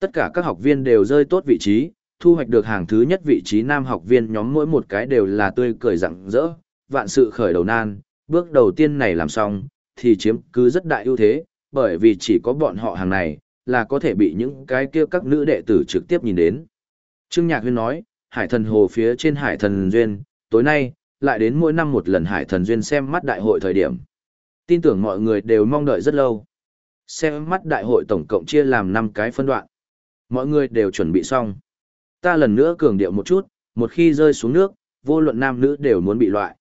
Tất cả các học viên đều rơi tốt vị trí, thu hoạch được hàng thứ nhất vị trí nam học viên nhóm mỗi một cái đều là tươi cười rạng rỡ, vạn sự khởi đầu nan, bước đầu tiên này làm xong, thì chiếm cứ rất đại ưu thế, bởi vì chỉ có bọn họ hàng này, là có thể bị những cái kia các nữ đệ tử trực tiếp nhìn đến. Trương Nhạc Huyên nói, Hải thần hồ phía trên Hải thần Duyên, tối nay, lại đến mỗi năm một lần Hải thần Duyên xem mắt đại hội thời điểm. Tin tưởng mọi người đều mong đợi rất lâu. Xem mắt đại hội tổng cộng chia làm 5 cái phân đoạn. Mọi người đều chuẩn bị xong. Ta lần nữa cường điệu một chút, một khi rơi xuống nước, vô luận nam nữ đều muốn bị loại.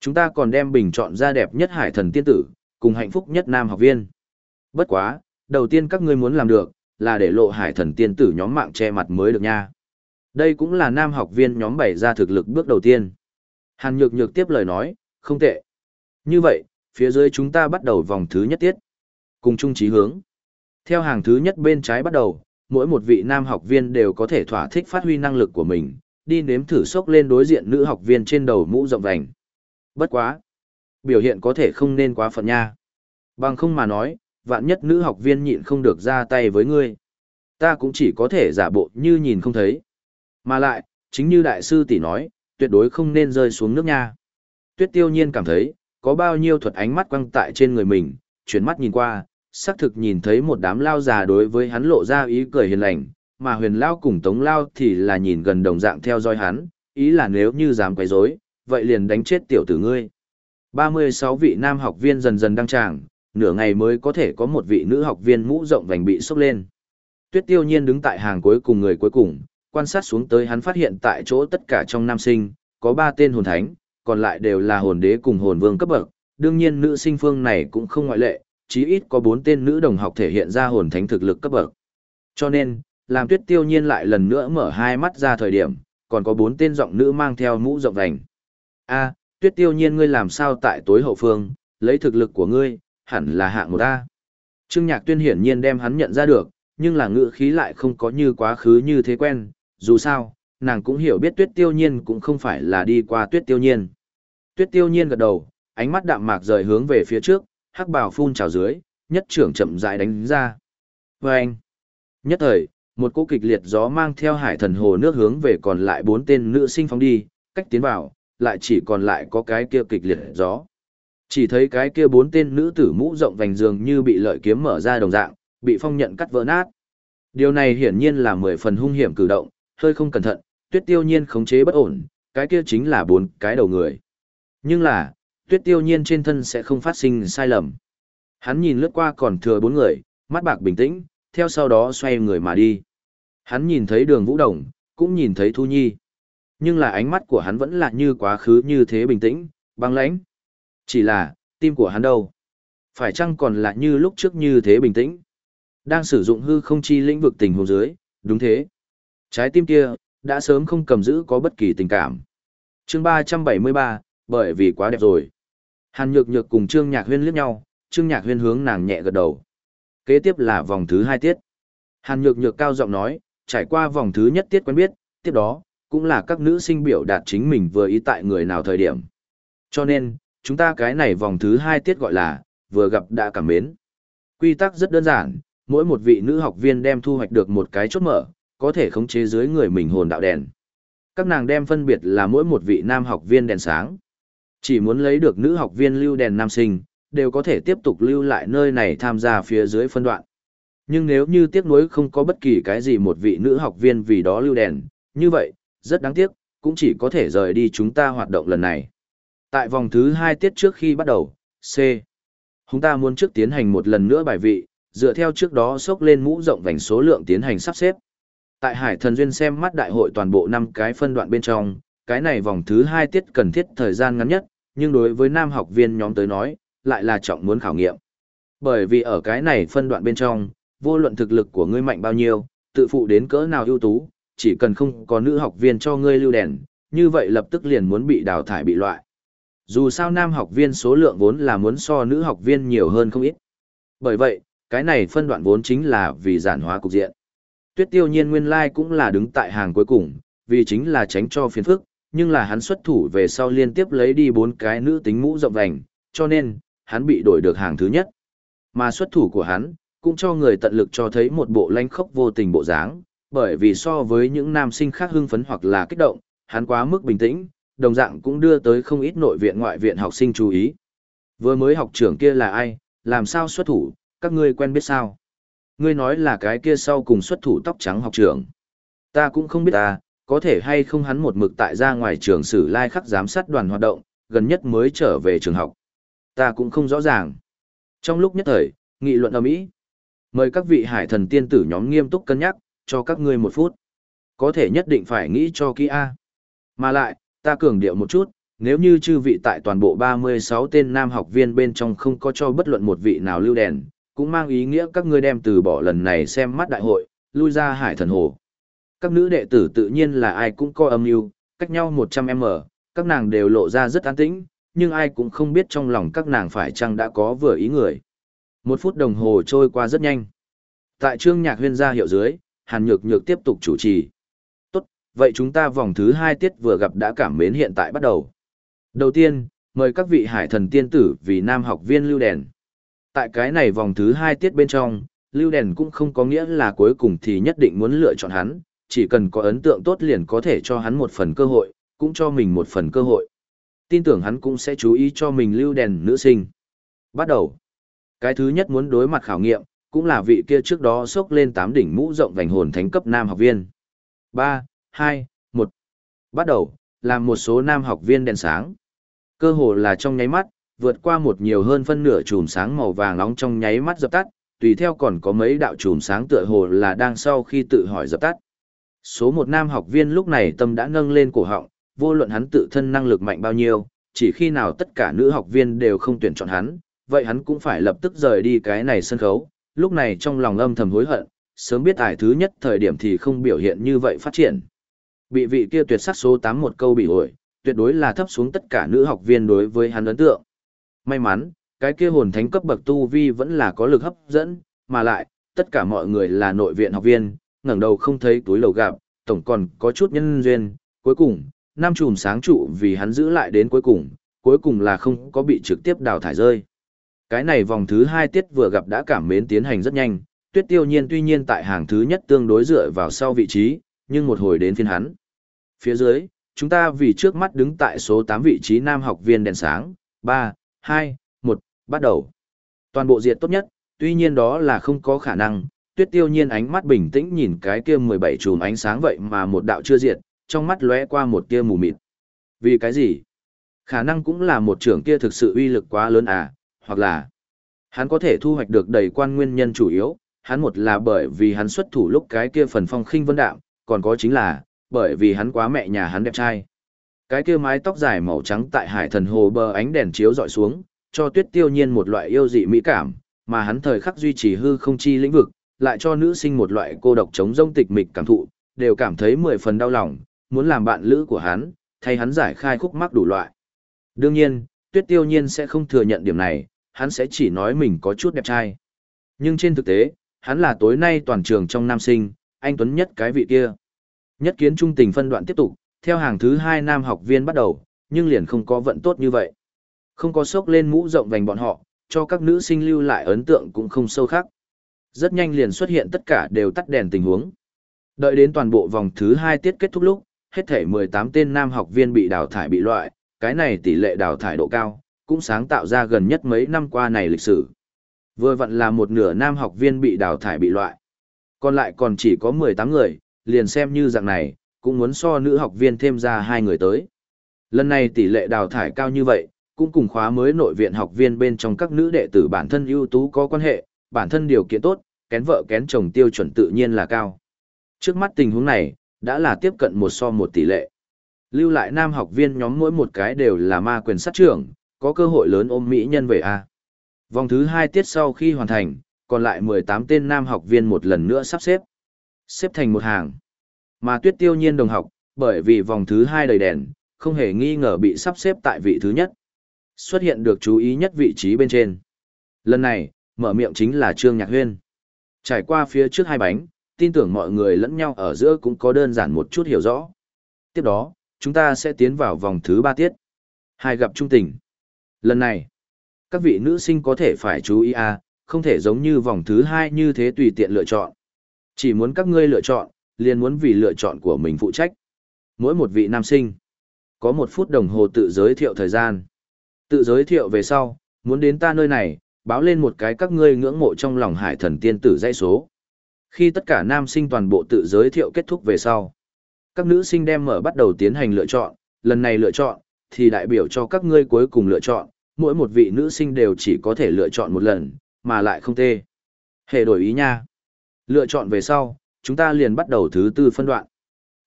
Chúng ta còn đem bình chọn ra đẹp nhất hải thần tiên tử, cùng hạnh phúc nhất nam học viên. Bất quá, đầu tiên các ngươi muốn làm được, là để lộ hải thần tiên tử nhóm mạng che mặt mới được nha. Đây cũng là nam học viên nhóm bày ra thực lực bước đầu tiên. Hàn Nhược Nhược tiếp lời nói, không tệ. Như vậy, phía dưới chúng ta bắt đầu vòng thứ nhất tiết. Cùng chung chí hướng. Theo hàng thứ nhất bên trái bắt đầu, mỗi một vị nam học viên đều có thể thỏa thích phát huy năng lực của mình, đi nếm thử sốc lên đối diện nữ học viên trên đầu mũ rộng vành. Bất quá. Biểu hiện có thể không nên quá phận nha. Bằng không mà nói, vạn nhất nữ học viên nhịn không được ra tay với ngươi. Ta cũng chỉ có thể giả bộ như nhìn không thấy. Mà lại, chính như đại sư tỷ nói, tuyệt đối không nên rơi xuống nước nha. Tuyết tiêu nhiên cảm thấy, có bao nhiêu thuật ánh mắt quăng tại trên người mình, chuyển mắt nhìn qua, xác thực nhìn thấy một đám lao già đối với hắn lộ ra ý cười hiền lành, mà huyền lao cùng tống lao thì là nhìn gần đồng dạng theo dõi hắn, ý là nếu như dám quấy rối, vậy liền đánh chết tiểu tử ngươi. 36 vị nam học viên dần dần đăng tràng, nửa ngày mới có thể có một vị nữ học viên mũ rộng vành bị sốc lên. Tuyết tiêu nhiên đứng tại hàng cuối cùng người cuối cùng, quan sát xuống tới hắn phát hiện tại chỗ tất cả trong nam sinh, có 3 tên hồn thánh, còn lại đều là hồn đế cùng hồn vương cấp bậc, đương nhiên nữ sinh phương này cũng không ngoại lệ, chí ít có bốn tên nữ đồng học thể hiện ra hồn thánh thực lực cấp bậc. Cho nên, làm tuyết tiêu nhiên lại lần nữa mở hai mắt ra thời điểm, còn có bốn tên giọng nữ mang theo mũ rộng vành. A, tuyết tiêu nhiên ngươi làm sao tại tối hậu phương, lấy thực lực của ngươi, hẳn là hạng một A. Trương Nhạc Tuyên hiển nhiên đem hắn nhận ra được, nhưng là ngữ khí lại không có như quá khứ như thế quen, dù sao, nàng cũng hiểu biết tuyết tiêu nhiên cũng không phải là đi qua tuyết tiêu nhiên. Tuyết tiêu nhiên gật đầu, ánh mắt đạm mạc rời hướng về phía trước, hắc bào phun trào dưới, nhất trưởng chậm rãi đánh ra. Vâng! anh, nhất thời, một cỗ kịch liệt gió mang theo hải thần hồ nước hướng về còn lại bốn tên nữ sinh phóng đi, cách tiến vào, lại chỉ còn lại có cái kia kịch liệt gió. Chỉ thấy cái kia bốn tên nữ tử mũ rộng vành dường như bị lợi kiếm mở ra đồng dạng, bị phong nhận cắt vỡ nát. Điều này hiển nhiên là mười phần hung hiểm cử động, hơi không cẩn thận, tuyết tiêu nhiên khống chế bất ổn, cái kia chính là bốn cái đầu người. Nhưng là, tuyết tiêu nhiên trên thân sẽ không phát sinh sai lầm. Hắn nhìn lướt qua còn thừa bốn người, mắt bạc bình tĩnh, theo sau đó xoay người mà đi. Hắn nhìn thấy đường vũ đồng, cũng nhìn thấy Thu Nhi. Nhưng là ánh mắt của hắn vẫn là như quá khứ như thế bình tĩnh, băng lãnh. Chỉ là, tim của hắn đâu? Phải chăng còn là như lúc trước như thế bình tĩnh? Đang sử dụng hư không chi lĩnh vực tình hồ dưới, đúng thế. Trái tim kia, đã sớm không cầm giữ có bất kỳ tình cảm. chương 373, bởi vì quá đẹp rồi. Hàn Nhược Nhược cùng Trương Nhạc Huyên liếc nhau, Trương Nhạc Huyên hướng nàng nhẹ gật đầu. Kế tiếp là vòng thứ hai tiết. Hàn Nhược Nhược cao giọng nói, trải qua vòng thứ nhất tiết quen biết, tiếp đó, cũng là các nữ sinh biểu đạt chính mình vừa ý tại người nào thời điểm. Cho nên, chúng ta cái này vòng thứ hai tiết gọi là, vừa gặp đã cảm mến. Quy tắc rất đơn giản, mỗi một vị nữ học viên đem thu hoạch được một cái chốt mở, có thể khống chế dưới người mình hồn đạo đèn. Các nàng đem phân biệt là mỗi một vị nam học viên đèn sáng. Chỉ muốn lấy được nữ học viên lưu đèn nam sinh, đều có thể tiếp tục lưu lại nơi này tham gia phía dưới phân đoạn. Nhưng nếu như tiếc nuối không có bất kỳ cái gì một vị nữ học viên vì đó lưu đèn, như vậy, rất đáng tiếc, cũng chỉ có thể rời đi chúng ta hoạt động lần này. Tại vòng thứ hai tiết trước khi bắt đầu, C. Chúng ta muốn trước tiến hành một lần nữa bài vị, dựa theo trước đó sốc lên mũ rộng vành số lượng tiến hành sắp xếp. Tại Hải Thần Duyên xem mắt đại hội toàn bộ năm cái phân đoạn bên trong, cái này vòng thứ hai tiết cần thiết thời gian ngắn nhất, nhưng đối với nam học viên nhóm tới nói, lại là trọng muốn khảo nghiệm. Bởi vì ở cái này phân đoạn bên trong, vô luận thực lực của ngươi mạnh bao nhiêu, tự phụ đến cỡ nào ưu tú, chỉ cần không có nữ học viên cho ngươi lưu đèn, như vậy lập tức liền muốn bị đào thải bị loại. Dù sao nam học viên số lượng vốn là muốn so nữ học viên nhiều hơn không ít. Bởi vậy, cái này phân đoạn vốn chính là vì giản hóa cục diện. Tuyết tiêu nhiên nguyên lai cũng là đứng tại hàng cuối cùng, vì chính là tránh cho phiền phức, nhưng là hắn xuất thủ về sau liên tiếp lấy đi bốn cái nữ tính mũ rộng vành, cho nên, hắn bị đổi được hàng thứ nhất. Mà xuất thủ của hắn, cũng cho người tận lực cho thấy một bộ lanh khốc vô tình bộ dáng, bởi vì so với những nam sinh khác hưng phấn hoặc là kích động, hắn quá mức bình tĩnh, đồng dạng cũng đưa tới không ít nội viện ngoại viện học sinh chú ý. Vừa mới học trưởng kia là ai, làm sao xuất thủ, các ngươi quen biết sao? Ngươi nói là cái kia sau cùng xuất thủ tóc trắng học trưởng. Ta cũng không biết ta, có thể hay không hắn một mực tại ra ngoài trường sử lai khắc giám sát đoàn hoạt động, gần nhất mới trở về trường học. Ta cũng không rõ ràng. Trong lúc nhất thời, nghị luận ở Mỹ. Mời các vị hải thần tiên tử nhóm nghiêm túc cân nhắc, cho các ngươi một phút. Có thể nhất định phải nghĩ cho kỹ A. Mà lại, ta cường điệu một chút, nếu như chư vị tại toàn bộ 36 tên nam học viên bên trong không có cho bất luận một vị nào lưu đèn, cũng mang ý nghĩa các ngươi đem từ bỏ lần này xem mắt đại hội, lui ra hải thần hồ. Các nữ đệ tử tự nhiên là ai cũng có âm mưu, cách nhau 100m, các nàng đều lộ ra rất an tĩnh, nhưng ai cũng không biết trong lòng các nàng phải chăng đã có vừa ý người. Một phút đồng hồ trôi qua rất nhanh. Tại trương nhạc huyên gia hiệu dưới, Hàn Nhược Nhược tiếp tục chủ trì. Tốt, vậy chúng ta vòng thứ hai tiết vừa gặp đã cảm mến hiện tại bắt đầu. Đầu tiên, mời các vị hải thần tiên tử vì nam học viên lưu đèn. Tại cái này vòng thứ hai tiết bên trong, lưu đèn cũng không có nghĩa là cuối cùng thì nhất định muốn lựa chọn hắn, chỉ cần có ấn tượng tốt liền có thể cho hắn một phần cơ hội, cũng cho mình một phần cơ hội. Tin tưởng hắn cũng sẽ chú ý cho mình lưu đèn nữ sinh. Bắt đầu. Cái thứ nhất muốn đối mặt khảo nghiệm, cũng là vị kia trước đó sốc lên tám đỉnh mũ rộng vành hồn thánh cấp nam học viên. 3, 2, 1. Bắt đầu, làm một số nam học viên đèn sáng. Cơ hồ là trong nháy mắt, vượt qua một nhiều hơn phân nửa chùm sáng màu vàng nóng trong nháy mắt dập tắt, tùy theo còn có mấy đạo chùm sáng tựa hồ là đang sau khi tự hỏi dập tắt. Số một nam học viên lúc này tâm đã nâng lên cổ họng, vô luận hắn tự thân năng lực mạnh bao nhiêu, chỉ khi nào tất cả nữ học viên đều không tuyển chọn hắn, vậy hắn cũng phải lập tức rời đi cái này sân khấu, lúc này trong lòng âm thầm hối hận, sớm biết ải thứ nhất thời điểm thì không biểu hiện như vậy phát triển. Bị vị kia tuyệt sắc số 8 một câu bị ổi, tuyệt đối là thấp xuống tất cả nữ học viên đối với hắn ấn tượng. May mắn, cái kia hồn thánh cấp bậc tu vi vẫn là có lực hấp dẫn, mà lại, tất cả mọi người là nội viện học viên, ngẩng đầu không thấy túi lầu gặp, tổng còn có chút nhân duyên, cuối cùng, nam chùm sáng trụ vì hắn giữ lại đến cuối cùng, cuối cùng là không có bị trực tiếp đào thải rơi. Cái này vòng thứ hai tiết vừa gặp đã cảm mến tiến hành rất nhanh, tuyết tiêu nhiên tuy nhiên tại hàng thứ nhất tương đối dựa vào sau vị trí, nhưng một hồi đến phiên hắn. Phía dưới, chúng ta vì trước mắt đứng tại số 8 vị trí nam học viên đèn sáng, 3, 2, 1, bắt đầu. Toàn bộ diện tốt nhất, tuy nhiên đó là không có khả năng, tuyết tiêu nhiên ánh mắt bình tĩnh nhìn cái kia 17 chùm ánh sáng vậy mà một đạo chưa diệt, trong mắt lóe qua một tia mù mịt. Vì cái gì? Khả năng cũng là một trưởng kia thực sự uy lực quá lớn à, hoặc là hắn có thể thu hoạch được đầy quan nguyên nhân chủ yếu, hắn một là bởi vì hắn xuất thủ lúc cái kia phần phong khinh vân đạm, còn có chính là bởi vì hắn quá mẹ nhà hắn đẹp trai. Cái kia mái tóc dài màu trắng tại hải thần hồ bờ ánh đèn chiếu dọi xuống, cho tuyết tiêu nhiên một loại yêu dị mỹ cảm, mà hắn thời khắc duy trì hư không chi lĩnh vực, lại cho nữ sinh một loại cô độc chống rông tịch mịch cảm thụ, đều cảm thấy mười phần đau lòng, muốn làm bạn lữ của hắn, thay hắn giải khai khúc mắc đủ loại. Đương nhiên, tuyết tiêu nhiên sẽ không thừa nhận điểm này, hắn sẽ chỉ nói mình có chút đẹp trai. Nhưng trên thực tế, hắn là tối nay toàn trường trong nam sinh, anh Tuấn nhất cái vị kia. Nhất kiến trung tình phân đoạn tiếp tục, theo hàng thứ hai nam học viên bắt đầu, nhưng liền không có vận tốt như vậy. Không có sốc lên mũ rộng vành bọn họ, cho các nữ sinh lưu lại ấn tượng cũng không sâu khác. Rất nhanh liền xuất hiện tất cả đều tắt đèn tình huống. Đợi đến toàn bộ vòng thứ hai tiết kết thúc lúc, hết thể 18 tên nam học viên bị đào thải bị loại, cái này tỷ lệ đào thải độ cao, cũng sáng tạo ra gần nhất mấy năm qua này lịch sử. Vừa vặn là một nửa nam học viên bị đào thải bị loại. Còn lại còn chỉ có 18 người, liền xem như dạng này, cũng muốn so nữ học viên thêm ra hai người tới. Lần này tỷ lệ đào thải cao như vậy, cũng cùng khóa mới nội viện học viên bên trong các nữ đệ tử bản thân ưu tú có quan hệ, bản thân điều kiện tốt, kén vợ kén chồng tiêu chuẩn tự nhiên là cao. Trước mắt tình huống này, đã là tiếp cận một so một tỷ lệ. Lưu lại nam học viên nhóm mỗi một cái đều là ma quyền sát trưởng, có cơ hội lớn ôm mỹ nhân về A. Vòng thứ hai tiết sau khi hoàn thành, còn lại 18 tên nam học viên một lần nữa sắp xếp. Xếp thành một hàng. Mà tuyết tiêu nhiên đồng học, bởi vì vòng thứ hai đầy đèn, không hề nghi ngờ bị sắp xếp tại vị thứ nhất. Xuất hiện được chú ý nhất vị trí bên trên. Lần này, mở miệng chính là Trương Nhạc Huyên. Trải qua phía trước hai bánh, tin tưởng mọi người lẫn nhau ở giữa cũng có đơn giản một chút hiểu rõ. Tiếp đó, chúng ta sẽ tiến vào vòng thứ ba tiết. Hai gặp trung tình. Lần này, các vị nữ sinh có thể phải chú ý à, không thể giống như vòng thứ hai như thế tùy tiện lựa chọn. Chỉ muốn các ngươi lựa chọn, liền muốn vì lựa chọn của mình phụ trách. Mỗi một vị nam sinh, có một phút đồng hồ tự giới thiệu thời gian. Tự giới thiệu về sau, muốn đến ta nơi này, báo lên một cái các ngươi ngưỡng mộ trong lòng hải thần tiên tử dãy số. Khi tất cả nam sinh toàn bộ tự giới thiệu kết thúc về sau, các nữ sinh đem mở bắt đầu tiến hành lựa chọn, lần này lựa chọn, thì đại biểu cho các ngươi cuối cùng lựa chọn, mỗi một vị nữ sinh đều chỉ có thể lựa chọn một lần, mà lại không tê. Hệ đổi ý nha. Lựa chọn về sau, chúng ta liền bắt đầu thứ tư phân đoạn.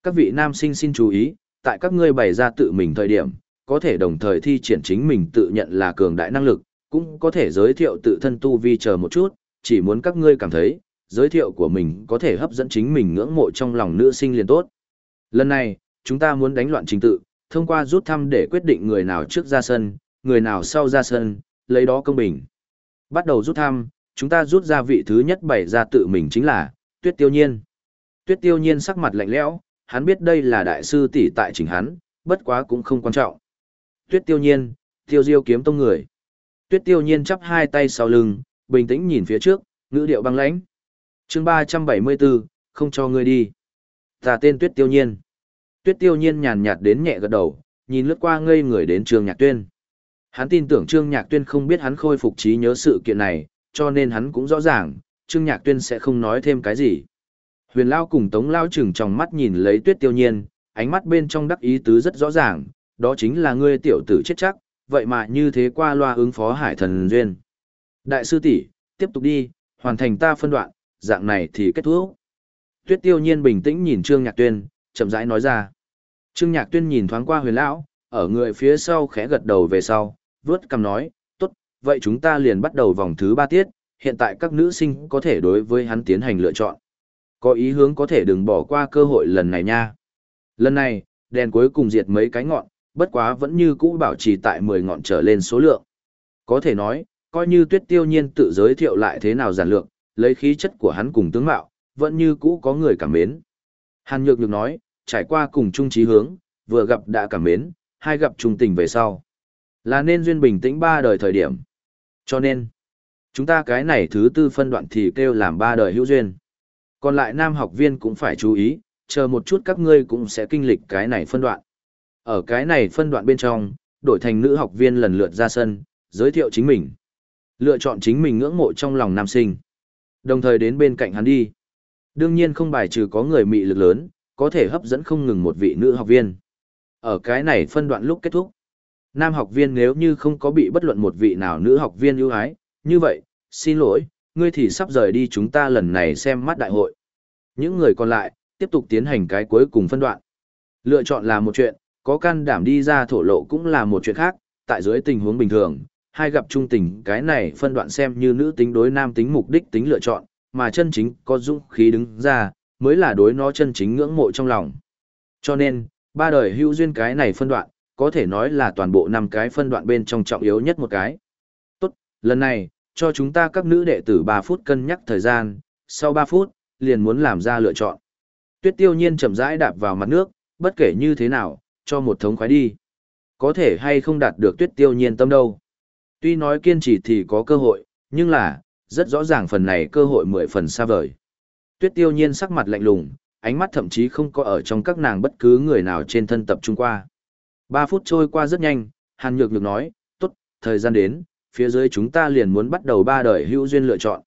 Các vị nam sinh xin chú ý, tại các ngươi bày ra tự mình thời điểm, có thể đồng thời thi triển chính mình tự nhận là cường đại năng lực, cũng có thể giới thiệu tự thân tu vi chờ một chút, chỉ muốn các ngươi cảm thấy, giới thiệu của mình có thể hấp dẫn chính mình ngưỡng mộ trong lòng nữ sinh liền tốt. Lần này, chúng ta muốn đánh loạn trình tự, thông qua rút thăm để quyết định người nào trước ra sân, người nào sau ra sân, lấy đó công bình. Bắt đầu rút thăm, chúng ta rút ra vị thứ nhất bày ra tự mình chính là, Tuyết Tiêu Nhiên. Tuyết Tiêu Nhiên sắc mặt lạnh lẽo, hắn biết đây là đại sư tỷ tại chính hắn, bất quá cũng không quan trọng. Tuyết Tiêu Nhiên, Tiêu Diêu kiếm tông người. Tuyết Tiêu Nhiên chắp hai tay sau lưng, bình tĩnh nhìn phía trước, ngữ điệu băng lãnh. Chương 374, không cho ngươi đi. Ta tên Tuyết Tiêu Nhiên. Tuyết Tiêu Nhiên nhàn nhạt đến nhẹ gật đầu, nhìn lướt qua ngây người đến Trương Nhạc Tuyên. Hắn tin tưởng Trương Nhạc Tuyên không biết hắn khôi phục trí nhớ sự kiện này, cho nên hắn cũng rõ ràng, Trương Nhạc Tuyên sẽ không nói thêm cái gì. Huyền Lao cùng Tống Lao chừng trong mắt nhìn lấy Tuyết Tiêu Nhiên, ánh mắt bên trong đắc ý tứ rất rõ ràng, đó chính là ngươi tiểu tử chết chắc, vậy mà như thế qua loa ứng phó hải thần duyên. Đại sư tỷ, tiếp tục đi, hoàn thành ta phân đoạn, dạng này thì kết thúc. Tuyết Tiêu Nhiên bình tĩnh nhìn Trương Nhạc Tuyên, chậm rãi nói ra. Trương Nhạc Tuyên nhìn thoáng qua Huyền lão, ở người phía sau khẽ gật đầu về sau, vớt cằm nói, tốt, vậy chúng ta liền bắt đầu vòng thứ ba tiết, hiện tại các nữ sinh có thể đối với hắn tiến hành lựa chọn. Có ý hướng có thể đừng bỏ qua cơ hội lần này nha. Lần này, đèn cuối cùng diệt mấy cái ngọn, bất quá vẫn như cũ bảo trì tại 10 ngọn trở lên số lượng. Có thể nói, coi như tuyết tiêu nhiên tự giới thiệu lại thế nào giản lược, lấy khí chất của hắn cùng tướng mạo, vẫn như cũ có người cảm mến. Hàn Nhược được nói, trải qua cùng chung trí hướng, vừa gặp đã cảm mến, hai gặp trung tình về sau. Là nên duyên bình tĩnh ba đời thời điểm. Cho nên, chúng ta cái này thứ tư phân đoạn thì kêu làm ba đời hữu duyên. Còn lại nam học viên cũng phải chú ý, chờ một chút các ngươi cũng sẽ kinh lịch cái này phân đoạn. Ở cái này phân đoạn bên trong, đổi thành nữ học viên lần lượt ra sân, giới thiệu chính mình. Lựa chọn chính mình ngưỡng mộ trong lòng nam sinh. Đồng thời đến bên cạnh hắn đi. Đương nhiên không bài trừ có người mị lực lớn, có thể hấp dẫn không ngừng một vị nữ học viên. Ở cái này phân đoạn lúc kết thúc. Nam học viên nếu như không có bị bất luận một vị nào nữ học viên ưu ái, như vậy, xin lỗi, ngươi thì sắp rời đi chúng ta lần này xem mắt đại hội. Những người còn lại, tiếp tục tiến hành cái cuối cùng phân đoạn. Lựa chọn là một chuyện, có can đảm đi ra thổ lộ cũng là một chuyện khác, tại dưới tình huống bình thường, hai gặp trung tình cái này phân đoạn xem như nữ tính đối nam tính mục đích tính lựa chọn, mà chân chính có dũng khí đứng ra, mới là đối nó chân chính ngưỡng mộ trong lòng. Cho nên, ba đời hữu duyên cái này phân đoạn, có thể nói là toàn bộ năm cái phân đoạn bên trong trọng yếu nhất một cái. Tốt, lần này, cho chúng ta các nữ đệ tử 3 phút cân nhắc thời gian, sau 3 phút, liền muốn làm ra lựa chọn. Tuyết tiêu nhiên chậm rãi đạp vào mặt nước, bất kể như thế nào, cho một thống khoái đi. Có thể hay không đạt được tuyết tiêu nhiên tâm đâu. Tuy nói kiên trì thì có cơ hội, nhưng là, rất rõ ràng phần này cơ hội mười phần xa vời. Tuyết tiêu nhiên sắc mặt lạnh lùng, ánh mắt thậm chí không có ở trong các nàng bất cứ người nào trên thân tập trung qua. Ba phút trôi qua rất nhanh, Hàn Nhược Nhược nói, tốt, thời gian đến, phía dưới chúng ta liền muốn bắt đầu ba đời hữu duyên lựa chọn.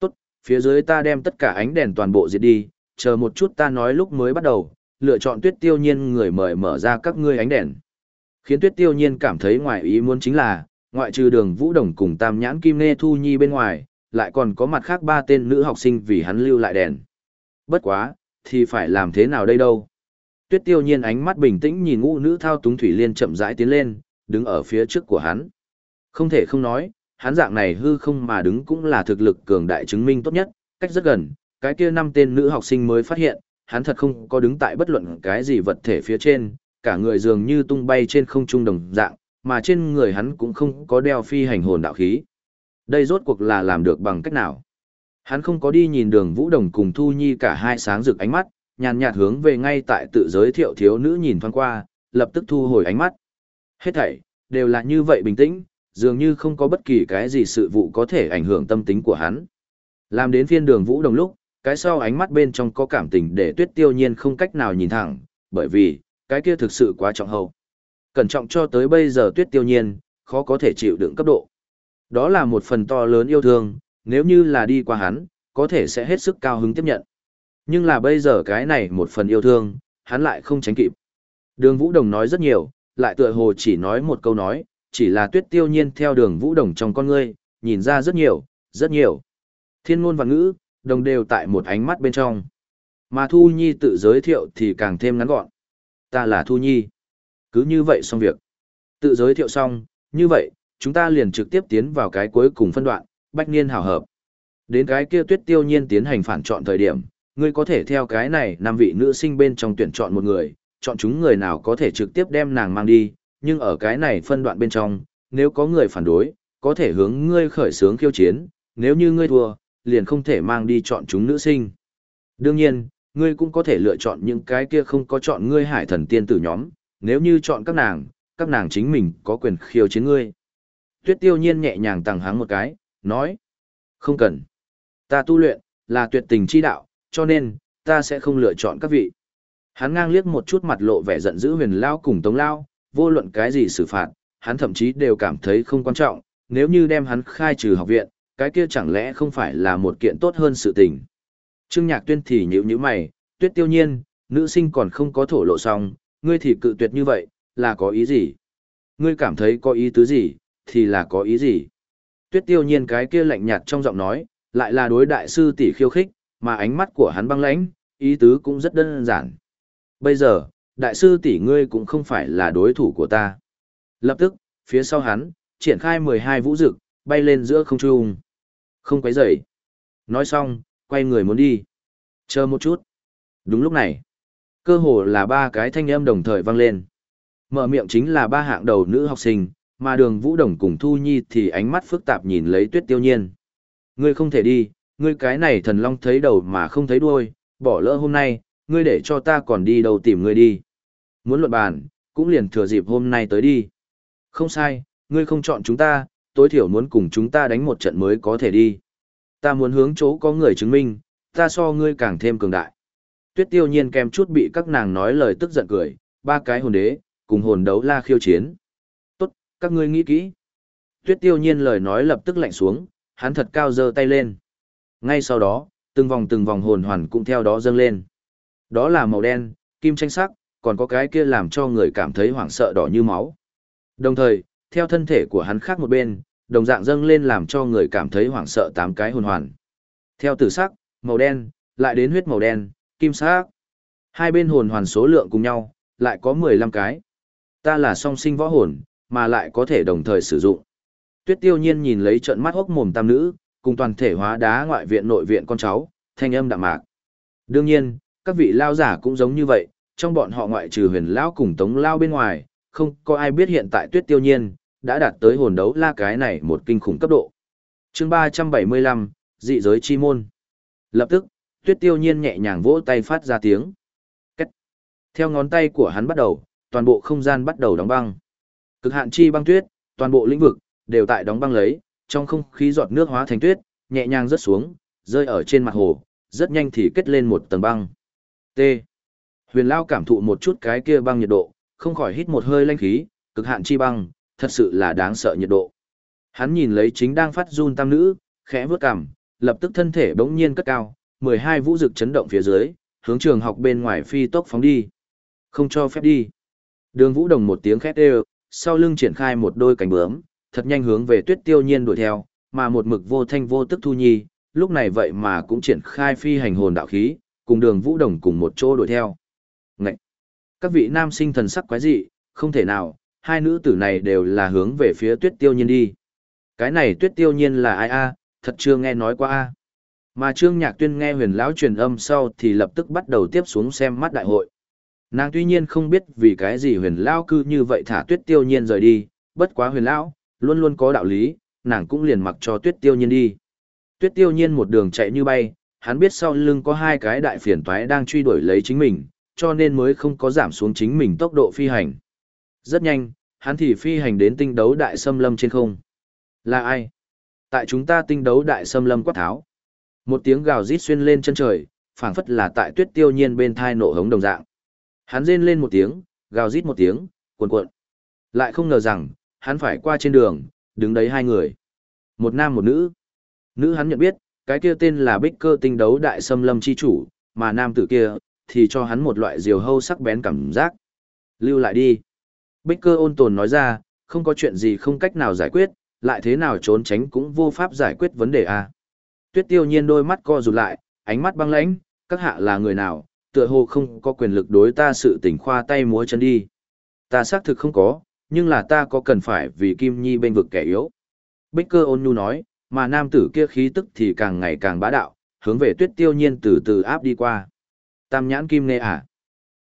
Tốt, phía dưới ta đem tất cả ánh đèn toàn bộ diệt đi, chờ một chút ta nói lúc mới bắt đầu, lựa chọn tuyết tiêu nhiên người mời mở ra các ngươi ánh đèn. Khiến tuyết tiêu nhiên cảm thấy ngoài ý muốn chính là, ngoại trừ đường vũ đồng cùng tam nhãn kim nê thu nhi bên ngoài, lại còn có mặt khác ba tên nữ học sinh vì hắn lưu lại đèn. Bất quá, thì phải làm thế nào đây đâu? Tuyết tiêu nhiên ánh mắt bình tĩnh nhìn ngũ nữ thao túng thủy liên chậm rãi tiến lên, đứng ở phía trước của hắn. Không thể không nói, hắn dạng này hư không mà đứng cũng là thực lực cường đại chứng minh tốt nhất, cách rất gần, cái kia năm tên nữ học sinh mới phát hiện, hắn thật không có đứng tại bất luận cái gì vật thể phía trên, cả người dường như tung bay trên không trung đồng dạng, mà trên người hắn cũng không có đeo phi hành hồn đạo khí. Đây rốt cuộc là làm được bằng cách nào? Hắn không có đi nhìn đường Vũ Đồng cùng Thu Nhi cả hai sáng rực ánh mắt, nhàn nhạt hướng về ngay tại tự giới thiệu thiếu nữ nhìn thoáng qua, lập tức thu hồi ánh mắt. Hết thảy, đều là như vậy bình tĩnh, dường như không có bất kỳ cái gì sự vụ có thể ảnh hưởng tâm tính của hắn. Làm đến phiên đường vũ đồng lúc, cái sau ánh mắt bên trong có cảm tình để tuyết tiêu nhiên không cách nào nhìn thẳng, bởi vì, cái kia thực sự quá trọng hậu. Cẩn trọng cho tới bây giờ tuyết tiêu nhiên, khó có thể chịu đựng cấp độ. Đó là một phần to lớn yêu thương, nếu như là đi qua hắn, có thể sẽ hết sức cao hứng tiếp nhận. Nhưng là bây giờ cái này một phần yêu thương, hắn lại không tránh kịp. Đường Vũ Đồng nói rất nhiều, lại tựa hồ chỉ nói một câu nói, chỉ là tuyết tiêu nhiên theo đường Vũ Đồng trong con ngươi, nhìn ra rất nhiều, rất nhiều. Thiên ngôn và ngữ, đồng đều tại một ánh mắt bên trong. Mà Thu Nhi tự giới thiệu thì càng thêm ngắn gọn. Ta là Thu Nhi. Cứ như vậy xong việc. Tự giới thiệu xong, như vậy, chúng ta liền trực tiếp tiến vào cái cuối cùng phân đoạn, bách niên hào hợp. Đến cái kia tuyết tiêu nhiên tiến hành phản chọn thời điểm, ngươi có thể theo cái này năm vị nữ sinh bên trong tuyển chọn một người, chọn chúng người nào có thể trực tiếp đem nàng mang đi, nhưng ở cái này phân đoạn bên trong, nếu có người phản đối, có thể hướng ngươi khởi sướng khiêu chiến, nếu như ngươi thua, liền không thể mang đi chọn chúng nữ sinh. Đương nhiên, ngươi cũng có thể lựa chọn những cái kia không có chọn ngươi hải thần tiên tử nhóm, nếu như chọn các nàng, các nàng chính mình có quyền khiêu chiến ngươi. Tuyết tiêu nhiên nhẹ nhàng tàng háng một cái, nói, không cần. Ta tu luyện, là tuyệt tình chi đạo, cho nên, ta sẽ không lựa chọn các vị. Hắn ngang liếc một chút mặt lộ vẻ giận dữ huyền lao cùng tống lao, vô luận cái gì xử phạt, hắn thậm chí đều cảm thấy không quan trọng, nếu như đem hắn khai trừ học viện, cái kia chẳng lẽ không phải là một kiện tốt hơn sự tình. Trương Nhạc Tuyên thì nhíu nhíu mày, tuyết tiêu nhiên, nữ sinh còn không có thổ lộ xong, ngươi thì cự tuyệt như vậy, là có ý gì? Ngươi cảm thấy có ý tứ gì, thì là có ý gì? Tuyết tiêu nhiên cái kia lạnh nhạt trong giọng nói, lại là đối đại sư tỷ khiêu khích, mà ánh mắt của hắn băng lãnh, ý tứ cũng rất đơn giản. Bây giờ, đại sư tỷ ngươi cũng không phải là đối thủ của ta. Lập tức, phía sau hắn, triển khai 12 vũ dực, bay lên giữa không trung. Không quấy rầy. Nói xong, quay người muốn đi. Chờ một chút. Đúng lúc này, cơ hồ là ba cái thanh âm đồng thời vang lên. Mở miệng chính là ba hạng đầu nữ học sinh, mà đường Vũ Đồng cùng Thu Nhi thì ánh mắt phức tạp nhìn lấy tuyết tiêu nhiên. Ngươi không thể đi, ngươi cái này thần long thấy đầu mà không thấy đuôi, bỏ lỡ hôm nay, ngươi để cho ta còn đi đâu tìm ngươi đi. Muốn luận bàn, cũng liền thừa dịp hôm nay tới đi. Không sai, ngươi không chọn chúng ta, tối thiểu muốn cùng chúng ta đánh một trận mới có thể đi. Ta muốn hướng chỗ có người chứng minh, ta so ngươi càng thêm cường đại. Tuyết tiêu nhiên kèm chút bị các nàng nói lời tức giận cười, ba cái hồn đế, cùng hồn đấu la khiêu chiến. Tốt, các ngươi nghĩ kỹ. Tuyết tiêu nhiên lời nói lập tức lạnh xuống, hắn thật cao giơ tay lên. Ngay sau đó, từng vòng từng vòng hồn hoàn cũng theo đó dâng lên. Đó là màu đen, kim tranh sắc, còn có cái kia làm cho người cảm thấy hoảng sợ đỏ như máu. Đồng thời, theo thân thể của hắn khác một bên, đồng dạng dâng lên làm cho người cảm thấy hoảng sợ tám cái hồn hoàn. Theo tử sắc, màu đen, lại đến huyết màu đen, kim sắc. Hai bên hồn hoàn số lượng cùng nhau, lại có 15 cái. Ta là song sinh võ hồn, mà lại có thể đồng thời sử dụng. Tuyết tiêu nhiên nhìn lấy trận mắt hốc mồm tam nữ, cùng toàn thể hóa đá ngoại viện nội viện con cháu, thanh âm đạm mạc. Đương nhiên, các vị lao giả cũng giống như vậy, trong bọn họ ngoại trừ huyền lão cùng tống lao bên ngoài, không có ai biết hiện tại tuyết tiêu nhiên, đã đạt tới hồn đấu la cái này một kinh khủng cấp độ. chương 375, dị giới chi môn. Lập tức, tuyết tiêu nhiên nhẹ nhàng vỗ tay phát ra tiếng. Cách. Theo ngón tay của hắn bắt đầu, toàn bộ không gian bắt đầu đóng băng. Cực hạn chi băng tuyết, toàn bộ lĩnh vực, đều tại đóng băng lấy, trong không khí giọt nước hóa thành tuyết, nhẹ nhàng rớt xuống, rơi ở trên mặt hồ, rất nhanh thì kết lên một tầng băng. T. Huyền Lao cảm thụ một chút cái kia băng nhiệt độ, không khỏi hít một hơi lanh khí, cực hạn chi băng, thật sự là đáng sợ nhiệt độ. Hắn nhìn lấy chính đang phát run tam nữ, khẽ vướt cằm, lập tức thân thể bỗng nhiên cất cao, 12 vũ dực chấn động phía dưới, hướng trường học bên ngoài phi tốc phóng đi. Không cho phép đi. Đường Vũ Đồng một tiếng khét đều, sau lưng triển khai một đôi cánh bướm, thật nhanh hướng về Tuyết Tiêu Nhiên đuổi theo, mà một mực vô thanh vô tức Thu Nhi, lúc này vậy mà cũng triển khai phi hành hồn đạo khí, cùng Đường Vũ Đồng cùng một chỗ đuổi theo. Ngậy! Các vị nam sinh thần sắc quái dị, không thể nào, hai nữ tử này đều là hướng về phía tuyết tiêu nhiên đi. Cái này tuyết tiêu nhiên là ai a thật chưa nghe nói qua a Mà Trương Nhạc Tuyên nghe huyền lão truyền âm sau thì lập tức bắt đầu tiếp xuống xem mắt đại hội. Nàng tuy nhiên không biết vì cái gì huyền lão cư như vậy thả tuyết tiêu nhiên rời đi, bất quá huyền lão, luôn luôn có đạo lý, nàng cũng liền mặc cho tuyết tiêu nhiên đi. Tuyết tiêu nhiên một đường chạy như bay, hắn biết sau lưng có hai cái đại phiền toái đang truy đuổi lấy chính mình, cho nên mới không có giảm xuống chính mình tốc độ phi hành. Rất nhanh, hắn thì phi hành đến tinh đấu đại xâm lâm trên không. Là ai? Tại chúng ta tinh đấu đại xâm lâm quát tháo. Một tiếng gào rít xuyên lên chân trời, phảng phất là tại tuyết tiêu nhiên bên thai nổ hống đồng dạng. Hắn rên lên một tiếng, gào rít một tiếng, cuộn cuộn. Lại không ngờ rằng, hắn phải qua trên đường, đứng đấy hai người. Một nam một nữ. Nữ hắn nhận biết, cái kia tên là Bích Cơ tinh đấu đại xâm lâm chi chủ, mà nam tử kia, thì cho hắn một loại diều hâu sắc bén cảm giác. Lưu lại đi. Bích Cơ ôn tồn nói ra, không có chuyện gì không cách nào giải quyết, lại thế nào trốn tránh cũng vô pháp giải quyết vấn đề a. Tuyết Tiêu Nhiên đôi mắt co rụt lại, ánh mắt băng lãnh, các hạ là người nào, tựa hồ không có quyền lực đối ta sự tình khoa tay múa chân đi. Ta xác thực không có, nhưng là ta có cần phải vì Kim Nhi bên vực kẻ yếu. Bích cơ ôn nhu nói, mà nam tử kia khí tức thì càng ngày càng bá đạo, hướng về tuyết tiêu nhiên từ từ áp đi qua. Tam nhãn kim nê à?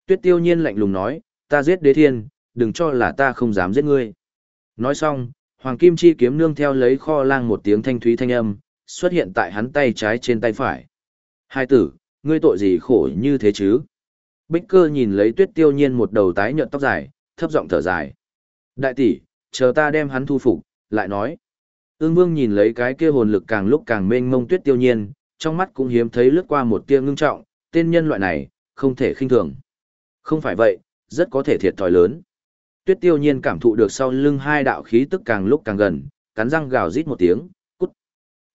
Tuyết tiêu nhiên lạnh lùng nói, ta giết đế thiên, đừng cho là ta không dám giết ngươi. Nói xong, Hoàng Kim Chi kiếm nương theo lấy kho lang một tiếng thanh thúy thanh âm, xuất hiện tại hắn tay trái trên tay phải. Hai tử, ngươi tội gì khổ như thế chứ? Bích cơ nhìn lấy tuyết tiêu nhiên một đầu tái nhợt tóc dài, thấp giọng thở dài. Đại tỷ, chờ ta đem hắn thu phục, lại nói. Ưng vương nhìn lấy cái kia hồn lực càng lúc càng mênh mông tuyết tiêu nhiên, trong mắt cũng hiếm thấy lướt qua một tia ngưng trọng, tên nhân loại này, không thể khinh thường. Không phải vậy, rất có thể thiệt thòi lớn. Tuyết tiêu nhiên cảm thụ được sau lưng hai đạo khí tức càng lúc càng gần, cắn răng gào rít một tiếng, cút.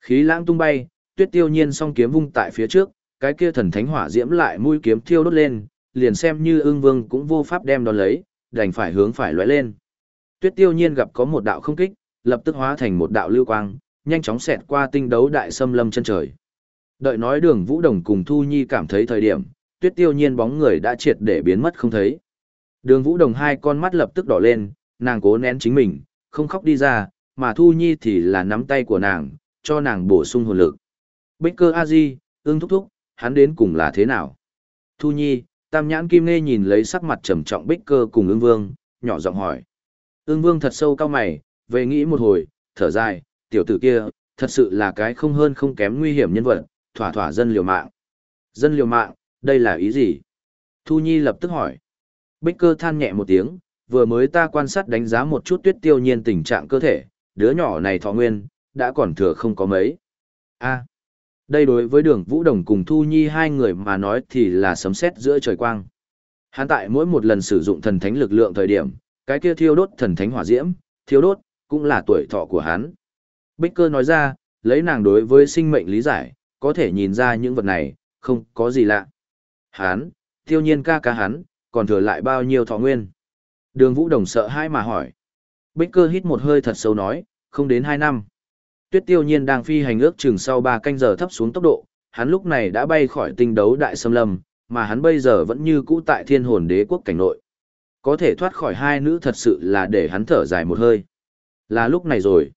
Khí lãng tung bay, tuyết tiêu nhiên song kiếm vung tại phía trước, cái kia thần thánh hỏa diễm lại mũi kiếm thiêu đốt lên, liền xem như ương vương cũng vô pháp đem đón lấy, đành phải hướng phải lóe lên. Tuyết tiêu nhiên gặp có một đạo không kích, lập tức hóa thành một đạo lưu quang, nhanh chóng xẹt qua tinh đấu đại xâm lâm chân trời. Đợi nói đường Vũ Đồng cùng Thu Nhi cảm thấy thời điểm, tuyết tiêu nhiên bóng người đã triệt để biến mất không thấy. Đường Vũ Đồng hai con mắt lập tức đỏ lên, nàng cố nén chính mình, không khóc đi ra, mà Thu Nhi thì là nắm tay của nàng, cho nàng bổ sung hồn lực. Bích cơ A-di, ưng thúc thúc, hắn đến cùng là thế nào? Thu Nhi, tam nhãn kim Nê nhìn lấy sắc mặt trầm trọng bích cơ cùng ưng vương, nhỏ giọng hỏi. Ưng vương thật sâu cao mày, về nghĩ một hồi, thở dài, tiểu tử kia, thật sự là cái không hơn không kém nguy hiểm nhân vật, thỏa thỏa dân liều mạng. Dân liều mạng, đây là ý gì? Thu Nhi lập tức hỏi. Bích cơ than nhẹ một tiếng, vừa mới ta quan sát đánh giá một chút tuyết tiêu nhiên tình trạng cơ thể, đứa nhỏ này thọ nguyên, đã còn thừa không có mấy. a đây đối với đường Vũ Đồng cùng Thu Nhi hai người mà nói thì là sấm sét giữa trời quang. Hắn tại mỗi một lần sử dụng thần thánh lực lượng thời điểm, cái kia thiêu đốt thần thánh hỏa diễm, thiêu đốt, cũng là tuổi thọ của hắn. Bích cơ nói ra, lấy nàng đối với sinh mệnh lý giải, có thể nhìn ra những vật này, không có gì lạ. Hắn, tiêu nhiên ca ca hắn, còn thừa lại bao nhiêu thọ nguyên. Đường Vũ Đồng sợ hai mà hỏi. Bích cơ hít một hơi thật sâu nói, không đến hai năm. Tuyết tiêu nhiên đang phi hành ước chừng sau ba canh giờ thấp xuống tốc độ, hắn lúc này đã bay khỏi tinh đấu đại xâm lâm, mà hắn bây giờ vẫn như cũ tại thiên hồn đế quốc cảnh nội. Có thể thoát khỏi hai nữ thật sự là để hắn thở dài một hơi. Là lúc này rồi.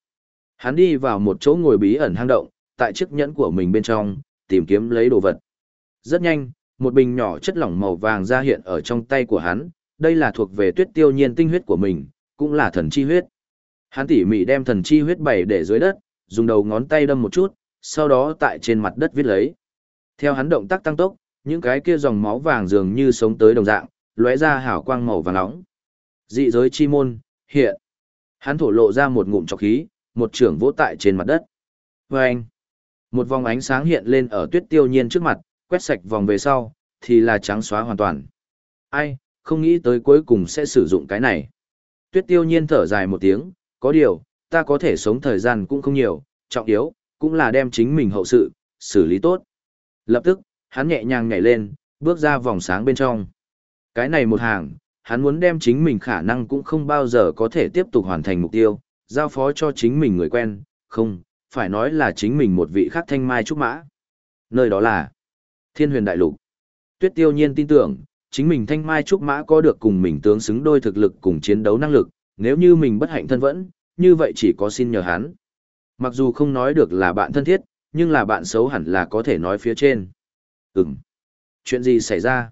Hắn đi vào một chỗ ngồi bí ẩn hang động, tại chiếc nhẫn của mình bên trong, tìm kiếm lấy đồ vật. Rất nhanh, một bình nhỏ chất lỏng màu vàng ra hiện ở trong tay của hắn, đây là thuộc về tuyết tiêu nhiên tinh huyết của mình, cũng là thần chi huyết. Hắn tỉ mỉ đem thần chi huyết bày để dưới đất, dùng đầu ngón tay đâm một chút, sau đó tại trên mặt đất viết lấy. Theo hắn động tác tăng tốc, những cái kia dòng máu vàng dường như sống tới đồng dạng, lóe ra hào quang màu vàng nóng. Dị giới chi môn, hiện. Hắn thổ lộ ra một ngụm trọc khí, một trưởng vỗ tại trên mặt đất. Và anh, một vòng ánh sáng hiện lên ở tuyết tiêu nhiên trước mặt, quét sạch vòng về sau, thì là trắng xóa hoàn toàn. Ai, không nghĩ tới cuối cùng sẽ sử dụng cái này. Tuyết tiêu nhiên thở dài một tiếng, có điều, ta có thể sống thời gian cũng không nhiều, trọng yếu, cũng là đem chính mình hậu sự, xử lý tốt. Lập tức, hắn nhẹ nhàng nhảy lên, bước ra vòng sáng bên trong. Cái này một hàng, hắn muốn đem chính mình khả năng cũng không bao giờ có thể tiếp tục hoàn thành mục tiêu, giao phó cho chính mình người quen, không, phải nói là chính mình một vị khác thanh mai trúc mã. Nơi đó là Thiên huyền đại lục. Tuyết tiêu nhiên tin tưởng, chính mình thanh mai trúc mã có được cùng mình tướng xứng đôi thực lực cùng chiến đấu năng lực, nếu như mình bất hạnh thân vẫn, như vậy chỉ có xin nhờ hắn. Mặc dù không nói được là bạn thân thiết, nhưng là bạn xấu hẳn là có thể nói phía trên. Ừm. Chuyện gì xảy ra?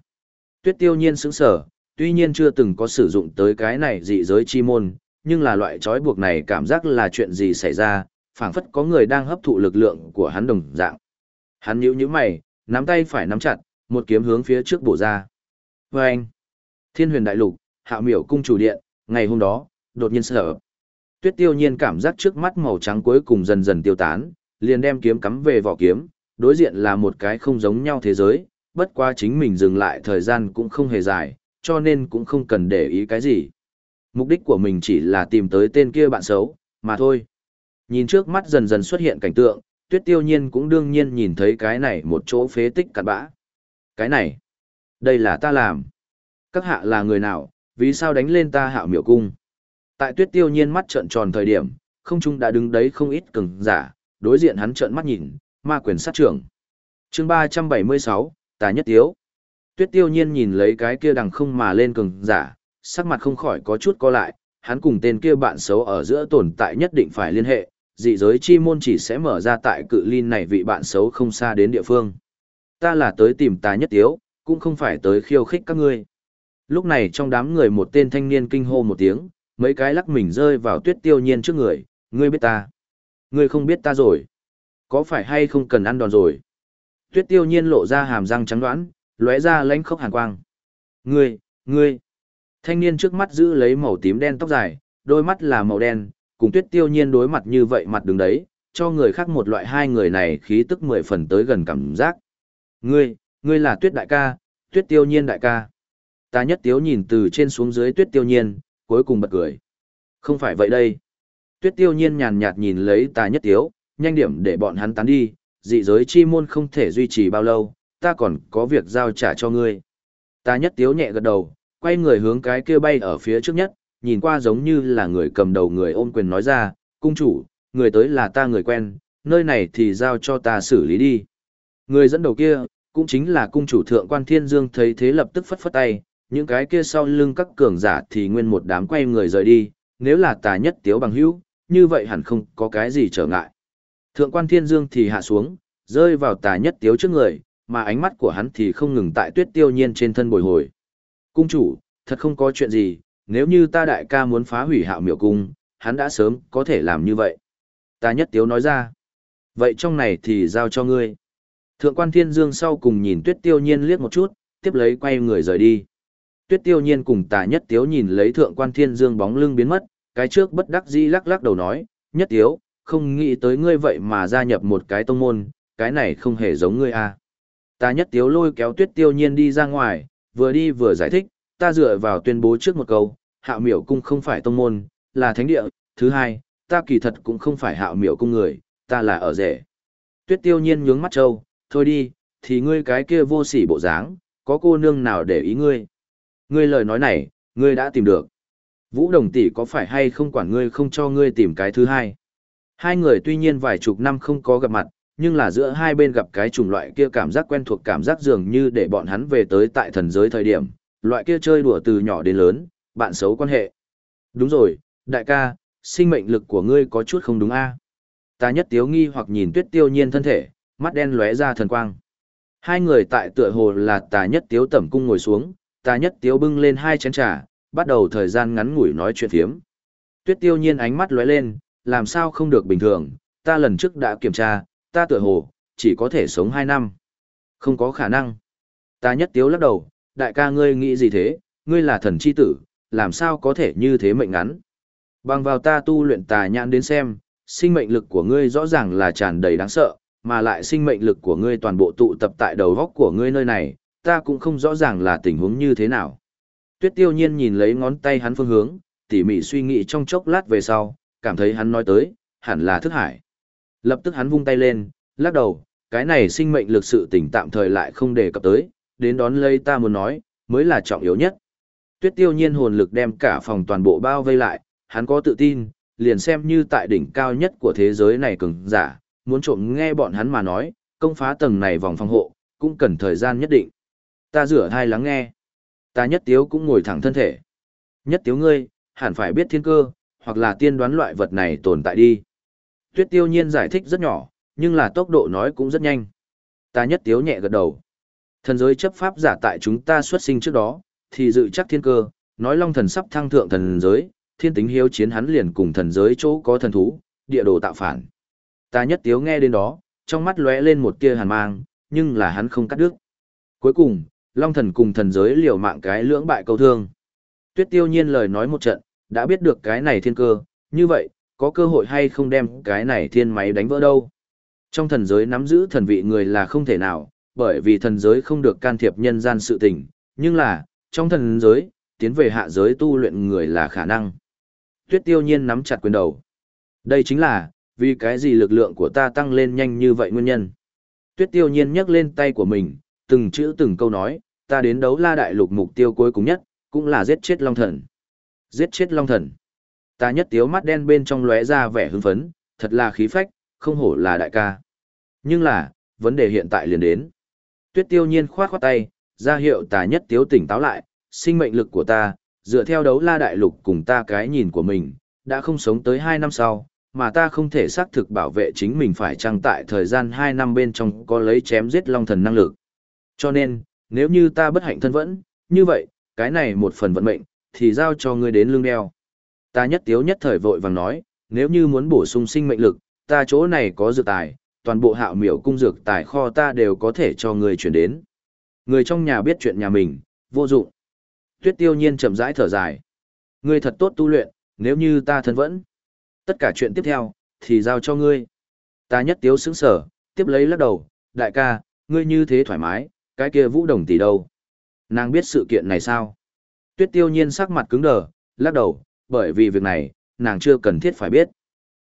Tuyết tiêu nhiên sững sở, tuy nhiên chưa từng có sử dụng tới cái này dị giới chi môn, nhưng là loại trói buộc này cảm giác là chuyện gì xảy ra, phảng phất có người đang hấp thụ lực lượng của hắn đồng dạng. Hắn nhíu nhíu mày, nắm tay phải nắm chặt, một kiếm hướng phía trước bổ ra. Và anh, thiên huyền đại lục, hạ miểu cung chủ điện, ngày hôm đó, đột nhiên sợ. Tuyết tiêu nhiên cảm giác trước mắt màu trắng cuối cùng dần dần tiêu tán, liền đem kiếm cắm về vỏ kiếm, đối diện là một cái không giống nhau thế giới, bất quá chính mình dừng lại thời gian cũng không hề dài, cho nên cũng không cần để ý cái gì. Mục đích của mình chỉ là tìm tới tên kia bạn xấu, mà thôi. Nhìn trước mắt dần dần xuất hiện cảnh tượng, tuyết tiêu nhiên cũng đương nhiên nhìn thấy cái này một chỗ phế tích cặn bã. Cái này, đây là ta làm. Các hạ là người nào, vì sao đánh lên ta hạo miểu cung? Tại tuyết tiêu nhiên mắt trợn tròn thời điểm, không trung đã đứng đấy không ít cứng giả, đối diện hắn trợn mắt nhìn, ma quyền sát trưởng. chương 376, tà nhất tiếu. Tuyết tiêu nhiên nhìn lấy cái kia đằng không mà lên cường giả, sắc mặt không khỏi có chút co lại, hắn cùng tên kia bạn xấu ở giữa tồn tại nhất định phải liên hệ, dị giới chi môn chỉ sẽ mở ra tại cự linh này vị bạn xấu không xa đến địa phương. Ta là tới tìm ta nhất tiếu, cũng không phải tới khiêu khích các ngươi. Lúc này trong đám người một tên thanh niên kinh hô một tiếng, mấy cái lắc mình rơi vào tuyết tiêu nhiên trước người, ngươi biết ta. Ngươi không biết ta rồi. Có phải hay không cần ăn đòn rồi? Tuyết tiêu nhiên lộ ra hàm răng trắng đoán, lóe ra lánh khốc hàn quang. Ngươi, ngươi. Thanh niên trước mắt giữ lấy màu tím đen tóc dài, đôi mắt là màu đen, cùng tuyết tiêu nhiên đối mặt như vậy mặt đứng đấy, cho người khác một loại hai người này khí tức mười phần tới gần cảm giác. Ngươi, ngươi là tuyết đại ca, tuyết tiêu nhiên đại ca. Ta nhất tiếu nhìn từ trên xuống dưới tuyết tiêu nhiên, cuối cùng bật cười. Không phải vậy đây. Tuyết tiêu nhiên nhàn nhạt nhìn lấy ta nhất tiếu, nhanh điểm để bọn hắn tán đi, dị giới chi môn không thể duy trì bao lâu, ta còn có việc giao trả cho ngươi. Ta nhất tiếu nhẹ gật đầu, quay người hướng cái kia bay ở phía trước nhất, nhìn qua giống như là người cầm đầu người ôm quyền nói ra, cung chủ, người tới là ta người quen, nơi này thì giao cho ta xử lý đi. Người dẫn đầu kia, cũng chính là cung chủ thượng quan thiên dương thấy thế lập tức phất phất tay, những cái kia sau lưng các cường giả thì nguyên một đám quay người rời đi, nếu là tà nhất tiếu bằng hữu, như vậy hẳn không có cái gì trở ngại. Thượng quan thiên dương thì hạ xuống, rơi vào tà nhất tiếu trước người, mà ánh mắt của hắn thì không ngừng tại tuyết tiêu nhiên trên thân bồi hồi. Cung chủ, thật không có chuyện gì, nếu như ta đại ca muốn phá hủy hạo miểu cung, hắn đã sớm có thể làm như vậy. Ta nhất tiếu nói ra. Vậy trong này thì giao cho ngươi. Thượng quan thiên dương sau cùng nhìn tuyết tiêu nhiên liếc một chút, tiếp lấy quay người rời đi. Tuyết tiêu nhiên cùng tà nhất tiếu nhìn lấy thượng quan thiên dương bóng lưng biến mất, cái trước bất đắc dĩ lắc lắc đầu nói, nhất tiếu, không nghĩ tới ngươi vậy mà gia nhập một cái tông môn, cái này không hề giống ngươi à. Tà nhất tiếu lôi kéo tuyết tiêu nhiên đi ra ngoài, vừa đi vừa giải thích, ta dựa vào tuyên bố trước một câu, hạo miểu cung không phải tông môn, là thánh địa, thứ hai, ta kỳ thật cũng không phải hạo miểu cung người, ta là ở rể. Tuyết tiêu nhiên nhướng mắt trâu, thôi đi, thì ngươi cái kia vô sỉ bộ dáng, có cô nương nào để ý ngươi. Ngươi lời nói này, ngươi đã tìm được. Vũ đồng tỷ có phải hay không quản ngươi không cho ngươi tìm cái thứ hai. Hai người tuy nhiên vài chục năm không có gặp mặt, nhưng là giữa hai bên gặp cái chủng loại kia cảm giác quen thuộc cảm giác dường như để bọn hắn về tới tại thần giới thời điểm, loại kia chơi đùa từ nhỏ đến lớn, bạn xấu quan hệ. Đúng rồi, đại ca, sinh mệnh lực của ngươi có chút không đúng a à? Ta nhất tiếu nghi hoặc nhìn tuyết tiêu nhiên thân thể, mắt đen lóe ra thần quang. Hai người tại tựa hồ là tà nhất tiếu tẩm cung ngồi xuống, tà nhất tiếu bưng lên hai chén trà, bắt đầu thời gian ngắn ngủi nói chuyện thiếm. Tuyết tiêu nhiên ánh mắt lóe lên, làm sao không được bình thường, ta lần trước đã kiểm tra, ta tựa hồ, chỉ có thể sống hai năm. Không có khả năng. Ta nhất tiếu lắc đầu, đại ca ngươi nghĩ gì thế, ngươi là thần chi tử, làm sao có thể như thế mệnh ngắn. Bằng vào ta tu luyện tà nhãn đến xem, sinh mệnh lực của ngươi rõ ràng là tràn đầy đáng sợ, mà lại sinh mệnh lực của ngươi toàn bộ tụ tập tại đầu góc của ngươi nơi này, ta cũng không rõ ràng là tình huống như thế nào. Tuyết tiêu nhiên nhìn lấy ngón tay hắn phương hướng, tỉ mỉ suy nghĩ trong chốc lát về sau, cảm thấy hắn nói tới, hẳn là thức hải. Lập tức hắn vung tay lên, lắc đầu, cái này sinh mệnh lực sự tỉnh tạm thời lại không đề cập tới, đến đón lấy ta muốn nói, mới là trọng yếu nhất. Tuyết tiêu nhiên hồn lực đem cả phòng toàn bộ bao vây lại, hắn có tự tin, liền xem như tại đỉnh cao nhất của thế giới này cường giả, muốn trộm nghe bọn hắn mà nói, công phá tầng này vòng phòng hộ, cũng cần thời gian nhất định. Ta rửa thai lắng nghe. Ta nhất tiếu cũng ngồi thẳng thân thể. Nhất tiếu ngươi, hẳn phải biết thiên cơ, hoặc là tiên đoán loại vật này tồn tại đi. Tuyết tiêu nhiên giải thích rất nhỏ, nhưng là tốc độ nói cũng rất nhanh. Ta nhất tiếu nhẹ gật đầu. Thần giới chấp pháp giả tại chúng ta xuất sinh trước đó, thì dự chắc thiên cơ, nói long thần sắp thăng thượng thần giới, thiên tính hiếu chiến hắn liền cùng thần giới chỗ có thần thú, địa đồ tạo phản. Ta nhất tiếu nghe đến đó, trong mắt lóe lên một tia hàn mang, nhưng là hắn không cắt đứt. Cuối cùng, long thần cùng thần giới liều mạng cái lưỡng bại câu thương. Tuyết tiêu nhiên lời nói một trận, đã biết được cái này thiên cơ, như vậy, có cơ hội hay không đem cái này thiên máy đánh vỡ đâu. Trong thần giới nắm giữ thần vị người là không thể nào, bởi vì thần giới không được can thiệp nhân gian sự tình, nhưng là, trong thần giới, tiến về hạ giới tu luyện người là khả năng. Tuyết tiêu nhiên nắm chặt quyền đầu. Đây chính là, vì cái gì lực lượng của ta tăng lên nhanh như vậy nguyên nhân. Tuyết tiêu nhiên nhấc lên tay của mình, từng chữ từng câu nói, ta đến đấu la đại lục mục tiêu cuối cùng nhất, cũng là giết chết long thần. Giết chết long thần. Ta nhất tiếu mắt đen bên trong lóe ra vẻ hưng phấn, thật là khí phách, không hổ là đại ca. Nhưng là, vấn đề hiện tại liền đến. Tuyết tiêu nhiên khoát khoát tay, ra hiệu ta nhất tiếu tỉnh táo lại, sinh mệnh lực của ta, dựa theo đấu la đại lục cùng ta cái nhìn của mình, đã không sống tới 2 năm sau, mà ta không thể xác thực bảo vệ chính mình phải trăng tại thời gian 2 năm bên trong có lấy chém giết long thần năng lực. Cho nên, nếu như ta bất hạnh thân vẫn, như vậy, cái này một phần vận mệnh, thì giao cho ngươi đến lương đeo. Ta nhất tiếu nhất thời vội vàng nói, nếu như muốn bổ sung sinh mệnh lực, ta chỗ này có dự tài, toàn bộ hạo miểu cung dược tài kho ta đều có thể cho người chuyển đến. Người trong nhà biết chuyện nhà mình, vô dụng. Tuyết tiêu nhiên chậm rãi thở dài. Ngươi thật tốt tu luyện, nếu như ta thân vẫn. Tất cả chuyện tiếp theo, thì giao cho ngươi. Ta nhất tiếu sững sở, tiếp lấy lắc đầu, đại ca, ngươi như thế thoải mái, cái kia vũ đồng tỷ đâu? Nàng biết sự kiện này sao? Tuyết tiêu nhiên sắc mặt cứng đờ, lắc đầu, bởi vì việc này, nàng chưa cần thiết phải biết.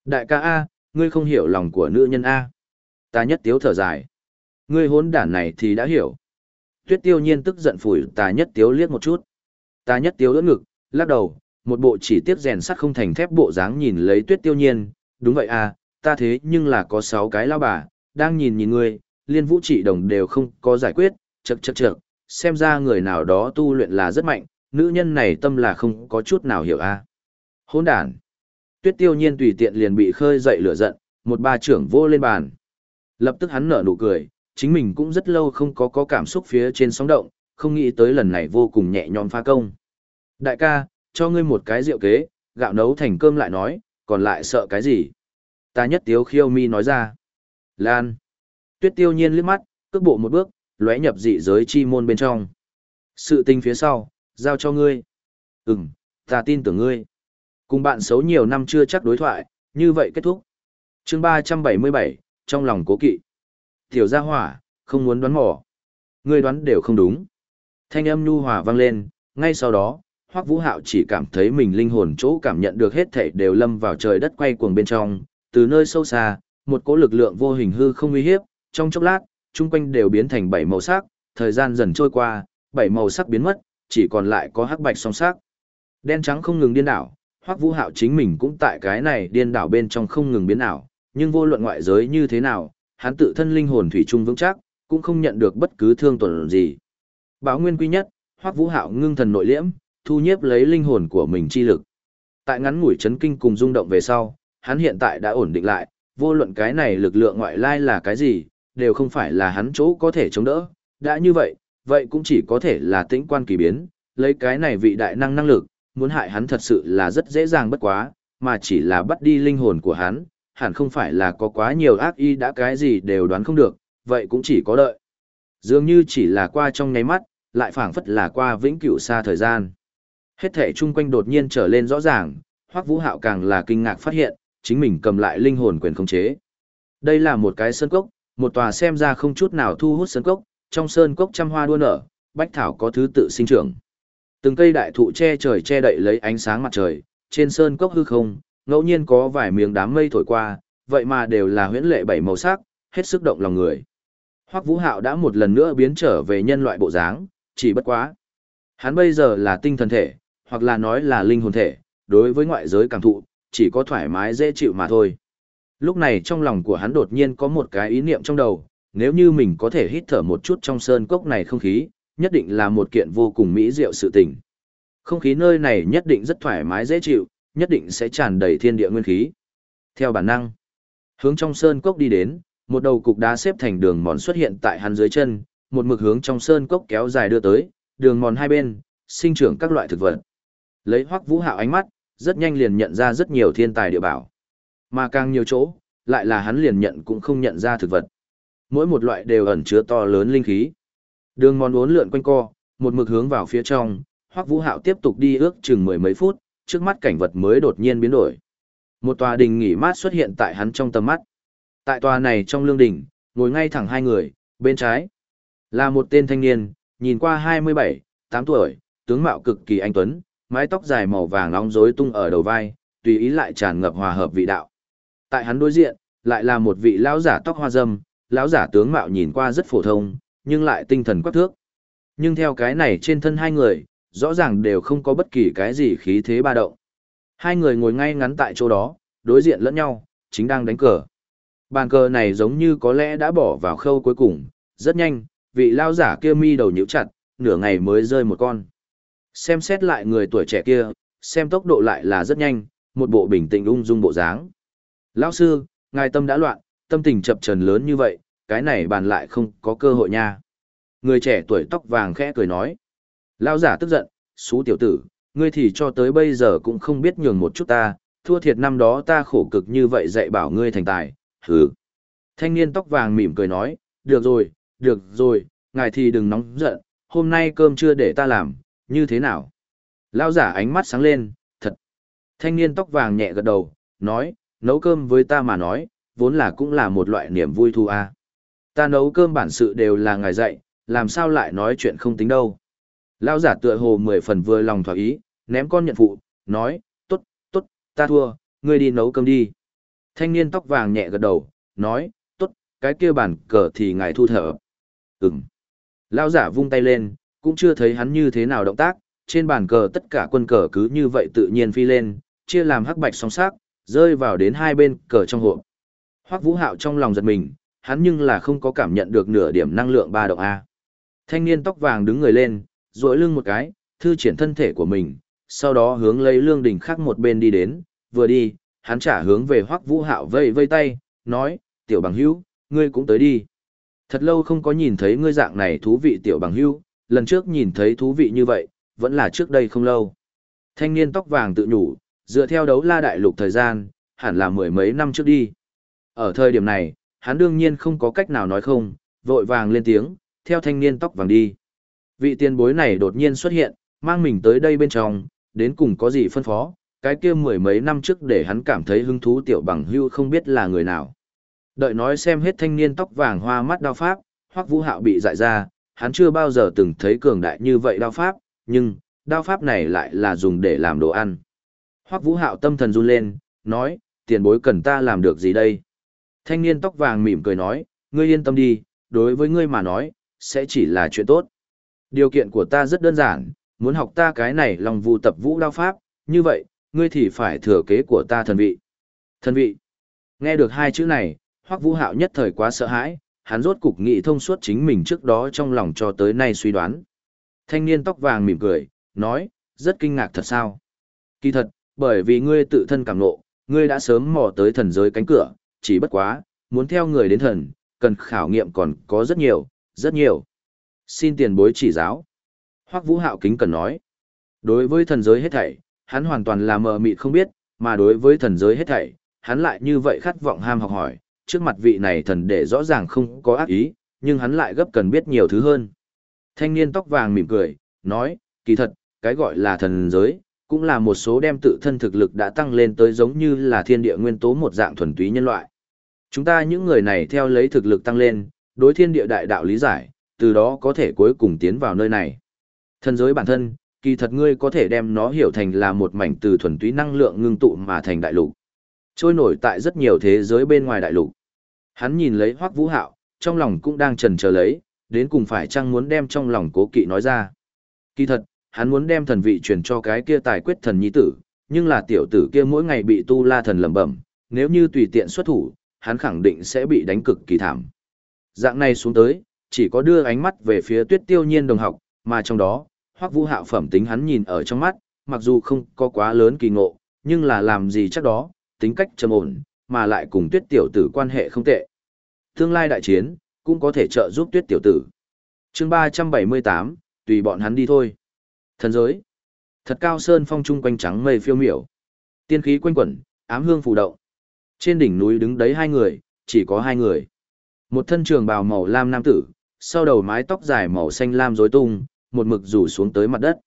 Đại ca A, ngươi không hiểu lòng của nữ nhân A. Ta nhất tiếu thở dài. Ngươi hốn đản này thì đã hiểu. Tuyết tiêu nhiên tức giận phủi ta nhất tiếu liếc một chút. Ta nhất tiếu đỡ ngực, lắc đầu, một bộ chỉ tiếp rèn sắt không thành thép bộ dáng nhìn lấy tuyết tiêu nhiên. Đúng vậy à, ta thế nhưng là có sáu cái lao bà, đang nhìn nhìn ngươi, liên vũ trị đồng đều không có giải quyết, chật chật chật, xem ra người nào đó tu luyện là rất mạnh, nữ nhân này tâm là không có chút nào hiểu a à. Hỗn đàn. Tuyết tiêu nhiên tùy tiện liền bị khơi dậy lửa giận, một ba trưởng vô lên bàn. Lập tức hắn nở nụ cười, chính mình cũng rất lâu không có có cảm xúc phía trên sóng động, không nghĩ tới lần này vô cùng nhẹ nhõm pha công. Đại ca, cho ngươi một cái rượu kế, gạo nấu thành cơm lại nói, còn lại sợ cái gì? Ta nhất tiếu khiêu mi nói ra. Lan. Tuyết tiêu nhiên liếc mắt, cước bộ một bước, lóe nhập dị giới chi môn bên trong. Sự tình phía sau, giao cho ngươi. Ừm, ta tin tưởng ngươi. Cùng bạn xấu nhiều năm chưa chắc đối thoại, như vậy kết thúc. chương 377, trong lòng cố kỵ. Tiểu gia hỏa, không muốn đoán mò. Ngươi đoán đều không đúng. Thanh âm nhu hòa vang lên, ngay sau đó, Hoắc Vũ Hạo chỉ cảm thấy mình linh hồn chỗ cảm nhận được hết thảy đều lâm vào trời đất quay cuồng bên trong, từ nơi sâu xa, một cỗ lực lượng vô hình hư không uy hiếp, trong chốc lát, chung quanh đều biến thành bảy màu sắc, thời gian dần trôi qua, bảy màu sắc biến mất, chỉ còn lại có hắc bạch song sắc. Đen trắng không ngừng điên đảo, Hoắc Vũ Hạo chính mình cũng tại cái này điên đảo bên trong không ngừng biến ảo, nhưng vô luận ngoại giới như thế nào, hắn tự thân linh hồn thủy chung vững chắc, cũng không nhận được bất cứ thương tổn gì. Báo nguyên quy nhất, Hoắc Vũ Hạo ngưng thần nội liễm, thu nhiếp lấy linh hồn của mình chi lực. Tại ngắn ngủi chấn kinh cùng rung động về sau, hắn hiện tại đã ổn định lại, vô luận cái này lực lượng ngoại lai là cái gì, đều không phải là hắn chỗ có thể chống đỡ. Đã như vậy, vậy cũng chỉ có thể là tĩnh quan kỳ biến, lấy cái này vị đại năng năng lực, muốn hại hắn thật sự là rất dễ dàng bất quá, mà chỉ là bắt đi linh hồn của hắn, hẳn không phải là có quá nhiều ác ý đã cái gì đều đoán không được, vậy cũng chỉ có đợi. Dường như chỉ là qua trong nháy mắt, lại phảng phất là qua vĩnh cửu xa thời gian. Hết thể chung quanh đột nhiên trở lên rõ ràng, Hoắc Vũ Hạo càng là kinh ngạc phát hiện, chính mình cầm lại linh hồn quyền khống chế. Đây là một cái sơn cốc, một tòa xem ra không chút nào thu hút sơn cốc, trong sơn cốc trăm hoa đua nở, bách thảo có thứ tự sinh trưởng. Từng cây đại thụ che trời che đậy lấy ánh sáng mặt trời, trên sơn cốc hư không, ngẫu nhiên có vài miếng đám mây thổi qua, vậy mà đều là huyễn lệ bảy màu sắc, hết sức động lòng người. Hoắc Vũ Hạo đã một lần nữa biến trở về nhân loại bộ dáng, chỉ bất quá. Hắn bây giờ là tinh thần thể, hoặc là nói là linh hồn thể, đối với ngoại giới cảm thụ, chỉ có thoải mái dễ chịu mà thôi. Lúc này trong lòng của hắn đột nhiên có một cái ý niệm trong đầu, nếu như mình có thể hít thở một chút trong sơn cốc này không khí, nhất định là một kiện vô cùng mỹ diệu sự tình. Không khí nơi này nhất định rất thoải mái dễ chịu, nhất định sẽ tràn đầy thiên địa nguyên khí. Theo bản năng, hướng trong sơn cốc đi đến, một đầu cục đá xếp thành đường mòn xuất hiện tại hắn dưới chân, một mực hướng trong sơn cốc kéo dài đưa tới, đường mòn hai bên, sinh trưởng các loại thực vật. Lấy Hoắc Vũ Hạo ánh mắt, rất nhanh liền nhận ra rất nhiều thiên tài địa bảo. Mà càng nhiều chỗ, lại là hắn liền nhận cũng không nhận ra thực vật. Mỗi một loại đều ẩn chứa to lớn linh khí. Đường mòn uốn lượn quanh co, một mực hướng vào phía trong, Hoắc Vũ Hạo tiếp tục đi ước chừng mười mấy phút, trước mắt cảnh vật mới đột nhiên biến đổi. Một tòa đình nghỉ mát xuất hiện tại hắn trong tầm mắt. Tại tòa này trong lương đình, ngồi ngay thẳng hai người, bên trái là một tên thanh niên, nhìn qua 27, 8 tuổi, tướng mạo cực kỳ anh tuấn, mái tóc dài màu vàng nóng rối tung ở đầu vai, tùy ý lại tràn ngập hòa hợp vị đạo. Tại hắn đối diện, lại là một vị lão giả tóc hoa râm, lão giả tướng mạo nhìn qua rất phổ thông, nhưng lại tinh thần quắc thước. Nhưng theo cái này trên thân hai người, rõ ràng đều không có bất kỳ cái gì khí thế ba động. Hai người ngồi ngay ngắn tại chỗ đó, đối diện lẫn nhau, chính đang đánh cờ. Bàn cờ này giống như có lẽ đã bỏ vào khâu cuối cùng, rất nhanh, vị lao giả kia mi đầu nhíu chặt, nửa ngày mới rơi một con. Xem xét lại người tuổi trẻ kia, xem tốc độ lại là rất nhanh, một bộ bình tĩnh ung dung bộ dáng. Lão sư, ngài tâm đã loạn, tâm tình chập trần lớn như vậy, cái này bàn lại không có cơ hội nha. Người trẻ tuổi tóc vàng khẽ cười nói. Lão giả tức giận, xú tiểu tử, ngươi thì cho tới bây giờ cũng không biết nhường một chút ta, thua thiệt năm đó ta khổ cực như vậy dạy bảo ngươi thành tài, hừ. Thanh niên tóc vàng mỉm cười nói, được rồi, được rồi, ngài thì đừng nóng giận, hôm nay cơm chưa để ta làm, như thế nào? Lão giả ánh mắt sáng lên, thật. Thanh niên tóc vàng nhẹ gật đầu, nói, nấu cơm với ta mà nói, vốn là cũng là một loại niềm vui thu a. Ta nấu cơm bản sự đều là ngài dạy, làm sao lại nói chuyện không tính đâu. Lão giả tựa hồ mười phần vừa lòng thỏa ý, ném con nhận phụ, nói, tốt, tốt, ta thua, ngươi đi nấu cơm đi. Thanh niên tóc vàng nhẹ gật đầu, nói, tốt, cái kia bản cờ thì ngài thu thở. Ừm. Lão giả vung tay lên, cũng chưa thấy hắn như thế nào động tác, trên bàn cờ tất cả quân cờ cứ như vậy tự nhiên phi lên, chia làm hắc bạch song sắc, rơi vào đến hai bên cờ trong hộp. Hoắc Vũ Hạo trong lòng giật mình, hắn nhưng là không có cảm nhận được nửa điểm năng lượng ba động a. Thanh niên tóc vàng đứng người lên, duỗi lưng một cái, thư triển thân thể của mình, sau đó hướng lấy lương đỉnh khác một bên đi đến, vừa đi, hắn trả hướng về Hoắc Vũ Hạo vây vây tay, nói, tiểu bằng hữu, ngươi cũng tới đi. Thật lâu không có nhìn thấy ngươi dạng này thú vị tiểu bằng hữu, lần trước nhìn thấy thú vị như vậy, vẫn là trước đây không lâu. Thanh niên tóc vàng tự nhủ, dựa theo đấu la đại lục thời gian, hẳn là mười mấy năm trước đi. Ở thời điểm này, hắn đương nhiên không có cách nào nói không, vội vàng lên tiếng, theo thanh niên tóc vàng đi. Vị tiền bối này đột nhiên xuất hiện, mang mình tới đây bên trong, đến cùng có gì phân phó, cái kia mười mấy năm trước để hắn cảm thấy hứng thú tiểu bằng hưu không biết là người nào. Đợi nói xem hết thanh niên tóc vàng hoa mắt đao pháp, hoặc vũ hạo bị dại ra, hắn chưa bao giờ từng thấy cường đại như vậy đao pháp, nhưng, đao pháp này lại là dùng để làm đồ ăn. Hoắc vũ hạo tâm thần run lên, nói, tiền bối cần ta làm được gì đây? Thanh niên tóc vàng mỉm cười nói, ngươi yên tâm đi, đối với ngươi mà nói, sẽ chỉ là chuyện tốt. Điều kiện của ta rất đơn giản, muốn học ta cái này lòng vụ tập vũ đao pháp, như vậy, ngươi thì phải thừa kế của ta thần vị. Thần vị. Nghe được hai chữ này, Hoắc Vũ Hạo nhất thời quá sợ hãi, hắn rốt cục nghĩ thông suốt chính mình trước đó trong lòng cho tới nay suy đoán. Thanh niên tóc vàng mỉm cười, nói, rất kinh ngạc thật sao? Kỳ thật, bởi vì ngươi tự thân cảm nộ, ngươi đã sớm mò tới thần giới cánh cửa, chỉ bất quá, muốn theo người đến thần, cần khảo nghiệm còn có rất nhiều, rất nhiều. Xin tiền bối chỉ giáo. Hoắc Vũ Hạo kính cần nói. Đối với thần giới hết thảy, hắn hoàn toàn là mờ mịt không biết, mà đối với thần giới hết thảy, hắn lại như vậy khát vọng ham học hỏi, trước mặt vị này thần để rõ ràng không có ác ý, nhưng hắn lại gấp cần biết nhiều thứ hơn. Thanh niên tóc vàng mỉm cười, nói, kỳ thật, cái gọi là thần giới, cũng là một số đem tự thân thực lực đã tăng lên tới giống như là thiên địa nguyên tố một dạng thuần túy nhân loại. Chúng ta những người này theo lấy thực lực tăng lên, đối thiên địa đại đạo lý giải, từ đó có thể cuối cùng tiến vào nơi này. Thần giới bản thân, kỳ thật ngươi có thể đem nó hiểu thành là một mảnh từ thuần túy năng lượng ngưng tụ mà thành đại lục. Trôi nổi tại rất nhiều thế giới bên ngoài đại lục. Hắn nhìn lấy Hoắc Vũ Hạo, trong lòng cũng đang trần chờ lấy, đến cùng phải chăng muốn đem trong lòng cố kỵ nói ra. Kỳ thật, hắn muốn đem thần vị truyền cho cái kia tài quyết thần nhi tử, nhưng là tiểu tử kia mỗi ngày bị tu la thần lẩm bẩm, nếu như tùy tiện xuất thủ, hắn khẳng định sẽ bị đánh cực kỳ thảm. Dạng này xuống tới, chỉ có đưa ánh mắt về phía tuyết tiêu nhiên đồng học, mà trong đó, hoắc vũ hạo phẩm tính hắn nhìn ở trong mắt, mặc dù không có quá lớn kỳ ngộ, nhưng là làm gì chắc đó, tính cách trầm ổn, mà lại cùng tuyết tiểu tử quan hệ không tệ. Tương lai đại chiến, cũng có thể trợ giúp tuyết tiểu tử. chương 378, tùy bọn hắn đi thôi. Thần giới. Thật cao sơn phong trung quanh trắng mây phiêu miểu. Tiên khí quanh quẩn, ám hương phù động. Trên đỉnh núi đứng đấy hai người, chỉ có hai người. Một thân trường bào màu lam nam tử, sau đầu mái tóc dài màu xanh lam rối tung, một mực rủ xuống tới mặt đất.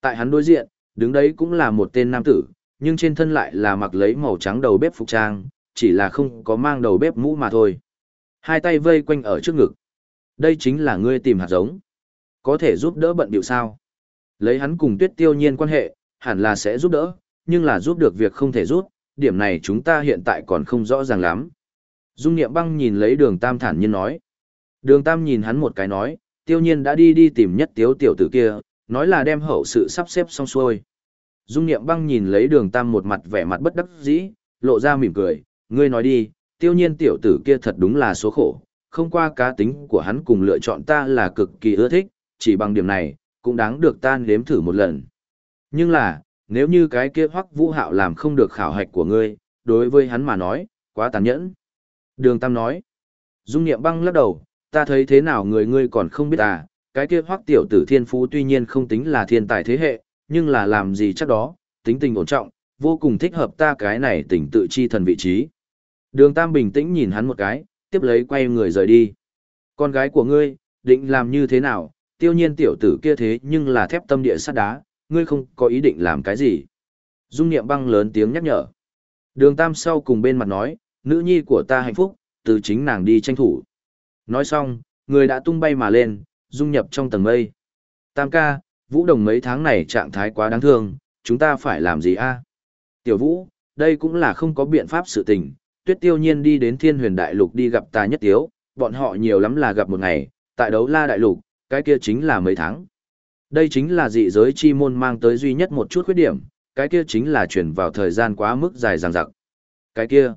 Tại hắn đối diện, đứng đấy cũng là một tên nam tử, nhưng trên thân lại là mặc lấy màu trắng đầu bếp phục trang, chỉ là không có mang đầu bếp mũ mà thôi. Hai tay vây quanh ở trước ngực. Đây chính là ngươi tìm hạt giống. Có thể giúp đỡ bận điều sao? Lấy hắn cùng tuyết tiêu nhiên quan hệ, hẳn là sẽ giúp đỡ, nhưng là giúp được việc không thể giúp, điểm này chúng ta hiện tại còn không rõ ràng lắm. Dung Niệm Băng nhìn lấy đường Tam thản nhiên nói. Đường Tam nhìn hắn một cái nói, tiêu nhiên đã đi đi tìm nhất tiếu tiểu tử kia, nói là đem hậu sự sắp xếp xong xuôi. Dung Niệm Băng nhìn lấy đường Tam một mặt vẻ mặt bất đắc dĩ, lộ ra mỉm cười, ngươi nói đi, tiêu nhiên tiểu tử kia thật đúng là số khổ, không qua cá tính của hắn cùng lựa chọn ta là cực kỳ ưa thích, chỉ bằng điểm này, cũng đáng được ta nếm thử một lần. Nhưng là, nếu như cái kia hoắc vũ hạo làm không được khảo hạch của ngươi, đối với hắn mà nói, quá tàn nhẫn. Đường Tam nói, Dung Niệm băng lắc đầu, ta thấy thế nào người ngươi còn không biết à, cái kia hoắc tiểu tử thiên phú tuy nhiên không tính là thiên tài thế hệ, nhưng là làm gì chắc đó, tính tình ổn trọng, vô cùng thích hợp ta cái này tỉnh tự chi thần vị trí. Đường Tam bình tĩnh nhìn hắn một cái, tiếp lấy quay người rời đi. Con gái của ngươi, định làm như thế nào, tiêu nhiên tiểu tử kia thế nhưng là thép tâm địa sắt đá, ngươi không có ý định làm cái gì. Dung Niệm băng lớn tiếng nhắc nhở. Đường Tam sau cùng bên mặt nói, nữ nhi của ta hạnh phúc, từ chính nàng đi tranh thủ. Nói xong, người đã tung bay mà lên, dung nhập trong tầng mây. Tam ca, Vũ Đồng mấy tháng này trạng thái quá đáng thương, chúng ta phải làm gì a? Tiểu Vũ, đây cũng là không có biện pháp sự tình, tuyết tiêu nhiên đi đến thiên huyền đại lục đi gặp ta nhất tiếu, bọn họ nhiều lắm là gặp một ngày, tại đấu la đại lục, cái kia chính là mấy tháng. Đây chính là dị giới chi môn mang tới duy nhất một chút khuyết điểm, cái kia chính là chuyển vào thời gian quá mức dài dằng dặc. Cái kia,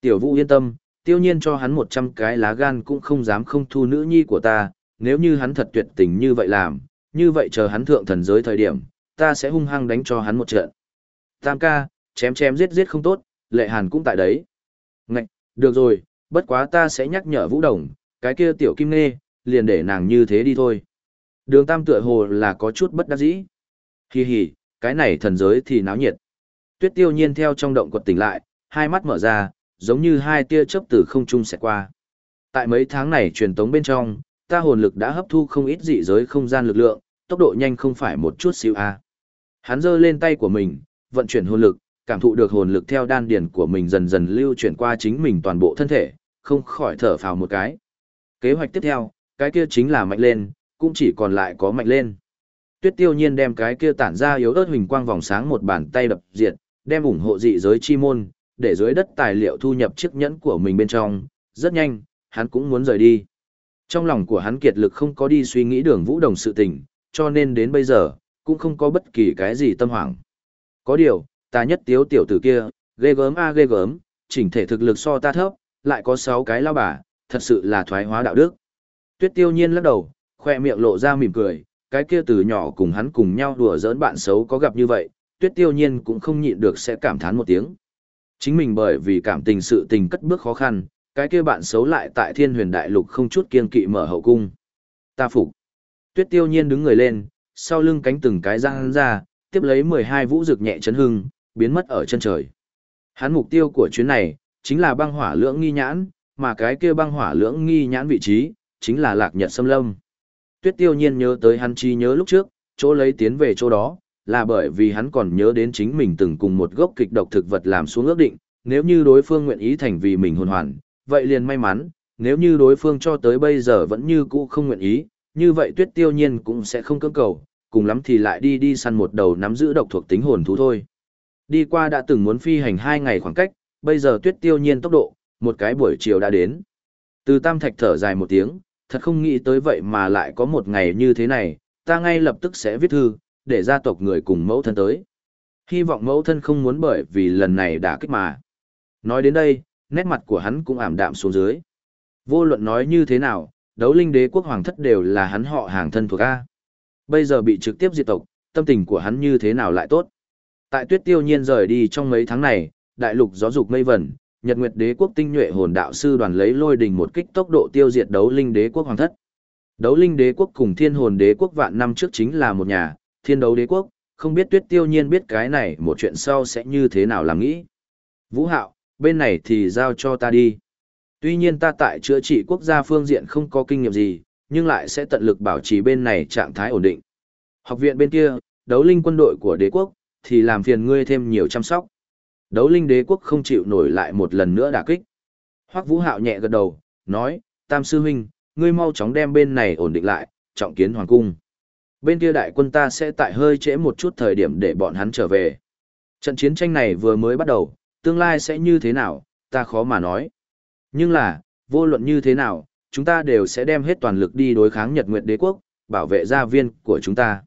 tiểu vũ yên tâm, tiêu nhiên cho hắn 100 cái lá gan cũng không dám không thu nữ nhi của ta, nếu như hắn thật tuyệt tình như vậy làm, như vậy chờ hắn thượng thần giới thời điểm, ta sẽ hung hăng đánh cho hắn một trận. Tam ca, chém chém giết giết không tốt, lệ hàn cũng tại đấy. Ngạch, được rồi, bất quá ta sẽ nhắc nhở Vũ Đồng, cái kia tiểu kim nê, liền để nàng như thế đi thôi. Đường Tam tựa hồ là có chút bất đắc dĩ. Hi hi, cái này thần giới thì náo nhiệt. Tuyết tiêu nhiên theo trong động quật tỉnh lại, hai mắt mở ra, giống như hai tia chớp từ không trung sẽ qua. Tại mấy tháng này truyền tống bên trong, ta hồn lực đã hấp thu không ít dị giới không gian lực lượng, tốc độ nhanh không phải một chút xíu a. Hắn giơ lên tay của mình, vận chuyển hồn lực, cảm thụ được hồn lực theo đan điền của mình dần dần lưu chuyển qua chính mình toàn bộ thân thể, không khỏi thở phào một cái. Kế hoạch tiếp theo, cái kia chính là mạnh lên, cũng chỉ còn lại có mạnh lên. Tuyết tiêu nhiên đem cái kia tản ra yếu ớt huỳnh quang vòng sáng một bàn tay đập diệt, đem ủng hộ dị giới chi môn, để dưới đất tài liệu thu nhập chiếc nhẫn của mình bên trong, rất nhanh, hắn cũng muốn rời đi. Trong lòng của hắn kiệt lực không có đi suy nghĩ đường vũ đồng sự tình, cho nên đến bây giờ, cũng không có bất kỳ cái gì tâm hoảng. Có điều, ta nhất tiếu tiểu tử kia, ghê gớm a ghê gớm, chỉnh thể thực lực so ta thấp, lại có 6 cái lao bà, thật sự là thoái hóa đạo đức. Tuyết tiêu nhiên lắc đầu, khoe miệng lộ ra mỉm cười, cái kia từ nhỏ cùng hắn cùng nhau đùa giỡn bạn xấu có gặp như vậy, tuyết tiêu nhiên cũng không nhịn được sẽ cảm thán một tiếng. Chính mình bởi vì cảm tình sự tình cất bước khó khăn, cái kia bạn xấu lại tại thiên huyền đại lục không chút kiên kỵ mở hậu cung. Ta phục. Tuyết tiêu nhiên đứng người lên, sau lưng cánh từng cái răng ra, tiếp lấy 12 vũ rực nhẹ chấn hưng, biến mất ở chân trời. Hắn mục tiêu của chuyến này, chính là băng hỏa lưỡng nghi nhãn, mà cái kia băng hỏa lưỡng nghi nhãn vị trí, chính là lạc nhật xâm lâm. Tuyết tiêu nhiên nhớ tới hắn chi nhớ lúc trước, chỗ lấy tiến về chỗ đó, là bởi vì hắn còn nhớ đến chính mình từng cùng một gốc kịch độc thực vật làm xuống ước định, nếu như đối phương nguyện ý thành vì mình hồn hoàn, vậy liền may mắn, nếu như đối phương cho tới bây giờ vẫn như cũ không nguyện ý, như vậy tuyết tiêu nhiên cũng sẽ không cưỡng cầu, cùng lắm thì lại đi đi săn một đầu nắm giữ độc thuộc tính hồn thú thôi. Đi qua đã từng muốn phi hành hai ngày khoảng cách, bây giờ tuyết tiêu nhiên tốc độ, một cái buổi chiều đã đến. Từ tam thạch thở dài một tiếng, thật không nghĩ tới vậy mà lại có một ngày như thế này, ta ngay lập tức sẽ viết thư, để gia tộc người cùng mẫu thân tới. Hy vọng mẫu thân không muốn bởi vì lần này đã kích mà. Nói đến đây, nét mặt của hắn cũng ảm đạm xuống dưới. Vô luận nói như thế nào, đấu linh đế quốc hoàng thất đều là hắn họ hàng thân thuộc A. Bây giờ bị trực tiếp diệt tộc, tâm tình của hắn như thế nào lại tốt. Tại tuyết tiêu nhiên rời đi trong mấy tháng này, đại lục gió dục mây vẩn, Nhật Nguyệt Đế quốc tinh nhuệ hồn đạo sư đoàn lấy lôi đình một kích tốc độ tiêu diệt đấu linh đế quốc hoàng thất. Đấu linh đế quốc cùng thiên hồn đế quốc vạn năm trước chính là một nhà, thiên đấu đế quốc, không biết tuyết tiêu nhiên biết cái này một chuyện sau sẽ như thế nào làm nghĩ. Vũ hạo, bên này thì giao cho ta đi. Tuy nhiên ta tại chữa trị quốc gia phương diện không có kinh nghiệm gì, nhưng lại sẽ tận lực bảo trì bên này trạng thái ổn định. Học viện bên kia, đấu linh quân đội của đế quốc, thì làm phiền ngươi thêm nhiều chăm sóc. Đấu linh đế quốc không chịu nổi lại một lần nữa đả kích. Hoắc Vũ Hạo nhẹ gật đầu, nói, Tam Sư Huynh, ngươi mau chóng đem bên này ổn định lại, trọng kiến hoàng cung. Bên kia đại quân ta sẽ tại hơi trễ một chút thời điểm để bọn hắn trở về. Trận chiến tranh này vừa mới bắt đầu, tương lai sẽ như thế nào, ta khó mà nói. Nhưng là, vô luận như thế nào, chúng ta đều sẽ đem hết toàn lực đi đối kháng Nhật Nguyệt Đế quốc, bảo vệ gia viên của chúng ta.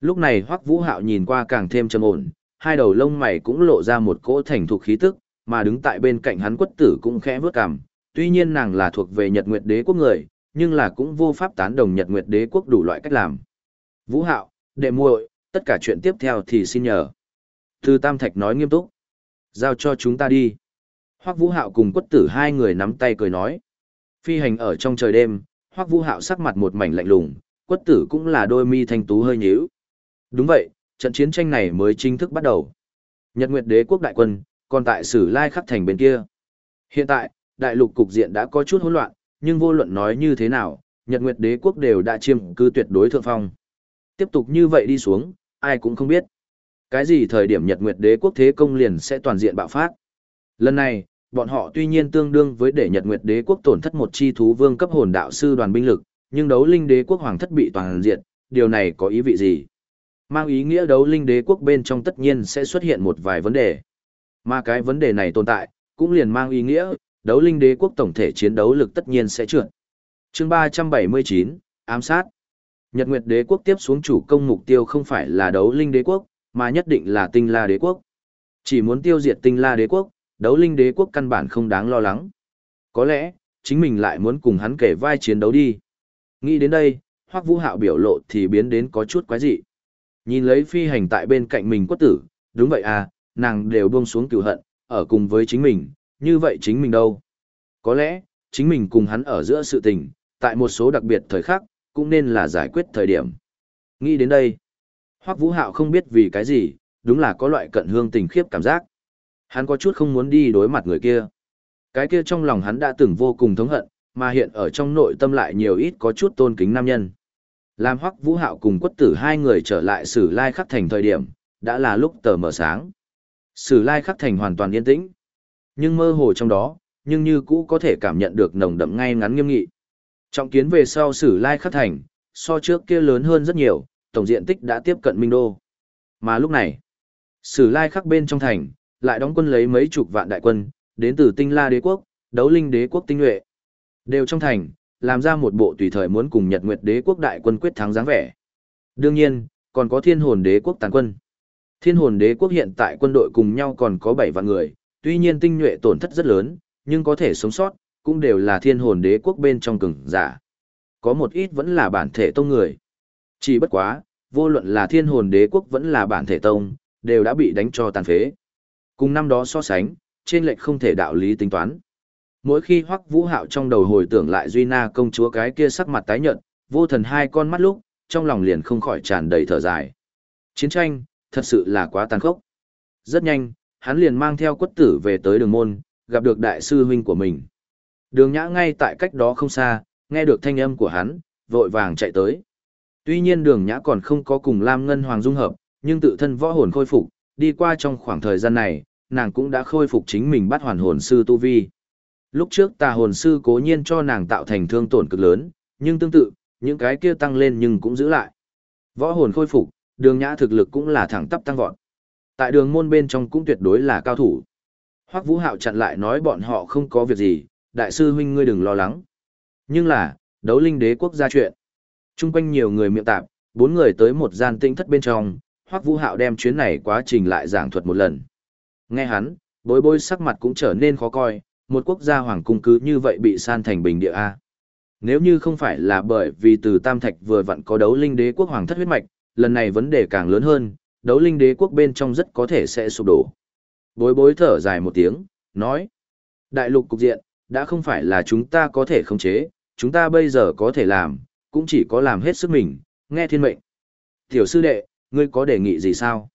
Lúc này Hoắc Vũ Hạo nhìn qua càng thêm trầm ổn, hai đầu lông mày cũng lộ ra một cỗ thành thục khí tức, mà đứng tại bên cạnh hắn quất tử cũng khẽ vướt cằm. Tuy nhiên nàng là thuộc về Nhật Nguyệt Đế quốc người, nhưng là cũng vô pháp tán đồng Nhật Nguyệt Đế quốc đủ loại cách làm. Vũ Hạo, đệ muội, tất cả chuyện tiếp theo thì xin nhờ. Thư Tam Thạch nói nghiêm túc. Giao cho chúng ta đi. Hoắc Vũ Hạo cùng quất tử hai người nắm tay cười nói. Phi hành ở trong trời đêm, Hoắc Vũ Hạo sắc mặt một mảnh lạnh lùng, quất tử cũng là đôi mi thanh tú hơi nhíu. Đúng vậy, trận chiến tranh này mới chính thức bắt đầu. Nhật Nguyệt Đế quốc đại quân, còn tại Sử Lai Khắc thành bên kia. Hiện tại, đại lục cục diện đã có chút hỗn loạn, nhưng vô luận nói như thế nào, Nhật Nguyệt Đế quốc đều đã chiếm cứ tuyệt đối thượng phong. Tiếp tục như vậy đi xuống, ai cũng không biết. Cái gì thời điểm Nhật Nguyệt Đế quốc thế công liền sẽ toàn diện bạo phát. Lần này, bọn họ tuy nhiên tương đương với để Nhật Nguyệt Đế quốc tổn thất một chi thú vương cấp hồn đạo sư đoàn binh lực, nhưng đấu linh đế quốc hoàng thất bị toàn diện, điều này có ý vị gì? Mang ý nghĩa đấu linh đế quốc bên trong tất nhiên sẽ xuất hiện một vài vấn đề. Mà cái vấn đề này tồn tại, cũng liền mang ý nghĩa, đấu linh đế quốc tổng thể chiến đấu lực tất nhiên sẽ trượt. chương 379, ám sát. Nhật Nguyệt đế quốc tiếp xuống chủ công mục tiêu không phải là đấu linh đế quốc, mà nhất định là tinh la đế quốc. Chỉ muốn tiêu diệt tinh la đế quốc, đấu linh đế quốc căn bản không đáng lo lắng. Có lẽ, chính mình lại muốn cùng hắn kể vai chiến đấu đi. Nghĩ đến đây, Hoắc Vũ Hạo biểu lộ thì biến đến có chút quái dị. Nhìn lấy phi hành tại bên cạnh mình quất tử, đúng vậy à, nàng đều buông xuống cửu hận, ở cùng với chính mình, như vậy chính mình đâu? Có lẽ, chính mình cùng hắn ở giữa sự tình, tại một số đặc biệt thời khắc, cũng nên là giải quyết thời điểm. Nghĩ đến đây, Hoắc Vũ Hạo không biết vì cái gì, đúng là có loại cận hương tình khiếp cảm giác. Hắn có chút không muốn đi đối mặt người kia. Cái kia trong lòng hắn đã từng vô cùng thống hận, mà hiện ở trong nội tâm lại nhiều ít có chút tôn kính nam nhân. Làm Hoắc Vũ Hạo cùng quất tử hai người trở lại Sử Lai Khắc Thành thời điểm, đã là lúc tờ mờ sáng. Sử Lai Khắc Thành hoàn toàn yên tĩnh. Nhưng mơ hồ trong đó, nhưng như cũ có thể cảm nhận được nồng đậm ngay ngắn nghiêm nghị. Trọng kiến về sau Sử Lai Khắc Thành, so trước kia lớn hơn rất nhiều, tổng diện tích đã tiếp cận Minh Đô. Mà lúc này, Sử Lai Khắc bên trong thành, lại đóng quân lấy mấy chục vạn đại quân, đến từ Tinh La Đế quốc, Đấu Linh Đế quốc tinh nhuệ. Đều trong thành, làm ra một bộ tùy thời muốn cùng Nhật Nguyệt Đế quốc đại quân quyết thắng dáng vẻ. Đương nhiên, còn có Thiên Hồn Đế quốc tàn quân. Thiên Hồn Đế quốc hiện tại quân đội cùng nhau còn có 7 vạn người, tuy nhiên tinh nhuệ tổn thất rất lớn, nhưng có thể sống sót, cũng đều là Thiên Hồn Đế quốc bên trong cường giả. Có một ít vẫn là bản thể tông người. Chỉ bất quá, vô luận là Thiên Hồn Đế quốc vẫn là bản thể tông, đều đã bị đánh cho tàn phế. Cùng năm đó so sánh, trên lệch không thể đạo lý tính toán. Mỗi khi Hoắc Vũ Hạo trong đầu hồi tưởng lại Duy Na công chúa cái kia sắc mặt tái nhợt, vô thần hai con mắt lúc, trong lòng liền không khỏi tràn đầy thở dài. Chiến tranh, thật sự là quá tàn khốc. Rất nhanh, hắn liền mang theo quất tử về tới đường môn, gặp được đại sư huynh của mình. Đường nhã ngay tại cách đó không xa, nghe được thanh âm của hắn, vội vàng chạy tới. Tuy nhiên đường nhã còn không có cùng Lam Ngân Hoàng dung hợp, nhưng tự thân võ hồn khôi phục, đi qua trong khoảng thời gian này, nàng cũng đã khôi phục chính mình bắt hoàn hồn sư Tu Vi. Lúc trước tà hồn sư cố nhiên cho nàng tạo thành thương tổn cực lớn, nhưng tương tự, những cái kia tăng lên nhưng cũng giữ lại. Võ hồn khôi phục, đường nhã thực lực cũng là thẳng tắp tăng vọt. Tại đường môn bên trong cũng tuyệt đối là cao thủ. Hoắc Vũ Hạo chặn lại nói bọn họ không có việc gì, đại sư huynh ngươi đừng lo lắng. Nhưng là, đấu linh đế quốc gia chuyện. Trung quanh nhiều người miệng tạp, bốn người tới một gian tinh thất bên trong, Hoắc Vũ Hạo đem chuyến này quá trình lại giảng thuật một lần. Nghe hắn, bối bối sắc mặt cũng trở nên khó coi, một quốc gia hoàng cung cứ như vậy bị san thành bình địa A. Nếu như không phải là bởi vì từ Tam Thạch vừa vặn có đấu linh đế quốc hoàng thất huyết mạch, lần này vấn đề càng lớn hơn, đấu linh đế quốc bên trong rất có thể sẽ sụp đổ. Bối bối thở dài một tiếng, nói. Đại lục cục diện, đã không phải là chúng ta có thể khống chế, chúng ta bây giờ có thể làm, cũng chỉ có làm hết sức mình, nghe thiên mệnh. Tiểu sư đệ, ngươi có đề nghị gì sao?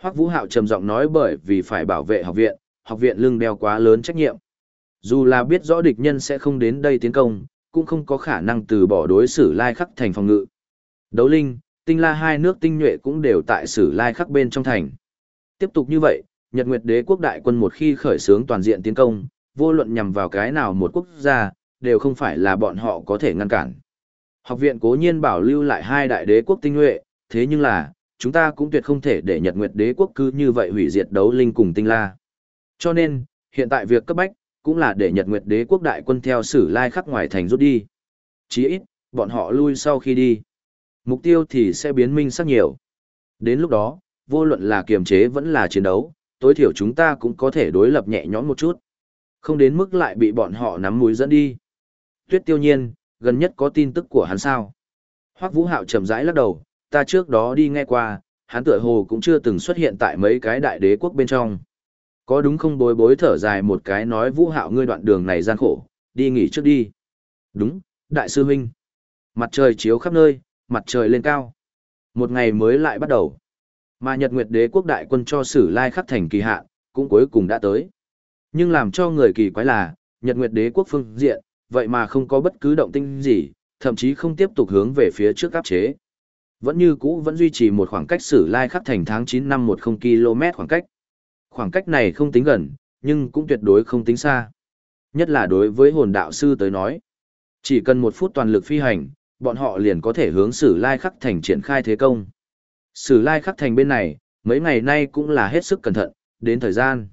Hoắc Vũ Hạo trầm giọng nói bởi vì phải bảo vệ học viện, học viện lưng đeo quá lớn trách nhiệm. Dù là biết rõ địch nhân sẽ không đến đây tiến công, cũng không có khả năng từ bỏ đối xử lai khắc thành phòng ngự. Đấu linh, tinh la hai nước tinh nhuệ cũng đều tại sử lai khắc bên trong thành. Tiếp tục như vậy, Nhật Nguyệt đế quốc đại quân một khi khởi xướng toàn diện tiến công, vô luận nhằm vào cái nào một quốc gia, đều không phải là bọn họ có thể ngăn cản. Học viện cố nhiên bảo lưu lại hai đại đế quốc tinh nhuệ, thế nhưng là, chúng ta cũng tuyệt không thể để Nhật Nguyệt đế quốc cứ như vậy hủy diệt đấu linh cùng tinh la. Cho nên, hiện tại việc cấp bách, cũng là để Nhật Nguyệt đế quốc đại quân theo sử lai khắc ngoài thành rút đi. Chí ít, bọn họ lui sau khi đi. Mục tiêu thì sẽ biến minh sắc nhiều. Đến lúc đó, vô luận là kiềm chế vẫn là chiến đấu, tối thiểu chúng ta cũng có thể đối lập nhẹ nhõm một chút. Không đến mức lại bị bọn họ nắm mũi dẫn đi. Tuyết tiêu nhiên, gần nhất có tin tức của hắn sao? Hoắc Vũ Hạo chậm rãi lắc đầu, ta trước đó đi nghe qua, hắn tựa hồ cũng chưa từng xuất hiện tại mấy cái đại đế quốc bên trong. Có đúng không bối bối thở dài một cái nói Vũ Hạo ngươi đoạn đường này gian khổ, đi nghỉ trước đi. Đúng, đại sư huynh. Mặt trời chiếu khắp nơi, mặt trời lên cao. Một ngày mới lại bắt đầu. Mà Nhật Nguyệt Đế quốc đại quân cho Sử Lai khắc thành kỳ hạn, cũng cuối cùng đã tới. Nhưng làm cho người kỳ quái là, Nhật Nguyệt Đế quốc phương diện, vậy mà không có bất cứ động tinh gì, thậm chí không tiếp tục hướng về phía trước áp chế. Vẫn như cũ vẫn duy trì một khoảng cách Sử Lai khắc thành tháng 9 năm 10 km khoảng cách. Khoảng cách này không tính gần, nhưng cũng tuyệt đối không tính xa. Nhất là đối với hồn đạo sư tới nói. Chỉ cần một phút toàn lực phi hành, bọn họ liền có thể hướng Sử Lai khắc thành triển khai thế công. Sử lai khắc thành bên này, mấy ngày nay cũng là hết sức cẩn thận, đến thời gian.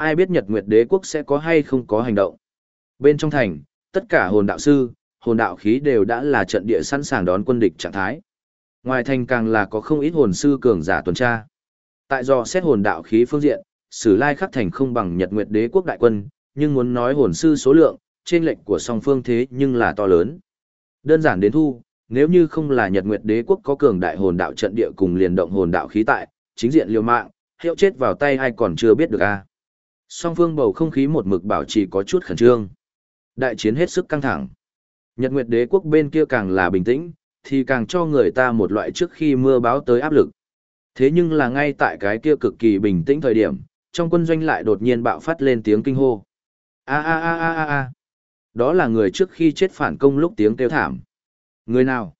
Ai biết Nhật Nguyệt Đế quốc sẽ có hay không có hành động. Bên trong thành, tất cả hồn đạo sư, hồn đạo khí đều đã là trận địa sẵn sàng đón quân địch trạng thái. Ngoài thành càng là có không ít hồn sư cường giả tuần tra. Tại do xét hồn đạo khí phương diện, Sử Lai khắc thành không bằng Nhật Nguyệt Đế quốc đại quân, nhưng muốn nói hồn sư số lượng, trên lệnh của song phương thế nhưng là to lớn. Đơn giản đến thu, nếu như không là Nhật Nguyệt Đế quốc có cường đại hồn đạo trận địa cùng liền động hồn đạo khí tại, chính diện liều mạng, hiệu chết vào tay ai còn chưa biết được a. Song phương bầu không khí một mực bảo trì có chút khẩn trương. Đại chiến hết sức căng thẳng. Nhật Nguyệt Đế quốc bên kia càng là bình tĩnh, thì càng cho người ta một loại trước khi mưa báo tới áp lực. Thế nhưng là ngay tại cái kia cực kỳ bình tĩnh thời điểm, trong quân doanh lại đột nhiên bạo phát lên tiếng kinh hô. A a a a a a. Đó là người trước khi chết phản công lúc tiếng kêu thảm. Người nào?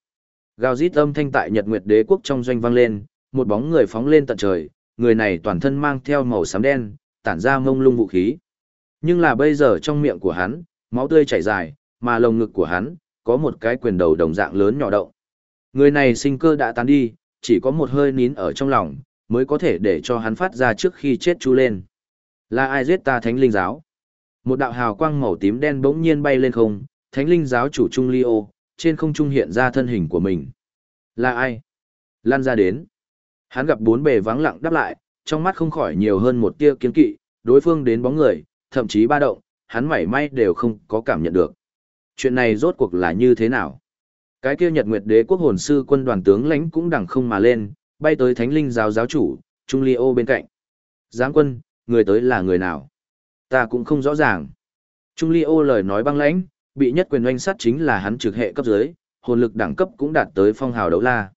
Gào rít âm thanh tại Nhật Nguyệt Đế quốc trong doanh vang lên, một bóng người phóng lên tận trời, người này toàn thân mang theo màu xám đen, tản ra mông lung vũ khí. Nhưng là bây giờ trong miệng của hắn, máu tươi chảy dài, mà lồng ngực của hắn, có một cái quyền đầu đồng dạng lớn nhỏ động. Người này sinh cơ đã tán đi, chỉ có một hơi nín ở trong lòng, mới có thể để cho hắn phát ra trước khi chết chú lên. Là ai giết ta thánh linh giáo? Một đạo hào quang màu tím đen bỗng nhiên bay lên không, thánh linh giáo chủ Trung Leo trên không trung hiện ra thân hình của mình. Là ai? Lan ra đến. Hắn gặp bốn bề vắng lặng đáp lại, trong mắt không khỏi nhiều hơn một tia kiến kỵ, đối phương đến bóng người, thậm chí ba động, hắn mảy may đều không có cảm nhận được. Chuyện này rốt cuộc là như thế nào? Cái kia Nhật Nguyệt Đế quốc hồn sư quân đoàn tướng lãnh cũng đằng không mà lên, bay tới Thánh Linh giáo giáo chủ, Trung liêu ô bên cạnh. Giáng quân, người tới là người nào? Ta cũng không rõ ràng. Trung liêu ô lời nói băng lãnh, bị nhất quyền oanh sát chính là hắn trực hệ cấp dưới, hồn lực đẳng cấp cũng đạt tới phong hào đấu la.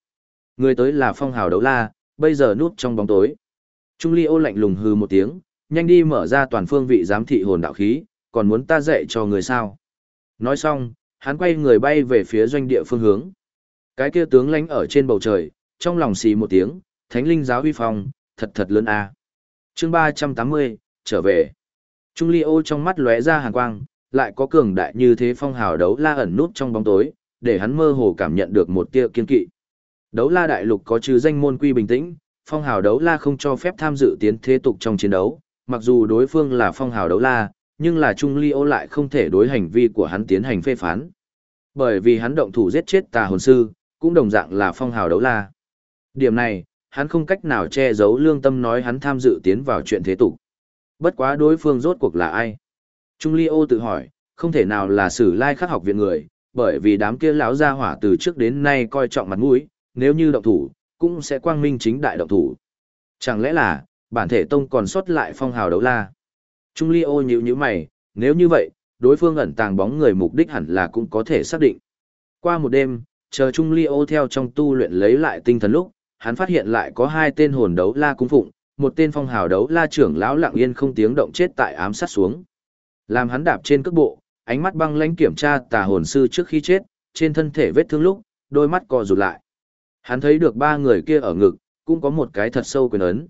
Người tới là phong hào đấu la, bây giờ núp trong bóng tối. Trung Ly ô lạnh lùng hư một tiếng, nhanh đi mở ra toàn phương vị giám thị hồn đạo khí, còn muốn ta dạy cho người sao. Nói xong, hắn quay người bay về phía doanh địa phương hướng. Cái kia tướng lãnh ở trên bầu trời, trong lòng xì một tiếng, thánh linh giáo huy phong, thật thật lớn a. À. Chương 380, trở về. Trung Ly ô trong mắt lóe ra hàn quang, lại có cường đại như thế phong hào đấu la ẩn nút trong bóng tối, để hắn mơ hồ cảm nhận được một tia kiên kỵ. Đấu la đại lục có trừ danh môn quy bình tĩnh, phong hào đấu la không cho phép tham dự tiến thế tục trong chiến đấu, mặc dù đối phương là phong hào đấu la, nhưng là Trung Ly ô lại không thể đối hành vi của hắn tiến hành phê phán. Bởi vì hắn động thủ giết chết tà hồn sư, cũng đồng dạng là phong hào đấu la. Điểm này, hắn không cách nào che giấu lương tâm nói hắn tham dự tiến vào chuyện thế tục. Bất quá đối phương rốt cuộc là ai? Trung Ly ô tự hỏi, không thể nào là sử lai khắc học viện người, bởi vì đám kia lão gia hỏa từ trước đến nay coi trọng mặt mũi, nếu như động thủ, cũng sẽ quang minh chính đại động thủ. Chẳng lẽ là, bản thể tông còn sót lại phong hào đấu la? Trung Ly ô nhíu nhíu mày, nếu như vậy, đối phương ẩn tàng bóng người mục đích hẳn là cũng có thể xác định. Qua một đêm, chờ Trung Ly ô theo trong tu luyện lấy lại tinh thần lúc, hắn phát hiện lại có hai tên hồn đấu la cung phụng, một tên phong hào đấu la trưởng lão lặng yên không tiếng động chết tại ám sát xuống. Làm hắn đạp trên cước bộ, ánh mắt băng lãnh kiểm tra tà hồn sư trước khi chết, trên thân thể vết thương lúc, đôi mắt co rụt lại. Hắn thấy được ba người kia ở ngực, cũng có một cái thật sâu quyền ấn.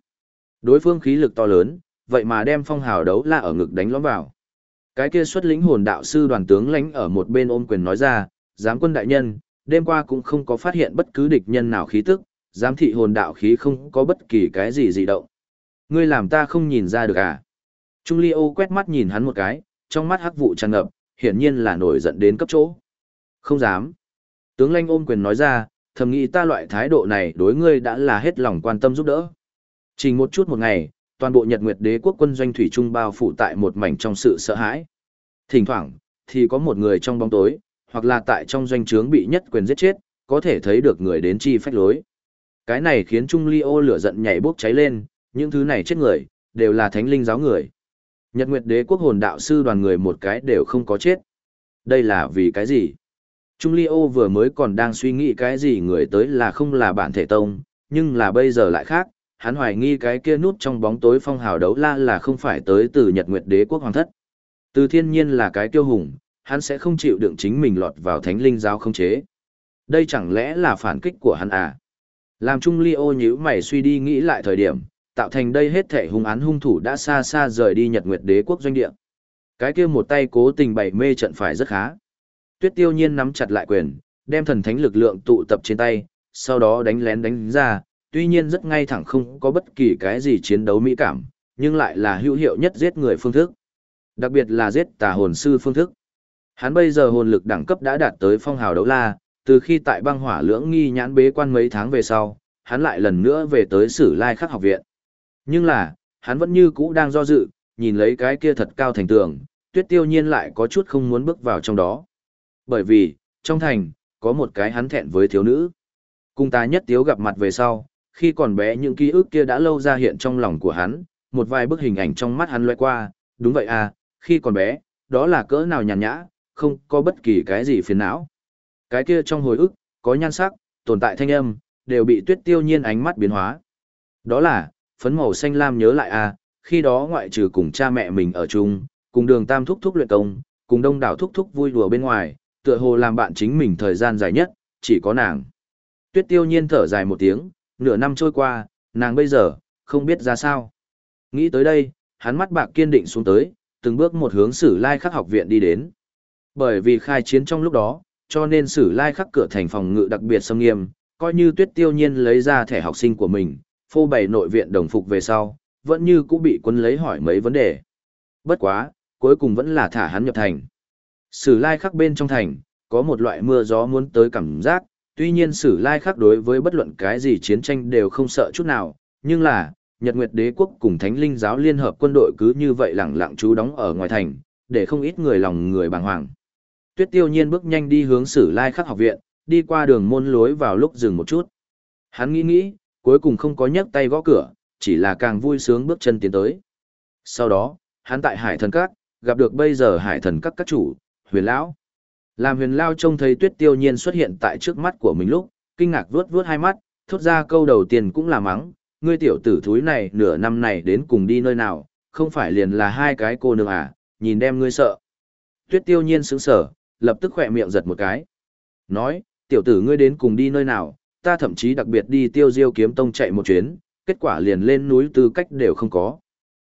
Đối phương khí lực to lớn, vậy mà đem phong hào đấu la ở ngực đánh lõm vào. Cái kia xuất lĩnh hồn đạo sư đoàn tướng lãnh ở một bên ôm quyền nói ra, giám quân đại nhân, đêm qua cũng không có phát hiện bất cứ địch nhân nào khí tức, giám thị hồn đạo khí không có bất kỳ cái gì dị động. Ngươi làm ta không nhìn ra được à? Trung Ly ô quét mắt nhìn hắn một cái, trong mắt hắc vụ tràn ngập, hiển nhiên là nổi giận đến cấp chỗ. Không dám. Tướng lãnh ôm quyền nói ra, thầm nghĩ ta loại thái độ này đối ngươi đã là hết lòng quan tâm giúp đỡ. Chỉ một chút một ngày, toàn bộ Nhật Nguyệt Đế quốc quân doanh thủy trung bao phủ tại một mảnh trong sự sợ hãi. Thỉnh thoảng, thì có một người trong bóng tối, hoặc là tại trong doanh trướng bị nhất quyền giết chết, có thể thấy được người đến chi phách lối. Cái này khiến Trung Ly ô lửa giận nhảy bốc cháy lên, những thứ này chết người, đều là thánh linh giáo người. Nhật Nguyệt Đế quốc hồn đạo sư đoàn người một cái đều không có chết. Đây là vì cái gì? Trung Ly vừa mới còn đang suy nghĩ cái gì người tới là không là bản thể tông, nhưng là bây giờ lại khác, hắn hoài nghi cái kia nút trong bóng tối phong hào đấu la là không phải tới từ Nhật Nguyệt Đế quốc hoàng thất. Từ thiên nhiên là cái tiêu hùng, hắn sẽ không chịu đựng chính mình lọt vào thánh linh giáo không chế. Đây chẳng lẽ là phản kích của hắn à? Làm Trung Ly ô nhíu mày suy đi nghĩ lại thời điểm, tạo thành đây hết thể hung án hung thủ đã xa xa rời đi Nhật Nguyệt Đế quốc doanh địa. Cái kia một tay cố tình bày mê trận phải rất khá. Tuyết Tiêu Nhiên nắm chặt lại quyền, đem thần thánh lực lượng tụ tập trên tay, sau đó đánh lén đánh ra, tuy nhiên rất ngay thẳng không có bất kỳ cái gì chiến đấu mỹ cảm, nhưng lại là hữu hiệu nhất giết người phương thức. Đặc biệt là giết tà hồn sư phương thức. Hắn bây giờ hồn lực đẳng cấp đã đạt tới phong hào đấu la, từ khi tại băng hỏa lưỡng nghi nhãn bế quan mấy tháng về sau, hắn lại lần nữa về tới sử lai khắc học viện. Nhưng là, hắn vẫn như cũ đang do dự, nhìn lấy cái kia thật cao thành tường, tuyết tiêu nhiên lại có chút không muốn bước vào trong đó. Bởi vì, trong thành, có một cái hắn thẹn với thiếu nữ. Cùng ta nhất tiếu gặp mặt về sau, khi còn bé những ký ức kia đã lâu ra hiện trong lòng của hắn, một vài bức hình ảnh trong mắt hắn loe qua, đúng vậy à, khi còn bé, đó là cỡ nào nhàn nhã, không có bất kỳ cái gì phiền não. Cái kia trong hồi ức, có nhan sắc, tồn tại thanh âm, đều bị tuyết tiêu nhiên ánh mắt biến hóa. Đó là, phấn màu xanh lam nhớ lại à, khi đó ngoại trừ cùng cha mẹ mình ở chung, cùng đường tam thúc thúc luyện công, cùng đông đảo thúc thúc vui đùa bên ngoài, tựa hồ làm bạn chính mình thời gian dài nhất, chỉ có nàng. Tuyết tiêu nhiên thở dài một tiếng, nửa năm trôi qua, nàng bây giờ, không biết ra sao. Nghĩ tới đây, hắn mắt bạc kiên định xuống tới, từng bước một hướng sử lai khắc học viện đi đến. Bởi vì khai chiến trong lúc đó, cho nên sử lai khắc cửa thành phòng ngự đặc biệt xâm nghiêm, coi như tuyết tiêu nhiên lấy ra thẻ học sinh của mình, phô bày nội viện đồng phục về sau, vẫn như cũng bị quân lấy hỏi mấy vấn đề. Bất quá, cuối cùng vẫn là thả hắn nhập thành. Sử lai khắc bên trong thành, có một loại mưa gió muốn tới cảm giác, tuy nhiên sử lai khắc đối với bất luận cái gì chiến tranh đều không sợ chút nào, nhưng là, Nhật Nguyệt Đế quốc cùng Thánh Linh giáo liên hợp quân đội cứ như vậy lẳng lặng trú đóng ở ngoài thành, để không ít người lòng người bàng hoàng. Tuyết Tiêu Nhiên bước nhanh đi hướng Sử Lai Khắc học viện, đi qua đường môn lối vào lúc dừng một chút. Hắn nghĩ nghĩ, cuối cùng không có nhấc tay gõ cửa, chỉ là càng vui sướng bước chân tiến tới. Sau đó, hắn tại Hải Thần Các, gặp được bây giờ Hải Thần Các các chủ, Huyền Lão. Làm Huyền Lão trông thấy Tuyết Tiêu Nhiên xuất hiện tại trước mắt của mình lúc, kinh ngạc vuốt vuốt hai mắt, thốt ra câu đầu tiên cũng là mắng, ngươi tiểu tử thúi này nửa năm này đến cùng đi nơi nào, không phải liền là hai cái cô nương à, nhìn đem ngươi sợ. Tuyết Tiêu Nhiên sững sờ, lập tức khỏe miệng giật một cái. Nói, tiểu tử ngươi đến cùng đi nơi nào, ta thậm chí đặc biệt đi tiêu diêu kiếm tông chạy một chuyến, kết quả liền lên núi tư cách đều không có.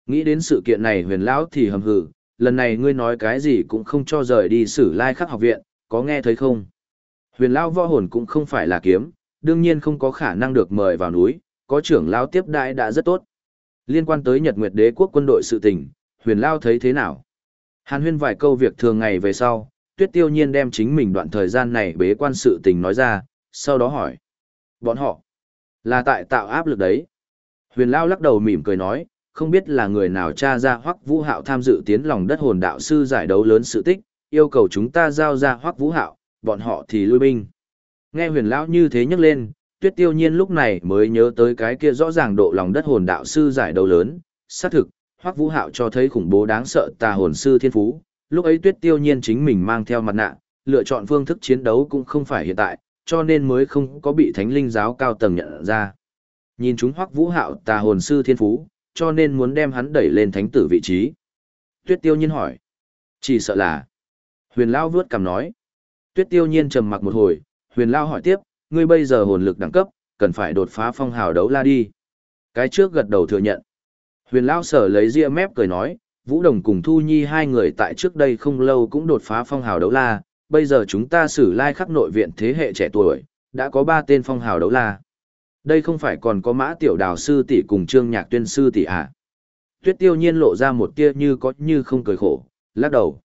Nghĩ đến sự kiện này huyền lão thì hầm hừ, lần này ngươi nói cái gì cũng không cho rời đi sử lai khắc học viện, có nghe thấy không? Huyền lao võ hồn cũng không phải là kiếm, đương nhiên không có khả năng được mời vào núi, có trưởng lao tiếp đại đã rất tốt. Liên quan tới Nhật Nguyệt Đế quốc quân đội sự tình, huyền lao thấy thế nào? Hàn huyên vài câu việc thường ngày về sau, tuyết tiêu nhiên đem chính mình đoạn thời gian này bế quan sự tình nói ra, sau đó hỏi. Bọn họ, là tại tạo áp lực đấy. Huyền Lao lắc đầu mỉm cười nói, không biết là người nào tra ra hoắc vũ hạo tham dự tiến lòng đất hồn đạo sư giải đấu lớn sự tích, yêu cầu chúng ta giao ra hoắc vũ hạo, bọn họ thì lui binh. Nghe huyền lão như thế nhắc lên, tuyết tiêu nhiên lúc này mới nhớ tới cái kia rõ ràng độ lòng đất hồn đạo sư giải đấu lớn, xác thực, hoắc vũ hạo cho thấy khủng bố đáng sợ tà hồn sư thiên phú, lúc ấy tuyết tiêu nhiên chính mình mang theo mặt nạ, lựa chọn phương thức chiến đấu cũng không phải hiện tại, cho nên mới không có bị thánh linh giáo cao tầng nhận ra. Nhìn chúng hoắc vũ hạo tà hồn sư thiên phú, cho nên muốn đem hắn đẩy lên thánh tử vị trí. Tuyết tiêu nhiên hỏi. Chỉ sợ là. Huyền Lao vướt cằm nói. Tuyết tiêu nhiên trầm mặc một hồi, huyền Lao hỏi tiếp, ngươi bây giờ hồn lực đẳng cấp, cần phải đột phá phong hào đấu la đi. Cái trước gật đầu thừa nhận. Huyền lao sở lấy ria mép cười nói, Vũ Đồng cùng Thu Nhi hai người tại trước đây không lâu cũng đột phá phong hào đấu la, bây giờ chúng ta xử lai khắc nội viện thế hệ trẻ tuổi, đã có ba tên phong hào đấu la. Đây không phải còn có mã tiểu đào sư tỷ cùng trương nhạc tuyên sư tỷ à. Tuyết tiêu nhiên lộ ra một tia như có như không cười khổ, lắc đầu.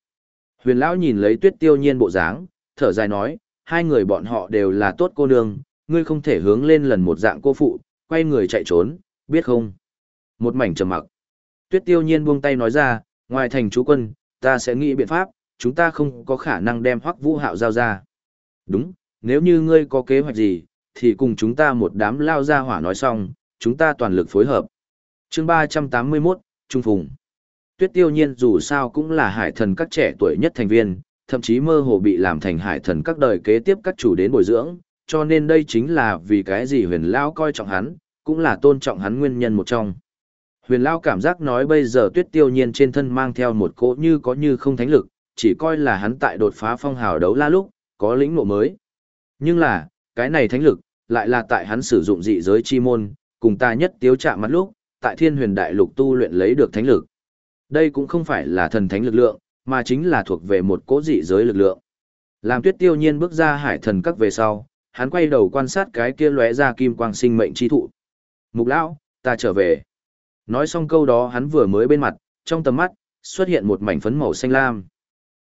Huyền Lão nhìn lấy tuyết tiêu nhiên bộ dáng, thở dài nói, hai người bọn họ đều là tốt cô nương, ngươi không thể hướng lên lần một dạng cô phụ, quay người chạy trốn, biết không? Một mảnh trầm mặc. Tuyết tiêu nhiên buông tay nói ra, ngoài thành chú quân, ta sẽ nghĩ biện pháp, chúng ta không có khả năng đem hoắc vũ hạo giao ra. Đúng, nếu như ngươi có kế hoạch gì, thì cùng chúng ta một đám lao ra hỏa nói xong, chúng ta toàn lực phối hợp. chương 381, Trung Phùng. Tuyết tiêu nhiên dù sao cũng là hải thần các trẻ tuổi nhất thành viên, thậm chí mơ hồ bị làm thành hải thần các đời kế tiếp các chủ đến bồi dưỡng, cho nên đây chính là vì cái gì huyền lao coi trọng hắn, cũng là tôn trọng hắn nguyên nhân một trong. Huyền lao cảm giác nói bây giờ tuyết tiêu nhiên trên thân mang theo một cỗ như có như không thánh lực, chỉ coi là hắn tại đột phá phong hào đấu la lúc, có lĩnh ngộ mới. Nhưng là, cái này thánh lực, lại là tại hắn sử dụng dị giới chi môn, cùng ta nhất tiếu chạm mắt lúc, tại thiên huyền đại lục tu luyện lấy được thánh lực. Đây cũng không phải là thần thánh lực lượng, mà chính là thuộc về một cố dị giới lực lượng. Làm tuyết tiêu nhiên bước ra hải thần các về sau, hắn quay đầu quan sát cái kia lóe ra kim quang sinh mệnh chi thụ. Mục lão, ta trở về. Nói xong câu đó hắn vừa mới bên mặt, trong tầm mắt, xuất hiện một mảnh phấn màu xanh lam.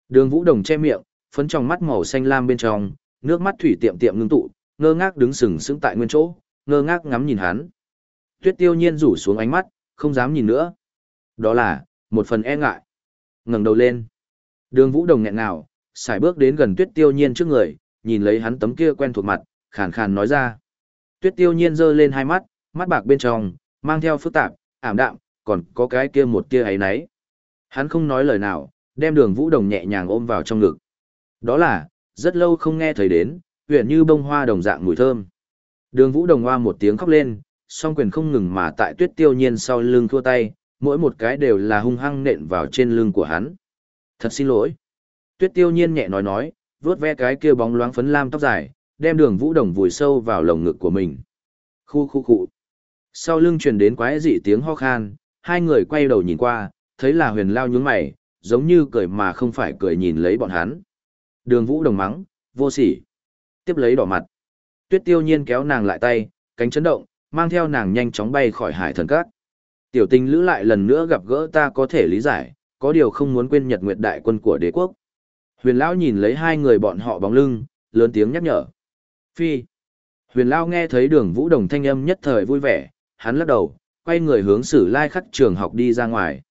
Đường Vũ Đồng che miệng, phấn trong mắt màu xanh lam bên trong, nước mắt thủy tiệm tiệm ngưng tụ, ngơ ngác đứng sừng sững tại nguyên chỗ, ngơ ngác ngắm nhìn hắn. Tuyết Tiêu Nhiên rủ xuống ánh mắt, không dám nhìn nữa. Đó là một phần e ngại. Ngẩng đầu lên. Đường Vũ Đồng nghẹn nào, xài bước đến gần Tuyết Tiêu Nhiên trước người, nhìn lấy hắn tấm kia quen thuộc mặt, khàn khàn nói ra. Tuyết Tiêu Nhiên giơ lên hai mắt, mắt bạc bên trong, mang theo phức tạp, ảm đạm, còn có cái kia một kia ấy nấy. Hắn không nói lời nào, đem đường Vũ Đồng nhẹ nhàng ôm vào trong ngực. Đó là, rất lâu không nghe thấy đến, huyện như bông hoa đồng dạng mùi thơm. Đường Vũ Đồng hoa một tiếng khóc lên, song quyền không ngừng mà tại Tuyết Tiêu Nhiên sau lưng thua tay, mỗi một cái đều là hung hăng nện vào trên lưng của hắn. Thật xin lỗi. Tuyết tiêu nhiên nhẹ nói nói, vuốt ve cái kia bóng loáng phấn lam tóc dài, đem đường vũ đồng vùi sâu vào lồng ngực của mình. Khu khu khu. Sau lưng truyền đến quái dị tiếng ho khan, hai người quay đầu nhìn qua, thấy là huyền lao nhướng mày, giống như cười mà không phải cười nhìn lấy bọn hắn. Đường vũ đồng mắng, vô sỉ. Tiếp lấy đỏ mặt. Tuyết tiêu nhiên kéo nàng lại tay, cánh chấn động, mang theo nàng nhanh chóng bay khỏi hải thần các. Tiểu tình lữ lại lần nữa gặp gỡ ta có thể lý giải, có điều không muốn quên nhật nguyệt đại quân của đế quốc. Huyền Lão nhìn lấy hai người bọn họ bóng lưng, lớn tiếng nhắc nhở. Phi. Huyền Lão nghe thấy đường vũ đồng thanh âm nhất thời vui vẻ, hắn lắc đầu, quay người hướng sử lai khắc trường học đi ra ngoài.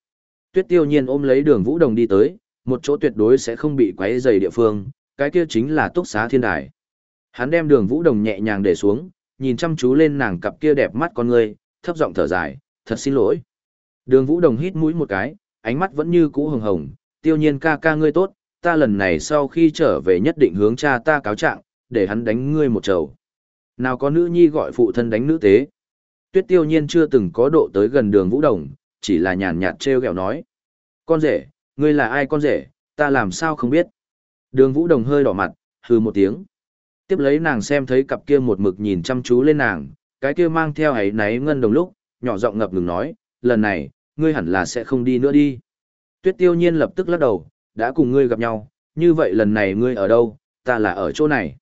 Tuyết tiêu nhiên ôm lấy đường vũ đồng đi tới, một chỗ tuyệt đối sẽ không bị quấy dày địa phương, cái kia chính là túc xá thiên đài. Hắn đem đường vũ đồng nhẹ nhàng để xuống, nhìn chăm chú lên nàng cặp kia đẹp mắt con người, thấp giọng thở dài, thật xin lỗi. Đường Vũ Đồng hít mũi một cái, ánh mắt vẫn như cũ hồng hồng, tiêu nhiên ca ca ngươi tốt, ta lần này sau khi trở về nhất định hướng cha ta cáo trạng, để hắn đánh ngươi một trầu. Nào có nữ nhi gọi phụ thân đánh nữ tế. Tuyết tiêu nhiên chưa từng có độ tới gần đường Vũ Đồng, chỉ là nhàn nhạt treo gẹo nói. Con rể, ngươi là ai con rể, ta làm sao không biết. Đường Vũ Đồng hơi đỏ mặt, hừ một tiếng. Tiếp lấy nàng xem thấy cặp kia một mực nhìn chăm chú lên nàng, cái kia mang theo ấy náy ngân đồng lúc, nhỏ giọng ngập ngừng nói, lần này, ngươi hẳn là sẽ không đi nữa đi. Tuyết tiêu nhiên lập tức lắc đầu, đã cùng ngươi gặp nhau, như vậy lần này ngươi ở đâu, ta là ở chỗ này.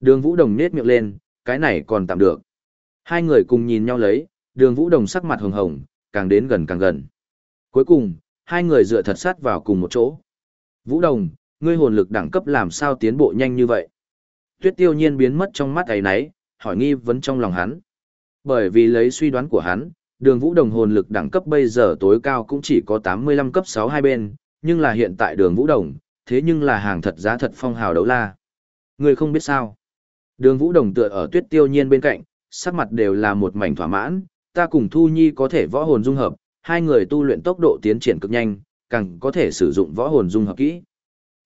Đường Vũ Đồng nết miệng lên, cái này còn tạm được. Hai người cùng nhìn nhau lấy, đường Vũ Đồng sắc mặt hồng hồng, càng đến gần càng gần. Cuối cùng, hai người dựa thật sát vào cùng một chỗ. Vũ Đồng, ngươi hồn lực đẳng cấp làm sao tiến bộ nhanh như vậy? Tuyết tiêu nhiên biến mất trong mắt ấy nấy, hỏi nghi vấn trong lòng hắn. Bởi vì lấy suy đoán của hắn, đường vũ đồng hồn lực đẳng cấp bây giờ tối cao cũng chỉ có 85 cấp 6 hai bên, nhưng là hiện tại đường vũ đồng, thế nhưng là hàng thật giá thật phong hào đấu la. Người không biết sao. Đường vũ đồng tựa ở tuyết tiêu nhiên bên cạnh, sắc mặt đều là một mảnh thỏa mãn, ta cùng Thu Nhi có thể võ hồn dung hợp, hai người tu luyện tốc độ tiến triển cực nhanh, càng có thể sử dụng võ hồn dung hợp kỹ.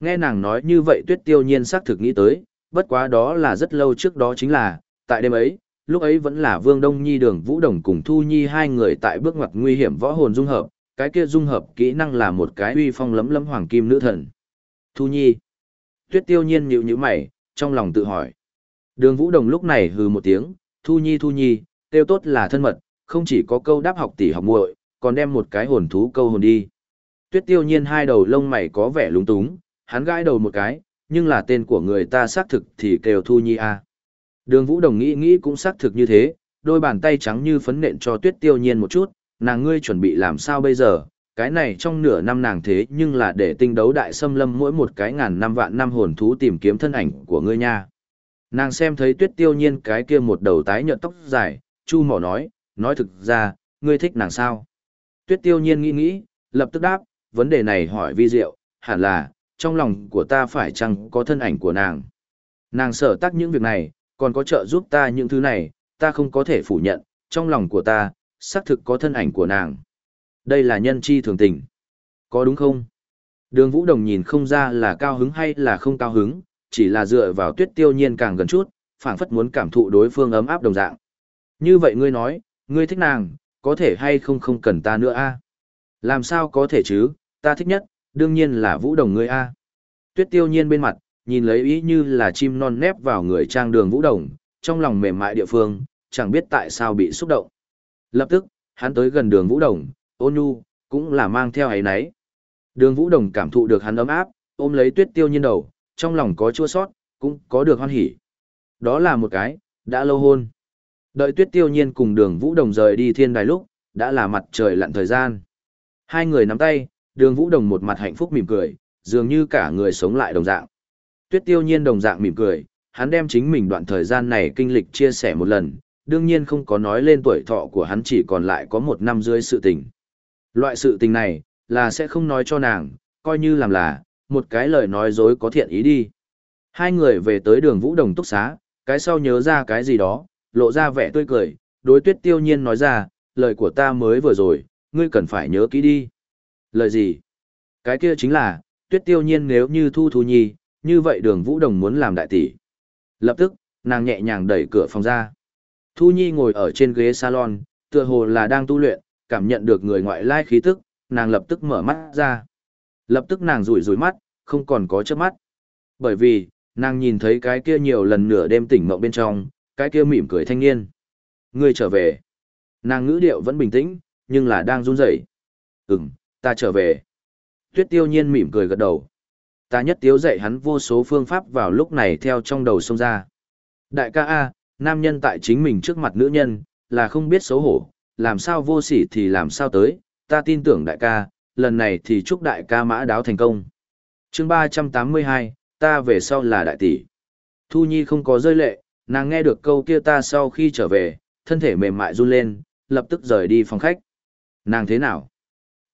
Nghe nàng nói như vậy tuyết tiêu nhiên xác thực nghĩ tới, bất quá đó là rất lâu trước đó chính là, tại đêm ấy, lúc ấy vẫn là Vương Đông Nhi đường Vũ Đồng cùng Thu Nhi hai người tại bước ngoặt nguy hiểm võ hồn dung hợp, cái kia dung hợp kỹ năng là một cái uy phong lấm lấm hoàng kim nữ thần. Thu Nhi. Tuyết tiêu nhiên nhịu như mày, trong lòng tự hỏi. Đường Vũ Đồng lúc này hừ một tiếng, Thu Nhi Thu Nhi, tiêu tốt là thân mật, không chỉ có câu đáp học tỷ học muội, còn đem một cái hồn thú câu hồn đi. Tuyết tiêu nhiên hai đầu lông mày có vẻ lúng túng, hắn gãi đầu một cái, nhưng là tên của người ta xác thực thì kêu Thu Nhi a. Đường Vũ Đồng nghĩ nghĩ cũng xác thực như thế, đôi bàn tay trắng như phấn nện cho Tuyết tiêu nhiên một chút, nàng ngươi chuẩn bị làm sao bây giờ, cái này trong nửa năm nàng thế nhưng là để tinh đấu đại xâm lâm mỗi một cái ngàn năm vạn năm hồn thú tìm kiếm thân ảnh của ngươi nha. Nàng xem thấy tuyết tiêu nhiên cái kia một đầu tái nhợt tóc dài, chu mỏ nói, nói thực ra, ngươi thích nàng sao? Tuyết tiêu nhiên nghĩ nghĩ, lập tức đáp, vấn đề này hỏi vi diệu, hẳn là, trong lòng của ta phải chăng có thân ảnh của nàng. Nàng sở tác những việc này, còn có trợ giúp ta những thứ này, ta không có thể phủ nhận, trong lòng của ta, xác thực có thân ảnh của nàng. Đây là nhân chi thường tình. Có đúng không? Đường Vũ Đồng nhìn không ra là cao hứng hay là không cao hứng, chỉ là dựa vào tuyết tiêu nhiên càng gần chút, phảng phất muốn cảm thụ đối phương ấm áp đồng dạng. Như vậy ngươi nói, ngươi thích nàng, có thể hay không không cần ta nữa a? Làm sao có thể chứ, ta thích nhất, đương nhiên là Vũ Đồng ngươi a. Tuyết tiêu nhiên bên mặt, nhìn lấy ý như là chim non nép vào người trang đường Vũ Đồng, trong lòng mềm mại địa phương, chẳng biết tại sao bị xúc động. Lập tức, hắn tới gần đường Vũ Đồng, ôn nhu, cũng là mang theo ấy náy Đường Vũ Đồng cảm thụ được hắn ấm áp, ôm lấy tuyết tiêu nhiên đầu, trong lòng có chua sót, cũng có được hoan hỉ. Đó là một cái, đã lâu hôn. Đợi tuyết tiêu nhiên cùng đường Vũ Đồng rời đi thiên đài lúc, đã là mặt trời lặn thời gian. Hai người nắm tay, đường Vũ Đồng một mặt hạnh phúc mỉm cười, dường như cả người sống lại đồng dạng. Tuyết tiêu nhiên đồng dạng mỉm cười, hắn đem chính mình đoạn thời gian này kinh lịch chia sẻ một lần, đương nhiên không có nói lên tuổi thọ của hắn chỉ còn lại có một năm dưới sự tình. Loại sự tình này, là sẽ không nói cho nàng, coi như làm là, một cái lời nói dối có thiện ý đi. Hai người về tới đường Vũ Đồng túc xá, cái sau nhớ ra cái gì đó, lộ ra vẻ tươi cười, đối tuyết tiêu nhiên nói ra, lời của ta mới vừa rồi, ngươi cần phải nhớ kỹ đi. Lời gì? Cái kia chính là, tuyết tiêu nhiên nếu như thu thu nhi, như vậy đường Vũ Đồng muốn làm đại tỷ. Lập tức, nàng nhẹ nhàng đẩy cửa phòng ra. Thu Nhi ngồi ở trên ghế salon, tựa hồ là đang tu luyện, cảm nhận được người ngoại lai khí tức, nàng lập tức mở mắt ra. Lập tức nàng rủi rủi mắt, không còn có chớp mắt. Bởi vì, nàng nhìn thấy cái kia nhiều lần nửa đêm tỉnh mộng bên trong, cái kia mỉm cười thanh niên. Ngươi trở về. Nàng ngữ điệu vẫn bình tĩnh, nhưng là đang run rẩy. Ừm, ta trở về. Tuyết tiêu nhiên mỉm cười gật đầu. Ta nhất tiếu dạy hắn vô số phương pháp vào lúc này theo trong đầu sông ra. Đại ca A, nam nhân tại chính mình trước mặt nữ nhân, là không biết xấu hổ, làm sao vô sỉ thì làm sao tới, ta tin tưởng đại ca, lần này thì chúc đại ca mã đáo thành công. chương 382, ta về sau là đại tỷ. Thu Nhi không có rơi lệ, nàng nghe được câu kia ta sau khi trở về, thân thể mềm mại run lên, lập tức rời đi phòng khách. Nàng thế nào?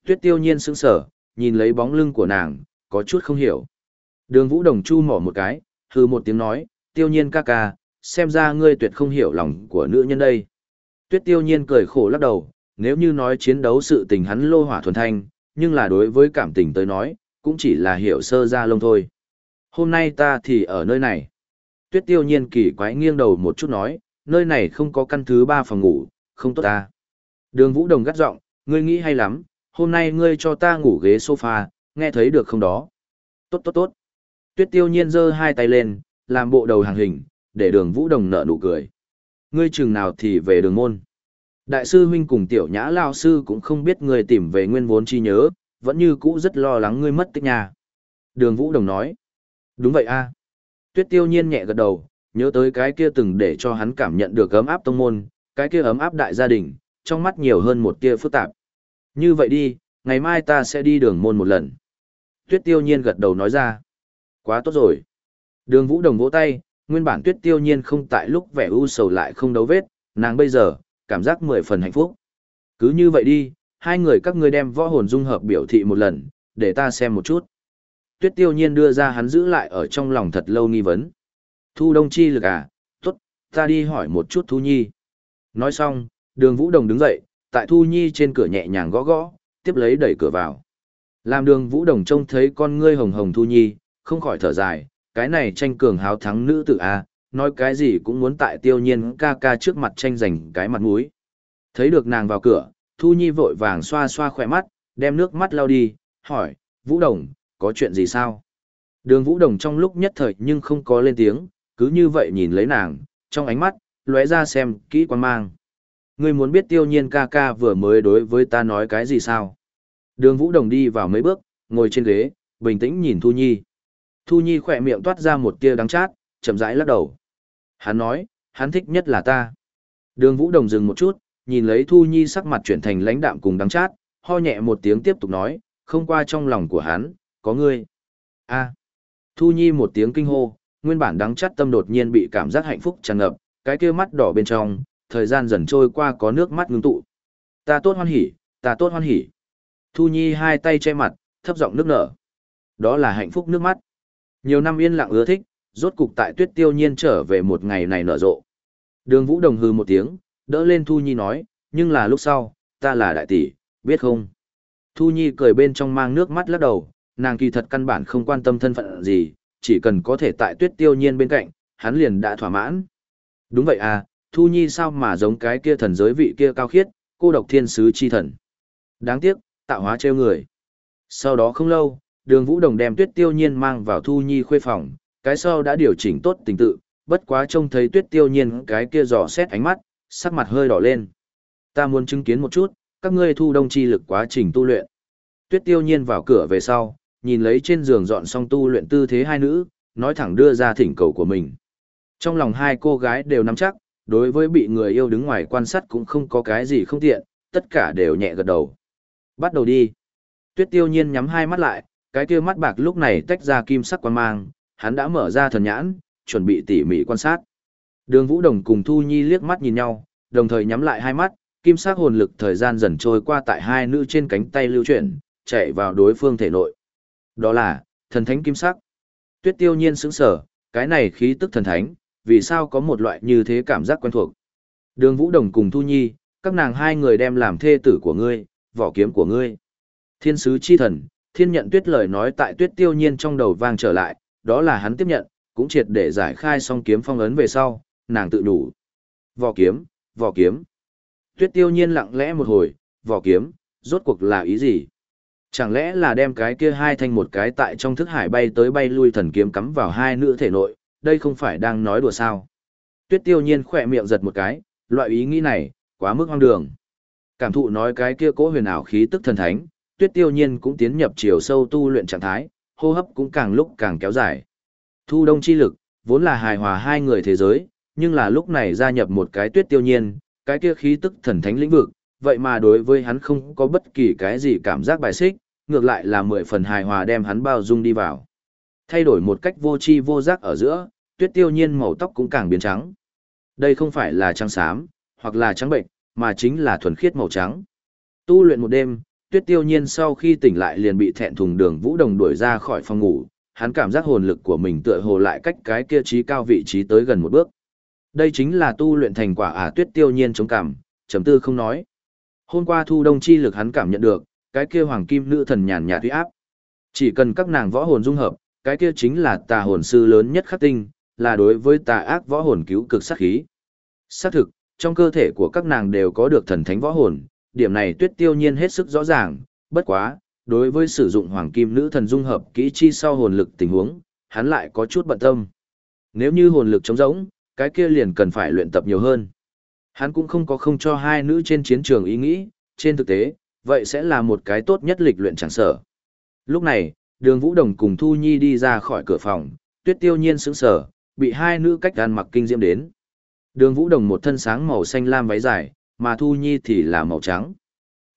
Tuyết tiêu nhiên sững sở, nhìn lấy bóng lưng của nàng, có chút không hiểu. Đường Vũ Đồng chu mỏ một cái, hư một tiếng nói, tiêu nhiên ca ca, xem ra ngươi tuyệt không hiểu lòng của nữ nhân đây. Tuyết tiêu nhiên cười khổ lắc đầu, nếu như nói chiến đấu sự tình hắn lô hỏa thuần thanh, nhưng là đối với cảm tình tới nói, cũng chỉ là hiểu sơ ra lông thôi. Hôm nay ta thì ở nơi này. Tuyết tiêu nhiên kỳ quái nghiêng đầu một chút nói, nơi này không có căn thứ ba phòng ngủ, không tốt ta. Đường Vũ Đồng gắt giọng, ngươi nghĩ hay lắm, hôm nay ngươi cho ta ngủ ghế sofa, nghe thấy được không đó? Tốt tốt tốt. Tuyết tiêu nhiên giơ hai tay lên, làm bộ đầu hàng hình, để đường Vũ Đồng nợ nụ cười. Ngươi chừng nào thì về đường môn. Đại sư huynh cùng tiểu nhã lao sư cũng không biết ngươi tìm về nguyên vốn chi nhớ, vẫn như cũ rất lo lắng ngươi mất tích nhà. Đường Vũ Đồng nói. Đúng vậy a. Tuyết tiêu nhiên nhẹ gật đầu, nhớ tới cái kia từng để cho hắn cảm nhận được ấm áp tông môn, cái kia ấm áp đại gia đình, trong mắt nhiều hơn một tia phức tạp. Như vậy đi, ngày mai ta sẽ đi đường môn một lần. Tuyết tiêu nhiên gật đầu nói ra. Quá tốt rồi. Đường Vũ Đồng vỗ tay, nguyên bản tuyết tiêu nhiên không tại lúc vẻ u sầu lại không đấu vết, nàng bây giờ, cảm giác mười phần hạnh phúc. Cứ như vậy đi, hai người các ngươi đem võ hồn dung hợp biểu thị một lần, để ta xem một chút. Tuyết tiêu nhiên đưa ra hắn giữ lại ở trong lòng thật lâu nghi vấn. Thu đông chi lực à, tốt, ta đi hỏi một chút Thu Nhi. Nói xong, đường Vũ Đồng đứng dậy, tại Thu Nhi trên cửa nhẹ nhàng gõ gõ, tiếp lấy đẩy cửa vào. Làm đường Vũ Đồng trông thấy con ngươi hồng hồng Thu Nhi, không khỏi thở dài, cái này tranh cường háo thắng nữ tử A, nói cái gì cũng muốn tại tiêu nhiên ca ca trước mặt tranh giành cái mặt mũi. Thấy được nàng vào cửa, Thu Nhi vội vàng xoa xoa khỏe mắt, đem nước mắt lau đi, hỏi, Vũ Đồng, có chuyện gì sao? Đường Vũ Đồng trong lúc nhất thời nhưng không có lên tiếng, cứ như vậy nhìn lấy nàng, trong ánh mắt, lóe ra xem kỹ quan mang. Ngươi muốn biết tiêu nhiên ca ca vừa mới đối với ta nói cái gì sao? Đường Vũ Đồng đi vào mấy bước, ngồi trên ghế, bình tĩnh nhìn Thu Nhi. Thu Nhi khỏe miệng toát ra một tia đắng chát, chậm rãi lắc đầu. Hắn nói, hắn thích nhất là ta. Đường Vũ Đồng dừng một chút, nhìn lấy Thu Nhi sắc mặt chuyển thành lãnh đạm cùng đắng chát, ho nhẹ một tiếng tiếp tục nói, không qua trong lòng của hắn, có ngươi. a Thu Nhi một tiếng kinh hô, nguyên bản đắng chát tâm đột nhiên bị cảm giác hạnh phúc tràn ngập, cái kia mắt đỏ bên trong, thời gian dần trôi qua có nước mắt ngưng tụ. Ta tốt hoan hỉ, ta tốt hoan hỉ. Thu Nhi hai tay che mặt, thấp giọng nước nở. Đó là hạnh phúc nước mắt. Nhiều năm yên lặng ưa thích, rốt cục tại tuyết tiêu nhiên trở về một ngày này nở rộ. Đường Vũ Đồng hư một tiếng, đỡ lên Thu Nhi nói, nhưng là lúc sau, ta là đại tỷ, biết không? Thu Nhi cười bên trong mang nước mắt lắc đầu, nàng kỳ thật căn bản không quan tâm thân phận gì, chỉ cần có thể tại tuyết tiêu nhiên bên cạnh, hắn liền đã thỏa mãn. Đúng vậy à, Thu Nhi sao mà giống cái kia thần giới vị kia cao khiết, cô độc thiên sứ chi thần. Đáng tiếc, tạo hóa trêu người. Sau đó không lâu, đường Vũ Đồng đem tuyết tiêu nhiên mang vào Thu Nhi khuê phòng, cái sau đã điều chỉnh tốt tình tự, bất quá trông thấy tuyết tiêu nhiên cái kia dò xét ánh mắt, sắc mặt hơi đỏ lên. Ta muốn chứng kiến một chút, các ngươi thu đông chi lực quá trình tu luyện. Tuyết tiêu nhiên vào cửa về sau, nhìn lấy trên giường dọn xong tu luyện tư thế hai nữ, nói thẳng đưa ra thỉnh cầu của mình. Trong lòng hai cô gái đều nắm chắc, đối với bị người yêu đứng ngoài quan sát cũng không có cái gì không tiện, tất cả đều nhẹ gật đầu. Bắt đầu đi. Tuyết tiêu nhiên nhắm hai mắt lại, cái kia mắt bạc lúc này tách ra kim sắc quan mang, hắn đã mở ra thần nhãn, chuẩn bị tỉ mỉ quan sát. Đường Vũ Đồng cùng Thu Nhi liếc mắt nhìn nhau, đồng thời nhắm lại hai mắt, kim sắc hồn lực thời gian dần trôi qua tại hai nữ trên cánh tay lưu chuyển, chạy vào đối phương thể nội. Đó là, thần thánh kim sắc. Tuyết tiêu nhiên sững sở, cái này khí tức thần thánh, vì sao có một loại như thế cảm giác quen thuộc. Đường Vũ Đồng cùng Thu Nhi, các nàng hai người đem làm thê tử của ngươi, vỏ kiếm của ngươi. Thiên sứ chi thần, thiên nhận tuyết lời nói tại tuyết tiêu nhiên trong đầu vang trở lại, đó là hắn tiếp nhận, cũng triệt để giải khai xong kiếm phong ấn về sau, nàng tự đủ. Vỏ kiếm, vỏ kiếm. Tuyết tiêu nhiên lặng lẽ một hồi, vỏ kiếm, rốt cuộc là ý gì? Chẳng lẽ là đem cái kia hai thanh một cái tại trong thức hải bay tới bay lui thần kiếm cắm vào hai nữ thể nội, đây không phải đang nói đùa sao? Tuyết tiêu nhiên khỏe miệng giật một cái, loại ý nghĩ này, quá mức hoang đường. Cảm thụ nói cái kia cố huyền ảo khí tức thần thánh, tuyết tiêu nhiên cũng tiến nhập chiều sâu tu luyện trạng thái, hô hấp cũng càng lúc càng kéo dài. Thu đông chi lực, vốn là hài hòa hai người thế giới, nhưng là lúc này gia nhập một cái tuyết tiêu nhiên, cái kia khí tức thần thánh lĩnh vực, vậy mà đối với hắn không có bất kỳ cái gì cảm giác bài xích, ngược lại là mười phần hài hòa đem hắn bao dung đi vào. Thay đổi một cách vô tri vô giác ở giữa, tuyết tiêu nhiên màu tóc cũng càng biến trắng. Đây không phải là trắng xám, hoặc là trắng bệnh, mà chính là thuần khiết màu trắng. Tu luyện một đêm, tuyết tiêu nhiên sau khi tỉnh lại liền bị thẹn thùng đường vũ đồng đuổi ra khỏi phòng ngủ, hắn cảm giác hồn lực của mình tựa hồ lại cách cái kia trí cao vị trí tới gần một bước. Đây chính là tu luyện thành quả à tuyết tiêu nhiên chống cảm, chấm tư không nói. Hôm qua thu đông chi lực hắn cảm nhận được, cái kia hoàng kim nữ thần nhàn nhạt uy áp. Chỉ cần các nàng võ hồn dung hợp, cái kia chính là tà hồn sư lớn nhất khắc tinh, là đối với tà ác võ hồn cứu cực sát khí. Xác thực, trong cơ thể của các nàng đều có được thần thánh võ hồn, điểm này tuyết tiêu nhiên hết sức rõ ràng, bất quá, đối với sử dụng hoàng kim nữ thần dung hợp kỹ chi sau hồn lực tình huống, hắn lại có chút bận tâm. Nếu như hồn lực trống rỗng, cái kia liền cần phải luyện tập nhiều hơn. Hắn cũng không có không cho hai nữ trên chiến trường ý nghĩ, trên thực tế, vậy sẽ là một cái tốt nhất lịch luyện chẳng sở. Lúc này, đường Vũ Đồng cùng Thu Nhi đi ra khỏi cửa phòng, tuyết tiêu nhiên sững sờ, bị hai nữ cách gan mặc kinh diễm đến. Đường Vũ Đồng một thân sáng màu xanh lam váy dài, mà Thu Nhi thì là màu trắng.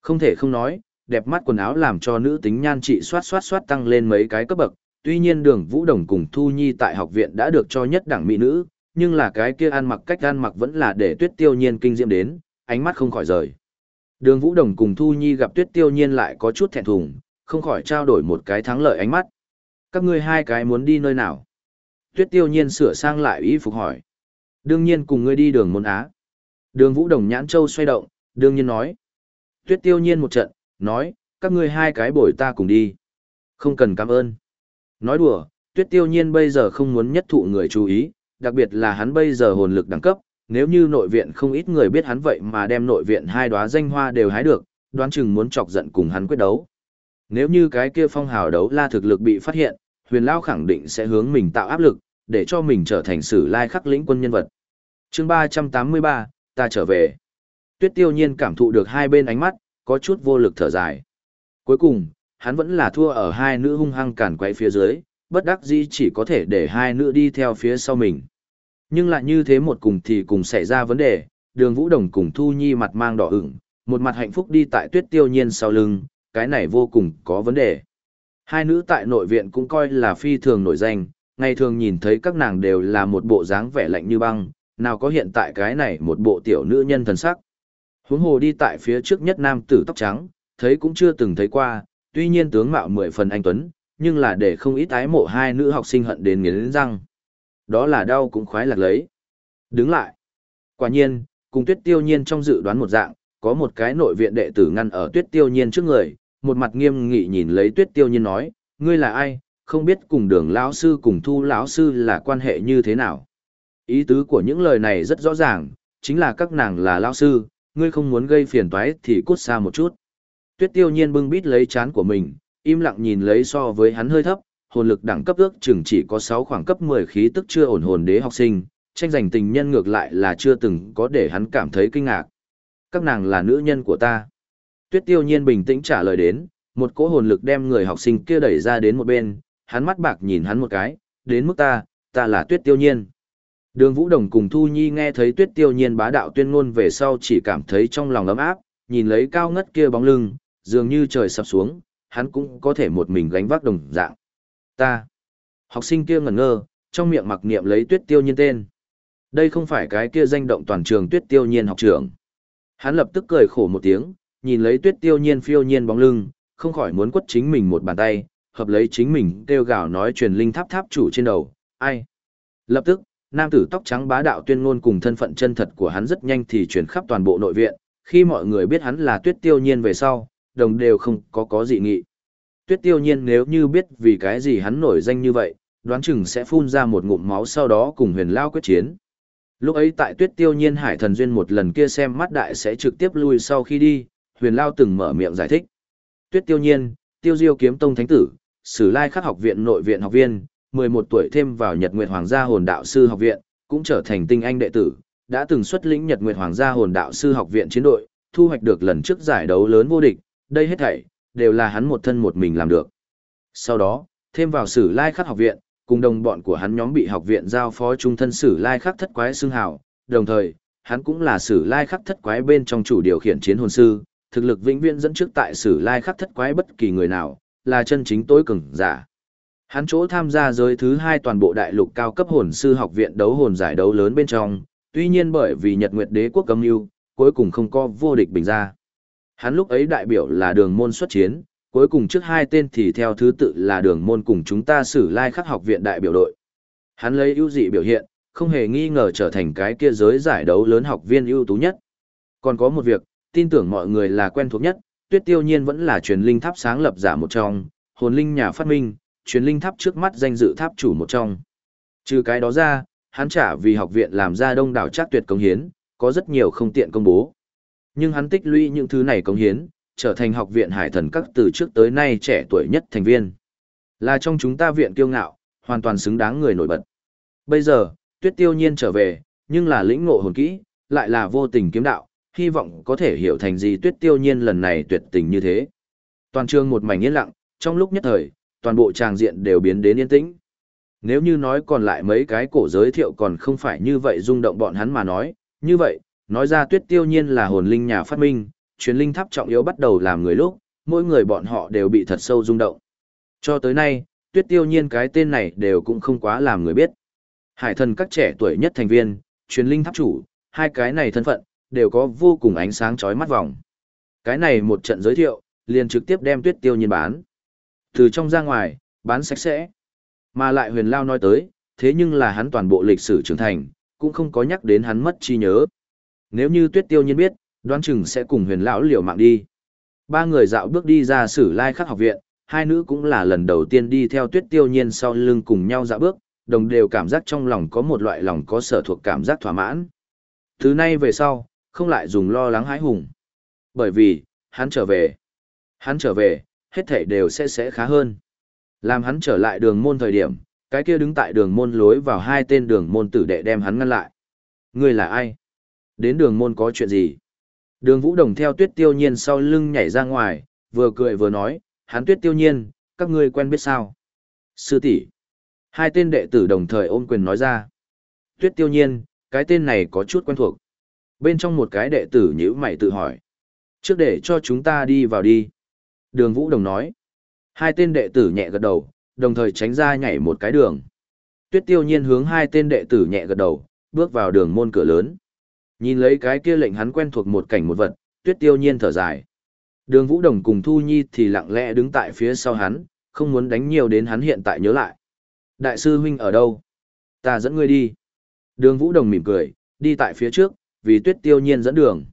Không thể không nói, đẹp mắt quần áo làm cho nữ tính nhan trị xoát xoát xoát tăng lên mấy cái cấp bậc. Tuy nhiên đường Vũ Đồng cùng Thu Nhi tại học viện đã được cho nhất đẳng mỹ nữ, nhưng là cái kia ăn mặc cách ăn mặc vẫn là để tuyết tiêu nhiên kinh diễm đến, ánh mắt không khỏi rời. Đường Vũ Đồng cùng Thu Nhi gặp tuyết tiêu nhiên lại có chút thẹn thùng, không khỏi trao đổi một cái thắng lợi ánh mắt. Các ngươi hai cái muốn đi nơi nào? Tuyết tiêu nhiên sửa sang lại ý phục hỏi. Đương nhiên cùng ngươi đi đường môn Á. Đường Vũ Đồng nhãn châu xoay động, đương nhiên nói. Tuyết tiêu nhiên một trận, nói, các ngươi hai cái bồi ta cùng đi. Không cần cảm ơn. Nói đùa, tuyết tiêu nhiên bây giờ không muốn nhất thụ người chú ý, đặc biệt là hắn bây giờ hồn lực đẳng cấp, nếu như nội viện không ít người biết hắn vậy mà đem nội viện hai đóa danh hoa đều hái được, đoán chừng muốn chọc giận cùng hắn quyết đấu. Nếu như cái kia phong hào đấu la thực lực bị phát hiện, huyền lao khẳng định sẽ hướng mình tạo áp lực, để cho mình trở thành sử lai khắc lĩnh quân nhân vật. chương 383, ta trở về. Tuyết tiêu nhiên cảm thụ được hai bên ánh mắt, có chút vô lực thở dài. Cuối cùng, hắn vẫn là thua ở hai nữ hung hăng cản quay phía dưới, bất đắc dĩ chỉ có thể để hai nữ đi theo phía sau mình. Nhưng lại như thế một cùng thì cùng xảy ra vấn đề, đường Vũ Đồng cùng Thu Nhi mặt mang đỏ ửng, một mặt hạnh phúc đi tại tuyết tiêu nhiên sau lưng, cái này vô cùng có vấn đề. Hai nữ tại nội viện cũng coi là phi thường nổi danh, ngày thường nhìn thấy các nàng đều là một bộ dáng vẻ lạnh như băng, nào có hiện tại cái này một bộ tiểu nữ nhân thần sắc. Huống hồ đi tại phía trước nhất nam tử tóc trắng, thấy cũng chưa từng thấy qua, tuy nhiên tướng mạo mười phần anh Tuấn, nhưng là để không ít ái mộ hai nữ học sinh hận đến nghiến răng. Đó là đau cũng khoái lạc lấy. Đứng lại. Quả nhiên, cùng tuyết tiêu nhiên trong dự đoán một dạng, có một cái nội viện đệ tử ngăn ở tuyết tiêu nhiên trước người, một mặt nghiêm nghị nhìn lấy tuyết tiêu nhiên nói, ngươi là ai, không biết cùng đường lão sư cùng thu lão sư là quan hệ như thế nào. Ý tứ của những lời này rất rõ ràng, chính là các nàng là lão sư, ngươi không muốn gây phiền toái thì cút xa một chút. Tuyết tiêu nhiên bưng bít lấy chán của mình, im lặng nhìn lấy so với hắn hơi thấp, hồn lực đẳng cấp ước chừng chỉ có 6 khoảng cấp 10 khí tức chưa ổn hồn đế học sinh, tranh giành tình nhân ngược lại là chưa từng có để hắn cảm thấy kinh ngạc. Các nàng là nữ nhân của ta. Tuyết tiêu nhiên bình tĩnh trả lời đến, một cỗ hồn lực đem người học sinh kia đẩy ra đến một bên, hắn mắt bạc nhìn hắn một cái, đến mức ta, ta là tuyết tiêu nhiên. Đường Vũ Đồng cùng Thu Nhi nghe thấy tuyết tiêu nhiên bá đạo tuyên ngôn về sau chỉ cảm thấy trong lòng ấm áp, nhìn lấy cao ngất kia bóng lưng, dường như trời sập xuống, hắn cũng có thể một mình gánh vác đồng dạng. Ta. Học sinh kia ngẩn ngơ, trong miệng mặc niệm lấy tuyết tiêu nhiên tên. Đây không phải cái kia danh động toàn trường tuyết tiêu nhiên học trưởng. Hắn lập tức cười khổ một tiếng, nhìn lấy tuyết tiêu nhiên phiêu nhiên bóng lưng, không khỏi muốn quất chính mình một bàn tay, hợp lấy chính mình kêu gào nói truyền linh tháp tháp chủ trên đầu, ai. Lập tức, nam tử tóc trắng bá đạo tuyên ngôn cùng thân phận chân thật của hắn rất nhanh thì truyền khắp toàn bộ nội viện, khi mọi người biết hắn là tuyết tiêu nhiên về sau, đồng đều không có có dị nghị. Tuyết tiêu nhiên nếu như biết vì cái gì hắn nổi danh như vậy, đoán chừng sẽ phun ra một ngụm máu sau đó cùng huyền lao quyết chiến. Lúc ấy tại tuyết tiêu nhiên hải thần duyên một lần kia xem mắt đại sẽ trực tiếp lui sau khi đi, huyền lao từng mở miệng giải thích. Tuyết tiêu nhiên, tiêu diêu kiếm tông thánh tử, sử lai khắc học viện nội viện học viên, 11 tuổi thêm vào Nhật Nguyệt Hoàng gia hồn đạo sư học viện, cũng trở thành tinh anh đệ tử, đã từng xuất lĩnh Nhật Nguyệt Hoàng gia hồn đạo sư học viện chiến đội, thu hoạch được lần trước giải đấu lớn vô địch, đây hết thảy đều là hắn một thân một mình làm được. Sau đó, thêm vào Sử Lai Khắc học viện, cùng đồng bọn của hắn nhóm bị học viện giao phó trung thân Sử Lai Khắc thất quái xưng hào, đồng thời, hắn cũng là Sử Lai Khắc thất quái bên trong chủ điều khiển chiến hồn sư, thực lực vĩnh viễn dẫn trước tại Sử Lai Khắc thất quái bất kỳ người nào, là chân chính tối cường giả. Hắn chỗ tham gia giới thứ hai toàn bộ đại lục cao cấp hồn sư học viện đấu hồn giải đấu lớn bên trong, tuy nhiên bởi vì Nhật Nguyệt Đế quốc cấm lưu, cuối cùng không có vô địch bình ra. Hắn lúc ấy đại biểu là đường môn xuất chiến, cuối cùng trước hai tên thì theo thứ tự là đường môn cùng chúng ta sử lai khắc học viện đại biểu đội. Hắn lấy ưu dị biểu hiện, không hề nghi ngờ trở thành cái kia giới giải đấu lớn học viên ưu tú nhất. Còn có một việc, tin tưởng mọi người là quen thuộc nhất, tuyết tiêu nhiên vẫn là truyền linh tháp sáng lập giả một trong, hồn linh nhà phát minh, truyền linh tháp trước mắt danh dự tháp chủ một trong. Trừ cái đó ra, hắn trả vì học viện làm ra đông đảo chắc tuyệt công hiến, có rất nhiều không tiện công bố. Nhưng hắn tích lũy những thứ này công hiến, trở thành học viện hải thần các từ trước tới nay trẻ tuổi nhất thành viên. Là trong chúng ta viện kiêu ngạo, hoàn toàn xứng đáng người nổi bật. Bây giờ, tuyết tiêu nhiên trở về, nhưng là lĩnh ngộ hồn kỹ, lại là vô tình kiếm đạo, hy vọng có thể hiểu thành gì tuyết tiêu nhiên lần này tuyệt tình như thế. Toàn trường một mảnh yên lặng, trong lúc nhất thời, toàn bộ tràng diện đều biến đến yên tĩnh. Nếu như nói còn lại mấy cái cổ giới thiệu còn không phải như vậy rung động bọn hắn mà nói, như vậy, nói ra tuyết tiêu nhiên là hồn linh nhà phát minh, truyền linh tháp trọng yếu bắt đầu làm người lúc, mỗi người bọn họ đều bị thật sâu rung động. Cho tới nay, tuyết tiêu nhiên cái tên này đều cũng không quá làm người biết. Hải thần các trẻ tuổi nhất thành viên, truyền linh tháp chủ, hai cái này thân phận, đều có vô cùng ánh sáng chói mắt vòng. Cái này một trận giới thiệu, liền trực tiếp đem tuyết tiêu nhiên bán. Từ trong ra ngoài, bán sạch sẽ. Mà lại huyền lao nói tới, thế nhưng là hắn toàn bộ lịch sử trưởng thành, cũng không có nhắc đến hắn mất chi nhớ. Nếu như tuyết tiêu nhiên biết, đoán chừng sẽ cùng huyền lão liều mạng đi. Ba người dạo bước đi ra sử lai khắc học viện, hai nữ cũng là lần đầu tiên đi theo tuyết tiêu nhiên sau lưng cùng nhau dạo bước, đồng đều cảm giác trong lòng có một loại lòng có sở thuộc cảm giác thỏa mãn. Thứ nay về sau, không lại dùng lo lắng hãi hùng. Bởi vì, hắn trở về. Hắn trở về, hết thảy đều sẽ sẽ khá hơn. Làm hắn trở lại đường môn thời điểm, cái kia đứng tại đường môn lối vào hai tên đường môn tử đệ đem hắn ngăn lại. Ngươi là ai? Đến đường môn có chuyện gì? Đường Vũ Đồng theo tuyết tiêu nhiên sau lưng nhảy ra ngoài, vừa cười vừa nói, hắn tuyết tiêu nhiên, các ngươi quen biết sao? Sư tỷ Hai tên đệ tử đồng thời ôm quyền nói ra. Tuyết tiêu nhiên, cái tên này có chút quen thuộc. Bên trong một cái đệ tử nhữ mày tự hỏi. Trước để cho chúng ta đi vào đi. Đường Vũ Đồng nói. Hai tên đệ tử nhẹ gật đầu, đồng thời tránh ra nhảy một cái đường. Tuyết tiêu nhiên hướng hai tên đệ tử nhẹ gật đầu, bước vào đường môn cửa lớn. Nhìn lấy cái kia lệnh hắn quen thuộc một cảnh một vật, tuyết tiêu nhiên thở dài. Đường Vũ Đồng cùng Thu Nhi thì lặng lẽ đứng tại phía sau hắn, không muốn đánh nhiều đến hắn hiện tại nhớ lại. Đại sư huynh ở đâu? Ta dẫn ngươi đi. Đường Vũ Đồng mỉm cười, đi tại phía trước, vì tuyết tiêu nhiên dẫn đường.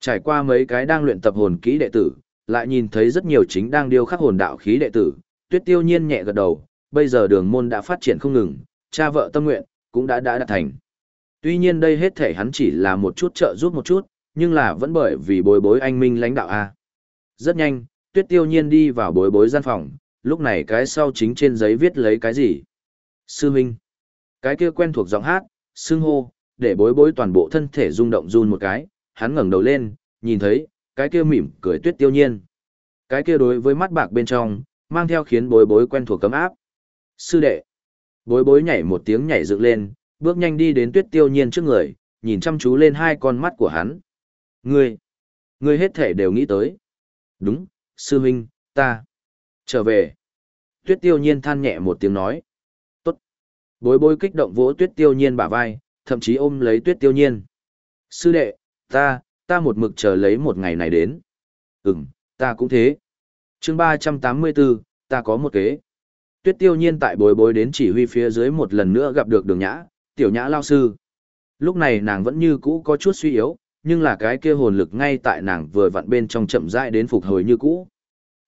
Trải qua mấy cái đang luyện tập hồn kỹ đệ tử, lại nhìn thấy rất nhiều chính đang điêu khắc hồn đạo khí đệ tử, tuyết tiêu nhiên nhẹ gật đầu, bây giờ đường môn đã phát triển không ngừng, cha vợ tâm nguyện, cũng đã đã đạt thành. Tuy nhiên đây hết thể hắn chỉ là một chút trợ giúp một chút, nhưng là vẫn bởi vì bối bối anh minh lãnh đạo A. Rất nhanh, tuyết tiêu nhiên đi vào bối bối gian phòng, lúc này cái sau chính trên giấy viết lấy cái gì. Sư Minh. Cái kia quen thuộc giọng hát, xưng hô, để bối bối toàn bộ thân thể rung động run một cái, hắn ngẩng đầu lên, nhìn thấy, cái kia mỉm cười tuyết tiêu nhiên. Cái kia đối với mắt bạc bên trong, mang theo khiến bối bối quen thuộc cấm áp. Sư đệ. Bối bối nhảy một tiếng nhảy dựng lên, bước nhanh đi đến tuyết tiêu nhiên trước người, nhìn chăm chú lên hai con mắt của hắn. Ngươi, ngươi hết thể đều nghĩ tới. Đúng, sư huynh, ta. Trở về. Tuyết tiêu nhiên than nhẹ một tiếng nói. Tốt. Bối bối kích động vỗ tuyết tiêu nhiên bả vai, thậm chí ôm lấy tuyết tiêu nhiên. Sư đệ, ta, ta một mực chờ lấy một ngày này đến. Ừm, ta cũng thế. chương ba trăm tám mươi 384, ta có một kế. Tuyết tiêu nhiên tại bồi bối đến chỉ huy phía dưới một lần nữa gặp được đường nhã, tiểu nhã lao sư. Lúc này nàng vẫn như cũ có chút suy yếu, nhưng là cái kia hồn lực ngay tại nàng vừa vặn bên trong chậm rãi đến phục hồi như cũ.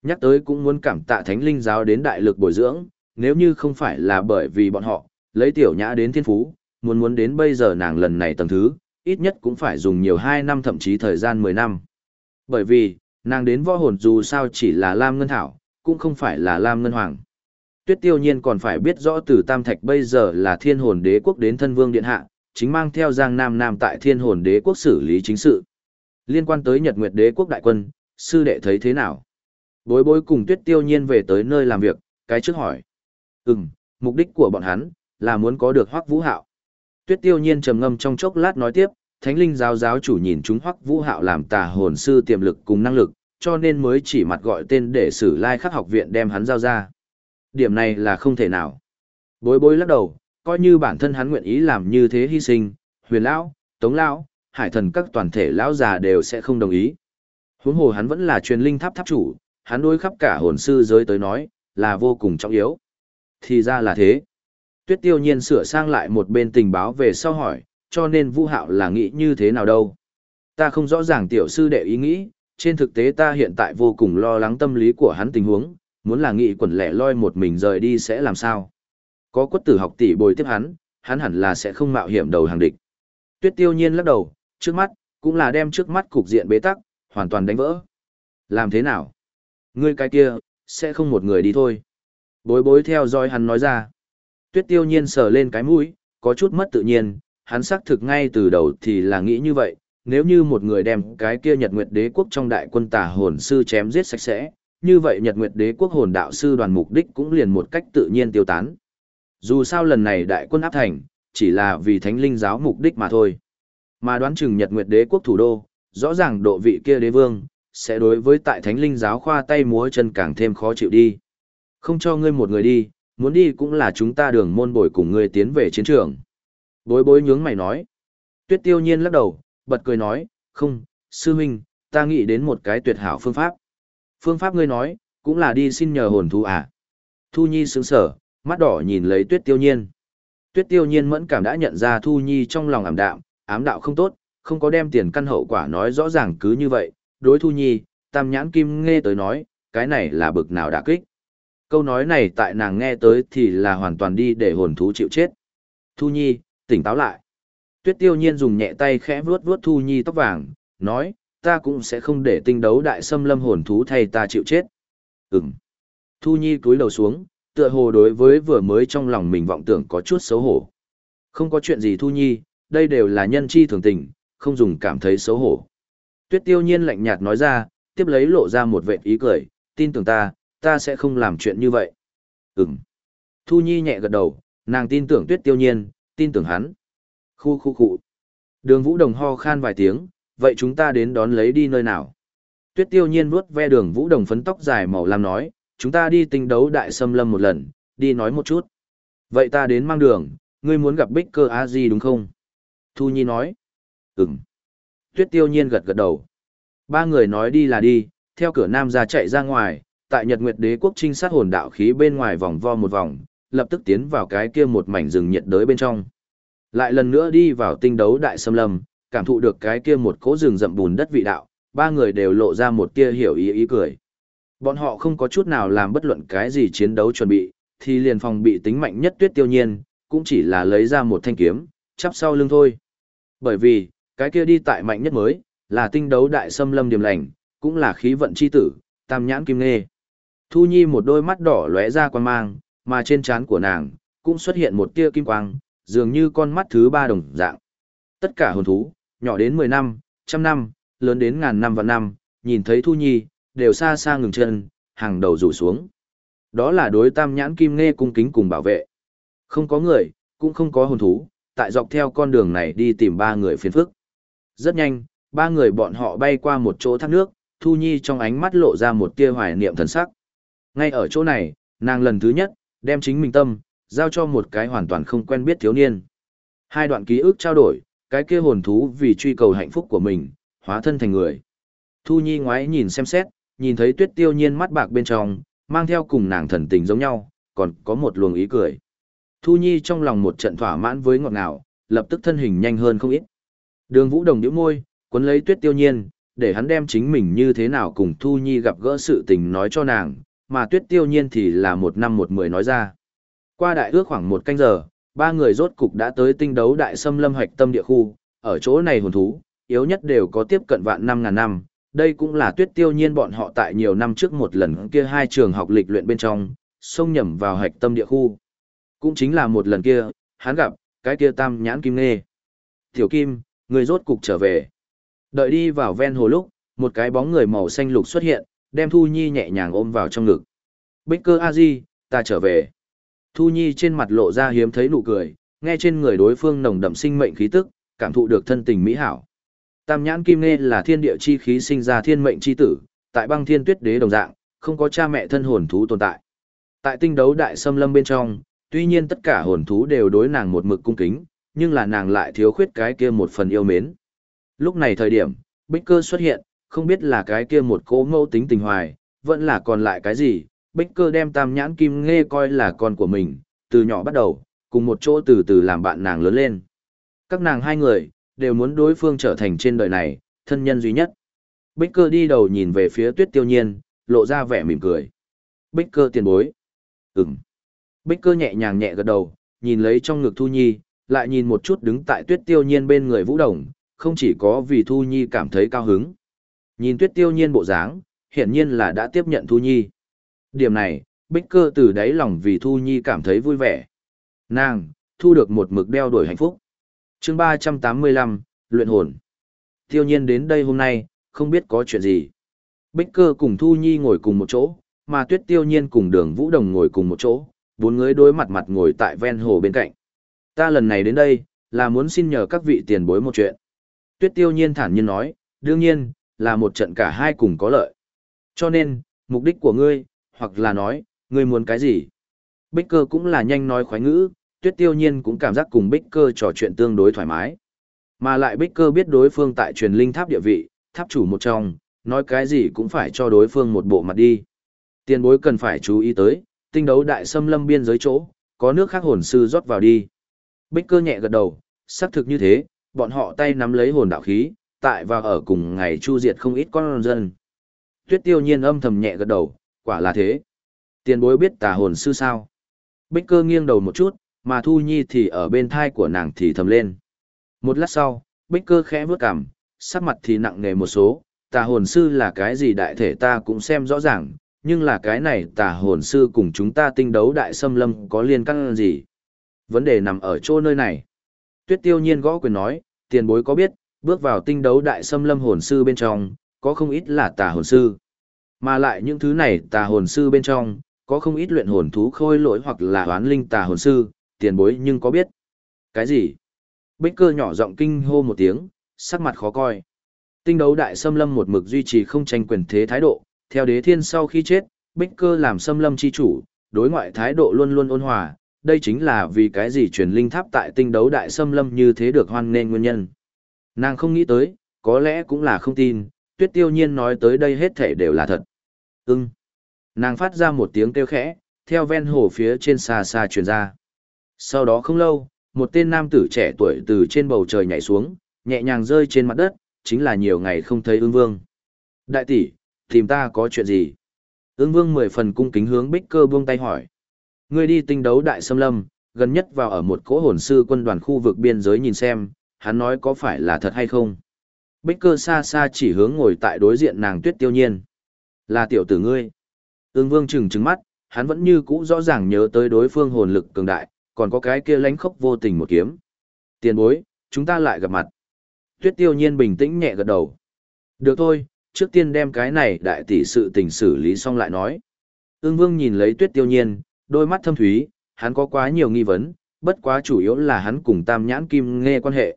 Nhắc tới cũng muốn cảm tạ thánh linh giáo đến đại lực bồi dưỡng, nếu như không phải là bởi vì bọn họ, lấy tiểu nhã đến thiên phú, muốn muốn đến bây giờ nàng lần này tầng thứ, ít nhất cũng phải dùng nhiều 2 năm thậm chí thời gian 10 năm. Bởi vì, nàng đến võ hồn dù sao chỉ là Lam Ngân Thảo, cũng không phải là Lam Ngân Hoàng. Tuyết tiêu nhiên còn phải biết rõ từ Tam Thạch bây giờ là thiên hồn đế quốc đến thân vương điện hạ, chính mang theo Giang Nam Nam tại thiên hồn đế quốc xử lý chính sự. Liên quan tới Nhật Nguyệt đế quốc đại quân, sư đệ thấy thế nào? Bối bối cùng tuyết tiêu nhiên về tới nơi làm việc, cái trước hỏi. Ừm, mục đích của bọn hắn, là muốn có được hoắc vũ hạo. Tuyết tiêu nhiên trầm ngâm trong chốc lát nói tiếp, thánh linh giáo giáo chủ nhìn chúng hoắc vũ hạo làm tà hồn sư tiềm lực cùng năng lực, cho nên mới chỉ mặt gọi tên để xử lai khắc học viện đem hắn giao ra. Điểm này là không thể nào. Bối bối lắc đầu, coi như bản thân hắn nguyện ý làm như thế hy sinh, huyền lão, tống lão, hải thần các toàn thể lão già đều sẽ không đồng ý. Huống hồ hắn vẫn là truyền linh tháp tháp chủ, hắn đối khắp cả hồn sư giới tới nói, là vô cùng trọng yếu. Thì ra là thế. Tuyết tiêu nhiên sửa sang lại một bên tình báo về sau hỏi, cho nên Vu Hạo là nghĩ như thế nào đâu. Ta không rõ ràng tiểu sư đệ ý nghĩ, trên thực tế ta hiện tại vô cùng lo lắng tâm lý của hắn tình huống, muốn là nghĩ quần lẻ loi một mình rời đi sẽ làm sao. Có quất tử học tỷ bồi tiếp hắn, hắn hẳn là sẽ không mạo hiểm đầu hàng địch. Tuyết tiêu nhiên lắc đầu, trước mắt, cũng là đem trước mắt cục diện bế tắc, hoàn toàn đánh vỡ. Làm thế nào? Ngươi cái kia, sẽ không một người đi thôi. Bối bối theo dõi hắn nói ra. Tuyết tiêu nhiên sờ lên cái mũi, có chút mất tự nhiên, hắn xác thực ngay từ đầu thì là nghĩ như vậy, nếu như một người đem cái kia Nhật Nguyệt Đế quốc trong đại quân tà hồn sư chém giết sạch sẽ, như vậy Nhật Nguyệt Đế quốc hồn đạo sư đoàn mục đích cũng liền một cách tự nhiên tiêu tán. Dù sao lần này đại quân áp thành, chỉ là vì thánh linh giáo mục đích mà thôi. Mà đoán chừng Nhật Nguyệt Đế quốc thủ đô, rõ ràng độ vị kia đế vương, sẽ đối với tại thánh linh giáo khoa tay múa chân càng thêm khó chịu đi. Không cho ngươi một người đi, muốn đi cũng là chúng ta đường môn bồi cùng ngươi tiến về chiến trường. Bối bối nhướng mày nói. Tuyết tiêu nhiên lắc đầu, bật cười nói, không, sư huynh, ta nghĩ đến một cái tuyệt hảo phương pháp. Phương pháp ngươi nói, cũng là đi xin nhờ hồn thú à. Thu Nhi sướng sở, mắt đỏ nhìn lấy tuyết tiêu nhiên. Tuyết tiêu nhiên mẫn cảm đã nhận ra Thu Nhi trong lòng ảm đạm, ám đạo không tốt, không có đem tiền căn hậu quả nói rõ ràng cứ như vậy. Đối Thu Nhi, tam nhãn kim nghe tới nói, cái này là bực nào đả kích. Câu nói này tại nàng nghe tới thì là hoàn toàn đi để hồn thú chịu chết. Thu Nhi, tỉnh táo lại. Tuyết tiêu nhiên dùng nhẹ tay khẽ vuốt vuốt Thu Nhi tóc vàng, nói, ta cũng sẽ không để tinh đấu đại xâm lâm hồn thú thay ta chịu chết. Ừm. Thu Nhi cúi đầu xuống, tựa hồ đối với vừa mới trong lòng mình vọng tưởng có chút xấu hổ. Không có chuyện gì Thu Nhi, đây đều là nhân chi thường tình, không dùng cảm thấy xấu hổ. Tuyết tiêu nhiên lạnh nhạt nói ra, tiếp lấy lộ ra một vệ ý cười, tin tưởng ta, ta sẽ không làm chuyện như vậy. Ừm. Thu Nhi nhẹ gật đầu, nàng tin tưởng tuyết tiêu nhiên, tin tưởng hắn. Khu khu khu. Đường Vũ Đồng ho khan vài tiếng, vậy chúng ta đến đón lấy đi nơi nào? Tuyết tiêu nhiên vuốt ve đường Vũ Đồng phấn tóc dài màu lam nói, chúng ta đi tinh đấu đại xâm lâm một lần, đi nói một chút. Vậy ta đến mang đường, ngươi muốn gặp Bích Cơ A Di đúng không? Thu Nhi nói. Ừm. Tuyết tiêu nhiên gật gật đầu. Ba người nói đi là đi, theo cửa nam ra chạy ra ngoài, tại Nhật Nguyệt Đế quốc trinh sát hồn đạo khí bên ngoài vòng vo một vòng, lập tức tiến vào cái kia một mảnh rừng nhiệt đới bên trong. Lại lần nữa đi vào tinh đấu đại xâm lâm, cảm thụ được cái kia một cỗ rừng rậm bùn đất vị đạo, ba người đều lộ ra một tia hiểu ý ý cười. Bọn họ không có chút nào làm bất luận cái gì chiến đấu chuẩn bị, thì liền phòng bị tính mạnh nhất tuyết tiêu nhiên, cũng chỉ là lấy ra một thanh kiếm, chắp sau lưng thôi. Bởi vì, cái kia đi tại mạnh nhất mới, là tinh đấu đại xâm lâm điểm lành, cũng là khí vận chi tử, tam nhãn kim nghê. Thu Nhi một đôi mắt đỏ lóe ra quan mang, mà trên trán của nàng cũng xuất hiện một tia kim quang, dường như con mắt thứ ba đồng dạng. Tất cả hồn thú, nhỏ đến 10 năm, trăm năm, lớn đến ngàn năm và năm, nhìn thấy Thu Nhi, đều xa xa ngừng chân, hàng đầu rủ xuống. Đó là đối tam nhãn kim nghe cung kính cùng bảo vệ. Không có người, cũng không có hồn thú, tại dọc theo con đường này đi tìm ba người phiền phức. Rất nhanh, ba người bọn họ bay qua một chỗ thác nước, Thu Nhi trong ánh mắt lộ ra một tia hoài niệm thần sắc. Ngay ở chỗ này, nàng lần thứ nhất, đem chính mình tâm, giao cho một cái hoàn toàn không quen biết thiếu niên. Hai đoạn ký ức trao đổi, cái kia hồn thú vì truy cầu hạnh phúc của mình, hóa thân thành người. Thu Nhi ngoái nhìn xem xét, nhìn thấy tuyết tiêu nhiên mắt bạc bên trong, mang theo cùng nàng thần tình giống nhau, còn có một luồng ý cười. Thu Nhi trong lòng một trận thỏa mãn với ngọt ngào, lập tức thân hình nhanh hơn không ít. Đường Vũ Đồng nhíu môi, cuốn lấy Tuyết Tiêu Nhiên, để hắn đem chính mình như thế nào cùng Thu Nhi gặp gỡ sự tình nói cho nàng, mà Tuyết Tiêu Nhiên thì là một năm một mười nói ra. Qua đại ước khoảng một canh giờ, ba người rốt cục đã tới tinh đấu đại xâm lâm hoạch tâm địa khu, ở chỗ này hồn thú, yếu nhất đều có tiếp cận vạn năm ngàn năm. Đây cũng là tuyết tiêu nhiên bọn họ tại nhiều năm trước một lần kia hai trường học lịch luyện bên trong, xông nhầm vào hạch tâm địa khu. Cũng chính là một lần kia, hắn gặp, cái kia tam nhãn kim nê. Tiểu kim, người rốt cục trở về. Đợi đi vào ven hồ lúc, một cái bóng người màu xanh lục xuất hiện, đem Thu Nhi nhẹ nhàng ôm vào trong ngực. Bích cơ A-di, ta trở về. Thu Nhi trên mặt lộ ra hiếm thấy nụ cười, nghe trên người đối phương nồng đậm sinh mệnh khí tức, cảm thụ được thân tình mỹ hảo. Tam nhãn kim nghe là thiên địa chi khí sinh ra thiên mệnh chi tử, tại băng thiên tuyết đế đồng dạng, không có cha mẹ thân hồn thú tồn tại. Tại tinh đấu đại xâm lâm bên trong, tuy nhiên tất cả hồn thú đều đối nàng một mực cung kính, nhưng là nàng lại thiếu khuyết cái kia một phần yêu mến. Lúc này thời điểm, bích cơ xuất hiện, không biết là cái kia một cố mâu tính tình hoài, vẫn là còn lại cái gì, bích cơ đem tam nhãn kim nghe coi là con của mình, từ nhỏ bắt đầu, cùng một chỗ từ từ làm bạn nàng lớn lên. Các nàng hai người, đều muốn đối phương trở thành trên đời này, thân nhân duy nhất. Bích cơ đi đầu nhìn về phía tuyết tiêu nhiên, lộ ra vẻ mỉm cười. Bích cơ tiền bối. Ừm. Bích cơ nhẹ nhàng nhẹ gật đầu, nhìn lấy trong ngực Thu Nhi, lại nhìn một chút đứng tại tuyết tiêu nhiên bên người Vũ Đồng, không chỉ có vì Thu Nhi cảm thấy cao hứng. Nhìn tuyết tiêu nhiên bộ dáng, hiển nhiên là đã tiếp nhận Thu Nhi. Điểm này, Bích cơ từ đáy lòng vì Thu Nhi cảm thấy vui vẻ. Nàng, thu được một mực đeo đuổi hạnh phúc. chương ba trăm tám mươi lăm luyện hồn. Tiêu nhiên đến đây hôm nay, không biết có chuyện gì. Bích cơ cùng Thu Nhi ngồi cùng một chỗ, mà tuyết tiêu nhiên cùng đường Vũ Đồng ngồi cùng một chỗ, bốn người đối mặt mặt ngồi tại ven hồ bên cạnh. Ta lần này đến đây, là muốn xin nhờ các vị tiền bối một chuyện. Tuyết tiêu nhiên thản nhiên nói, đương nhiên, là một trận cả hai cùng có lợi. Cho nên, mục đích của ngươi, hoặc là nói, ngươi muốn cái gì? Bích cơ cũng là nhanh nói khoái ngữ, tuyết tiêu nhiên cũng cảm giác cùng bích cơ trò chuyện tương đối thoải mái. Mà lại bích cơ biết đối phương tại truyền linh tháp địa vị, tháp chủ một trong, nói cái gì cũng phải cho đối phương một bộ mặt đi. Tiền bối cần phải chú ý tới, tinh đấu đại xâm lâm biên giới chỗ, có nước khác hồn sư rót vào đi. Bích cơ nhẹ gật đầu, xác thực như thế, bọn họ tay nắm lấy hồn đạo khí, tại và ở cùng ngày chu diệt không ít con dân. Tuyết tiêu nhiên âm thầm nhẹ gật đầu, quả là thế. Tiền bối biết tà hồn sư sao? Bích cơ nghiêng đầu một chút, mà Thu Nhi thì ở bên thai của nàng thì thầm lên. Một lát sau, Bích cơ khẽ bước cằm, sắc mặt thì nặng nề một số, tà hồn sư là cái gì đại thể ta cũng xem rõ ràng, nhưng là cái này tà hồn sư cùng chúng ta tinh đấu đại xâm lâm có liên căn gì? Vấn đề nằm ở chỗ nơi này. Tuyết tiêu nhiên gõ quyền nói, tiền bối có biết, bước vào tinh đấu đại xâm lâm hồn sư bên trong, có không ít là tà hồn sư. Mà lại những thứ này tà hồn sư bên trong, có không ít luyện hồn thú khôi lỗi hoặc là hoán linh tà hồn sư, tiền bối nhưng có biết. Cái gì? Bích cơ nhỏ giọng kinh hô một tiếng, sắc mặt khó coi. Tinh đấu đại xâm lâm một mực duy trì không tranh quyền thế thái độ, theo đế thiên sau khi chết, bích cơ làm xâm lâm chi chủ, đối ngoại thái độ luôn luôn ôn hòa, đây chính là vì cái gì truyền linh tháp tại tinh đấu đại xâm lâm như thế được hoan nên nguyên nhân. Nàng không nghĩ tới, có lẽ cũng là không tin, tuyết tiêu nhiên nói tới đây hết thể đều là thật. Ưng. Nàng phát ra một tiếng kêu khẽ, theo ven hồ phía trên xa xa truyền ra. Sau đó không lâu, một tên nam tử trẻ tuổi từ trên bầu trời nhảy xuống, nhẹ nhàng rơi trên mặt đất, chính là nhiều ngày không thấy Ưng vương. Đại tỷ, tìm ta có chuyện gì? Ưng vương mười phần cung kính hướng bích cơ buông tay hỏi. Ngươi đi tinh đấu đại xâm lâm, gần nhất vào ở một cỗ hồn sư quân đoàn khu vực biên giới nhìn xem, hắn nói có phải là thật hay không? Bích cơ xa xa chỉ hướng ngồi tại đối diện nàng tuyết tiêu nhiên. Là tiểu tử ngươi. Ưng vương trừng trừng mắt, hắn vẫn như cũ rõ ràng nhớ tới đối phương hồn lực cường đại, còn có cái kia lánh khốc vô tình một kiếm. Tiền bối, chúng ta lại gặp mặt. Tuyết tiêu nhiên bình tĩnh nhẹ gật đầu. Được thôi, trước tiên đem cái này đại tỷ sự tình xử lý xong lại nói. Ưng vương nhìn lấy tuyết tiêu nhiên, đôi mắt thâm thúy, hắn có quá nhiều nghi vấn, bất quá chủ yếu là hắn cùng tam nhãn kim nghe quan hệ.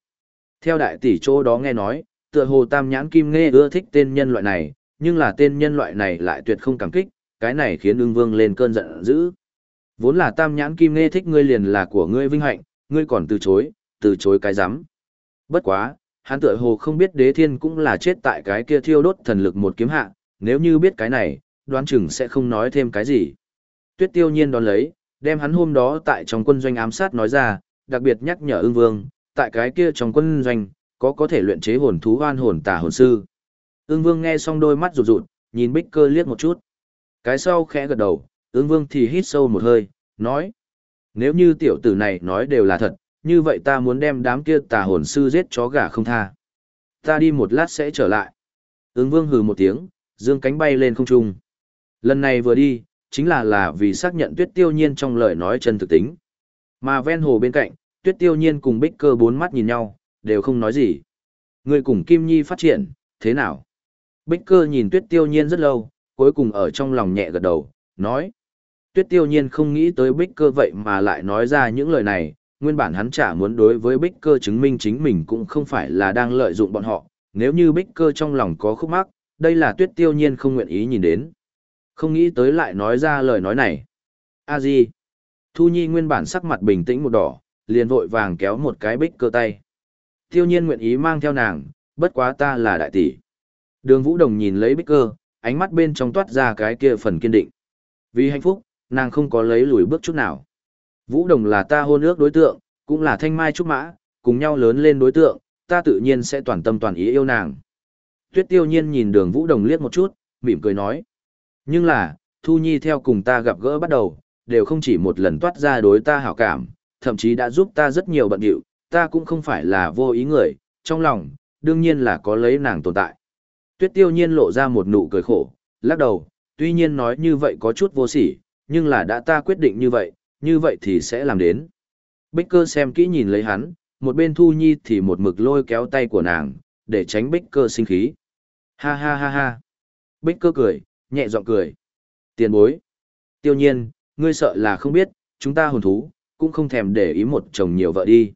Theo đại tỷ chỗ đó nghe nói, tựa hồ tam nhãn kim nghe ưa thích tên nhân loại này, nhưng là tên nhân loại này lại tuyệt không cảm kích, cái này khiến ưng vương lên cơn giận dữ. Vốn là tam nhãn kim nghe thích ngươi liền là của ngươi vinh hạnh, ngươi còn từ chối, từ chối cái rắm Bất quá, hắn tựa hồ không biết đế thiên cũng là chết tại cái kia thiêu đốt thần lực một kiếm hạ, nếu như biết cái này, đoán chừng sẽ không nói thêm cái gì. Tuyết tiêu nhiên đón lấy, đem hắn hôm đó tại trong quân doanh ám sát nói ra, đặc biệt nhắc nhở ưng vương, tại cái kia trong quân doanh, có có thể luyện chế hồn thú hoan hồn tà hồn sư. Ưng vương nghe xong đôi mắt rụt rụt, nhìn bích cơ liếc một chút. Cái sau khẽ gật đầu, ưng vương thì hít sâu một hơi, nói. Nếu như tiểu tử này nói đều là thật, như vậy ta muốn đem đám kia tà hồn sư giết chó gà không tha. Ta đi một lát sẽ trở lại. Ưng vương hừ một tiếng, dương cánh bay lên không trung. Lần này vừa đi, chính là là vì xác nhận tuyết tiêu nhiên trong lời nói chân thực tính. Mà ven hồ bên cạnh, tuyết tiêu nhiên cùng bích cơ bốn mắt nhìn nhau, đều không nói gì. Người cùng Kim Nhi phát triển, thế nào? Bích cơ nhìn tuyết tiêu nhiên rất lâu, cuối cùng ở trong lòng nhẹ gật đầu, nói. Tuyết tiêu nhiên không nghĩ tới bích cơ vậy mà lại nói ra những lời này, nguyên bản hắn chả muốn đối với bích cơ chứng minh chính mình cũng không phải là đang lợi dụng bọn họ, nếu như bích cơ trong lòng có khúc mắc, đây là tuyết tiêu nhiên không nguyện ý nhìn đến. Không nghĩ tới lại nói ra lời nói này. a di Thu Nhi nguyên bản sắc mặt bình tĩnh một đỏ, liền vội vàng kéo một cái bích cơ tay. Tiêu nhiên nguyện ý mang theo nàng, bất quá ta là đại tỷ. Đường Vũ Đồng nhìn lấy bích cơ, ánh mắt bên trong toát ra cái kia phần kiên định. Vì hạnh phúc, nàng không có lấy lùi bước chút nào. Vũ Đồng là ta hôn ước đối tượng, cũng là thanh mai trúc mã, cùng nhau lớn lên đối tượng, ta tự nhiên sẽ toàn tâm toàn ý yêu nàng. Tuyết tiêu nhiên nhìn đường Vũ Đồng liếc một chút, mỉm cười nói. Nhưng là, Thu Nhi theo cùng ta gặp gỡ bắt đầu, đều không chỉ một lần toát ra đối ta hảo cảm, thậm chí đã giúp ta rất nhiều bận điệu, ta cũng không phải là vô ý người, trong lòng, đương nhiên là có lấy nàng tồn tại. Tuyết tiêu nhiên lộ ra một nụ cười khổ, lắc đầu, tuy nhiên nói như vậy có chút vô sỉ, nhưng là đã ta quyết định như vậy, như vậy thì sẽ làm đến. Bích cơ xem kỹ nhìn lấy hắn, một bên Thu Nhi thì một mực lôi kéo tay của nàng, để tránh bích cơ sinh khí. Ha ha ha ha. Bích cơ cười, nhẹ giọng cười. Tiền bối. Tiêu nhiên, ngươi sợ là không biết, chúng ta hồn thú, cũng không thèm để ý một chồng nhiều vợ đi.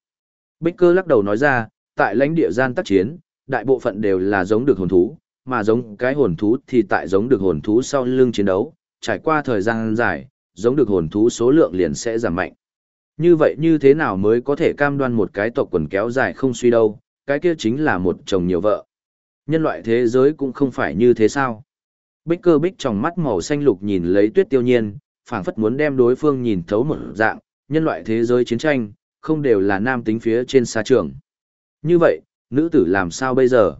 Bích cơ lắc đầu nói ra, tại lãnh địa gian tác chiến, đại bộ phận đều là giống được hồn thú, mà giống cái hồn thú thì tại giống được hồn thú sau lưng chiến đấu, trải qua thời gian dài, giống được hồn thú số lượng liền sẽ giảm mạnh. Như vậy như thế nào mới có thể cam đoan một cái tộc quần kéo dài không suy đâu, cái kia chính là một chồng nhiều vợ. Nhân loại thế giới cũng không phải như thế sao. Bích cơ bích trong mắt màu xanh lục nhìn lấy tuyết tiêu nhiên, phảng phất muốn đem đối phương nhìn thấu một dạng, nhân loại thế giới chiến tranh, không đều là nam tính phía trên xa trường. Như vậy, nữ tử làm sao bây giờ?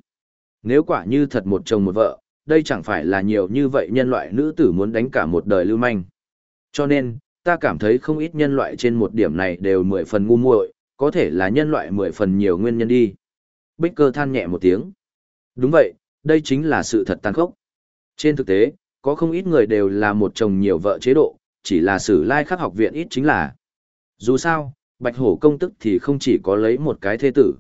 Nếu quả như thật một chồng một vợ, đây chẳng phải là nhiều như vậy nhân loại nữ tử muốn đánh cả một đời lưu manh. Cho nên, ta cảm thấy không ít nhân loại trên một điểm này đều mười phần ngu muội, có thể là nhân loại mười phần nhiều nguyên nhân đi. Bích cơ than nhẹ một tiếng. Đúng vậy, đây chính là sự thật tàn khốc. Trên thực tế, có không ít người đều là một chồng nhiều vợ chế độ, chỉ là sử lai khắc học viện ít chính là. Dù sao, bạch hổ công tức thì không chỉ có lấy một cái thế tử.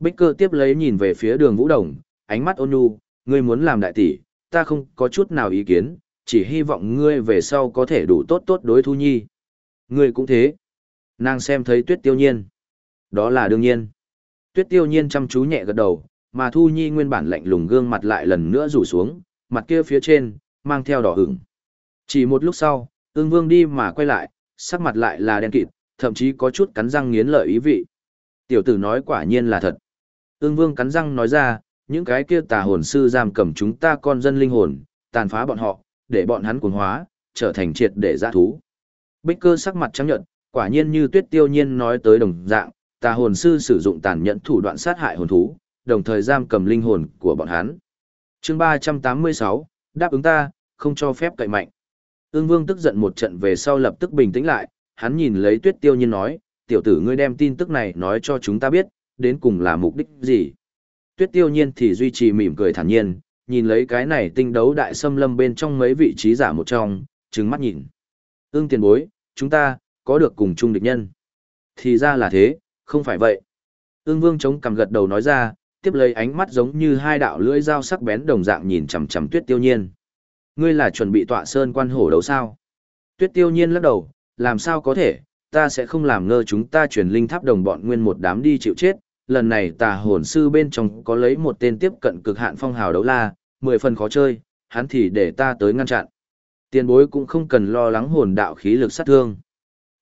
Bích cơ tiếp lấy nhìn về phía đường Vũ Đồng, ánh mắt ôn nhu, ngươi muốn làm đại tỷ, ta không có chút nào ý kiến, chỉ hy vọng ngươi về sau có thể đủ tốt tốt đối thu nhi. Ngươi cũng thế. Nàng xem thấy tuyết tiêu nhiên. Đó là đương nhiên. Tuyết tiêu nhiên chăm chú nhẹ gật đầu, mà thu nhi nguyên bản lạnh lùng gương mặt lại lần nữa rủ xuống, mặt kia phía trên, mang theo đỏ hửng Chỉ một lúc sau, ương vương đi mà quay lại, sắc mặt lại là đen kịt, thậm chí có chút cắn răng nghiến lợi ý vị. Tiểu tử nói quả nhiên là thật. Ưng vương cắn răng nói ra, những cái kia tà hồn sư giam cầm chúng ta con dân linh hồn, tàn phá bọn họ, để bọn hắn cuồng hóa, trở thành triệt để giã thú. Bích cơ sắc mặt trắng nhận, quả nhiên như tuyết tiêu nhiên nói tới đồng dạng, tà hồn sư sử dụng tàn nhẫn thủ đoạn sát hại hồn thú, đồng thời giam cầm linh hồn của bọn hắn. chương 386, đáp ứng ta, không cho phép cậy mạnh. Ưng vương tức giận một trận về sau lập tức bình tĩnh lại, hắn nhìn lấy tuyết tiêu nhiên nói, tiểu tử ngươi đem tin tức này nói cho chúng ta biết, đến cùng là mục đích gì. Tuyết tiêu nhiên thì duy trì mỉm cười thản nhiên, nhìn lấy cái này tinh đấu đại xâm lâm bên trong mấy vị trí giả một trong, trừng mắt nhìn. Ưng tiền bối, chúng ta, có được cùng chung địch nhân. Thì ra là thế, không phải vậy. Ưng vương chống cằm gật đầu nói ra, tiếp lấy ánh mắt giống như hai đạo lưỡi dao sắc bén đồng dạng nhìn chằm chằm tuyết tiêu nhiên. Ngươi là chuẩn bị tọa sơn quan hổ đấu sao? Tuyết tiêu nhiên lắc đầu, làm sao có thể, ta sẽ không làm ngơ chúng ta chuyển linh tháp đồng bọn nguyên một đám đi chịu chết. Lần này tà hồn sư bên trong có lấy một tên tiếp cận cực hạn phong hào đấu la, mười phần khó chơi, hắn thì để ta tới ngăn chặn. Tiền bối cũng không cần lo lắng hồn đạo khí lực sát thương.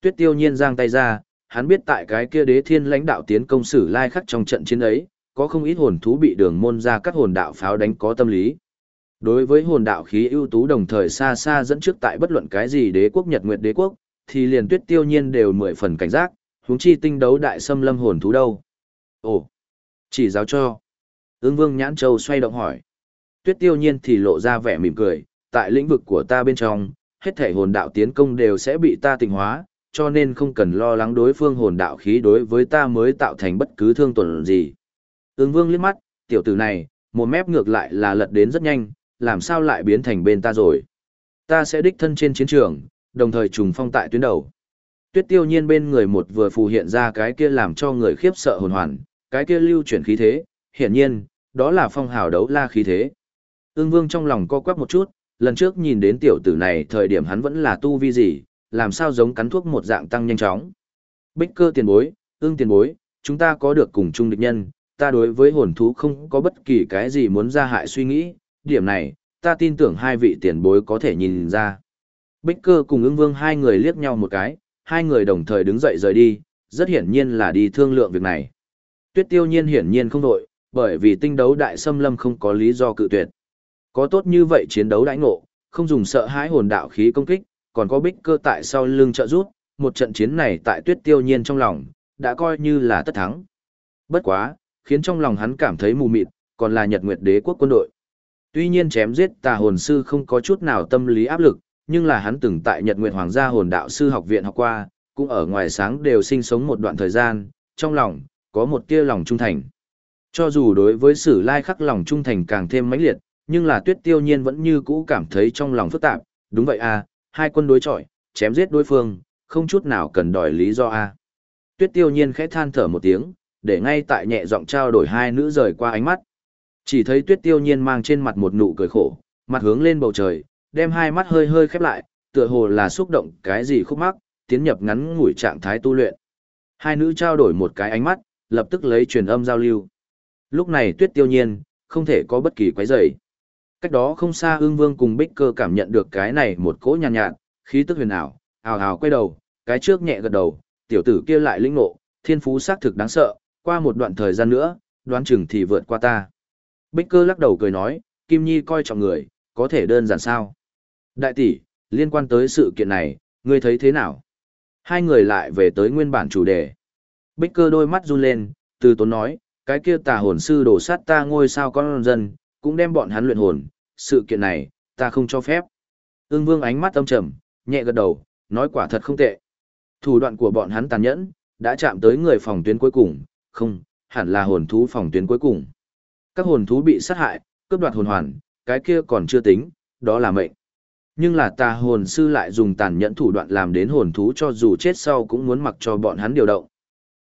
Tuyết tiêu nhiên giang tay ra, hắn biết tại cái kia đế thiên lãnh đạo tiến công sử lai khắc trong trận chiến ấy, có không ít hồn thú bị đường môn ra các hồn đạo pháo đánh có tâm lý. Đối với hồn đạo khí ưu tú đồng thời xa xa dẫn trước tại bất luận cái gì đế quốc Nhật Nguyệt đế quốc, thì liền tuyết tiêu nhiên đều mười phần cảnh giác, huống chi tinh đấu đại xâm lâm hồn thú đâu. Ồ, chỉ giáo cho. Ưng vương nhãn châu xoay động hỏi. Tuyết tiêu nhiên thì lộ ra vẻ mỉm cười, tại lĩnh vực của ta bên trong, hết thể hồn đạo tiến công đều sẽ bị ta tịnh hóa, cho nên không cần lo lắng đối phương hồn đạo khí đối với ta mới tạo thành bất cứ thương tổn gì. Ưng vương liếc mắt, tiểu tử này, một mép ngược lại là lật đến rất nhanh, làm sao lại biến thành bên ta rồi. Ta sẽ đích thân trên chiến trường, đồng thời trùng phong tại tuyến đầu. Tuyết tiêu nhiên bên người một vừa phù hiện ra cái kia làm cho người khiếp sợ hồn hoàn, cái kia lưu chuyển khí thế, hiển nhiên, đó là phong hào đấu la khí thế. Ưng vương trong lòng co quắp một chút, lần trước nhìn đến tiểu tử này thời điểm hắn vẫn là tu vi gì, làm sao giống cắn thuốc một dạng tăng nhanh chóng. Bích cơ tiền bối, ưng tiền bối, chúng ta có được cùng chung địch nhân, ta đối với hồn thú không có bất kỳ cái gì muốn ra hại suy nghĩ, điểm này, ta tin tưởng hai vị tiền bối có thể nhìn ra. Bích cơ cùng ưng vương hai người liếc nhau một cái, hai người đồng thời đứng dậy rời đi, rất hiển nhiên là đi thương lượng việc này. Tuyết tiêu nhiên hiển nhiên không đội, bởi vì tinh đấu đại xâm lâm không có lý do cự tuyệt. Có tốt như vậy chiến đấu đãi ngộ, không dùng sợ hãi hồn đạo khí công kích, còn có bích cơ tại sau lưng trợ rút, một trận chiến này tại tuyết tiêu nhiên trong lòng, đã coi như là tất thắng. Bất quá, khiến trong lòng hắn cảm thấy mù mịt, còn là Nhật Nguyệt Đế quốc quân đội. Tuy nhiên chém giết tà hồn sư không có chút nào tâm lý áp lực, nhưng là hắn từng tại Nhật Nguyệt Hoàng gia hồn đạo sư học viện học qua, cũng ở ngoài sáng đều sinh sống một đoạn thời gian, trong lòng, có một tia lòng trung thành. Cho dù đối với sử lai khắc lòng trung thành càng thêm mãnh liệt, nhưng là tuyết tiêu nhiên vẫn như cũ cảm thấy trong lòng phức tạp, đúng vậy à, hai quân đối chọi, chém giết đối phương, không chút nào cần đòi lý do à. Tuyết tiêu nhiên khẽ than thở một tiếng, để ngay tại nhẹ giọng trao đổi hai nữ rời qua ánh mắt. Chỉ thấy tuyết tiêu nhiên mang trên mặt một nụ cười khổ, mặt hướng lên bầu trời, đem hai mắt hơi hơi khép lại, tựa hồ là xúc động cái gì khúc mắc, tiến nhập ngắn ngủi trạng thái tu luyện. Hai nữ trao đổi một cái ánh mắt, lập tức lấy truyền âm giao lưu. Lúc này tuyết tiêu nhiên, không thể có bất kỳ quấy rầy. Cách đó không xa Ưng vương cùng bích cơ cảm nhận được cái này một cỗ nhàn nhạt, nhạt, khí tức huyền ảo, ào ào quay đầu, cái trước nhẹ gật đầu, tiểu tử kia lại linh ngộ, thiên phú xác thực đáng sợ, qua một đoạn thời gian nữa, đoán chừng thì vượt qua ta. Bích cơ lắc đầu cười nói, Kim Nhi coi trọng người, có thể đơn giản sao. Đại tỷ, liên quan tới sự kiện này, ngươi thấy thế nào? Hai người lại về tới nguyên bản chủ đề. Bích cơ đôi mắt run lên, từ tốn nói, cái kia tà hồn sư đổ sát ta ngôi sao con dân, cũng đem bọn hắn luyện hồn, sự kiện này, ta không cho phép. Ưng vương ánh mắt âm trầm, nhẹ gật đầu, nói quả thật không tệ. Thủ đoạn của bọn hắn tàn nhẫn, đã chạm tới người phòng tuyến cuối cùng, không, hẳn là hồn thú phòng tuyến cuối cùng. Các hồn thú bị sát hại, cướp đoạt hồn hoàn, cái kia còn chưa tính, đó là mệnh. Nhưng là tà hồn sư lại dùng tàn nhẫn thủ đoạn làm đến hồn thú cho dù chết sau cũng muốn mặc cho bọn hắn điều động.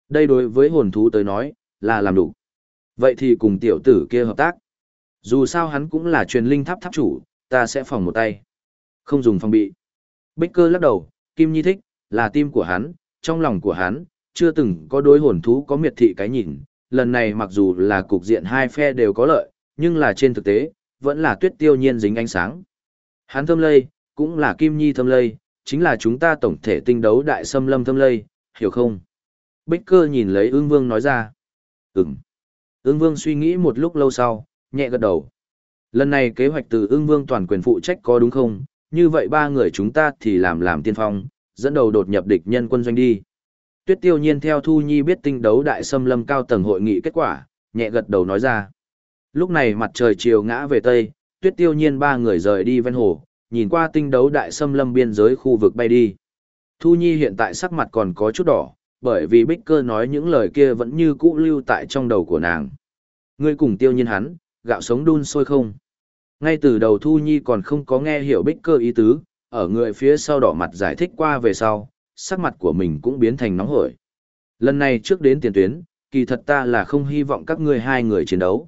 Đây đối với hồn thú tới nói, là làm đủ. Vậy thì cùng tiểu tử kia hợp tác. Dù sao hắn cũng là truyền linh tháp tháp chủ, ta sẽ phòng một tay. Không dùng phòng bị. Bích cơ lắc đầu, Kim Nhi thích, là tim của hắn, trong lòng của hắn, chưa từng có đối hồn thú có miệt thị cái nhìn. Lần này mặc dù là cục diện hai phe đều có lợi, nhưng là trên thực tế, vẫn là tuyết tiêu nhiên dính ánh sáng. Hắn thâm lây, cũng là Kim Nhi thâm lây, chính là chúng ta tổng thể tinh đấu đại xâm lâm thâm lây, hiểu không? Bích cơ nhìn lấy ương vương nói ra. Ừm. Ương vương suy nghĩ một lúc lâu sau, nhẹ gật đầu. Lần này kế hoạch từ ương vương toàn quyền phụ trách có đúng không? Như vậy ba người chúng ta thì làm làm tiên phong, dẫn đầu đột nhập địch nhân quân doanh đi. Tuyết tiêu nhiên theo Thu Nhi biết tinh đấu đại xâm lâm cao tầng hội nghị kết quả, nhẹ gật đầu nói ra. Lúc này mặt trời chiều ngã về Tây, tuyết tiêu nhiên ba người rời đi ven hồ, nhìn qua tinh đấu đại xâm lâm biên giới khu vực bay đi. Thu Nhi hiện tại sắc mặt còn có chút đỏ, bởi vì Bích Cơ nói những lời kia vẫn như cũ lưu tại trong đầu của nàng. Ngươi cùng tiêu nhiên hắn, gạo sống đun sôi không? Ngay từ đầu Thu Nhi còn không có nghe hiểu Bích Cơ ý tứ, ở người phía sau đỏ mặt giải thích qua về sau, sắc mặt của mình cũng biến thành nóng hổi. Lần này trước đến tiền tuyến, kỳ thật ta là không hy vọng các ngươi hai người chiến đấu.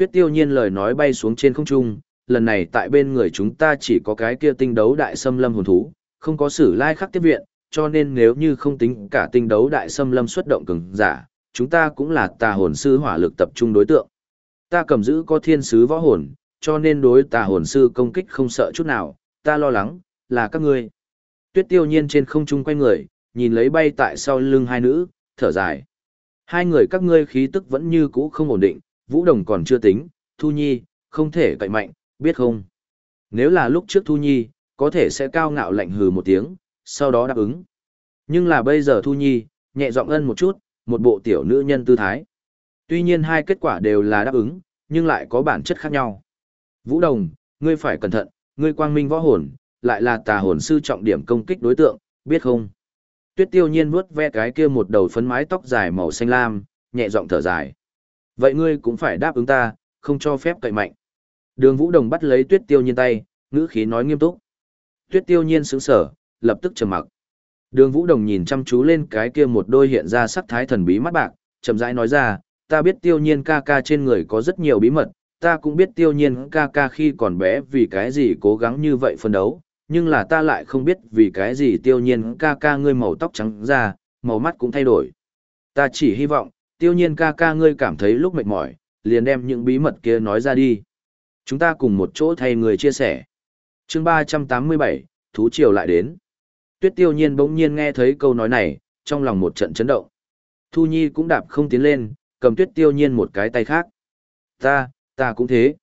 Tuyết tiêu nhiên lời nói bay xuống trên không trung, lần này tại bên người chúng ta chỉ có cái kia tinh đấu đại xâm lâm hồn thú, không có sử lai khắc tiếp viện, cho nên nếu như không tính cả tinh đấu đại xâm lâm xuất động cường giả, chúng ta cũng là tà hồn sư hỏa lực tập trung đối tượng. Ta cầm giữ có thiên sứ võ hồn, cho nên đối tà hồn sư công kích không sợ chút nào, ta lo lắng, là các ngươi. Tuyết tiêu nhiên trên không trung quay người, nhìn lấy bay tại sau lưng hai nữ, thở dài. Hai người các ngươi khí tức vẫn như cũ không ổn định, Vũ Đồng còn chưa tính, Thu Nhi, không thể cậy mạnh, biết không? Nếu là lúc trước Thu Nhi, có thể sẽ cao ngạo lạnh hừ một tiếng, sau đó đáp ứng. Nhưng là bây giờ Thu Nhi, nhẹ giọng ân một chút, một bộ tiểu nữ nhân tư thái. Tuy nhiên hai kết quả đều là đáp ứng, nhưng lại có bản chất khác nhau. Vũ Đồng, ngươi phải cẩn thận, ngươi quang minh võ hồn, lại là tà hồn sư trọng điểm công kích đối tượng, biết không? Tuyết tiêu nhiên vuốt ve cái kia một đầu phấn mái tóc dài màu xanh lam, nhẹ giọng thở dài. Vậy ngươi cũng phải đáp ứng ta, không cho phép cậy mạnh. Đường Vũ Đồng bắt lấy Tuyết Tiêu Nhiên tay, ngữ khí nói nghiêm túc. Tuyết Tiêu Nhiên sững sờ, lập tức trầm mặc. Đường Vũ Đồng nhìn chăm chú lên cái kia một đôi hiện ra sắc thái thần bí mắt bạc, chậm rãi nói ra, ta biết Tiêu Nhiên ca ca trên người có rất nhiều bí mật, ta cũng biết Tiêu Nhiên ca ca khi còn bé vì cái gì cố gắng như vậy phân đấu, nhưng là ta lại không biết vì cái gì Tiêu Nhiên ca ca ngươi màu tóc trắng ra, màu mắt cũng thay đổi. Ta chỉ hy vọng, Tiêu Nhiên ca ca ngươi cảm thấy lúc mệt mỏi, liền đem những bí mật kia nói ra đi. Chúng ta cùng một chỗ thay người chia sẻ. chương 387, Thú Triều lại đến. Tuyết tiêu nhiên bỗng nhiên nghe thấy câu nói này, trong lòng một trận chấn động. Thu Nhi cũng đạp không tiến lên, cầm tuyết tiêu nhiên một cái tay khác. Ta, ta cũng thế.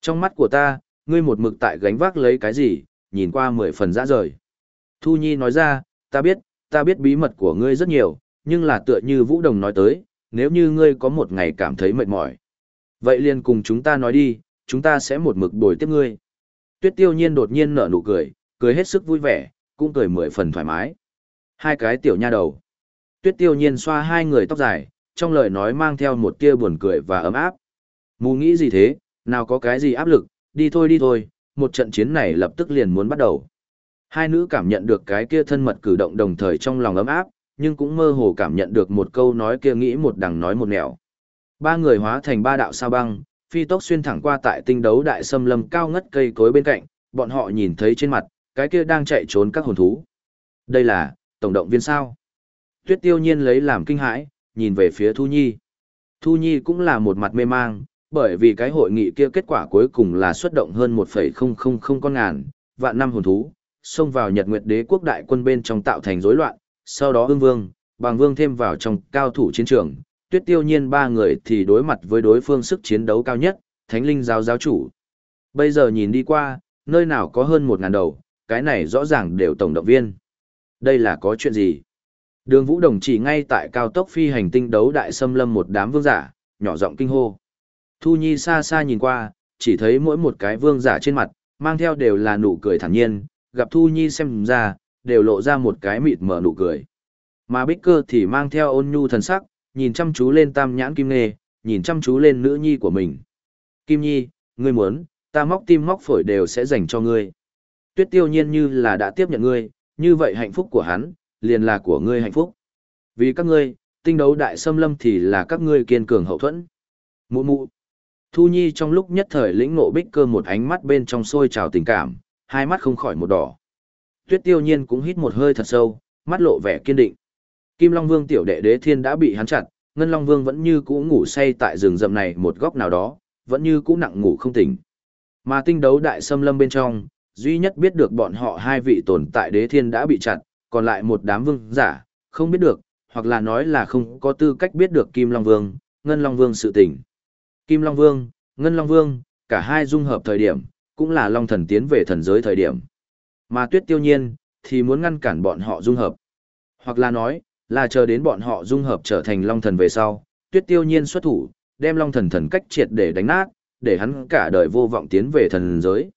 Trong mắt của ta, ngươi một mực tại gánh vác lấy cái gì, nhìn qua mười phần dã rời. Thu Nhi nói ra, ta biết, ta biết bí mật của ngươi rất nhiều, nhưng là tựa như Vũ Đồng nói tới, nếu như ngươi có một ngày cảm thấy mệt mỏi. Vậy liền cùng chúng ta nói đi, chúng ta sẽ một mực bồi tiếp ngươi. Tuyết tiêu nhiên đột nhiên nở nụ cười, cười hết sức vui vẻ, cũng cười mười phần thoải mái. Hai cái tiểu nha đầu. Tuyết tiêu nhiên xoa hai người tóc dài, trong lời nói mang theo một tia buồn cười và ấm áp. Mù nghĩ gì thế, nào có cái gì áp lực, đi thôi đi thôi, một trận chiến này lập tức liền muốn bắt đầu. Hai nữ cảm nhận được cái kia thân mật cử động đồng thời trong lòng ấm áp, nhưng cũng mơ hồ cảm nhận được một câu nói kia nghĩ một đằng nói một nẻo. Ba người hóa thành ba đạo sao băng, phi tốc xuyên thẳng qua tại tinh đấu đại xâm lâm cao ngất cây cối bên cạnh, bọn họ nhìn thấy trên mặt, cái kia đang chạy trốn các hồn thú. Đây là, tổng động viên sao. Tuyết tiêu nhiên lấy làm kinh hãi, nhìn về phía Thu Nhi. Thu Nhi cũng là một mặt mê mang, bởi vì cái hội nghị kia kết quả cuối cùng là xuất động hơn 1,000 con ngàn, vạn năm hồn thú, xông vào Nhật Nguyệt Đế quốc đại quân bên trong tạo thành rối loạn, sau đó ương vương, bằng vương thêm vào trong cao thủ chiến trường, tuyết tiêu nhiên ba người thì đối mặt với đối phương sức chiến đấu cao nhất, thánh linh giáo giáo chủ. Bây giờ nhìn đi qua, nơi nào có hơn một ngàn đầu, cái này rõ ràng đều tổng động viên. Đây là có chuyện gì? Đường vũ đồng chỉ ngay tại cao tốc phi hành tinh đấu đại xâm lâm một đám vương giả, nhỏ giọng kinh hô. Thu Nhi xa xa nhìn qua, chỉ thấy mỗi một cái vương giả trên mặt, mang theo đều là nụ cười thản nhiên, gặp Thu Nhi xem ra, đều lộ ra một cái mịt mở nụ cười. Mà Bích Cơ thì mang theo ôn nhu thần sắc, nhìn chăm chú lên tam nhãn kim nê, nhìn chăm chú lên nữ nhi của mình. Kim nhi, ngươi muốn, ta móc tim móc phổi đều sẽ dành cho ngươi. Tuyết tiêu nhiên như là đã tiếp nhận ngươi, như vậy hạnh phúc của hắn, liền là của ngươi hạnh phúc. Vì các ngươi, tinh đấu đại xâm lâm thì là các ngươi kiên cường hậu thuẫn. Mụ mụ. Thu Nhi trong lúc nhất thời lĩnh ngộ bích cơ một ánh mắt bên trong sôi trào tình cảm, hai mắt không khỏi một đỏ. Tuyết tiêu nhiên cũng hít một hơi thật sâu, mắt lộ vẻ kiên định. Kim Long Vương tiểu đệ đế thiên đã bị hắn chặt, Ngân Long Vương vẫn như cũ ngủ say tại rừng rậm này một góc nào đó, vẫn như cũ nặng ngủ không tỉnh. Mà tinh đấu đại xâm lâm bên trong, duy nhất biết được bọn họ hai vị tồn tại đế thiên đã bị chặt, còn lại một đám vương giả, không biết được, hoặc là nói là không có tư cách biết được Kim Long Vương, Ngân Long Vương sự tình. Kim Long Vương, Ngân Long Vương, cả hai dung hợp thời điểm, cũng là Long Thần tiến về thần giới thời điểm. Mà Tuyết Tiêu Nhiên, thì muốn ngăn cản bọn họ dung hợp. Hoặc là nói, là chờ đến bọn họ dung hợp trở thành Long Thần về sau, Tuyết Tiêu Nhiên xuất thủ, đem Long Thần thần cách triệt để đánh nát, để hắn cả đời vô vọng tiến về thần giới.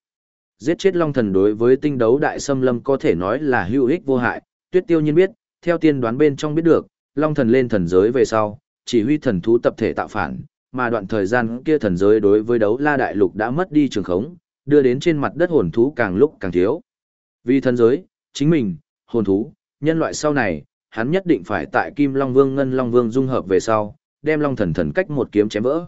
Giết chết Long Thần đối với tinh đấu đại xâm lâm có thể nói là hữu ích vô hại, Tuyết Tiêu Nhiên biết, theo tiên đoán bên trong biết được, Long Thần lên thần giới về sau, chỉ huy thần thú tập thể tạo phản, mà đoạn thời gian kia thần giới đối với đấu la đại lục đã mất đi trường khống, đưa đến trên mặt đất hồn thú càng lúc càng thiếu. Vì thần giới, chính mình, hồn thú, nhân loại sau này, hắn nhất định phải tại Kim Long Vương Ngân Long Vương dung hợp về sau, đem Long Thần thần cách một kiếm chém vỡ.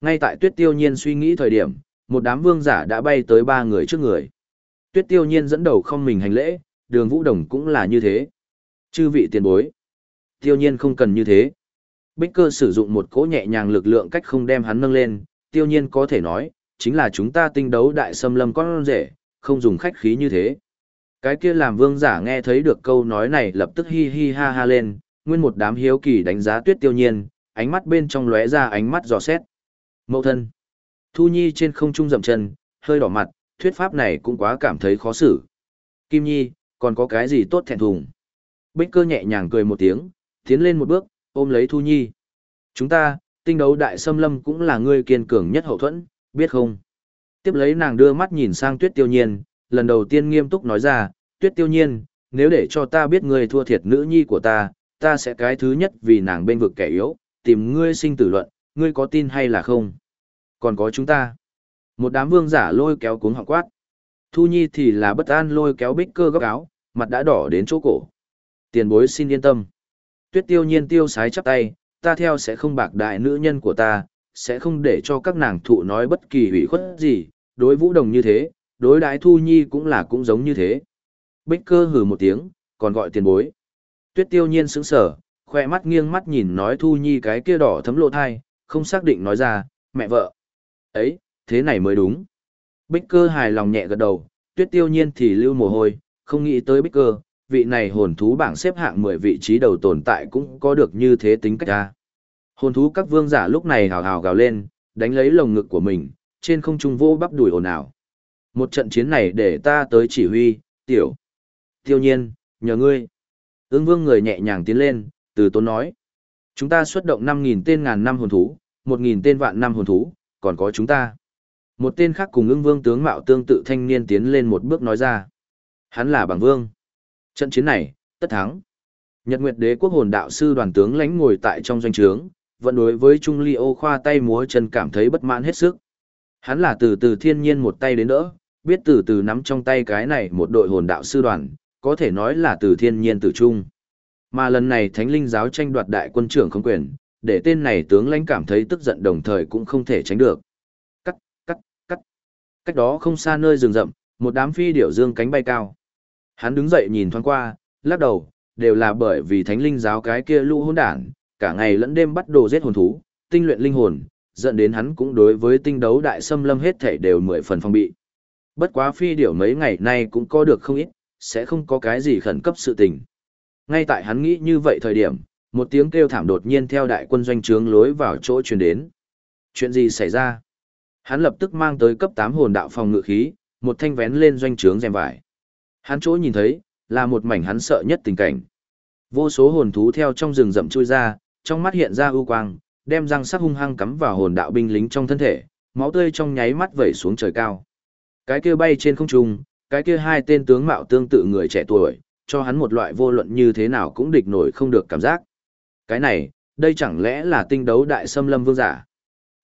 Ngay tại Tuyết Tiêu Nhiên suy nghĩ thời điểm, một đám vương giả đã bay tới ba người trước người. Tuyết Tiêu Nhiên dẫn đầu không mình hành lễ, Đường Vũ Đồng cũng là như thế. Chư vị tiền bối. Tiêu Nhiên không cần như thế. Bích cơ sử dụng một cỗ nhẹ nhàng lực lượng cách không đem hắn nâng lên, tiêu nhiên có thể nói, chính là chúng ta tinh đấu đại xâm lâm con rể, không dùng khách khí như thế. Cái kia làm vương giả nghe thấy được câu nói này lập tức hi hi ha ha lên, nguyên một đám hiếu kỳ đánh giá tuyết tiêu nhiên, ánh mắt bên trong lóe ra ánh mắt dò xét. Mậu thân. Thu Nhi trên không trung dậm chân, hơi đỏ mặt, thuyết pháp này cũng quá cảm thấy khó xử. Kim Nhi, còn có cái gì tốt thẹn thùng? Bích cơ nhẹ nhàng cười một tiếng, tiến lên một bước, ôm lấy Thu Nhi. Chúng ta, tinh đấu đại xâm lâm cũng là ngươi kiên cường nhất hậu thuẫn, biết không? Tiếp lấy nàng đưa mắt nhìn sang tuyết tiêu nhiên, lần đầu tiên nghiêm túc nói ra, tuyết tiêu nhiên, nếu để cho ta biết ngươi thua thiệt nữ nhi của ta, ta sẽ cái thứ nhất vì nàng bên vực kẻ yếu, tìm ngươi sinh tử luận, ngươi có tin hay là không? Còn có chúng ta. Một đám vương giả lôi kéo cuống họng quát. Thu Nhi thì là bất an lôi kéo bích cơ góc áo, mặt đã đỏ đến chỗ cổ. Tiền bối xin yên tâm tuyết tiêu nhiên tiêu sái chắp tay, ta theo sẽ không bạc đại nữ nhân của ta, sẽ không để cho các nàng thụ nói bất kỳ hủy khuất gì, đối vũ đồng như thế, đối đãi thu nhi cũng là cũng giống như thế. Bích cơ hừ một tiếng, còn gọi tiền bối. Tuyết tiêu nhiên sững sở, khoe mắt nghiêng mắt nhìn nói thu nhi cái kia đỏ thấm lộ thai, không xác định nói ra, mẹ vợ. Ấy, thế này mới đúng. Bích cơ hài lòng nhẹ gật đầu, tuyết tiêu nhiên thì lưu mồ hôi, không nghĩ tới bích cơ, vị này hồn thú bảng xếp hạng 10 vị trí đầu tồn tại cũng có được như thế tính cách ra. Hồn thú các vương giả lúc này hào hào gào lên, đánh lấy lồng ngực của mình, trên không trung vô bắp đùi ồn ào. Một trận chiến này để ta tới chỉ huy, tiểu. Tiêu nhiên, nhờ ngươi. Ưng vương người nhẹ nhàng tiến lên, từ tốn nói. Chúng ta xuất động 5.000 tên ngàn năm hồn thú, 1.000 tên vạn năm hồn thú, còn có chúng ta. Một tên khác cùng ưng vương tướng mạo tương tự thanh niên tiến lên một bước nói ra. Hắn là bằng vương. Trận chiến này, tất thắng. Nhật Nguyệt Đế quốc hồn đạo sư đoàn tướng lãnh ngồi tại trong doanh trướng, vẫn đối với Trung Ly ô khoa tay múa chân cảm thấy bất mãn hết sức. Hắn là từ từ thiên nhiên một tay đến đỡ, biết từ từ nắm trong tay cái này một đội hồn đạo sư đoàn, có thể nói là từ thiên nhiên từ trung. Mà lần này Thánh Linh giáo tranh đoạt đại quân trưởng không quyền, để tên này tướng lãnh cảm thấy tức giận đồng thời cũng không thể tránh được. Cắt, cắt, cắt. Cách đó không xa nơi rừng rậm, một đám phi điểu dương cánh bay cao. Hắn đứng dậy nhìn thoáng qua, lắc đầu, đều là bởi vì thánh linh giáo cái kia lũ hỗn đản, cả ngày lẫn đêm bắt đồ giết hồn thú, tinh luyện linh hồn, dẫn đến hắn cũng đối với tinh đấu đại xâm lâm hết thảy đều mười phần phong bị. Bất quá phi điểu mấy ngày nay cũng có được không ít, sẽ không có cái gì khẩn cấp sự tình. Ngay tại hắn nghĩ như vậy thời điểm, một tiếng kêu thảm đột nhiên theo đại quân doanh trướng lối vào chỗ truyền đến. Chuyện gì xảy ra? Hắn lập tức mang tới cấp 8 hồn đạo phòng ngự khí, một thanh vén lên doanh trướng rèm vải. Hắn chỗ nhìn thấy, là một mảnh hắn sợ nhất tình cảnh. Vô số hồn thú theo trong rừng rậm chui ra, trong mắt hiện ra ưu quang, đem răng sắc hung hăng cắm vào hồn đạo binh lính trong thân thể, máu tươi trong nháy mắt vẩy xuống trời cao. Cái kia bay trên không trung, cái kia hai tên tướng mạo tương tự người trẻ tuổi, cho hắn một loại vô luận như thế nào cũng địch nổi không được cảm giác. Cái này, đây chẳng lẽ là tinh đấu đại xâm lâm vương giả?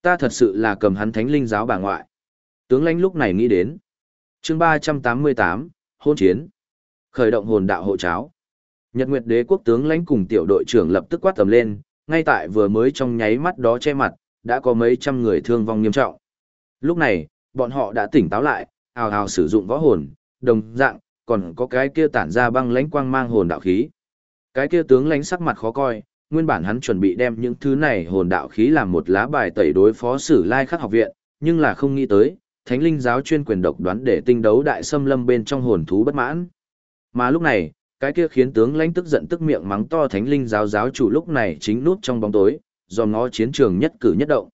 Ta thật sự là cầm hắn thánh linh giáo bà ngoại. Tướng lãnh lúc này nghĩ đến. chương 388, hôn chiến. Khởi động hồn đạo hộ cháo. Nhật Nguyệt Đế quốc tướng lãnh cùng tiểu đội trưởng lập tức quát tầm lên, ngay tại vừa mới trong nháy mắt đó che mặt, đã có mấy trăm người thương vong nghiêm trọng. Lúc này, bọn họ đã tỉnh táo lại, hào hào sử dụng võ hồn, đồng dạng, còn có cái kia tản ra băng lãnh quang mang hồn đạo khí. Cái kia tướng lãnh sắc mặt khó coi, nguyên bản hắn chuẩn bị đem những thứ này hồn đạo khí làm một lá bài tẩy đối phó sử lai khắc học viện, nhưng là không nghĩ tới, thánh linh giáo chuyên quyền độc đoán để tinh đấu đại xâm lâm bên trong hồn thú bất mãn. Mà lúc này, cái kia khiến tướng lãnh tức giận tức miệng mắng to thánh linh giáo giáo chủ lúc này chính nút trong bóng tối, do ngó chiến trường nhất cử nhất động.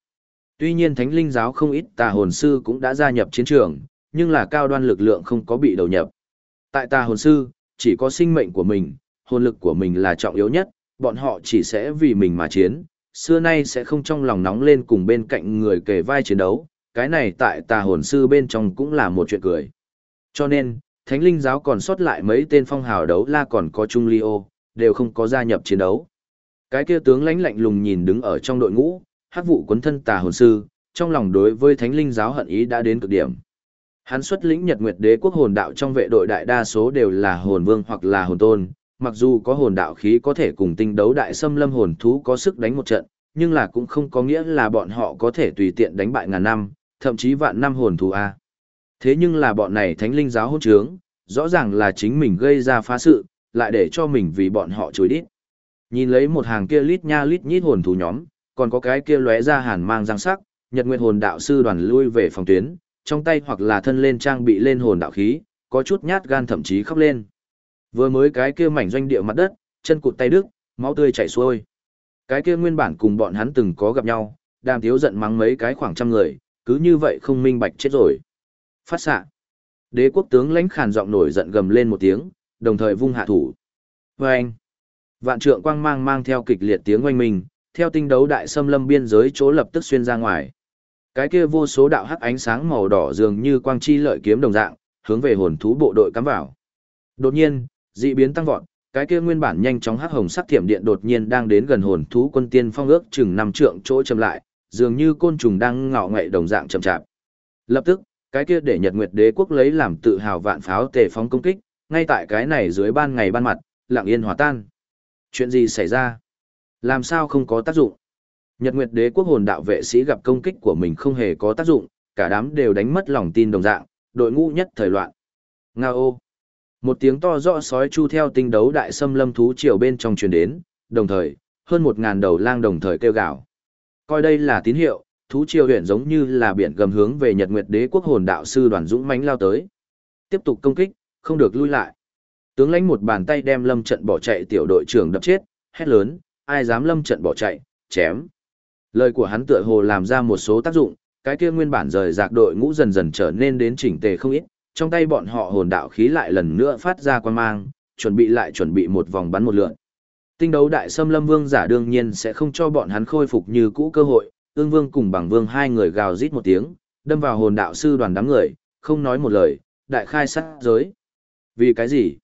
Tuy nhiên thánh linh giáo không ít tà hồn sư cũng đã gia nhập chiến trường, nhưng là cao đoan lực lượng không có bị đầu nhập. Tại tà hồn sư, chỉ có sinh mệnh của mình, hồn lực của mình là trọng yếu nhất, bọn họ chỉ sẽ vì mình mà chiến, xưa nay sẽ không trong lòng nóng lên cùng bên cạnh người kề vai chiến đấu, cái này tại tà hồn sư bên trong cũng là một chuyện cười. Cho nên, thánh linh giáo còn sót lại mấy tên phong hào đấu la còn có Trung Ly đều không có gia nhập chiến đấu. Cái kia tướng lãnh lạnh lùng nhìn đứng ở trong đội ngũ, hắc vụ quấn thân tà hồn sư, trong lòng đối với thánh linh giáo hận ý đã đến cực điểm. Hắn xuất lĩnh Nhật Nguyệt Đế quốc hồn đạo trong vệ đội đại đa số đều là hồn vương hoặc là hồn tôn, mặc dù có hồn đạo khí có thể cùng tinh đấu đại xâm lâm hồn thú có sức đánh một trận, nhưng là cũng không có nghĩa là bọn họ có thể tùy tiện đánh bại ngàn năm, thậm chí vạn năm hồn thú a. Thế nhưng là bọn này thánh linh giáo hôn trướng, rõ ràng là chính mình gây ra phá sự, lại để cho mình vì bọn họ chối đít. Nhìn lấy một hàng kia lít nha lít nhít hồn thú nhóm, còn có cái kia lóe ra hàn mang răng sắc, Nhật Nguyệt hồn đạo sư đoàn lui về phòng tuyến, trong tay hoặc là thân lên trang bị lên hồn đạo khí, có chút nhát gan thậm chí khóc lên. Vừa mới cái kia mảnh doanh địa mặt đất, chân cụt tay đứt, máu tươi chảy xuôi. Cái kia nguyên bản cùng bọn hắn từng có gặp nhau, đàm thiếu giận mắng mấy cái khoảng trăm người, cứ như vậy không minh bạch chết rồi. Phát xạ. Đế quốc tướng lãnh khàn giọng nổi giận gầm lên một tiếng, đồng thời vung hạ thủ. Vâng. anh. Vạn trượng quang mang mang theo kịch liệt tiếng oanh minh, theo tinh đấu đại xâm lâm biên giới chỗ lập tức xuyên ra ngoài. Cái kia vô số đạo hắc ánh sáng màu đỏ dường như quang chi lợi kiếm đồng dạng, hướng về hồn thú bộ đội cắm vào. Đột nhiên, dị biến tăng vọt, cái kia nguyên bản nhanh chóng hắc hồng sắc thiểm điện đột nhiên đang đến gần hồn thú quân tiên phong ước chừng năm trượng chỗ chậm lại, dường như côn trùng đang ngọ ngậy đồng dạng chậm chạp. Lập tức, cái kia để Nhật Nguyệt Đế quốc lấy làm tự hào vạn pháo tề phóng công kích, ngay tại cái này dưới ban ngày ban mặt, lặng yên hòa tan. Chuyện gì xảy ra? Làm sao không có tác dụng? Nhật Nguyệt Đế quốc hồn đạo vệ sĩ gặp công kích của mình không hề có tác dụng, cả đám đều đánh mất lòng tin đồng dạng, đội ngũ nhất thời loạn. Ngao. Một tiếng to rõ sói chu theo tinh đấu đại xâm lâm thú triều bên trong truyền đến, đồng thời, hơn một ngàn đầu lang đồng thời kêu gào. Coi đây là tín hiệu, thú triều huyện giống như là biển gầm hướng về Nhật Nguyệt Đế quốc hồn đạo sư đoàn dũng mãnh lao tới. Tiếp tục công kích, không được lui lại. Tướng lãnh một bàn tay đem lâm trận bỏ chạy tiểu đội trưởng đập chết, hét lớn, ai dám lâm trận bỏ chạy, chém. Lời của hắn tựa hồ làm ra một số tác dụng, cái kia nguyên bản rời rạc đội ngũ dần dần trở nên đến chỉnh tề không ít, trong tay bọn họ hồn đạo khí lại lần nữa phát ra quan mang, chuẩn bị lại chuẩn bị một vòng bắn một lượn. Tinh đấu đại xâm lâm vương giả đương nhiên sẽ không cho bọn hắn khôi phục như cũ cơ hội, ương vương cùng bằng vương hai người gào rít một tiếng, đâm vào hồn đạo sư đoàn đám người, không nói một lời, đại khai sát giới. Vì cái gì?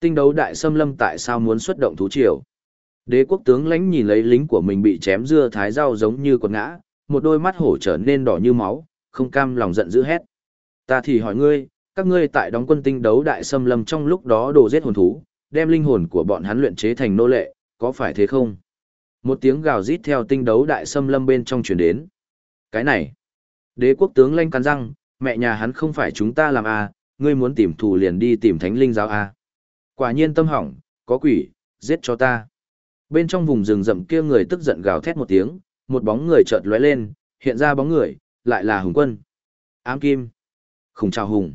Tinh đấu đại xâm lâm tại sao muốn xuất động thú triều? Đế quốc tướng lãnh nhìn lấy lính của mình bị chém dưa thái rau giống như con ngã, một đôi mắt hổ trở nên đỏ như máu, không cam lòng giận dữ hét. Ta thì hỏi ngươi, các ngươi tại đóng quân tinh đấu đại xâm lâm trong lúc đó đồ giết hồn thú, đem linh hồn của bọn hắn luyện chế thành nô lệ, có phải thế không? Một tiếng gào rít theo tinh đấu đại xâm lâm bên trong truyền đến. Cái này, đế quốc tướng lanh cắn răng, mẹ nhà hắn không phải chúng ta làm à, ngươi muốn tìm thù liền đi tìm thánh linh giáo à. Quả nhiên tâm hỏng, có quỷ, giết cho ta. Bên trong vùng rừng rậm kia người tức giận gào thét một tiếng, một bóng người chợt lóe lên, hiện ra bóng người, lại là Hùng Quân. Ám Kim. Khủng chào Hùng.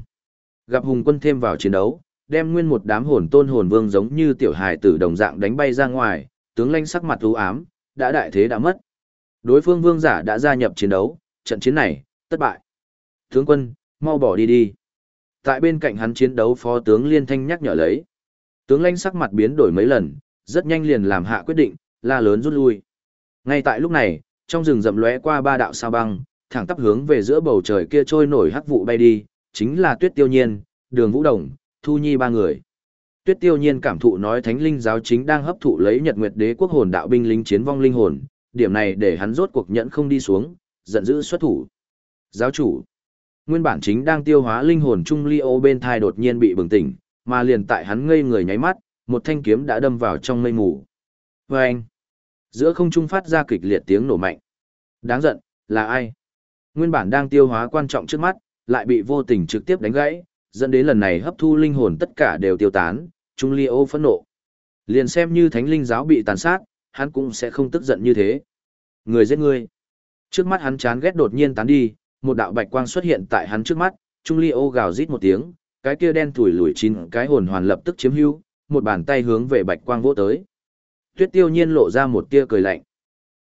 Gặp Hùng Quân thêm vào chiến đấu, đem nguyên một đám hồn tôn hồn vương giống như tiểu hài tử đồng dạng đánh bay ra ngoài, tướng lãnh sắc mặt u ám, đã đại thế đã mất. Đối phương vương giả đã gia nhập chiến đấu, trận chiến này, thất bại. Tướng quân, mau bỏ đi đi. Tại bên cạnh hắn chiến đấu phó tướng Liên Thanh nhắc nhở lấy. Tướng lãnh sắc mặt biến đổi mấy lần, rất nhanh liền làm hạ quyết định, la lớn rút lui. Ngay tại lúc này, trong rừng rậm lóe qua ba đạo sao băng, thẳng tắp hướng về giữa bầu trời kia trôi nổi hắc vụ bay đi, chính là Tuyết Tiêu Nhiên, Đường Vũ Đồng, Thu Nhi ba người. Tuyết Tiêu Nhiên cảm thụ nói Thánh Linh giáo chính đang hấp thụ lấy Nhật Nguyệt Đế quốc hồn đạo binh lính chiến vong linh hồn, điểm này để hắn rốt cuộc nhận không đi xuống, giận dữ xuất thủ. Giáo chủ, Nguyên bản chính đang tiêu hóa linh hồn Trung Leo bên thai đột nhiên bị bừng tỉnh, mà liền tại hắn ngây người nháy mắt, một thanh kiếm đã đâm vào trong mây mù. Và anh, giữa không trung phát ra kịch liệt tiếng nổ mạnh. Đáng giận, là ai? Nguyên bản đang tiêu hóa quan trọng trước mắt, lại bị vô tình trực tiếp đánh gãy, dẫn đến lần này hấp thu linh hồn tất cả đều tiêu tán, Trung Ly ô phẫn nộ. Liền xem như thánh linh giáo bị tàn sát, hắn cũng sẽ không tức giận như thế. Người giết người. Trước mắt hắn chán ghét đột nhiên tán đi, một đạo bạch quang xuất hiện tại hắn trước mắt, Trung Ly ô gào rít một tiếng, cái kia đen thủi lủi chín cái hồn hoàn lập tức chiếm hữu, một bàn tay hướng về bạch quang vỗ tới. Tuyết tiêu nhiên lộ ra một tia cười lạnh.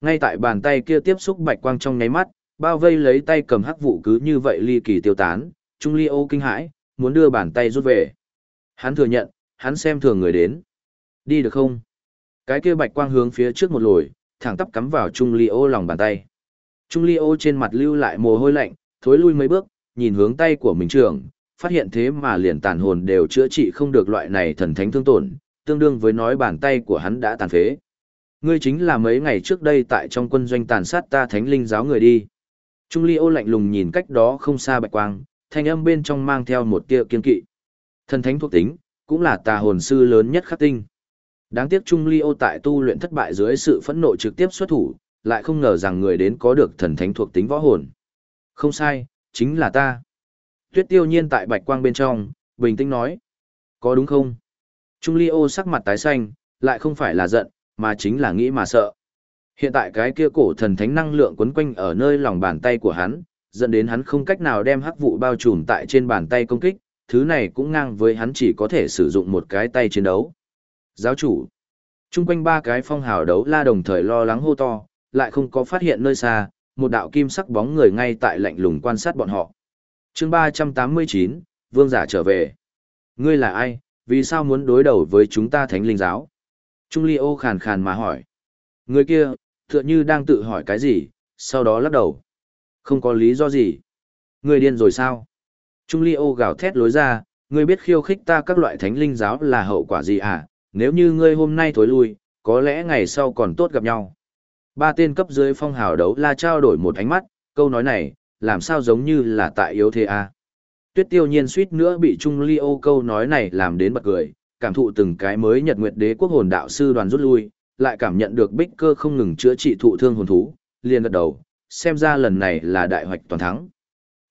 Ngay tại bàn tay kia tiếp xúc bạch quang trong nháy mắt, bao vây lấy tay cầm hắc vụ cứ như vậy ly kỳ tiêu tán, Trung Ly ô kinh hãi, muốn đưa bàn tay rút về. Hắn thừa nhận, hắn xem thường người đến. Đi được không? Cái kia bạch quang hướng phía trước một lồi, thẳng tắp cắm vào Trung Ly ô lòng bàn tay. Trung Ly ô trên mặt lưu lại mồ hôi lạnh, thối lui mấy bước, nhìn hướng tay của mình trưởng, phát hiện thế mà liền tàn hồn đều chữa trị không được loại này thần thánh thương tổn, tương đương với nói bàn tay của hắn đã tàn phế. Ngươi chính là mấy ngày trước đây tại trong quân doanh tàn sát ta thánh linh giáo người đi. Trung Ly ô lạnh lùng nhìn cách đó không xa bạch quang, thanh âm bên trong mang theo một tia kiên kỵ. Thần thánh thuộc tính, cũng là tà hồn sư lớn nhất khắc tinh. Đáng tiếc Trung Ly ô tại tu luyện thất bại dưới sự phẫn nộ trực tiếp xuất thủ, lại không ngờ rằng người đến có được thần thánh thuộc tính võ hồn. Không sai, chính là ta. Tuyết tiêu nhiên tại bạch quang bên trong, bình tĩnh nói. Có đúng không? Trung Ly ô sắc mặt tái xanh, lại không phải là giận, mà chính là nghĩ mà sợ. Hiện tại cái kia cổ thần thánh năng lượng quấn quanh ở nơi lòng bàn tay của hắn, dẫn đến hắn không cách nào đem hắc vụ bao trùm tại trên bàn tay công kích, thứ này cũng ngang với hắn chỉ có thể sử dụng một cái tay chiến đấu. Giáo chủ, chung quanh ba cái phong hào đấu la đồng thời lo lắng hô to, lại không có phát hiện nơi xa, một đạo kim sắc bóng người ngay tại lạnh lùng quan sát bọn họ chương 389, Vương giả trở về. Ngươi là ai, vì sao muốn đối đầu với chúng ta thánh linh giáo? Trung Ly ô khàn khàn mà hỏi. Người kia, tựa như đang tự hỏi cái gì, sau đó lắc đầu. Không có lý do gì. Người điên rồi sao? Trung Ly ô gào thét lối ra, ngươi biết khiêu khích ta các loại thánh linh giáo là hậu quả gì à? Nếu như ngươi hôm nay thối lui, có lẽ ngày sau còn tốt gặp nhau. Ba tên cấp dưới phong hào đấu la trao đổi một ánh mắt, câu nói này, làm sao giống như là tại yếu thế à? Tuyết tiêu nhiên suýt nữa bị Trung Ly ô câu nói này làm đến bật cười, cảm thụ từng cái mới nhật nguyệt đế quốc hồn đạo sư đoàn rút lui, lại cảm nhận được bích cơ không ngừng chữa trị thụ thương hồn thú, liền gật đầu, xem ra lần này là đại hoạch toàn thắng.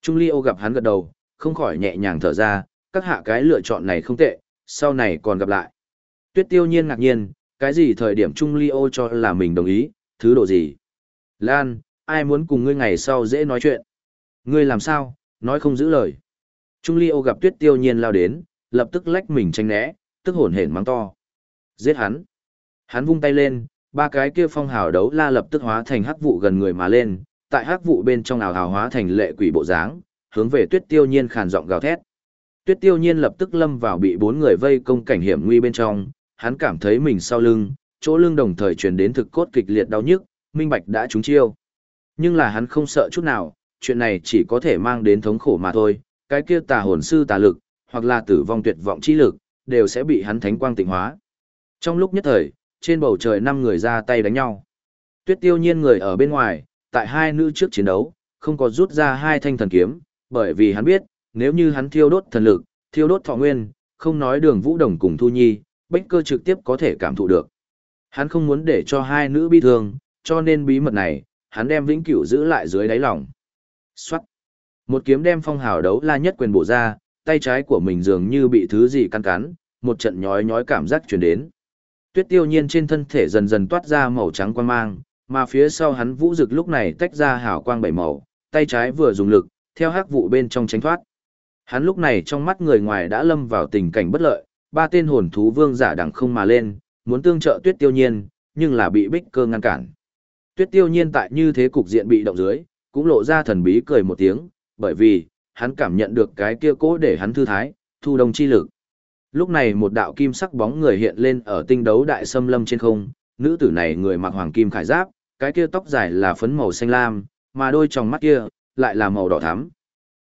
Trung Ly ô gặp hắn gật đầu, không khỏi nhẹ nhàng thở ra, các hạ cái lựa chọn này không tệ, sau này còn gặp lại. Tuyết tiêu nhiên ngạc nhiên, cái gì thời điểm Trung Ly ô cho là mình đồng ý, thứ độ gì? Lan, ai muốn cùng ngươi ngày sau dễ nói chuyện? Ngươi làm sao, nói không giữ lời. Trung Ly ô gặp tuyết tiêu nhiên lao đến, lập tức lách mình tranh né, tức hổn hển mắng to. Giết hắn. Hắn vung tay lên, ba cái kia phong hào đấu la lập tức hóa thành hắc vụ gần người mà lên, tại hắc vụ bên trong ảo hào hóa thành lệ quỷ bộ dáng, hướng về Tuyết Tiêu Nhiên khàn giọng gào thét. Tuyết Tiêu Nhiên lập tức lâm vào bị bốn người vây công cảnh hiểm nguy bên trong, hắn cảm thấy mình sau lưng, chỗ lưng đồng thời truyền đến thực cốt kịch liệt đau nhức, minh bạch đã trúng chiêu. Nhưng là hắn không sợ chút nào, chuyện này chỉ có thể mang đến thống khổ mà thôi, cái kia tà hồn sư tà lực, hoặc là tử vong tuyệt vọng chi lực, đều sẽ bị hắn thánh quang tịnh hóa. Trong lúc nhất thời, trên bầu trời năm người ra tay đánh nhau. Tuyết tiêu nhiên người ở bên ngoài, tại hai nữ trước chiến đấu, không có rút ra hai thanh thần kiếm, bởi vì hắn biết, nếu như hắn thiêu đốt thần lực, thiêu đốt thọ nguyên, không nói đường vũ đồng cùng Thu Nhi, bách cơ trực tiếp có thể cảm thụ được. Hắn không muốn để cho hai nữ bi thương, cho nên bí mật này, hắn đem vĩnh cửu giữ lại dưới đáy lòng. Xoát! Một kiếm đem phong hào đấu la nhất quyền bổ ra, tay trái của mình dường như bị thứ gì căn cắn, một trận nhói nhói cảm giác truyền đến. Tuyết tiêu nhiên trên thân thể dần dần toát ra màu trắng quang mang, mà phía sau hắn vũ rực lúc này tách ra hào quang bảy màu, tay trái vừa dùng lực, theo hắc vụ bên trong tránh thoát. Hắn lúc này trong mắt người ngoài đã lâm vào tình cảnh bất lợi, ba tên hồn thú vương giả đẳng không mà lên, muốn tương trợ tuyết tiêu nhiên, nhưng là bị bích cơ ngăn cản. Tuyết tiêu nhiên tại như thế cục diện bị động dưới, cũng lộ ra thần bí cười một tiếng, bởi vì, hắn cảm nhận được cái kia cố để hắn thư thái, thu đông chi lực. Lúc này một đạo kim sắc bóng người hiện lên ở tinh đấu đại sâm lâm trên không, nữ tử này người mặc hoàng kim khải giáp, cái kia tóc dài là phấn màu xanh lam, mà đôi tròng mắt kia lại là màu đỏ thắm.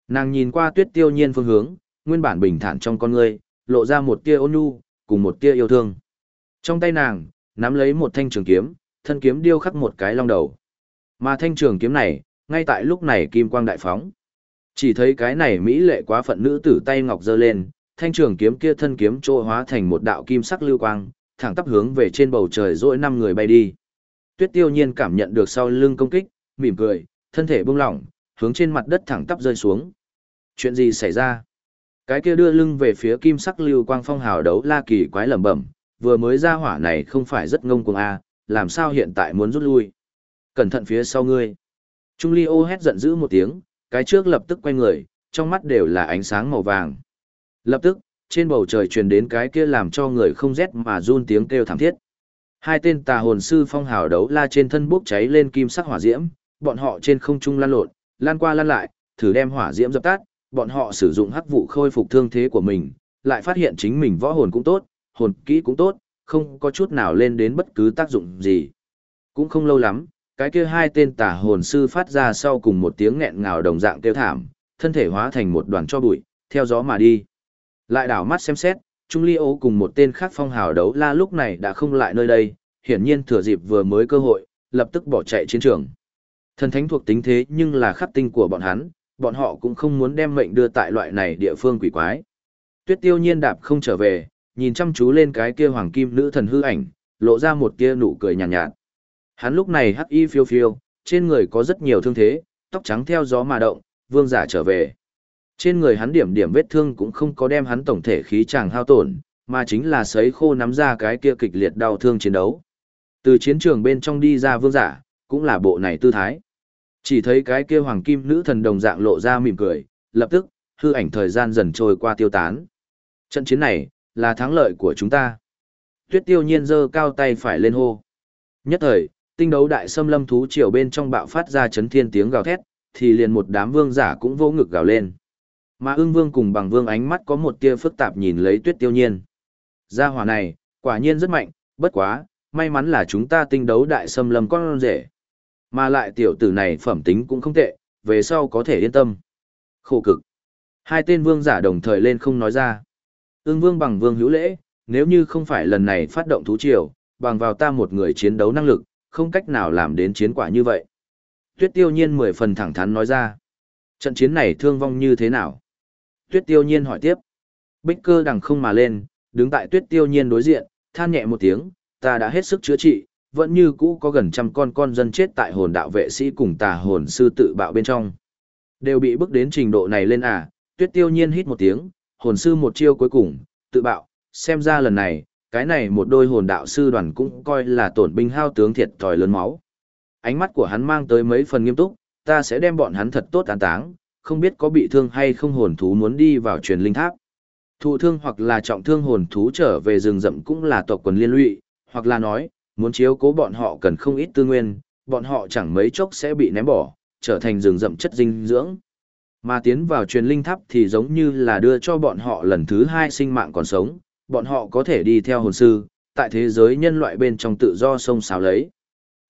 Nàng nhìn qua Tuyết Tiêu Nhiên phương hướng, nguyên bản bình thản trong con ngươi, lộ ra một tia ôn nhu, cùng một tia yêu thương. Trong tay nàng, nắm lấy một thanh trường kiếm, thân kiếm điêu khắc một cái long đầu. Mà thanh trường kiếm này, ngay tại lúc này kim quang đại phóng. Chỉ thấy cái này mỹ lệ quá phận nữ tử tay ngọc giơ lên, thanh trường kiếm kia thân kiếm trô hóa thành một đạo kim sắc lưu quang, thẳng tắp hướng về trên bầu trời dỗi năm người bay đi. Tuyết tiêu nhiên cảm nhận được sau lưng công kích, mỉm cười, thân thể buông lỏng, hướng trên mặt đất thẳng tắp rơi xuống. Chuyện gì xảy ra? Cái kia đưa lưng về phía kim sắc lưu quang phong hào đấu la kỳ quái lẩm bẩm, vừa mới ra hỏa này không phải rất ngông cuồng a, à, làm sao hiện tại muốn rút lui? Cẩn thận phía sau ngươi. Trung Ly ô hét giận dữ một tiếng, cái trước lập tức quay người, trong mắt đều là ánh sáng màu vàng. Lập tức, trên bầu trời truyền đến cái kia làm cho người không rét mà run tiếng kêu thảm thiết. Hai tên tà hồn sư phong hào đấu la trên thân bốc cháy lên kim sắc hỏa diễm, bọn họ trên không trung lan lộn, lan qua lan lại, thử đem hỏa diễm dập tắt, bọn họ sử dụng hắc vụ khôi phục thương thế của mình, lại phát hiện chính mình võ hồn cũng tốt, hồn kỹ cũng tốt, không có chút nào lên đến bất cứ tác dụng gì. Cũng không lâu lắm, cái kia hai tên tà hồn sư phát ra sau cùng một tiếng nghẹn ngào đồng dạng kêu thảm, thân thể hóa thành một đoàn cho bụi, theo gió mà đi. Lại đảo mắt xem xét, Trung Ly Âu cùng một tên khác phong hào đấu la lúc này đã không lại nơi đây, hiển nhiên thừa dịp vừa mới cơ hội, lập tức bỏ chạy chiến trường. Thần thánh thuộc tính thế nhưng là khắc tinh của bọn hắn, bọn họ cũng không muốn đem mệnh đưa tại loại này địa phương quỷ quái. Tuyết tiêu nhiên đạp không trở về, nhìn chăm chú lên cái kia hoàng kim nữ thần hư ảnh, lộ ra một kia nụ cười nhàn nhạt, nhạt. Hắn lúc này hắc y phiêu phiêu, trên người có rất nhiều thương thế, tóc trắng theo gió mà động, vương giả trở về. Trên người hắn điểm điểm vết thương cũng không có đem hắn tổng thể khí chàng hao tổn, mà chính là sấy khô nắm ra cái kia kịch liệt đau thương chiến đấu. Từ chiến trường bên trong đi ra vương giả, cũng là bộ này tư thái. Chỉ thấy cái kia hoàng kim nữ thần đồng dạng lộ ra mỉm cười, lập tức, hư ảnh thời gian dần trôi qua tiêu tán. Trận chiến này, là thắng lợi của chúng ta. Tuyết tiêu nhiên giơ cao tay phải lên hô. Nhất thời, tinh đấu đại xâm lâm thú triều bên trong bạo phát ra chấn thiên tiếng gào thét, thì liền một đám vương giả cũng vô ngực gào lên. Mà ưng vương cùng bằng vương ánh mắt có một tia phức tạp nhìn lấy tuyết tiêu nhiên. Gia hỏa này, quả nhiên rất mạnh, bất quá, may mắn là chúng ta tinh đấu đại xâm lâm con rể. Mà lại tiểu tử này phẩm tính cũng không tệ, về sau có thể yên tâm. Khổ cực. Hai tên vương giả đồng thời lên không nói ra. Ưng vương bằng vương hữu lễ, nếu như không phải lần này phát động thú triều, bằng vào ta một người chiến đấu năng lực, không cách nào làm đến chiến quả như vậy. Tuyết tiêu nhiên mười phần thẳng thắn nói ra. Trận chiến này thương vong như thế nào? Tuyết tiêu nhiên hỏi tiếp. Bích cơ đằng không mà lên, đứng tại tuyết tiêu nhiên đối diện, than nhẹ một tiếng, ta đã hết sức chữa trị, vẫn như cũ có gần trăm con con dân chết tại hồn đạo vệ sĩ cùng tà hồn sư tự bạo bên trong. Đều bị bước đến trình độ này lên à, tuyết tiêu nhiên hít một tiếng, hồn sư một chiêu cuối cùng, tự bạo, xem ra lần này, cái này một đôi hồn đạo sư đoàn cũng coi là tổn binh hao tướng thiệt thòi lớn máu. Ánh mắt của hắn mang tới mấy phần nghiêm túc, ta sẽ đem bọn hắn thật tốt an táng, không biết có bị thương hay không hồn thú muốn đi vào truyền linh tháp. Thụ thương hoặc là trọng thương hồn thú trở về rừng rậm cũng là tộc quần liên lụy, hoặc là nói, muốn chiếu cố bọn họ cần không ít tư nguyên, bọn họ chẳng mấy chốc sẽ bị ném bỏ, trở thành rừng rậm chất dinh dưỡng. Mà tiến vào truyền linh tháp thì giống như là đưa cho bọn họ lần thứ hai sinh mạng còn sống, bọn họ có thể đi theo hồn sư, tại thế giới nhân loại bên trong tự do sông xáo lấy.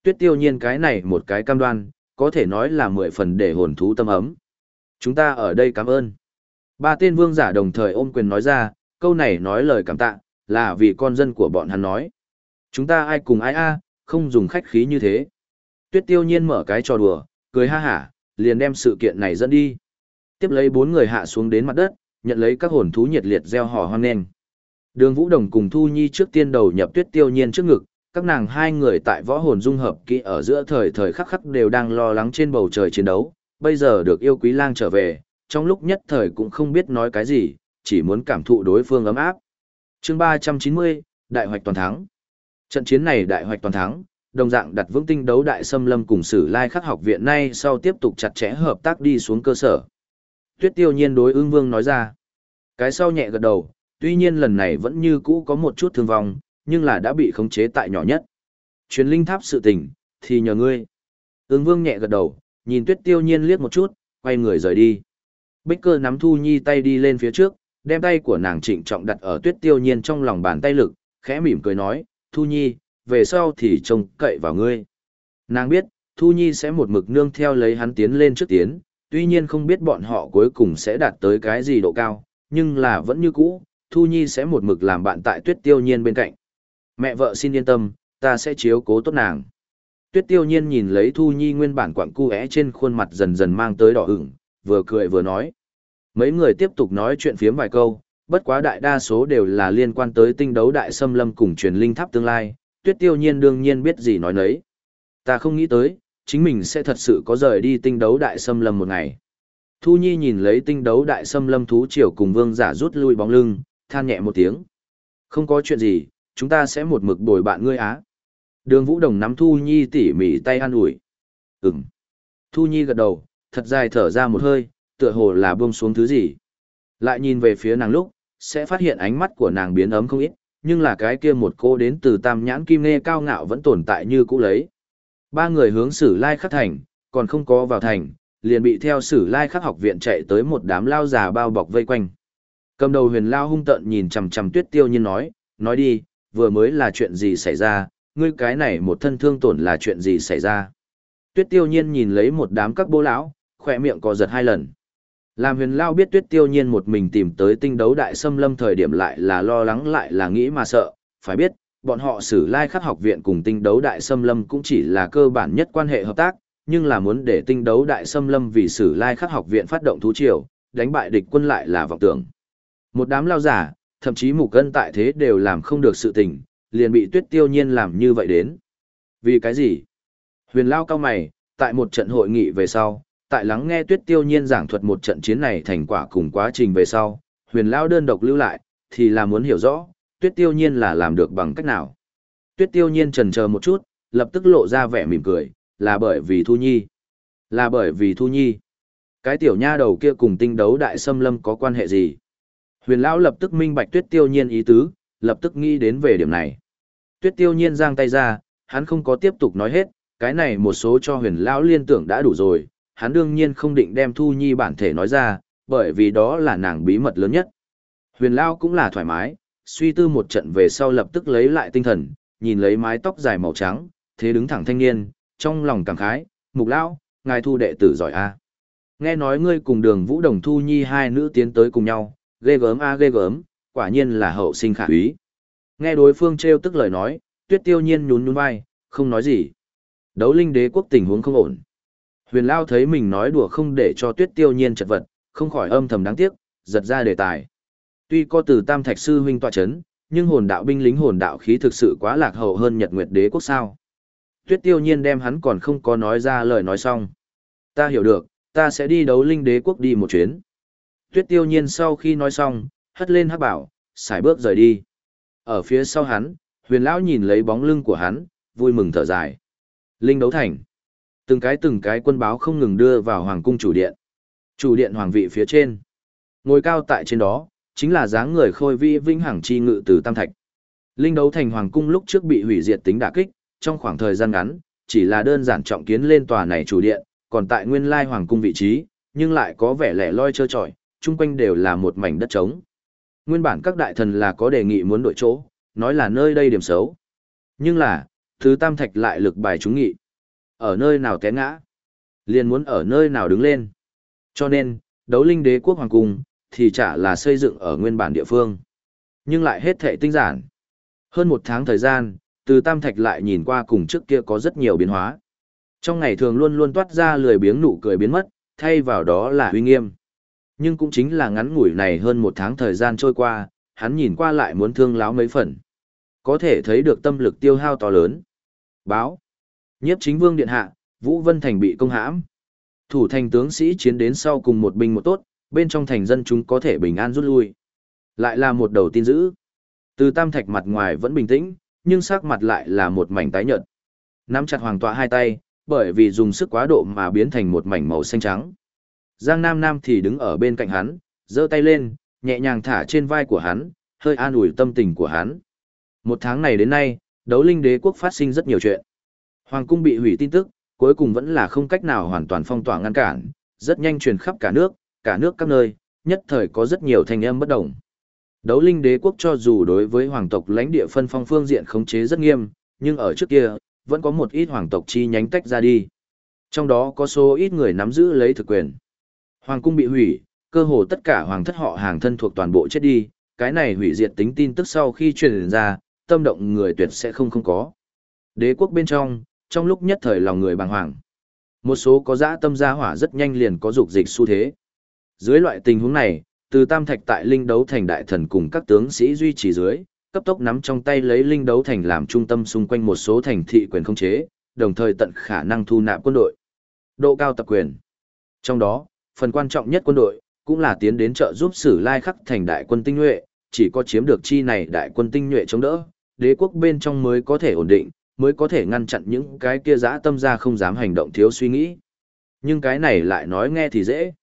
Tuyết tiêu nhiên cái này một cái cam đoan, có thể nói là mười phần để hồn thú tâm ấm. Chúng ta ở đây cảm ơn. Ba tên vương giả đồng thời ôm quyền nói ra, câu này nói lời cảm tạ, là vì con dân của bọn hắn nói. Chúng ta ai cùng ai a, không dùng khách khí như thế. Tuyết tiêu nhiên mở cái trò đùa, cười ha hả, liền đem sự kiện này dẫn đi. Tiếp lấy bốn người hạ xuống đến mặt đất, nhận lấy các hồn thú nhiệt liệt gieo hò hoan nghênh. Đường Vũ Đồng cùng Thu Nhi trước tiên đầu nhập Tuyết Tiêu Nhiên trước ngực, các nàng hai người tại võ hồn dung hợp kỹ ở giữa thời thời khắc khắc đều đang lo lắng trên bầu trời chiến đấu, bây giờ được yêu quý lang trở về, trong lúc nhất thời cũng không biết nói cái gì, chỉ muốn cảm thụ đối phương ấm áp. chương 390, Đại hoạch toàn thắng. Trận chiến này đại hoạch toàn thắng, đồng dạng đặt vững tinh đấu đại xâm lâm cùng sử lai khắc học viện nay sau tiếp tục chặt chẽ hợp tác đi xuống cơ sở. Tuyết tiêu nhiên đối ương vương nói ra. Cái sau nhẹ gật đầu, tuy nhiên lần này vẫn như cũ có một chút thương vong, nhưng là đã bị khống chế tại nhỏ nhất. Truyền linh tháp sự tình, thì nhờ ngươi. Ứng vương nhẹ gật đầu, nhìn tuyết tiêu nhiên liếc một chút, quay người rời đi. Bích cơ nắm Thu Nhi tay đi lên phía trước, đem tay của nàng trịnh trọng đặt ở tuyết tiêu nhiên trong lòng bàn tay lực, khẽ mỉm cười nói, Thu Nhi, về sau thì trông cậy vào ngươi. Nàng biết, Thu Nhi sẽ một mực nương theo lấy hắn tiến lên trước tiến, tuy nhiên không biết bọn họ cuối cùng sẽ đạt tới cái gì độ cao, nhưng là vẫn như cũ, Thu Nhi sẽ một mực làm bạn tại tuyết tiêu nhiên bên cạnh. Mẹ vợ xin yên tâm, ta sẽ chiếu cố tốt nàng. Tuyết tiêu nhiên nhìn lấy Thu Nhi nguyên bản quặng cu trên khuôn mặt dần dần mang tới đỏ ửng, vừa cười vừa nói. Mấy người tiếp tục nói chuyện phiếm vài câu, bất quá đại đa số đều là liên quan tới tinh đấu đại xâm lâm cùng truyền linh tháp tương lai, tuyết tiêu nhiên đương nhiên biết gì nói nấy. Ta không nghĩ tới, chính mình sẽ thật sự có rời đi tinh đấu đại xâm lâm một ngày. Thu Nhi nhìn lấy tinh đấu đại xâm lâm thú triều cùng vương giả rút lui bóng lưng, than nhẹ một tiếng. Không có chuyện gì, chúng ta sẽ một mực bồi bạn ngươi á. Đường Vũ Đồng nắm Thu Nhi tỉ mỉ tay an ủi. Ừm. Thu Nhi gật đầu, thật dài thở ra một hơi, tựa hồ là buông xuống thứ gì. Lại nhìn về phía nàng lúc, sẽ phát hiện ánh mắt của nàng biến ấm không ít, nhưng là cái kia một cô đến từ tam nhãn kim nghe cao ngạo vẫn tồn tại như cũ lấy. Ba người hướng sử lai khắc thành, còn không có vào thành, liền bị theo sử lai khắc học viện chạy tới một đám lao già bao bọc vây quanh. Cầm đầu huyền lao hung tợn nhìn chằm chằm tuyết tiêu nhiên nói, nói đi, vừa mới là chuyện gì xảy ra, ngươi cái này một thân thương tổn là chuyện gì xảy ra. Tuyết tiêu nhiên nhìn lấy một đám các bố lão, khỏe miệng co giật hai lần. Làm huyền lao biết tuyết tiêu nhiên một mình tìm tới tinh đấu đại xâm lâm thời điểm lại là lo lắng lại là nghĩ mà sợ, phải biết, bọn họ sử lai khắc học viện cùng tinh đấu đại xâm lâm cũng chỉ là cơ bản nhất quan hệ hợp tác, nhưng là muốn để tinh đấu đại xâm lâm vì sử lai khắc học viện phát động thú triều, đánh bại địch quân lại là vọng tưởng. Một đám lao giả, thậm chí mục cân tại thế đều làm không được sự tình, liền bị tuyết tiêu nhiên làm như vậy đến. Vì cái gì? Huyền lao cao mày, tại một trận hội nghị về sau, tại lắng nghe tuyết tiêu nhiên giảng thuật một trận chiến này thành quả cùng quá trình về sau, huyền lao đơn độc lưu lại, thì là muốn hiểu rõ, tuyết tiêu nhiên là làm được bằng cách nào. Tuyết tiêu nhiên trần chờ một chút, lập tức lộ ra vẻ mỉm cười, là bởi vì Thu Nhi. Là bởi vì Thu Nhi. Cái tiểu nha đầu kia cùng tinh đấu đại xâm lâm có quan hệ gì? Huyền lão lập tức minh bạch tuyết tiêu nhiên ý tứ, lập tức nghĩ đến về điểm này. Tuyết tiêu nhiên giang tay ra, hắn không có tiếp tục nói hết, cái này một số cho huyền lão liên tưởng đã đủ rồi, hắn đương nhiên không định đem Thu Nhi bản thể nói ra, bởi vì đó là nàng bí mật lớn nhất. Huyền lão cũng là thoải mái, suy tư một trận về sau lập tức lấy lại tinh thần, nhìn lấy mái tóc dài màu trắng, thế đứng thẳng thanh niên, trong lòng cảm khái, mục lão, ngài thu đệ tử giỏi a. Nghe nói ngươi cùng đường vũ đồng thu nhi hai nữ tiến tới cùng nhau, ghê gớm a ghê gớm, quả nhiên là hậu sinh khả úy. Nghe đối phương trêu tức lời nói, tuyết tiêu nhiên nhún nhún vai, không nói gì. Đấu linh đế quốc tình huống không ổn. Huyền Lao thấy mình nói đùa không để cho tuyết tiêu nhiên chật vật, không khỏi âm thầm đáng tiếc, giật ra đề tài. Tuy có từ tam thạch sư huynh tọa chấn, nhưng hồn đạo binh lính hồn đạo khí thực sự quá lạc hậu hơn nhật nguyệt đế quốc sao. Tuyết tiêu nhiên đem hắn còn không có nói ra lời nói xong. Ta hiểu được, ta sẽ đi đấu linh đế quốc đi một chuyến. Tuyết tiêu nhiên sau khi nói xong, hất lên hắc bảo, xài bước rời đi. Ở phía sau hắn, huyền lão nhìn lấy bóng lưng của hắn, vui mừng thở dài. Linh đấu thành. Từng cái từng cái quân báo không ngừng đưa vào hoàng cung chủ điện. Chủ điện hoàng vị phía trên. Ngồi cao tại trên đó, chính là dáng người khôi vi vinh hằng chi ngự từ Tam Thạch. Linh đấu thành hoàng cung lúc trước bị hủy diệt tính đả kích, trong khoảng thời gian ngắn, chỉ là đơn giản trọng kiến lên tòa này chủ điện, còn tại nguyên lai hoàng cung vị trí, nhưng lại có vẻ lẻ loi trơ trọi, chung quanh đều là một mảnh đất trống. Nguyên bản các đại thần là có đề nghị muốn đổi chỗ, nói là nơi đây điểm xấu. Nhưng là, thứ tam thạch lại lực bài chúng nghị. Ở nơi nào té ngã, liền muốn ở nơi nào đứng lên. Cho nên, đấu linh đế quốc hoàng cung, thì chả là xây dựng ở nguyên bản địa phương. Nhưng lại hết thệ tinh giản. Hơn một tháng thời gian, từ tam thạch lại nhìn qua cùng trước kia có rất nhiều biến hóa. Trong ngày thường luôn luôn toát ra lười biếng nụ cười biến mất, thay vào đó là uy nghiêm. Nhưng cũng chính là ngắn ngủi này hơn một tháng thời gian trôi qua, hắn nhìn qua lại muốn thương láo mấy phần. Có thể thấy được tâm lực tiêu hao to lớn. Báo. Nhiếp chính vương điện hạ, Vũ Vân Thành bị công hãm. Thủ thành tướng sĩ chiến đến sau cùng một binh một tốt, bên trong thành dân chúng có thể bình an rút lui. Lại là một đầu tin dữ. Từ tam thạch mặt ngoài vẫn bình tĩnh, nhưng sắc mặt lại là một mảnh tái nhợt. Nắm chặt hoàng tọa hai tay, bởi vì dùng sức quá độ mà biến thành một mảnh màu xanh trắng. Giang Nam Nam thì đứng ở bên cạnh hắn, giơ tay lên, nhẹ nhàng thả trên vai của hắn, hơi an ủi tâm tình của hắn. Một tháng này đến nay, đấu linh đế quốc phát sinh rất nhiều chuyện. Hoàng cung bị hủy tin tức, cuối cùng vẫn là không cách nào hoàn toàn phong tỏa ngăn cản, rất nhanh truyền khắp cả nước, cả nước các nơi, nhất thời có rất nhiều thanh âm bất đồng. Đấu linh đế quốc cho dù đối với hoàng tộc lãnh địa phân phong phương diện khống chế rất nghiêm, nhưng ở trước kia, vẫn có một ít hoàng tộc chi nhánh tách ra đi. Trong đó có số ít người nắm giữ lấy thực quyền. Hoàng cung bị hủy, cơ hồ tất cả hoàng thất họ hàng thân thuộc toàn bộ chết đi, cái này hủy diệt tính tin tức sau khi truyền ra, tâm động người tuyệt sẽ không không có. Đế quốc bên trong, trong lúc nhất thời lòng người bàng hoàng. Một số có dã tâm gia hỏa rất nhanh liền có dục dịch xu thế. Dưới loại tình huống này, từ Tam Thạch tại Linh Đấu Thành đại thần cùng các tướng sĩ duy trì dưới, cấp tốc nắm trong tay lấy Linh Đấu Thành làm trung tâm xung quanh một số thành thị quyền không chế, đồng thời tận khả năng thu nạp quân đội. Độ cao tập quyền. Trong đó, phần quan trọng nhất quân đội, cũng là tiến đến trợ giúp Sử Lai khắc thành đại quân tinh nhuệ, chỉ có chiếm được chi này đại quân tinh nhuệ chống đỡ, đế quốc bên trong mới có thể ổn định, mới có thể ngăn chặn những cái kia dã tâm ra không dám hành động thiếu suy nghĩ. Nhưng cái này lại nói nghe thì dễ.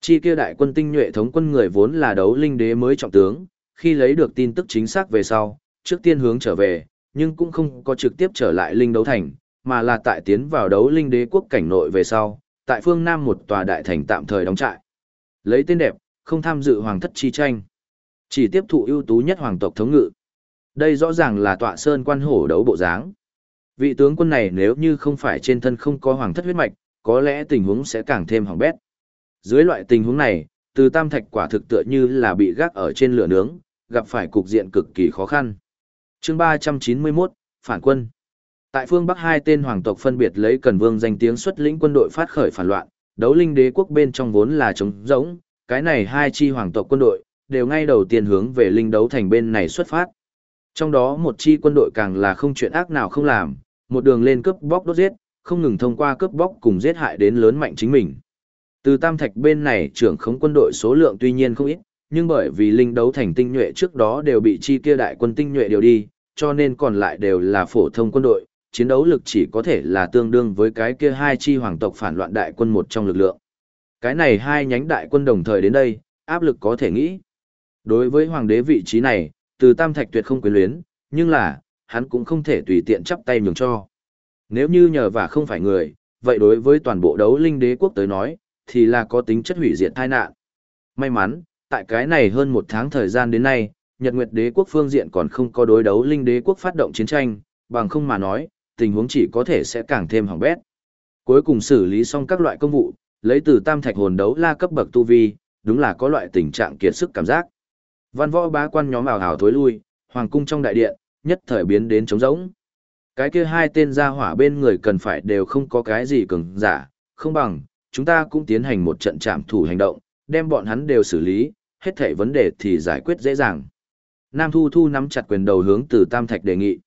Chi kia đại quân tinh nhuệ thống quân người vốn là đấu linh đế mới trọng tướng, khi lấy được tin tức chính xác về sau, trước tiên hướng trở về, nhưng cũng không có trực tiếp trở lại linh đấu thành, mà là tại tiến vào đấu linh đế quốc cảnh nội về sau, tại phương Nam một tòa đại thành tạm thời đóng trại. Lấy tên đẹp, không tham dự hoàng thất chi tranh. Chỉ tiếp thụ ưu tú nhất hoàng tộc thống ngự. Đây rõ ràng là tọa sơn quan hổ đấu bộ dáng. Vị tướng quân này nếu như không phải trên thân không có hoàng thất huyết mạch, có lẽ tình huống sẽ càng thêm hỏng bét. Dưới loại tình huống này, từ tam thạch quả thực tựa như là bị gác ở trên lửa nướng, gặp phải cục diện cực kỳ khó khăn. chương 391, Phản quân. Tại phương Bắc hai tên hoàng tộc phân biệt lấy Cần Vương danh tiếng xuất lĩnh quân đội phát khởi phản loạn, đấu linh đế quốc bên trong vốn là trống rỗng, cái này hai chi hoàng tộc quân đội đều ngay đầu tiên hướng về linh đấu thành bên này xuất phát. Trong đó một chi quân đội càng là không chuyện ác nào không làm, một đường lên cướp bóc đốt giết, không ngừng thông qua cướp bóc cùng giết hại đến lớn mạnh chính mình. Từ Tam Thạch bên này trưởng khống quân đội số lượng tuy nhiên không ít, nhưng bởi vì linh đấu thành tinh nhuệ trước đó đều bị chi kia đại quân tinh nhuệ điều đi, cho nên còn lại đều là phổ thông quân đội, chiến đấu lực chỉ có thể là tương đương với cái kia hai chi hoàng tộc phản loạn đại quân một trong lực lượng. Cái này hai nhánh đại quân đồng thời đến đây, áp lực có thể nghĩ. Đối với hoàng đế vị trí này, từ Tam Thạch tuyệt không quyến luyến, nhưng là, hắn cũng không thể tùy tiện chắp tay nhường cho. Nếu như nhờ và không phải người, vậy đối với toàn bộ đấu linh đế quốc tới nói, thì là có tính chất hủy diệt tai nạn. May mắn, tại cái này hơn một tháng thời gian đến nay, Nhật Nguyệt đế quốc phương diện còn không có đối đấu linh đế quốc phát động chiến tranh, bằng không mà nói, tình huống chỉ có thể sẽ càng thêm hỏng bét. Cuối cùng xử lý xong các loại công vụ, lấy từ tam thạch hồn đấu la cấp bậc tu vi, đúng là có loại tình trạng kiệt sức cảm giác. Văn võ bá quan nhóm ảo ảo thối lui, hoàng cung trong đại điện, nhất thời biến đến trống rỗng. Cái kia hai tên gia hỏa bên người cần phải đều không có cái gì cường giả, không bằng, chúng ta cũng tiến hành một trận trạm thủ hành động, đem bọn hắn đều xử lý, hết thảy vấn đề thì giải quyết dễ dàng. Nam Thu Thu nắm chặt quyền đầu hướng từ Tam Thạch đề nghị.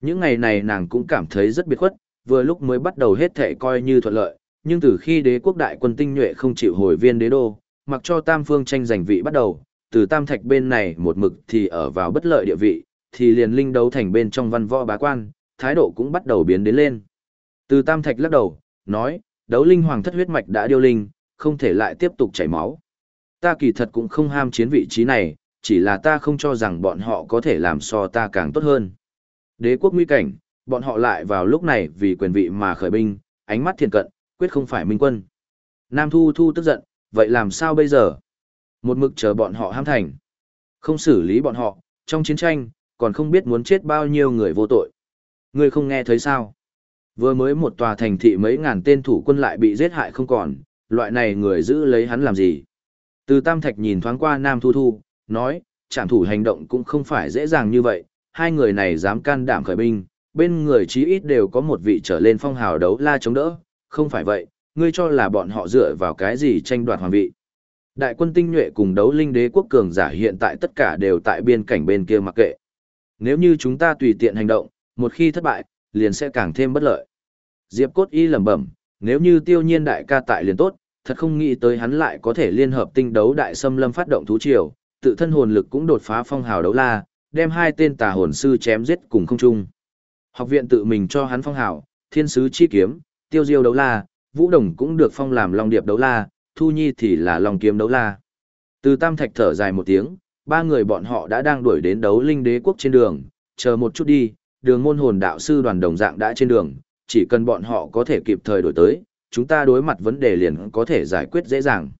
Những ngày này nàng cũng cảm thấy rất biệt khuất, vừa lúc mới bắt đầu hết thảy coi như thuận lợi, nhưng từ khi đế quốc đại quân tinh nhuệ không chịu hồi viên đế đô, mặc cho Tam Phương tranh giành vị bắt đầu, từ Tam Thạch bên này một mực thì ở vào bất lợi địa vị, thì liền linh đấu thành bên trong văn võ bá quan, thái độ cũng bắt đầu biến đến lên. Từ Tam Thạch lắc đầu, nói, đấu linh hoàng thất huyết mạch đã điêu linh, không thể lại tiếp tục chảy máu. Ta kỳ thật cũng không ham chiến vị trí này, chỉ là ta không cho rằng bọn họ có thể làm so ta càng tốt hơn. Đế quốc nguy cảnh, bọn họ lại vào lúc này vì quyền vị mà khởi binh, ánh mắt thiền cận, quyết không phải minh quân. Nam Thu Thu tức giận, vậy làm sao bây giờ? Một mực chờ bọn họ ham thành. Không xử lý bọn họ, trong chiến tranh, còn không biết muốn chết bao nhiêu người vô tội. Ngươi không nghe thấy sao? Vừa mới một tòa thành thị mấy ngàn tên thủ quân lại bị giết hại không còn, loại này người giữ lấy hắn làm gì? Từ Tam Thạch nhìn thoáng qua Nam Thu Thu, nói, trảm thủ hành động cũng không phải dễ dàng như vậy, hai người này dám can đảm khởi binh, bên người chí ít đều có một vị trở lên phong hào đấu la chống đỡ, không phải vậy, ngươi cho là bọn họ dựa vào cái gì tranh đoạt hoàng vị. Đại quân tinh nhuệ cùng đấu linh đế quốc cường giả hiện tại tất cả đều tại biên cảnh bên kia mặc kệ. Nếu như chúng ta tùy tiện hành động, một khi thất bại, liền sẽ càng thêm bất lợi. Diệp Cốt Y lẩm bẩm, nếu như tiêu nhiên đại ca tại liền tốt, thật không nghĩ tới hắn lại có thể liên hợp tinh đấu đại xâm lâm phát động thú triều, tự thân hồn lực cũng đột phá phong hào đấu la, đem hai tên tà hồn sư chém giết cùng không trung. Học viện tự mình cho hắn phong hào, thiên sứ chi kiếm, tiêu diêu đấu la, vũ đồng cũng được phong làm long điệp đấu la, thu nhi thì là long kiếm đấu la. Từ tam thạch thở dài một tiếng, ba người bọn họ đã đang đuổi đến đấu linh đế quốc trên đường, chờ một chút đi, đường môn hồn đạo sư đoàn đồng dạng đã trên đường, chỉ cần bọn họ có thể kịp thời đổi tới, chúng ta đối mặt vấn đề liền có thể giải quyết dễ dàng.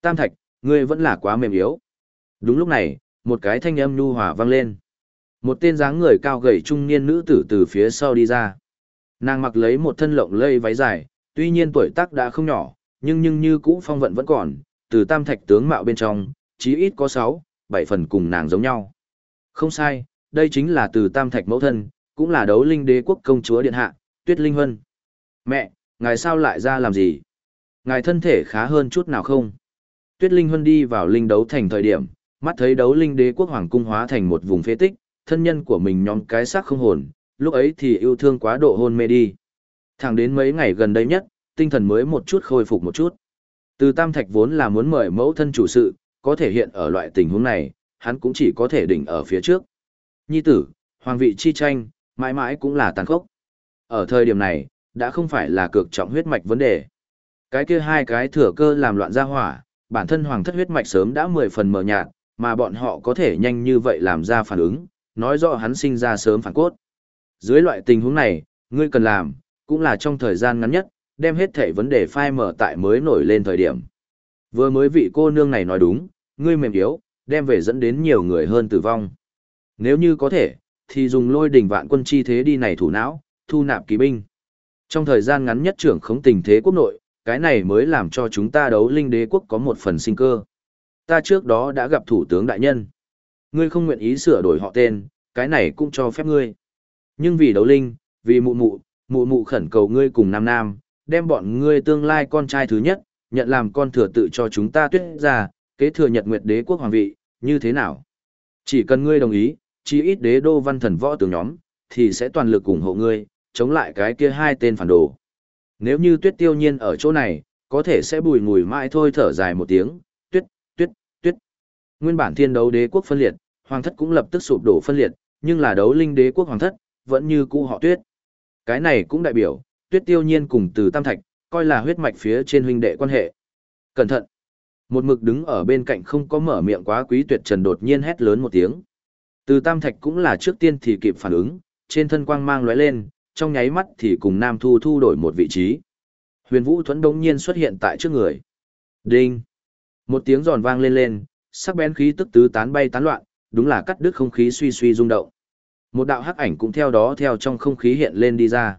Tam thạch, ngươi vẫn là quá mềm yếu. Đúng lúc này, một cái thanh âm nhu hòa vang lên. Một tên dáng người cao gầy trung niên nữ tử từ phía sau đi ra. Nàng mặc lấy một thân lộng lây váy dài, tuy nhiên tuổi tác đã không nhỏ, nhưng nhưng như cũ phong vận vẫn còn, từ tam thạch tướng mạo bên trong, chí ít có 6, 7 phần cùng nàng giống nhau. Không sai, đây chính là từ tam thạch mẫu thân, cũng là đấu linh đế quốc công chúa điện hạ, Tuyết Linh Hân. Mẹ, Ngài sao lại ra làm gì? Ngài thân thể khá hơn chút nào không? Tuyết Linh hân đi vào linh đấu thành thời điểm, mắt thấy đấu linh đế quốc hoàng cung hóa thành một vùng phế tích, thân nhân của mình nhóm cái xác không hồn, lúc ấy thì yêu thương quá độ hôn mê đi. Thẳng đến mấy ngày gần đây nhất, tinh thần mới một chút khôi phục một chút. Từ Tam Thạch vốn là muốn mời mẫu thân chủ sự, có thể hiện ở loại tình huống này, hắn cũng chỉ có thể đỉnh ở phía trước. Nhi tử, hoàng vị chi tranh, mãi mãi cũng là tàn khốc. Ở thời điểm này, đã không phải là cực trọng huyết mạch vấn đề. Cái kia hai cái thừa cơ làm loạn ra hỏa, bản thân hoàng thất huyết mạch sớm đã mười phần mờ nhạt, mà bọn họ có thể nhanh như vậy làm ra phản ứng, nói rõ hắn sinh ra sớm phản cốt. Dưới loại tình huống này, ngươi cần làm, cũng là trong thời gian ngắn nhất, đem hết thể vấn đề phai mở tại mới nổi lên thời điểm. Vừa mới vị cô nương này nói đúng, ngươi mềm yếu, đem về dẫn đến nhiều người hơn tử vong. Nếu như có thể, thì dùng lôi đỉnh vạn quân chi thế đi này thủ não, thu nạp kỳ binh. Trong thời gian ngắn nhất trưởng khống tình thế quốc nội, cái này mới làm cho chúng ta đấu linh đế quốc có một phần sinh cơ. Ta trước đó đã gặp thủ tướng đại nhân. Ngươi không nguyện ý sửa đổi họ tên, cái này cũng cho phép ngươi. Nhưng vì đấu linh, vì mụ mụ, mụ mụ khẩn cầu ngươi cùng nam nam, đem bọn ngươi tương lai con trai thứ nhất, nhận làm con thừa tự cho chúng ta tuyết ra, kế thừa nhật nguyệt đế quốc hoàng vị, như thế nào? Chỉ cần ngươi đồng ý, chí ít đế đô văn thần võ tướng nhóm, thì sẽ toàn lực ủng hộ ngươi, chống lại cái kia hai tên phản đồ. Nếu như tuyết tiêu nhiên ở chỗ này, có thể sẽ bùi ngùi mãi thôi thở dài một tiếng. Nguyên bản thiên đấu đế quốc phân liệt, hoàng thất cũng lập tức sụp đổ phân liệt, nhưng là đấu linh đế quốc hoàng thất, vẫn như cũ họ tuyết. Cái này cũng đại biểu, tuyết tiêu nhiên cùng từ tam thạch, coi là huyết mạch phía trên huynh đệ quan hệ. Cẩn thận! Một mực đứng ở bên cạnh không có mở miệng quá quý tuyệt trần đột nhiên hét lớn một tiếng. Từ tam thạch cũng là trước tiên thì kịp phản ứng, trên thân quang mang lóe lên, trong nháy mắt thì cùng Nam Thu thu đổi một vị trí. Huyền Vũ Thuẫn đống nhiên xuất hiện tại trước người. Đinh! Một tiếng giòn vang lên lên, sắc bén khí tức tứ tán bay tán loạn, đúng là cắt đứt không khí suy suy rung động. Một đạo hắc ảnh cũng theo đó theo trong không khí hiện lên đi ra.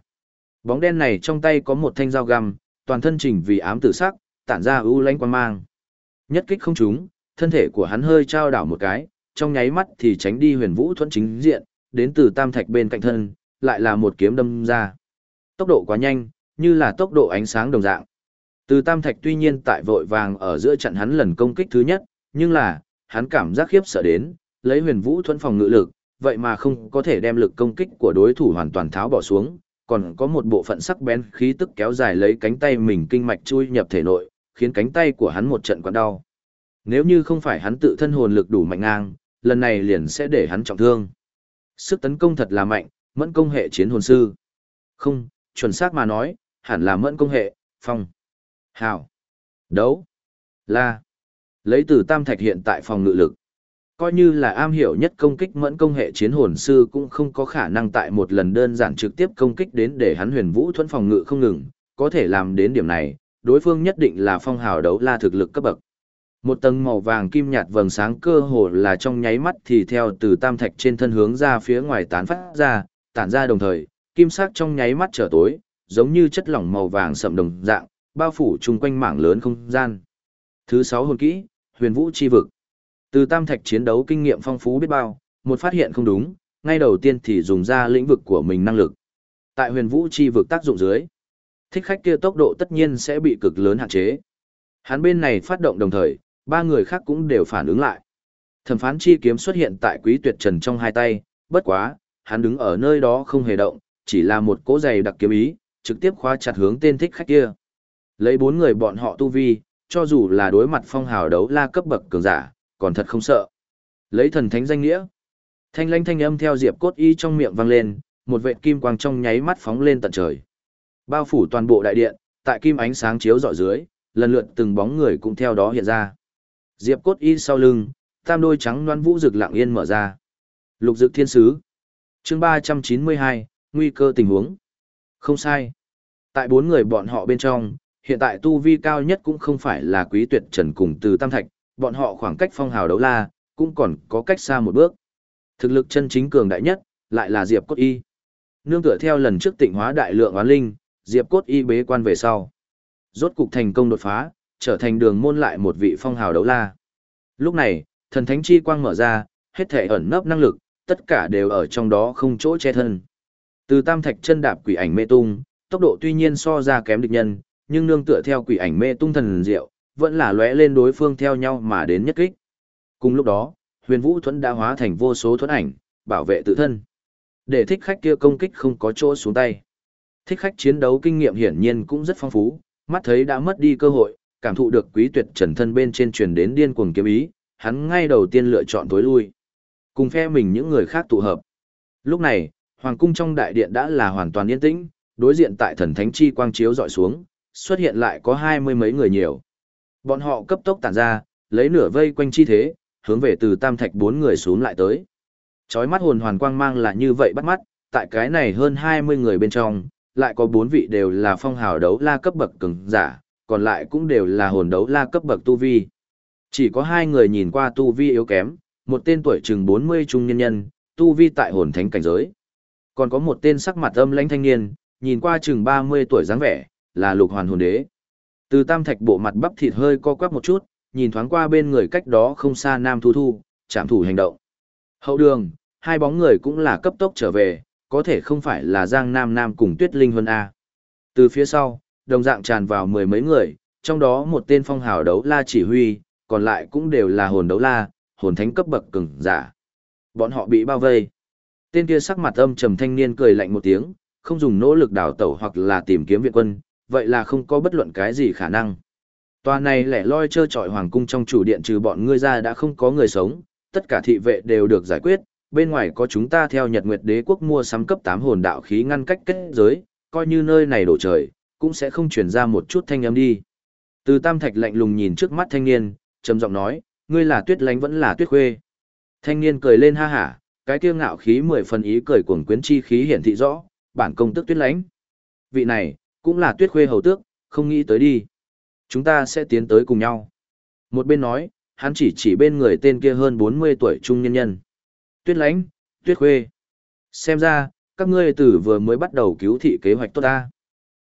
Bóng đen này trong tay có một thanh dao găm, toàn thân chỉnh vì ám tử sắc, tản ra ưu lãnh quang mang. Nhất kích không trúng, thân thể của hắn hơi trao đảo một cái, trong nháy mắt thì tránh đi huyền vũ thuẫn chính diện, đến từ tam thạch bên cạnh thân, lại là một kiếm đâm ra. Tốc độ quá nhanh, như là tốc độ ánh sáng đồng dạng. Từ tam thạch tuy nhiên tại vội vàng ở giữa trận hắn lần công kích thứ nhất, nhưng là, hắn cảm giác khiếp sợ đến, lấy huyền vũ thuẫn phòng ngự lực, vậy mà không có thể đem lực công kích của đối thủ hoàn toàn tháo bỏ xuống, còn có một bộ phận sắc bén khí tức kéo dài lấy cánh tay mình kinh mạch chui nhập thể nội, khiến cánh tay của hắn một trận quặn đau. Nếu như không phải hắn tự thân hồn lực đủ mạnh ngang, lần này liền sẽ để hắn trọng thương. Sức tấn công thật là mạnh, mẫn công hệ chiến hồn sư. Không, chuẩn xác mà nói, hẳn là mẫn công hệ, phong. Hào. Đấu. La. Lấy từ tam thạch hiện tại phòng ngự lực. Coi như là am hiểu nhất công kích mẫn công hệ chiến hồn sư cũng không có khả năng tại một lần đơn giản trực tiếp công kích đến để hắn huyền vũ thuẫn phòng ngự không ngừng, có thể làm đến điểm này, đối phương nhất định là phong hào đấu la thực lực cấp bậc. Một tầng màu vàng kim nhạt vầng sáng cơ hồ là trong nháy mắt thì theo từ tam thạch trên thân hướng ra phía ngoài tán phát ra, tản ra đồng thời, kim sắc trong nháy mắt trở tối, giống như chất lỏng màu vàng sậm đồng dạng, bao phủ chung quanh mảng lớn không gian. Thứ sáu hồn kỹ, huyền vũ chi vực. Từ tam thạch chiến đấu kinh nghiệm phong phú biết bao, một phát hiện không đúng, ngay đầu tiên thì dùng ra lĩnh vực của mình năng lực. Tại huyền vũ chi vực tác dụng dưới, thích khách kia tốc độ tất nhiên sẽ bị cực lớn hạn chế. Hắn bên này phát động đồng thời, ba người khác cũng đều phản ứng lại. Thẩm phán chi kiếm xuất hiện tại quý tuyệt trần trong hai tay, bất quá, hắn đứng ở nơi đó không hề động, chỉ là một cỗ giày đặc kiếm ý, trực tiếp khóa chặt hướng tên thích khách kia. Lấy bốn người bọn họ tu vi, cho dù là đối mặt phong hào đấu la cấp bậc cường giả, còn thật không sợ. Lấy thần thánh danh nghĩa. Thanh lãnh thanh âm theo diệp cốt y trong miệng vang lên, một vệt kim quang trong nháy mắt phóng lên tận trời. Bao phủ toàn bộ đại điện, tại kim ánh sáng chiếu rọi dưới, lần lượt từng bóng người cũng theo đó hiện ra. Diệp cốt y sau lưng, tam đôi trắng loan vũ rực lặng yên mở ra. Lục dực thiên sứ. chương 392, nguy cơ tình huống. Không sai. Tại bốn người bọn họ bên trong, hiện tại tu vi cao nhất cũng không phải là quý tuyệt trần cùng từ tam thạch, bọn họ khoảng cách phong hào đấu la, cũng còn có cách xa một bước. Thực lực chân chính cường đại nhất, lại là Diệp Cốt Y. Nương tựa theo lần trước tịnh hóa đại lượng oán linh, Diệp Cốt Y bế quan về sau. Rốt cục thành công đột phá, trở thành đường môn lại một vị phong hào đấu la. Lúc này, thần thánh chi quang mở ra, hết thể ẩn nấp năng lực, tất cả đều ở trong đó không chỗ che thân. Từ tam thạch chân đạp quỷ ảnh mê tung, tốc độ tuy nhiên so ra kém địch nhân, nhưng nương tựa theo quỷ ảnh mê tung thần diệu, vẫn là lóe lên đối phương theo nhau mà đến nhất kích. Cùng lúc đó, huyền vũ thuẫn đã hóa thành vô số thuẫn ảnh, bảo vệ tự thân. Để thích khách kia công kích không có chỗ xuống tay. Thích khách chiến đấu kinh nghiệm hiển nhiên cũng rất phong phú, mắt thấy đã mất đi cơ hội, cảm thụ được quý tuyệt trần thân bên trên truyền đến điên cuồng kiếm ý, hắn ngay đầu tiên lựa chọn tối lui. Cùng phe mình những người khác tụ hợp. Lúc này, hoàng cung trong đại điện đã là hoàn toàn yên tĩnh, đối diện tại thần thánh chi quang chiếu dọi xuống, xuất hiện lại có hai mươi mấy người nhiều. Bọn họ cấp tốc tản ra, lấy nửa vây quanh chi thế, hướng về từ tam thạch bốn người xuống lại tới. Chói mắt hồn hoàn quang mang là như vậy bắt mắt, tại cái này hơn 20 người bên trong, lại có bốn vị đều là phong hào đấu la cấp bậc cường giả, còn lại cũng đều là hồn đấu la cấp bậc tu vi. Chỉ có hai người nhìn qua tu vi yếu kém, một tên tuổi chừng 40 trung nhân nhân, tu vi tại hồn thánh cảnh giới. Còn có một tên sắc mặt âm lãnh thanh niên, nhìn qua chừng 30 tuổi dáng vẻ, là lục hoàn hồn đế. Từ tam thạch bộ mặt bắp thịt hơi co quắp một chút, nhìn thoáng qua bên người cách đó không xa Nam Thu Thu, chạm thủ hành động. Hậu đường, hai bóng người cũng là cấp tốc trở về, có thể không phải là Giang Nam Nam cùng Tuyết Linh Huân A. Từ phía sau, đồng dạng tràn vào mười mấy người, trong đó một tên phong hào đấu la chỉ huy, còn lại cũng đều là hồn đấu la, hồn thánh cấp bậc cường giả. Bọn họ bị bao vây. Tên kia sắc mặt âm trầm thanh niên cười lạnh một tiếng, không dùng nỗ lực đào tẩu hoặc là tìm kiếm viện quân, vậy là không có bất luận cái gì khả năng. Tòa này lẻ loi chơi trọi hoàng cung trong chủ điện trừ bọn ngươi ra đã không có người sống, tất cả thị vệ đều được giải quyết, bên ngoài có chúng ta theo Nhật Nguyệt Đế quốc mua sắm cấp 8 hồn đạo khí ngăn cách kết giới, coi như nơi này đổ trời, cũng sẽ không truyền ra một chút thanh âm đi. Từ Tam Thạch lạnh lùng nhìn trước mắt thanh niên, trầm giọng nói, ngươi là Tuyết Lánh vẫn là Tuyết Khuê. Thanh niên cười lên ha hả, cái kiêu ngạo khí mười phần ý cười cuồng quyến chi khí hiển thị rõ, bản công tức Tuyết Lánh. Vị này, cũng là Tuyết Khuê hầu tước, không nghĩ tới đi. Chúng ta sẽ tiến tới cùng nhau. Một bên nói, hắn chỉ chỉ bên người tên kia hơn 40 tuổi trung nhân nhân. Tuyết Lánh, Tuyết Khuê. Xem ra, các ngươi từ vừa mới bắt đầu cứu thị kế hoạch tốt ta.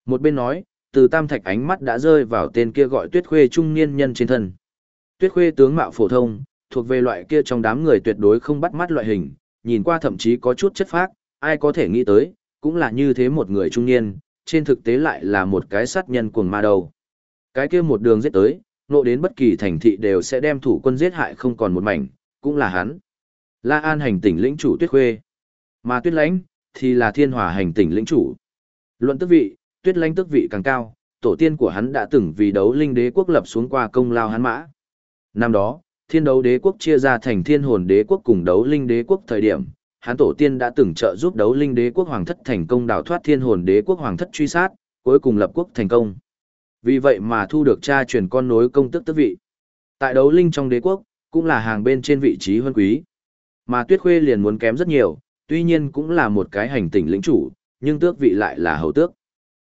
Một bên nói, từ tam thạch ánh mắt đã rơi vào tên kia gọi Tuyết Khuê trung niên nhân trên thân. Tuyết Khuê tướng mạo phổ thông, thuộc về loại kia trong đám người tuyệt đối không bắt mắt loại hình, nhìn qua thậm chí có chút chất phác, ai có thể nghĩ tới, cũng là như thế một người trung niên, trên thực tế lại là một cái sát nhân cuồng ma đầu. Cái kia một đường giết tới, nộ đến bất kỳ thành thị đều sẽ đem thủ quân giết hại không còn một mảnh, cũng là hắn. La An hành tỉnh lĩnh chủ Tuyết Khuê, mà Tuyết Lãnh thì là Thiên Hòa hành tỉnh lĩnh chủ. Luận tước vị, Tuyết Lãnh tước vị càng cao, tổ tiên của hắn đã từng vì đấu linh đế quốc lập xuống qua công lao hắn mã. Năm đó, Thiên đấu đế quốc chia ra thành Thiên hồn đế quốc cùng đấu linh đế quốc thời điểm, hắn tổ tiên đã từng trợ giúp đấu linh đế quốc hoàng thất thành công đào thoát Thiên hồn đế quốc hoàng thất truy sát, cuối cùng lập quốc thành công. Vì vậy mà thu được cha truyền con nối công tức tước vị. Tại đấu linh trong đế quốc, cũng là hàng bên trên vị trí huân quý. Mà Tuyết Khuê liền muốn kém rất nhiều, tuy nhiên cũng là một cái hành tỉnh lĩnh chủ, nhưng tước vị lại là hầu tước.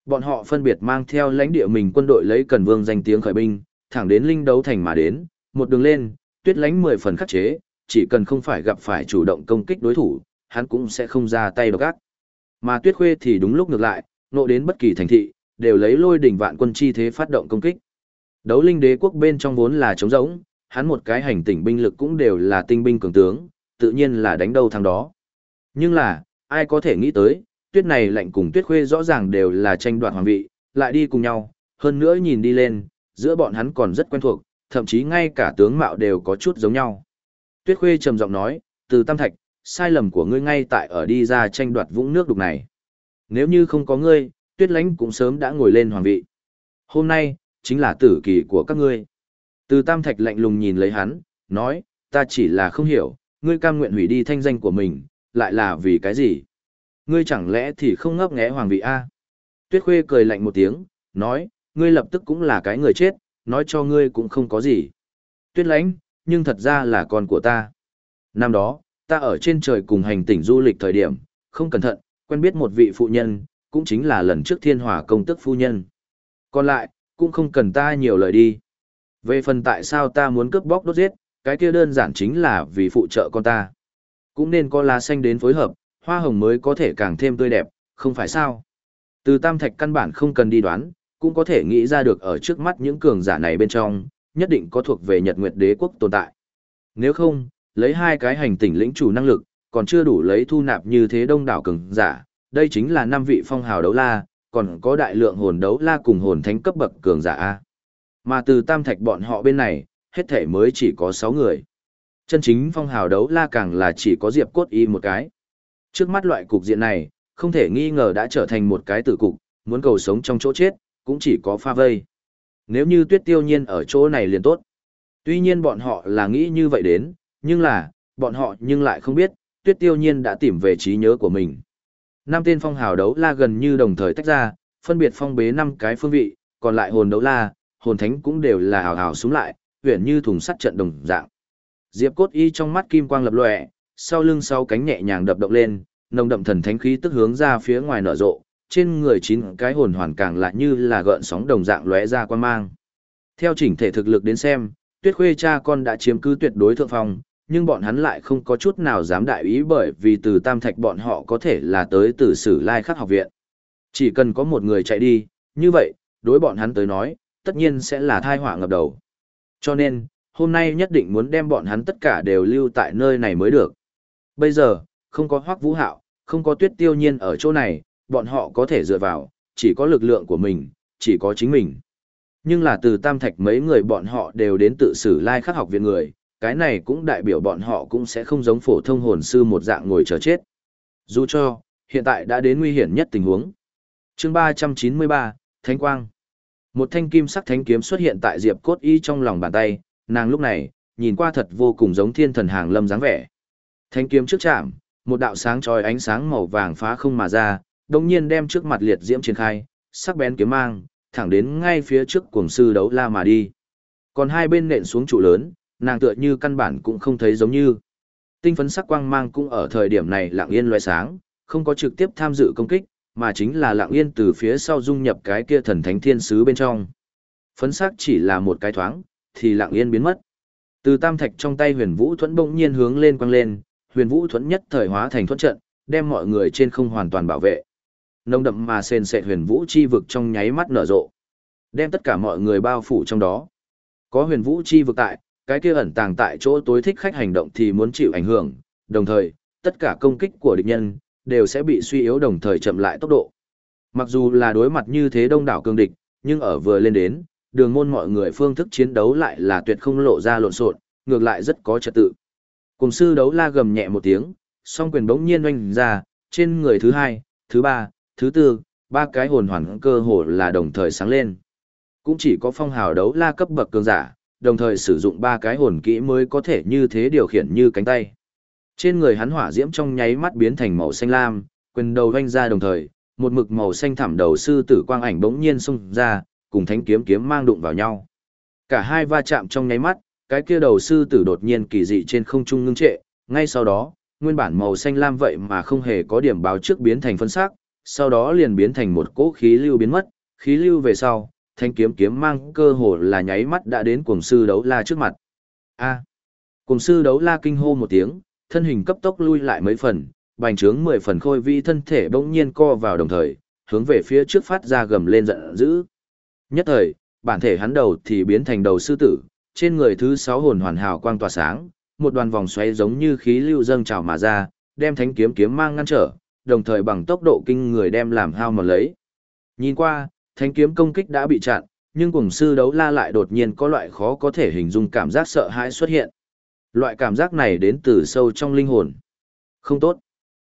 Bọn họ phân biệt mang theo lãnh địa mình quân đội lấy Cần Vương danh tiếng khởi binh, thẳng đến linh đấu thành mà đến, một đường lên, Tuyết lãnh mười phần khắc chế, chỉ cần không phải gặp phải chủ động công kích đối thủ, hắn cũng sẽ không ra tay độc ác. Mà Tuyết Khuê thì đúng lúc ngược lại, nộ đến bất kỳ thành thị, đều lấy lôi đỉnh vạn quân chi thế phát động công kích. Đấu linh đế quốc bên trong vốn là trống rỗng, hắn một cái hành tỉnh binh lực cũng đều là tinh binh cường tướng, tự nhiên là đánh đâu thằng đó. Nhưng là, ai có thể nghĩ tới, tuyết này lạnh cùng tuyết khuê rõ ràng đều là tranh đoạt hoàng vị, lại đi cùng nhau, hơn nữa nhìn đi lên, giữa bọn hắn còn rất quen thuộc, thậm chí ngay cả tướng mạo đều có chút giống nhau. Tuyết khuê trầm giọng nói, từ tam thạch, sai lầm của ngươi ngay tại ở đi ra tranh đoạt vũng nước đục này. Nếu như không có ngươi, tuyết lánh cũng sớm đã ngồi lên hoàng vị. Hôm nay, chính là tử kỳ của các ngươi. Từ tam thạch lạnh lùng nhìn lấy hắn, nói, ta chỉ là không hiểu, ngươi cam nguyện hủy đi thanh danh của mình, lại là vì cái gì? Ngươi chẳng lẽ thì không ngấp nghé hoàng vị A? Tuyết Khuê cười lạnh một tiếng, nói, ngươi lập tức cũng là cái người chết, nói cho ngươi cũng không có gì. Tuyết lãnh, nhưng thật ra là con của ta. Năm đó, ta ở trên trời cùng hành tỉnh du lịch thời điểm, không cẩn thận, quen biết một vị phụ nhân, cũng chính là lần trước thiên hỏa công tức phu nhân. Còn lại, cũng không cần ta nhiều lời đi. Về phần tại sao ta muốn cướp bóc đốt giết, cái kia đơn giản chính là vì phụ trợ con ta. Cũng nên có lá xanh đến phối hợp, hoa hồng mới có thể càng thêm tươi đẹp, không phải sao? Từ tam thạch căn bản không cần đi đoán, cũng có thể nghĩ ra được ở trước mắt những cường giả này bên trong, nhất định có thuộc về Nhật Nguyệt Đế quốc tồn tại. Nếu không, lấy hai cái hành tỉnh lĩnh chủ năng lực, còn chưa đủ lấy thu nạp như thế đông đảo cường giả, đây chính là năm vị phong hào đấu la, còn có đại lượng hồn đấu la cùng hồn thánh cấp bậc cường giả A. Mà từ tam thạch bọn họ bên này, hết thể mới chỉ có 6 người. Chân chính phong hào đấu la càng là chỉ có diệp cốt y một cái. Trước mắt loại cục diện này, không thể nghi ngờ đã trở thành một cái tử cục, muốn cầu sống trong chỗ chết, cũng chỉ có pha vây. Nếu như tuyết tiêu nhiên ở chỗ này liền tốt. Tuy nhiên bọn họ là nghĩ như vậy đến, nhưng là, bọn họ nhưng lại không biết, tuyết tiêu nhiên đã tìm về trí nhớ của mình. Năm tên phong hào đấu la gần như đồng thời tách ra, phân biệt phong bế năm cái phương vị, còn lại hồn đấu la, hồn thánh cũng đều là hào hào xuống lại, huyền như thùng sắt trận đồng dạng. Diệp cốt y trong mắt kim quang lập lòe, sau lưng sau cánh nhẹ nhàng đập động lên, nồng đậm thần thánh khí tức hướng ra phía ngoài nở rộ, trên người chín cái hồn hoàn càng lại như là gợn sóng đồng dạng lóe ra quan mang. Theo chỉnh thể thực lực đến xem, Tuyết Khuê cha con đã chiếm cứ tuyệt đối thượng phong, nhưng bọn hắn lại không có chút nào dám đại ý bởi vì từ Tam Thạch bọn họ có thể là tới từ Sử Lai Khắc học viện. Chỉ cần có một người chạy đi, như vậy, đối bọn hắn tới nói, tất nhiên sẽ là thai họa ngập đầu. Cho nên, hôm nay nhất định muốn đem bọn hắn tất cả đều lưu tại nơi này mới được. Bây giờ, không có Hoắc vũ hạo, không có tuyết tiêu nhiên ở chỗ này, bọn họ có thể dựa vào, chỉ có lực lượng của mình, chỉ có chính mình. Nhưng là từ tam thạch mấy người bọn họ đều đến tự xử lai khắc học viện người, cái này cũng đại biểu bọn họ cũng sẽ không giống phổ thông hồn sư một dạng ngồi chờ chết. Dù cho, hiện tại đã đến nguy hiểm nhất tình huống. chương 393, Thánh Quang. Một thanh kim sắc thánh kiếm xuất hiện tại Diệp Cốt Y trong lòng bàn tay, nàng lúc này, nhìn qua thật vô cùng giống thiên thần hàng lâm dáng vẻ. Thánh kiếm trước chạm, một đạo sáng chói ánh sáng màu vàng phá không mà ra, đồng nhiên đem trước mặt liệt diễm triển khai, sắc bén kiếm mang, thẳng đến ngay phía trước cuồng sư đấu la mà đi. Còn hai bên nện xuống trụ lớn, nàng tựa như căn bản cũng không thấy giống như. Tinh phấn sắc quang mang cũng ở thời điểm này lặng yên loe sáng, không có trực tiếp tham dự công kích, mà chính là lặng yên từ phía sau dung nhập cái kia thần thánh thiên sứ bên trong. Phấn sắc chỉ là một cái thoáng, thì lặng yên biến mất. Từ tam thạch trong tay huyền vũ thuẫn bỗng nhiên hướng lên quăng lên, huyền vũ thuẫn nhất thời hóa thành thuẫn trận, đem mọi người trên không hoàn toàn bảo vệ. Nông đậm mà sền sệt huyền vũ chi vực trong nháy mắt nở rộ. Đem tất cả mọi người bao phủ trong đó. Có huyền vũ chi vực tại, cái kia ẩn tàng tại chỗ tối thích khách hành động thì muốn chịu ảnh hưởng, đồng thời, tất cả công kích của địch nhân, đều sẽ bị suy yếu đồng thời chậm lại tốc độ. Mặc dù là đối mặt như thế đông đảo cương địch, nhưng ở vừa lên đến, đường môn mọi người phương thức chiến đấu lại là tuyệt không lộ ra lộn xộn, ngược lại rất có trật tự. Cùng sư đấu la gầm nhẹ một tiếng, song quyền bỗng nhiên oanh ra, trên người thứ hai, thứ ba, thứ tư, ba cái hồn hoàn cơ hồ là đồng thời sáng lên. Cũng chỉ có phong hào đấu la cấp bậc cường giả, đồng thời sử dụng ba cái hồn kỹ mới có thể như thế điều khiển như cánh tay. Trên người hắn hỏa diễm trong nháy mắt biến thành màu xanh lam, quyền đầu vanh ra đồng thời, một mực màu xanh thẳm đầu sư tử quang ảnh bỗng nhiên xung ra, cùng thánh kiếm kiếm mang đụng vào nhau. Cả hai va chạm trong nháy mắt, cái kia đầu sư tử đột nhiên kỳ dị trên không trung ngưng trệ, ngay sau đó, nguyên bản màu xanh lam vậy mà không hề có điểm báo trước biến thành phân sắc, sau đó liền biến thành một cỗ khí lưu biến mất, khí lưu về sau, thanh kiếm kiếm mang cơ hồ là nháy mắt đã đến cuồng sư đấu la trước mặt. A. À. Cuồng sư đấu la kinh hô một tiếng, thân hình cấp tốc lui lại mấy phần, bành trướng mười phần khôi vi thân thể bỗng nhiên co vào đồng thời, hướng về phía trước phát ra gầm lên giận dữ. Nhất thời, bản thể hắn đầu thì biến thành đầu sư tử, trên người thứ sáu hồn hoàn hảo quang tỏa sáng, một đoàn vòng xoáy giống như khí lưu dâng trào mà ra, đem thánh kiếm kiếm mang ngăn trở, đồng thời bằng tốc độ kinh người đem làm hao mà lấy. Nhìn qua, thánh kiếm công kích đã bị chặn, nhưng cùng sư đấu la lại đột nhiên có loại khó có thể hình dung cảm giác sợ hãi xuất hiện. Loại cảm giác này đến từ sâu trong linh hồn. Không tốt.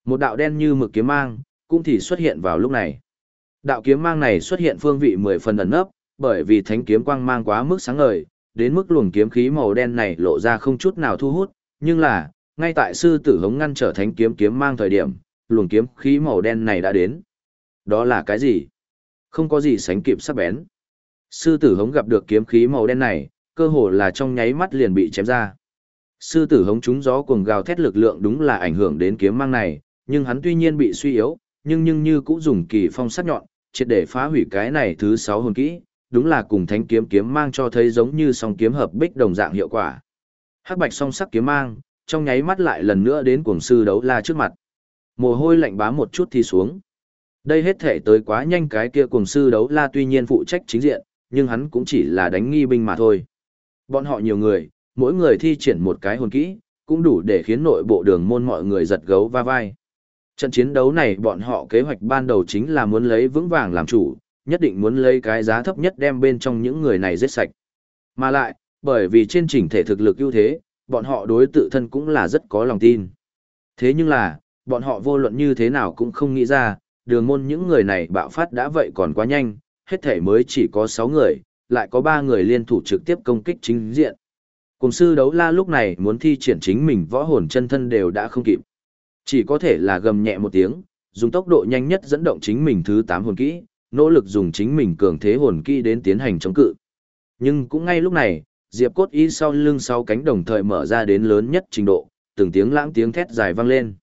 Một đạo đen như mực kiếm mang, cũng thì xuất hiện vào lúc này. Đạo kiếm mang này xuất hiện phương vị mười phần ẩn nấp, bởi vì thánh kiếm quang mang quá mức sáng ngời, đến mức luồng kiếm khí màu đen này lộ ra không chút nào thu hút, nhưng là, ngay tại sư tử hống ngăn trở thánh kiếm kiếm mang thời điểm, luồng kiếm khí màu đen này đã đến. Đó là cái gì? Không có gì sánh kịp sắc bén. Sư tử hống gặp được kiếm khí màu đen này, cơ hồ là trong nháy mắt liền bị chém ra. Sư tử hống trúng gió cuồng gào thét lực lượng đúng là ảnh hưởng đến kiếm mang này, nhưng hắn tuy nhiên bị suy yếu, nhưng nhưng như cũng dùng kỳ phong sắc nhọn, triệt để phá hủy cái này thứ sáu hồn kỹ, đúng là cùng thánh kiếm kiếm mang cho thấy giống như song kiếm hợp bích đồng dạng hiệu quả. Hắc bạch song sắc kiếm mang, trong nháy mắt lại lần nữa đến cuồng sư đấu la trước mặt. Mồ hôi lạnh bá một chút thì xuống. Đây hết thể tới quá nhanh cái kia cuồng sư đấu la tuy nhiên phụ trách chính diện, nhưng hắn cũng chỉ là đánh nghi binh mà thôi. Bọn họ nhiều người, mỗi người thi triển một cái hồn kỹ, cũng đủ để khiến nội bộ đường môn mọi người giật gấu va vai. Trận chiến đấu này bọn họ kế hoạch ban đầu chính là muốn lấy vững vàng làm chủ, nhất định muốn lấy cái giá thấp nhất đem bên trong những người này giết sạch. Mà lại, bởi vì trên trình thể thực lực ưu thế, bọn họ đối tự thân cũng là rất có lòng tin. Thế nhưng là, bọn họ vô luận như thế nào cũng không nghĩ ra, đường môn những người này bạo phát đã vậy còn quá nhanh, hết thể mới chỉ có 6 người, lại có 3 người liên thủ trực tiếp công kích chính diện. Cùng sư đấu la lúc này muốn thi triển chính mình võ hồn chân thân đều đã không kịp. Chỉ có thể là gầm nhẹ một tiếng, dùng tốc độ nhanh nhất dẫn động chính mình thứ 8 hồn kỹ, nỗ lực dùng chính mình cường thế hồn kỹ đến tiến hành chống cự. Nhưng cũng ngay lúc này, Diệp Cốt Y sau lưng sau cánh đồng thời mở ra đến lớn nhất trình độ, từng tiếng lãng tiếng thét dài vang lên.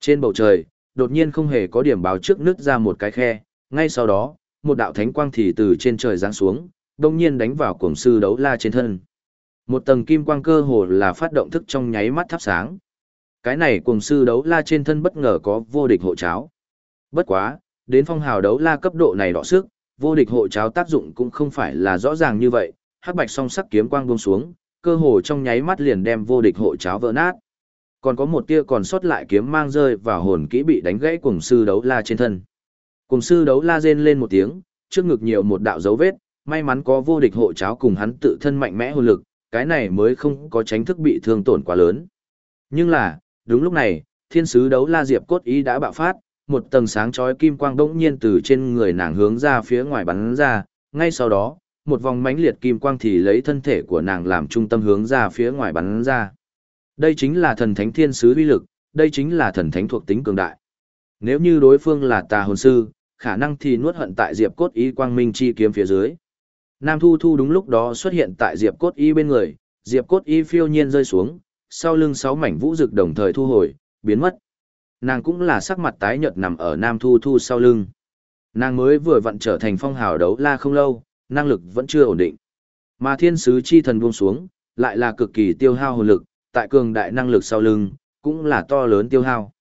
Trên bầu trời, đột nhiên không hề có điểm báo trước nứt ra một cái khe, ngay sau đó, một đạo thánh quang thì từ trên trời giáng xuống, đồng nhiên đánh vào cuồng sư đấu la trên thân. Một tầng kim quang cơ hồ là phát động thức trong nháy mắt thắp sáng. Cái này cuồng sư đấu la trên thân bất ngờ có vô địch hộ cháo. Bất quá, đến phong hào đấu la cấp độ này đỏ sức, vô địch hộ cháo tác dụng cũng không phải là rõ ràng như vậy, hắc bạch song sắc kiếm quang buông xuống, cơ hồ trong nháy mắt liền đem vô địch hộ cháo vỡ nát. Còn có một tia còn sót lại kiếm mang rơi vào hồn kỹ bị đánh gãy cùng sư đấu la trên thân. Cùng sư đấu la rên lên một tiếng, trước ngực nhiều một đạo dấu vết, may mắn có vô địch hộ cháo cùng hắn tự thân mạnh mẽ hồn lực, cái này mới không có tránh thức bị thương tổn quá lớn. Nhưng là, đúng lúc này, thiên sứ đấu la diệp cốt ý đã bạo phát, một tầng sáng chói kim quang đỗng nhiên từ trên người nàng hướng ra phía ngoài bắn ra, ngay sau đó, một vòng mãnh liệt kim quang thì lấy thân thể của nàng làm trung tâm hướng ra phía ngoài bắn ra. Đây chính là thần thánh thiên sứ uy lực, đây chính là thần thánh thuộc tính cường đại. Nếu như đối phương là tà hồn sư, khả năng thì nuốt hận tại Diệp Cốt Y quang minh chi kiếm phía dưới. Nam Thu Thu đúng lúc đó xuất hiện tại Diệp Cốt Y bên người, Diệp Cốt Y phiêu nhiên rơi xuống, sau lưng sáu mảnh vũ rực đồng thời thu hồi, biến mất. Nàng cũng là sắc mặt tái nhợt nằm ở Nam Thu Thu sau lưng. Nàng mới vừa vặn trở thành phong hào đấu la không lâu, năng lực vẫn chưa ổn định. Mà thiên sứ chi thần buông xuống, lại là cực kỳ tiêu hao hồn lực, tại cường đại năng lực sau lưng, cũng là to lớn tiêu hao.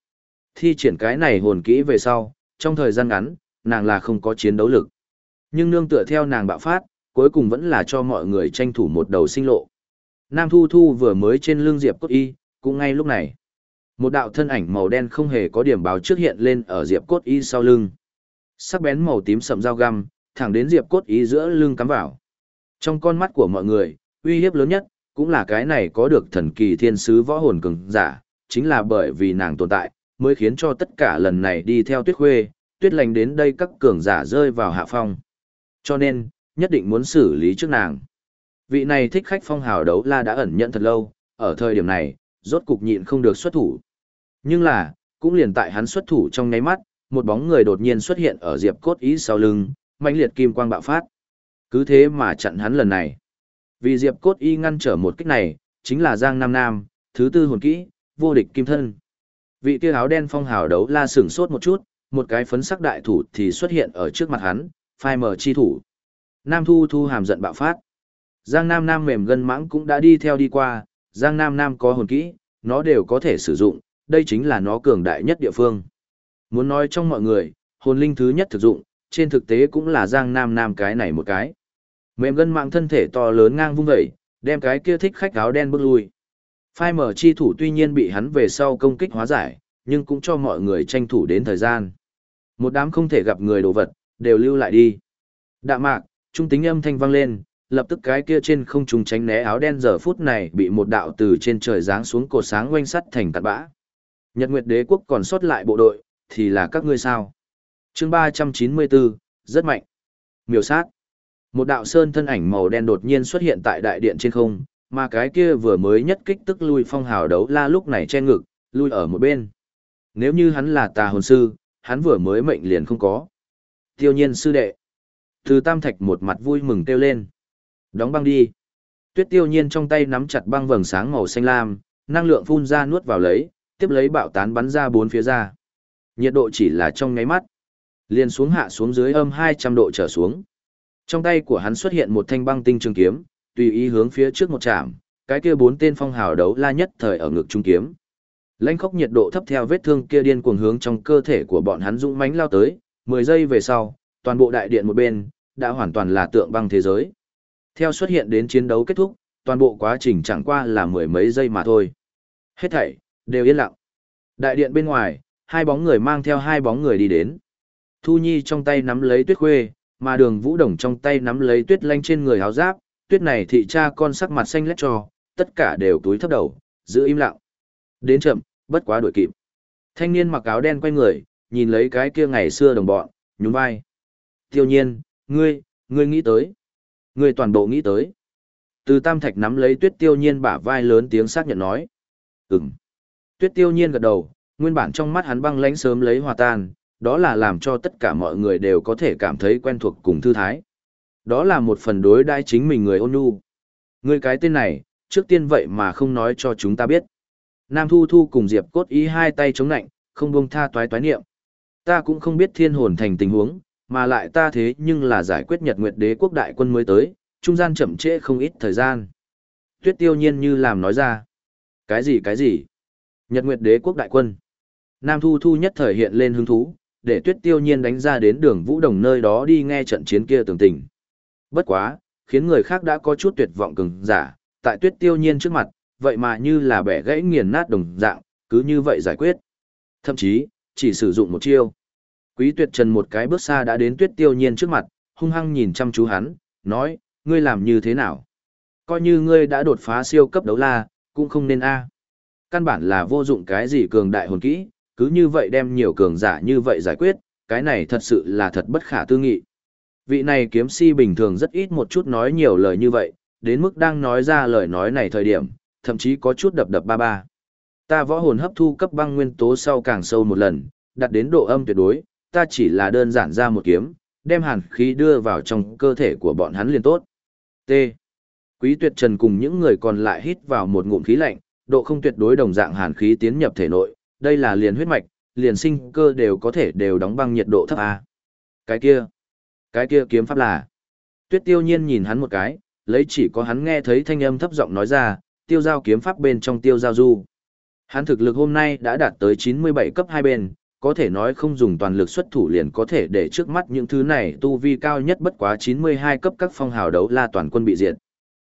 Thi triển cái này hồn kỹ về sau, trong thời gian ngắn, nàng là không có chiến đấu lực. Nhưng nương tựa theo nàng bạo phát, cuối cùng vẫn là cho mọi người tranh thủ một đầu sinh lộ. Nam Thu Thu vừa mới trên lưng Diệp Cốt Y, cũng ngay lúc này. Một đạo thân ảnh màu đen không hề có điểm báo trước hiện lên ở Diệp Cốt Y sau lưng. Sắc bén màu tím sậm dao găm, thẳng đến Diệp Cốt Y giữa lưng cắm vào. Trong con mắt của mọi người, uy hiếp lớn nhất, cũng là cái này có được thần kỳ thiên sứ võ hồn cường giả, chính là bởi vì nàng tồn tại, mới khiến cho tất cả lần này đi theo tuyết khuê, tuyết lành đến đây các cường giả rơi vào hạ phong. Cho nên, nhất định muốn xử lý trước nàng. Vị này thích khách phong hào đấu la đã ẩn nhận thật lâu, ở thời điểm này, rốt cục nhịn không được xuất thủ. Nhưng là, cũng liền tại hắn xuất thủ trong nháy mắt, một bóng người đột nhiên xuất hiện ở diệp cốt ý sau lưng, mãnh liệt kim quang bạo phát. Cứ thế mà chặn hắn lần này. Vì Diệp Cốt Y ngăn trở một kích này, chính là Giang Nam Nam, thứ tư hồn kỹ, vô địch kim thân. Vị kia áo đen phong hào đấu la sửng sốt một chút, một cái phấn sắc đại thủ thì xuất hiện ở trước mặt hắn, phai mở chi thủ. Nam Thu Thu hàm giận bạo phát. Giang Nam Nam mềm gân mãng cũng đã đi theo đi qua, Giang Nam Nam có hồn kỹ, nó đều có thể sử dụng, đây chính là nó cường đại nhất địa phương. Muốn nói trong mọi người, hồn linh thứ nhất thực dụng, trên thực tế cũng là Giang Nam Nam cái này một cái. Mềm gân mạng thân thể to lớn ngang vung vẩy, đem cái kia thích khách áo đen bước lui. Phai mở chi thủ tuy nhiên bị hắn về sau công kích hóa giải, nhưng cũng cho mọi người tranh thủ đến thời gian. Một đám không thể gặp người đồ vật, đều lưu lại đi. Đạ mạc, trung tính âm thanh vang lên, lập tức cái kia trên không trung tránh né áo đen giờ phút này bị một đạo từ trên trời giáng xuống cột sáng quanh sắt thành tạt bã. Nhật Nguyệt Đế quốc còn sót lại bộ đội, thì là các ngươi sao? Chương 394, rất mạnh. Miểu sát. Một đạo sơn thân ảnh màu đen đột nhiên xuất hiện tại đại điện trên không, mà cái kia vừa mới nhất kích tức lui phong hào đấu la lúc này che ngực, lui ở một bên. Nếu như hắn là tà hồn sư, hắn vừa mới mệnh liền không có. Tiêu nhiên sư đệ. Từ tam thạch một mặt vui mừng kêu lên. Đóng băng đi. Tuyết tiêu nhiên trong tay nắm chặt băng vầng sáng màu xanh lam, năng lượng phun ra nuốt vào lấy, tiếp lấy bạo tán bắn ra bốn phía ra. Nhiệt độ chỉ là trong ngáy mắt. Liền xuống hạ xuống dưới âm 200 độ trở xuống. Trong tay của hắn xuất hiện một thanh băng tinh trường kiếm, tùy ý hướng phía trước một chạm, cái kia bốn tên phong hào đấu la nhất thời ở ngực trung kiếm. Lãnh khốc nhiệt độ thấp theo vết thương kia điên cuồng hướng trong cơ thể của bọn hắn dũng mãnh lao tới, 10 giây về sau, toàn bộ đại điện một bên đã hoàn toàn là tượng băng thế giới. Theo xuất hiện đến chiến đấu kết thúc, toàn bộ quá trình chẳng qua là mười mấy giây mà thôi. Hết thảy đều yên lặng. Đại điện bên ngoài, hai bóng người mang theo hai bóng người đi đến. Thu Nhi trong tay nắm lấy tuyết khuê, mà đường vũ đồng trong tay nắm lấy tuyết lanh trên người áo giáp, tuyết này thị cha con sắc mặt xanh lét cho, tất cả đều túi thấp đầu, giữ im lặng. Đến chậm, bất quá đuổi kịp. Thanh niên mặc áo đen quay người, nhìn lấy cái kia ngày xưa đồng bọn, nhún vai. Tiêu nhiên, ngươi, ngươi nghĩ tới. Ngươi toàn bộ nghĩ tới. Từ tam thạch nắm lấy tuyết tiêu nhiên bả vai lớn tiếng xác nhận nói. ừng Tuyết tiêu nhiên gật đầu, nguyên bản trong mắt hắn băng lãnh sớm lấy hòa tan, đó là làm cho tất cả mọi người đều có thể cảm thấy quen thuộc cùng thư thái. Đó là một phần đối đãi chính mình người ôn nhu. Ngươi cái tên này, trước tiên vậy mà không nói cho chúng ta biết. Nam Thu Thu cùng Diệp Cốt ý hai tay chống nạnh, không buông tha toái toái niệm. Ta cũng không biết thiên hồn thành tình huống, mà lại ta thế nhưng là giải quyết Nhật Nguyệt Đế quốc đại quân mới tới, trung gian chậm trễ không ít thời gian. Tuyết tiêu nhiên như làm nói ra. Cái gì cái gì? Nhật Nguyệt Đế quốc đại quân. Nam Thu Thu nhất thời hiện lên hứng thú, để Tuyết tiêu nhiên đánh ra đến đường Vũ Đồng nơi đó đi nghe trận chiến kia tường tình. Bất quá, khiến người khác đã có chút tuyệt vọng cứng giả, tại Tuyết tiêu nhiên trước mặt, vậy mà như là bẻ gãy nghiền nát đồng dạng, cứ như vậy giải quyết. Thậm chí, chỉ sử dụng một chiêu. Quý tuyệt trần một cái bước xa đã đến tuyết tiêu nhiên trước mặt, hung hăng nhìn chăm chú hắn, nói, ngươi làm như thế nào? Coi như ngươi đã đột phá siêu cấp đấu la, cũng không nên a. Căn bản là vô dụng cái gì cường đại hồn kỹ, cứ như vậy đem nhiều cường giả như vậy giải quyết, cái này thật sự là thật bất khả tư nghị. Vị này kiếm si bình thường rất ít một chút nói nhiều lời như vậy, đến mức đang nói ra lời nói này thời điểm, thậm chí có chút đập đập ba ba. Ta võ hồn hấp thu cấp băng nguyên tố sau càng sâu một lần, đạt đến độ âm tuyệt đối, ta chỉ là đơn giản ra một kiếm, đem hàn khí đưa vào trong cơ thể của bọn hắn liền tốt. T. Quý tuyệt trần cùng những người còn lại hít vào một ngụm khí lạnh, độ không tuyệt đối đồng dạng hàn khí tiến nhập thể nội, đây là liền huyết mạch, liền sinh cơ đều có thể đều đóng băng nhiệt độ thấp A. Cái kia, cái kia kiếm pháp là. Tuyết tiêu nhiên nhìn hắn một cái, lấy chỉ có hắn nghe thấy thanh âm thấp giọng nói ra, tiêu giao kiếm pháp bên trong tiêu giao du. Hắn thực lực hôm nay đã đạt tới 97 cấp hai bên, có thể nói không dùng toàn lực xuất thủ liền có thể để trước mắt những thứ này tu vi cao nhất bất quá 92 cấp các phong hào đấu la toàn quân bị diệt.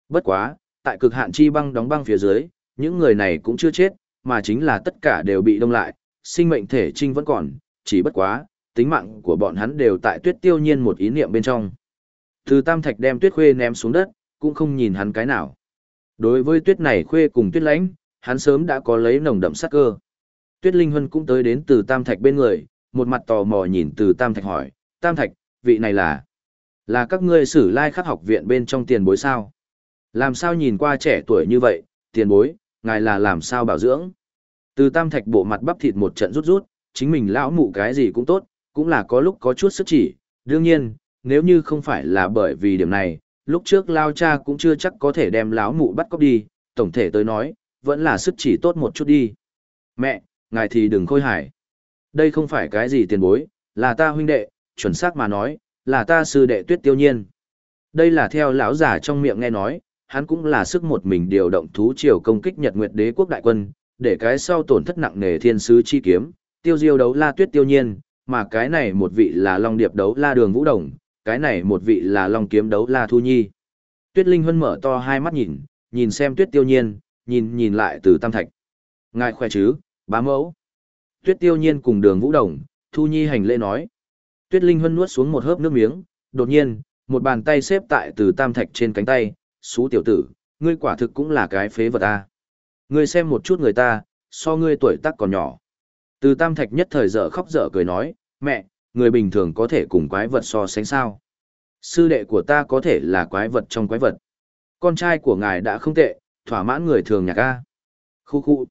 Bất quá, tại cực hạn chi băng đóng băng phía dưới, những người này cũng chưa chết, mà chính là tất cả đều bị đông lại, sinh mệnh thể trinh vẫn còn, chỉ bất quá, tính mạng của bọn hắn đều tại tuyết tiêu nhiên một ý niệm bên trong. Từ tam thạch đem tuyết khuê ném xuống đất, cũng không nhìn hắn cái nào. Đối với tuyết này khuê cùng tuyết lãnh, hắn sớm đã có lấy nồng đậm sắc cơ. Tuyết Linh Hân cũng tới đến từ Tam Thạch bên người, một mặt tò mò nhìn từ Tam Thạch hỏi, Tam Thạch, vị này là? Là các ngươi sử lai khắc học viện bên trong tiền bối sao? Làm sao nhìn qua trẻ tuổi như vậy, tiền bối, ngài là làm sao bảo dưỡng? Từ Tam Thạch bộ mặt bắp thịt một trận rút rút, chính mình lão mụ cái gì cũng tốt, cũng là có lúc có chút sức chỉ. Đương nhiên, nếu như không phải là bởi vì điểm này, lúc trước lao cha cũng chưa chắc có thể đem lão mụ bắt cóc đi, tổng thể tới nói, vẫn là sức chỉ tốt một chút đi. Mẹ, ngài thì đừng khôi hài. Đây không phải cái gì tiền bối, là ta huynh đệ, chuẩn xác mà nói, là ta sư đệ tuyết tiêu nhiên. Đây là theo lão giả trong miệng nghe nói, hắn cũng là sức một mình điều động thú triều công kích Nhật Nguyệt Đế quốc đại quân, để cái sau tổn thất nặng nề thiên sứ chi kiếm, tiêu diêu đấu la tuyết tiêu nhiên, mà cái này một vị là Long Điệp đấu la đường Vũ Đồng, cái này một vị là Long Kiếm đấu la Thu Nhi. Tuyết Linh huân mở to hai mắt nhìn, nhìn xem Tuyết Tiêu Nhiên, nhìn nhìn lại từ Tam Thạch. Ngài khỏe chứ, bá mẫu. Tuyết Tiêu Nhiên cùng đường Vũ Đồng, Thu Nhi hành lễ nói. Tuyết Linh huân nuốt xuống một hớp nước miếng, đột nhiên, một bàn tay xếp tại từ Tam Thạch trên cánh tay, xú tiểu tử, ngươi quả thực cũng là cái phế vật ta. Ngươi xem một chút người ta, so ngươi tuổi tác còn nhỏ. Từ Tam Thạch nhất thời dở khóc dở cười nói, mẹ, người bình thường có thể cùng quái vật so sánh sao. Sư đệ của ta có thể là quái vật trong quái vật. Con trai của ngài đã không tệ, thỏa mãn người thường nhạc ca. Khu khu.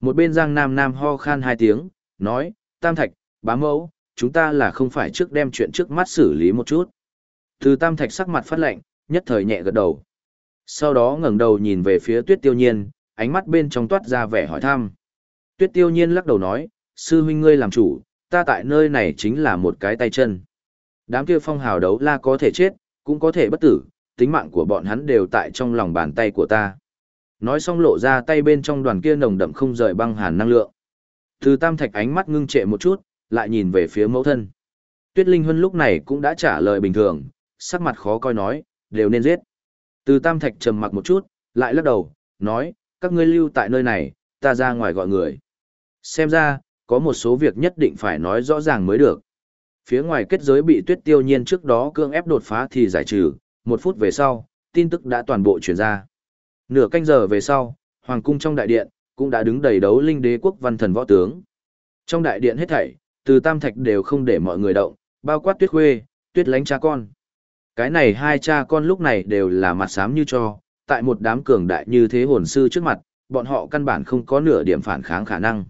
Một bên giang nam nam ho khan hai tiếng, nói, Tam Thạch, bá mẫu, chúng ta là không phải trước đem chuyện trước mắt xử lý một chút. Từ Tam Thạch sắc mặt phát lạnh, nhất thời nhẹ gật đầu. Sau đó ngẩng đầu nhìn về phía Tuyết Tiêu Nhiên, ánh mắt bên trong toát ra vẻ hỏi thăm. Tuyết Tiêu Nhiên lắc đầu nói, sư huynh ngươi làm chủ, ta tại nơi này chính là một cái tay chân. Đám kia phong hào đấu la có thể chết, cũng có thể bất tử, tính mạng của bọn hắn đều tại trong lòng bàn tay của ta. Nói xong lộ ra tay bên trong đoàn kia nồng đậm không rời băng hàn năng lượng. Từ tam thạch ánh mắt ngưng trệ một chút, lại nhìn về phía mẫu thân. Tuyết Linh Huân lúc này cũng đã trả lời bình thường, sắc mặt khó coi nói, đều nên giết. Từ tam thạch trầm mặc một chút, lại lắc đầu, nói, các ngươi lưu tại nơi này, ta ra ngoài gọi người. Xem ra, có một số việc nhất định phải nói rõ ràng mới được. Phía ngoài kết giới bị tuyết tiêu nhiên trước đó cương ép đột phá thì giải trừ, một phút về sau, tin tức đã toàn bộ truyền ra. Nửa canh giờ về sau, hoàng cung trong đại điện, cũng đã đứng đầy đấu linh đế quốc văn thần võ tướng. Trong đại điện hết thảy, từ tam thạch đều không để mọi người động, bao quát tuyết khuê, tuyết lánh cha con. Cái này hai cha con lúc này đều là mặt xám như cho, tại một đám cường đại như thế hồn sư trước mặt, bọn họ căn bản không có nửa điểm phản kháng khả năng.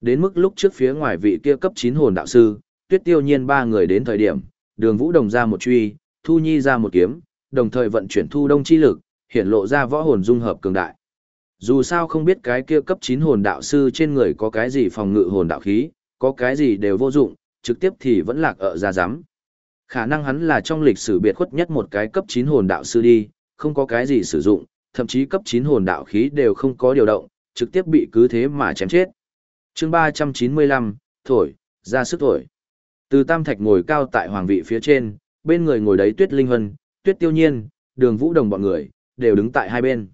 Đến mức lúc trước phía ngoài vị kia cấp 9 hồn đạo sư, tuyết tiêu nhiên ba người đến thời điểm, đường vũ đồng ra một truy, thu nhi ra một kiếm, đồng thời vận chuyển thu đông chi lực, hiện lộ ra võ hồn dung hợp cường đại. Dù sao không biết cái kia cấp 9 hồn đạo sư trên người có cái gì phòng ngự hồn đạo khí, có cái gì đều vô dụng, trực tiếp thì vẫn lạc ở ra giám. Khả năng hắn là trong lịch sử biệt khuất nhất một cái cấp 9 hồn đạo sư đi, không có cái gì sử dụng, thậm chí cấp 9 hồn đạo khí đều không có điều động, trực tiếp bị cứ thế mà chém chết. chương 395, thổi, ra sức thổi. Từ Tam Thạch ngồi cao tại hoàng vị phía trên, bên người ngồi đấy Tuyết Linh Hân, Tuyết Tiêu Nhiên, Đường Vũ Đồng bọn người, đều đứng tại hai bên.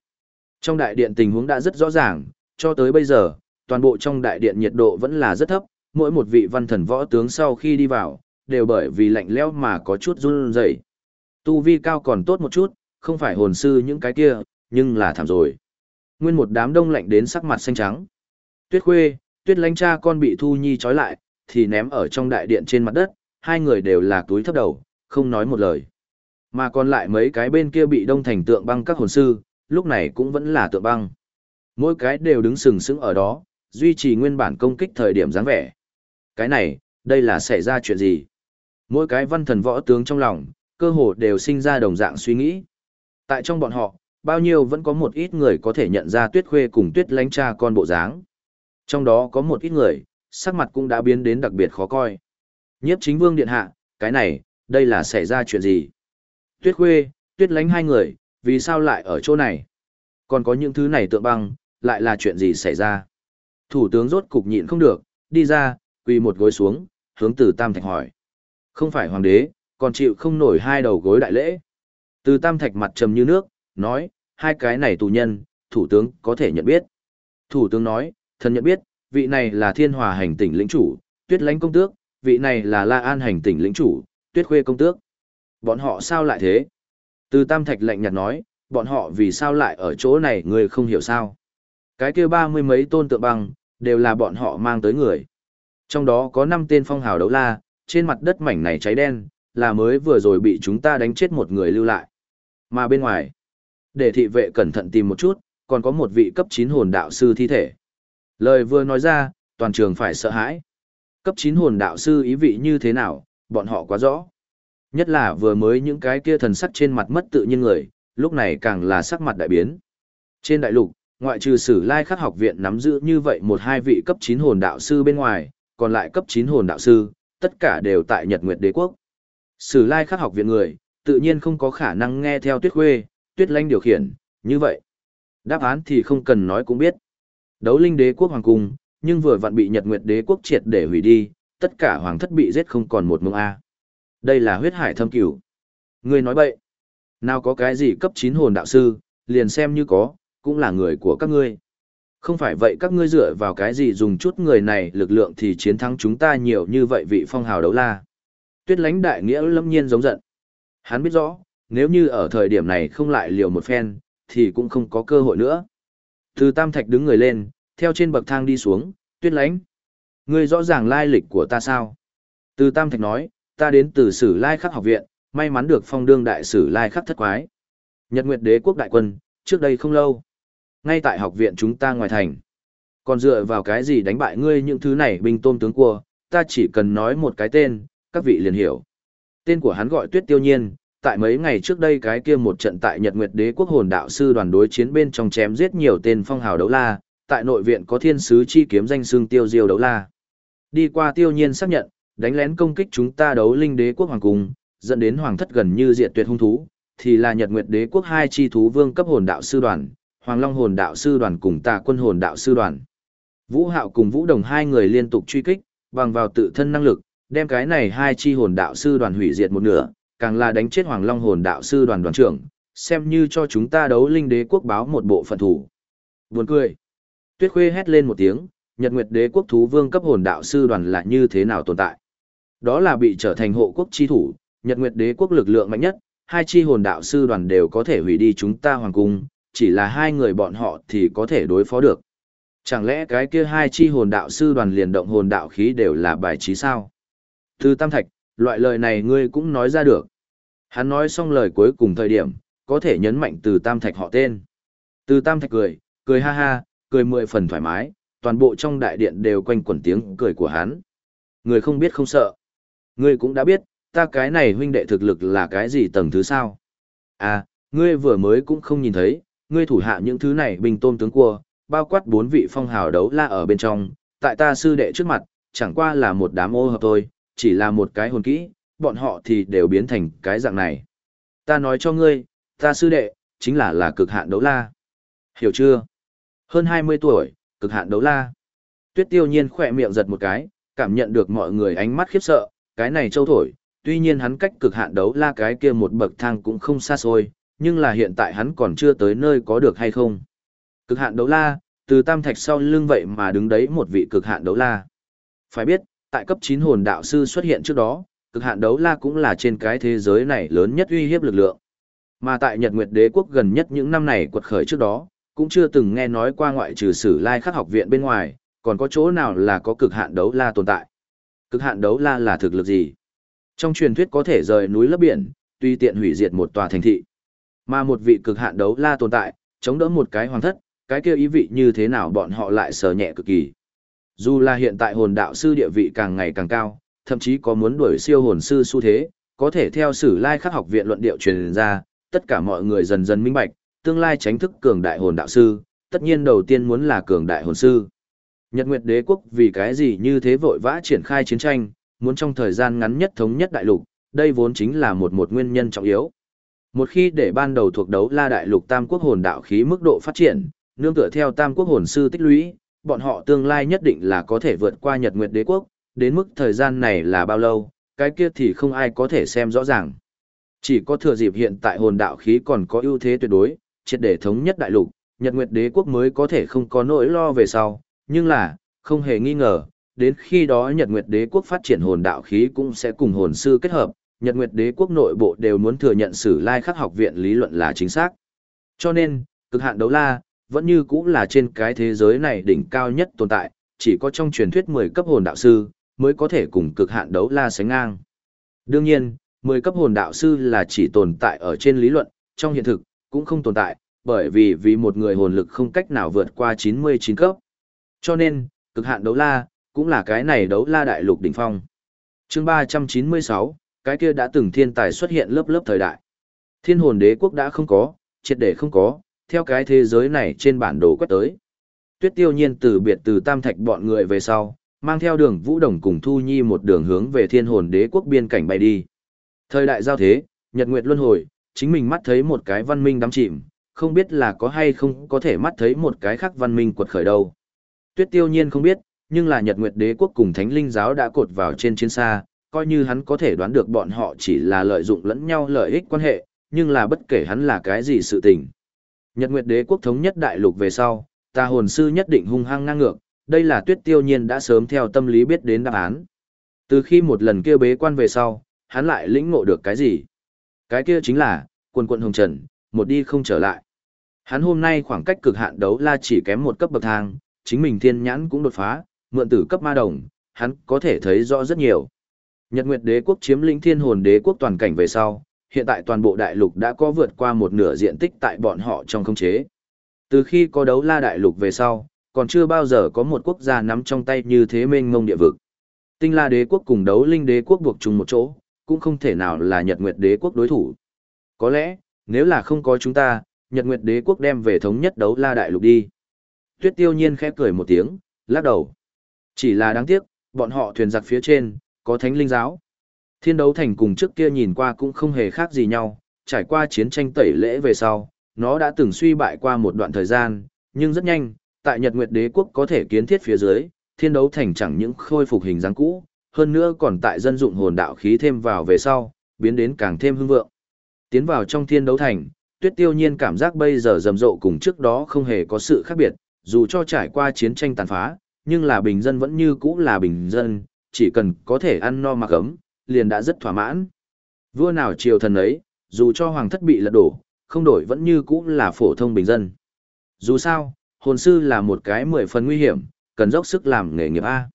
Trong đại điện tình huống đã rất rõ ràng, cho tới bây giờ, toàn bộ trong đại điện nhiệt độ vẫn là rất thấp, mỗi một vị văn thần võ tướng sau khi đi vào, đều bởi vì lạnh lẽo mà có chút run rẩy. Tu vi cao còn tốt một chút, không phải hồn sư những cái kia, nhưng là thảm rồi. Nguyên một đám đông lạnh đến sắc mặt xanh trắng. Tuyết Khuê, Tuyết Lanh cha con bị Thu Nhi trói lại, thì ném ở trong đại điện trên mặt đất, hai người đều là túi thấp đầu, không nói một lời. Mà còn lại mấy cái bên kia bị đông thành tượng băng các hồn sư, lúc này cũng vẫn là tượng băng. Mỗi cái đều đứng sừng sững ở đó, duy trì nguyên bản công kích thời điểm dáng vẻ. Cái này, đây là xảy ra chuyện gì? Mỗi cái văn thần võ tướng trong lòng, cơ hồ đều sinh ra đồng dạng suy nghĩ. Tại trong bọn họ, bao nhiêu vẫn có một ít người có thể nhận ra tuyết khuê cùng tuyết lánh cha con bộ dáng. Trong đó có một ít người, sắc mặt cũng đã biến đến đặc biệt khó coi. Nhiếp chính vương điện hạ, cái này, đây là xảy ra chuyện gì? Tuyết khuê, tuyết lánh hai người, vì sao lại ở chỗ này? Còn có những thứ này tượng băng, lại là chuyện gì xảy ra? Thủ tướng rốt cục nhịn không được, đi ra, quỳ một gối xuống, hướng từ Tam Thạch hỏi. Không phải hoàng đế, còn chịu không nổi hai đầu gối đại lễ. Từ Tam Thạch mặt trầm như nước, nói, hai cái này tù nhân, thủ tướng có thể nhận biết. Thủ tướng nói, thần nhận biết, vị này là thiên hòa hành tỉnh lĩnh chủ, tuyết lãnh công tước, vị này là la an hành tỉnh lĩnh chủ, tuyết khuê công tước. Bọn họ sao lại thế? Từ Tam Thạch lạnh nhạt nói, bọn họ vì sao lại ở chỗ này người không hiểu sao. Cái kia ba mươi mấy tôn tượng băng, đều là bọn họ mang tới người. Trong đó có năm tên phong hào đấu la, trên mặt đất mảnh này cháy đen, là mới vừa rồi bị chúng ta đánh chết một người lưu lại. Mà bên ngoài, để thị vệ cẩn thận tìm một chút, còn có một vị cấp 9 hồn đạo sư thi thể. Lời vừa nói ra, toàn trường phải sợ hãi. Cấp 9 hồn đạo sư ý vị như thế nào, bọn họ quá rõ. Nhất là vừa mới những cái kia thần sắc trên mặt mất tự nhiên người, lúc này càng là sắc mặt đại biến. Trên đại lục, ngoại trừ sử lai khắc học viện nắm giữ như vậy một hai vị cấp 9 hồn đạo sư bên ngoài, còn lại cấp 9 hồn đạo sư, tất cả đều tại Nhật Nguyệt Đế Quốc. Sử lai khắc học viện người, tự nhiên không có khả năng nghe theo tuyết khuê, tuyết lanh điều khiển, như vậy. Đáp án thì không cần nói cũng biết. Đấu linh đế quốc hoàng cung, nhưng vừa vặn bị Nhật Nguyệt đế quốc triệt để hủy đi, tất cả hoàng thất bị giết không còn một mông A. Đây là huyết hải thâm cửu. Ngươi nói bậy. Nào có cái gì cấp 9 hồn đạo sư, liền xem như có, cũng là người của các ngươi. Không phải vậy các ngươi dựa vào cái gì dùng chút người này lực lượng thì chiến thắng chúng ta nhiều như vậy vị phong hào đấu la. Tuyết lãnh đại nghĩa lâm nhiên giống giận. Hắn biết rõ, nếu như ở thời điểm này không lại liều một phen, thì cũng không có cơ hội nữa. Từ Tam Thạch đứng người lên, theo trên bậc thang đi xuống, tuyết lãnh. Ngươi rõ ràng lai lịch của ta sao? Từ Tam Thạch nói, ta đến từ sử lai khắc học viện, may mắn được phong đương đại sử lai khắc thất quái. Nhật Nguyệt đế quốc đại quân, trước đây không lâu. Ngay tại học viện chúng ta ngoài thành. Còn dựa vào cái gì đánh bại ngươi những thứ này binh tôm tướng cua, ta chỉ cần nói một cái tên, các vị liền hiểu. Tên của hắn gọi Tuyết Tiêu Nhiên, tại mấy ngày trước đây cái kia một trận tại Nhật Nguyệt Đế quốc hồn đạo sư đoàn đối chiến bên trong chém giết nhiều tên phong hào đấu la, tại nội viện có thiên sứ chi kiếm danh xương Tiêu Diêu đấu la. Đi qua Tiêu Nhiên xác nhận, đánh lén công kích chúng ta đấu linh đế quốc hoàng cung, dẫn đến hoàng thất gần như diệt tuyệt hung thú, thì là Nhật Nguyệt Đế quốc hai chi thú vương cấp hồn đạo sư đoàn, Hoàng Long hồn đạo sư đoàn cùng Tà Quân hồn đạo sư đoàn. Vũ Hạo cùng Vũ Đồng hai người liên tục truy kích, bằng vào tự thân năng lực, đem cái này hai chi hồn đạo sư đoàn hủy diệt một nửa, càng là đánh chết Hoàng Long hồn đạo sư đoàn đoàn trưởng, xem như cho chúng ta đấu linh đế quốc báo một bộ phận thủ. Buồn cười. Tuyết Khuê hét lên một tiếng, Nhật Nguyệt Đế quốc thú vương cấp hồn đạo sư đoàn là như thế nào tồn tại? Đó là bị trở thành hộ quốc chi thủ, Nhật Nguyệt Đế quốc lực lượng mạnh nhất, hai chi hồn đạo sư đoàn đều có thể hủy đi chúng ta hoàng cung, chỉ là hai người bọn họ thì có thể đối phó được. Chẳng lẽ cái kia hai chi hồn đạo sư đoàn liền động hồn đạo khí đều là bài trí sao? Từ Tam Thạch, loại lời này ngươi cũng nói ra được. Hắn nói xong lời cuối cùng thời điểm, có thể nhấn mạnh từ Tam Thạch họ tên. Từ Tam Thạch cười, cười ha ha, cười mười phần thoải mái, toàn bộ trong đại điện đều quanh quẩn tiếng cười của hắn. Người không biết không sợ. Ngươi cũng đã biết, ta cái này huynh đệ thực lực là cái gì tầng thứ sao? À, ngươi vừa mới cũng không nhìn thấy, ngươi thủ hạ những thứ này bình tôm tướng cua, bao quát bốn vị phong hào đấu la ở bên trong, tại ta sư đệ trước mặt, chẳng qua là một đám ô hợp thôi, chỉ là một cái hồn kỹ, bọn họ thì đều biến thành cái dạng này. Ta nói cho ngươi, ta sư đệ, chính là là cực hạn đấu la. Hiểu chưa? Hơn 20 tuổi, cực hạn đấu la. Tuyết tiêu nhiên khỏe miệng giật một cái, cảm nhận được mọi người ánh mắt khiếp sợ, cái này châu thổi, tuy nhiên hắn cách cực hạn đấu la cái kia một bậc thang cũng không xa xôi, nhưng là hiện tại hắn còn chưa tới nơi có được hay không. Cực hạn đấu la, từ tam thạch sau lưng vậy mà đứng đấy một vị cực hạn đấu la. Phải biết, tại cấp 9 hồn đạo sư xuất hiện trước đó, cực hạn đấu la cũng là trên cái thế giới này lớn nhất uy hiếp lực lượng. Mà tại Nhật Nguyệt Đế quốc gần nhất những năm này quật khởi trước đó, cũng chưa từng nghe nói qua ngoại trừ sử lai khắc học viện bên ngoài, còn có chỗ nào là có cực hạn đấu la tồn tại. Cực hạn đấu la là thực lực gì? Trong truyền thuyết có thể rời núi lấp biển, tùy tiện hủy diệt một tòa thành thị. Mà một vị cực hạn đấu la tồn tại, chống đỡ một cái hoàng thất, cái kia ý vị như thế nào bọn họ lại sờ nhẹ cực kỳ. Dù là hiện tại hồn đạo sư địa vị càng ngày càng cao, thậm chí có muốn đuổi siêu hồn sư xu thế, có thể theo sử lai khắc học viện luận điệu truyền ra, tất cả mọi người dần dần minh bạch, tương lai tránh thức cường đại hồn đạo sư, tất nhiên đầu tiên muốn là cường đại hồn sư. Nhật Nguyệt Đế quốc vì cái gì như thế vội vã triển khai chiến tranh, muốn trong thời gian ngắn nhất thống nhất đại lục, đây vốn chính là một một nguyên nhân trọng yếu. Một khi để ban đầu thuộc đấu La đại lục Tam quốc hồn đạo khí mức độ phát triển, nương tựa theo Tam quốc hồn sư tích lũy, bọn họ tương lai nhất định là có thể vượt qua Nhật Nguyệt Đế quốc, đến mức thời gian này là bao lâu, cái kia thì không ai có thể xem rõ ràng. Chỉ có thừa dịp hiện tại hồn đạo khí còn có ưu thế tuyệt đối, triệt để thống nhất đại lục, Nhật Nguyệt Đế quốc mới có thể không có nỗi lo về sau, nhưng là, không hề nghi ngờ, đến khi đó Nhật Nguyệt Đế quốc phát triển hồn đạo khí cũng sẽ cùng hồn sư kết hợp, Nhật Nguyệt Đế quốc nội bộ đều muốn thừa nhận Sử Lai Khắc học viện lý luận là chính xác. Cho nên, cực hạn đấu la vẫn như cũng là trên cái thế giới này đỉnh cao nhất tồn tại, chỉ có trong truyền thuyết 10 cấp hồn đạo sư mới có thể cùng cực hạn đấu la sánh ngang. Đương nhiên, 10 cấp hồn đạo sư là chỉ tồn tại ở trên lý luận, trong hiện thực cũng không tồn tại, bởi vì vì một người hồn lực không cách nào vượt qua 99 cấp. Cho nên, cực hạn đấu la, cũng là cái này đấu la đại lục đỉnh phong. chương 396, cái kia đã từng thiên tài xuất hiện lớp lớp thời đại. Thiên hồn đế quốc đã không có, triệt để không có, theo cái thế giới này trên bản đồ quét tới. Tuyết tiêu nhiên từ biệt từ tam thạch bọn người về sau, mang theo đường vũ đồng cùng Thu Nhi một đường hướng về thiên hồn đế quốc biên cảnh bay đi. Thời đại giao thế, nhật nguyệt luân hồi, chính mình mắt thấy một cái văn minh đắm chìm, không biết là có hay không có thể mắt thấy một cái khác văn minh quật khởi đâu. Tuyết tiêu nhiên không biết, nhưng là Nhật Nguyệt Đế quốc cùng Thánh Linh giáo đã cột vào trên chiến xa, coi như hắn có thể đoán được bọn họ chỉ là lợi dụng lẫn nhau lợi ích quan hệ, nhưng là bất kể hắn là cái gì sự tình. Nhật Nguyệt Đế quốc thống nhất đại lục về sau, ta hồn sư nhất định hung hăng ngang ngược, đây là Tuyết Tiêu Nhiên đã sớm theo tâm lý biết đến đáp án. Từ khi một lần kia bế quan về sau, hắn lại lĩnh ngộ được cái gì? Cái kia chính là, quần quận hồng trần, một đi không trở lại. Hắn hôm nay khoảng cách cực hạn đấu la chỉ kém một cấp bậc thang, chính mình thiên nhãn cũng đột phá, mượn tử cấp ma đồng, hắn có thể thấy rõ rất nhiều. Nhật Nguyệt Đế quốc chiếm lĩnh Thiên Hồn Đế quốc toàn cảnh về sau, hiện tại toàn bộ đại lục đã có vượt qua một nửa diện tích tại bọn họ trong khống chế. Từ khi có đấu la đại lục về sau, còn chưa bao giờ có một quốc gia nắm trong tay như thế mênh mông địa vực. Tinh La Đế quốc cùng đấu Linh Đế quốc buộc chung một chỗ, cũng không thể nào là Nhật Nguyệt Đế quốc đối thủ. Có lẽ, nếu là không có chúng ta, Nhật Nguyệt Đế quốc đem về thống nhất đấu la đại lục đi. Tuyết Tiêu Nhiên khẽ cười một tiếng, lắc đầu. Chỉ là đáng tiếc, bọn họ thuyền giặc phía trên, có thánh linh giáo. Thiên đấu thành cùng trước kia nhìn qua cũng không hề khác gì nhau, trải qua chiến tranh tẩy lễ về sau, nó đã từng suy bại qua một đoạn thời gian, nhưng rất nhanh, tại Nhật Nguyệt Đế quốc có thể kiến thiết phía dưới, thiên đấu thành chẳng những khôi phục hình dáng cũ, hơn nữa còn tại dân dụng hồn đạo khí thêm vào về sau, biến đến càng thêm hưng vượng. Tiến vào trong thiên đấu thành, tuyết tiêu nhiên cảm giác bây giờ rầm rộ cùng trước đó không hề có sự khác biệt, dù cho trải qua chiến tranh tàn phá, nhưng là bình dân vẫn như cũ là bình dân, chỉ cần có thể ăn no mặc ấm, liền đã rất thỏa mãn. Vua nào triều thần ấy, dù cho hoàng thất bị lật đổ, không đổi vẫn như cũ là phổ thông bình dân. Dù sao, hồn sư là một cái mười phần nguy hiểm, cần dốc sức làm nghề nghiệp A.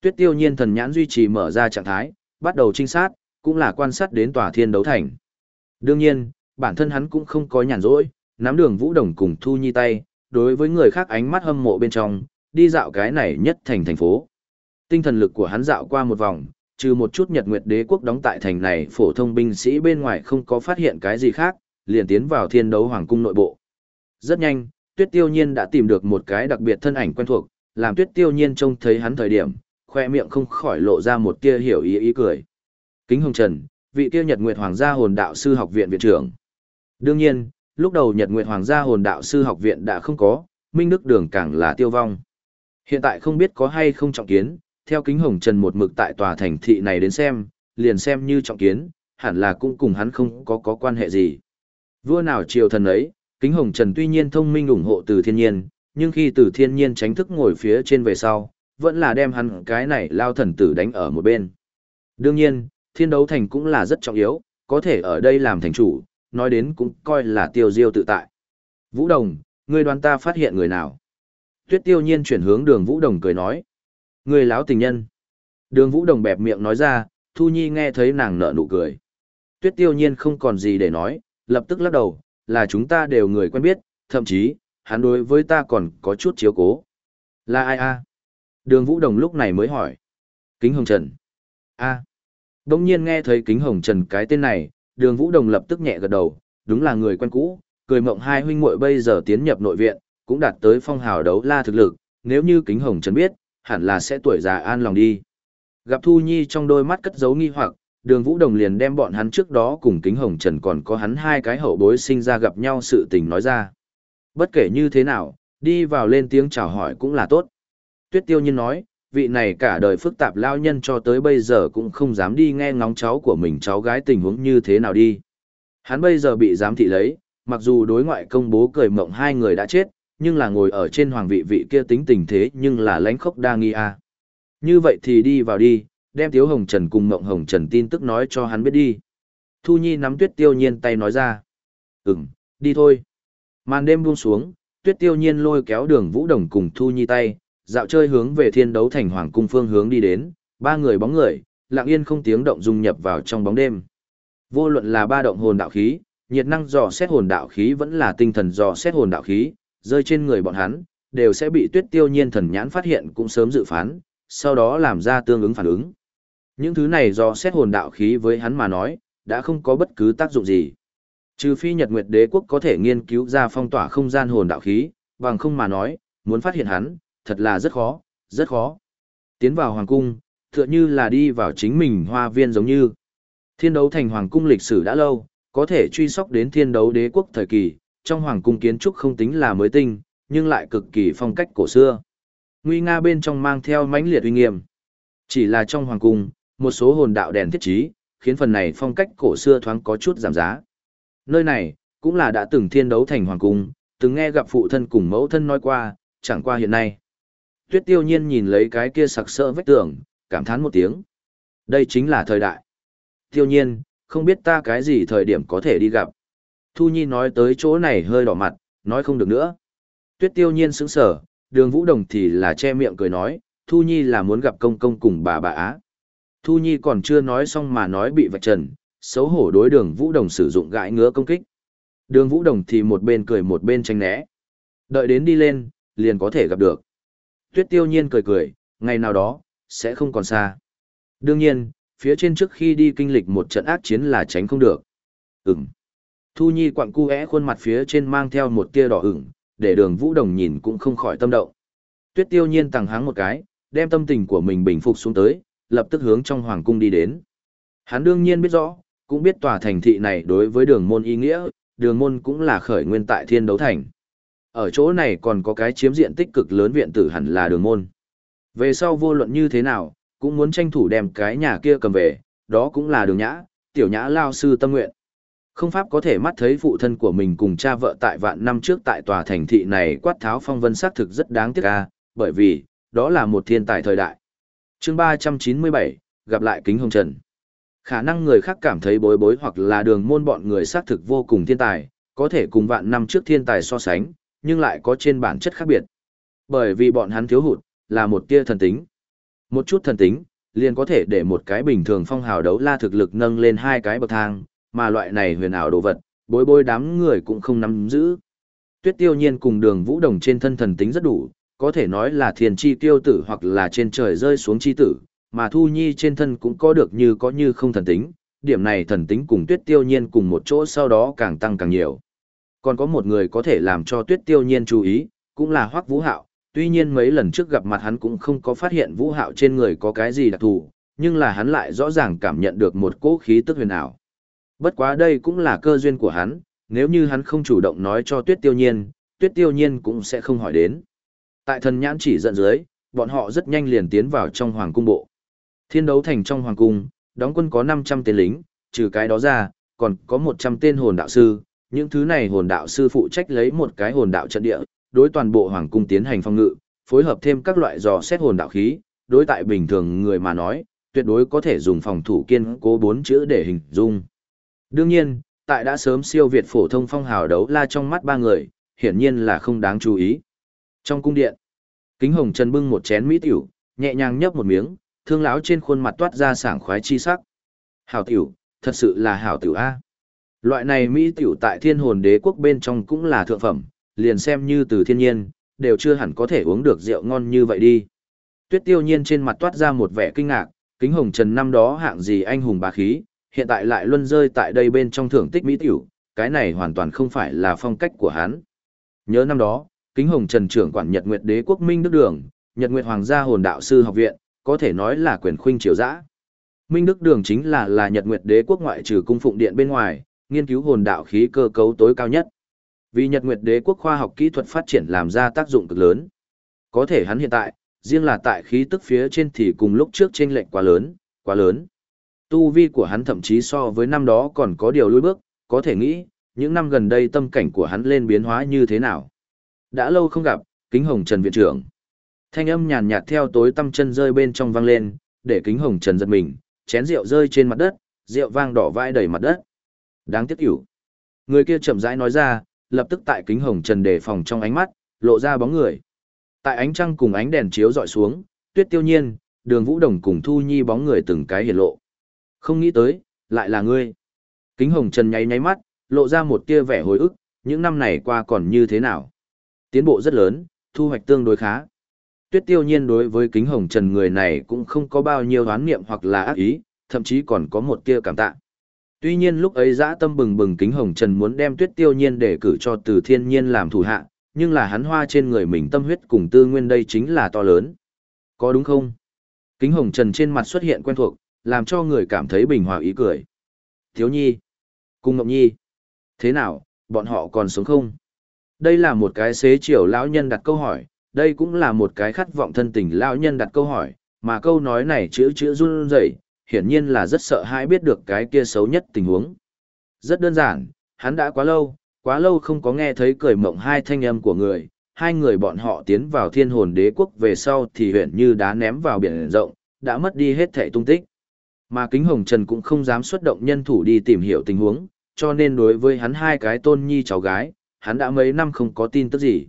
Tuyết tiêu nhiên thần nhãn duy trì mở ra trạng thái, bắt đầu trinh sát, cũng là quan sát đến tòa thiên đấu thành. Đương nhiên, bản thân hắn cũng không có nhàn rỗi, nắm đường vũ đồng cùng thu nhi tay, đối với người khác ánh mắt hâm mộ bên trong, đi dạo cái này nhất thành thành phố. Tinh thần lực của hắn dạo qua một vòng, trừ một chút nhật nguyệt đế quốc đóng tại thành này phổ thông binh sĩ bên ngoài không có phát hiện cái gì khác, liền tiến vào thiên đấu hoàng cung nội bộ. Rất nhanh, tuyết tiêu nhiên đã tìm được một cái đặc biệt thân ảnh quen thuộc, làm tuyết tiêu nhiên trông thấy hắn thời điểm, khoe miệng không khỏi lộ ra một tia hiểu ý ý cười. Kính Hồng Trần, vị kia Nhật Nguyệt Hoàng gia hồn đạo sư học viện viện trưởng. Đương nhiên, lúc đầu Nhật Nguyệt Hoàng gia hồn đạo sư học viện đã không có, Minh Đức Đường càng là tiêu vong. Hiện tại không biết có hay không trọng kiến, theo Kính Hồng Trần một mực tại tòa thành thị này đến xem, liền xem như trọng kiến, hẳn là cũng cùng hắn không có có quan hệ gì. Vua nào triều thần ấy, Kính Hồng Trần tuy nhiên thông minh ủng hộ từ thiên nhiên, nhưng khi từ thiên nhiên tránh thức ngồi phía trên về sau, vẫn là đem hắn cái này lao thần tử đánh ở một bên. Đương nhiên, thiên đấu thành cũng là rất trọng yếu, có thể ở đây làm thành chủ, nói đến cũng coi là tiêu diêu tự tại. Vũ Đồng, ngươi đoán ta phát hiện người nào? Tuyết tiêu nhiên chuyển hướng đường Vũ Đồng cười nói. Người láo tình nhân. Đường Vũ Đồng bẹp miệng nói ra, Thu Nhi nghe thấy nàng nở nụ cười. Tuyết tiêu nhiên không còn gì để nói, lập tức lắc đầu, là chúng ta đều người quen biết, thậm chí, hắn đối với ta còn có chút chiếu cố. Là ai a? Đường Vũ Đồng lúc này mới hỏi. Kính Hồng Trần. a Đông nhiên nghe thấy Kính Hồng Trần cái tên này, đường Vũ Đồng lập tức nhẹ gật đầu, đúng là người quen cũ, cười mộng hai huynh muội bây giờ tiến nhập nội viện, cũng đạt tới phong hào đấu la thực lực, nếu như Kính Hồng Trần biết, hẳn là sẽ tuổi già an lòng đi. Gặp Thu Nhi trong đôi mắt cất giấu nghi hoặc, đường Vũ Đồng liền đem bọn hắn trước đó cùng Kính Hồng Trần còn có hắn hai cái hậu bối sinh ra gặp nhau sự tình nói ra. Bất kể như thế nào, đi vào lên tiếng chào hỏi cũng là tốt. Tuyết tiêu nhiên nói, vị này cả đời phức tạp lao nhân cho tới bây giờ cũng không dám đi nghe ngóng cháu của mình cháu gái tình huống như thế nào đi. Hắn bây giờ bị giám thị lấy, mặc dù đối ngoại công bố cười mộng hai người đã chết, nhưng là ngồi ở trên hoàng vị vị kia tính tình thế nhưng là lãnh khốc đa nghi a. Như vậy thì đi vào đi, đem Tiếu Hồng Trần cùng Mộng Hồng Trần tin tức nói cho hắn biết đi. Thu Nhi nắm tuyết tiêu nhiên tay nói ra. Ừm, đi thôi. Màn đêm buông xuống, tuyết tiêu nhiên lôi kéo đường Vũ Đồng cùng Thu Nhi tay, dạo chơi hướng về thiên đấu thành hoàng cung phương hướng đi đến, ba người bóng người, lặng yên không tiếng động dung nhập vào trong bóng đêm. Vô luận là ba động hồn đạo khí, nhiệt năng dò xét hồn đạo khí vẫn là tinh thần dò xét hồn đạo khí, rơi trên người bọn hắn, đều sẽ bị tuyết tiêu nhiên thần nhãn phát hiện cũng sớm dự phán, sau đó làm ra tương ứng phản ứng. Những thứ này do xét hồn đạo khí với hắn mà nói, đã không có bất cứ tác dụng gì. Trừ phi Nhật Nguyệt Đế quốc có thể nghiên cứu ra phong tỏa không gian hồn đạo khí, bằng không mà nói, muốn phát hiện hắn, thật là rất khó, rất khó. Tiến vào hoàng cung, tựa như là đi vào chính mình hoa viên giống như. Thiên đấu thành hoàng cung lịch sử đã lâu, có thể truy sóc đến thiên đấu đế quốc thời kỳ, trong hoàng cung kiến trúc không tính là mới tinh, nhưng lại cực kỳ phong cách cổ xưa. Nguy nga bên trong mang theo mãnh liệt uy nghiêm. Chỉ là trong hoàng cung, một số hồn đạo đèn thiết trí, khiến phần này phong cách cổ xưa thoáng có chút giảm giá. Nơi này, cũng là đã từng thiên đấu thành hoàng cung, từng nghe gặp phụ thân cùng mẫu thân nói qua, chẳng qua hiện nay. Tuyết tiêu nhiên nhìn lấy cái kia sặc sỡ vách tường, cảm thán một tiếng. Đây chính là thời đại. Tiêu nhiên, không biết ta cái gì thời điểm có thể đi gặp. Thu Nhi nói tới chỗ này hơi đỏ mặt, nói không được nữa. Tuyết tiêu nhiên sững sở, đường Vũ Đồng thì là che miệng cười nói, Thu Nhi là muốn gặp công công cùng bà bà Á. Thu Nhi còn chưa nói xong mà nói bị vạch trần, xấu hổ đối đường Vũ Đồng sử dụng gãi ngứa công kích. Đường Vũ Đồng thì một bên cười một bên tránh né. Đợi đến đi lên, liền có thể gặp được. Tuyết tiêu nhiên cười cười, ngày nào đó, sẽ không còn xa. Đương nhiên, phía trên trước khi đi kinh lịch một trận ác chiến là tránh không được. Ừm. Thu Nhi quặng cu é khuôn mặt phía trên mang theo một tia đỏ ửng, để đường Vũ Đồng nhìn cũng không khỏi tâm động. Tuyết tiêu nhiên tăng háng một cái, đem tâm tình của mình bình phục xuống tới, lập tức hướng trong hoàng cung đi đến. Hắn đương nhiên biết rõ, cũng biết tòa thành thị này đối với đường môn ý nghĩa, đường môn cũng là khởi nguyên tại thiên đấu thành. Ở chỗ này còn có cái chiếm diện tích cực lớn viện tử hẳn là đường môn. Về sau vô luận như thế nào, cũng muốn tranh thủ đem cái nhà kia cầm về, đó cũng là đường nhã, tiểu nhã lao sư tâm nguyện. Không pháp có thể mắt thấy phụ thân của mình cùng cha vợ tại vạn năm trước tại tòa thành thị này quát tháo phong vân xác thực rất đáng tiếc ca, bởi vì, đó là một thiên tài thời đại. chương 397, gặp lại kính hồng trần. Khả năng người khác cảm thấy bối bối hoặc là đường môn bọn người xác thực vô cùng thiên tài, có thể cùng vạn năm trước thiên tài so sánh, nhưng lại có trên bản chất khác biệt. Bởi vì bọn hắn thiếu hụt, là một tia thần tính. Một chút thần tính, liền có thể để một cái bình thường phong hào đấu la thực lực nâng lên hai cái bậc thang, mà loại này huyền ảo đồ vật, bối bối đám người cũng không nắm giữ. Tuyết tiêu nhiên cùng đường vũ đồng trên thân thần tính rất đủ, có thể nói là thiền chi tiêu tử hoặc là trên trời rơi xuống chi tử, mà thu nhi trên thân cũng có được như có như không thần tính, điểm này thần tính cùng tuyết tiêu nhiên cùng một chỗ sau đó càng tăng càng nhiều. Còn có một người có thể làm cho tuyết tiêu nhiên chú ý, cũng là hoắc vũ hạo, tuy nhiên mấy lần trước gặp mặt hắn cũng không có phát hiện vũ hạo trên người có cái gì đặc thù, nhưng là hắn lại rõ ràng cảm nhận được một cỗ khí tức huyền ảo. Bất quá đây cũng là cơ duyên của hắn, nếu như hắn không chủ động nói cho tuyết tiêu nhiên, tuyết tiêu nhiên cũng sẽ không hỏi đến. Tại thần nhãn chỉ dẫn dưới, bọn họ rất nhanh liền tiến vào trong hoàng cung bộ. Thiên đấu thành trong hoàng cung, đóng quân có 500 tên lính, trừ cái đó ra, còn có 100 tên hồn đạo sư. Những thứ này hồn đạo sư phụ trách lấy một cái hồn đạo trận địa, đối toàn bộ hoàng cung tiến hành phong ngự, phối hợp thêm các loại dò xét hồn đạo khí, đối tại bình thường người mà nói, tuyệt đối có thể dùng phòng thủ kiên cố bốn chữ để hình dung. Đương nhiên, tại đã sớm siêu việt phổ thông phong hào đấu la trong mắt ba người, hiển nhiên là không đáng chú ý. Trong cung điện, Kính Hồng Trần bưng một chén mỹ tiểu, nhẹ nhàng nhấp một miếng, thương lão trên khuôn mặt toát ra sảng khoái chi sắc. Hảo tiểu, thật sự là hảo tiểu a. Loại này mỹ tiểu tại Thiên Hồn Đế quốc bên trong cũng là thượng phẩm, liền xem như từ thiên nhiên, đều chưa hẳn có thể uống được rượu ngon như vậy đi. Tuyết Tiêu Nhiên trên mặt toát ra một vẻ kinh ngạc, Kính Hồng Trần năm đó hạng gì anh hùng bá khí, hiện tại lại luân rơi tại đây bên trong thưởng tích mỹ tiểu, cái này hoàn toàn không phải là phong cách của hắn. Nhớ năm đó, Kính Hồng Trần trưởng quản Nhật Nguyệt Đế quốc Minh Đức Đường, Nhật Nguyệt Hoàng gia hồn đạo sư học viện, có thể nói là quyền khuynh triều dã. Minh Đức Đường chính là là Nhật Nguyệt Đế quốc ngoại trừ cung phụng điện bên ngoài, nghiên cứu hồn đạo khí cơ cấu tối cao nhất. Vì Nhật Nguyệt Đế quốc khoa học kỹ thuật phát triển làm ra tác dụng cực lớn. Có thể hắn hiện tại, riêng là tại khí tức phía trên thì cùng lúc trước chênh lệch quá lớn, quá lớn. Tu vi của hắn thậm chí so với năm đó còn có điều lùi bước, có thể nghĩ, những năm gần đây tâm cảnh của hắn lên biến hóa như thế nào. Đã lâu không gặp, kính hồng Trần Viện trưởng. Thanh âm nhàn nhạt theo tối tâm chân rơi bên trong vang lên, để kính hồng Trần giật mình, chén rượu rơi trên mặt đất, rượu vang đỏ vãi đầy mặt đất. Đáng tiếc hiểu. Người kia chậm rãi nói ra, lập tức tại kính hồng Trần đề phòng trong ánh mắt, lộ ra bóng người. Tại ánh trăng cùng ánh đèn chiếu dọi xuống, tuyết tiêu nhiên, đường vũ đồng cùng thu nhi bóng người từng cái hiển lộ. Không nghĩ tới, lại là ngươi. Kính hồng trần nháy nháy mắt, lộ ra một tia vẻ hồi ức, những năm này qua còn như thế nào. Tiến bộ rất lớn, thu hoạch tương đối khá. Tuyết tiêu nhiên đối với kính hồng trần người này cũng không có bao nhiêu hoán niệm hoặc là ác ý, thậm chí còn có một tia cảm tạ. Tuy nhiên lúc ấy dã tâm bừng bừng kính hồng trần muốn đem tuyết tiêu nhiên để cử cho từ thiên nhiên làm thủ hạ, nhưng là hắn hoa trên người mình tâm huyết cùng tư nguyên đây chính là to lớn. Có đúng không? Kính hồng trần trên mặt xuất hiện quen thuộc, làm cho người cảm thấy bình hòa ý cười. Thiếu nhi, cung ngọc nhi, thế nào, bọn họ còn sống không? Đây là một cái xế chiều lão nhân đặt câu hỏi, đây cũng là một cái khát vọng thân tình lão nhân đặt câu hỏi, mà câu nói này chữ chữ run rẩy, hiển nhiên là rất sợ hãi biết được cái kia xấu nhất tình huống. Rất đơn giản, hắn đã quá lâu, quá lâu không có nghe thấy cười mộng hai thanh âm của người, hai người bọn họ tiến vào thiên hồn đế quốc về sau thì huyện như đá ném vào biển rộng, đã mất đi hết thể tung tích. Mà Kính Hồng Trần cũng không dám xuất động nhân thủ đi tìm hiểu tình huống, cho nên đối với hắn hai cái tôn nhi cháu gái, hắn đã mấy năm không có tin tức gì.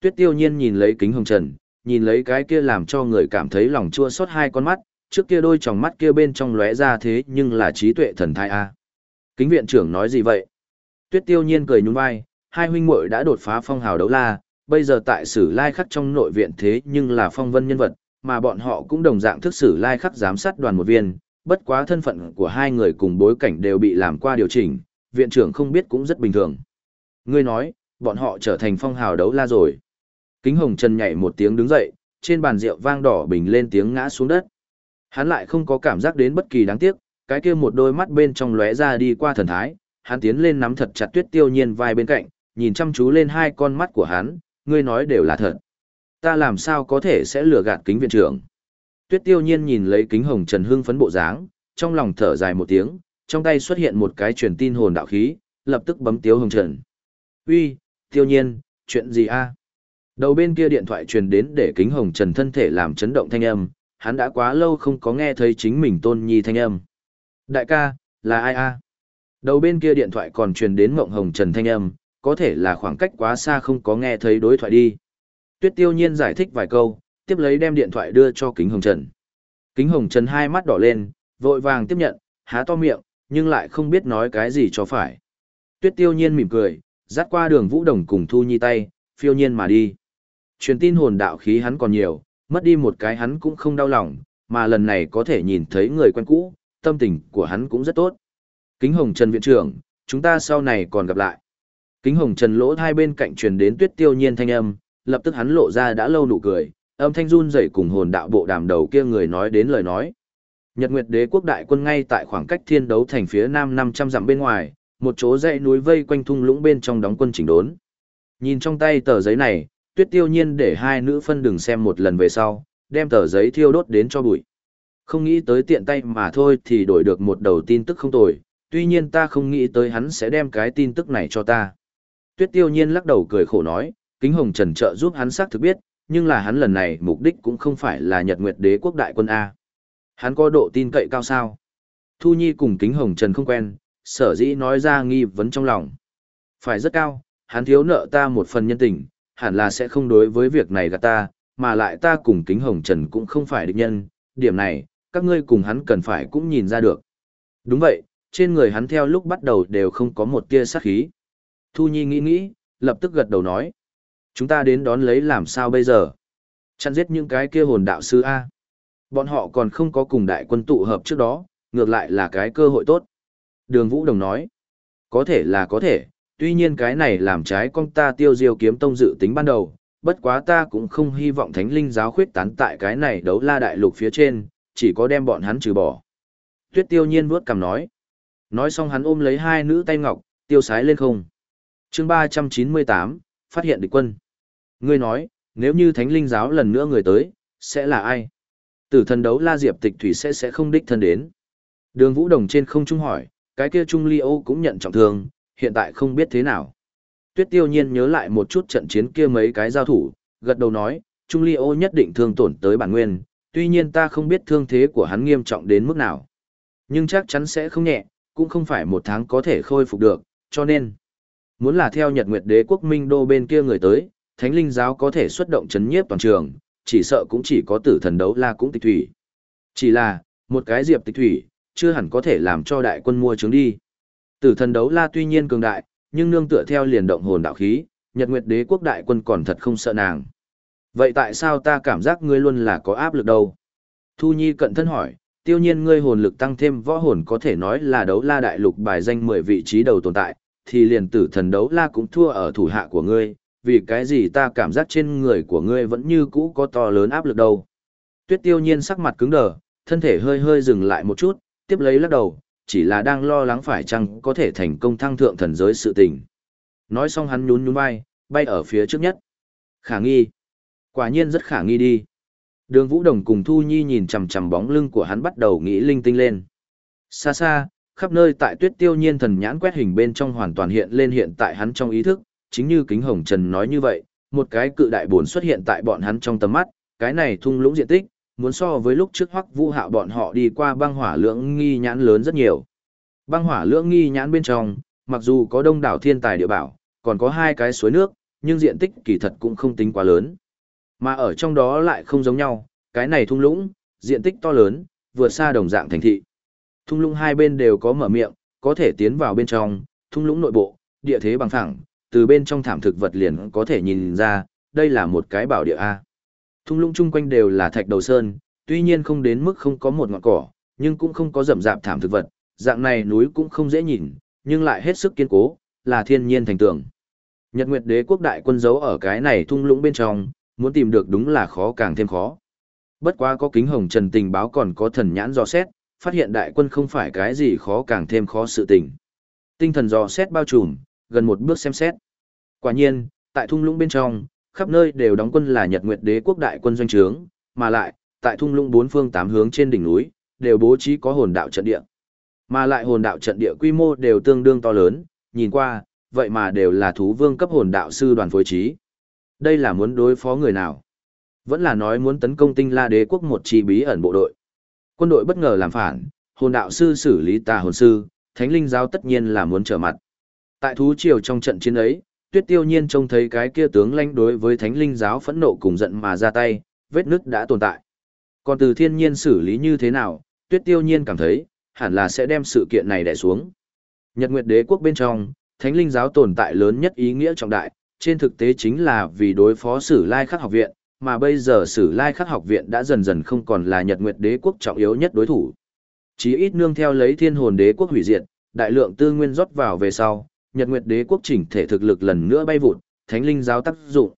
Tuyết tiêu nhiên nhìn lấy Kính Hồng Trần, nhìn lấy cái kia làm cho người cảm thấy lòng chua xót hai con mắt, trước kia đôi tròng mắt kia bên trong lóe ra thế nhưng là trí tuệ thần thai A. Kính viện trưởng nói gì vậy? Tuyết tiêu nhiên cười nhún vai, hai huynh muội đã đột phá phong hào đấu la, bây giờ tại sử lai khắc trong nội viện thế nhưng là phong vân nhân vật, mà bọn họ cũng đồng dạng thức sử lai khắc giám sát đoàn một viên, bất quá thân phận của hai người cùng bối cảnh đều bị làm qua điều chỉnh, viện trưởng không biết cũng rất bình thường. Ngươi nói, bọn họ trở thành phong hào đấu la rồi. Kính Hồng Trần nhảy một tiếng đứng dậy, trên bàn rượu vang đỏ bình lên tiếng ngã xuống đất. Hắn lại không có cảm giác đến bất kỳ đáng tiếc, cái kia một đôi mắt bên trong lóe ra đi qua thần thái, hắn tiến lên nắm thật chặt Tuyết Tiêu Nhiên vai bên cạnh, nhìn chăm chú lên hai con mắt của hắn, ngươi nói đều là thật. Ta làm sao có thể sẽ lừa gạt kính viện trưởng? Tuyết tiêu nhiên nhìn lấy kính hồng trần hưng phấn bộ dáng, trong lòng thở dài một tiếng, trong tay xuất hiện một cái truyền tin hồn đạo khí, lập tức bấm tiếu hồng trần. Uy, tiêu nhiên, chuyện gì a? Đầu bên kia điện thoại truyền đến để kính hồng trần thân thể làm chấn động thanh âm, hắn đã quá lâu không có nghe thấy chính mình tôn nhi thanh âm. Đại ca, là ai a? Đầu bên kia điện thoại còn truyền đến mộng hồng trần thanh âm, có thể là khoảng cách quá xa không có nghe thấy đối thoại đi. Tuyết tiêu nhiên giải thích vài câu, tiếp lấy đem điện thoại đưa cho kính hồng trần. Kính hồng trần hai mắt đỏ lên, vội vàng tiếp nhận, há to miệng, nhưng lại không biết nói cái gì cho phải. Tuyết tiêu nhiên mỉm cười, dắt qua đường vũ đồng cùng thu nhi tay, phiêu nhiên mà đi. Truyền tin hồn đạo khí hắn còn nhiều, mất đi một cái hắn cũng không đau lòng, mà lần này có thể nhìn thấy người quen cũ, tâm tình của hắn cũng rất tốt. Kính Hồng Trần Viện trưởng, chúng ta sau này còn gặp lại. Kính Hồng Trần lỗ hai bên cạnh truyền đến tuyết tiêu nhiên thanh âm, lập tức hắn lộ ra đã lâu nụ cười, âm thanh run rẩy cùng hồn đạo bộ đàm đầu kia người nói đến lời nói. Nhật Nguyệt Đế quốc đại quân ngay tại khoảng cách thiên đấu thành phía nam 500 dặm bên ngoài, một chỗ dãy núi vây quanh thung lũng bên trong đóng quân chỉnh đốn. Nhìn trong tay tờ giấy này, Tuyết Tiêu Nhiên để hai nữ phân đừng xem một lần về sau, đem tờ giấy thiêu đốt đến cho bụi. Không nghĩ tới tiện tay mà thôi thì đổi được một đầu tin tức không tồi, tuy nhiên ta không nghĩ tới hắn sẽ đem cái tin tức này cho ta. Tuyết Tiêu Nhiên lắc đầu cười khổ nói, Kính Hồng Trần trợ giúp hắn xác thực biết, nhưng là hắn lần này mục đích cũng không phải là Nhật Nguyệt Đế quốc đại quân A. Hắn có độ tin cậy cao sao? Thu Nhi cùng Kính Hồng Trần không quen, sở dĩ nói ra nghi vấn trong lòng. Phải rất cao, hắn thiếu nợ ta một phần nhân tình, hẳn là sẽ không đối với việc này gạt ta, mà lại ta cùng Kính Hồng Trần cũng không phải địch nhân, điểm này, các ngươi cùng hắn cần phải cũng nhìn ra được. Đúng vậy, trên người hắn theo lúc bắt đầu đều không có một tia sát khí. Thu Nhi nghĩ nghĩ, lập tức gật đầu nói. Chúng ta đến đón lấy làm sao bây giờ? Chặn giết những cái kia hồn đạo sư A. Bọn họ còn không có cùng đại quân tụ hợp trước đó, ngược lại là cái cơ hội tốt. Đường Vũ Đồng nói, có thể là có thể, tuy nhiên cái này làm trái con ta tiêu diêu kiếm tông dự tính ban đầu, bất quá ta cũng không hy vọng thánh linh giáo khuyết tán tại cái này đấu la đại lục phía trên, chỉ có đem bọn hắn trừ bỏ. Tuyết tiêu nhiên vuốt cằm nói. Nói xong hắn ôm lấy hai nữ tay ngọc, tiêu sái lên không. chương 398, phát hiện địch quân. Ngươi nói, nếu như thánh linh giáo lần nữa người tới, sẽ là ai? Tử thần đấu la diệp tịch thủy sẽ sẽ không đích thân đến. Đường Vũ Đồng trên không trung hỏi, cái kia Trung Ly Âu cũng nhận trọng thương, hiện tại không biết thế nào. Tuyết tiêu nhiên nhớ lại một chút trận chiến kia mấy cái giao thủ, gật đầu nói, Trung Ly Âu nhất định thương tổn tới bản nguyên, tuy nhiên ta không biết thương thế của hắn nghiêm trọng đến mức nào. Nhưng chắc chắn sẽ không nhẹ, cũng không phải một tháng có thể khôi phục được, cho nên, muốn là theo Nhật Nguyệt Đế quốc Minh Đô bên kia người tới, Thánh Linh giáo có thể xuất động chấn nhiếp toàn trường, chỉ sợ cũng chỉ có tử thần đấu la cũng tịch thủy. Chỉ là, một cái diệp tịch thủy, chưa hẳn có thể làm cho đại quân mua trứng đi. Tử thần đấu la tuy nhiên cường đại, nhưng nương tựa theo liền động hồn đạo khí, Nhật Nguyệt Đế quốc đại quân còn thật không sợ nàng. Vậy tại sao ta cảm giác ngươi luôn là có áp lực đâu? Thu Nhi cận thân hỏi, tiêu nhiên ngươi hồn lực tăng thêm võ hồn có thể nói là đấu la đại lục bài danh 10 vị trí đầu tồn tại, thì liền tử thần đấu la cũng thua ở thủ hạ của ngươi, vì cái gì ta cảm giác trên người của ngươi vẫn như cũ có to lớn áp lực đâu. Tuyết tiêu nhiên sắc mặt cứng đờ, thân thể hơi hơi dừng lại một chút, tiếp lấy lắc đầu, chỉ là đang lo lắng phải chăng có thể thành công thăng thượng thần giới sự tình. Nói xong hắn nhún nhún vai, bay ở phía trước nhất. Khả nghi. Quả nhiên rất khả nghi đi. Đường Vũ Đồng cùng Thu Nhi nhìn chằm chằm bóng lưng của hắn bắt đầu nghĩ linh tinh lên. Xa xa, khắp nơi tại tuyết tiêu nhiên thần nhãn quét hình bên trong hoàn toàn hiện lên hiện tại hắn trong ý thức, chính như Kính Hồng Trần nói như vậy, một cái cự đại bồn xuất hiện tại bọn hắn trong tầm mắt, cái này thung lũng diện tích, muốn so với lúc trước hoắc vũ hạo bọn họ đi qua băng hỏa lưỡng nghi nhãn lớn rất nhiều. Băng hỏa lưỡng nghi nhãn bên trong, mặc dù có đông đảo thiên tài địa bảo, còn có hai cái suối nước, nhưng diện tích kỳ thật cũng không tính quá lớn. Mà ở trong đó lại không giống nhau, cái này thung lũng, diện tích to lớn, vượt xa đồng dạng thành thị. Thung lũng hai bên đều có mở miệng, có thể tiến vào bên trong, thung lũng nội bộ, địa thế bằng phẳng, từ bên trong thảm thực vật liền có thể nhìn ra, đây là một cái bảo địa A. Thung lũng chung quanh đều là thạch đầu sơn, tuy nhiên không đến mức không có một ngọn cỏ, nhưng cũng không có rậm rạp thảm thực vật, dạng này núi cũng không dễ nhìn, nhưng lại hết sức kiên cố, là thiên nhiên thành tường. Nhật Nguyệt Đế quốc đại quân giấu ở cái này thung lũng bên trong, muốn tìm được đúng là khó càng thêm khó. Bất quá có kính hồng trần tình báo còn có thần nhãn dò xét, phát hiện đại quân không phải cái gì khó càng thêm khó sự tình. Tinh thần dò xét bao trùm, gần một bước xem xét. Quả nhiên, tại thung lũng bên trong, khắp nơi đều đóng quân là Nhật Nguyệt Đế quốc đại quân doanh trướng, mà lại, tại thung lũng bốn phương tám hướng trên đỉnh núi, đều bố trí có hồn đạo trận địa. Mà lại hồn đạo trận địa quy mô đều tương đương to lớn, nhìn qua, vậy mà đều là thú vương cấp hồn đạo sư đoàn phối trí. Đây là muốn đối phó người nào? Vẫn là nói muốn tấn công tinh la đế quốc một chi bí ẩn bộ đội. Quân đội bất ngờ làm phản, hồn đạo sư xử lý tà hồn sư, thánh linh giáo tất nhiên là muốn trở mặt. Tại thú triều trong trận chiến ấy, tuyết tiêu nhiên trông thấy cái kia tướng lãnh đối với thánh linh giáo phẫn nộ cùng giận mà ra tay, vết nứt đã tồn tại. Còn từ thiên nhiên xử lý như thế nào, tuyết tiêu nhiên cảm thấy, hẳn là sẽ đem sự kiện này đè xuống. Nhật Nguyệt đế quốc bên trong, thánh linh giáo tồn tại lớn nhất ý nghĩa trọng đại, trên thực tế chính là vì đối phó sử lai khắc học viện, mà bây giờ sử lai khắc học viện đã dần dần không còn là Nhật Nguyệt đế quốc trọng yếu nhất đối thủ. Chí ít nương theo lấy thiên hồn đế quốc hủy diệt, đại lượng tư nguyên rót vào về sau, Nhật Nguyệt đế quốc chỉnh thể thực lực lần nữa bay vụt, thánh linh giáo tác dụng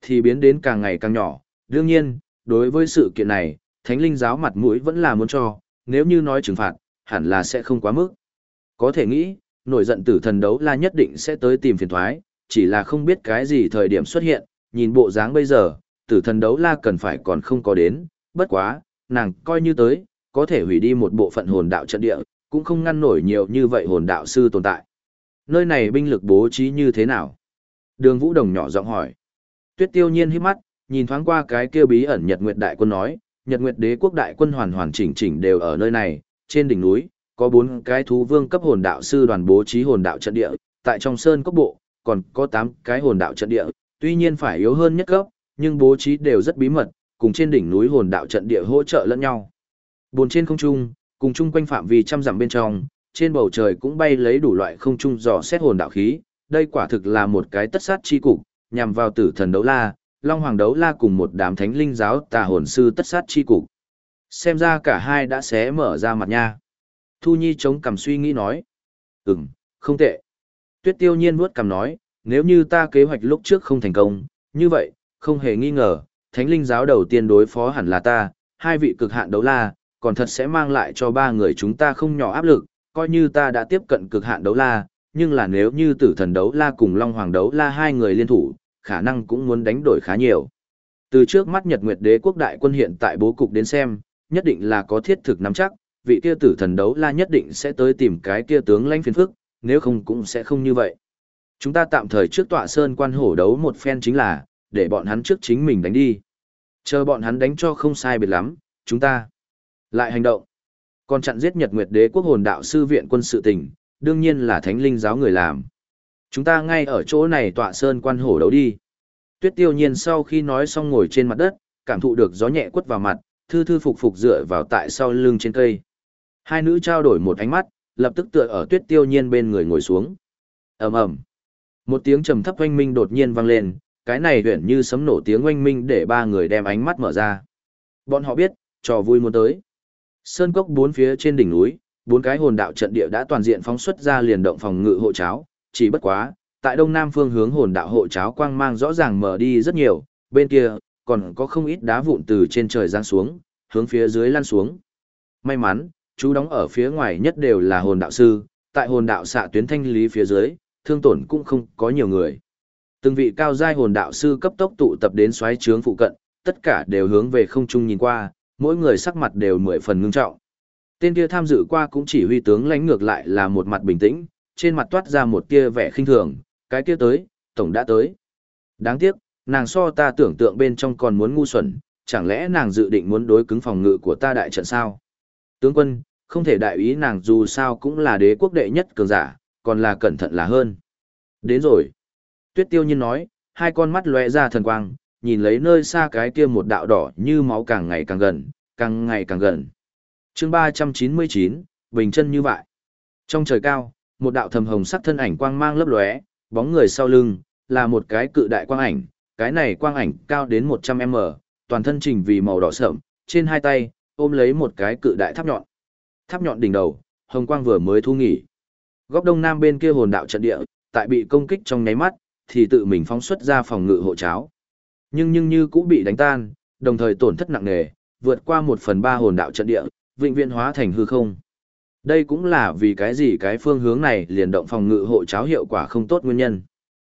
thì biến đến càng ngày càng nhỏ. Đương nhiên, đối với sự kiện này, thánh linh giáo mặt mũi vẫn là muốn cho, nếu như nói trừng phạt, hẳn là sẽ không quá mức. Có thể nghĩ, nổi giận tử thần đấu la nhất định sẽ tới tìm phiền thoái, chỉ là không biết cái gì thời điểm xuất hiện, nhìn bộ dáng bây giờ, tử thần đấu la cần phải còn không có đến, bất quá, nàng coi như tới, có thể hủy đi một bộ phận hồn đạo trận địa, cũng không ngăn nổi nhiều như vậy hồn đạo sư tồn tại. Nơi này binh lực bố trí như thế nào? Đường Vũ Đồng nhỏ giọng hỏi. Tuyết Tiêu Nhiên hít mắt, nhìn thoáng qua cái kia bí ẩn Nhật Nguyệt đại quân nói, Nhật Nguyệt đế quốc đại quân hoàn hoàn chỉnh chỉnh đều ở nơi này, trên đỉnh núi có bốn cái thú vương cấp hồn đạo sư đoàn bố trí hồn đạo trận địa, tại trong sơn cốc bộ còn có tám cái hồn đạo trận địa, tuy nhiên phải yếu hơn nhất cấp, nhưng bố trí đều rất bí mật, cùng trên đỉnh núi hồn đạo trận địa hỗ trợ lẫn nhau. Buồn trên không trung, cùng chung quanh phạm vi trăm dặm bên trong, trên bầu trời cũng bay lấy đủ loại không trung dò xét hồn đạo khí, đây quả thực là một cái tất sát chi cục, nhằm vào tử thần đấu la, long hoàng đấu la cùng một đám thánh linh giáo tà hồn sư tất sát chi cục. Xem ra cả hai đã xé mở ra mặt nha. Thu Nhi chống cằm suy nghĩ nói. Ừm, không tệ. Tuyết tiêu nhiên vuốt cằm nói, nếu như ta kế hoạch lúc trước không thành công, như vậy, không hề nghi ngờ, thánh linh giáo đầu tiên đối phó hẳn là ta, hai vị cực hạn đấu la, còn thật sẽ mang lại cho ba người chúng ta không nhỏ áp lực, coi như ta đã tiếp cận cực hạn đấu la, nhưng là nếu như tử thần đấu la cùng long hoàng đấu la hai người liên thủ, khả năng cũng muốn đánh đổi khá nhiều. Từ trước mắt Nhật Nguyệt Đế quốc đại quân hiện tại bố cục đến xem, nhất định là có thiết thực nắm chắc, vị kia tử thần đấu la nhất định sẽ tới tìm cái kia tướng lãnh phiền phức, nếu không cũng sẽ không như vậy. Chúng ta tạm thời trước tọa sơn quan hổ đấu một phen chính là, để bọn hắn trước chính mình đánh đi. Chờ bọn hắn đánh cho không sai biệt lắm, chúng ta lại hành động. Còn chặn giết Nhật Nguyệt Đế quốc hồn đạo sư viện quân sự tình, đương nhiên là thánh linh giáo người làm. Chúng ta ngay ở chỗ này tọa sơn quan hổ đấu đi. Tuyết tiêu nhiên sau khi nói xong ngồi trên mặt đất, cảm thụ được gió nhẹ quất vào mặt, thư thư phục phục dựa vào tại sau lưng trên cây. Hai nữ trao đổi một ánh mắt, lập tức tựa ở tuyết tiêu nhiên bên người ngồi xuống. ầm ầm Một tiếng trầm thấp oanh minh đột nhiên vang lên, cái này huyền như sấm nổ tiếng oanh minh để ba người đem ánh mắt mở ra. Bọn họ biết, trò vui muốn tới. Sơn cốc bốn phía trên đỉnh núi, bốn cái hồn đạo trận địa đã toàn diện phóng xuất ra liền động phòng ngự hộ cháo, chỉ bất quá, tại đông nam phương hướng hồn đạo hộ cháo quang mang rõ ràng mở đi rất nhiều, bên kia còn có không ít đá vụn từ trên trời giáng xuống, hướng phía dưới lăn xuống. May mắn, chú đóng ở phía ngoài nhất đều là hồn đạo sư, tại hồn đạo xạ tuyến thanh lý phía dưới, thương tổn cũng không có nhiều người. Từng vị cao giai hồn đạo sư cấp tốc tụ tập đến xoáy trướng phụ cận, tất cả đều hướng về không trung nhìn qua, mỗi người sắc mặt đều mười phần ngưng trọng. Tên kia tham dự qua cũng chỉ huy tướng lãnh ngược lại là một mặt bình tĩnh, trên mặt toát ra một tia vẻ khinh thường, cái kia tới, tổng đã tới. Đáng tiếc, nàng so ta tưởng tượng bên trong còn muốn ngu xuẩn, chẳng lẽ nàng dự định muốn đối cứng phòng ngự của ta đại trận sao? Tướng quân, không thể đại ý nàng dù sao cũng là đế quốc đệ nhất cường giả, còn là cẩn thận là hơn. Đến rồi. Tuyết tiêu nhiên nói, hai con mắt lóe ra thần quang, nhìn lấy nơi xa cái kia một đạo đỏ như máu càng ngày càng gần, càng ngày càng gần. chương 399, bình chân như vậy. Trong trời cao, một đạo thầm hồng sắc thân ảnh quang mang lấp lóe, bóng người sau lưng, là một cái cự đại quang ảnh, cái này quang ảnh cao đến 100m, toàn thân trình vì màu đỏ sẫm, trên hai tay, ôm lấy một cái cự đại tháp nhọn. Tháp nhọn đỉnh đầu, hồng quang vừa mới thu nghỉ. Góc đông nam bên kia hồn đạo trận địa, tại bị công kích trong nháy mắt, thì tự mình phóng xuất ra phòng ngự hộ cháo. Nhưng nhưng như cũng bị đánh tan, đồng thời tổn thất nặng nề, vượt qua một phần ba hồn đạo trận địa, vĩnh viễn hóa thành hư không. Đây cũng là vì cái gì cái phương hướng này liền động phòng ngự hộ cháo hiệu quả không tốt nguyên nhân.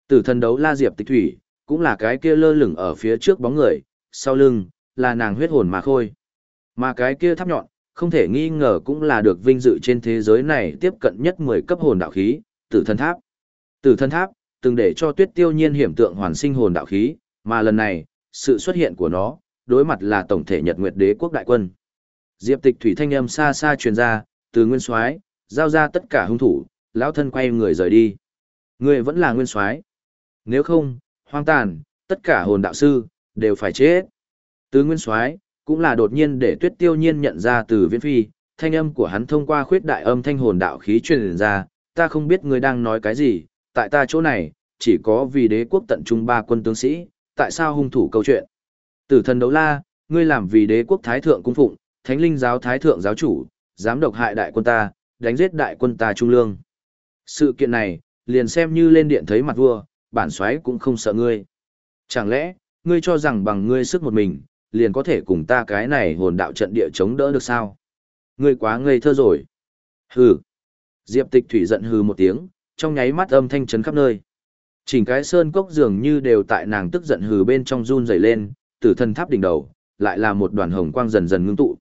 Tử thần đấu La Diệp Tịch Thủy, cũng là cái kia lơ lửng ở phía trước bóng người, sau lưng, là nàng huyết hồn mà khôi. Mà cái kia tháp nhọn, không thể nghi ngờ cũng là được vinh dự trên thế giới này tiếp cận nhất 10 cấp hồn đạo khí, tử thần tháp. Tử thần tháp, từng để cho tuyết tiêu nhiên hiểm tượng hoàn sinh hồn đạo khí, mà lần này, sự xuất hiện của nó, đối mặt là tổng thể Nhật Nguyệt Đế quốc đại quân. Diệp Tịch thủy thanh âm xa xa truyền ra, từ Nguyên Soái, giao ra tất cả hung thủ, lão thân quay người rời đi. Người vẫn là Nguyên Soái. Nếu không, hoang tàn, tất cả hồn đạo sư đều phải chết. Từ Nguyên Soái cũng là đột nhiên để Tuyết Tiêu Nhiên nhận ra từ Viễn Phi, thanh âm của hắn thông qua khuyết đại âm thanh hồn đạo khí truyền ra, ta không biết người đang nói cái gì, tại ta chỗ này, chỉ có vì đế quốc tận trung ba quân tướng sĩ, tại sao hung thủ câu chuyện. Tử thần đấu la, ngươi làm vì đế quốc thái thượng cung phụng, thánh linh giáo thái thượng giáo chủ, dám độc hại đại quân ta, đánh giết đại quân ta trung lương. Sự kiện này, liền xem như lên điện thấy mặt vua, bản soái cũng không sợ ngươi. Chẳng lẽ, ngươi cho rằng bằng ngươi sức một mình, liền có thể cùng ta cái này hồn đạo trận địa chống đỡ được sao? Ngươi quá ngây thơ rồi. Hừ. Diệp tịch thủy giận hừ một tiếng, trong nháy mắt âm thanh chấn khắp nơi. Chỉnh cái sơn cốc dường như đều tại nàng tức giận hừ bên trong run rẩy lên, tử thần tháp đỉnh đầu, lại là một đoàn hồng quang dần dần ngưng tụ.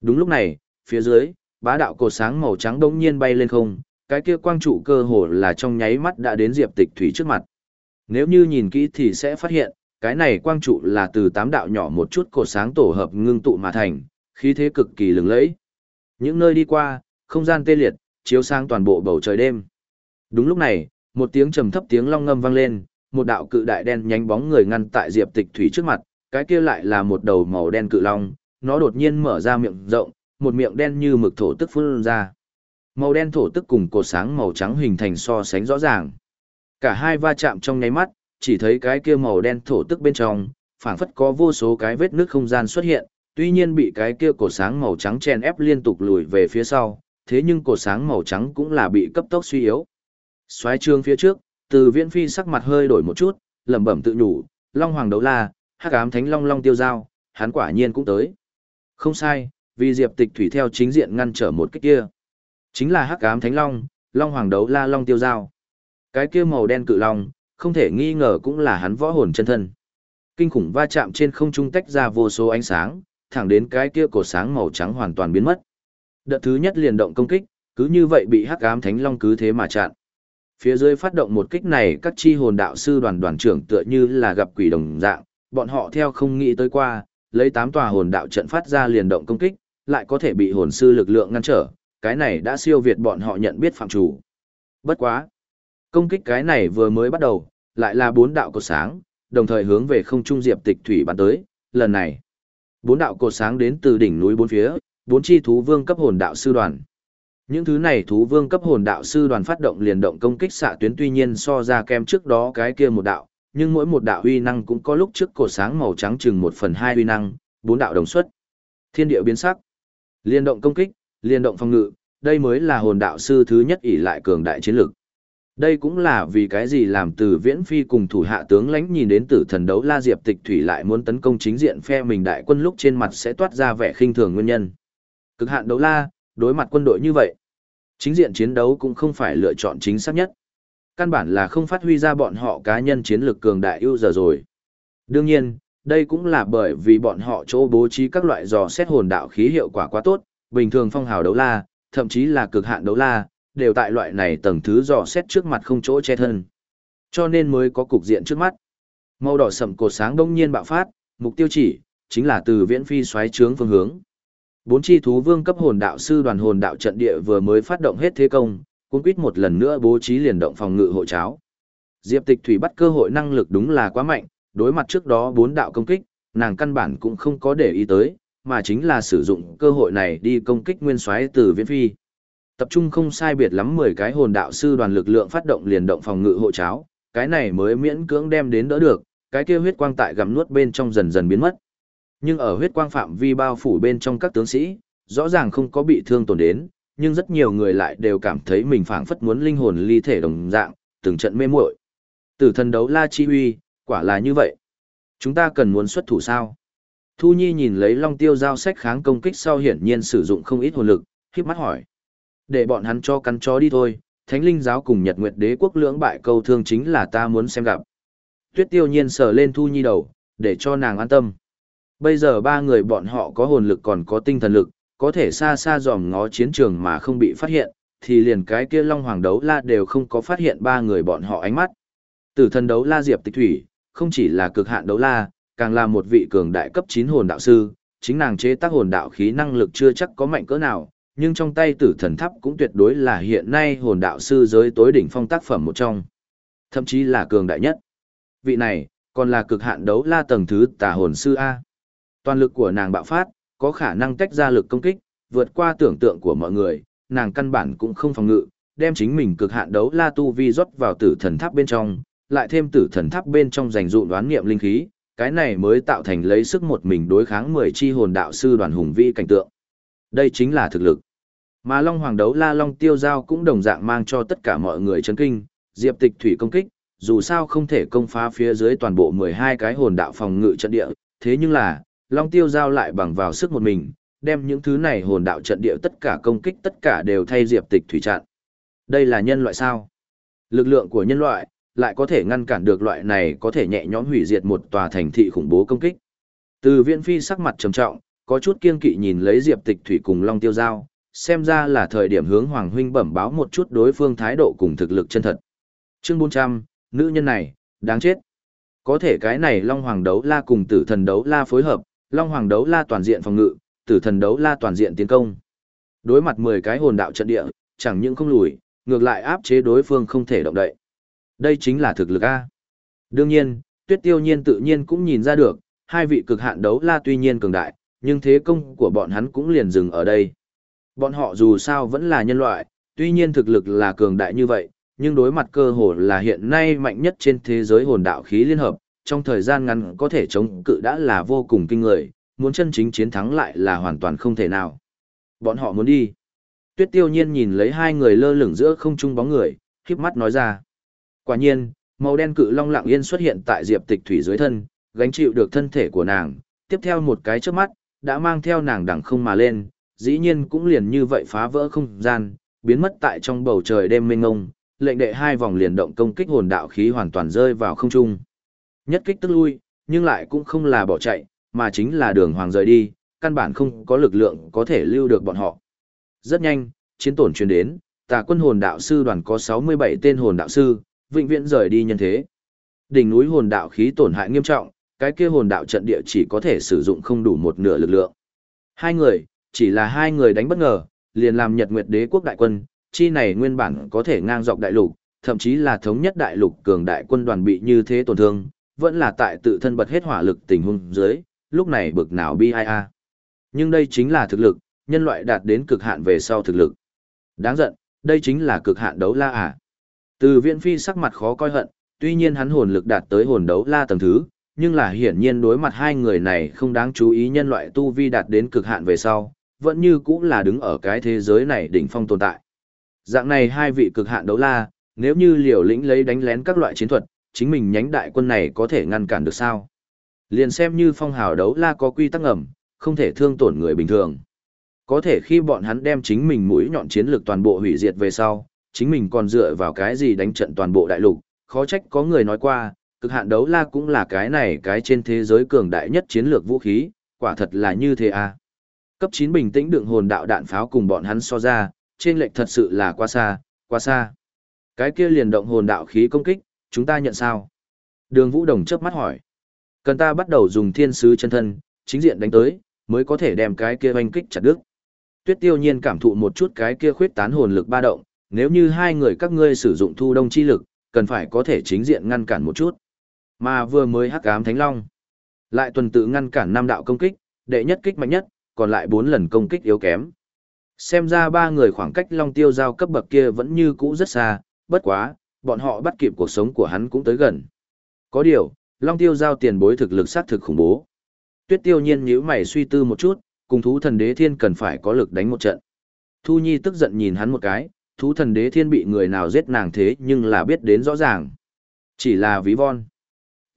Đúng lúc này, phía dưới, bá đạo cột sáng màu trắng đống nhiên bay lên không, cái kia quang trụ cơ hồ là trong nháy mắt đã đến Diệp Tịch Thủy trước mặt. Nếu như nhìn kỹ thì sẽ phát hiện, cái này quang trụ là từ tám đạo nhỏ một chút cột sáng tổ hợp ngưng tụ mà thành, khí thế cực kỳ lừng lẫy. Những nơi đi qua, không gian tê liệt, chiếu sang toàn bộ bầu trời đêm. Đúng lúc này, một tiếng trầm thấp tiếng long ngâm vang lên, một đạo cự đại đen nhánh bóng người ngăn tại Diệp Tịch Thủy trước mặt, cái kia lại là một đầu màu đen cự long, nó đột nhiên mở ra miệng rộng, một miệng đen như mực thổ tức phun ra. Màu đen thổ tức cùng cột sáng màu trắng hình thành so sánh rõ ràng. Cả hai va chạm trong nháy mắt, chỉ thấy cái kia màu đen thổ tức bên trong, phảng phất có vô số cái vết nước không gian xuất hiện, tuy nhiên bị cái kia cột sáng màu trắng chèn ép liên tục lùi về phía sau, thế nhưng cột sáng màu trắng cũng là bị cấp tốc suy yếu. Xoáy trương phía trước, từ viễn phi sắc mặt hơi đổi một chút, lẩm bẩm tự nhủ, Long Hoàng đấu la, hắc ám thánh long long tiêu giao, hắn quả nhiên cũng tới. Không sai, vì Diệp Tịch Thủy theo chính diện ngăn trở một cái kia. Chính là hắc ám thánh long, long hoàng đấu la long tiêu giao. Cái kia màu đen cự long, không thể nghi ngờ cũng là hắn võ hồn chân thân. Kinh khủng va chạm trên không trung tách ra vô số ánh sáng, thẳng đến cái kia cổ sáng màu trắng hoàn toàn biến mất. Đợt thứ nhất liền động công kích, cứ như vậy bị hắc ám thánh long cứ thế mà chặn. Phía dưới phát động một kích này các chi hồn đạo sư đoàn đoàn trưởng tựa như là gặp quỷ đồng dạng, bọn họ theo không nghĩ tới qua, lấy tám tòa hồn đạo trận phát ra liền động công kích, lại có thể bị hồn sư lực lượng ngăn trở, cái này đã siêu việt bọn họ nhận biết phạm chủ. Bất quá. Công kích cái này vừa mới bắt đầu, lại là bốn đạo cột sáng, đồng thời hướng về không trung diệp tịch thủy bắn tới, lần này. Bốn đạo cột sáng đến từ đỉnh núi bốn phía, bốn chi thú vương cấp hồn đạo sư đoàn. Những thứ này thú vương cấp hồn đạo sư đoàn phát động liền động công kích xạ tuyến tuy nhiên so ra kem trước đó cái kia một đạo, nhưng mỗi một đạo uy năng cũng có lúc trước cổ sáng màu trắng chừng một phần hai uy năng, bốn đạo đồng xuất. Thiên địa biến sắc. Liên động công kích, liên động phòng ngự, đây mới là hồn đạo sư thứ nhất ỷ lại cường đại chiến lực. Đây cũng là vì cái gì làm từ viễn phi cùng thủ hạ tướng lãnh nhìn đến tử thần đấu la diệp tịch thủy lại muốn tấn công chính diện phe mình đại quân lúc trên mặt sẽ toát ra vẻ khinh thường nguyên nhân. Cực hạn đấu la, đối mặt quân đội như vậy. Chính diện chiến đấu cũng không phải lựa chọn chính xác nhất. Căn bản là không phát huy ra bọn họ cá nhân chiến lược cường đại ưu giờ rồi. Đương nhiên, đây cũng là bởi vì bọn họ chỗ bố trí các loại dò xét hồn đạo khí hiệu quả quá tốt, bình thường phong hào đấu la, thậm chí là cực hạn đấu la, đều tại loại này tầng thứ dò xét trước mặt không chỗ che thân. Cho nên mới có cục diện trước mắt. Màu đỏ sậm cột sáng đông nhiên bạo phát, mục tiêu chỉ, chính là từ viễn phi xoáy trướng phương hướng. Bốn chi thú vương cấp hồn đạo sư đoàn hồn đạo trận địa vừa mới phát động hết thế công, cũng quýt một lần nữa bố trí liền động phòng ngự hộ cháo. Diệp Tịch Thủy bắt cơ hội năng lực đúng là quá mạnh, đối mặt trước đó bốn đạo công kích, nàng căn bản cũng không có để ý tới, mà chính là sử dụng cơ hội này đi công kích nguyên soái từ viễn phi. Tập trung không sai biệt lắm 10 cái hồn đạo sư đoàn lực lượng phát động liền động phòng ngự hộ cháo, cái này mới miễn cưỡng đem đến đỡ được, cái kia huyết quang tại gặm nuốt bên trong dần dần biến mất. Nhưng ở huyết quang phạm vi bao phủ bên trong các tướng sĩ, rõ ràng không có bị thương tổn đến, nhưng rất nhiều người lại đều cảm thấy mình phảng phất muốn linh hồn ly thể đồng dạng, từng trận mê muội. Tử thần đấu la chi uy, quả là như vậy. Chúng ta cần muốn xuất thủ sao? Thu Nhi nhìn lấy Long Tiêu giao sách kháng công kích sau hiển nhiên sử dụng không ít hồn lực, khiếp mắt hỏi. Để bọn hắn cho cắn chó đi thôi, Thánh Linh giáo cùng Nhật Nguyệt Đế quốc lưỡng bại câu thương chính là ta muốn xem gặp. Tuyết Tiêu nhiên sờ lên Thu Nhi đầu, để cho nàng an tâm. Bây giờ ba người bọn họ có hồn lực còn có tinh thần lực, có thể xa xa dòm ngó chiến trường mà không bị phát hiện, thì liền cái kia Long Hoàng đấu la đều không có phát hiện ba người bọn họ ánh mắt. Tử thần đấu la Diệp Tịch Thủy, không chỉ là cực hạn đấu la, càng là một vị cường đại cấp 9 hồn đạo sư, chính nàng chế tác hồn đạo khí năng lực chưa chắc có mạnh cỡ nào, nhưng trong tay tử thần tháp cũng tuyệt đối là hiện nay hồn đạo sư giới tối đỉnh phong tác phẩm một trong. Thậm chí là cường đại nhất. Vị này, còn là cực hạn đấu la tầng thứ tà hồn sư A. Toàn lực của nàng bạo phát, có khả năng tách ra lực công kích, vượt qua tưởng tượng của mọi người, nàng căn bản cũng không phòng ngự, đem chính mình cực hạn đấu la tu vi rót vào tử thần tháp bên trong, lại thêm tử thần tháp bên trong dành dụ đoán nghiệm linh khí, cái này mới tạo thành lấy sức một mình đối kháng 10 chi hồn đạo sư đoàn hùng vĩ cảnh tượng. Đây chính là thực lực. Mà Long Hoàng đấu La Long Tiêu Giao cũng đồng dạng mang cho tất cả mọi người chấn kinh, Diệp Tịch Thủy công kích, dù sao không thể công phá phía dưới toàn bộ 12 cái hồn đạo phòng ngự trận địa, thế nhưng là, Long Tiêu Giao lại bằng vào sức một mình, đem những thứ này hồn đạo trận địa tất cả công kích tất cả đều thay Diệp Tịch Thủy chặn. Đây là nhân loại sao? Lực lượng của nhân loại, lại có thể ngăn cản được loại này có thể nhẹ nhõm hủy diệt một tòa thành thị khủng bố công kích. Từ Viễn Phi sắc mặt trầm trọng, có chút kiên kỵ nhìn lấy Diệp Tịch Thủy cùng Long Tiêu Giao, xem ra là thời điểm hướng Hoàng huynh bẩm báo một chút đối phương thái độ cùng thực lực chân thật. Chương 400, nữ nhân này, đáng chết. Có thể cái này Long Hoàng đấu la cùng Tử Thần đấu la phối hợp, Long Hoàng đấu la toàn diện phòng ngự, Tử Thần đấu la toàn diện tiến công. Đối mặt 10 cái hồn đạo trận địa, chẳng những không lùi, ngược lại áp chế đối phương không thể động đậy. Đây chính là thực lực A. Đương nhiên, Tuyết Tiêu Nhiên tự nhiên cũng nhìn ra được, hai vị cực hạn đấu la tuy nhiên cường đại, nhưng thế công của bọn hắn cũng liền dừng ở đây. Bọn họ dù sao vẫn là nhân loại, tuy nhiên thực lực là cường đại như vậy, nhưng đối mặt cơ hồ là hiện nay mạnh nhất trên thế giới hồn đạo khí liên hợp, trong thời gian ngắn có thể chống cự đã là vô cùng kinh người, muốn chân chính chiến thắng lại là hoàn toàn không thể nào. Bọn họ muốn đi. Tuyết tiêu nhiên nhìn lấy hai người lơ lửng giữa không trung bóng người, khiếp mắt nói ra. Quả nhiên, màu đen cự long lặng yên xuất hiện tại diệp tịch thủy dưới thân, gánh chịu được thân thể của nàng, tiếp theo một cái trước mắt, đã mang theo nàng đằng không mà lên, dĩ nhiên cũng liền như vậy phá vỡ không gian, biến mất tại trong bầu trời đêm mênh ngông, lệnh đệ hai vòng liền động công kích hồn đạo khí hoàn toàn rơi vào không trung. Nhất kích tức lui, nhưng lại cũng không là bỏ chạy, mà chính là đường hoàng rời đi, căn bản không có lực lượng có thể lưu được bọn họ. Rất nhanh, chiến tổn truyền đến, tà quân hồn đạo sư đoàn có 67 tên hồn đạo sư, vĩnh viễn rời đi nhân thế. Đỉnh núi hồn đạo khí tổn hại nghiêm trọng, cái kia hồn đạo trận địa chỉ có thể sử dụng không đủ một nửa lực lượng. Hai người, chỉ là hai người đánh bất ngờ, liền làm Nhật Nguyệt Đế quốc đại quân, chi này nguyên bản có thể ngang dọc đại lục, thậm chí là thống nhất đại lục cường đại quân đoàn bị như thế tổn thương, vẫn là tại tự thân bật hết hỏa lực tình huống dưới, lúc này bực nào bi ai a. Nhưng đây chính là thực lực, nhân loại đạt đến cực hạn về sau thực lực. Đáng giận, đây chính là cực hạn đấu la à. Từ Viễn Phi sắc mặt khó coi hận, tuy nhiên hắn hồn lực đạt tới hồn đấu la tầng thứ, nhưng là hiển nhiên đối mặt hai người này không đáng chú ý nhân loại tu vi đạt đến cực hạn về sau, vẫn như cũng là đứng ở cái thế giới này đỉnh phong tồn tại. Dạng này hai vị cực hạn đấu la, nếu như liều lĩnh lấy đánh lén các loại chiến thuật, chính mình nhánh đại quân này có thể ngăn cản được sao? Liền xem như phong hào đấu la có quy tắc ẩm, không thể thương tổn người bình thường. Có thể khi bọn hắn đem chính mình mũi nhọn chiến lược toàn bộ hủy diệt về sau, chính mình còn dựa vào cái gì đánh trận toàn bộ đại lục, khó trách có người nói qua, cực hạn đấu la cũng là cái này cái trên thế giới cường đại nhất chiến lược vũ khí, quả thật là như thế à. Cấp 9 bình tĩnh đựng hồn đạo đạn pháo cùng bọn hắn so ra, trên lệch thật sự là quá xa, quá xa. Cái kia liền động hồn đạo khí công kích, chúng ta nhận sao? Đường Vũ Đồng chớp mắt hỏi. Cần ta bắt đầu dùng thiên sứ chân thân, chính diện đánh tới, mới có thể đem cái kia oanh kích chặt đứt. Tuyết tiêu nhiên cảm thụ một chút cái kia khuyết tán hồn lực ba động, nếu như hai người các ngươi sử dụng thu đông chi lực, cần phải có thể chính diện ngăn cản một chút. Mà vừa mới hắc ám thánh long, lại tuần tự ngăn cản năm đạo công kích, đệ nhất kích mạnh nhất, còn lại bốn lần công kích yếu kém. Xem ra ba người khoảng cách long tiêu giao cấp bậc kia vẫn như cũ rất xa, bất quá, bọn họ bắt kịp cuộc sống của hắn cũng tới gần. Có điều, long tiêu giao tiền bối thực lực sát thực khủng bố. Tuyết tiêu nhiên nhíu mày suy tư một chút, cùng thú thần đế thiên cần phải có lực đánh một trận. Thu Nhi tức giận nhìn hắn một cái, thú thần đế thiên bị người nào giết nàng thế nhưng là biết đến rõ ràng. Chỉ là ví von.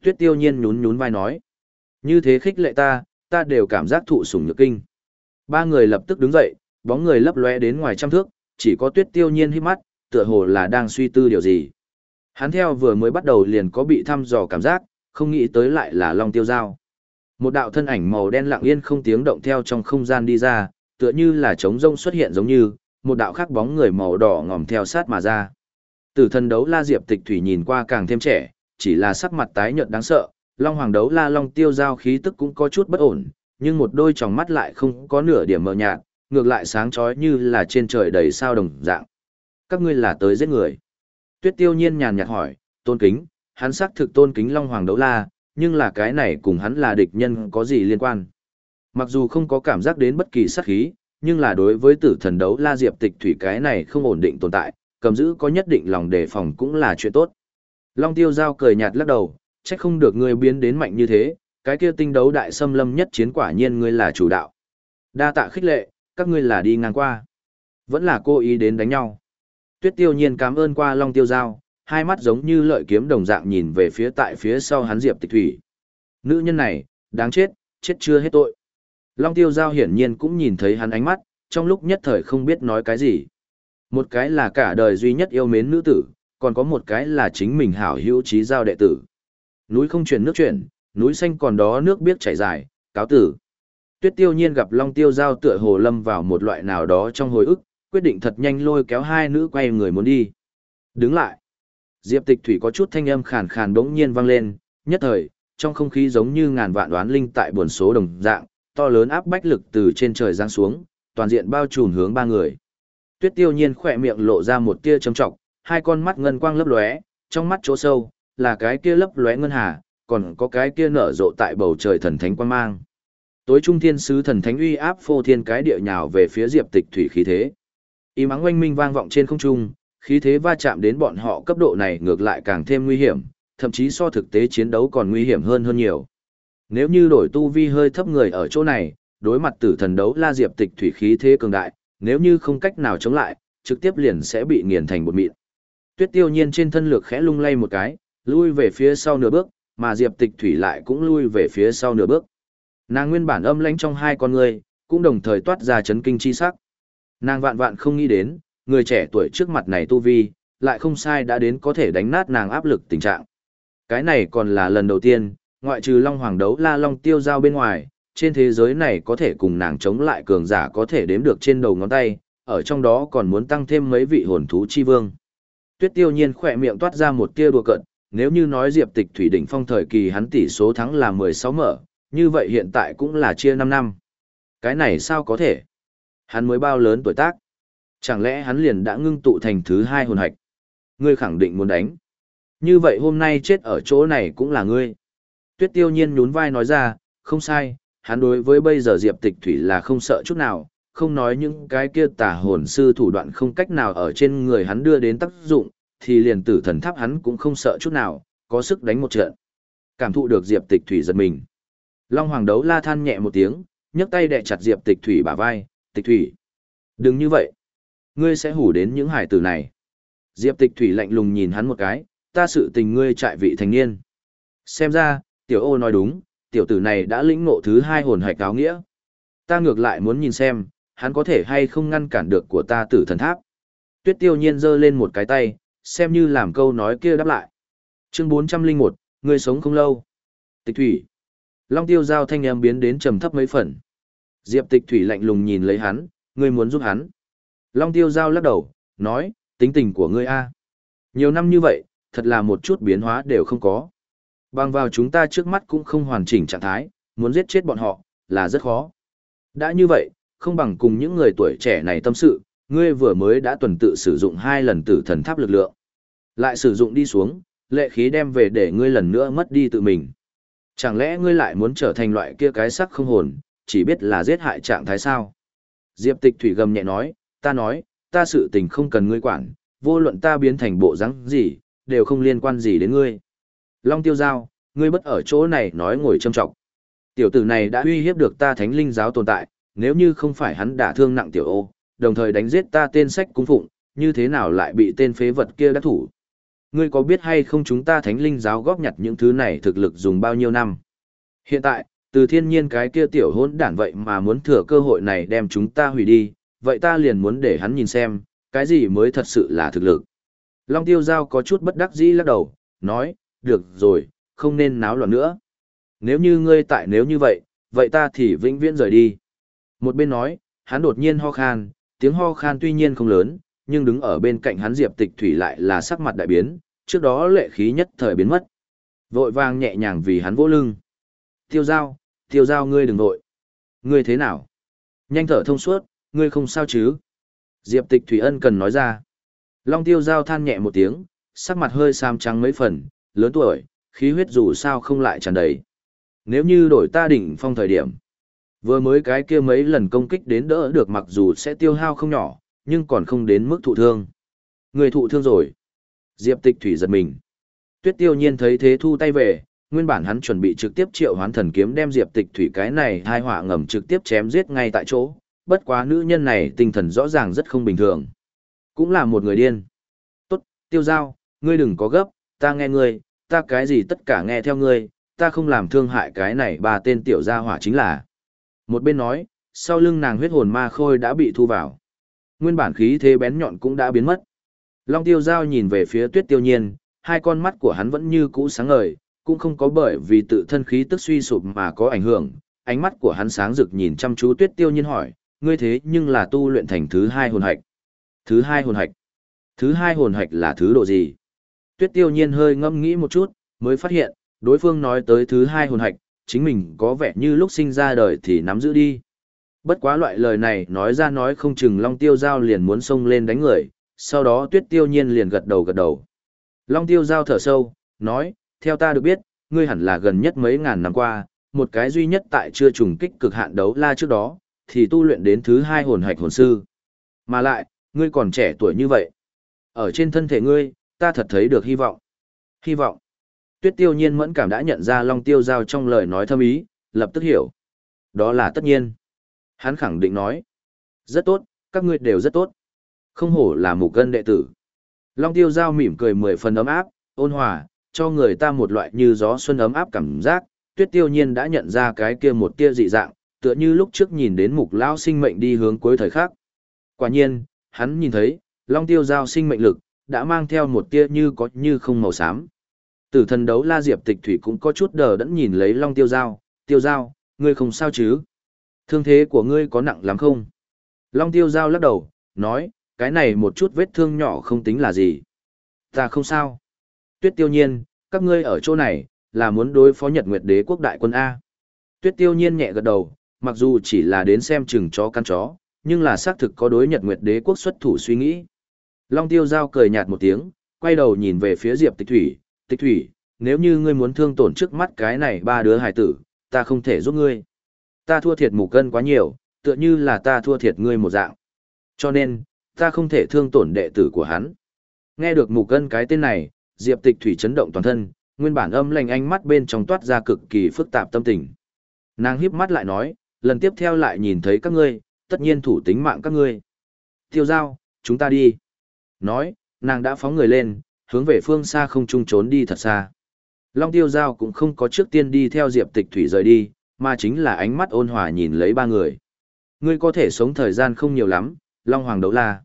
Tuyết tiêu nhiên nhún nhún vai nói. Như thế khích lệ ta, ta đều cảm giác thụ sủng nhược kinh. Ba người lập tức đứng dậy, bóng người lấp lóe đến ngoài trăm thước, chỉ có tuyết tiêu nhiên hít mắt, tựa hồ là đang suy tư điều gì. Hắn theo vừa mới bắt đầu liền có bị thăm dò cảm giác, không nghĩ tới lại là long tiêu giao. Một đạo thân ảnh màu đen lặng yên không tiếng động theo trong không gian đi ra, tựa như là trống rông xuất hiện giống như, một đạo khác bóng người màu đỏ ngòm theo sát mà ra. Tử thần đấu la diệp tịch thủy nhìn qua càng thêm trẻ, chỉ là sắc mặt tái nhợt đáng sợ, Long Hoàng đấu la Long tiêu giao khí tức cũng có chút bất ổn, nhưng một đôi tròng mắt lại không có nửa điểm mờ nhạt, ngược lại sáng chói như là trên trời đầy sao đồng dạng. Các ngươi là tới giết người. Tuyết tiêu nhiên nhàn nhạt hỏi, tôn kính, hắn xác thực tôn kính Long Hoàng đấu la, nhưng là cái này cùng hắn là địch nhân có gì liên quan. Mặc dù không có cảm giác đến bất kỳ sát khí, nhưng là đối với tử thần đấu la diệp tịch thủy cái này không ổn định tồn tại, cầm giữ có nhất định lòng đề phòng cũng là chuyện tốt. Long tiêu giao cười nhạt lắc đầu, trách không được ngươi biến đến mạnh như thế, cái kia tinh đấu đại xâm lâm nhất chiến quả nhiên ngươi là chủ đạo. Đa tạ khích lệ, các ngươi là đi ngang qua. Vẫn là cô ý đến đánh nhau. Tuyết tiêu nhiên cảm ơn qua long tiêu giao, hai mắt giống như lợi kiếm đồng dạng nhìn về phía tại phía sau hắn diệp tịch thủy. Nữ nhân này, đáng chết, chết chưa hết tội. Long tiêu giao hiển nhiên cũng nhìn thấy hắn ánh mắt, trong lúc nhất thời không biết nói cái gì. Một cái là cả đời duy nhất yêu mến nữ tử, còn có một cái là chính mình hảo hữu trí giao đệ tử. Núi không chuyển nước chuyển, núi xanh còn đó nước biết chảy dài, cáo tử. Tuyết tiêu nhiên gặp Long tiêu giao tựa hồ lâm vào một loại nào đó trong hồi ức, quyết định thật nhanh lôi kéo hai nữ quay người muốn đi. Đứng lại. Diệp tịch thủy có chút thanh âm khàn khàn đống nhiên vang lên, nhất thời, trong không khí giống như ngàn vạn đoán linh tại buồn số đồng dạng, to lớn áp bách lực từ trên trời giáng xuống, toàn diện bao trùm hướng ba người. Tuyết tiêu nhiên khỏe miệng lộ ra một tia trầm trọng, hai con mắt ngân quang lấp lóe, trong mắt chỗ sâu, là cái kia lấp lóe ngân hà, còn có cái kia nở rộ tại bầu trời thần thánh quang mang. Tối trung thiên sứ thần thánh uy áp phô thiên cái địa nhào về phía Diệp Tịch thủy khí thế. Y mắng oanh minh vang vọng trên không trung, khí thế va chạm đến bọn họ cấp độ này ngược lại càng thêm nguy hiểm, thậm chí so thực tế chiến đấu còn nguy hiểm hơn hơn nhiều. Nếu như đổi tu vi hơi thấp người ở chỗ này, đối mặt tử thần đấu la Diệp Tịch thủy khí thế cường đại, nếu như không cách nào chống lại, trực tiếp liền sẽ bị nghiền thành bột mịn. Tuyết Tiêu Nhiên trên thân lược khẽ lung lay một cái, lui về phía sau nửa bước, mà Diệp Tịch Thủy lại cũng lui về phía sau nửa bước. Nàng nguyên bản âm lãnh trong hai con người, cũng đồng thời toát ra chấn kinh chi sắc. Nàng vạn vạn không nghĩ đến, người trẻ tuổi trước mặt này tu vi, lại không sai đã đến có thể đánh nát nàng áp lực tình trạng. Cái này còn là lần đầu tiên, ngoại trừ Long Hoàng đấu La Long Tiêu giao bên ngoài, trên thế giới này có thể cùng nàng chống lại cường giả có thể đếm được trên đầu ngón tay, ở trong đó còn muốn tăng thêm mấy vị hồn thú chi vương. Tuyết Tiêu Nhiên khỏe miệng toát ra một tia đùa cận, nếu như nói Diệp Tịch Thủy đỉnh phong thời kỳ hắn tỷ số thắng là 16 mở, như vậy hiện tại cũng là chia 5 năm. Cái này sao có thể? Hắn mới bao lớn tuổi tác? Chẳng lẽ hắn liền đã ngưng tụ thành thứ hai hồn hạch? Ngươi khẳng định muốn đánh. Như vậy hôm nay chết ở chỗ này cũng là ngươi. Tuyết Tiêu Nhiên nhún vai nói ra, không sai, hắn đối với bây giờ Diệp Tịch Thủy là không sợ chút nào, không nói những cái kia tà hồn sư thủ đoạn không cách nào ở trên người hắn đưa đến tác dụng, thì liền tử thần tháp hắn cũng không sợ chút nào, có sức đánh một trận. Cảm thụ được Diệp Tịch Thủy giật mình. Long Hoàng đấu la than nhẹ một tiếng, nhấc tay đè chặt Diệp Tịch Thủy bả vai, "Tịch Thủy, đừng như vậy. Ngươi sẽ hủ đến những hải tử này." Diệp Tịch Thủy lạnh lùng nhìn hắn một cái, "Ta sự tình ngươi trại vị thành niên." Xem ra, Tiểu Ô nói đúng, tiểu tử này đã lĩnh ngộ thứ hai hồn hạch cáo nghĩa. Ta ngược lại muốn nhìn xem, hắn có thể hay không ngăn cản được của ta tử thần tháp. Tuyết tiêu nhiên giơ lên một cái tay, xem như làm câu nói kia đáp lại. Chương 401, ngươi sống không lâu. Tịch thủy. Long tiêu giao thanh em biến đến trầm thấp mấy phần. Diệp tịch thủy lạnh lùng nhìn lấy hắn, ngươi muốn giúp hắn. Long tiêu giao lắc đầu, nói, tính tình của ngươi a Nhiều năm như vậy, thật là một chút biến hóa đều không có. Bằng vào chúng ta trước mắt cũng không hoàn chỉnh trạng thái, muốn giết chết bọn họ, là rất khó. Đã như vậy, không bằng cùng những người tuổi trẻ này tâm sự, ngươi vừa mới đã tuần tự sử dụng hai lần tử thần tháp lực lượng. Lại sử dụng đi xuống, lệ khí đem về để ngươi lần nữa mất đi tự mình. Chẳng lẽ ngươi lại muốn trở thành loại kia cái sắc không hồn, chỉ biết là giết hại trạng thái sao? Diệp tịch thủy gầm nhẹ nói, ta nói, ta sự tình không cần ngươi quản, vô luận ta biến thành bộ rắn gì, đều không liên quan gì đến ngươi. Long tiêu giao, ngươi bất ở chỗ này nói ngồi châm trọng. Tiểu tử này đã uy hiếp được ta thánh linh giáo tồn tại, nếu như không phải hắn đả thương nặng tiểu ô, đồng thời đánh giết ta tên sách cung phụng, như thế nào lại bị tên phế vật kia đắc thủ. Ngươi có biết hay không chúng ta thánh linh giáo góp nhặt những thứ này thực lực dùng bao nhiêu năm? Hiện tại, từ thiên nhiên cái kia tiểu hỗn đản vậy mà muốn thừa cơ hội này đem chúng ta hủy đi, vậy ta liền muốn để hắn nhìn xem, cái gì mới thật sự là thực lực. Long tiêu giao có chút bất đắc dĩ lắc đầu, nói, được rồi, không nên náo loạn nữa. Nếu như ngươi tại nếu như vậy, vậy ta thì vĩnh viễn rời đi. Một bên nói, hắn đột nhiên ho khan, tiếng ho khan tuy nhiên không lớn, nhưng đứng ở bên cạnh hắn Diệp Tịch Thủy lại là sắc mặt đại biến, trước đó lệ khí nhất thời biến mất. Vội vàng nhẹ nhàng vì hắn vỗ lưng. Tiêu giao, tiêu giao ngươi đừng vội. Ngươi thế nào? Nhanh thở thông suốt, ngươi không sao chứ? Diệp tịch Thủy Ân cần nói ra. Long tiêu giao than nhẹ một tiếng, sắc mặt hơi xám trắng mấy phần, lớn tuổi, khí huyết dù sao không lại tràn đầy. Nếu như đổi ta đỉnh phong thời điểm, vừa mới cái kia mấy lần công kích đến đỡ được mặc dù sẽ tiêu hao không nhỏ, nhưng còn không đến mức thụ thương. Người thụ thương rồi. Diệp tịch thủy giật mình. Tuyết tiêu nhiên thấy thế thu tay về, nguyên bản hắn chuẩn bị trực tiếp triệu hoán thần kiếm đem diệp tịch thủy cái này hai họa ngầm trực tiếp chém giết ngay tại chỗ. Bất quá nữ nhân này tinh thần rõ ràng rất không bình thường. Cũng là một người điên. Tốt, tiêu giao, ngươi đừng có gấp, ta nghe ngươi, ta cái gì tất cả nghe theo ngươi, ta không làm thương hại cái này ba tên tiểu gia hỏa chính là. Một bên nói, sau lưng nàng huyết hồn ma khôi đã bị thu vào. Nguyên bản khí thế bén nhọn cũng đã biến mất. Long tiêu giao nhìn về phía tuyết tiêu nhiên, hai con mắt của hắn vẫn như cũ sáng ngời, cũng không có bởi vì tự thân khí tức suy sụp mà có ảnh hưởng. Ánh mắt của hắn sáng rực nhìn chăm chú tuyết tiêu nhiên hỏi, ngươi thế nhưng là tu luyện thành thứ hai hồn hạch. Thứ hai hồn hạch. Thứ hai hồn hạch là thứ độ gì? Tuyết tiêu nhiên hơi ngẫm nghĩ một chút, mới phát hiện, đối phương nói tới thứ hai hồn hạch, chính mình có vẻ như lúc sinh ra đời thì nắm giữ đi. Bất quá loại lời này nói ra nói không chừng Long Tiêu Giao liền muốn xông lên đánh người, sau đó Tuyết Tiêu Nhiên liền gật đầu gật đầu. Long Tiêu Giao thở sâu, nói, theo ta được biết, ngươi hẳn là gần nhất mấy ngàn năm qua, một cái duy nhất tại chưa trùng kích cực hạn đấu la trước đó, thì tu luyện đến thứ hai hồn hạch hồn sư. Mà lại, ngươi còn trẻ tuổi như vậy. Ở trên thân thể ngươi, ta thật thấy được hy vọng. Hy vọng. Tuyết tiêu nhiên mẫn cảm đã nhận ra Long Tiêu Giao trong lời nói thâm ý, lập tức hiểu. Đó là tất nhiên. Hắn khẳng định nói. Rất tốt, các ngươi đều rất tốt. Không hổ là mục gân đệ tử. Long Tiêu Giao mỉm cười mười phần ấm áp, ôn hòa, cho người ta một loại như gió xuân ấm áp cảm giác. Tuyết tiêu nhiên đã nhận ra cái kia một tia dị dạng, tựa như lúc trước nhìn đến mục lao sinh mệnh đi hướng cuối thời khắc. Quả nhiên, hắn nhìn thấy, Long Tiêu Giao sinh mệnh lực, đã mang theo một tia như có như không màu xám. Tử thần đấu la diệp tịch thủy cũng có chút đờ đẫn nhìn lấy long tiêu giao, tiêu giao, ngươi không sao chứ? Thương thế của ngươi có nặng lắm không? Long tiêu giao lắc đầu, nói, cái này một chút vết thương nhỏ không tính là gì. Ta không sao. Tuyết tiêu nhiên, các ngươi ở chỗ này, là muốn đối phó Nhật Nguyệt Đế quốc đại quân A. Tuyết tiêu nhiên nhẹ gật đầu, mặc dù chỉ là đến xem chừng chó căn chó, nhưng là xác thực có đối Nhật Nguyệt Đế quốc xuất thủ suy nghĩ. Long tiêu giao cười nhạt một tiếng, quay đầu nhìn về phía Diệp Tịch Thủy, Tịch Thủy, nếu như ngươi muốn thương tổn trước mắt cái này ba đứa hải tử, ta không thể giúp ngươi. Ta thua thiệt mù cân quá nhiều, tựa như là ta thua thiệt ngươi một dạng. Cho nên, ta không thể thương tổn đệ tử của hắn. Nghe được mù cân cái tên này, Diệp Tịch Thủy chấn động toàn thân, nguyên bản âm lành ánh mắt bên trong toát ra cực kỳ phức tạp tâm tình. Nàng híp mắt lại nói, lần tiếp theo lại nhìn thấy các ngươi, tất nhiên thủ tính mạng các ngươi. Tiêu giao, chúng ta đi. Nói, nàng đã phóng người lên, hướng về phương xa không trung trốn đi thật xa. Long tiêu giao cũng không có trước tiên đi theo diệp tịch thủy rời đi, mà chính là ánh mắt ôn hòa nhìn lấy ba người. Ngươi có thể sống thời gian không nhiều lắm, Long Hoàng đấu la.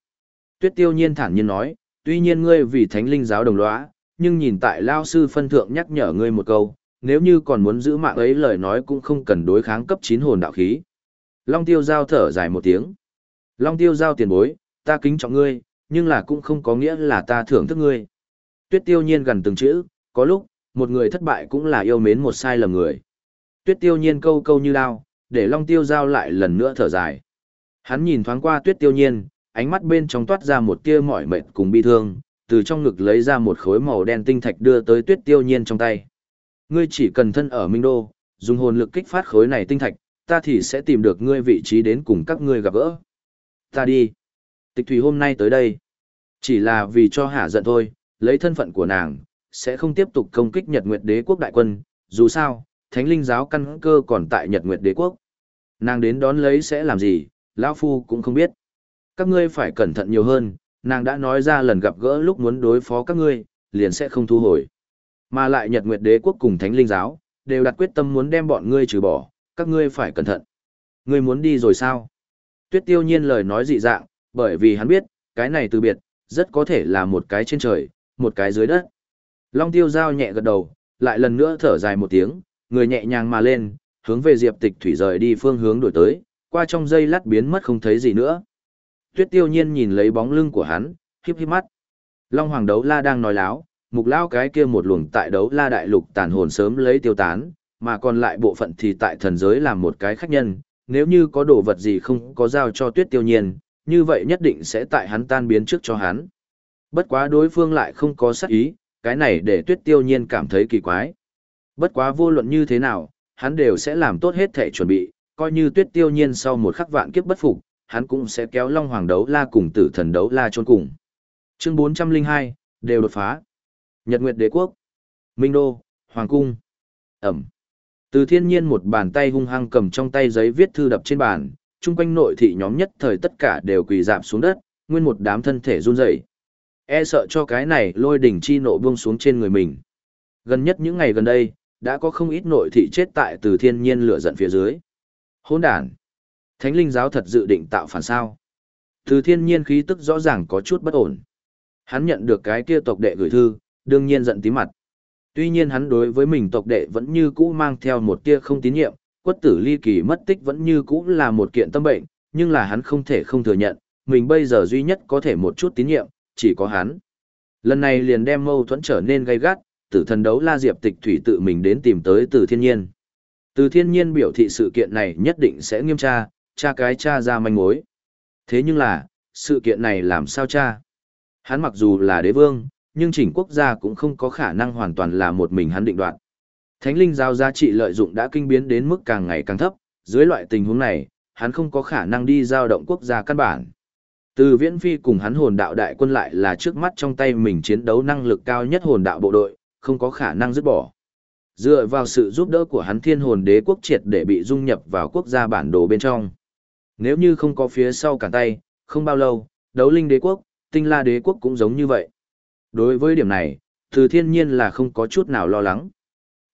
Tuyết tiêu nhiên thản nhiên nói, tuy nhiên ngươi vì thánh linh giáo đồng lõa, nhưng nhìn tại Lao sư phân thượng nhắc nhở ngươi một câu, nếu như còn muốn giữ mạng ấy lời nói cũng không cần đối kháng cấp 9 hồn đạo khí. Long tiêu giao thở dài một tiếng. Long tiêu giao tiền bối, ta kính trọng ngươi, nhưng là cũng không có nghĩa là ta thưởng thức ngươi. Tuyết tiêu nhiên gần từng chữ, có lúc, một người thất bại cũng là yêu mến một sai lầm người. Tuyết tiêu nhiên câu câu như lao, để long tiêu giao lại lần nữa thở dài. Hắn nhìn thoáng qua tuyết tiêu nhiên, ánh mắt bên trong toát ra một tia mỏi mệt cùng bi thương, từ trong ngực lấy ra một khối màu đen tinh thạch đưa tới tuyết tiêu nhiên trong tay. Ngươi chỉ cần thân ở Minh Đô, dùng hồn lực kích phát khối này tinh thạch, ta thì sẽ tìm được ngươi vị trí đến cùng các ngươi gặp gỡ. Ta đi. Tịch Thủy hôm nay tới đây. Chỉ là vì cho hạ giận thôi, lấy thân phận của nàng, sẽ không tiếp tục công kích Nhật Nguyệt Đế quốc đại quân, dù sao, Thánh Linh giáo căn cơ còn tại Nhật Nguyệt Đế quốc. Nàng đến đón lấy sẽ làm gì, lão phu cũng không biết. Các ngươi phải cẩn thận nhiều hơn, nàng đã nói ra lần gặp gỡ lúc muốn đối phó các ngươi, liền sẽ không thu hồi. Mà lại Nhật Nguyệt Đế quốc cùng Thánh Linh giáo đều đặt quyết tâm muốn đem bọn ngươi trừ bỏ, các ngươi phải cẩn thận. Ngươi muốn đi rồi sao? Tuyết Tiêu Nhiên lời nói dị dạng, bởi vì hắn biết, cái này từ biệt, rất có thể là một cái trên trời, một cái dưới đất. Long tiêu giao nhẹ gật đầu, lại lần nữa thở dài một tiếng, người nhẹ nhàng mà lên, hướng về Diệp Tịch Thủy rời đi phương hướng đổi tới, qua trong giây lát biến mất không thấy gì nữa. Tuyết tiêu nhiên nhìn lấy bóng lưng của hắn, híp híp mắt. Long Hoàng đấu la đang nói láo, mục lao cái kia một luồng tại đấu la đại lục tàn hồn sớm lấy tiêu tán, mà còn lại bộ phận thì tại thần giới làm một cái khách nhân, nếu như có đồ vật gì không có giao cho tuyết tiêu nhiên, như vậy nhất định sẽ tại hắn tan biến trước cho hắn. Bất quá đối phương lại không có sát ý, cái này để tuyết tiêu nhiên cảm thấy kỳ quái. Bất quá vô luận như thế nào, hắn đều sẽ làm tốt hết thể chuẩn bị, coi như tuyết tiêu nhiên sau một khắc vạn kiếp bất phục, hắn cũng sẽ kéo Long Hoàng đấu la cùng tử thần đấu la chôn cùng. Chương 402, đều đột phá. Nhật Nguyệt Đế Quốc, Minh Đô, Hoàng Cung, Ẩm. Từ thiên nhiên một bàn tay hung hăng cầm trong tay giấy viết thư đập trên bàn, chung quanh nội thị nhóm nhất thời tất cả đều quỳ dạp xuống đất, nguyên một đám thân thể run rẩy. E sợ cho cái này lôi đỉnh chi nộ buông xuống trên người mình. Gần nhất những ngày gần đây, đã có không ít nội thị chết tại từ thiên nhiên lửa giận phía dưới. Hỗn đản. Thánh linh giáo thật dự định tạo phản sao. Từ thiên nhiên khí tức rõ ràng có chút bất ổn. Hắn nhận được cái kia tộc đệ gửi thư, đương nhiên giận tí mặt. Tuy nhiên hắn đối với mình tộc đệ vẫn như cũ mang theo một tia không tín nhiệm, quất tử ly kỳ mất tích vẫn như cũ là một kiện tâm bệnh, nhưng là hắn không thể không thừa nhận, mình bây giờ duy nhất có thể một chút tín nhiệm, chỉ có hắn. Lần này liền đem mâu thuẫn trở nên gay gắt, tử thần đấu la diệp tịch thủy tự mình đến tìm tới từ thiên nhiên. Từ thiên nhiên biểu thị sự kiện này nhất định sẽ nghiêm tra, Cha cái cha ra manh mối. Thế nhưng là, sự kiện này làm sao cha? Hắn mặc dù là đế vương, nhưng chỉnh quốc gia cũng không có khả năng hoàn toàn là một mình hắn định đoạt. Thánh linh giao giá trị lợi dụng đã kinh biến đến mức càng ngày càng thấp, dưới loại tình huống này, hắn không có khả năng đi giao động quốc gia căn bản. Từ viễn phi cùng hắn hồn đạo đại quân lại là trước mắt trong tay mình chiến đấu năng lực cao nhất hồn đạo bộ đội, không có khả năng dứt bỏ. Dựa vào sự giúp đỡ của hắn thiên hồn đế quốc triệt để bị dung nhập vào quốc gia bản đồ bên trong. Nếu như không có phía sau cản tay, không bao lâu, đấu linh đế quốc, tinh la đế quốc cũng giống như vậy. Đối với điểm này, từ thiên nhiên là không có chút nào lo lắng.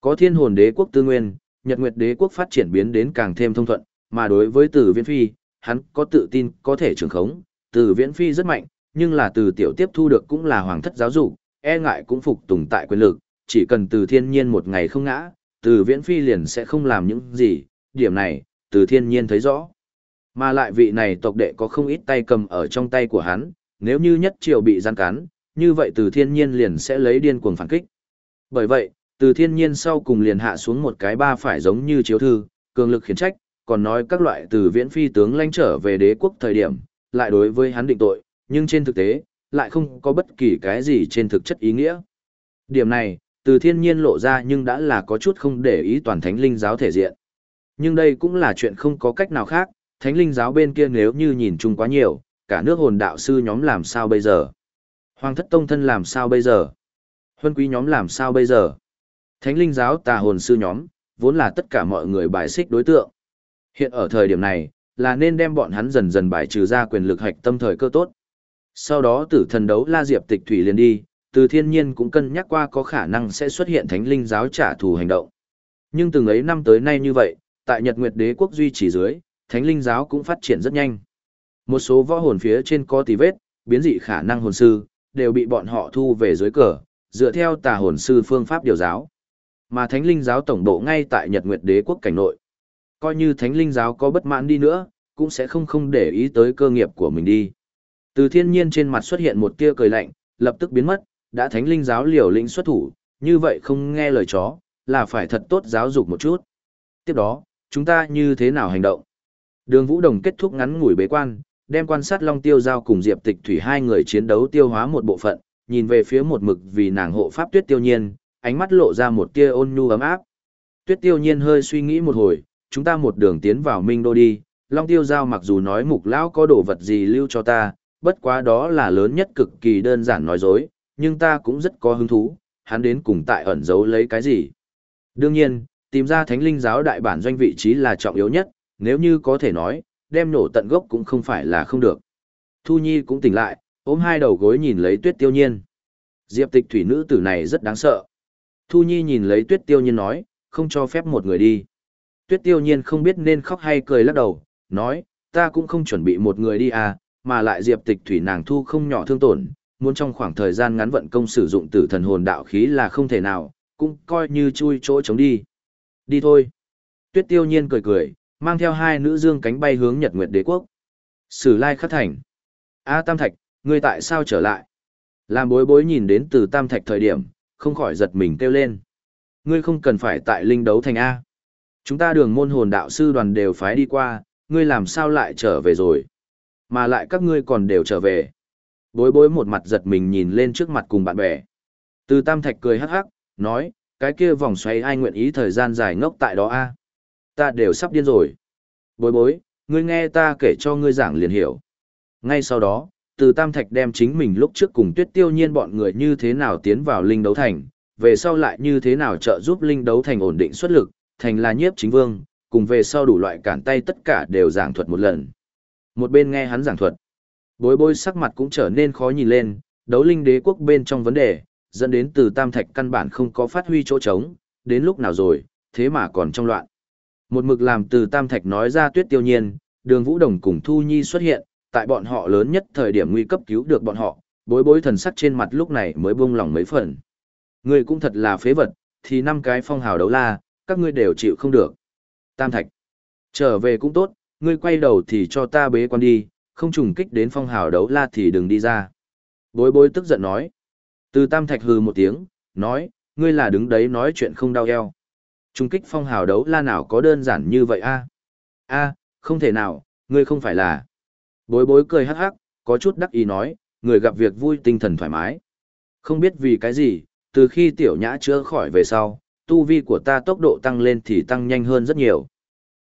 Có thiên hồn đế quốc tư nguyên, nhật nguyệt đế quốc phát triển biến đến càng thêm thông thuận, mà đối với tử viễn phi, hắn có tự tin có thể trưởng khống, tử viễn phi rất mạnh, nhưng là từ tiểu tiếp thu được cũng là hoàng thất giáo dục, e ngại cũng phục tùng tại quyền lực, chỉ cần từ thiên nhiên một ngày không ngã, từ viễn phi liền sẽ không làm những gì, điểm này, từ thiên nhiên thấy rõ. Mà lại vị này tộc đệ có không ít tay cầm ở trong tay của hắn, nếu như nhất triều bị gian cắn, như vậy từ thiên nhiên liền sẽ lấy điên cuồng phản kích. Bởi vậy, từ thiên nhiên sau cùng liền hạ xuống một cái ba phải giống như chiếu thư, cường lực khiển trách, còn nói các loại từ viễn phi tướng lãnh trở về đế quốc thời điểm, lại đối với hắn định tội, nhưng trên thực tế, lại không có bất kỳ cái gì trên thực chất ý nghĩa. Điểm này, từ thiên nhiên lộ ra nhưng đã là có chút không để ý toàn thánh linh giáo thể diện. Nhưng đây cũng là chuyện không có cách nào khác, thánh linh giáo bên kia nếu như nhìn chung quá nhiều, cả nước hồn đạo sư nhóm làm sao bây giờ? Hoàng thất tông thân làm sao bây giờ? Huân quý nhóm làm sao bây giờ? Thánh linh giáo tà hồn sư nhóm, vốn là tất cả mọi người bài xích đối tượng. Hiện ở thời điểm này, là nên đem bọn hắn dần dần bài trừ ra quyền lực hạch tâm thời cơ tốt. Sau đó tử thần đấu La Diệp tịch thủy liền đi, từ thiên nhiên cũng cân nhắc qua có khả năng sẽ xuất hiện thánh linh giáo trả thù hành động. Nhưng từng ấy năm tới nay như vậy, tại Nhật Nguyệt Đế quốc duy trì dưới, thánh linh giáo cũng phát triển rất nhanh. Một số võ hồn phía trên có tì vết, biến dị khả năng hồn sư, đều bị bọn họ thu về dưới cờ, dựa theo tà hồn sư phương pháp điều giáo. Mà thánh linh giáo tổng bộ ngay tại Nhật Nguyệt Đế quốc cảnh nội. Coi như thánh linh giáo có bất mãn đi nữa, cũng sẽ không không để ý tới cơ nghiệp của mình đi. Từ thiên nhiên trên mặt xuất hiện một tia cười lạnh, lập tức biến mất, đã thánh linh giáo liều lĩnh xuất thủ, như vậy không nghe lời chó, là phải thật tốt giáo dục một chút. Tiếp đó, chúng ta như thế nào hành động? Đường Vũ Đồng kết thúc ngắn ngủi bế quan, đem quan sát Long Tiêu Giao cùng Diệp Tịch Thủy hai người chiến đấu tiêu hóa một bộ phận, nhìn về phía một mực vì nàng hộ pháp Tuyết Tiêu Nhiên, ánh mắt lộ ra một tia ôn nhu ấm áp. Tuyết Tiêu Nhiên hơi suy nghĩ một hồi, chúng ta một đường tiến vào Minh Đô đi, Long Tiêu Giao mặc dù nói mục lão có đồ vật gì lưu cho ta, bất quá đó là lớn nhất cực kỳ đơn giản nói dối, nhưng ta cũng rất có hứng thú, hắn đến cùng tại ẩn giấu lấy cái gì. Đương nhiên, tìm ra thánh linh giáo đại bản doanh vị trí là trọng yếu nhất, nếu như có thể nói, đem nổ tận gốc cũng không phải là không được. Thu Nhi cũng tỉnh lại, ôm hai đầu gối nhìn lấy tuyết tiêu nhiên. Diệp tịch thủy nữ tử này rất đáng sợ. Thu Nhi nhìn lấy tuyết tiêu nhiên nói, không cho phép một người đi. Tuyết tiêu nhiên không biết nên khóc hay cười lắc đầu, nói, ta cũng không chuẩn bị một người đi à, mà lại diệp tịch thủy nàng thu không nhỏ thương tổn, muốn trong khoảng thời gian ngắn vận công sử dụng tử thần hồn đạo khí là không thể nào, cũng coi như chui chỗ chống đi. Đi thôi. Tuyết tiêu nhiên cười cười, mang theo hai nữ dương cánh bay hướng Nhật Nguyệt Đế quốc. Sử Lai khắc thành. A Tam Thạch, ngươi tại sao trở lại? Làm bối bối nhìn đến từ tam thạch thời điểm, không khỏi giật mình kêu lên. Ngươi không cần phải tại linh đấu thành A. Chúng ta đường môn hồn đạo sư đoàn đều phái đi qua, ngươi làm sao lại trở về rồi. Mà lại các ngươi còn đều trở về. Bối bối một mặt giật mình nhìn lên trước mặt cùng bạn bè. Từ tam thạch cười hắc hắc, nói, cái kia vòng xoay ai nguyện ý thời gian dài ngốc tại đó a Ta đều sắp điên rồi. Bối bối, ngươi nghe ta kể cho ngươi giảng liền hiểu. Ngay sau đó, từ Tam Thạch đem chính mình lúc trước cùng tuyết tiêu nhiên bọn người như thế nào tiến vào linh đấu thành, về sau lại như thế nào trợ giúp linh đấu thành ổn định xuất lực, thành là nhiếp chính vương, cùng về sau đủ loại cản tay tất cả đều giảng thuật một lần. Một bên nghe hắn giảng thuật, bối bối sắc mặt cũng trở nên khó nhìn lên, đấu linh đế quốc bên trong vấn đề, dẫn đến từ Tam Thạch căn bản không có phát huy chỗ trống, đến lúc nào rồi, thế mà còn trong loạn. Một mực làm từ Tam Thạch nói ra tuyết tiêu nhiên, đường Vũ Đồng cùng Thu Nhi xuất hiện, tại bọn họ lớn nhất thời điểm nguy cấp cứu được bọn họ, bối bối thần sắc trên mặt lúc này mới buông lòng mấy phần. Ngươi cũng thật là phế vật, thì năm cái phong hào đấu la, các ngươi đều chịu không được. Tam Thạch, trở về cũng tốt, ngươi quay đầu thì cho ta bế quan đi, không trùng kích đến phong hào đấu la thì đừng đi ra. Bối bối tức giận nói. Từ Tam Thạch hừ một tiếng, nói, ngươi là đứng đấy nói chuyện không đau eo. Trung kích phong hào đấu la nào có đơn giản như vậy a? A, không thể nào, ngươi không phải là. Bối bối cười hắc hắc, có chút đắc ý nói, người gặp việc vui tinh thần thoải mái. Không biết vì cái gì, từ khi tiểu nhã chữa khỏi về sau, tu vi của ta tốc độ tăng lên thì tăng nhanh hơn rất nhiều.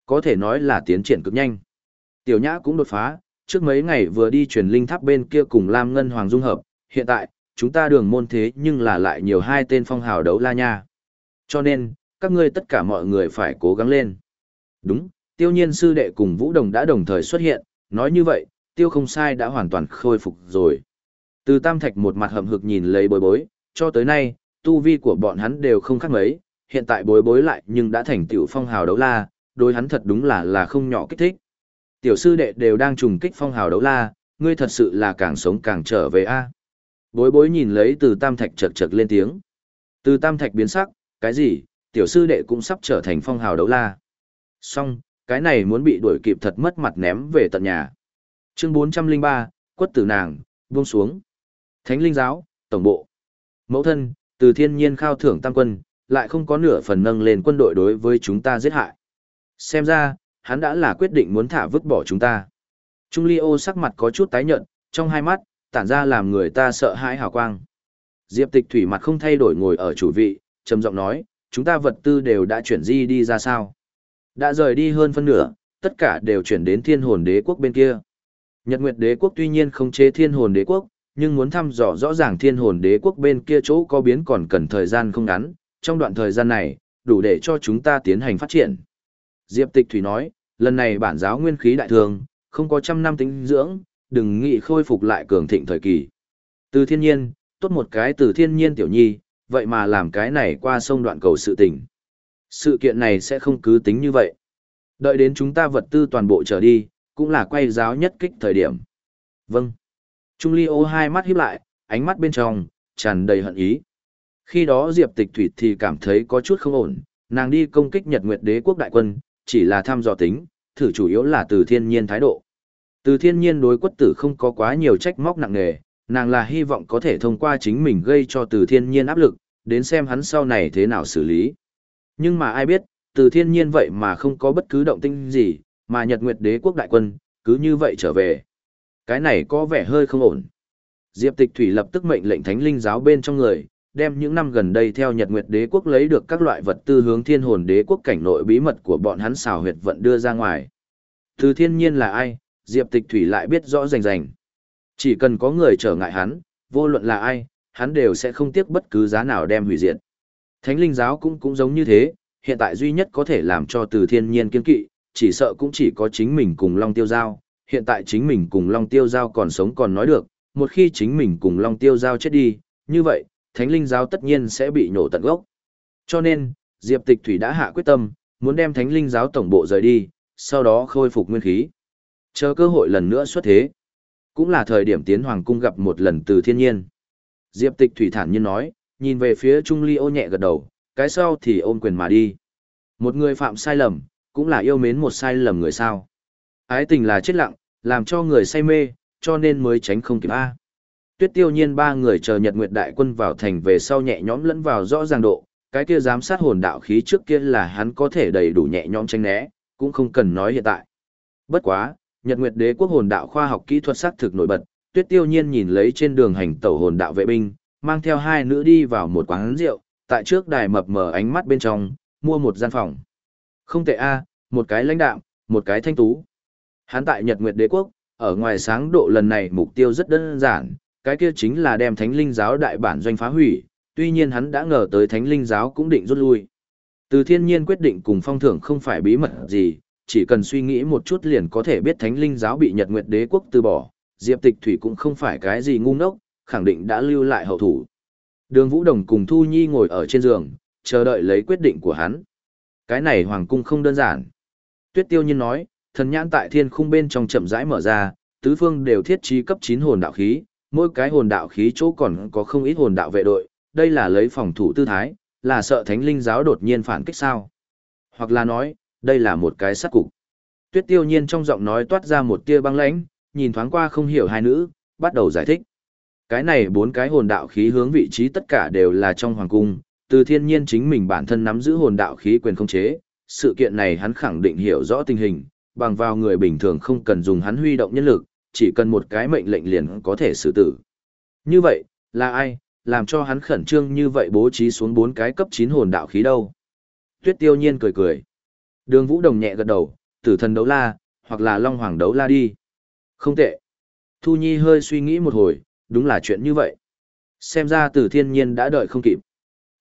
Có thể nói là tiến triển cực nhanh. Tiểu nhã cũng đột phá, trước mấy ngày vừa đi truyền linh tháp bên kia cùng Lam Ngân Hoàng dung hợp, hiện tại, chúng ta đường môn thế nhưng là lại nhiều hai tên phong hào đấu la nha. Cho nên, các ngươi tất cả mọi người phải cố gắng lên. Đúng, tiêu nhiên sư đệ cùng Vũ Đồng đã đồng thời xuất hiện, nói như vậy, tiêu không sai đã hoàn toàn khôi phục rồi. Từ Tam Thạch một mặt hậm hực nhìn lấy bối bối, cho tới nay, tu vi của bọn hắn đều không khác mấy, hiện tại bối bối lại nhưng đã thành tiểu phong hào đấu la, đối hắn thật đúng là là không nhỏ kích thích. Tiểu sư đệ đều đang trùng kích phong hào đấu la, ngươi thật sự là càng sống càng trở về a. Bối bối nhìn lấy từ tam thạch chật chật lên tiếng. Từ tam thạch biến sắc, cái gì, tiểu sư đệ cũng sắp trở thành phong hào đấu la. Xong, cái này muốn bị đuổi kịp thật mất mặt ném về tận nhà. Chương 403, quất tử nàng, buông xuống. Thánh linh giáo, tổng bộ. Mẫu thân, từ thiên nhiên khao thưởng tam quân, lại không có nửa phần nâng lên quân đội đối với chúng ta giết hại. Xem ra, hắn đã là quyết định muốn thả vứt bỏ chúng ta. Trung Ly ô sắc mặt có chút tái nhợt, trong hai mắt, tản ra làm người ta sợ hãi hào quang. Diệp tịch thủy mặt không thay đổi ngồi ở chủ vị, trầm giọng nói, chúng ta vật tư đều đã chuyển di đi ra sao. Đã rời đi hơn phân nửa, tất cả đều chuyển đến thiên hồn đế quốc bên kia. Nhật Nguyệt đế quốc tuy nhiên không chế thiên hồn đế quốc, nhưng muốn thăm dò rõ ràng thiên hồn đế quốc bên kia chỗ có biến còn cần thời gian không ngắn, trong đoạn thời gian này, đủ để cho chúng ta tiến hành phát triển. Diệp Tịch Thủy nói, lần này bản giáo nguyên khí đại thường, không có trăm năm tính dưỡng, đừng nghĩ khôi phục lại cường thịnh thời kỳ. Từ thiên nhiên, tốt một cái từ thiên nhiên tiểu nhi, vậy mà làm cái này qua sông đoạn cầu sự tình. Sự kiện này sẽ không cứ tính như vậy. Đợi đến chúng ta vật tư toàn bộ trở đi, cũng là quay giáo nhất kích thời điểm. Vâng. Trung Ly ô hai mắt híp lại, ánh mắt bên trong, tràn đầy hận ý. Khi đó Diệp Tịch Thủy thì cảm thấy có chút không ổn, nàng đi công kích Nhật Nguyệt Đế quốc đại quân, chỉ là thăm dò tính, thử chủ yếu là từ thiên nhiên thái độ. Từ thiên nhiên đối quất tử không có quá nhiều trách móc nặng nề, nàng là hy vọng có thể thông qua chính mình gây cho từ thiên nhiên áp lực, đến xem hắn sau này thế nào xử lý. Nhưng mà ai biết, từ thiên nhiên vậy mà không có bất cứ động tinh gì, mà Nhật Nguyệt đế quốc đại quân, cứ như vậy trở về. Cái này có vẻ hơi không ổn. Diệp Tịch Thủy lập tức mệnh lệnh thánh linh giáo bên trong người, đem những năm gần đây theo Nhật Nguyệt đế quốc lấy được các loại vật tư hướng thiên hồn đế quốc cảnh nội bí mật của bọn hắn xào huyệt vận đưa ra ngoài. Từ thiên nhiên là ai, Diệp Tịch Thủy lại biết rõ rành rành. Chỉ cần có người trở ngại hắn, vô luận là ai, hắn đều sẽ không tiếc bất cứ giá nào đem hủy diệt. Thánh linh giáo cũng cũng giống như thế, hiện tại duy nhất có thể làm cho từ thiên nhiên kiên kỵ, chỉ sợ cũng chỉ có chính mình cùng Long Tiêu Giao. Hiện tại chính mình cùng Long Tiêu Giao còn sống còn nói được, một khi chính mình cùng Long Tiêu Giao chết đi, như vậy, thánh linh giáo tất nhiên sẽ bị nổ tận gốc. Cho nên, Diệp Tịch Thủy đã hạ quyết tâm, muốn đem thánh linh giáo tổng bộ rời đi, sau đó khôi phục nguyên khí. Chờ cơ hội lần nữa xuất thế. Cũng là thời điểm tiến hoàng cung gặp một lần từ thiên nhiên. Diệp tịch thủy thản nhiên nói, nhìn về phía Trung Ly ô nhẹ gật đầu, cái sau thì ôm quyền mà đi. Một người phạm sai lầm, cũng là yêu mến một sai lầm người sao. Ái tình là chết lặng, làm cho người say mê, cho nên mới tránh không kịp A. Tuyết tiêu nhiên ba người chờ Nhật Nguyệt Đại quân vào thành về sau nhẹ nhõm lẫn vào rõ ràng độ, cái kia giám sát hồn đạo khí trước kia là hắn có thể đầy đủ nhẹ nhõm tránh né, cũng không cần nói hiện tại. Bất quá, Nhật Nguyệt Đế quốc hồn đạo khoa học kỹ thuật xác thực nổi bật, Tuyết Tiêu Nhiên nhìn lấy trên đường hành tẩu hồn đạo vệ binh, mang theo hai nữ đi vào một quán rượu, tại trước đài mập mờ ánh mắt bên trong, mua một gian phòng. Không tệ a, một cái lãnh đạm, một cái thanh tú. Hắn tại Nhật Nguyệt Đế quốc, ở ngoài sáng độ lần này mục tiêu rất đơn giản, cái kia chính là đem Thánh Linh giáo đại bản doanh phá hủy, tuy nhiên hắn đã ngờ tới Thánh Linh giáo cũng định rút lui. Từ thiên nhiên quyết định cùng phong thưởng không phải bí mật gì, chỉ cần suy nghĩ một chút liền có thể biết Thánh Linh giáo bị Nhật Nguyệt Đế quốc từ bỏ, Diệp Tịch Thủy cũng không phải cái gì ngu ngốc, khẳng định đã lưu lại hậu thủ. Đường Vũ Đồng cùng Thu Nhi ngồi ở trên giường, chờ đợi lấy quyết định của hắn. Cái này hoàng cung không đơn giản. Tuyết Tiêu Nhiên nói, thần nhãn tại thiên khung bên trong chậm rãi mở ra, tứ phương đều thiết trí cấp 9 hồn đạo khí, mỗi cái hồn đạo khí chỗ còn có không ít hồn đạo vệ đội, đây là lấy phòng thủ tư thái, là sợ thánh linh giáo đột nhiên phản kích sao. Hoặc là nói, đây là một cái sát cục. Tuyết tiêu nhiên trong giọng nói toát ra một tia băng lãnh, nhìn thoáng qua không hiểu hai nữ, bắt đầu giải thích. Cái này bốn cái hồn đạo khí hướng vị trí tất cả đều là trong hoàng cung, từ thiên nhiên chính mình bản thân nắm giữ hồn đạo khí quyền không chế, sự kiện này hắn khẳng định hiểu rõ tình hình, bằng vào người bình thường không cần dùng hắn huy động nhân lực, chỉ cần một cái mệnh lệnh liền có thể xử tử. Như vậy, là ai, làm cho hắn khẩn trương như vậy bố trí xuống bốn cái cấp 9 hồn đạo khí đâu? Tuyết tiêu nhiên cười cười. Đường vũ đồng nhẹ gật đầu, tử thần đấu la, hoặc là long hoàng đấu la đi. Không tệ. Thu Nhi hơi suy nghĩ một hồi, đúng là chuyện như vậy. Xem ra từ thiên nhiên đã đợi không kịp.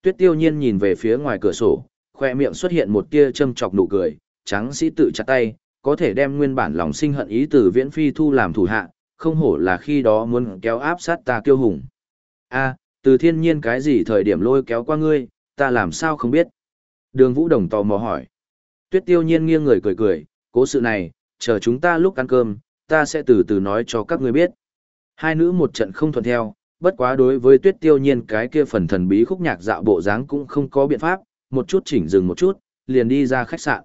Tuyết tiêu nhiên nhìn về phía ngoài cửa sổ, khoe miệng xuất hiện một tia châm chọc nụ cười, trắng sĩ tự chặt tay, có thể đem nguyên bản lòng sinh hận ý từ viễn phi thu làm thủ hạ, không hổ là khi đó muốn kéo áp sát ta kiêu hùng. a từ thiên nhiên cái gì thời điểm lôi kéo qua ngươi, ta làm sao không biết. Đường Vũ Đồng tò mò hỏi. Tuyết tiêu nhiên nghiêng người cười cười, cố sự này, chờ chúng ta lúc ăn cơm, ta sẽ từ từ nói cho các ngươi biết. Hai nữ một trận không thuận theo, bất quá đối với tuyết tiêu nhiên cái kia phần thần bí khúc nhạc dạo bộ dáng cũng không có biện pháp, một chút chỉnh dừng một chút, liền đi ra khách sạn.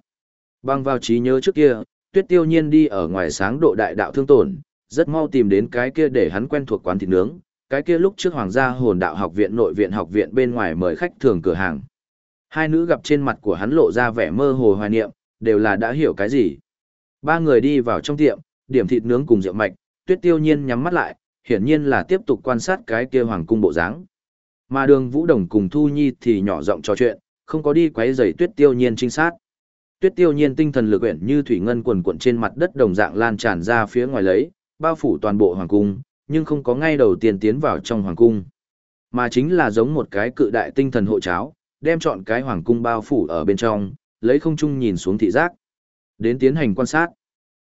Băng vào trí nhớ trước kia, tuyết tiêu nhiên đi ở ngoài sáng độ đại đạo thương tổn, rất mau tìm đến cái kia để hắn quen thuộc quán thịt nướng, cái kia lúc trước hoàng gia hồn đạo học viện nội viện học viện bên ngoài mời khách thường cửa hàng. Hai nữ gặp trên mặt của hắn lộ ra vẻ mơ hồ hoài niệm, đều là đã hiểu cái gì. Ba người đi vào trong tiệm, điểm thịt nướng cùng rượu mạch, tuyết tiêu nhiên nhắm mắt lại, hiển nhiên là tiếp tục quan sát cái kia hoàng cung bộ dáng. Mà đường Vũ Đồng cùng Thu Nhi thì nhỏ giọng trò chuyện, không có đi quấy rầy tuyết tiêu nhiên trinh sát. Tuyết tiêu nhiên tinh thần lực quyển như thủy ngân quần cuộn trên mặt đất đồng dạng lan tràn ra phía ngoài lấy, bao phủ toàn bộ hoàng cung, nhưng không có ngay đầu tiên tiến vào trong hoàng cung. Mà chính là giống một cái cự đại tinh thần hộ cháo, đem chọn cái hoàng cung bao phủ ở bên trong, lấy không trung nhìn xuống thị giác. Đến tiến hành quan sát.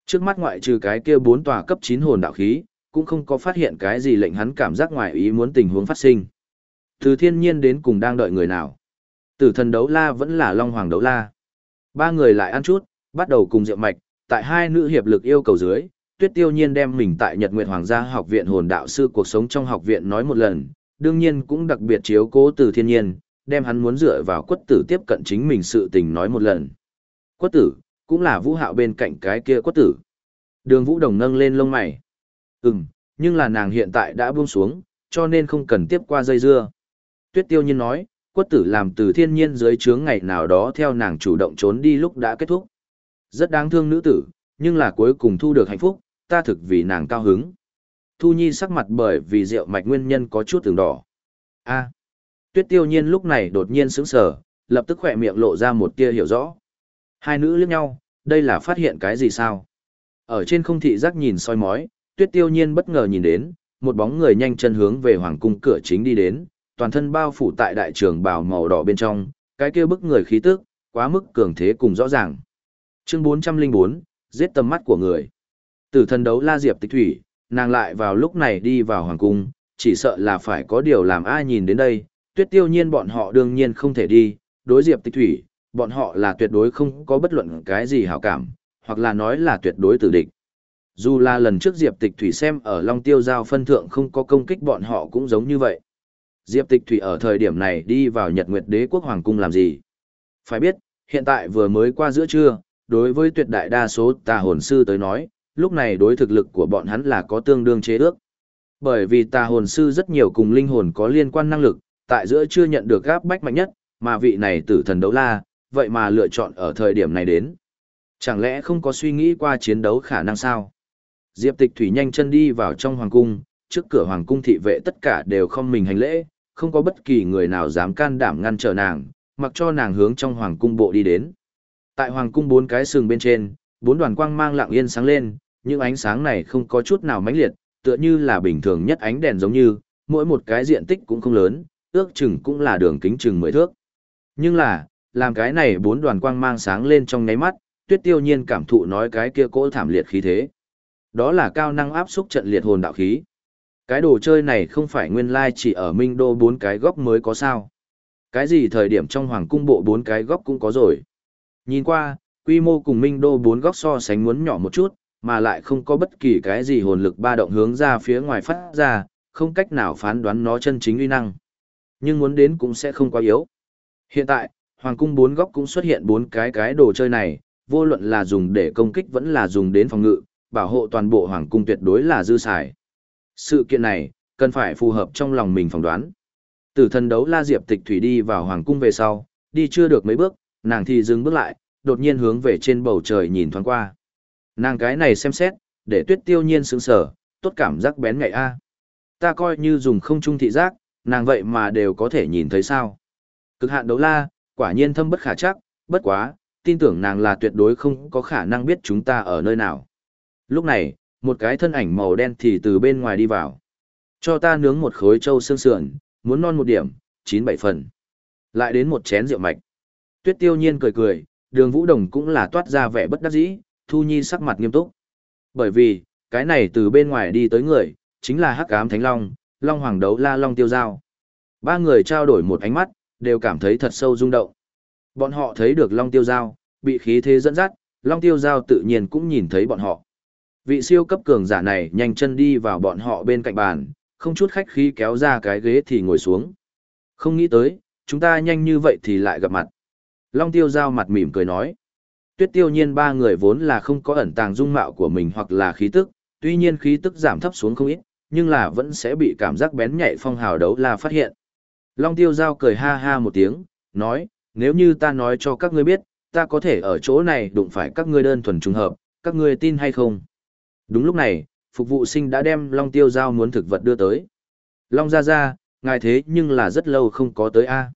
Trước mắt ngoại trừ cái kia bốn tòa cấp 9 hồn đạo khí, cũng không có phát hiện cái gì lệnh hắn cảm giác ngoài ý muốn tình huống phát sinh. Từ thiên nhiên đến cùng đang đợi người nào. Tử thần đấu la vẫn là long hoàng đấu la. Ba người lại ăn chút, bắt đầu cùng rượu mạch, tại hai nữ hiệp lực yêu cầu dưới, Tuyết Tiêu Nhiên đem mình tại Nhật Nguyệt Hoàng gia học viện hồn đạo sư cuộc sống trong học viện nói một lần, đương nhiên cũng đặc biệt chiếu cố từ thiên nhiên, đem hắn muốn dựa vào quất tử tiếp cận chính mình sự tình nói một lần. Quất tử, cũng là vũ hạo bên cạnh cái kia quất tử. Đường vũ đồng nâng lên lông mày. Ừm, nhưng là nàng hiện tại đã buông xuống, cho nên không cần tiếp qua dây dưa. Tuyết tiêu nhiên nói, quất tử làm từ thiên nhiên dưới trướng ngày nào đó theo nàng chủ động trốn đi lúc đã kết thúc. Rất đáng thương nữ tử, nhưng là cuối cùng thu được hạnh phúc, ta thực vì nàng cao hứng. Thu Nhi sắc mặt bởi vì rượu mạch nguyên nhân có chút từng đỏ. A. Tuyết Tiêu Nhiên lúc này đột nhiên sững sờ, lập tức khỏe miệng lộ ra một tia hiểu rõ. Hai nữ liếc nhau, đây là phát hiện cái gì sao? Ở trên không thị giác nhìn soi mói, Tuyết Tiêu Nhiên bất ngờ nhìn đến, một bóng người nhanh chân hướng về hoàng cung cửa chính đi đến, toàn thân bao phủ tại đại trường bào màu đỏ bên trong, cái kia bức người khí tức, quá mức cường thế cùng rõ ràng. Chương 404, giết tầm mắt của người. Tử thần đấu la diệp tịch thủy, nàng lại vào lúc này đi vào hoàng cung, chỉ sợ là phải có điều làm ai nhìn đến đây, tuyết tiêu nhiên bọn họ đương nhiên không thể đi, đối diệp tịch thủy, bọn họ là tuyệt đối không có bất luận cái gì hảo cảm, hoặc là nói là tuyệt đối tử địch. Dù là lần trước Diệp Tịch Thủy xem ở Long Tiêu Giao phân thượng không có công kích bọn họ cũng giống như vậy. Diệp Tịch Thủy ở thời điểm này đi vào Nhật Nguyệt Đế quốc Hoàng Cung làm gì? Phải biết, hiện tại vừa mới qua giữa trưa, đối với tuyệt đại đa số tà hồn sư tới nói, lúc này đối thực lực của bọn hắn là có tương đương chế ước. Bởi vì tà hồn sư rất nhiều cùng linh hồn có liên quan năng lực, tại giữa chưa nhận được gáp bách mạnh nhất, mà vị này tử thần đấu la, vậy mà lựa chọn ở thời điểm này đến. Chẳng lẽ không có suy nghĩ qua chiến đấu khả năng sao? Diệp Tịch Thủy nhanh chân đi vào trong hoàng cung, trước cửa hoàng cung thị vệ tất cả đều không mình hành lễ, không có bất kỳ người nào dám can đảm ngăn trở nàng, mặc cho nàng hướng trong hoàng cung bộ đi đến. Tại hoàng cung bốn cái sừng bên trên, bốn đoàn quang mang lặng yên sáng lên, những ánh sáng này không có chút nào mãnh liệt, tựa như là bình thường nhất ánh đèn giống như, mỗi một cái diện tích cũng không lớn, ước chừng cũng là đường kính chừng mười thước. Nhưng là, làm cái này bốn đoàn quang mang sáng lên trong nháy mắt, Tuyết Tiêu Nhiên cảm thụ nói cái kia cỗ thảm liệt khí thế. Đó là cao năng áp xúc trận liệt hồn đạo khí. Cái đồ chơi này không phải nguyên lai chỉ ở Minh Đô bốn cái góc mới có sao. Cái gì thời điểm trong hoàng cung bộ bốn cái góc cũng có rồi. Nhìn qua, quy mô cùng Minh Đô bốn góc so sánh muốn nhỏ một chút, mà lại không có bất kỳ cái gì hồn lực ba động hướng ra phía ngoài phát ra, không cách nào phán đoán nó chân chính uy năng. Nhưng muốn đến cũng sẽ không quá yếu. Hiện tại, hoàng cung bốn góc cũng xuất hiện bốn cái cái đồ chơi này, vô luận là dùng để công kích vẫn là dùng đến phòng ngự, bảo hộ toàn bộ hoàng cung tuyệt đối là dư xài. Sự kiện này, cần phải phù hợp trong lòng mình phỏng đoán. Tử thần đấu la diệp tịch thủy đi vào hoàng cung về sau, đi chưa được mấy bước, nàng thì dừng bước lại, đột nhiên hướng về trên bầu trời nhìn thoáng qua. Nàng cái này xem xét, để tuyết tiêu nhiên sững sở, tốt cảm giác bén ngậy a. Ta coi như dùng không trung thị giác, nàng vậy mà đều có thể nhìn thấy sao. Cực hạn đấu la, quả nhiên thâm bất khả chắc, bất quá, tin tưởng nàng là tuyệt đối không có khả năng biết chúng ta ở nơi nào. Lúc này, một cái thân ảnh màu đen thì từ bên ngoài đi vào. Cho ta nướng một khối trâu xương sườn, muốn non một điểm, chín bảy phần. Lại đến một chén rượu mạch. Tuyết tiêu nhiên cười cười, đường vũ đồng cũng là toát ra vẻ bất đắc dĩ, thu nhi sắc mặt nghiêm túc. Bởi vì, cái này từ bên ngoài đi tới người, chính là hắc ám thánh long, long hoàng đấu la long tiêu giao. Ba người trao đổi một ánh mắt, đều cảm thấy thật sâu rung động. Bọn họ thấy được long tiêu giao, bị khí thế dẫn dắt, long tiêu giao tự nhiên cũng nhìn thấy bọn họ. Vị siêu cấp cường giả này nhanh chân đi vào bọn họ bên cạnh bàn, không chút khách khí kéo ra cái ghế thì ngồi xuống. Không nghĩ tới, chúng ta nhanh như vậy thì lại gặp mặt. Long tiêu giao mặt mỉm cười nói. Tuyết tiêu nhiên ba người vốn là không có ẩn tàng dung mạo của mình hoặc là khí tức, tuy nhiên khí tức giảm thấp xuống không ít, nhưng là vẫn sẽ bị cảm giác bén nhạy phong hào đấu la phát hiện. Long tiêu giao cười ha ha một tiếng, nói, nếu như ta nói cho các ngươi biết, ta có thể ở chỗ này đụng phải các ngươi đơn thuần trùng hợp, các ngươi tin hay không? Đúng lúc này, phục vụ sinh đã đem Long tiêu giao muốn thực vật đưa tới. Long ra ra, ngài thế nhưng là rất lâu không có tới a.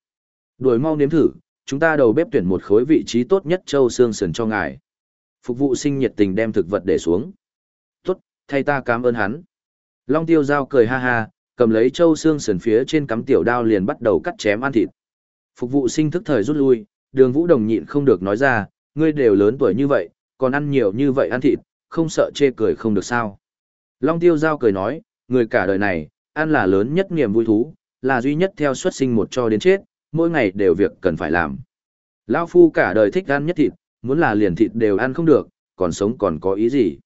Đuổi mau nếm thử, chúng ta đầu bếp tuyển một khối vị trí tốt nhất châu xương sườn cho ngài. Phục vụ sinh nhiệt tình đem thực vật để xuống. Tốt, thay ta cảm ơn hắn. Long tiêu giao cười ha ha, cầm lấy châu xương sườn phía trên cắm tiểu đao liền bắt đầu cắt chém ăn thịt. Phục vụ sinh thức thời rút lui, đường vũ đồng nhịn không được nói ra, ngươi đều lớn tuổi như vậy, còn ăn nhiều như vậy ăn thịt, không sợ chê cười không được sao. Long tiêu giao cười nói, người cả đời này, ăn là lớn nhất niềm vui thú, là duy nhất theo xuất sinh một cho đến chết, mỗi ngày đều việc cần phải làm. Lão phu cả đời thích ăn nhất thịt, muốn là liền thịt đều ăn không được, còn sống còn có ý gì.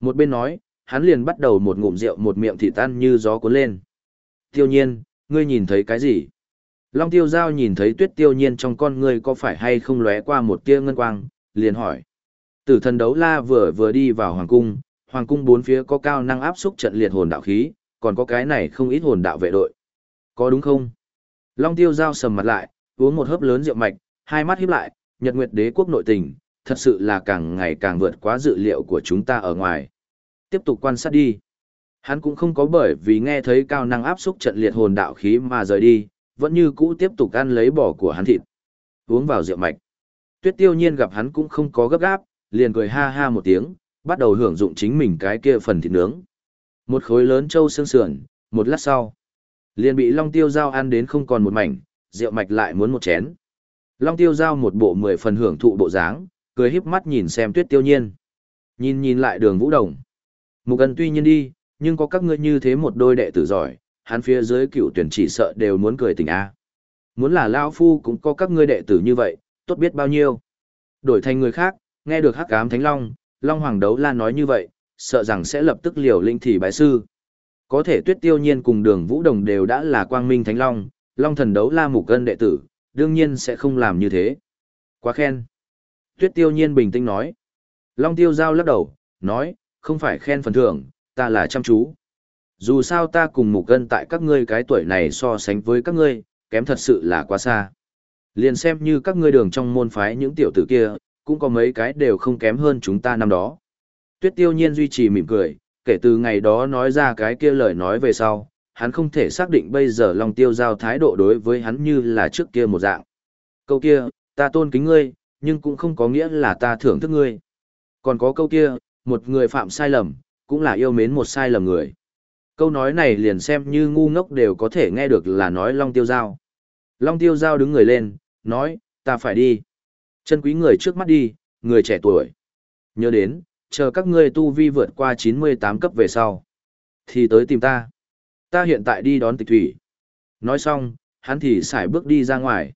Một bên nói, hắn liền bắt đầu một ngụm rượu một miệng thịt tan như gió cuốn lên. Tiêu nhiên, ngươi nhìn thấy cái gì? Long tiêu giao nhìn thấy tuyết tiêu nhiên trong con ngươi có phải hay không lóe qua một tia ngân quang, liền hỏi. Tử thần đấu la vừa vừa đi vào hoàng cung, hoàng cung bốn phía có cao năng áp xúc trận liệt hồn đạo khí, còn có cái này không ít hồn đạo vệ đội. Có đúng không? Long tiêu giao sầm mặt lại, uống một hớp lớn rượu mạch, hai mắt híp lại, nhật nguyệt đế quốc nội tình, thật sự là càng ngày càng vượt quá dự liệu của chúng ta ở ngoài. Tiếp tục quan sát đi. Hắn cũng không có bởi vì nghe thấy cao năng áp xúc trận liệt hồn đạo khí mà rời đi, vẫn như cũ tiếp tục ăn lấy bỏ của hắn thịt. Uống vào rượu mạch. Tuyết tiêu nhiên gặp hắn cũng không có gấp gáp, liền cười ha ha một tiếng, bắt đầu hưởng dụng chính mình cái kia phần thịt nướng. Một khối lớn trâu xương sườn, một lát sau. Liền bị Long Tiêu Giao ăn đến không còn một mảnh, rượu mạch lại muốn một chén. Long Tiêu Giao một bộ mười phần hưởng thụ bộ dáng, cười híp mắt nhìn xem Tuyết Tiêu Nhiên. Nhìn nhìn lại Đường Vũ Đồng. Mục Ân tuy nhiên đi, nhưng có các ngươi như thế một đôi đệ tử giỏi, hắn phía dưới cựu tuyển chỉ sợ đều muốn cười tình a. Muốn là lão phu cũng có các ngươi đệ tử như vậy, tốt biết bao nhiêu. Đổi thành người khác, nghe được Hắc Ám Thánh Long, Long Hoàng đấu la nói như vậy, sợ rằng sẽ lập tức liều linh thì bái sư. Có thể tuyết tiêu nhiên cùng đường vũ đồng đều đã là quang minh thánh long, long thần đấu la mục cân đệ tử, đương nhiên sẽ không làm như thế. Quá khen. Tuyết tiêu nhiên bình tĩnh nói. Long tiêu giao lắc đầu, nói, không phải khen phần thưởng, ta là chăm chú. Dù sao ta cùng mục cân tại các ngươi cái tuổi này so sánh với các ngươi, kém thật sự là quá xa. Liền xem như các ngươi đường trong môn phái những tiểu tử kia, cũng có mấy cái đều không kém hơn chúng ta năm đó. Tuyết tiêu nhiên duy trì mỉm cười, kể từ ngày đó nói ra cái kia lời nói về sau, hắn không thể xác định bây giờ Long Tiêu Giao thái độ đối với hắn như là trước kia một dạng. Câu kia, ta tôn kính ngươi, nhưng cũng không có nghĩa là ta thưởng thức ngươi. Còn có câu kia, một người phạm sai lầm, cũng là yêu mến một sai lầm người. Câu nói này liền xem như ngu ngốc đều có thể nghe được là nói Long Tiêu Giao. Long Tiêu Giao đứng người lên, nói, ta phải đi. Chân quý người trước mắt đi, người trẻ tuổi. Nhớ đến, chờ các ngươi tu vi vượt qua 98 cấp về sau. Thì tới tìm ta. Ta hiện tại đi đón tịch thủy. Nói xong, hắn thì xài bước đi ra ngoài.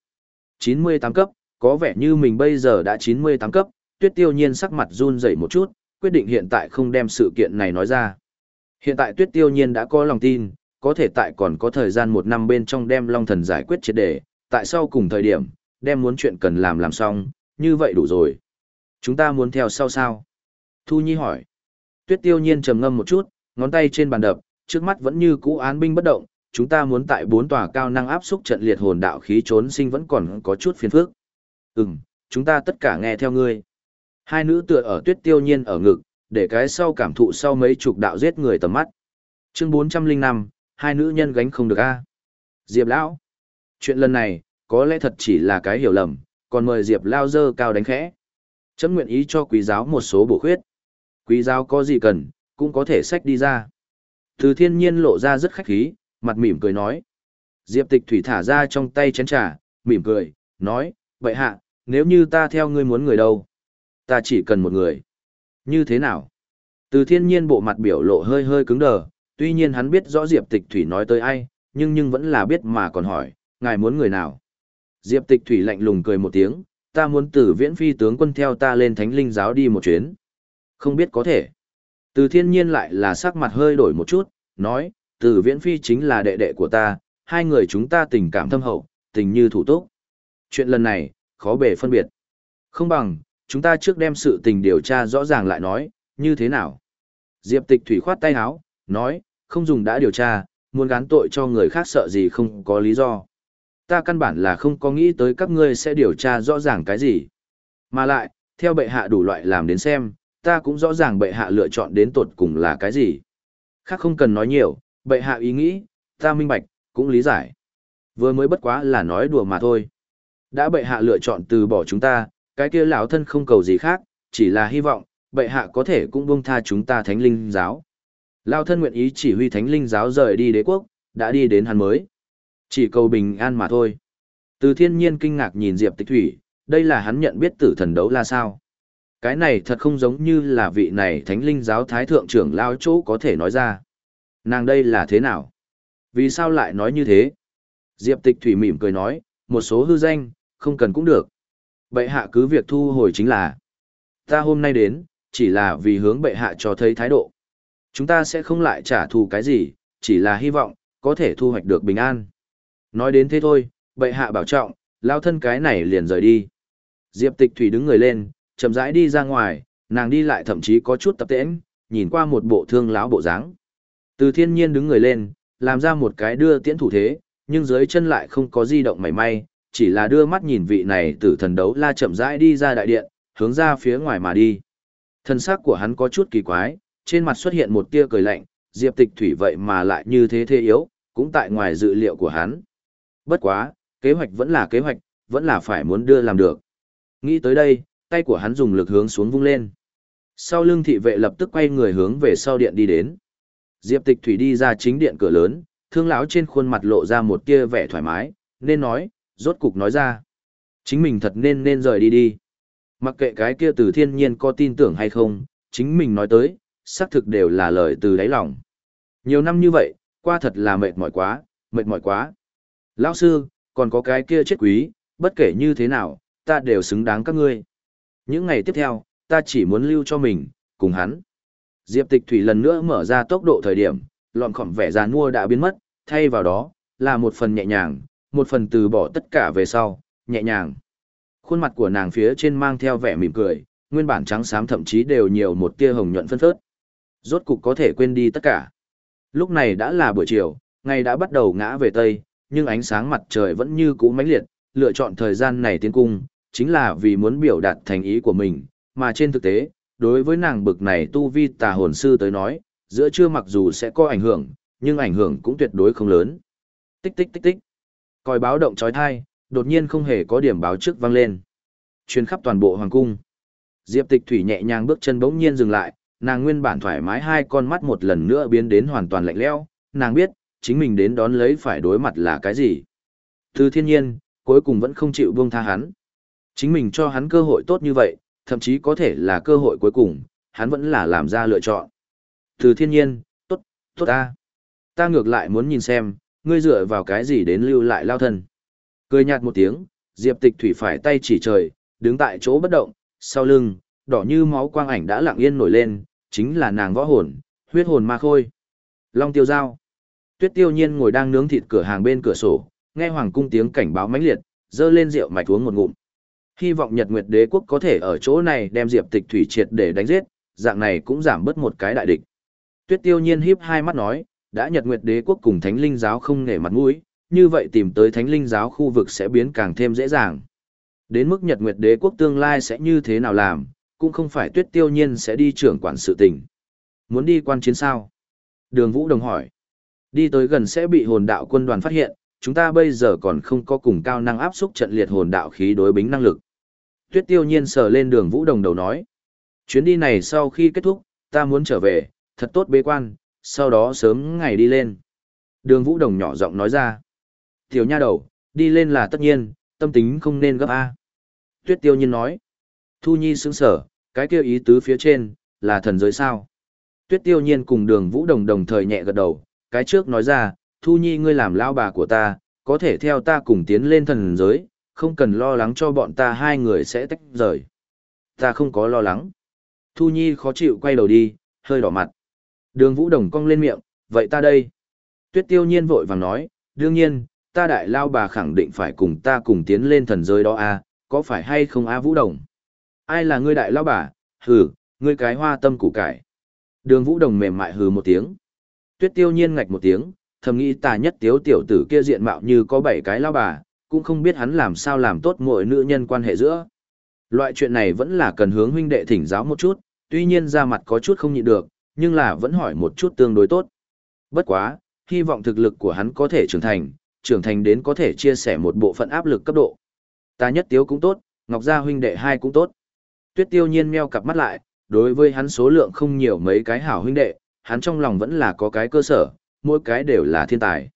98 cấp, có vẻ như mình bây giờ đã 98 cấp, tuyết tiêu nhiên sắc mặt run rẩy một chút, quyết định hiện tại không đem sự kiện này nói ra. Hiện tại tuyết tiêu nhiên đã có lòng tin, có thể tại còn có thời gian một năm bên trong đem long thần giải quyết triệt đề, tại sau cùng thời điểm, đem muốn chuyện cần làm làm xong, như vậy đủ rồi. Chúng ta muốn theo sau sao? Thu Nhi hỏi. Tuyết tiêu nhiên trầm ngâm một chút, ngón tay trên bàn đập, trước mắt vẫn như cũ án binh bất động, chúng ta muốn tại bốn tòa cao năng áp xúc trận liệt hồn đạo khí trốn sinh vẫn còn có chút phiền phức. Ừm, chúng ta tất cả nghe theo ngươi. Hai nữ tựa ở tuyết tiêu nhiên ở ngực, để cái sau cảm thụ sau mấy chục đạo giết người tầm mắt. Chương 405, hai nữ nhân gánh không được a. Diệp lão. Chuyện lần này, có lẽ thật chỉ là cái hiểu lầm, còn mời Diệp lao dơ cao đánh khẽ. Chấm nguyện ý cho quý giáo một số bổ khuyết. Quý giáo có gì cần, cũng có thể sách đi ra. Từ thiên nhiên lộ ra rất khách khí, mặt mỉm cười nói. Diệp tịch thủy thả ra trong tay chén trà, mỉm cười, nói, vậy hạ, nếu như ta theo ngươi muốn người đâu? Ta chỉ cần một người. Như thế nào? Từ thiên nhiên bộ mặt biểu lộ hơi hơi cứng đờ, tuy nhiên hắn biết rõ Diệp tịch thủy nói tới ai, nhưng nhưng vẫn là biết mà còn hỏi, ngài muốn người nào? Diệp tịch thủy lạnh lùng cười một tiếng, ta muốn tử viễn phi tướng quân theo ta lên thánh linh giáo đi một chuyến. Không biết có thể. Từ thiên nhiên lại là sắc mặt hơi đổi một chút, nói, tử viễn phi chính là đệ đệ của ta, hai người chúng ta tình cảm thâm hậu, tình như thủ túc. Chuyện lần này, khó bề phân biệt. Không bằng, chúng ta trước đem sự tình điều tra rõ ràng lại nói, như thế nào. Diệp tịch thủy khoát tay áo, nói, không dùng đã điều tra, muốn gán tội cho người khác sợ gì không có lý do. Ta căn bản là không có nghĩ tới các ngươi sẽ điều tra rõ ràng cái gì. Mà lại, theo bệ hạ đủ loại làm đến xem, ta cũng rõ ràng bệ hạ lựa chọn đến tột cùng là cái gì. Khác không cần nói nhiều, bệ hạ ý nghĩ, ta minh bạch, cũng lý giải. Vừa mới bất quá là nói đùa mà thôi. Đã bệ hạ lựa chọn từ bỏ chúng ta, cái kia lão thân không cầu gì khác, chỉ là hy vọng, bệ hạ có thể cũng buông tha chúng ta thánh linh giáo. Lão thân nguyện ý chỉ huy thánh linh giáo rời đi đế quốc, đã đi đến hắn mới. Chỉ cầu bình an mà thôi. Từ thiên nhiên kinh ngạc nhìn Diệp Tịch Thủy, đây là hắn nhận biết tử thần đấu là sao. Cái này thật không giống như là vị này thánh linh giáo thái thượng trưởng lao chỗ có thể nói ra. Nàng đây là thế nào? Vì sao lại nói như thế? Diệp Tịch Thủy mỉm cười nói, một số hư danh, không cần cũng được. Bệ hạ cứ việc thu hồi chính là. Ta hôm nay đến, chỉ là vì hướng bệ hạ cho thấy thái độ. Chúng ta sẽ không lại trả thù cái gì, chỉ là hy vọng, có thể thu hoạch được bình an. Nói đến thế thôi, bệ hạ bảo trọng, lao thân cái này liền rời đi. Diệp tịch thủy đứng người lên, chậm rãi đi ra ngoài, nàng đi lại thậm chí có chút tập tễnh, nhìn qua một bộ thương láo bộ dáng. Từ thiên nhiên đứng người lên, làm ra một cái đưa tiễn thủ thế, nhưng dưới chân lại không có di động mảy may, chỉ là đưa mắt nhìn vị này tử thần đấu la chậm rãi đi ra đại điện, hướng ra phía ngoài mà đi. Thân xác của hắn có chút kỳ quái, trên mặt xuất hiện một tia cười lạnh, Diệp Tịch Thủy vậy mà lại như thế thế yếu, cũng tại ngoài dự liệu của hắn. Bất quá, kế hoạch vẫn là kế hoạch, vẫn là phải muốn đưa làm được. Nghĩ tới đây, tay của hắn dùng lực hướng xuống vung lên. Sau lưng thị vệ lập tức quay người hướng về sau điện đi đến. Diệp Tịch Thủy đi ra chính điện cửa lớn, thương lão trên khuôn mặt lộ ra một tia vẻ thoải mái, nên nói, rốt cục nói ra. Chính mình thật nên nên rời đi đi. Mặc kệ cái kia từ thiên nhiên có tin tưởng hay không, chính mình nói tới, xác thực đều là lời từ đáy lòng. Nhiều năm như vậy, qua thật là mệt mỏi quá, mệt mỏi quá. Lão sư, còn có cái kia chết quý, bất kể như thế nào, ta đều xứng đáng các ngươi. Những ngày tiếp theo, ta chỉ muốn lưu cho mình, cùng hắn. Diệp tịch thủy lần nữa mở ra tốc độ thời điểm, lọn khỏm vẻ già nua đã biến mất, thay vào đó, là một phần nhẹ nhàng, một phần từ bỏ tất cả về sau, nhẹ nhàng. Khuôn mặt của nàng phía trên mang theo vẻ mỉm cười, nguyên bản trắng xám thậm chí đều nhiều một tia hồng nhuận phân phớt. Rốt cục có thể quên đi tất cả. Lúc này đã là buổi chiều, ngày đã bắt đầu ngã về Tây, nhưng ánh sáng mặt trời vẫn như cũ mãnh liệt, lựa chọn thời gian này tiến cung, chính là vì muốn biểu đạt thành ý của mình, mà trên thực tế, đối với nàng bực này tu vi tà hồn sư tới nói, giữa trưa mặc dù sẽ có ảnh hưởng, nhưng ảnh hưởng cũng tuyệt đối không lớn. Tích tích tích tích. Còi báo động chói tai, đột nhiên không hề có điểm báo trước vang lên. Truyền khắp toàn bộ hoàng cung. Diệp Tịch Thủy nhẹ nhàng bước chân bỗng nhiên dừng lại, nàng nguyên bản thoải mái hai con mắt một lần nữa biến đến hoàn toàn lạnh lẽo, nàng biết, chính mình đến đón lấy phải đối mặt là cái gì. Từ thiên nhiên, cuối cùng vẫn không chịu buông tha hắn. Chính mình cho hắn cơ hội tốt như vậy, thậm chí có thể là cơ hội cuối cùng, hắn vẫn là làm ra lựa chọn. Từ thiên nhiên, tốt, tốt ta. Ta ngược lại muốn nhìn xem, ngươi dựa vào cái gì đến lưu lại lao thân. Cười nhạt một tiếng, Diệp Tịch Thủy phải tay chỉ trời, đứng tại chỗ bất động, sau lưng, đỏ như máu quang ảnh đã lặng yên nổi lên, chính là nàng võ hồn, huyết hồn ma khôi. Long tiêu giao. Tuyết tiêu nhiên ngồi đang nướng thịt cửa hàng bên cửa sổ, nghe hoàng cung tiếng cảnh báo mãnh liệt, dơ lên rượu mạch uống một ngụm. Hy vọng Nhật Nguyệt Đế quốc có thể ở chỗ này đem Diệp Tịch Thủy triệt để đánh giết, dạng này cũng giảm bớt một cái đại địch. Tuyết Tiêu Nhiên híp hai mắt nói, đã Nhật Nguyệt Đế quốc cùng Thánh Linh giáo không nể mặt mũi, như vậy tìm tới Thánh Linh giáo khu vực sẽ biến càng thêm dễ dàng. Đến mức Nhật Nguyệt Đế quốc tương lai sẽ như thế nào làm, cũng không phải Tuyết Tiêu Nhiên sẽ đi trưởng quản sự tình. Muốn đi quan chiến sao? Đường Vũ Đồng hỏi. Đi tới gần sẽ bị hồn đạo quân đoàn phát hiện, chúng ta bây giờ còn không có cùng cao năng áp xúc trận liệt hồn đạo khí đối bính năng lực. Tuyết tiêu nhiên sờ lên đường vũ đồng đầu nói. Chuyến đi này sau khi kết thúc, ta muốn trở về, thật tốt bế quan, sau đó sớm ngày đi lên. Đường vũ đồng nhỏ giọng nói ra. Tiểu nha đầu, đi lên là tất nhiên, tâm tính không nên gấp A. Tuyết tiêu nhiên nói. Thu nhi sững sở, cái kêu ý tứ phía trên, là thần giới sao. Tuyết tiêu nhiên cùng đường vũ đồng đồng thời nhẹ gật đầu, cái trước nói ra, Thu Nhi ngươi làm lao bà của ta, có thể theo ta cùng tiến lên thần giới, không cần lo lắng cho bọn ta hai người sẽ tách rời. Ta không có lo lắng. Thu Nhi khó chịu quay đầu đi, hơi đỏ mặt. Đường Vũ Đồng cong lên miệng, vậy ta đây. Tuyết tiêu nhiên vội vàng nói, đương nhiên, ta đại lao bà khẳng định phải cùng ta cùng tiến lên thần giới đó à, có phải hay không a Vũ Đồng? Ai là ngươi đại lao bà? Hừ, ngươi cái hoa tâm củ cải. Đường Vũ Đồng mềm mại hừ một tiếng. Tuyết tiêu nhiên ngạch một tiếng, thầm nghĩ tà nhất tiếu tiểu tử kia diện mạo như có bảy cái lao bà, cũng không biết hắn làm sao làm tốt mỗi nữ nhân quan hệ giữa. Loại chuyện này vẫn là cần hướng huynh đệ thỉnh giáo một chút, tuy nhiên ra mặt có chút không nhịn được, nhưng là vẫn hỏi một chút tương đối tốt. Bất quá, hy vọng thực lực của hắn có thể trưởng thành, trưởng thành đến có thể chia sẻ một bộ phận áp lực cấp độ. Ta nhất tiếu cũng tốt, Ngọc Gia huynh đệ hai cũng tốt. Tuyết tiêu nhiên meo cặp mắt lại, đối với hắn số lượng không nhiều mấy cái hảo huynh đệ, hắn trong lòng vẫn là có cái cơ sở, mỗi cái đều là thiên tài.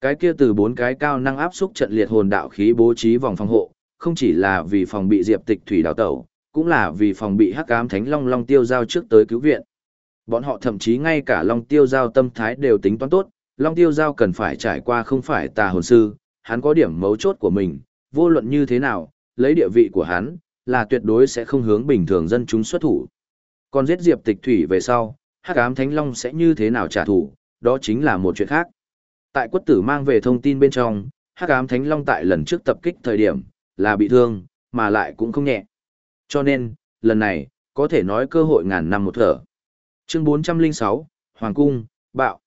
Cái kia từ bốn cái cao năng áp xúc trận liệt hồn đạo khí bố trí vòng phòng hộ, không chỉ là vì phòng bị diệp tịch thủy đào tẩu, cũng là vì phòng bị hắc ám thánh long long tiêu giao trước tới cứu viện. Bọn họ thậm chí ngay cả long tiêu giao tâm thái đều tính toán tốt, long tiêu giao cần phải trải qua không phải tà hồn sư, hắn có điểm mấu chốt của mình, vô luận như thế nào, lấy địa vị của hắn, là tuyệt đối sẽ không hướng bình thường dân chúng xuất thủ. Còn giết diệp tịch thủy về sau, hắc ám thánh long sẽ như thế nào trả thù, đó chính là một chuyện khác. Tại quất tử mang về thông tin bên trong, hắc ám thánh long tại lần trước tập kích thời điểm, là bị thương, mà lại cũng không nhẹ. Cho nên, lần này, có thể nói cơ hội ngàn năm một thở. Chương 406, Hoàng Cung, Bạo.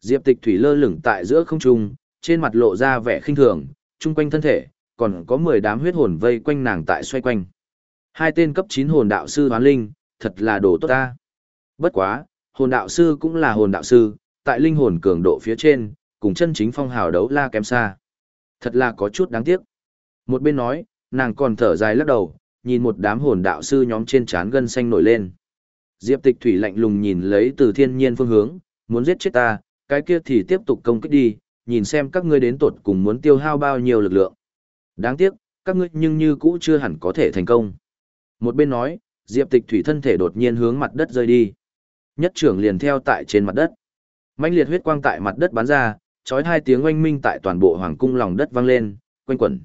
Diệp tịch thủy lơ lửng tại giữa không trung, trên mặt lộ ra vẻ khinh thường, chung quanh thân thể, còn có 10 đám huyết hồn vây quanh nàng tại xoay quanh. Hai tên cấp 9 hồn đạo sư hoán linh, thật là đồ tốt ta. Bất quá, hồn đạo sư cũng là hồn đạo sư, tại linh hồn cường độ phía trên, cùng chân chính phong hào đấu la kém xa. Thật là có chút đáng tiếc. Một bên nói, nàng còn thở dài lắc đầu, nhìn một đám hồn đạo sư nhóm trên trán gân xanh nổi lên. Diệp Tịch Thủy lạnh lùng nhìn lấy từ thiên nhiên phương hướng, muốn giết chết ta, cái kia thì tiếp tục công kích đi, nhìn xem các ngươi đến tột cùng muốn tiêu hao bao nhiêu lực lượng. Đáng tiếc, các ngươi nhưng như cũ chưa hẳn có thể thành công. Một bên nói, Diệp Tịch Thủy thân thể đột nhiên hướng mặt đất rơi đi. Nhất trưởng liền theo tại trên mặt đất mãnh liệt huyết quang tại mặt đất bắn ra, chói hai tiếng oanh minh tại toàn bộ hoàng cung lòng đất vang lên, quanh quẩn.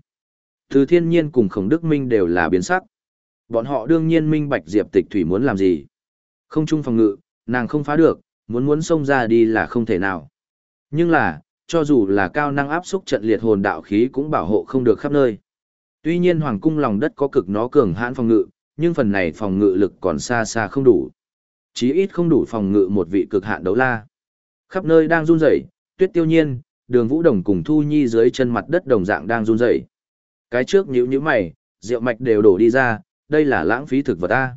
Từ thiên nhiên cùng khổng đức minh đều là biến sắc. Bọn họ đương nhiên minh bạch diệp tịch thủy muốn làm gì. Không chung phòng ngự, nàng không phá được, muốn muốn xông ra đi là không thể nào. Nhưng là, cho dù là cao năng áp xúc trận liệt hồn đạo khí cũng bảo hộ không được khắp nơi. Tuy nhiên hoàng cung lòng đất có cực nó cường hãn phòng ngự, nhưng phần này phòng ngự lực còn xa xa không đủ. Chí ít không đủ phòng ngự một vị cực hạn đấu la. Khắp nơi đang run rẩy, Tuyết Tiêu Nhiên, Đường Vũ Đồng cùng Thu Nhi dưới chân mặt đất đồng dạng đang run rẩy. Cái trước nhíu nhíu mày, rượu mạch đều đổ đi ra, đây là lãng phí thực vật a.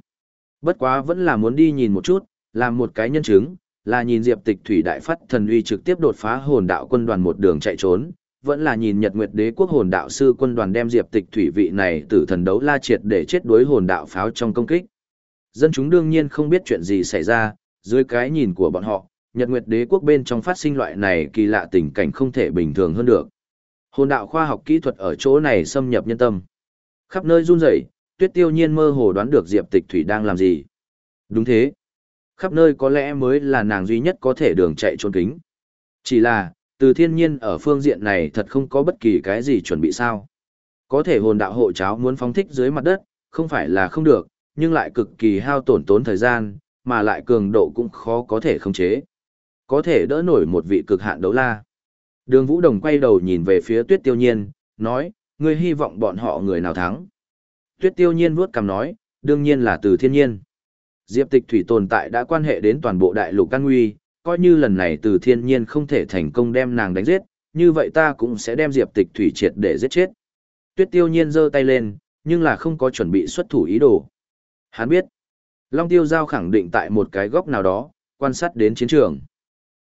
Bất quá vẫn là muốn đi nhìn một chút, làm một cái nhân chứng, là nhìn Diệp Tịch Thủy đại phát thần uy trực tiếp đột phá hồn đạo quân đoàn một đường chạy trốn, vẫn là nhìn Nhật Nguyệt Đế quốc hồn đạo sư quân đoàn đem Diệp Tịch Thủy vị này tử thần đấu la triệt để chết đuối hồn đạo pháo trong công kích. Dân chúng đương nhiên không biết chuyện gì xảy ra, dưới cái nhìn của bọn họ, Nhật Nguyệt Đế quốc bên trong phát sinh loại này kỳ lạ tình cảnh không thể bình thường hơn được. Hồn đạo khoa học kỹ thuật ở chỗ này xâm nhập nhân tâm. Khắp nơi run rẩy, Tuyết Tiêu Nhiên mơ hồ đoán được Diệp Tịch Thủy đang làm gì. Đúng thế. Khắp nơi có lẽ mới là nàng duy nhất có thể đường chạy trốn kính. Chỉ là, từ thiên nhiên ở phương diện này thật không có bất kỳ cái gì chuẩn bị sao. Có thể hồn đạo hộ cháo muốn phóng thích dưới mặt đất, không phải là không được, nhưng lại cực kỳ hao tổn tốn thời gian, mà lại cường độ cũng khó có thể khống chế. Có thể đỡ nổi một vị cực hạn đấu la. Đường Vũ Đồng quay đầu nhìn về phía Tuyết Tiêu Nhiên, nói, ngươi hy vọng bọn họ người nào thắng. Tuyết Tiêu Nhiên vuốt cằm nói, đương nhiên là từ thiên nhiên. Diệp Tịch Thủy tồn tại đã quan hệ đến toàn bộ đại lục căn nguy, coi như lần này từ thiên nhiên không thể thành công đem nàng đánh giết, như vậy ta cũng sẽ đem Diệp Tịch Thủy triệt để giết chết. Tuyết Tiêu Nhiên giơ tay lên, nhưng là không có chuẩn bị xuất thủ ý đồ. Hắn biết, Long Tiêu Giao khẳng định tại một cái góc nào đó, quan sát đến chiến trường.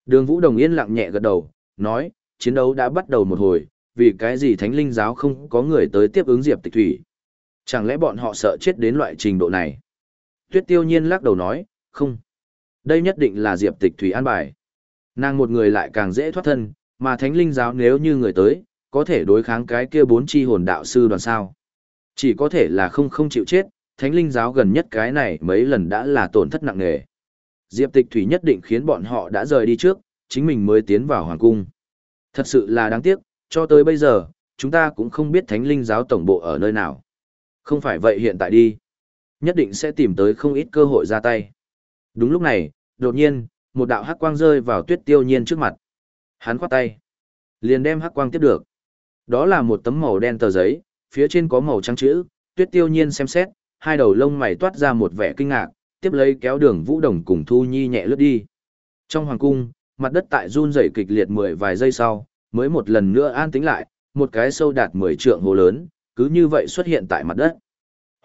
Đường Vũ Đồng yên lặng nhẹ gật đầu, nói, chiến đấu đã bắt đầu một hồi, vì cái gì Thánh Linh Giáo không có người tới tiếp ứng Diệp Tịch Thủy. Chẳng lẽ bọn họ sợ chết đến loại trình độ này? Tuyết Tiêu Nhiên lắc đầu nói, không. Đây nhất định là Diệp Tịch Thủy an bài. Nàng một người lại càng dễ thoát thân, mà Thánh Linh Giáo nếu như người tới, có thể đối kháng cái kia bốn chi hồn đạo sư đoàn sao. Chỉ có thể là không không chịu chết, Thánh Linh Giáo gần nhất cái này mấy lần đã là tổn thất nặng nề. Diệp Tịch Thủy nhất định khiến bọn họ đã rời đi trước, chính mình mới tiến vào hoàng cung. Thật sự là đáng tiếc, cho tới bây giờ, chúng ta cũng không biết Thánh Linh Giáo tổng bộ ở nơi nào. Không phải vậy hiện tại đi. Nhất định sẽ tìm tới không ít cơ hội ra tay. Đúng lúc này, đột nhiên, một đạo hắc quang rơi vào tuyết tiêu nhiên trước mặt. Hắn khoát tay. Liền đem hắc quang tiếp được. Đó là một tấm màu đen tờ giấy, phía trên có màu trắng chữ, tuyết tiêu nhiên xem xét, hai đầu lông mày toát ra một vẻ kinh ngạc, tiếp lấy kéo đường vũ đồng cùng thu nhi nhẹ lướt đi. Trong hoàng cung, mặt đất tại run rẩy kịch liệt mười vài giây sau, mới một lần nữa an tĩnh lại, một cái sâu đạt mười trượng hồ lớn, cứ như vậy xuất hiện tại mặt đất.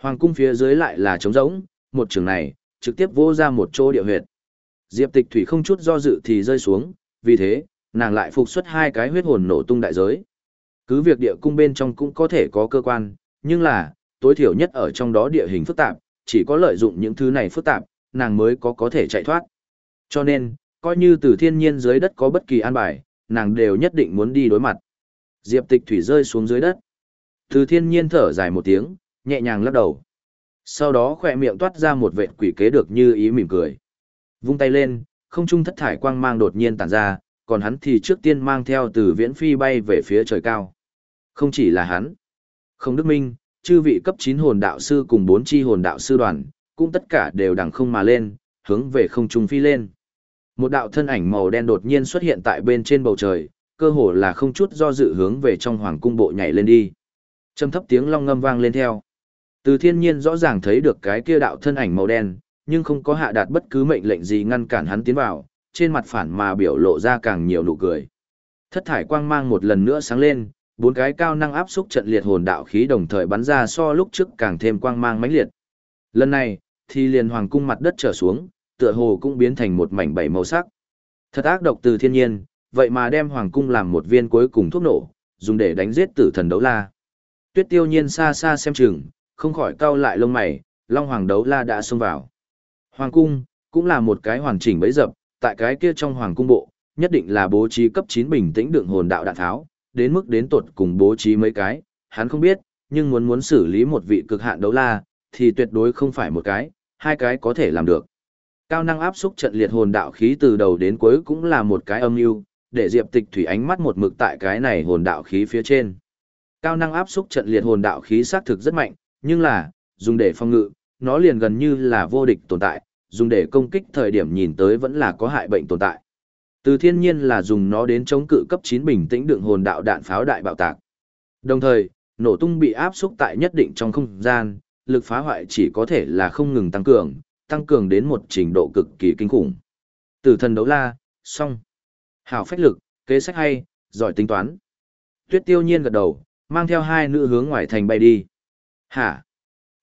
Hoàng cung phía dưới lại là trống rỗng, một trường này, trực tiếp vô ra một chỗ địa huyệt. Diệp Tịch Thủy không chút do dự thì rơi xuống, vì thế, nàng lại phục xuất hai cái huyết hồn nổ tung đại giới. Cứ việc địa cung bên trong cũng có thể có cơ quan, nhưng là, tối thiểu nhất ở trong đó địa hình phức tạp, chỉ có lợi dụng những thứ này phức tạp, nàng mới có có thể chạy thoát. Cho nên, coi như từ thiên nhiên dưới đất có bất kỳ an bài, nàng đều nhất định muốn đi đối mặt. Diệp Tịch Thủy rơi xuống dưới đất. Từ thiên nhiên thở dài một tiếng, nhẹ nhàng lắc đầu. Sau đó khỏe miệng toát ra một vệt quỷ kế được như ý mỉm cười. Vung tay lên, không trung thất thải quang mang đột nhiên tản ra, còn hắn thì trước tiên mang theo từ viễn phi bay về phía trời cao. Không chỉ là hắn. Không Đức Minh, chư vị cấp 9 hồn đạo sư cùng 4 chi hồn đạo sư đoàn, cũng tất cả đều đằng không mà lên, hướng về không trung phi lên. Một đạo thân ảnh màu đen đột nhiên xuất hiện tại bên trên bầu trời, cơ hồ là không chút do dự hướng về trong hoàng cung bộ nhảy lên đi. Trầm thấp tiếng long ngâm vang lên theo. Từ thiên nhiên rõ ràng thấy được cái kia đạo thân ảnh màu đen, nhưng không có hạ đạt bất cứ mệnh lệnh gì ngăn cản hắn tiến vào, trên mặt phản mà biểu lộ ra càng nhiều nụ cười. Thất thải quang mang một lần nữa sáng lên, bốn cái cao năng áp xúc trận liệt hồn đạo khí đồng thời bắn ra so lúc trước càng thêm quang mang mãnh liệt. Lần này, thì liền hoàng cung mặt đất trở xuống, tựa hồ cũng biến thành một mảnh bảy màu sắc. Thật ác độc từ thiên nhiên, vậy mà đem hoàng cung làm một viên cuối cùng thuốc nổ, dùng để đánh giết tử thần đấu la. Tuyết tiêu nhiên xa xa xem chừng, không khỏi cau lại lông mày, Long Hoàng đấu la đã xông vào. Hoàng cung, cũng là một cái hoàn chỉnh bấy dập, tại cái kia trong Hoàng cung bộ, nhất định là bố trí cấp 9 bình tĩnh đựng hồn đạo đạn tháo, đến mức đến tuột cùng bố trí mấy cái, hắn không biết, nhưng muốn muốn xử lý một vị cực hạn đấu la, thì tuyệt đối không phải một cái, hai cái có thể làm được. Cao năng áp xúc trận liệt hồn đạo khí từ đầu đến cuối cũng là một cái âm mưu, để Diệp Tịch Thủy ánh mắt một mực tại cái này hồn đạo khí phía trên. Cao năng áp xúc trận liệt hồn đạo khí xác thực rất mạnh, nhưng là, dùng để phòng ngự, nó liền gần như là vô địch tồn tại, dùng để công kích thời điểm nhìn tới vẫn là có hại bệnh tồn tại. Từ thiên nhiên là dùng nó đến chống cự cấp 9 bình tĩnh đựng hồn đạo đạn pháo đại bạo tạc. Đồng thời, nổ tung bị áp xúc tại nhất định trong không gian, lực phá hoại chỉ có thể là không ngừng tăng cường, tăng cường đến một trình độ cực kỳ kinh khủng. Tử thần đấu la, xong. Hảo phách lực, kế sách hay, giỏi tính toán. Tuyết tiêu nhiên gật đầu, mang theo hai nữ hướng ngoài thành bay đi. Hả?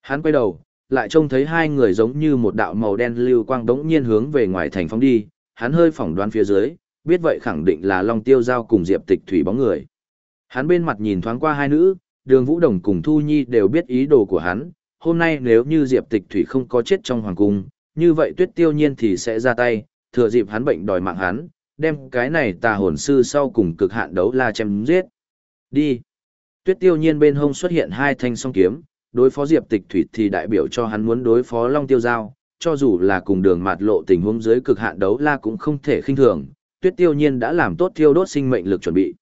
Hắn quay đầu, lại trông thấy hai người giống như một đạo màu đen lưu quang đống nhiên hướng về ngoài thành phóng đi, hắn hơi phỏng đoán phía dưới, biết vậy khẳng định là Long Tiêu Giao cùng Diệp Tịch Thủy bóng người. Hắn bên mặt nhìn thoáng qua hai nữ, đường Vũ Đồng cùng Thu Nhi đều biết ý đồ của hắn, hôm nay nếu như Diệp Tịch Thủy không có chết trong hoàng cung, như vậy Tuyết Tiêu Nhiên thì sẽ ra tay, thừa dịp hắn bệnh đòi mạng hắn, đem cái này tà hồn sư sau cùng cực hạn đấu la chém giết. Đi. Tuyết Tiêu Nhiên bên hông xuất hiện hai thanh song kiếm, đối phó Diệp Tịch Thủy thì đại biểu cho hắn muốn đối phó Long Tiêu Giao, cho dù là cùng đường mạt lộ tình huống dưới cực hạn đấu la cũng không thể khinh thường, Tuyết Tiêu Nhiên đã làm tốt thiêu đốt sinh mệnh lực chuẩn bị.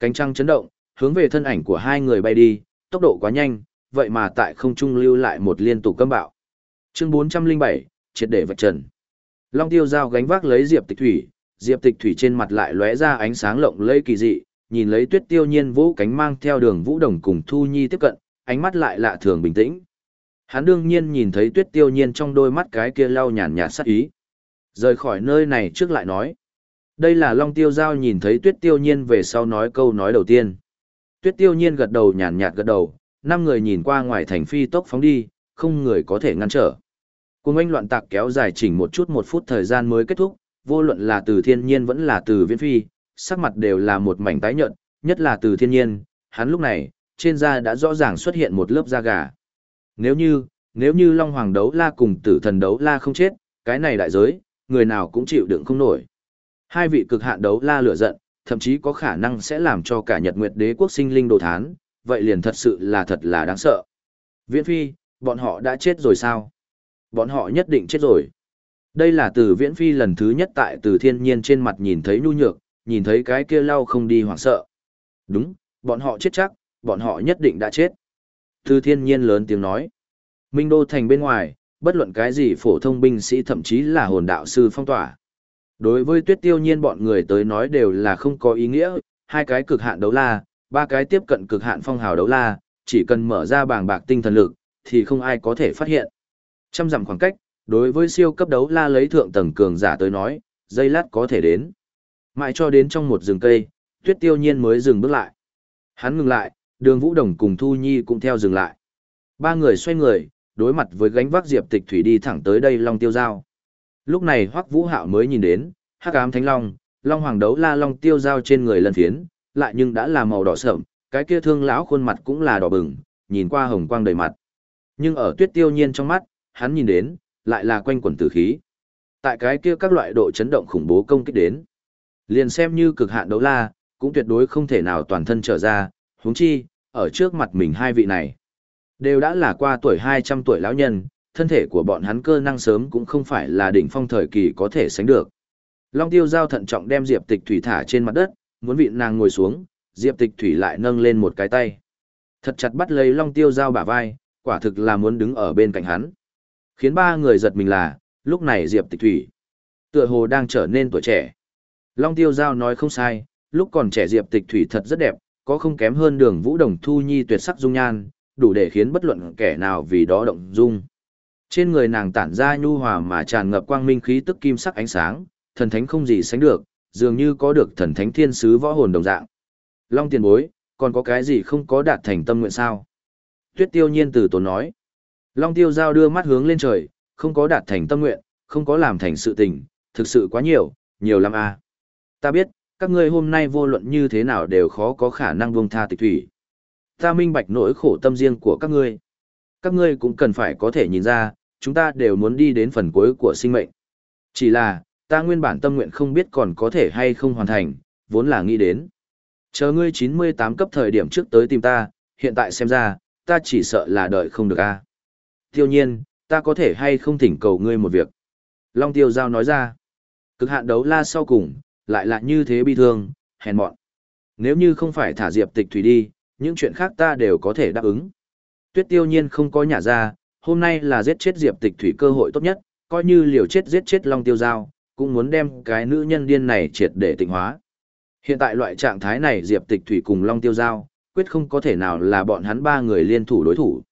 Cánh trăng chấn động, hướng về thân ảnh của hai người bay đi, tốc độ quá nhanh, vậy mà tại không trung lưu lại một liên tục cấm bạo. Chương 407, triệt để vạch trần. Long Tiêu Giao gánh vác lấy Diệp Tịch Thủy, Diệp Tịch Thủy trên mặt lại lóe ra ánh sáng lộng lẫy kỳ dị, nhìn lấy Tuyết Tiêu Nhiên vũ cánh mang theo đường Vũ Đồng cùng Thu Nhi tiếp cận, ánh mắt lại lạ thường bình tĩnh. Hắn đương nhiên nhìn thấy Tuyết Tiêu Nhiên trong đôi mắt cái kia lau nhàn nhạt sắc ý. Rời khỏi nơi này trước lại nói. Đây là Long Tiêu Giao nhìn thấy Tuyết Tiêu Nhiên về sau nói câu nói đầu tiên. Tuyết Tiêu Nhiên gật đầu nhàn nhạt gật đầu, năm người nhìn qua ngoài thành phi tốc phóng đi, không người có thể ngăn trở. Cùng anh loạn tạc kéo dài chỉnh một chút một phút thời gian mới kết thúc, vô luận là từ thiên nhiên vẫn là từ viễn phi, sắc mặt đều là một mảnh tái nhợt, nhất là từ thiên nhiên, hắn lúc này, trên da đã rõ ràng xuất hiện một lớp da gà. Nếu như, nếu như Long Hoàng đấu la cùng tử thần đấu la không chết, cái này đại giới, người nào cũng chịu đựng không nổi. Hai vị cực hạn đấu la lửa giận, thậm chí có khả năng sẽ làm cho cả Nhật Nguyệt Đế quốc sinh linh đồ thán, vậy liền thật sự là thật là đáng sợ. Viễn Phi, bọn họ đã chết rồi sao? Bọn họ nhất định chết rồi. Đây là từ Viễn Phi lần thứ nhất tại từ thiên nhiên trên mặt nhìn thấy nhu nhược, nhìn thấy cái kia lau không đi hoảng sợ. Đúng, bọn họ chết chắc, bọn họ nhất định đã chết. Từ thiên nhiên lớn tiếng nói. Minh Đô Thành bên ngoài, bất luận cái gì phổ thông binh sĩ thậm chí là hồn đạo sư phong tỏa. Đối với tuyết tiêu nhiên bọn người tới nói đều là không có ý nghĩa, hai cái cực hạn đấu la, ba cái tiếp cận cực hạn phong hào đấu la, chỉ cần mở ra bảng bạc tinh thần lực, thì không ai có thể phát hiện. Trăm dặm khoảng cách, đối với siêu cấp đấu la lấy thượng tầng cường giả tới nói, dây lát có thể đến. Mãi cho đến trong một rừng cây, tuyết tiêu nhiên mới dừng bước lại. Hắn ngừng lại, đường vũ đồng cùng Thu Nhi cũng theo dừng lại. Ba người xoay người, đối mặt với gánh vác diệp tịch thủy đi thẳng tới đây long tiêu giao. Lúc này Hoắc Vũ Hạo mới nhìn đến, Hắc Ám Thánh Long, Long Hoàng đấu la long tiêu giao trên người lần phiến, lại nhưng đã là màu đỏ sợm, cái kia thương lão khuôn mặt cũng là đỏ bừng, nhìn qua hồng quang đầy mặt. Nhưng ở Tuyết Tiêu Nhiên trong mắt, hắn nhìn đến, lại là quanh quẩn tử khí. Tại cái kia các loại độ chấn động khủng bố công kích đến. Liền xem như cực hạn đấu la, cũng tuyệt đối không thể nào toàn thân trở ra, huống chi, ở trước mặt mình hai vị này. Đều đã là qua tuổi 200 tuổi lão nhân, thân thể của bọn hắn cơ năng sớm cũng không phải là đỉnh phong thời kỳ có thể sánh được. Long tiêu giao thận trọng đem Diệp Tịch Thủy thả trên mặt đất, muốn vị nàng ngồi xuống, Diệp Tịch Thủy lại nâng lên một cái tay. Thật chặt bắt lấy Long tiêu giao bả vai, quả thực là muốn đứng ở bên cạnh hắn. Khiến ba người giật mình là, lúc này Diệp Tịch Thủy, tựa hồ đang trở nên tuổi trẻ. Long tiêu giao nói không sai, lúc còn trẻ Diệp Tịch Thủy thật rất đẹp, có không kém hơn đường Vũ Đồng Thu Nhi tuyệt sắc dung nhan, đủ để khiến bất luận kẻ nào vì đó động dung. Trên người nàng tản ra nhu hòa mà tràn ngập quang minh khí tức kim sắc ánh sáng, thần thánh không gì sánh được, dường như có được thần thánh thiên sứ võ hồn đồng dạng. Long tiền bối, còn có cái gì không có đạt thành tâm nguyện sao? Tuyết tiêu nhiên từ tốn nói. Long tiêu giao đưa mắt hướng lên trời, không có đạt thành tâm nguyện, không có làm thành sự tình, thực sự quá nhiều, nhiều lắm à. Ta biết, các ngươi hôm nay vô luận như thế nào đều khó có khả năng buông tha tịch thủy. Ta minh bạch nỗi khổ tâm riêng của các ngươi. Các ngươi cũng cần phải có thể nhìn ra, chúng ta đều muốn đi đến phần cuối của sinh mệnh. Chỉ là, ta nguyên bản tâm nguyện không biết còn có thể hay không hoàn thành, vốn là nghĩ đến. Chờ ngươi 98 cấp thời điểm trước tới tìm ta, hiện tại xem ra, ta chỉ sợ là đợi không được a. Tiêu nhiên, ta có thể hay không thỉnh cầu ngươi một việc. Long tiêu giao nói ra, cực hạn đấu la sau cùng, lại là như thế bi thương, hèn mọn. Nếu như không phải thả diệp tịch thủy đi, những chuyện khác ta đều có thể đáp ứng. Tuyết tiêu nhiên không có nhà ra, hôm nay là giết chết diệp tịch thủy cơ hội tốt nhất, coi như liều chết giết chết long tiêu giao, cũng muốn đem cái nữ nhân điên này triệt để tịnh hóa. Hiện tại loại trạng thái này Diệp Tịch Thủy cùng Long Tiêu Giao, quyết không có thể nào là bọn hắn ba người liên thủ đối thủ.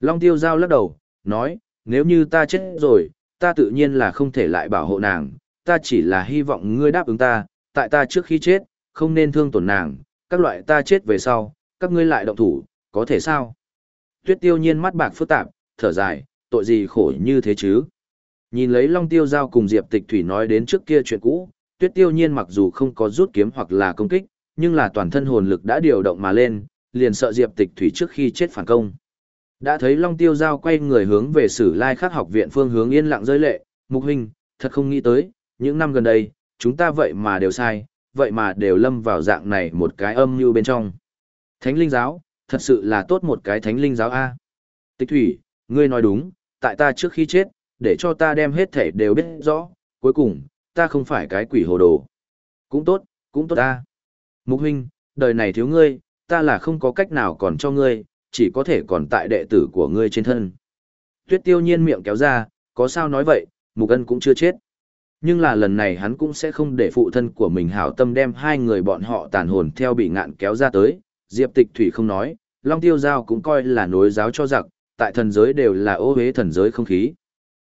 Long Tiêu Giao lắc đầu, nói, nếu như ta chết rồi, ta tự nhiên là không thể lại bảo hộ nàng, ta chỉ là hy vọng ngươi đáp ứng ta, tại ta trước khi chết, không nên thương tổn nàng, các loại ta chết về sau, các ngươi lại động thủ, có thể sao? Tuyết tiêu nhiên mắt bạc phức tạp, thở dài, tội gì khổ như thế chứ? Nhìn lấy Long Tiêu Giao cùng Diệp Tịch Thủy nói đến trước kia chuyện cũ, Tuyết Tiêu Nhiên mặc dù không có rút kiếm hoặc là công kích, nhưng là toàn thân hồn lực đã điều động mà lên, liền sợ Diệp Tịch Thủy trước khi chết phản công. Đã thấy Long Tiêu Giao quay người hướng về Sử Lai Khắc học viện phương hướng yên lặng rơi lệ, Mục hình, thật không nghĩ tới, những năm gần đây, chúng ta vậy mà đều sai, vậy mà đều lâm vào dạng này một cái âm như bên trong. Thánh linh giáo, thật sự là tốt một cái thánh linh giáo A. Tịch Thủy, ngươi nói đúng, tại ta trước khi chết, để cho ta đem hết thể đều biết rõ, cuối cùng, ta không phải cái quỷ hồ đồ. Cũng tốt, cũng tốt ta. Mục huynh, đời này thiếu ngươi, ta là không có cách nào còn cho ngươi, chỉ có thể còn tại đệ tử của ngươi trên thân. Tuyết tiêu nhiên miệng kéo ra, có sao nói vậy, mục ân cũng chưa chết. Nhưng là lần này hắn cũng sẽ không để phụ thân của mình hảo tâm đem hai người bọn họ tàn hồn theo bị ngạn kéo ra tới. Diệp tịch thủy không nói, Long tiêu giao cũng coi là nối giáo cho giặc, tại thần giới đều là ô hế thần giới không khí.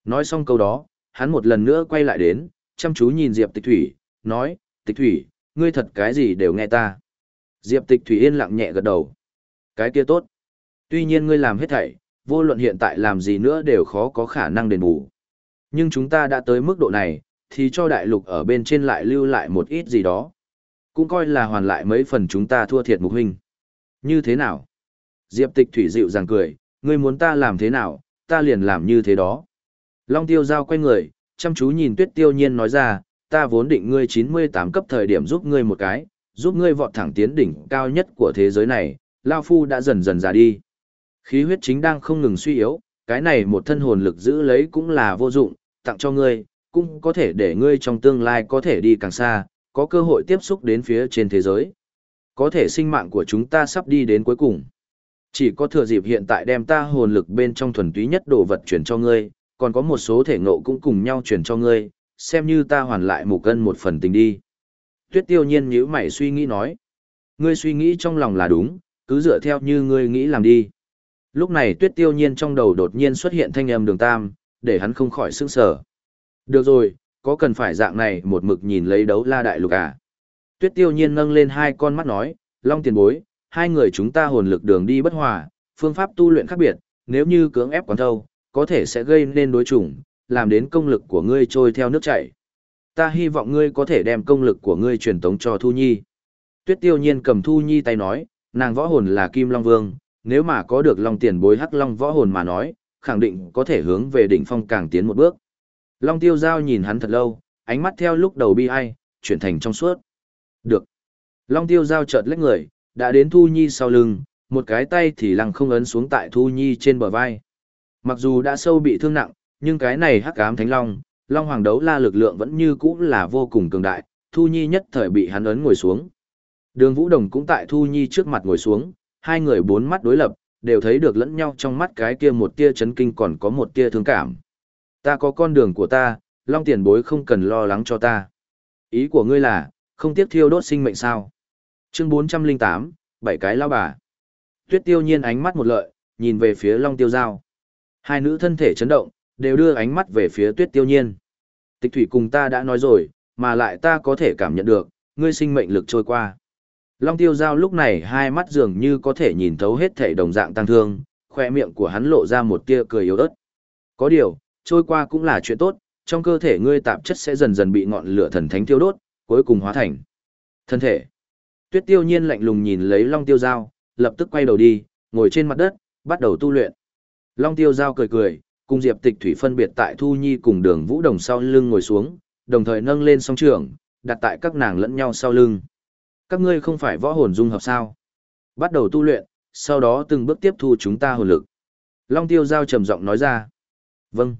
Nói xong câu đó, hắn một lần nữa quay lại đến, chăm chú nhìn Diệp tịch thủy, nói, tịch thủy, ngươi thật cái gì đều nghe ta. Diệp tịch thủy yên lặng nhẹ gật đầu. Cái kia tốt. Tuy nhiên ngươi làm hết thảy, vô luận hiện tại làm gì nữa đều khó có khả năng đền bù. Nhưng chúng ta đã tới mức độ này, thì cho đại lục ở bên trên lại lưu lại một ít gì đó. Cũng coi là hoàn lại mấy phần chúng ta thua thiệt mục huynh. Như thế nào? Diệp tịch thủy dịu dàng cười, ngươi muốn ta làm thế nào, ta liền làm như thế đó. Long tiêu giao quay người, chăm chú nhìn tuyết tiêu nhiên nói ra, ta vốn định ngươi 98 cấp thời điểm giúp ngươi một cái, giúp ngươi vọt thẳng tiến đỉnh cao nhất của thế giới này, Lao Phu đã dần dần già đi. Khí huyết chính đang không ngừng suy yếu, cái này một thân hồn lực giữ lấy cũng là vô dụng, tặng cho ngươi, cũng có thể để ngươi trong tương lai có thể đi càng xa, có cơ hội tiếp xúc đến phía trên thế giới. Có thể sinh mạng của chúng ta sắp đi đến cuối cùng. Chỉ có thừa dịp hiện tại đem ta hồn lực bên trong thuần túy nhất đồ vật chuyển cho ngươi, còn có một số thể ngộ cũng cùng nhau chuyển cho ngươi, xem như ta hoàn lại mục cân một phần tình đi. Tuyết tiêu nhiên nhíu mày suy nghĩ nói. Ngươi suy nghĩ trong lòng là đúng, cứ dựa theo như ngươi nghĩ làm đi. Lúc này tuyết tiêu nhiên trong đầu đột nhiên xuất hiện thanh âm đường tam, để hắn không khỏi sững sờ. Được rồi, có cần phải dạng này một mực nhìn lấy đấu la đại lục à? Tuyết tiêu nhiên nâng lên hai con mắt nói, long tiền bối, hai người chúng ta hồn lực đường đi bất hòa, phương pháp tu luyện khác biệt, nếu như cưỡng ép quán thâu, có thể sẽ gây nên đối chủng, làm đến công lực của ngươi trôi theo nước chảy. Ta hy vọng ngươi có thể đem công lực của ngươi truyền tống cho Thu Nhi. Tuyết tiêu nhiên cầm Thu Nhi tay nói, nàng võ hồn là Kim Long Vương, nếu mà có được Long tiền bối hắc Long võ hồn mà nói, khẳng định có thể hướng về đỉnh phong càng tiến một bước. Long tiêu giao nhìn hắn thật lâu, ánh mắt theo lúc đầu bi ai, chuyển thành trong suốt. Được. Long tiêu giao chợt lách người, đã đến Thu Nhi sau lưng, một cái tay thì lăng không ấn xuống tại Thu Nhi trên bờ vai. Mặc dù đã sâu bị thương nặng, nhưng cái này hắc ám thánh long, long hoàng đấu la lực lượng vẫn như cũ là vô cùng cường đại, Thu Nhi nhất thời bị hắn ấn ngồi xuống. Đường Vũ Đồng cũng tại Thu Nhi trước mặt ngồi xuống, hai người bốn mắt đối lập, đều thấy được lẫn nhau trong mắt cái kia một tia chấn kinh còn có một tia thương cảm. Ta có con đường của ta, long tiền bối không cần lo lắng cho ta. Ý của ngươi là, không tiếc thiêu đốt sinh mệnh sao? Chương 408, bảy cái lao bà. Tuyết tiêu nhiên ánh mắt một lợi, nhìn về phía long tiêu giao. Hai nữ thân thể chấn động, đều đưa ánh mắt về phía tuyết tiêu nhiên. Tịch thủy cùng ta đã nói rồi, mà lại ta có thể cảm nhận được, ngươi sinh mệnh lực trôi qua. Long tiêu giao lúc này hai mắt dường như có thể nhìn thấu hết thể đồng dạng tăng thương, khoe miệng của hắn lộ ra một tia cười yếu ớt. Có điều, trôi qua cũng là chuyện tốt, trong cơ thể ngươi tạp chất sẽ dần dần bị ngọn lửa thần thánh tiêu đốt, cuối cùng hóa thành thân thể. Tuyết tiêu nhiên lạnh lùng nhìn lấy long tiêu giao, lập tức quay đầu đi, ngồi trên mặt đất, bắt đầu tu luyện. Long tiêu giao cười cười, cùng Diệp Tịch Thủy phân biệt tại Thu Nhi cùng đường Vũ Đồng sau lưng ngồi xuống, đồng thời nâng lên song trường, đặt tại các nàng lẫn nhau sau lưng. Các ngươi không phải võ hồn dung hợp sao? Bắt đầu tu luyện, sau đó từng bước tiếp thu chúng ta hồn lực. Long tiêu giao trầm giọng nói ra. Vâng.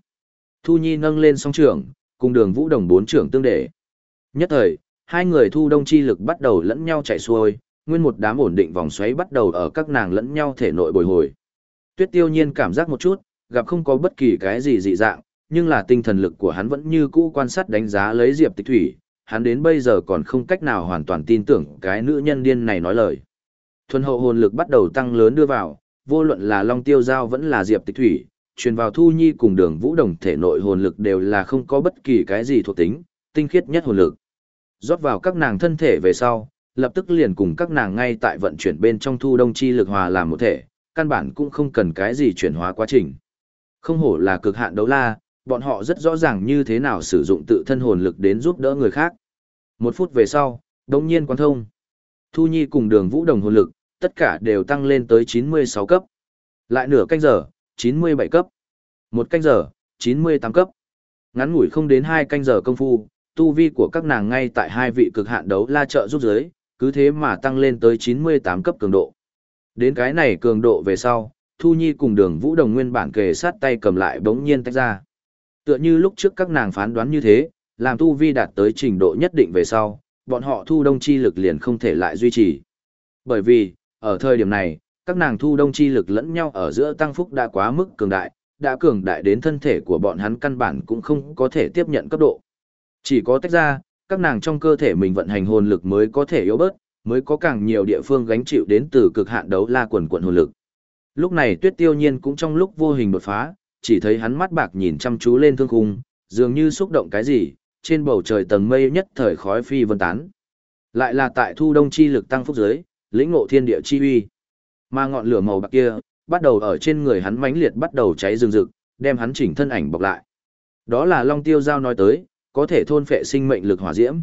Thu Nhi nâng lên song trưởng, cùng đường Vũ Đồng bốn trưởng tương để. Nhất thời, hai người thu đông chi lực bắt đầu lẫn nhau chạy xuôi, nguyên một đám ổn định vòng xoáy bắt đầu ở các nàng lẫn nhau thể nội bồi hồi. Tuyết tiêu nhiên cảm giác một chút, gặp không có bất kỳ cái gì dị dạng, nhưng là tinh thần lực của hắn vẫn như cũ quan sát đánh giá lấy Diệp Tịch Thủy, hắn đến bây giờ còn không cách nào hoàn toàn tin tưởng cái nữ nhân điên này nói lời. Thuần hậu hồn lực bắt đầu tăng lớn đưa vào, vô luận là Long Tiêu Giao vẫn là Diệp Tịch Thủy, truyền vào Thu Nhi cùng Đường Vũ Đồng thể nội hồn lực đều là không có bất kỳ cái gì thuộc tính, tinh khiết nhất hồn lực. rót vào các nàng thân thể về sau, lập tức liền cùng các nàng ngay tại vận chuyển bên trong thu đông chi lực hòa làm một thể, căn bản cũng không cần cái gì chuyển hóa quá trình. Không hổ là cực hạn đấu la, bọn họ rất rõ ràng như thế nào sử dụng tự thân hồn lực đến giúp đỡ người khác. Một phút về sau, đồng nhiên quan thông. Thu Nhi cùng đường vũ đồng hồn lực, tất cả đều tăng lên tới 96 cấp. Lại nửa canh giờ, 97 cấp. Một canh giờ, 98 cấp. Ngắn ngủi không đến hai canh giờ công phu, tu vi của các nàng ngay tại hai vị cực hạn đấu la trợ giúp giới, cứ thế mà tăng lên tới 98 cấp cường độ. Đến cái này cường độ về sau, Thu Nhi cùng đường Vũ Đồng nguyên bản kề sát tay cầm lại bỗng nhiên tách ra. Tựa như lúc trước các nàng phán đoán như thế, làm tu vi đạt tới trình độ nhất định về sau, bọn họ thu đông chi lực liền không thể lại duy trì. Bởi vì, ở thời điểm này, các nàng thu đông chi lực lẫn nhau ở giữa tăng phúc đã quá mức cường đại, đã cường đại đến thân thể của bọn hắn căn bản cũng không có thể tiếp nhận cấp độ. Chỉ có tách ra, các nàng trong cơ thể mình vận hành hồn lực mới có thể yếu bớt, mới có càng nhiều địa phương gánh chịu đến từ cực hạn đấu la quần quần hồn lực. Lúc này Tuyết Tiêu Nhiên cũng trong lúc vô hình đột phá, chỉ thấy hắn mắt bạc nhìn chăm chú lên thương khung, dường như xúc động cái gì, trên bầu trời tầng mây nhất thời khói phi vân tán. Lại là tại thu đông chi lực tăng phúc giới, lĩnh ngộ thiên địa chi uy. Mà ngọn lửa màu bạc kia, bắt đầu ở trên người hắn mãnh liệt bắt đầu cháy rừng rực, đem hắn chỉnh thân ảnh bọc lại. Đó là Long Tiêu Giao nói tới, có thể thôn phệ sinh mệnh lực hỏa diễm.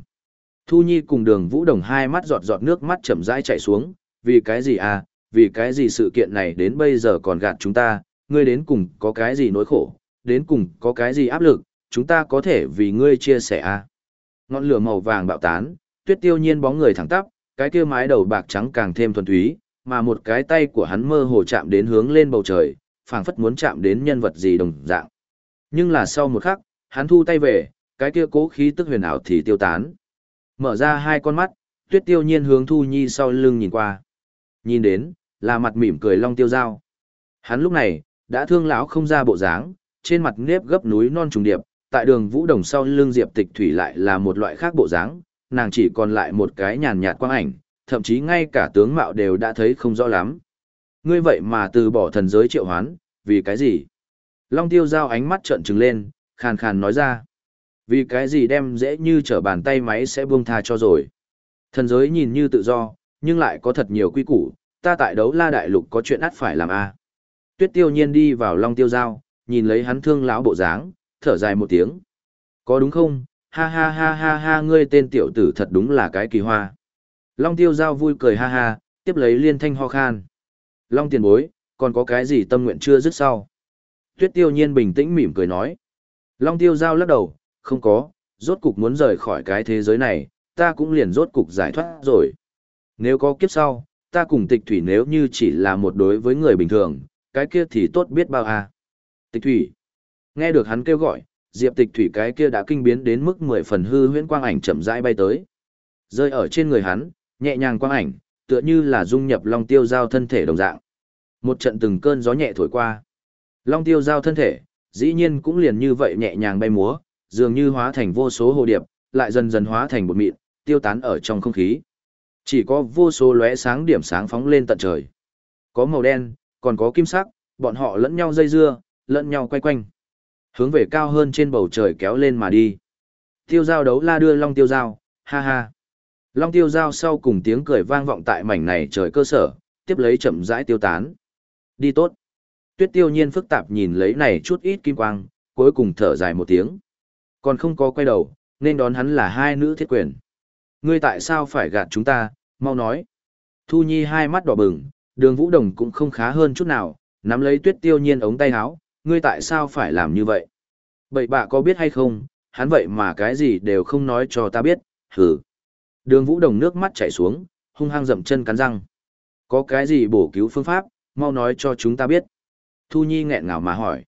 Thu Nhi cùng đường Vũ Đồng hai mắt giọt giọt nước mắt chậm rãi chảy xuống, vì cái gì à, vì cái gì sự kiện này đến bây giờ còn gạt chúng ta, ngươi đến cùng có cái gì nỗi khổ, đến cùng có cái gì áp lực, chúng ta có thể vì ngươi chia sẻ à. Ngọn lửa màu vàng bạo tán, tuyết tiêu nhiên bóng người thẳng tắp, cái kia mái đầu bạc trắng càng thêm thuần túy, mà một cái tay của hắn mơ hồ chạm đến hướng lên bầu trời, phảng phất muốn chạm đến nhân vật gì đồng dạng. Nhưng là sau một khắc, hắn thu tay về, cái kia cố khí tức huyền ảo thì tiêu tán. Mở ra hai con mắt, tuyết tiêu nhiên hướng Thu Nhi sau lưng nhìn qua. Nhìn đến, là mặt mỉm cười long tiêu dao. Hắn lúc này, đã thương lão không ra bộ dáng, trên mặt nếp gấp núi non trùng điệp, tại đường vũ đồng sau lưng diệp tịch thủy lại là một loại khác bộ dáng, nàng chỉ còn lại một cái nhàn nhạt quang ảnh, thậm chí ngay cả tướng mạo đều đã thấy không rõ lắm. Ngươi vậy mà từ bỏ thần giới triệu hoán, vì cái gì? Long tiêu giao ánh mắt trợn trừng lên, khàn khàn nói ra. Vì cái gì đem dễ như trở bàn tay máy sẽ buông tha cho rồi. Thần giới nhìn như tự do, nhưng lại có thật nhiều quy củ, ta tại đấu la đại lục có chuyện ắt phải làm a. Tuyết tiêu nhiên đi vào long tiêu giao, nhìn lấy hắn thương lão bộ dáng, thở dài một tiếng. Có đúng không? Ha ha ha ha ha ngươi tên tiểu tử thật đúng là cái kỳ hoa. Long tiêu giao vui cười ha ha, tiếp lấy liên thanh ho khan. Long tiền bối, còn có cái gì tâm nguyện chưa dứt sau? Tuyết tiêu nhiên bình tĩnh mỉm cười nói. Long tiêu giao lắc đầu, không có, rốt cục muốn rời khỏi cái thế giới này, ta cũng liền rốt cục giải thoát rồi. Nếu có kiếp sau, ta cùng tịch thủy nếu như chỉ là một đối với người bình thường, cái kia thì tốt biết bao à. Tịch thủy. Nghe được hắn kêu gọi, diệp tịch thủy cái kia đã kinh biến đến mức mười phần hư huyễn quang ảnh chậm rãi bay tới. Rơi ở trên người hắn, nhẹ nhàng quang ảnh, tựa như là dung nhập long tiêu giao thân thể đồng dạng. Một trận từng cơn gió nhẹ thổi qua. Long tiêu giao thân thể, dĩ nhiên cũng liền như vậy nhẹ nhàng bay múa, dường như hóa thành vô số hồ điệp, lại dần dần hóa thành bột mịn, tiêu tán ở trong không khí. Chỉ có vô số lóe sáng điểm sáng phóng lên tận trời. Có màu đen, còn có kim sắc, bọn họ lẫn nhau dây dưa, lẫn nhau quay quanh. Hướng về cao hơn trên bầu trời kéo lên mà đi. Tiêu giao đấu la đưa long tiêu giao, ha ha. Long tiêu giao sau cùng tiếng cười vang vọng tại mảnh này trời cơ sở, tiếp lấy chậm rãi tiêu tán. Đi tốt. Tuyết tiêu nhiên phức tạp nhìn lấy này chút ít kim quang, cuối cùng thở dài một tiếng. Còn không có quay đầu, nên đón hắn là hai nữ thiết quyền. Ngươi tại sao phải gạt chúng ta, mau nói. Thu Nhi hai mắt đỏ bừng, đường Vũ Đồng cũng không khá hơn chút nào, nắm lấy tuyết tiêu nhiên ống tay áo, ngươi tại sao phải làm như vậy? Bậy bạ có biết hay không, hắn vậy mà cái gì đều không nói cho ta biết, hừ. Đường Vũ Đồng nước mắt chảy xuống, hung hăng dậm chân cắn răng. Có cái gì bổ cứu phương pháp, mau nói cho chúng ta biết. Thu Nhi nghẹn ngào mà hỏi.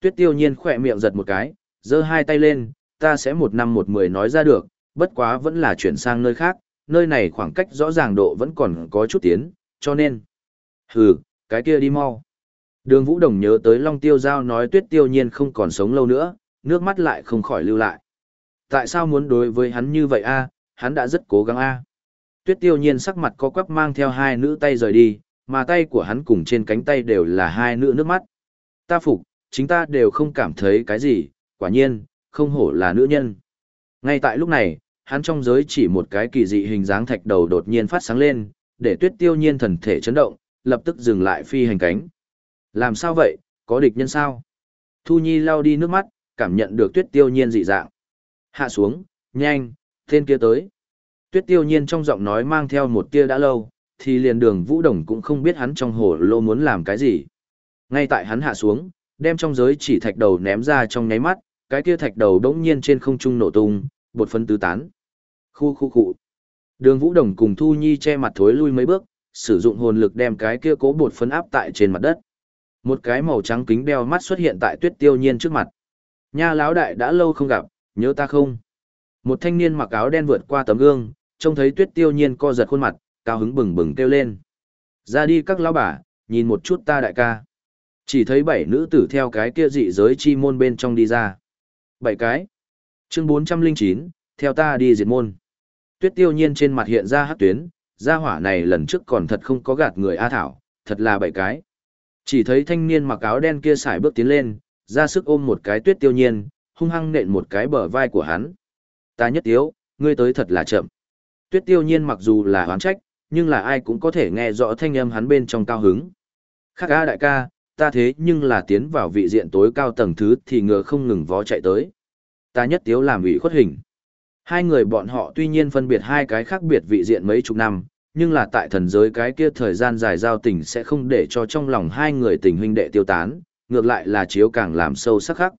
Tuyết tiêu nhiên khỏe miệng giật một cái, giơ hai tay lên, ta sẽ một năm một mười nói ra được, bất quá vẫn là chuyển sang nơi khác, nơi này khoảng cách rõ ràng độ vẫn còn có chút tiến, cho nên. Hừ, cái kia đi mau. Đường Vũ Đồng nhớ tới Long Tiêu Giao nói tuyết tiêu nhiên không còn sống lâu nữa, nước mắt lại không khỏi lưu lại. Tại sao muốn đối với hắn như vậy a? Hắn đã rất cố gắng a. Tuyết tiêu nhiên sắc mặt có quắp mang theo hai nữ tay rời đi, mà tay của hắn cùng trên cánh tay đều là hai nữ nước mắt. Ta phục, chính ta đều không cảm thấy cái gì, quả nhiên, không hổ là nữ nhân. Ngay tại lúc này, hắn trong giới chỉ một cái kỳ dị hình dáng thạch đầu đột nhiên phát sáng lên, để tuyết tiêu nhiên thần thể chấn động, lập tức dừng lại phi hành cánh. Làm sao vậy, có địch nhân sao? Thu Nhi lau đi nước mắt, cảm nhận được tuyết tiêu nhiên dị dạng. Hạ xuống, nhanh, tên kia tới. Tuyết tiêu nhiên trong giọng nói mang theo một tia đã lâu, thì liền đường vũ đồng cũng không biết hắn trong hồ lô muốn làm cái gì. Ngay tại hắn hạ xuống, đem trong giới chỉ thạch đầu ném ra trong nháy mắt, cái kia thạch đầu đống nhiên trên không trung nổ tung, bột phấn tứ tán. Khu khu khu. Đường Vũ Đồng cùng Thu Nhi che mặt thối lui mấy bước, sử dụng hồn lực đem cái kia cố bột phấn áp tại trên mặt đất. Một cái màu trắng kính đeo mắt xuất hiện tại Tuyết Tiêu Nhiên trước mặt. Nha lão đại đã lâu không gặp, nhớ ta không? Một thanh niên mặc áo đen vượt qua tấm gương, trông thấy Tuyết Tiêu Nhiên co giật khuôn mặt, cao hứng bừng bừng kêu lên. Ra đi các lão bà, nhìn một chút ta đại ca. Chỉ thấy bảy nữ tử theo cái kia dị giới chi môn bên trong đi ra. Bảy cái. Chương 409, theo ta đi diệt môn. Tuyết tiêu nhiên trên mặt hiện ra hát tuyến, gia hỏa này lần trước còn thật không có gạt người A Thảo, thật là bảy cái. Chỉ thấy thanh niên mặc áo đen kia xài bước tiến lên, ra sức ôm một cái tuyết tiêu nhiên, hung hăng nện một cái bờ vai của hắn. Ta nhất tiếu, ngươi tới thật là chậm. Tuyết tiêu nhiên mặc dù là hoán trách, nhưng là ai cũng có thể nghe rõ thanh âm hắn bên trong cao hứng. Khác A đại ca, ta thế nhưng là tiến vào vị diện tối cao tầng thứ thì ngựa không ngừng vó chạy tới. Ta nhất tiếu làm ủy khuất hình. Hai người bọn họ tuy nhiên phân biệt hai cái khác biệt vị diện mấy chục năm, nhưng là tại thần giới cái kia thời gian dài giao tình sẽ không để cho trong lòng hai người tình huynh đệ tiêu tán, ngược lại là chiếu càng làm sâu sắc khắc.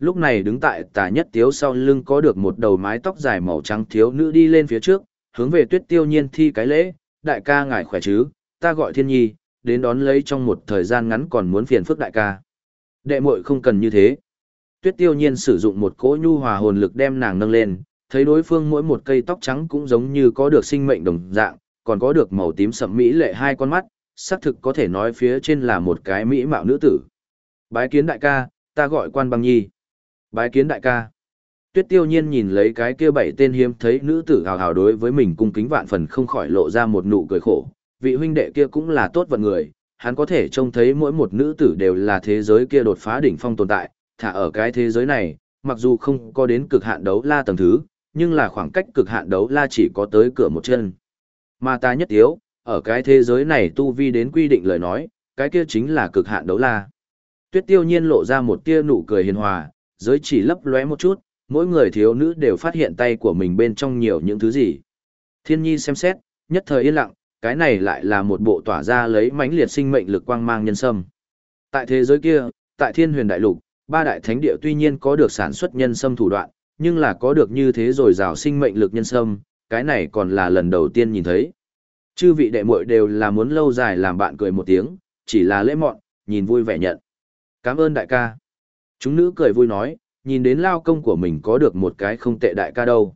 Lúc này đứng tại tà nhất tiếu sau lưng có được một đầu mái tóc dài màu trắng thiếu nữ đi lên phía trước, hướng về tuyết tiêu nhiên thi cái lễ, đại ca ngài khỏe chứ, ta gọi thiên nhi, đến đón lấy trong một thời gian ngắn còn muốn phiền phức đại ca. Đệ muội không cần như thế. Tuyết tiêu nhiên sử dụng một cỗ nhu hòa hồn lực đem nàng nâng lên, thấy đối phương mỗi một cây tóc trắng cũng giống như có được sinh mệnh đồng dạng, còn có được màu tím sậm mỹ lệ hai con mắt, xác thực có thể nói phía trên là một cái mỹ mạo nữ tử. Bái kiến đại ca, ta gọi quan băng nhi. Bái kiến đại ca. Tuyết tiêu nhiên nhìn lấy cái kia bảy tên hiếm thấy nữ tử hào hào đối với mình cung kính vạn phần không khỏi lộ ra một nụ cười khổ, vị huynh đệ kia cũng là tốt vận người, hắn có thể trông thấy mỗi một nữ tử đều là thế giới kia đột phá đỉnh phong tồn tại, thả ở cái thế giới này, mặc dù không có đến cực hạn đấu la tầng thứ, nhưng là khoảng cách cực hạn đấu la chỉ có tới cửa một chân. Mà ta nhất yếu, ở cái thế giới này tu vi đến quy định lời nói, cái kia chính là cực hạn đấu la. Tuyết tiêu nhiên lộ ra một tia nụ cười hiền hòa, giới chỉ lấp lóe một chút, mỗi người thiếu nữ đều phát hiện tay của mình bên trong nhiều những thứ gì. Thiên nhi xem xét, nhất thời yên lặng, cái này lại là một bộ tỏa ra lấy mãnh liệt sinh mệnh lực quang mang nhân sâm. Tại thế giới kia, tại thiên huyền đại lục, ba đại thánh địa tuy nhiên có được sản xuất nhân sâm thủ đoạn, nhưng là có được như thế rồi rào sinh mệnh lực nhân sâm, cái này còn là lần đầu tiên nhìn thấy. Chư vị đệ muội đều là muốn lâu dài làm bạn cười một tiếng, chỉ là lễ mọn, nhìn vui vẻ nhận. Cảm ơn đại ca. Chúng nữ cười vui nói, nhìn đến lao công của mình có được một cái không tệ đại ca đâu.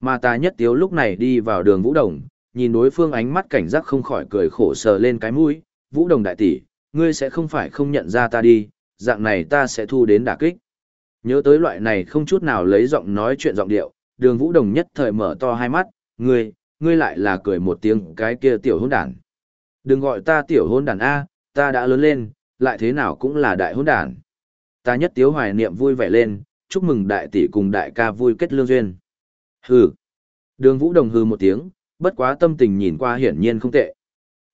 Mà ta nhất tiếu lúc này đi vào đường Vũ Đồng, nhìn đối phương ánh mắt cảnh giác không khỏi cười khổ sờ lên cái mũi, Vũ Đồng đại tỷ, ngươi sẽ không phải không nhận ra ta đi, dạng này ta sẽ thu đến đả kích. Nhớ tới loại này không chút nào lấy giọng nói chuyện giọng điệu, đường Vũ Đồng nhất thời mở to hai mắt, ngươi, ngươi lại là cười một tiếng cái kia tiểu hôn đàn. Đừng gọi ta tiểu hôn đàn A, ta đã lớn lên, lại thế nào cũng là đại hôn đàn. Ta nhất tiếu hoài niệm vui vẻ lên, chúc mừng đại tỷ cùng đại ca vui kết lương duyên. Hừ. Đường Vũ Đồng hừ một tiếng, bất quá tâm tình nhìn qua hiển nhiên không tệ.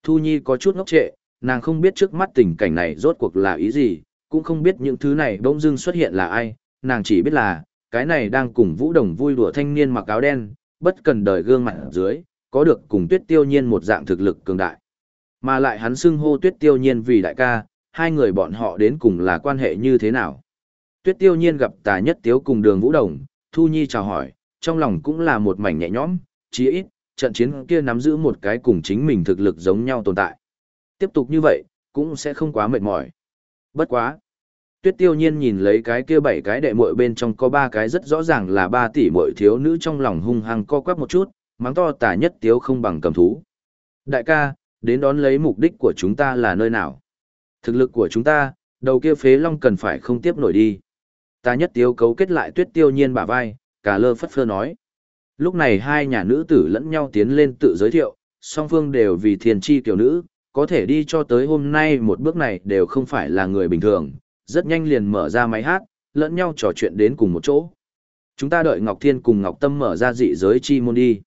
Thu Nhi có chút ngốc trệ, nàng không biết trước mắt tình cảnh này rốt cuộc là ý gì, cũng không biết những thứ này bỗng dưng xuất hiện là ai, nàng chỉ biết là, cái này đang cùng Vũ Đồng vui đùa thanh niên mặc áo đen, bất cần đời gương mặt dưới, có được cùng Tuyết Tiêu Nhiên một dạng thực lực cường đại. Mà lại hắn xưng hô Tuyết Tiêu Nhiên vì đại ca, hai người bọn họ đến cùng là quan hệ như thế nào. Tuyết Tiêu Nhiên gặp Tà Nhất Tiếu cùng Đường Vũ Đồng, Thu Nhi chào hỏi, trong lòng cũng là một mảnh nhẹ nhõm, chí ít, trận chiến kia nắm giữ một cái cùng chính mình thực lực giống nhau tồn tại. Tiếp tục như vậy, cũng sẽ không quá mệt mỏi. Bất quá. Tuyết tiêu nhiên nhìn lấy cái kia bảy cái đệ muội bên trong có ba cái rất rõ ràng là ba tỷ muội thiếu nữ trong lòng hung hăng co quắp một chút, mắng to tả nhất tiếu không bằng cầm thú. Đại ca, đến đón lấy mục đích của chúng ta là nơi nào? Thực lực của chúng ta, đầu kia phế long cần phải không tiếp nổi đi. Ta nhất tiêu cấu kết lại tuyết tiêu nhiên bả vai, cả lơ phất phơ nói. Lúc này hai nhà nữ tử lẫn nhau tiến lên tự giới thiệu, song phương đều vì thiền chi tiểu nữ, có thể đi cho tới hôm nay một bước này đều không phải là người bình thường, rất nhanh liền mở ra máy hát, lẫn nhau trò chuyện đến cùng một chỗ. Chúng ta đợi Ngọc Thiên cùng Ngọc Tâm mở ra dị giới chi môn đi.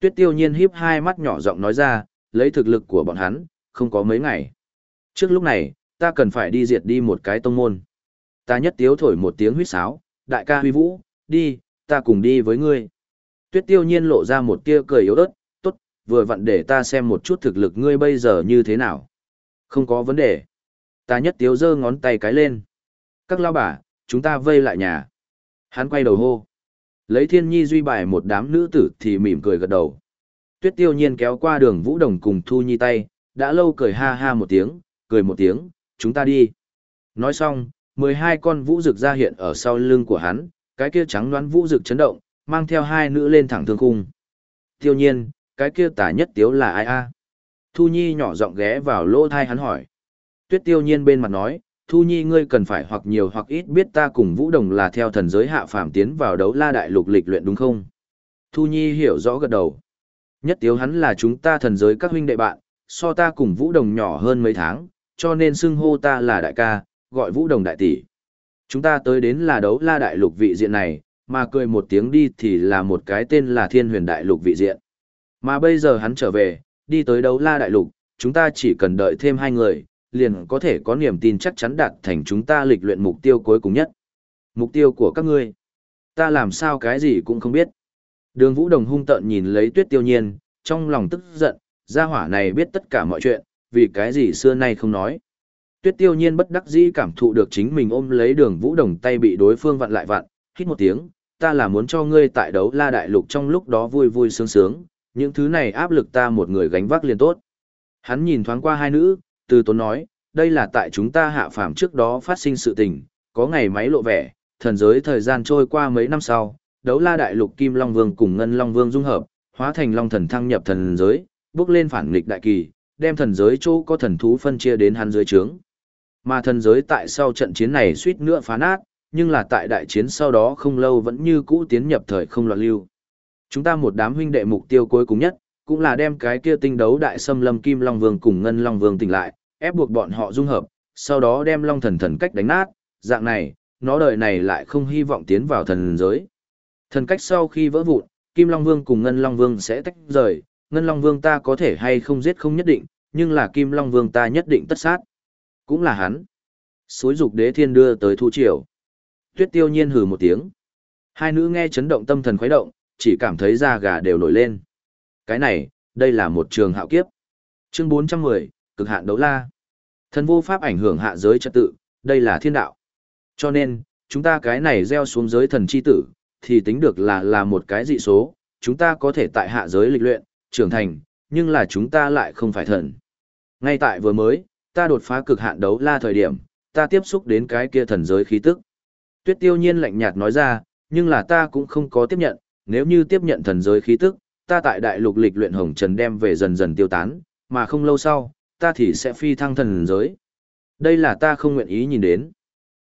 Tuyết tiêu nhiên híp hai mắt nhỏ giọng nói ra, lấy thực lực của bọn hắn, không có mấy ngày. Trước lúc này, ta cần phải đi diệt đi một cái tông môn. Ta nhất tiếu thổi một tiếng huýt sáo, đại ca huy vũ, đi, ta cùng đi với ngươi. Tuyết tiêu nhiên lộ ra một tia cười yếu ớt, tốt, vừa vặn để ta xem một chút thực lực ngươi bây giờ như thế nào. Không có vấn đề. Ta nhất tiếu giơ ngón tay cái lên. Các lao bà, chúng ta vây lại nhà. Hắn quay đầu hô. Lấy thiên nhi duy bài một đám nữ tử thì mỉm cười gật đầu. Tuyết tiêu nhiên kéo qua đường vũ đồng cùng thu nhi tay, đã lâu cười ha ha một tiếng, cười một tiếng, chúng ta đi. Nói xong, mười hai con vũ rực ra hiện ở sau lưng của hắn, cái kia trắng đoán vũ rực chấn động, mang theo hai nữ lên thẳng thương khung. Tiêu nhiên, cái kia tả nhất tiếu là ai a? Thu Nhi nhỏ giọng ghé vào lỗ thai hắn hỏi. Tuyết tiêu nhiên bên mặt nói, Thu Nhi ngươi cần phải hoặc nhiều hoặc ít biết ta cùng Vũ Đồng là theo thần giới hạ phàm tiến vào đấu la đại lục lịch luyện đúng không? Thu Nhi hiểu rõ gật đầu. Nhất tiếu hắn là chúng ta thần giới các huynh đệ bạn, so ta cùng Vũ Đồng nhỏ hơn mấy tháng, cho nên xưng hô ta là đại ca, gọi Vũ Đồng đại tỷ. Chúng ta tới đến là đấu la đại lục vị diện này, mà cười một tiếng đi thì là một cái tên là thiên huyền đại lục vị diện. Mà bây giờ hắn trở về, đi tới đấu la đại lục, chúng ta chỉ cần đợi thêm hai người, liền có thể có niềm tin chắc chắn đạt thành chúng ta lịch luyện mục tiêu cuối cùng nhất. Mục tiêu của các ngươi, ta làm sao cái gì cũng không biết. Đường Vũ Đồng hung tợn nhìn lấy tuyết tiêu nhiên, trong lòng tức giận, gia hỏa này biết tất cả mọi chuyện, vì cái gì xưa nay không nói. Tuyết tiêu nhiên bất đắc dĩ cảm thụ được chính mình ôm lấy đường Vũ Đồng tay bị đối phương vặn lại vặn, hít một tiếng, ta là muốn cho ngươi tại đấu la đại lục trong lúc đó vui vui sướng sướng, những thứ này áp lực ta một người gánh vác liền tốt. Hắn nhìn thoáng qua hai nữ, từ tốn nói, đây là tại chúng ta hạ phàm trước đó phát sinh sự tình, có ngày máy lộ vẻ, thần giới thời gian trôi qua mấy năm sau, đấu la đại lục Kim Long Vương cùng Ngân Long Vương dung hợp, hóa thành Long thần thăng nhập thần giới, bước lên phản nghịch đại kỳ, đem thần giới chỗ có thần thú phân chia đến hắn dưới trướng. Mà thần giới tại sau trận chiến này suýt nữa phá nát, nhưng là tại đại chiến sau đó không lâu vẫn như cũ tiến nhập thời không loạn lưu. Chúng ta một đám huynh đệ mục tiêu cuối cùng nhất, cũng là đem cái kia tinh đấu đại xâm lâm Kim Long Vương cùng Ngân Long Vương tỉnh lại, ép buộc bọn họ dung hợp, sau đó đem Long Thần thần cách đánh nát, dạng này, nó đời này lại không hy vọng tiến vào thần giới. Thần cách sau khi vỡ vụn, Kim Long Vương cùng Ngân Long Vương sẽ tách rời, Ngân Long Vương ta có thể hay không giết không nhất định, nhưng là Kim Long Vương ta nhất định tất sát. Cũng là hắn. Suối dục đế thiên đưa tới thu triều. Tuyết tiêu nhiên hừ một tiếng. Hai nữ nghe chấn động tâm thần khuấy động, chỉ cảm thấy da gà đều nổi lên. Cái này, đây là một trường hạo kiếp. Chương 410, cực hạn đấu la. Thần vô pháp ảnh hưởng hạ giới trật tự, đây là thiên đạo. Cho nên, chúng ta cái này gieo xuống giới thần chi tử, thì tính được là là một cái dị số, chúng ta có thể tại hạ giới lịch luyện, trưởng thành, nhưng là chúng ta lại không phải thần. Ngay tại vừa mới, ta đột phá cực hạn đấu la thời điểm, ta tiếp xúc đến cái kia thần giới khí tức. Tuyết tiêu nhiên lạnh nhạt nói ra, nhưng là ta cũng không có tiếp nhận, nếu như tiếp nhận thần giới khí tức, ta tại đại lục lịch luyện hồng trần đem về dần dần tiêu tán, mà không lâu sau, ta thì sẽ phi thăng thần giới. Đây là ta không nguyện ý nhìn đến.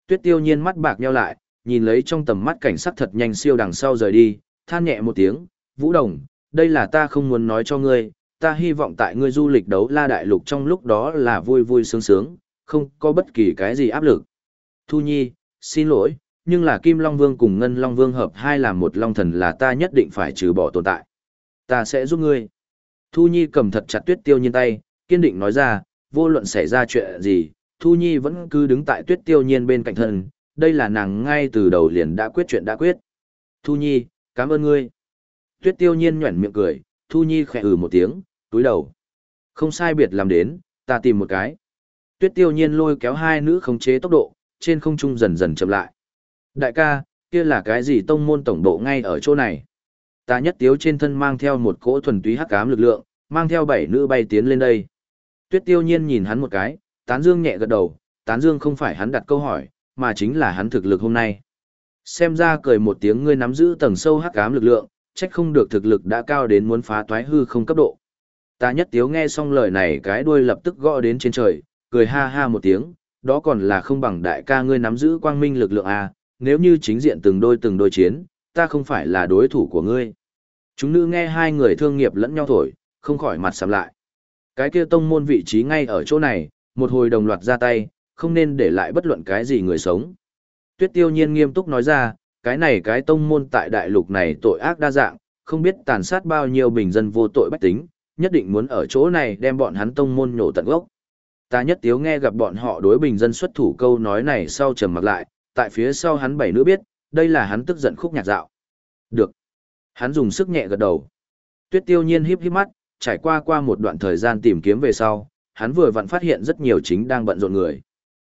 Tuyết tiêu nhiên mắt bạc nheo lại, nhìn lấy trong tầm mắt cảnh sắc thật nhanh siêu đằng sau rời đi, than nhẹ một tiếng, Vũ Đồng, đây là ta không muốn nói cho ngươi, ta hy vọng tại ngươi du lịch đấu la đại lục trong lúc đó là vui vui sướng sướng, không có bất kỳ cái gì áp lực. Thu Nhi, xin lỗi, nhưng là Kim Long Vương cùng Ngân Long Vương hợp hai làm một Long Thần là ta nhất định phải trừ bỏ tồn tại. Ta sẽ giúp ngươi. Thu Nhi cầm thật chặt tuyết tiêu nhiên tay, kiên định nói ra, vô luận xảy ra chuyện gì, Thu Nhi vẫn cứ đứng tại tuyết tiêu nhiên bên cạnh thân, đây là nàng ngay từ đầu liền đã quyết chuyện đã quyết. Thu Nhi, cảm ơn ngươi. Tuyết tiêu nhiên nhuẩn miệng cười, Thu Nhi khẽ ừ một tiếng, túi đầu. Không sai biệt làm đến, ta tìm một cái. Tuyết tiêu nhiên lôi kéo hai nữ khống chế tốc độ, trên không trung dần dần chậm lại. Đại ca, kia là cái gì tông môn tổng độ ngay ở chỗ này? Ta nhất tiếu trên thân mang theo một cỗ thuần túy hắc ám lực lượng, mang theo bảy nữ bay tiến lên đây. Tuyết tiêu nhiên nhìn hắn một cái, tán dương nhẹ gật đầu, tán dương không phải hắn đặt câu hỏi, mà chính là hắn thực lực hôm nay. Xem ra cười một tiếng ngươi nắm giữ tầng sâu hắc ám lực lượng, trách không được thực lực đã cao đến muốn phá toái hư không cấp độ. Ta nhất tiếu nghe xong lời này cái đuôi lập tức gõ đến trên trời, cười ha ha một tiếng, đó còn là không bằng đại ca ngươi nắm giữ quang minh lực lượng à, nếu như chính diện từng đôi từng đôi chiến, ta không phải là đối thủ của ngươi. Chúng nữ nghe hai người thương nghiệp lẫn nhau thổi, không khỏi mặt sầm lại. Cái kia tông môn vị trí ngay ở chỗ này, một hồi đồng loạt ra tay, không nên để lại bất luận cái gì người sống. Tuyết tiêu nhiên nghiêm túc nói ra, cái này cái tông môn tại đại lục này tội ác đa dạng, không biết tàn sát bao nhiêu bình dân vô tội bách tính, nhất định muốn ở chỗ này đem bọn hắn tông môn nhổ tận gốc. Ta nhất tiếu nghe gặp bọn họ đối bình dân xuất thủ câu nói này sau trầm mặc lại, tại phía sau hắn bảy nữ biết, đây là hắn tức giận khúc nhạc dạo. Được. Hắn dùng sức nhẹ gật đầu. Tuyết tiêu nhiên híp híp mắt, trải qua qua một đoạn thời gian tìm kiếm về sau, hắn vừa vặn phát hiện rất nhiều chính đang bận rộn người.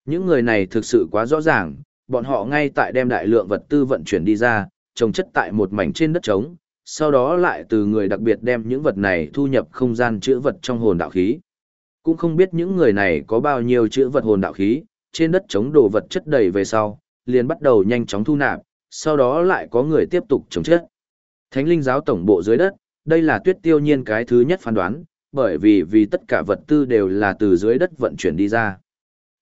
Những người này thực sự quá rõ ràng, bọn họ ngay tại đem đại lượng vật tư vận chuyển đi ra, trồng chất tại một mảnh trên đất trống, sau đó lại từ người đặc biệt đem những vật này thu nhập không gian chữa vật trong hồn đạo khí. Cũng không biết những người này có bao nhiêu chữa vật hồn đạo khí, trên đất trống đồ vật chất đầy về sau, liền bắt đầu nhanh chóng thu nạp, sau đó lại có người tiếp tục trồng chất. Thánh linh giáo tổng bộ dưới đất, đây là tuyết tiêu nhiên cái thứ nhất phán đoán, bởi vì vì tất cả vật tư đều là từ dưới đất vận chuyển đi ra.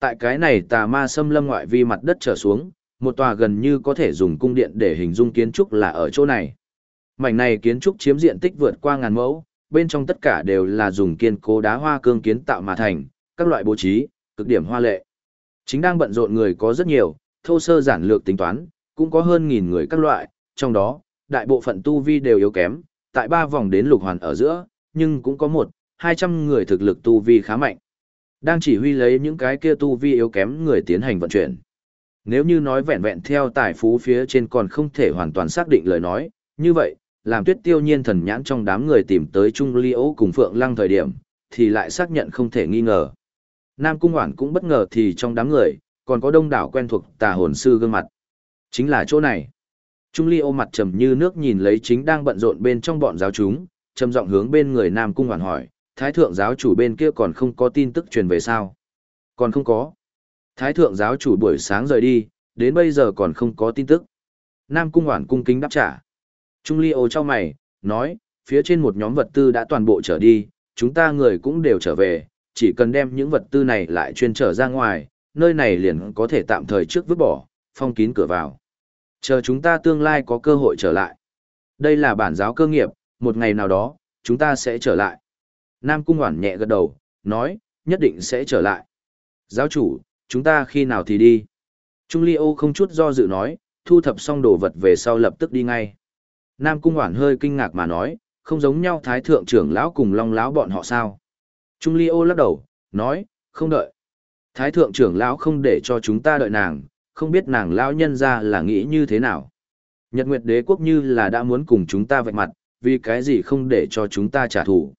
Tại cái này tà ma xâm lâm ngoại vi mặt đất trở xuống, một tòa gần như có thể dùng cung điện để hình dung kiến trúc là ở chỗ này. Mảnh này kiến trúc chiếm diện tích vượt qua ngàn mẫu, bên trong tất cả đều là dùng kiên cố đá hoa cương kiến tạo mà thành, các loại bố trí, cực điểm hoa lệ. Chính đang bận rộn người có rất nhiều, thô sơ giản lược tính toán, cũng có hơn nghìn người các loại, trong đó, đại bộ phận tu vi đều yếu kém, tại ba vòng đến lục hoàn ở giữa, nhưng cũng có một, hai trăm người thực lực tu vi khá mạnh. Đang chỉ huy lấy những cái kia tu vi yếu kém người tiến hành vận chuyển. Nếu như nói vẹn vẹn theo tài phú phía trên còn không thể hoàn toàn xác định lời nói, như vậy, làm tuyết tiêu nhiên thần nhãn trong đám người tìm tới Trung Ly Âu cùng Phượng Lăng thời điểm, thì lại xác nhận không thể nghi ngờ. Nam Cung Hoản cũng bất ngờ thì trong đám người, còn có đông đảo quen thuộc tà hồn sư gương mặt. Chính là chỗ này. Trung Ly Âu mặt trầm như nước nhìn lấy chính đang bận rộn bên trong bọn giáo chúng, trầm giọng hướng bên người Nam Cung Hoản hỏi, Thái thượng giáo chủ bên kia còn không có tin tức truyền về sao? Còn không có. Thái thượng giáo chủ buổi sáng rời đi, đến bây giờ còn không có tin tức. Nam Cung Hoản cung kính đáp trả. Trung Ly ô cho mày, nói, phía trên một nhóm vật tư đã toàn bộ trở đi, chúng ta người cũng đều trở về, chỉ cần đem những vật tư này lại chuyên trở ra ngoài, nơi này liền có thể tạm thời trước vứt bỏ, phong kín cửa vào. Chờ chúng ta tương lai có cơ hội trở lại. Đây là bản giáo cơ nghiệp, một ngày nào đó, chúng ta sẽ trở lại. Nam Cung Hoản nhẹ gật đầu, nói, nhất định sẽ trở lại. Giáo chủ, chúng ta khi nào thì đi? Trung Ly Âu không chút do dự nói, thu thập xong đồ vật về sau lập tức đi ngay. Nam Cung Hoản hơi kinh ngạc mà nói, không giống nhau Thái Thượng trưởng lão cùng Long lão bọn họ sao. Trung Ly Âu lắc đầu, nói, không đợi. Thái Thượng trưởng lão không để cho chúng ta đợi nàng, không biết nàng lão nhân ra là nghĩ như thế nào. Nhật Nguyệt đế quốc như là đã muốn cùng chúng ta vạch mặt, vì cái gì không để cho chúng ta trả thù.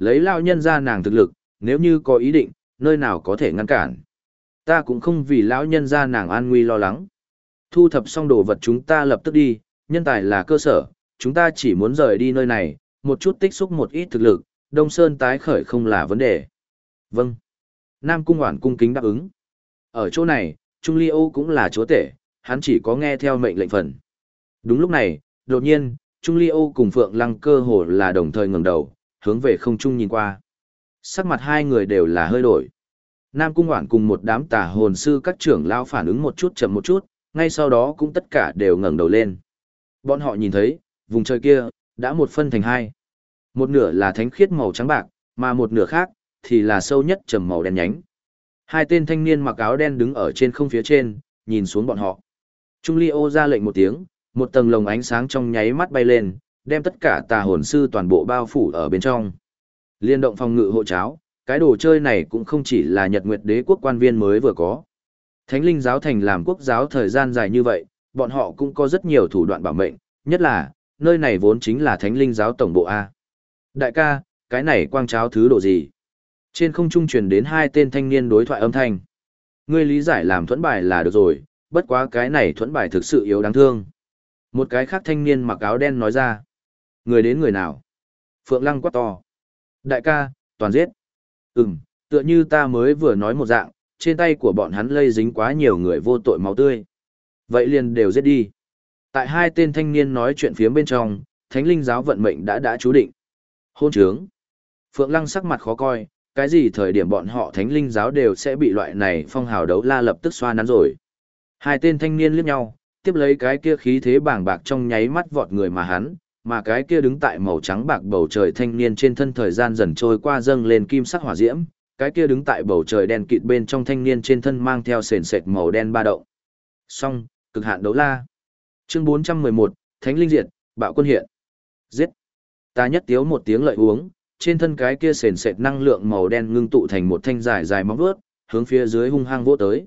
Lấy lão nhân ra nàng thực lực, nếu như có ý định, nơi nào có thể ngăn cản. Ta cũng không vì lão nhân ra nàng an nguy lo lắng. Thu thập xong đồ vật chúng ta lập tức đi, nhân tài là cơ sở, chúng ta chỉ muốn rời đi nơi này, một chút tích xúc một ít thực lực, Đông Sơn tái khởi không là vấn đề. Vâng. Nam Cung Hoản cung kính đáp ứng. Ở chỗ này, Trung Ly Âu cũng là chúa tể, hắn chỉ có nghe theo mệnh lệnh phần. Đúng lúc này, đột nhiên, Trung Ly Âu cùng Phượng Lăng cơ hồ là đồng thời ngẩng đầu, hướng về không trung nhìn qua. Sắc mặt hai người đều là hơi đổi. Nam Cung Hoản cùng một đám tà hồn sư các trưởng lao phản ứng một chút chậm một chút, ngay sau đó cũng tất cả đều ngẩng đầu lên. Bọn họ nhìn thấy, vùng trời kia, đã một phân thành hai. Một nửa là thánh khiết màu trắng bạc, mà một nửa khác, thì là sâu nhất trầm màu đen nhánh. Hai tên thanh niên mặc áo đen đứng ở trên không phía trên, nhìn xuống bọn họ. Trung Ly ô ra lệnh một tiếng, một tầng lồng ánh sáng trong nháy mắt bay lên, đem tất cả tà hồn sư toàn bộ bao phủ ở bên trong. Liên động phòng ngự hộ cháo, cái đồ chơi này cũng không chỉ là Nhật Nguyệt Đế quốc quan viên mới vừa có. Thánh linh giáo thành làm quốc giáo thời gian dài như vậy, bọn họ cũng có rất nhiều thủ đoạn bảo mệnh, nhất là, nơi này vốn chính là thánh linh giáo tổng bộ A. Đại ca, cái này quang cháo thứ độ gì? Trên không trung truyền đến hai tên thanh niên đối thoại âm thanh. Ngươi lý giải làm thuẫn bài là được rồi, bất quá cái này thuẫn bài thực sự yếu đáng thương. Một cái khác thanh niên mặc áo đen nói ra. Người đến người nào? Phượng Lăng quát to. Đại ca, toàn giết. Ừm, tựa như ta mới vừa nói một dạng, trên tay của bọn hắn lây dính quá nhiều người vô tội máu tươi. Vậy liền đều giết đi. Tại hai tên thanh niên nói chuyện phía bên trong, thánh linh giáo vận mệnh đã đã chú định. Hôn trướng. Phượng Lăng sắc mặt khó coi, cái gì thời điểm bọn họ thánh linh giáo đều sẽ bị loại này phong hào đấu la lập tức xoa nắn rồi. Hai tên thanh niên liếc nhau, tiếp lấy cái kia khí thế bảng bạc trong nháy mắt vọt người mà hắn, mà cái kia đứng tại màu trắng bạc bầu trời thanh niên trên thân thời gian dần trôi qua dâng lên kim sắc hỏa diễm, cái kia đứng tại bầu trời đen kịt bên trong thanh niên trên thân mang theo sền sệt màu đen ba động. Xong, cực hạn đấu la. Chương 411, Thánh Linh Diệt, Bạo Quân Hiện. Giết. Ta nhất tiếu một tiếng lợi uống, trên thân cái kia sền sệt năng lượng màu đen ngưng tụ thành một thanh dài dài móng vuốt, hướng phía dưới hung hăng vỗ tới.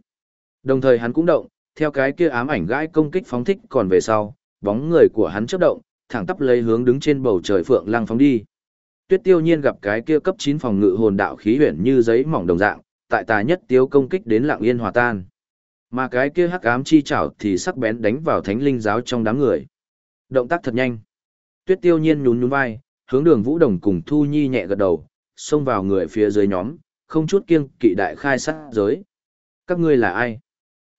Đồng thời hắn cũng động, theo cái kia ám ảnh gãi công kích phóng thích còn về sau, bóng người của hắn chớp động, thẳng tắp lấy hướng đứng trên bầu trời phượng lăng phóng đi. Tuyết Tiêu Nhiên gặp cái kia cấp 9 phòng ngự hồn đạo khí huyền như giấy mỏng đồng dạng, tại tà nhất tiêu công kích đến lặng yên hòa tan. Mà cái kia hắc ám chi chảo thì sắc bén đánh vào thánh linh giáo trong đám người. Động tác thật nhanh. Tuyết Tiêu Nhiên nhún nhún vai, hướng Đường Vũ Đồng cùng Thu Nhi nhẹ gật đầu, xông vào người phía dưới nhóm, không chút kiêng kỵ đại khai sát giới. Các ngươi là ai?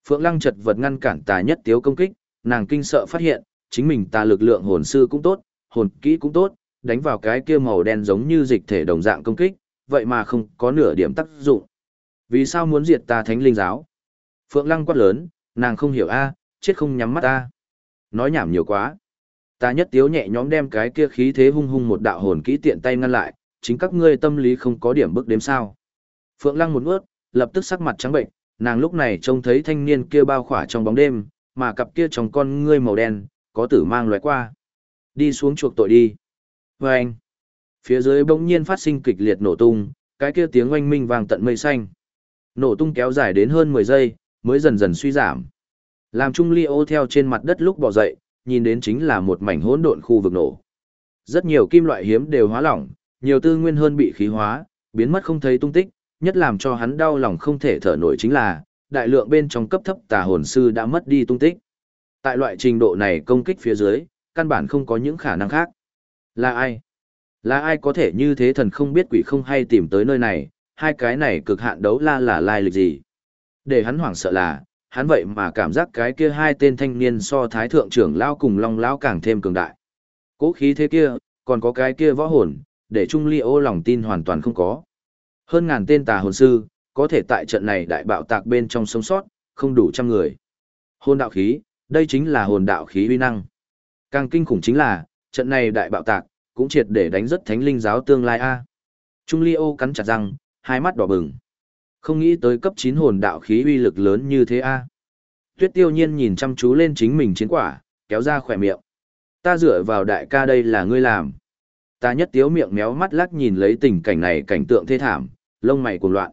Phượng Lăng chật vật ngăn cản tà nhất tiếu công kích, nàng kinh sợ phát hiện, chính mình ta lực lượng hồn sư cũng tốt, hồn kỹ cũng tốt, đánh vào cái kia màu đen giống như dịch thể đồng dạng công kích, vậy mà không có nửa điểm tác dụng. Vì sao muốn diệt ta thánh linh giáo? Phượng Lăng quát lớn, nàng không hiểu a, chết không nhắm mắt ta. Nói nhảm nhiều quá. Ta nhất tiếu nhẹ nhõm đem cái kia khí thế hung hung một đạo hồn kỹ tiện tay ngăn lại, chính các ngươi tâm lý không có điểm bước đếm sao. Phượng Lăng một ngước, lập tức sắc mặt trắng bệnh, nàng lúc này trông thấy thanh niên kia bao khỏa trong bóng đêm, mà cặp kia trong con ngươi màu đen, có tử mang loại qua. Đi xuống chuộc tội đi. Và anh, phía dưới bỗng nhiên phát sinh kịch liệt nổ tung, cái kia tiếng oanh minh vang tận mây xanh. Nổ tung kéo dài đến hơn 10 giây, mới dần dần suy giảm. Làm Trung Ly ô theo trên mặt đất lúc bỏ dậy, nhìn đến chính là một mảnh hỗn độn khu vực nổ. Rất nhiều kim loại hiếm đều hóa lỏng, nhiều tư nguyên hơn bị khí hóa, biến mất không thấy tung tích, nhất làm cho hắn đau lòng không thể thở nổi chính là, đại lượng bên trong cấp thấp tà hồn sư đã mất đi tung tích. Tại loại trình độ này công kích phía dưới, căn bản không có những khả năng khác. Là ai? Là ai có thể như thế thần không biết quỷ không hay tìm tới nơi này, hai cái này cực hạn đấu la là lai lịch gì? Để hắn hoảng sợ là, hắn vậy mà cảm giác cái kia hai tên thanh niên so thái thượng trưởng lao cùng long lão càng thêm cường đại. Cố khí thế kia, còn có cái kia võ hồn, để Trung Ly ô lòng tin hoàn toàn không có. Hơn ngàn tên tà hồn sư, có thể tại trận này đại bạo tạc bên trong sống sót, không đủ trăm người. hôn đạo khí, đây chính là hồn đạo khí uy năng. Càng kinh khủng chính là, trận này đại bạo tạc, cũng triệt để đánh rất thánh linh giáo tương lai a. Trung Ly ô cắn chặt răng, hai mắt đỏ bừng. Không nghĩ tới cấp 9 hồn đạo khí uy lực lớn như thế a. Tuyết tiêu nhiên nhìn chăm chú lên chính mình chiến quả, kéo ra khỏe miệng. Ta dựa vào đại ca đây là ngươi làm. Ta nhất tiếu miệng méo mắt lắc nhìn lấy tình cảnh này cảnh tượng thê thảm, lông mày cuồng loạn.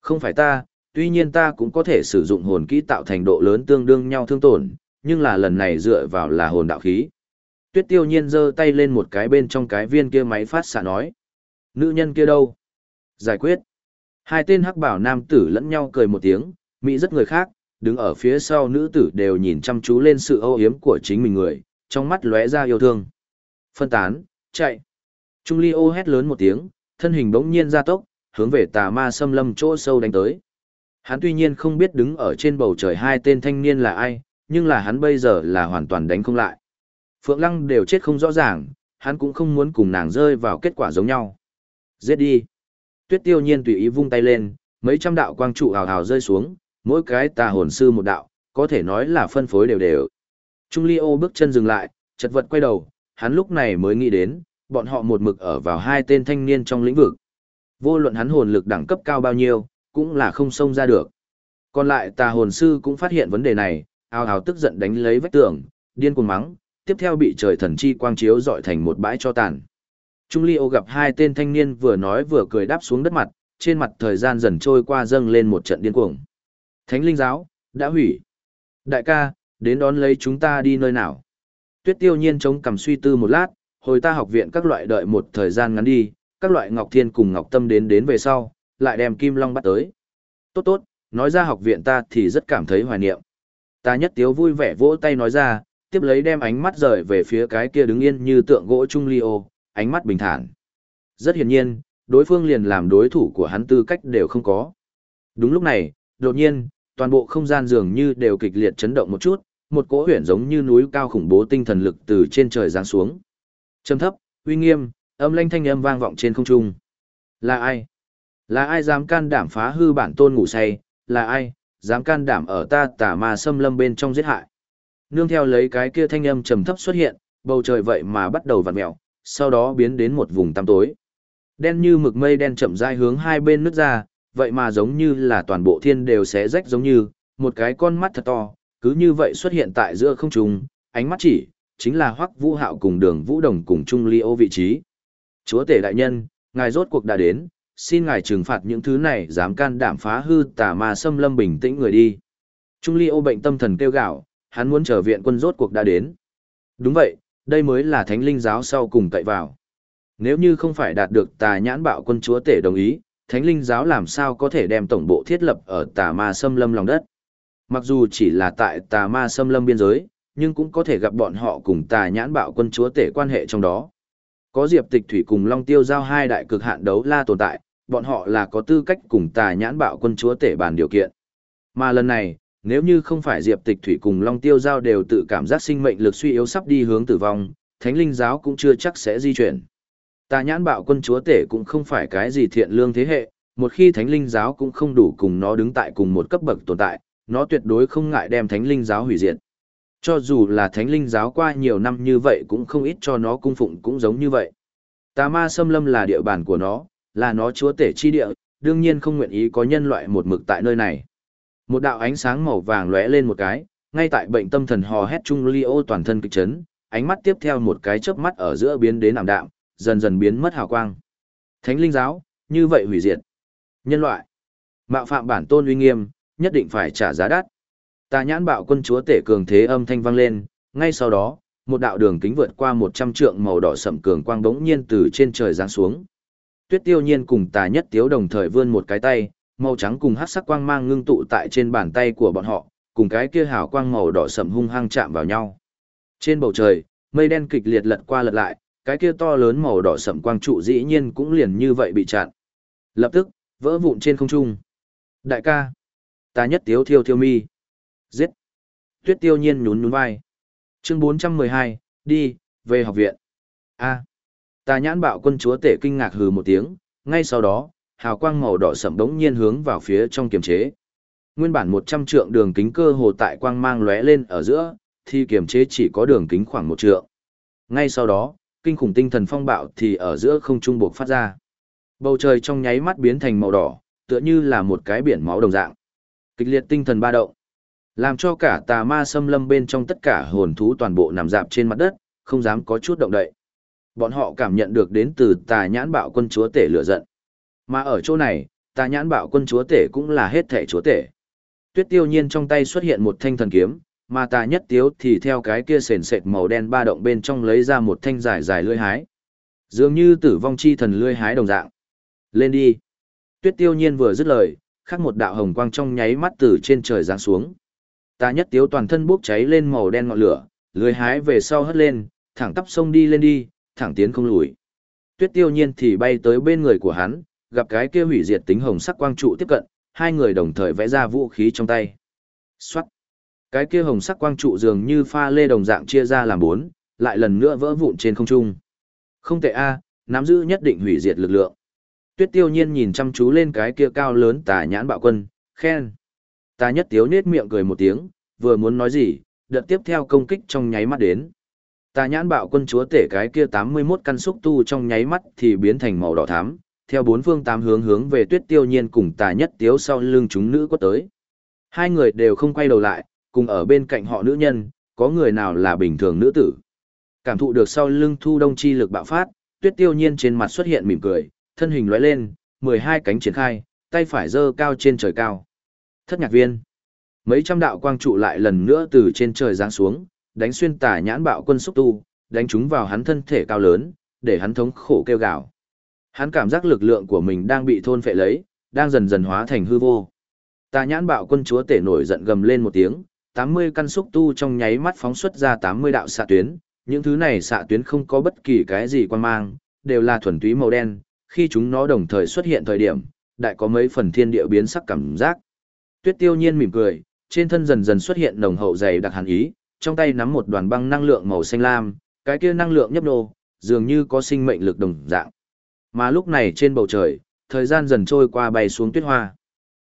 Không phải ta, tuy nhiên ta cũng có thể sử dụng hồn kỹ tạo thành độ lớn tương đương nhau thương tổn, nhưng là lần này dựa vào là hồn đạo khí. Tuyết tiêu nhiên giơ tay lên một cái bên trong cái viên kia máy phát xạ nói. Nữ nhân kia đâu? Giải quyết. Hai tên hắc bảo nam tử lẫn nhau cười một tiếng, mỹ rất người khác, đứng ở phía sau nữ tử đều nhìn chăm chú lên sự âu yếm của chính mình người, trong mắt lóe ra yêu thương. Phân tán, chạy. Trung Ly ô hét lớn một tiếng, thân hình bỗng nhiên ra tốc, hướng về tà ma xâm lâm chỗ sâu đánh tới. Hắn tuy nhiên không biết đứng ở trên bầu trời hai tên thanh niên là ai, nhưng là hắn bây giờ là hoàn toàn đánh không lại. Phượng Lăng đều chết không rõ ràng, hắn cũng không muốn cùng nàng rơi vào kết quả giống nhau. Giết đi. Tuyết tiêu nhiên tùy ý vung tay lên, mấy trăm đạo quang trụ hào hào rơi xuống, mỗi cái tà hồn sư một đạo, có thể nói là phân phối đều đều. Trung Ly ô bước chân dừng lại, chật vật quay đầu, hắn lúc này mới nghĩ đến, bọn họ một mực ở vào hai tên thanh niên trong lĩnh vực. Vô luận hắn hồn lực đẳng cấp cao bao nhiêu, cũng là không xông ra được. Còn lại tà hồn sư cũng phát hiện vấn đề này, ào ào tức giận đánh lấy vách tường, điên cuồng mắng, tiếp theo bị trời thần chi quang chiếu dọi thành một bãi cho tàn. Trung liêu gặp hai tên thanh niên vừa nói vừa cười đáp xuống đất mặt, trên mặt thời gian dần trôi qua dâng lên một trận điên cuồng. Thánh linh giáo, đã hủy. Đại ca, đến đón lấy chúng ta đi nơi nào? Tuyết tiêu nhiên chống cầm suy tư một lát, hồi ta học viện các loại đợi một thời gian ngắn đi, các loại ngọc thiên cùng ngọc tâm đến đến về sau, lại đem kim long bắt tới. Tốt tốt, nói ra học viện ta thì rất cảm thấy hoài niệm. Ta nhất tiếu vui vẻ vỗ tay nói ra, tiếp lấy đem ánh mắt rời về phía cái kia đứng yên như tượng gỗ trung ly ô, ánh mắt bình thản. Rất hiển nhiên, đối phương liền làm đối thủ của hắn tư cách đều không có. Đúng lúc này, đột nhiên, toàn bộ không gian dường như đều kịch liệt chấn động một chút, một cỗ huyền giống như núi cao khủng bố tinh thần lực từ trên trời giáng xuống. Trầm thấp, uy nghiêm, âm lanh thanh âm vang vọng trên không trung. Là ai? Là ai dám can đảm phá hư bản tôn ngủ say? Là ai dám can đảm ở ta tả ma xâm lâm bên trong giết hại? Nương theo lấy cái kia thanh âm trầm thấp xuất hiện, bầu trời vậy mà bắt đầu vặn mèo, sau đó biến đến một vùng tăm tối. Đen như mực mây đen chậm rãi hướng hai bên nứt ra, vậy mà giống như là toàn bộ thiên đều sẽ rách giống như, một cái con mắt thật to, cứ như vậy xuất hiện tại giữa không trung, ánh mắt chỉ, chính là Hoắc Vũ Hạo cùng Đường Vũ Đồng cùng Trung Ly ô vị trí. Chúa tể đại nhân, ngài rốt cuộc đã đến, xin ngài trừng phạt những thứ này dám can đảm phá hư tà ma xâm lâm bình tĩnh người đi. Trung Ly ô bệnh tâm thần kêu gạo, hắn muốn trở viện quân rốt cuộc đã đến. Đúng vậy, đây mới là thánh linh giáo sau cùng cậy vào. Nếu như không phải đạt được tà nhãn bạo quân chúa tể đồng ý, thánh linh giáo làm sao có thể đem tổng bộ thiết lập ở tà ma xâm lâm lòng đất. Mặc dù chỉ là tại tà ma xâm lâm biên giới, nhưng cũng có thể gặp bọn họ cùng tà nhãn bạo quân chúa tể quan hệ trong đó. Có Diệp Tịch Thủy cùng Long Tiêu giao hai đại cực hạn đấu la tồn tại, bọn họ là có tư cách cùng tà nhãn bạo quân chúa tể bàn điều kiện. Mà lần này, nếu như không phải Diệp Tịch Thủy cùng Long Tiêu giao đều tự cảm giác sinh mệnh lực suy yếu sắp đi hướng tử vong, Thánh Linh giáo cũng chưa chắc sẽ di chuyển. Tà nhãn bạo quân chúa tể cũng không phải cái gì thiện lương thế hệ, một khi Thánh Linh giáo cũng không đủ cùng nó đứng tại cùng một cấp bậc tồn tại, nó tuyệt đối không ngại đem Thánh Linh giáo hủy diệt. Cho dù là thánh linh giáo qua nhiều năm như vậy cũng không ít cho nó cung phụng cũng giống như vậy. Tà ma xâm lâm là địa bàn của nó, là nó chúa tể chi địa, đương nhiên không nguyện ý có nhân loại một mực tại nơi này. Một đạo ánh sáng màu vàng lóe lên một cái, ngay tại bệnh tâm thần hò hét chung Leo toàn thân kịch chấn, ánh mắt tiếp theo một cái chớp mắt ở giữa biến đến ảm đạm, dần dần biến mất hào quang. Thánh linh giáo, như vậy hủy diệt. Nhân loại, mạo phạm bản tôn uy nghiêm, nhất định phải trả giá đắt. Tà nhãn bạo quân chúa tể cường thế âm thanh vang lên, ngay sau đó, một đạo đường kính vượt qua 100 trượng màu đỏ sậm cường quang bỗng nhiên từ trên trời giáng xuống. Tuyết Tiêu Nhiên cùng Tà Nhất Tiếu đồng thời vươn một cái tay, màu trắng cùng hắc sắc quang mang ngưng tụ tại trên bàn tay của bọn họ, cùng cái kia hào quang màu đỏ sầm hung hăng chạm vào nhau. Trên bầu trời, mây đen kịch liệt lật qua lật lại, cái kia to lớn màu đỏ sầm quang trụ dĩ nhiên cũng liền như vậy bị chặn. Lập tức, vỡ vụn trên không trung. Đại ca, Tà Nhất Tiếu thiêu thiêu mi. Giết! Tuyết tiêu nhiên nhún nhún vai. Chương 412, đi, về học viện. A. Tà nhãn bạo quân chúa tể kinh ngạc hừ một tiếng, ngay sau đó, hào quang màu đỏ sẫm đống nhiên hướng vào phía trong kiềm chế. Nguyên bản 100 trượng đường kính cơ hồ tại quang mang lóe lên ở giữa, thì kiềm chế chỉ có đường kính khoảng một trượng. Ngay sau đó, kinh khủng tinh thần phong bạo thì ở giữa không trung buộc phát ra. Bầu trời trong nháy mắt biến thành màu đỏ, tựa như là một cái biển máu đồng dạng. Kịch liệt tinh thần ba động. Làm cho cả tà ma xâm lâm bên trong tất cả hồn thú toàn bộ nằm dạp trên mặt đất, không dám có chút động đậy. Bọn họ cảm nhận được đến từ tà nhãn bạo quân chúa tể lửa giận. Mà ở chỗ này, tà nhãn bạo quân chúa tể cũng là hết thể chúa tể. Tuyết tiêu nhiên trong tay xuất hiện một thanh thần kiếm, mà tà nhất tiếu thì theo cái kia sền sệt màu đen ba động bên trong lấy ra một thanh dài dài lưỡi hái. Dường như tử vong chi thần lưỡi hái đồng dạng. Lên đi. Tuyết tiêu nhiên vừa dứt lời, khắc một đạo hồng quang trong nháy mắt từ trên trời giáng xuống. tà nhất tiếu toàn thân bốc cháy lên màu đen ngọn lửa, lưỡi hái về sau hất lên, thẳng tắp sông đi lên đi, thẳng tiến không lùi. Tuyết tiêu nhiên thì bay tới bên người của hắn, gặp cái kia hủy diệt tính hồng sắc quang trụ tiếp cận, hai người đồng thời vẽ ra vũ khí trong tay. Xoát! Cái kia hồng sắc quang trụ dường như pha lê đồng dạng chia ra làm bốn, lại lần nữa vỡ vụn trên không trung. Không tệ a, nắm giữ nhất định hủy diệt lực lượng. Tuyết tiêu nhiên nhìn chăm chú lên cái kia cao lớn tà nhãn bạo quân, khen. Ta nhất tiếu nết miệng cười một tiếng, vừa muốn nói gì, đợt tiếp theo công kích trong nháy mắt đến. Ta nhãn bạo quân chúa tể cái kia 81 căn xúc tu trong nháy mắt thì biến thành màu đỏ thắm, theo bốn phương tám hướng hướng về tuyết tiêu nhiên cùng tà nhất tiếu sau lưng chúng nữ quất tới. Hai người đều không quay đầu lại, cùng ở bên cạnh họ nữ nhân, có người nào là bình thường nữ tử. Cảm thụ được sau lưng thu đông chi lực bạo phát, tuyết tiêu nhiên trên mặt xuất hiện mỉm cười, thân hình lóe lên, 12 cánh triển khai, tay phải giơ cao trên trời cao. Thất nhạc viên. Mấy trăm đạo quang trụ lại lần nữa từ trên trời giáng xuống, đánh xuyên tả nhãn bạo quân xúc tu, đánh chúng vào hắn thân thể cao lớn, để hắn thống khổ kêu gào. Hắn cảm giác lực lượng của mình đang bị thôn phệ lấy, đang dần dần hóa thành hư vô. Tà nhãn bạo quân chúa tể nổi giận gầm lên một tiếng, 80 căn xúc tu trong nháy mắt phóng xuất ra 80 đạo xạ tuyến, những thứ này xạ tuyến không có bất kỳ cái gì quan mang, đều là thuần túy màu đen, khi chúng nó đồng thời xuất hiện thời điểm, đại có mấy phần thiên địa biến sắc cảm giác. Tuyết tiêu nhiên mỉm cười, trên thân dần dần xuất hiện nồng hậu dày đặc hàn ý, trong tay nắm một đoàn băng năng lượng màu xanh lam, cái kia năng lượng nhấp nô, dường như có sinh mệnh lực đồng dạng. Mà lúc này trên bầu trời, thời gian dần trôi qua bay xuống tuyết hoa.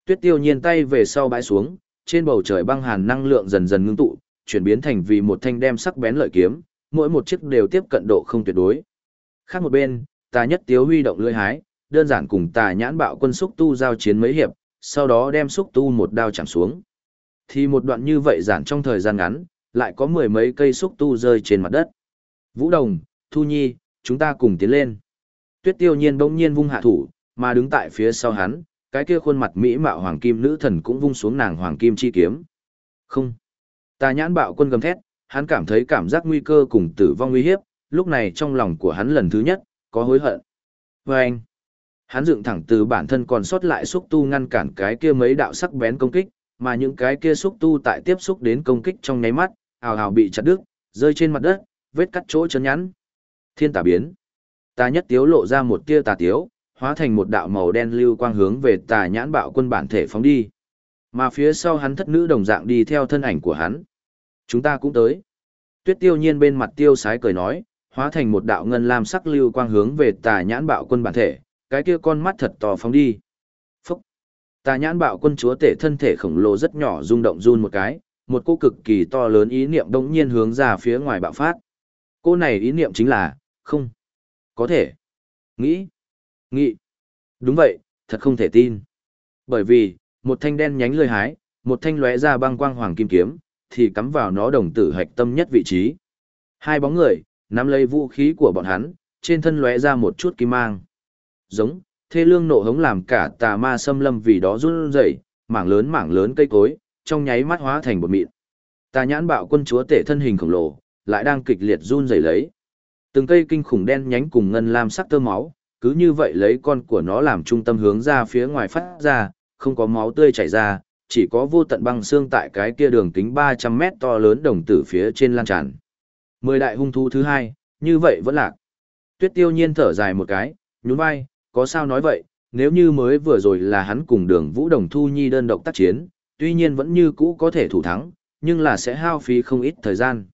Tuyết tiêu nhiên tay về sau bãi xuống, trên bầu trời băng hàn năng lượng dần dần ngưng tụ, chuyển biến thành vì một thanh đem sắc bén lợi kiếm, mỗi một chiếc đều tiếp cận độ không tuyệt đối. Khác một bên, tà nhất tiếu huy động lưỡi hái, đơn giản cùng tà nhãn bạo quân xúc tu giao chiến mấy hiệp, sau đó đem xúc tu một đao chạm xuống. Thì một đoạn như vậy giản trong thời gian ngắn, lại có mười mấy cây xúc tu rơi trên mặt đất. Vũ Đồng, Thu Nhi, chúng ta cùng tiến lên. Tuyết tiêu nhiên bỗng nhiên vung hạ thủ, mà đứng tại phía sau hắn, cái kia khuôn mặt mỹ mạo hoàng kim nữ thần cũng vung xuống nàng hoàng kim chi kiếm. Không. Tà nhãn bạo quân gầm thét, hắn cảm thấy cảm giác nguy cơ cùng tử vong nguy hiếp, lúc này trong lòng của hắn lần thứ nhất, có hối hận. Và anh, hắn dựng thẳng từ bản thân còn sót lại xúc tu ngăn cản cái kia mấy đạo sắc bén công kích, mà những cái kia xúc tu tại tiếp xúc đến công kích trong nháy mắt, ào ào bị chặt đứt, rơi trên mặt đất, vết cắt chỗ chấn nhắn. Thiên tà biến. Tà nhất tiếu lộ ra một tia tà tiếu, hóa thành một đạo màu đen lưu quang hướng về tà nhãn bạo quân bản thể phóng đi. Mà phía sau hắn thất nữ đồng dạng đi theo thân ảnh của hắn. Chúng ta cũng tới. Tuyết tiêu nhiên bên mặt tiêu sái cười nói, hóa thành một đạo ngân lam sắc lưu quang hướng về tà nhãn bạo quân bản thể, cái kia con mắt thật to phóng đi. Tà nhãn bạo quân chúa tể thân thể khổng lồ rất nhỏ rung động run một cái, một cô cực kỳ to lớn ý niệm đống nhiên hướng ra phía ngoài bạo phát. Cô này ý niệm chính là, không, có thể, nghĩ, nghĩ. Đúng vậy, thật không thể tin. Bởi vì, một thanh đen nhánh lươi hái, một thanh lóe ra băng quang hoàng kim kiếm, thì cắm vào nó đồng tử hạch tâm nhất vị trí. Hai bóng người, nắm lấy vũ khí của bọn hắn, trên thân lóe ra một chút kim mang. Giống, thê lương nộ hống làm cả tà ma xâm lâm vì đó run rẩy, mảng lớn mảng lớn cây cối, trong nháy mắt hóa thành bột mịn. Tà nhãn bạo quân chúa tể thân hình khổng lồ, lại đang kịch liệt run rẩy lấy. Từng cây kinh khủng đen nhánh cùng ngân lam sắc tơ máu, cứ như vậy lấy con của nó làm trung tâm hướng ra phía ngoài phát ra, không có máu tươi chảy ra, chỉ có vô tận băng xương tại cái kia đường kính 300 mét to lớn đồng tử phía trên lan tràn. Mười đại hung thú thứ hai, như vậy vẫn lạc. Tuyết tiêu nhiên thở dài một cái, nhún vai, có sao nói vậy, nếu như mới vừa rồi là hắn cùng đường vũ đồng thu nhi đơn độc tác chiến, tuy nhiên vẫn như cũ có thể thủ thắng, nhưng là sẽ hao phí không ít thời gian.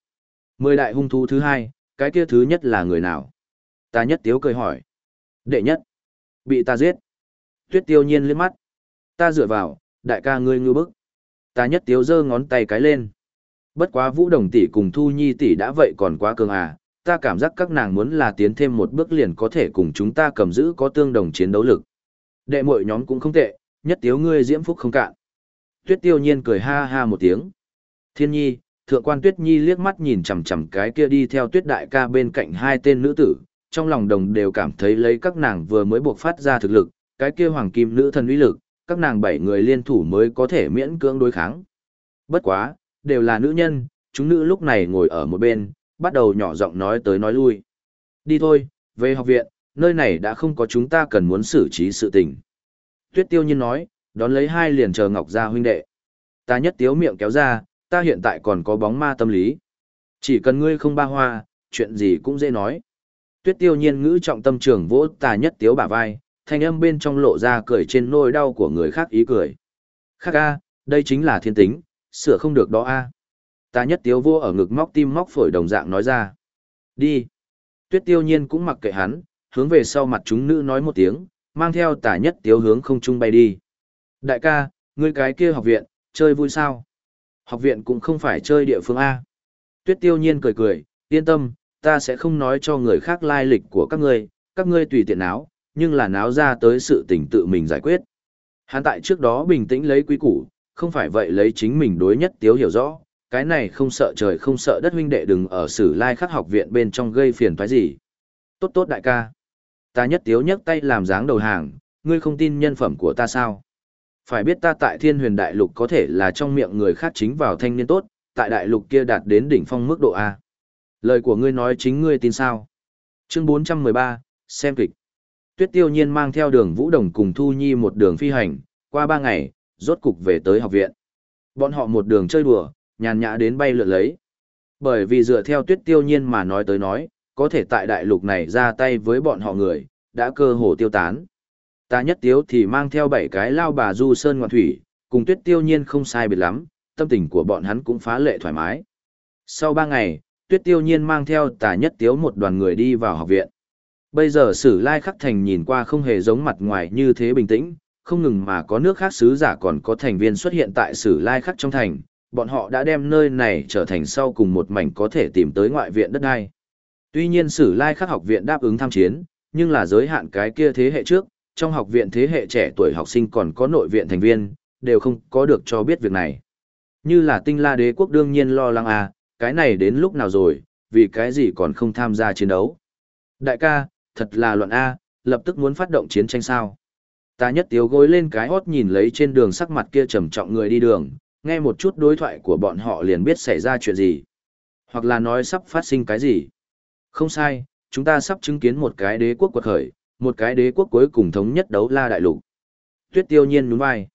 Mười đại hung thú thứ hai, cái kia thứ nhất là người nào? Ta nhất tiếu cười hỏi. Đệ nhất. Bị ta giết. Tuyết tiêu nhiên liếc mắt. Ta dựa vào, đại ca ngươi ngư bức. Ta nhất tiếu giơ ngón tay cái lên. Bất quá vũ đồng tỷ cùng thu nhi tỷ đã vậy còn quá cường à, ta cảm giác các nàng muốn là tiến thêm một bước liền có thể cùng chúng ta cầm giữ có tương đồng chiến đấu lực. Đệ muội nhóm cũng không tệ, nhất tiếu ngươi diễm phúc không cạn. Tuyết tiêu nhiên cười ha ha một tiếng. Thiên nhi, thượng quan tuyết nhi liếc mắt nhìn chằm chằm cái kia đi theo tuyết đại ca bên cạnh hai tên nữ tử, trong lòng đồng đều cảm thấy lấy các nàng vừa mới buộc phát ra thực lực, cái kia hoàng kim nữ thần uy lực, các nàng bảy người liên thủ mới có thể miễn cưỡng đối kháng. Bất quá, đều là nữ nhân, chúng nữ lúc này ngồi ở một bên, bắt đầu nhỏ giọng nói tới nói lui. Đi thôi, về học viện, nơi này đã không có chúng ta cần muốn xử trí sự tình. Tuyết tiêu nhiên nói, đón lấy hai liền chờ Ngọc Gia huynh đệ. Ta nhất tiếu miệng kéo ra, ta hiện tại còn có bóng ma tâm lý. Chỉ cần ngươi không ba hoa, chuyện gì cũng dễ nói. Tuyết tiêu nhiên ngữ trọng tâm trường vỗ ta nhất tiếu bả vai, thanh âm bên trong lộ ra cười trên nỗi đau của người khác ý cười. Khác a, đây chính là thiên tính, sửa không được đó a. Ta nhất tiếu vô ở ngực móc tim móc phổi đồng dạng nói ra. Đi. Tuyết tiêu nhiên cũng mặc kệ hắn, hướng về sau mặt chúng nữ nói một tiếng, mang theo tả nhất tiếu hướng không trung bay đi. Đại ca, ngươi cái kia học viện, chơi vui sao? Học viện cũng không phải chơi địa phương A. Tuyết tiêu nhiên cười cười, yên tâm, ta sẽ không nói cho người khác lai lịch của các ngươi, các ngươi tùy tiện áo, nhưng là náo ra tới sự tình tự mình giải quyết. Hắn tại trước đó bình tĩnh lấy quý củ, không phải vậy lấy chính mình đối nhất tiếu hiểu rõ, cái này không sợ trời không sợ đất huynh đệ đừng ở sử lai khắc học viện bên trong gây phiền toái gì. Tốt tốt đại ca. Ta nhất tiếu nhấc tay làm dáng đầu hàng, ngươi không tin nhân phẩm của ta sao? Phải biết ta tại thiên huyền đại lục có thể là trong miệng người khác chính vào thanh niên tốt, tại đại lục kia đạt đến đỉnh phong mức độ A. Lời của ngươi nói chính ngươi tin sao? Chương 413, xem kịch. Tuyết tiêu nhiên mang theo đường Vũ Đồng cùng Thu Nhi một đường phi hành, qua ba ngày, rốt cục về tới học viện. Bọn họ một đường chơi đùa, nhàn nhã đến bay lượn lấy. Bởi vì dựa theo tuyết tiêu nhiên mà nói tới nói, có thể tại đại lục này ra tay với bọn họ người, đã cơ hồ tiêu tán. Ta nhất tiếu thì mang theo bảy cái lao bà du sơn ngoạn thủy, cùng tuyết tiêu nhiên không sai biệt lắm, tâm tình của bọn hắn cũng phá lệ thoải mái. Sau ba ngày, tuyết tiêu nhiên mang theo tà nhất tiếu một đoàn người đi vào học viện. Bây giờ sử lai khắc thành nhìn qua không hề giống mặt ngoài như thế bình tĩnh, không ngừng mà có nước khác sứ giả còn có thành viên xuất hiện tại sử lai khắc trong thành, bọn họ đã đem nơi này trở thành sau cùng một mảnh có thể tìm tới ngoại viện đất đai. Tuy nhiên sử lai khắc học viện đáp ứng tham chiến, nhưng là giới hạn cái kia thế hệ trước, trong học viện thế hệ trẻ tuổi học sinh còn có nội viện thành viên, đều không có được cho biết việc này. Như là tinh la đế quốc đương nhiên lo lắng à, cái này đến lúc nào rồi, vì cái gì còn không tham gia chiến đấu. Đại ca, thật là luận A, lập tức muốn phát động chiến tranh sao. Ta nhất tiếu gối lên cái hót nhìn lấy trên đường sắc mặt kia trầm trọng người đi đường, nghe một chút đối thoại của bọn họ liền biết xảy ra chuyện gì. Hoặc là nói sắp phát sinh cái gì. Không sai, chúng ta sắp chứng kiến một cái đế quốc quật khởi, một cái đế quốc cuối cùng thống nhất đấu la đại lục. Tuyết tiêu nhiên nhún vai.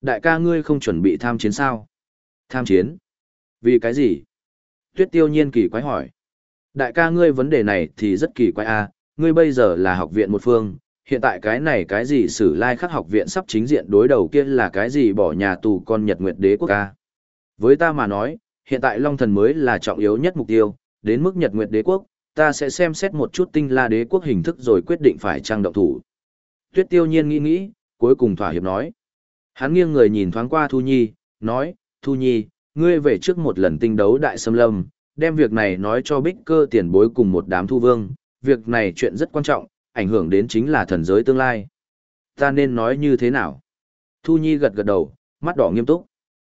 Đại ca ngươi không chuẩn bị tham chiến sao? Tham chiến? Vì cái gì? Tuyết tiêu nhiên kỳ quái hỏi. Đại ca ngươi vấn đề này thì rất kỳ quái a, ngươi bây giờ là học viện một phương, hiện tại cái này cái gì sử lai khắc học viện sắp chính diện đối đầu kia là cái gì bỏ nhà tù con Nhật Nguyệt đế quốc ca. Với ta mà nói, hiện tại Long Thần mới là trọng yếu nhất mục tiêu, đến mức Nhật Nguyệt đế quốc, ta sẽ xem xét một chút tinh la đế quốc hình thức rồi quyết định phải trang động thủ. Tuyết tiêu nhiên nghĩ nghĩ, cuối cùng thỏa hiệp nói. Hắn nghiêng người nhìn thoáng qua Thu Nhi, nói, Thu Nhi, ngươi về trước một lần tinh đấu đại xâm lâm, đem việc này nói cho bích cơ tiền bối cùng một đám thu vương, việc này chuyện rất quan trọng, ảnh hưởng đến chính là thần giới tương lai. Ta nên nói như thế nào? Thu Nhi gật gật đầu, mắt đỏ nghiêm túc.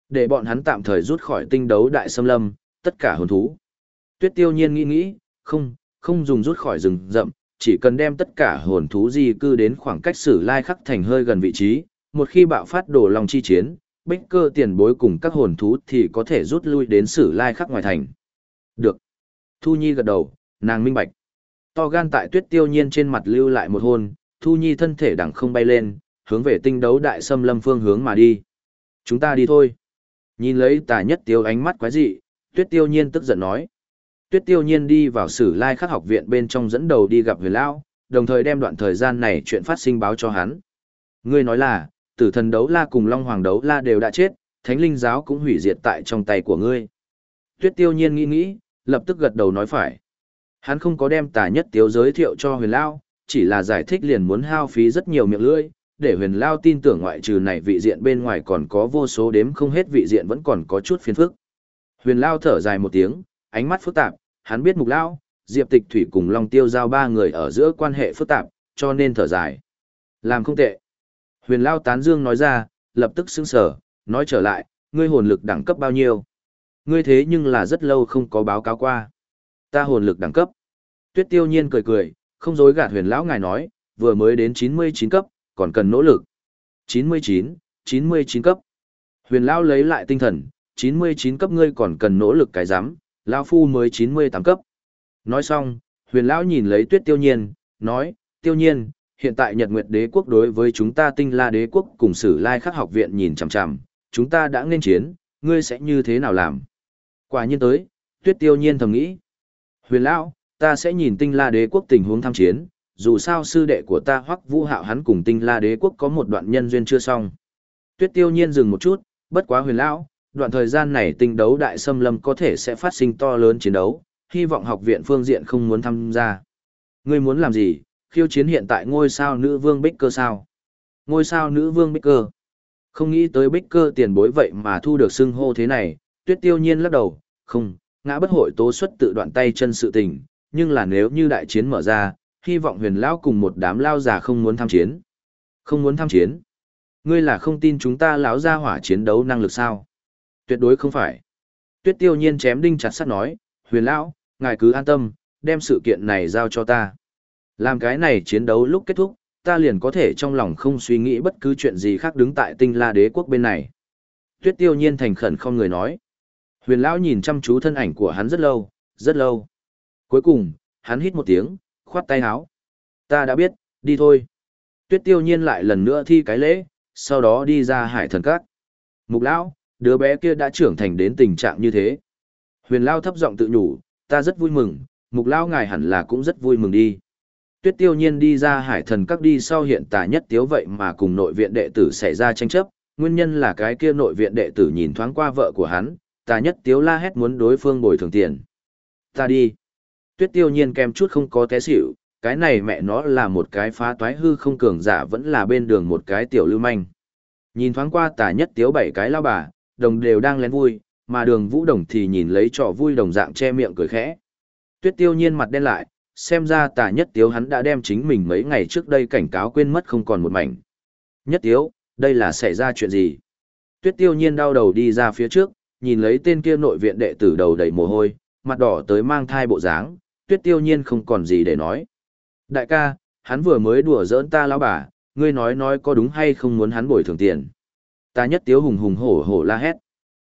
Để bọn hắn tạm thời rút khỏi tinh đấu đại xâm lâm, tất cả hồn thú. Tuyết tiêu nhiên nghĩ nghĩ, không, không dùng rút khỏi rừng rậm, chỉ cần đem tất cả hồn thú di cư đến khoảng cách sử lai khắc thành hơi gần vị trí, một khi bạo phát đổ lòng chi chiến, bích cơ tiền bối cùng các hồn thú thì có thể rút lui đến sử lai khắc ngoài thành. Được. Thu Nhi gật đầu, nàng minh bạch. To gan tại tuyết tiêu nhiên trên mặt lưu lại một hôn, Thu Nhi thân thể đằng không bay lên, hướng về tinh đấu đại xâm lâm phương hướng mà đi. Chúng ta đi thôi. Nhìn lấy tà nhất tiêu ánh mắt quái dị, tuyết tiêu nhiên tức giận nói. Tuyết tiêu nhiên đi vào sử lai khắc học viện bên trong dẫn đầu đi gặp huyền lão, đồng thời đem đoạn thời gian này chuyện phát sinh báo cho hắn. Ngươi nói là, tử thần đấu la cùng long hoàng đấu la đều đã chết, thánh linh giáo cũng hủy diệt tại trong tay của ngươi. Tuyết tiêu nhiên nghĩ nghĩ, lập tức gật đầu nói phải. Hắn không có đem tà nhất tiếu giới thiệu cho huyền lao, chỉ là giải thích liền muốn hao phí rất nhiều miệng lưỡi, để huyền lao tin tưởng ngoại trừ này vị diện bên ngoài còn có vô số đếm không hết vị diện vẫn còn có chút phiền phức. Huyền lao thở dài một tiếng, ánh mắt phức tạp, hắn biết mục lao, diệp tịch thủy cùng long tiêu giao ba người ở giữa quan hệ phức tạp, cho nên thở dài. Làm không tệ. Huyền lao tán dương nói ra, lập tức sững sở, nói trở lại, ngươi hồn lực đẳng cấp bao nhiêu? Ngươi thế nhưng là rất lâu không có báo cáo qua. Ta hồn lực đẳng cấp. Tuyết tiêu nhiên cười cười, không dối gạt huyền lão ngài nói, vừa mới đến 99 cấp, còn cần nỗ lực. 99, 99 cấp. Huyền lão lấy lại tinh thần, 99 cấp ngươi còn cần nỗ lực cái giám, lão phu mới 98 cấp. Nói xong, huyền lão nhìn lấy tuyết tiêu nhiên, nói, tiêu nhiên, hiện tại Nhật Nguyệt Đế quốc đối với chúng ta tinh la đế quốc cùng sử lai khắc học viện nhìn chằm chằm, chúng ta đã nên chiến, ngươi sẽ như thế nào làm? Quả nhiên tới, tuyết tiêu nhiên thầm nghĩ. Huyền lão, ta sẽ nhìn tinh la đế quốc tình huống tham chiến, dù sao sư đệ của ta hoắc vũ hạo hắn cùng tinh la đế quốc có một đoạn nhân duyên chưa xong. Tuyết tiêu nhiên dừng một chút, bất quá huyền lão, đoạn thời gian này tinh đấu đại xâm lâm có thể sẽ phát sinh to lớn chiến đấu, hy vọng học viện phương diện không muốn tham gia. Ngươi muốn làm gì, khiêu chiến hiện tại ngôi sao nữ vương Bích Cơ sao? Ngôi sao nữ vương Bích Cơ. Không nghĩ tới Bích Cơ tiền bối vậy mà thu được xưng hô thế này, tuyết tiêu nhiên lắc đầu, không, ngã bất hội tố xuất tự đoạn tay chân sự tình, nhưng là nếu như đại chiến mở ra, hy vọng huyền lão cùng một đám lao già không muốn tham chiến. Không muốn tham chiến. Ngươi là không tin chúng ta lão ra hỏa chiến đấu năng lực sao? Tuyệt đối không phải. Tuyết tiêu nhiên chém đinh chặt sắt nói, huyền lão, ngài cứ an tâm, đem sự kiện này giao cho ta. Làm cái này chiến đấu lúc kết thúc, ta liền có thể trong lòng không suy nghĩ bất cứ chuyện gì khác đứng tại tinh la đế quốc bên này. Tuyết tiêu nhiên thành khẩn không người nói. Huyền lão nhìn chăm chú thân ảnh của hắn rất lâu, rất lâu. Cuối cùng, hắn hít một tiếng, khoát tay áo. Ta đã biết, đi thôi. Tuyết tiêu nhiên lại lần nữa thi cái lễ, sau đó đi ra hải thần các. Mục lão, đứa bé kia đã trưởng thành đến tình trạng như thế. Huyền lão thấp giọng tự nhủ, ta rất vui mừng, mục lão ngài hẳn là cũng rất vui mừng đi. Tuyết tiêu nhiên đi ra hải thần các đi sau hiện tại nhất tiếu vậy mà cùng nội viện đệ tử xảy ra tranh chấp, nguyên nhân là cái kia nội viện đệ tử nhìn thoáng qua vợ của hắn, tà nhất tiếu la hét muốn đối phương bồi thường tiền. Ta đi. Tuyết tiêu nhiên kem chút không có té xỉu, cái này mẹ nó là một cái phá toái hư không cường giả vẫn là bên đường một cái tiểu lưu manh. Nhìn thoáng qua tà nhất tiếu bảy cái lao bà, đồng đều đang lén vui, mà đường vũ đồng thì nhìn lấy trò vui đồng dạng che miệng cười khẽ. Tuyết tiêu nhiên mặt đen lại, xem ra tà nhất tiếu hắn đã đem chính mình mấy ngày trước đây cảnh cáo quên mất không còn một mảnh. Nhất tiếu, đây là xảy ra chuyện gì? Tuyết tiêu nhiên đau đầu đi ra phía trước, nhìn lấy tên kia nội viện đệ tử đầu đầy mồ hôi, mặt đỏ tới mang thai bộ dáng, tuyết tiêu nhiên không còn gì để nói. Đại ca, hắn vừa mới đùa giỡn ta lão bà, ngươi nói nói có đúng hay không muốn hắn bồi thường tiền. Ta nhất tiếu hùng hùng hổ hổ la hét.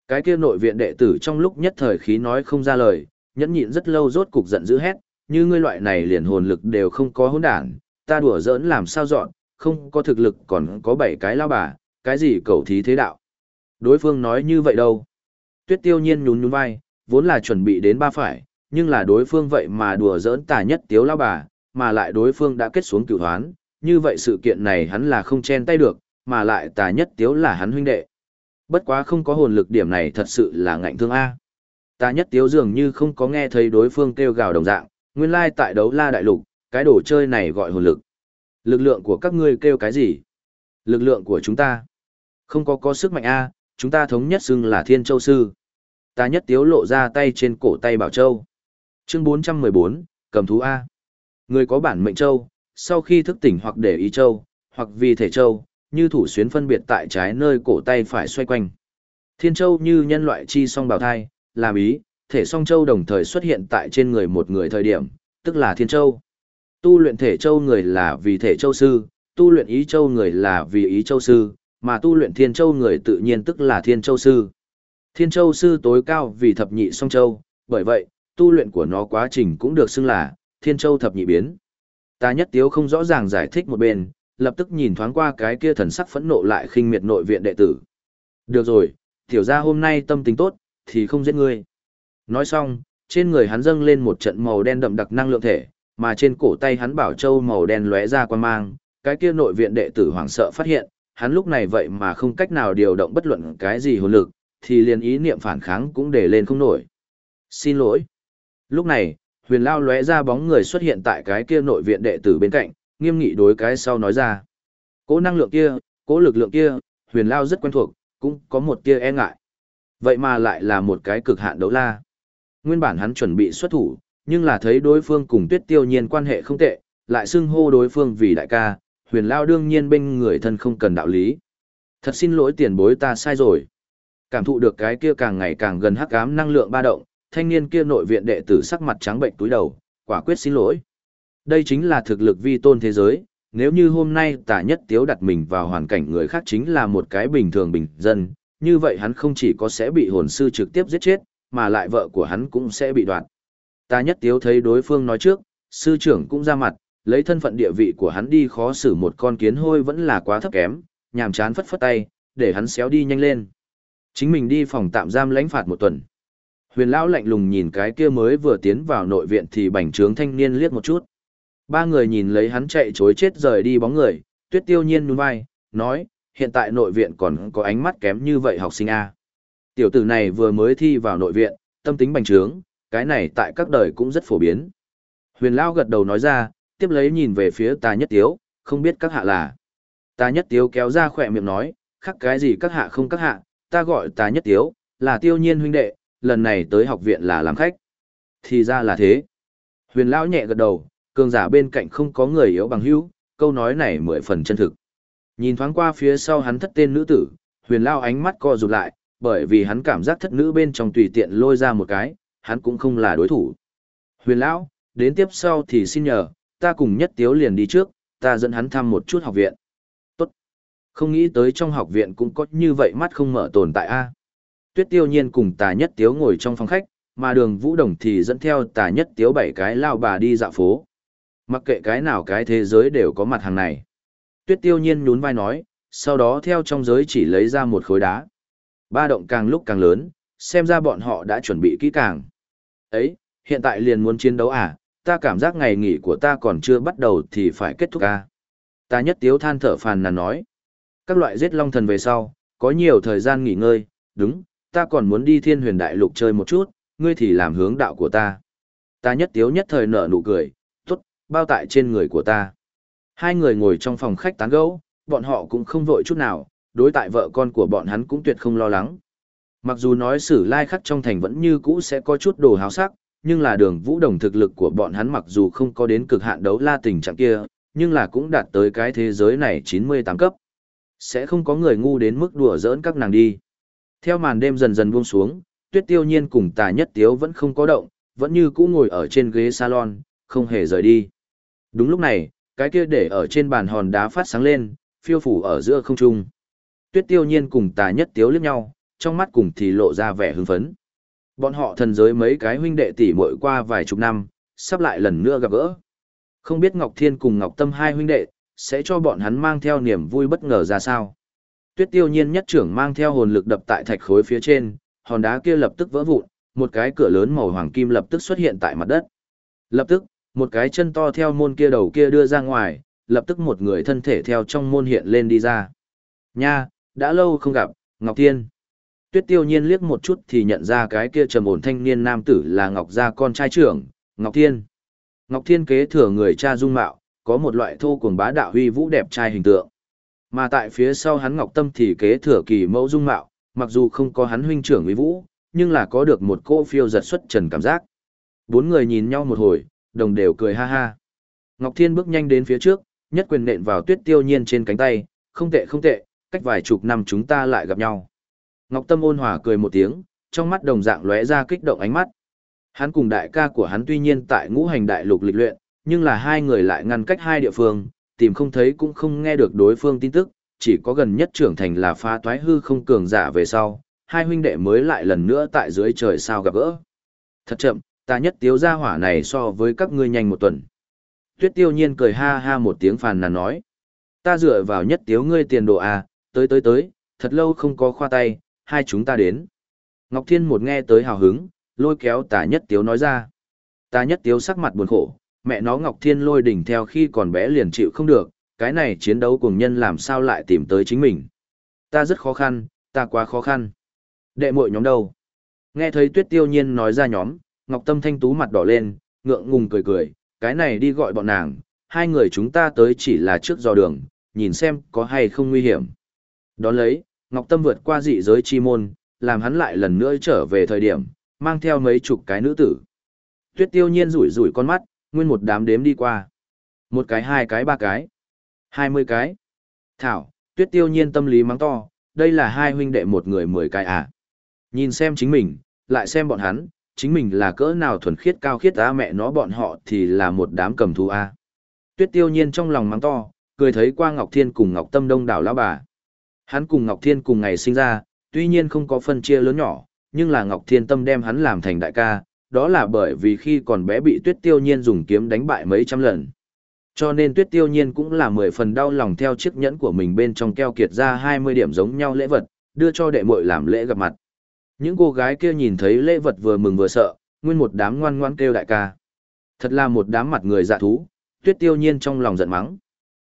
Cái kia nội viện đệ tử trong lúc nhất thời khí nói không ra lời, nhẫn nhịn rất lâu rốt cục giận dữ hét, như ngươi loại này liền hồn lực đều không có hỗn đản, ta đùa giỡn làm sao dọn, không có thực lực còn có bảy cái lao bà, cái gì cầu thí thế đạo. Đối phương nói như vậy đâu. Tuyết tiêu nhiên nhún nhún vai, vốn là chuẩn bị đến ba phải, nhưng là đối phương vậy mà đùa giỡn tà nhất tiếu lao bà, mà lại đối phương đã kết xuống cửu hoán, như vậy sự kiện này hắn là không chen tay được, mà lại tà nhất tiếu là hắn huynh đệ. Bất quá không có hồn lực điểm này thật sự là ngạnh thương A. Tà nhất tiếu dường như không có nghe thấy đối phương kêu gào đồng dạng, nguyên lai tại đấu la đại lục, cái đồ chơi này gọi hồn lực. Lực lượng của các ngươi kêu cái gì? Lực lượng của chúng ta. Không có có sức mạnh A, chúng ta thống nhất xưng là thiên châu sư. Ta nhất tiếu lộ ra tay trên cổ tay bảo châu. Chương 414, cầm thú A. Người có bản mệnh châu, sau khi thức tỉnh hoặc để ý châu, hoặc vì thể châu, như thủ xuyến phân biệt tại trái nơi cổ tay phải xoay quanh. Thiên châu như nhân loại chi song bào thai, làm ý, thể song châu đồng thời xuất hiện tại trên người một người thời điểm, tức là thiên châu. Tu luyện thể châu người là vì thể châu sư, tu luyện ý châu người là vì ý châu sư, mà tu luyện thiên châu người tự nhiên tức là thiên châu sư. Thiên châu sư tối cao vì thập nhị song châu, bởi vậy, tu luyện của nó quá trình cũng được xưng là thiên châu thập nhị biến. Ta nhất tiếu không rõ ràng giải thích một bên, lập tức nhìn thoáng qua cái kia thần sắc phẫn nộ lại khinh miệt nội viện đệ tử. Được rồi, tiểu gia hôm nay tâm tình tốt, thì không giết ngươi. Nói xong, trên người hắn dâng lên một trận màu đen đậm đặc năng lượng thể, mà trên cổ tay hắn bảo châu màu đen lóe ra quan mang, cái kia nội viện đệ tử hoảng sợ phát hiện, hắn lúc này vậy mà không cách nào điều động bất luận cái gì hồn lực, thì liền ý niệm phản kháng cũng để lên không nổi. Xin lỗi. Lúc này, huyền lao lóe ra bóng người xuất hiện tại cái kia nội viện đệ tử bên cạnh, nghiêm nghị đối cái sau nói ra. Cố năng lượng kia, cố lực lượng kia, huyền lao rất quen thuộc, cũng có một tia e ngại. Vậy mà lại là một cái cực hạn đấu la. Nguyên bản hắn chuẩn bị xuất thủ, nhưng là thấy đối phương cùng tuyết tiêu nhiên quan hệ không tệ, lại xưng hô đối phương vì đại ca, huyền lao đương nhiên bên người thân không cần đạo lý. Thật xin lỗi tiền bối ta sai rồi. Cảm thụ được cái kia càng ngày càng gần hắc ám năng lượng ba động, thanh niên kia nội viện đệ tử sắc mặt trắng bệnh túi đầu, quả quyết xin lỗi. Đây chính là thực lực vi tôn thế giới, nếu như hôm nay tả nhất tiếu đặt mình vào hoàn cảnh người khác chính là một cái bình thường bình dân, như vậy hắn không chỉ có sẽ bị hồn sư trực tiếp giết chết, mà lại vợ của hắn cũng sẽ bị đoạt. Tả nhất tiếu thấy đối phương nói trước, sư trưởng cũng ra mặt, lấy thân phận địa vị của hắn đi khó xử một con kiến hôi vẫn là quá thấp kém, nhàm chán phất phất tay, để hắn xéo đi nhanh lên. Chính mình đi phòng tạm giam lãnh phạt một tuần. Huyền lão lạnh lùng nhìn cái kia mới vừa tiến vào nội viện thì bành trướng thanh niên liếc một chút. Ba người nhìn lấy hắn chạy chối chết rời đi bóng người, tuyết tiêu nhiên nhún vai, nói, hiện tại nội viện còn có ánh mắt kém như vậy học sinh A. Tiểu tử này vừa mới thi vào nội viện, tâm tính bành trướng, cái này tại các đời cũng rất phổ biến. Huyền Lao gật đầu nói ra, tiếp lấy nhìn về phía tà nhất tiếu, không biết các hạ là. Tà nhất tiếu kéo ra khỏe miệng nói, khắc cái gì các hạ không các hạ, ta gọi ta nhất tiếu, là tiêu nhiên huynh đệ, lần này tới học viện là làm khách. Thì ra là thế. Huyền Lão nhẹ gật đầu, cường giả bên cạnh không có người yếu bằng hữu, câu nói này mười phần chân thực. Nhìn thoáng qua phía sau hắn thất tên nữ tử, huyền Lão ánh mắt co rụt lại, bởi vì hắn cảm giác thất nữ bên trong tùy tiện lôi ra một cái, hắn cũng không là đối thủ. Huyền Lão, đến tiếp sau thì xin nhờ, ta cùng nhất tiếu liền đi trước, ta dẫn hắn thăm một chút học viện. Không nghĩ tới trong học viện cũng có như vậy mắt không mở tồn tại a. Tuyết tiêu nhiên cùng tà nhất tiếu ngồi trong phòng khách, mà đường vũ đồng thì dẫn theo tà nhất tiếu bảy cái lao bà đi dạo phố. Mặc kệ cái nào cái thế giới đều có mặt hàng này. Tuyết tiêu nhiên nhún vai nói, sau đó theo trong giới chỉ lấy ra một khối đá. Ba động càng lúc càng lớn, xem ra bọn họ đã chuẩn bị kỹ càng. Ấy, hiện tại liền muốn chiến đấu à, ta cảm giác ngày nghỉ của ta còn chưa bắt đầu thì phải kết thúc à. Ta nhất tiếu than thở phàn nàn nói. Các loại giết long thần về sau, có nhiều thời gian nghỉ ngơi, đúng, ta còn muốn đi thiên huyền đại lục chơi một chút, ngươi thì làm hướng đạo của ta. Ta nhất tiếu nhất thời nở nụ cười, tốt, bao tại trên người của ta. Hai người ngồi trong phòng khách tán gẫu, bọn họ cũng không vội chút nào, đối tại vợ con của bọn hắn cũng tuyệt không lo lắng. Mặc dù nói sử lai khắc trong thành vẫn như cũ sẽ có chút đồ háo sắc, nhưng là đường vũ đồng thực lực của bọn hắn mặc dù không có đến cực hạn đấu la tình trạng kia, nhưng là cũng đạt tới cái thế giới này 98 cấp. Sẽ không có người ngu đến mức đùa giỡn các nàng đi. Theo màn đêm dần dần buông xuống, Tuyết Tiêu Nhiên cùng Tà Nhất Tiếu vẫn không có động, vẫn như cũ ngồi ở trên ghế salon, không hề rời đi. Đúng lúc này, cái kia để ở trên bàn hòn đá phát sáng lên, phiêu phủ ở giữa không trung. Tuyết Tiêu Nhiên cùng Tà Nhất Tiếu liếc nhau, trong mắt cùng thì lộ ra vẻ hưng phấn. Bọn họ thần giới mấy cái huynh đệ tỷ muội qua vài chục năm, sắp lại lần nữa gặp gỡ. Không biết Ngọc Thiên cùng Ngọc Tâm hai huynh đệ, sẽ cho bọn hắn mang theo niềm vui bất ngờ ra sao. Tuyết tiêu nhiên nhất trưởng mang theo hồn lực đập tại thạch khối phía trên, hòn đá kia lập tức vỡ vụn, một cái cửa lớn màu hoàng kim lập tức xuất hiện tại mặt đất. Lập tức, một cái chân to theo môn kia đầu kia đưa ra ngoài, lập tức một người thân thể theo trong môn hiện lên đi ra. Nha, đã lâu không gặp, Ngọc Thiên. Tuyết tiêu nhiên liếc một chút thì nhận ra cái kia trầm ổn thanh niên nam tử là Ngọc gia con trai trưởng, Ngọc Thiên. Ngọc Thiên kế thừa người cha dung mạo, có một loại thô cuồng bá đạo huy vũ đẹp trai hình tượng. Mà tại phía sau hắn Ngọc Tâm thì kế thừa kỳ mẫu dung mạo, mặc dù không có hắn huynh trưởng huy vũ, nhưng là có được một cô phiêu giật xuất trần cảm giác. Bốn người nhìn nhau một hồi, đồng đều cười ha ha. Ngọc Thiên bước nhanh đến phía trước, nhất quyền nện vào tuyết tiêu nhiên trên cánh tay, không tệ không tệ, cách vài chục năm chúng ta lại gặp nhau. Ngọc Tâm ôn hòa cười một tiếng, trong mắt đồng dạng lóe ra kích động ánh mắt. Hắn cùng đại ca của hắn tuy nhiên tại ngũ hành đại lục lịch luyện, nhưng là hai người lại ngăn cách hai địa phương, tìm không thấy cũng không nghe được đối phương tin tức, chỉ có gần nhất trưởng thành là phá toái hư không cường giả về sau, hai huynh đệ mới lại lần nữa tại dưới trời sao gặp gỡ. Thật chậm, ta nhất tiếu gia hỏa này so với các ngươi nhanh một tuần. Tuyết tiêu nhiên cười ha ha một tiếng phàn nàn nói. Ta dựa vào nhất tiếu ngươi tiền đồ à, tới tới tới, thật lâu không có khoa tay, hai chúng ta đến. Ngọc Thiên một nghe tới hào hứng, lôi kéo tà nhất tiếu nói ra. Tà nhất tiếu sắc mặt buồn khổ, mẹ nó Ngọc Thiên lôi đỉnh theo khi còn bé liền chịu không được, cái này chiến đấu cùng nhân làm sao lại tìm tới chính mình. Ta rất khó khăn, ta quá khó khăn. Đệ muội nhóm đâu? Nghe thấy Tuyết Tiêu Nhiên nói ra nhóm, Ngọc Tâm Thanh Tú mặt đỏ lên, ngượng ngùng cười cười, cái này đi gọi bọn nàng, hai người chúng ta tới chỉ là trước dò đường, nhìn xem có hay không nguy hiểm. Đón lấy, Ngọc Tâm vượt qua dị giới chi môn, làm hắn lại lần nữa trở về thời điểm, mang theo mấy chục cái nữ tử. Tuyết Tiêu Nhiên rủi rủi con mắt, nguyên một đám đếm đi qua. Một cái hai cái ba cái. Hai mươi cái. Thảo, tuyết tiêu nhiên tâm lý mắng to, đây là hai huynh đệ một người mười cái à. Nhìn xem chính mình, lại xem bọn hắn, chính mình là cỡ nào thuần khiết cao khiết á mẹ nó bọn họ thì là một đám cầm thú a. À? Tuyết tiêu nhiên trong lòng mắng to, cười thấy qua Ngọc Thiên cùng Ngọc Tâm đông đảo lão bà. Hắn cùng Ngọc Thiên cùng ngày sinh ra, tuy nhiên không có phân chia lớn nhỏ, nhưng là Ngọc Thiên tâm đem hắn làm thành đại ca, đó là bởi vì khi còn bé bị tuyết tiêu nhiên dùng kiếm đánh bại mấy trăm lần. Cho nên tuyết tiêu nhiên cũng là mười phần đau lòng theo chiếc nhẫn của mình bên trong keo kiệt ra 20 điểm giống nhau lễ vật, đưa cho đệ muội làm lễ gặp mặt. Những cô gái kia nhìn thấy lễ vật vừa mừng vừa sợ, nguyên một đám ngoan ngoan kêu đại ca. Thật là một đám mặt người dạ thú, tuyết tiêu nhiên trong lòng giận mắng.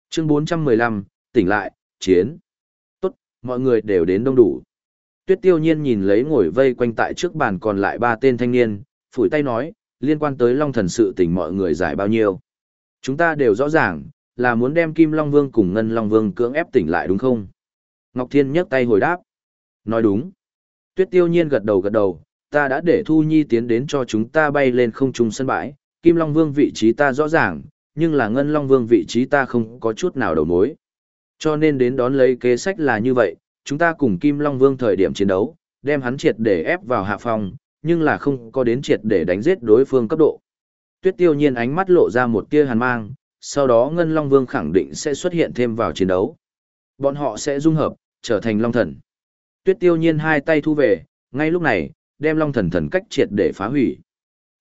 Chương 415, tỉnh lại, chiến. Tốt, mọi người đều đến đông đủ. Tuyết tiêu nhiên nhìn lấy ngồi vây quanh tại trước bàn còn lại ba tên thanh niên, phủi tay nói, liên quan tới Long Thần sự tình mọi người giải bao nhiêu. Chúng ta đều rõ ràng, là muốn đem Kim Long Vương cùng Ngân Long Vương cưỡng ép tỉnh lại đúng không? Ngọc Thiên nhấc tay hồi đáp. Nói đúng. Tuyết tiêu nhiên gật đầu gật đầu, ta đã để Thu Nhi tiến đến cho chúng ta bay lên không trung sân bãi, Kim Long Vương vị trí ta rõ ràng, nhưng là Ngân Long Vương vị trí ta không có chút nào đầu mối. Cho nên đến đón lấy kế sách là như vậy, chúng ta cùng Kim Long Vương thời điểm chiến đấu, đem hắn triệt để ép vào hạ phòng, nhưng là không có đến triệt để đánh giết đối phương cấp độ. Tuyết tiêu nhiên ánh mắt lộ ra một tia hàn mang, sau đó Ngân Long Vương khẳng định sẽ xuất hiện thêm vào chiến đấu. Bọn họ sẽ dung hợp, trở thành Long Thần. Tuyết tiêu nhiên hai tay thu về, ngay lúc này, đem Long Thần thần cách triệt để phá hủy.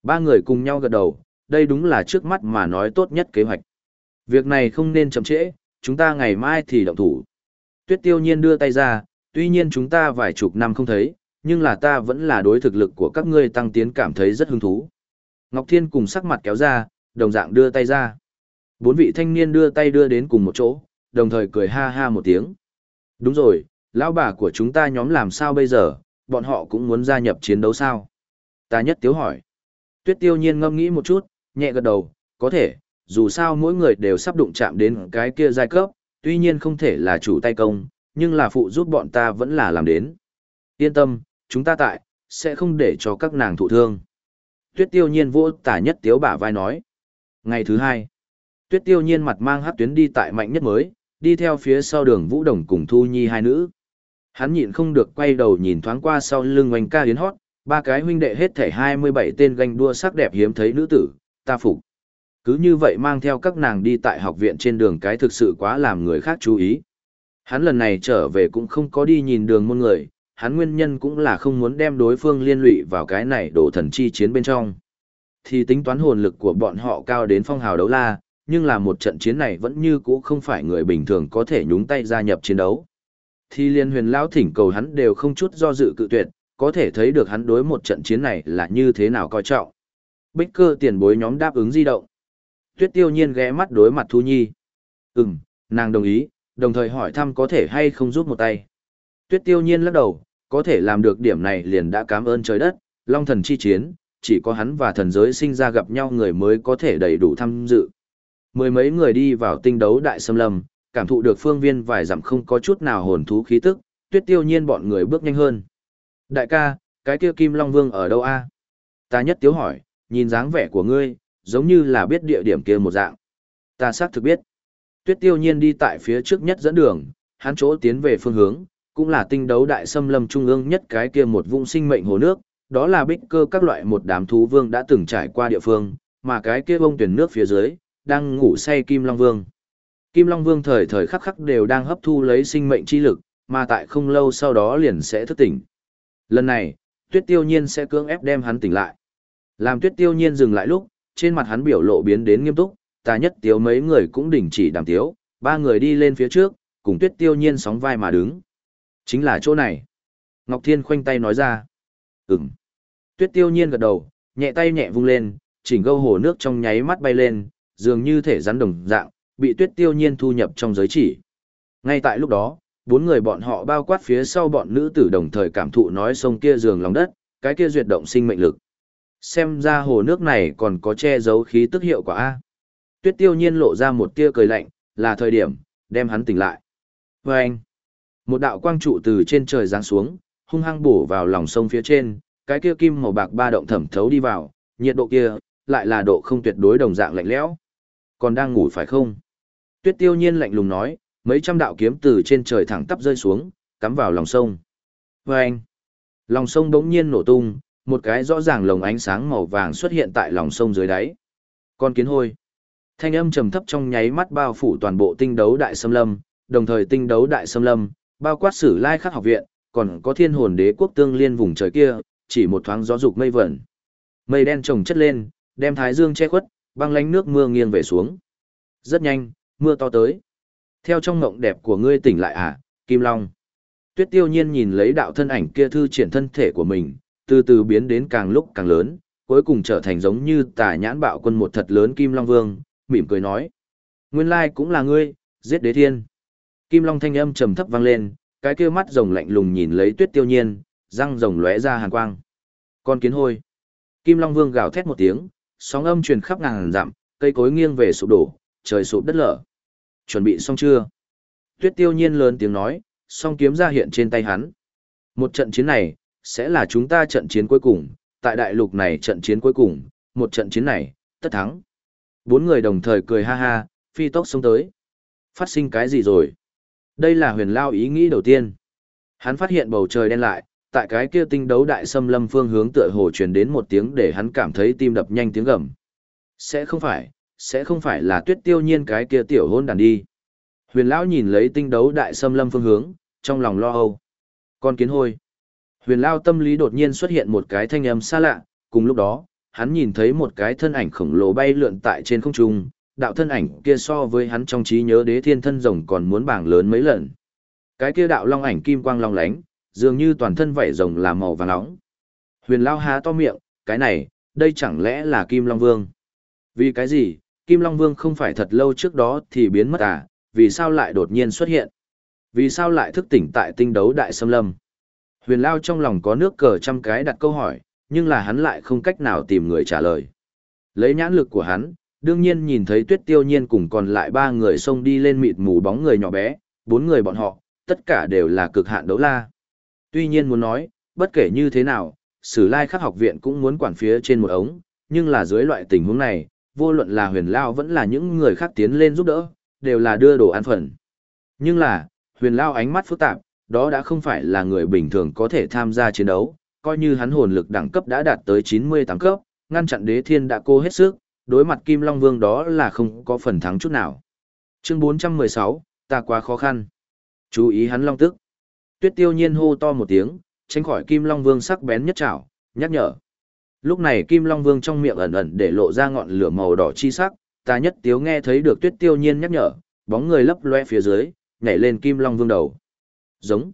Ba người cùng nhau gật đầu, đây đúng là trước mắt mà nói tốt nhất kế hoạch. Việc này không nên chậm trễ, chúng ta ngày mai thì động thủ. Tuyết tiêu nhiên đưa tay ra, tuy nhiên chúng ta vài chục năm không thấy, nhưng là ta vẫn là đối thực lực của các ngươi tăng tiến cảm thấy rất hứng thú. Ngọc Thiên cùng sắc mặt kéo ra, đồng dạng đưa tay ra. Bốn vị thanh niên đưa tay đưa đến cùng một chỗ, đồng thời cười ha ha một tiếng. Đúng rồi, lão bà của chúng ta nhóm làm sao bây giờ, bọn họ cũng muốn gia nhập chiến đấu sao? Ta nhất tiếu hỏi. Tuyết tiêu nhiên ngâm nghĩ một chút, nhẹ gật đầu, có thể, dù sao mỗi người đều sắp đụng chạm đến cái kia giai cấp, tuy nhiên không thể là chủ tay công, nhưng là phụ giúp bọn ta vẫn là làm đến. Yên tâm, chúng ta tại, sẽ không để cho các nàng thụ thương. Tuyết tiêu nhiên vỗ tả nhất tiếu bả vai nói. Ngày thứ hai, tuyết tiêu nhiên mặt mang hát tuyến đi tại mạnh nhất mới, đi theo phía sau đường Vũ Đồng cùng Thu Nhi hai nữ. Hắn nhịn không được quay đầu nhìn thoáng qua sau lưng oanh ca hiến hót, ba cái huynh đệ hết thể 27 tên ganh đua sắc đẹp hiếm thấy nữ tử, ta phục. Cứ như vậy mang theo các nàng đi tại học viện trên đường cái thực sự quá làm người khác chú ý. Hắn lần này trở về cũng không có đi nhìn đường môn người, hắn nguyên nhân cũng là không muốn đem đối phương liên lụy vào cái này đổ thần chi chiến bên trong. Thì tính toán hồn lực của bọn họ cao đến phong hào đấu la, nhưng là một trận chiến này vẫn như cũ không phải người bình thường có thể nhúng tay gia nhập chiến đấu. Thì liên huyền lão thỉnh cầu hắn đều không chút do dự cự tuyệt, có thể thấy được hắn đối một trận chiến này là như thế nào coi trọng. Bích cơ tiền bối nhóm đáp ứng di động. Tuyết tiêu nhiên ghé mắt đối mặt Thu Nhi. Ừm, nàng đồng ý, đồng thời hỏi thăm có thể hay không giúp một tay. Tuyết tiêu nhiên lắc đầu, có thể làm được điểm này liền đã cảm ơn trời đất, long thần chi chiến, chỉ có hắn và thần giới sinh ra gặp nhau người mới có thể đầy đủ tham dự. Mười mấy người đi vào tinh đấu đại xâm lâm, cảm thụ được phương viên vài dặm không có chút nào hồn thú khí tức, tuyết tiêu nhiên bọn người bước nhanh hơn. Đại ca, cái kia Kim Long Vương ở đâu a? Ta nhất tiếu hỏi, nhìn dáng vẻ của ngươi, giống như là biết địa điểm kia một dạng. Ta xác thực biết. Tuyết tiêu nhiên đi tại phía trước nhất dẫn đường, hắn chỗ tiến về phương hướng, cũng là tinh đấu đại xâm lâm trung ương nhất cái kia một vùng sinh mệnh hồ nước, đó là bích cơ các loại một đám thú vương đã từng trải qua địa phương, mà cái kia bông tuyển nước phía dưới, đang ngủ say Kim Long Vương. Kim Long Vương thời thời khắc khắc đều đang hấp thu lấy sinh mệnh chi lực, mà tại không lâu sau đó liền sẽ thức tỉnh. Lần này, Tuyết Tiêu Nhiên sẽ cưỡng ép đem hắn tỉnh lại. Làm Tuyết Tiêu Nhiên dừng lại lúc, trên mặt hắn biểu lộ biến đến nghiêm túc, ta nhất tiếu mấy người cũng đình chỉ đàm tiếu, ba người đi lên phía trước, cùng Tuyết Tiêu Nhiên sóng vai mà đứng. Chính là chỗ này. Ngọc Thiên khoanh tay nói ra. Ừm. Tuyết Tiêu Nhiên gật đầu, nhẹ tay nhẹ vung lên, chỉnh gâu hồ nước trong nháy mắt bay lên, dường như thể rắn đồng dạng, bị tuyết tiêu nhiên thu nhập trong giới chỉ. Ngay tại lúc đó, bốn người bọn họ bao quát phía sau bọn nữ tử đồng thời cảm thụ nói sông kia giường lòng đất, cái kia duyệt động sinh mệnh lực. Xem ra hồ nước này còn có che giấu khí tức hiệu quả A. Tuyết tiêu nhiên lộ ra một tia cười lạnh, là thời điểm, đem hắn tỉnh lại. Và anh, một đạo quang trụ từ trên trời giáng xuống, hung hăng bổ vào lòng sông phía trên, cái kia kim màu bạc ba động thẩm thấu đi vào, nhiệt độ kia, lại là độ không tuyệt đối đồng dạng lạnh lẽo còn đang ngủ phải không? Tuyết tiêu nhiên lạnh lùng nói, mấy trăm đạo kiếm từ trên trời thẳng tắp rơi xuống, cắm vào lòng sông. Và anh, lòng sông bỗng nhiên nổ tung, một cái rõ ràng lồng ánh sáng màu vàng xuất hiện tại lòng sông dưới đáy. Con kiến hôi. Thanh âm trầm thấp trong nháy mắt bao phủ toàn bộ tinh đấu đại xâm lâm, đồng thời tinh đấu đại xâm lâm, bao quát sử lai khắc học viện, còn có thiên hồn đế quốc tương liên vùng trời kia, chỉ một thoáng gió dục mây vẩn. Mây đen trồng chất lên, đem thái dương che khuất, băng lánh nước mưa nghiêng về xuống. Rất nhanh, mưa to tới. Theo trong ngộng đẹp của ngươi tỉnh lại à, Kim Long. Tuyết tiêu nhiên nhìn lấy đạo thân ảnh kia thư triển thân thể của mình, từ từ biến đến càng lúc càng lớn, cuối cùng trở thành giống như tà nhãn bạo quân một thật lớn Kim Long Vương, mỉm cười nói. Nguyên lai cũng là ngươi, giết đế thiên. Kim Long thanh âm trầm thấp vang lên, cái kia mắt rồng lạnh lùng nhìn lấy tuyết tiêu nhiên, răng rồng lóe ra hàn quang. Con kiến hôi. Kim Long Vương gào thét một tiếng, sóng âm truyền khắp ngàn dặm, cây cối nghiêng về sụp đổ, trời sụp đất lở. Chuẩn bị xong chưa? Tuyết tiêu nhiên lớn tiếng nói, song kiếm ra hiện trên tay hắn. Một trận chiến này, sẽ là chúng ta trận chiến cuối cùng, tại đại lục này trận chiến cuối cùng, một trận chiến này, tất thắng. Bốn người đồng thời cười ha ha, phi tốc xông tới. Phát sinh cái gì rồi? Đây là huyền lao ý nghĩ đầu tiên. Hắn phát hiện bầu trời đen lại, tại cái kia tinh đấu đại xâm lâm phương hướng tựa hồ truyền đến một tiếng để hắn cảm thấy tim đập nhanh tiếng gầm. Sẽ không phải, sẽ không phải là tuyết tiêu nhiên cái kia tiểu hôn đàn đi. Huyền lão nhìn lấy tinh đấu đại xâm lâm phương hướng, trong lòng lo âu. Con kiến hôi. Huyền lao tâm lý đột nhiên xuất hiện một cái thanh âm xa lạ, cùng lúc đó, hắn nhìn thấy một cái thân ảnh khổng lồ bay lượn tại trên không trung, đạo thân ảnh kia so với hắn trong trí nhớ đế thiên thân rồng còn muốn bảng lớn mấy lần. Cái kia đạo long ảnh kim quang long lánh, dường như toàn thân vảy rồng là màu vàng nóng. Huyền Lao há to miệng, cái này, đây chẳng lẽ là Kim Long Vương? Vì cái gì, Kim Long Vương không phải thật lâu trước đó thì biến mất à, vì sao lại đột nhiên xuất hiện? Vì sao lại thức tỉnh tại tinh đấu đại xâm lâm? Huyền Lao trong lòng có nước cờ trăm cái đặt câu hỏi, nhưng là hắn lại không cách nào tìm người trả lời. Lấy nhãn lực của hắn, đương nhiên nhìn thấy tuyết tiêu nhiên cùng còn lại ba người xông đi lên mịt mù bóng người nhỏ bé, bốn người bọn họ, tất cả đều là cực hạn đấu la. Tuy nhiên muốn nói, bất kể như thế nào, sử lai khắc học viện cũng muốn quản phía trên một ống, nhưng là dưới loại tình huống này, vô luận là huyền lao vẫn là những người khác tiến lên giúp đỡ, đều là đưa đồ ăn phần. Nhưng là, huyền lao ánh mắt phức tạp, đó đã không phải là người bình thường có thể tham gia chiến đấu, coi như hắn hồn lực đẳng cấp đã đạt tới 98 cấp, ngăn chặn đế thiên đã Cô hết sức, đối mặt Kim Long Vương đó là không có phần thắng chút nào. Chương 416, ta quá khó khăn. Chú ý hắn long tức. Tuyết tiêu nhiên hô to một tiếng, tránh khỏi Kim Long Vương sắc bén nhất chảo, nhắc nhở. Lúc này Kim Long Vương trong miệng ẩn ẩn để lộ ra ngọn lửa màu đỏ chi sắc, ta nhất tiếu nghe thấy được Tuyết tiêu nhiên nhắc nhở, bóng người lấp loe phía dưới, nhảy lên Kim Long Vương đầu. Giống.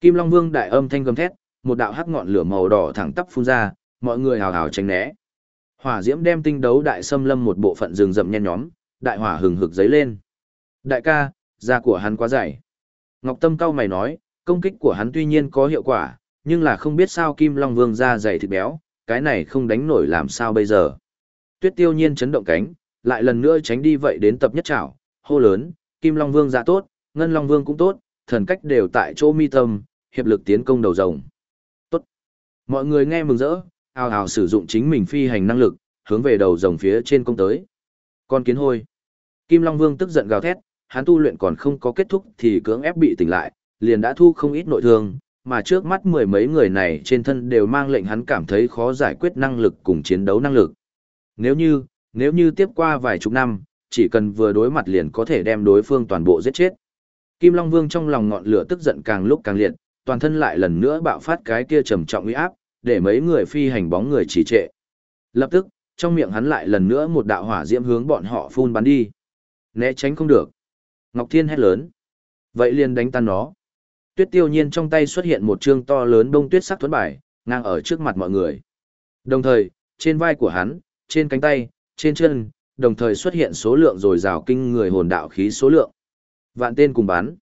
Kim Long Vương đại âm thanh gầm thét, một đạo hắc ngọn lửa màu đỏ thẳng tắp phun ra, mọi người hào hào tránh né. Hỏa diễm đem tinh đấu đại xâm lâm một bộ phận rừng rậm nhen nhóm, đại hỏa hừng hực giấy lên. Đại ca, da của hắn quá dày. Ngọc Tâm cao mày nói, công kích của hắn tuy nhiên có hiệu quả, nhưng là không biết sao Kim Long Vương da dày thịt béo, cái này không đánh nổi làm sao bây giờ. Tuyết tiêu nhiên chấn động cánh, lại lần nữa tránh đi vậy đến tập nhất trảo, hô lớn, Kim Long Vương ra tốt, Ngân Long Vương cũng tốt, thần cách đều tại chỗ mi tâm, hiệp lực tiến công đầu rồng. Tốt. Mọi người nghe mừng rỡ, ào ào sử dụng chính mình phi hành năng lực, hướng về đầu rồng phía trên công tới. Con kiến hôi. Kim Long Vương tức giận gào thét, hắn tu luyện còn không có kết thúc thì cưỡng ép bị tỉnh lại, liền đã thu không ít nội thương, mà trước mắt mười mấy người này trên thân đều mang lệnh hắn cảm thấy khó giải quyết năng lực cùng chiến đấu năng lực. Nếu như, nếu như tiếp qua vài chục năm, chỉ cần vừa đối mặt liền có thể đem đối phương toàn bộ giết chết. Kim Long Vương trong lòng ngọn lửa tức giận càng lúc càng liệt, toàn thân lại lần nữa bạo phát cái kia trầm trọng uy áp, để mấy người phi hành bóng người trì trệ. Lập tức, trong miệng hắn lại lần nữa một đạo hỏa diễm hướng bọn họ phun bắn đi. Né tránh không được. Ngọc Thiên hét lớn. Vậy liền đánh tan nó. Tuyết tiêu nhiên trong tay xuất hiện một chương to lớn đông tuyết sắc thuẫn bài, ngang ở trước mặt mọi người. Đồng thời, trên vai của hắn, trên cánh tay, trên chân, đồng thời xuất hiện số lượng rồi rào kinh người hồn đạo khí số lượng. Vạn tên cùng bắn.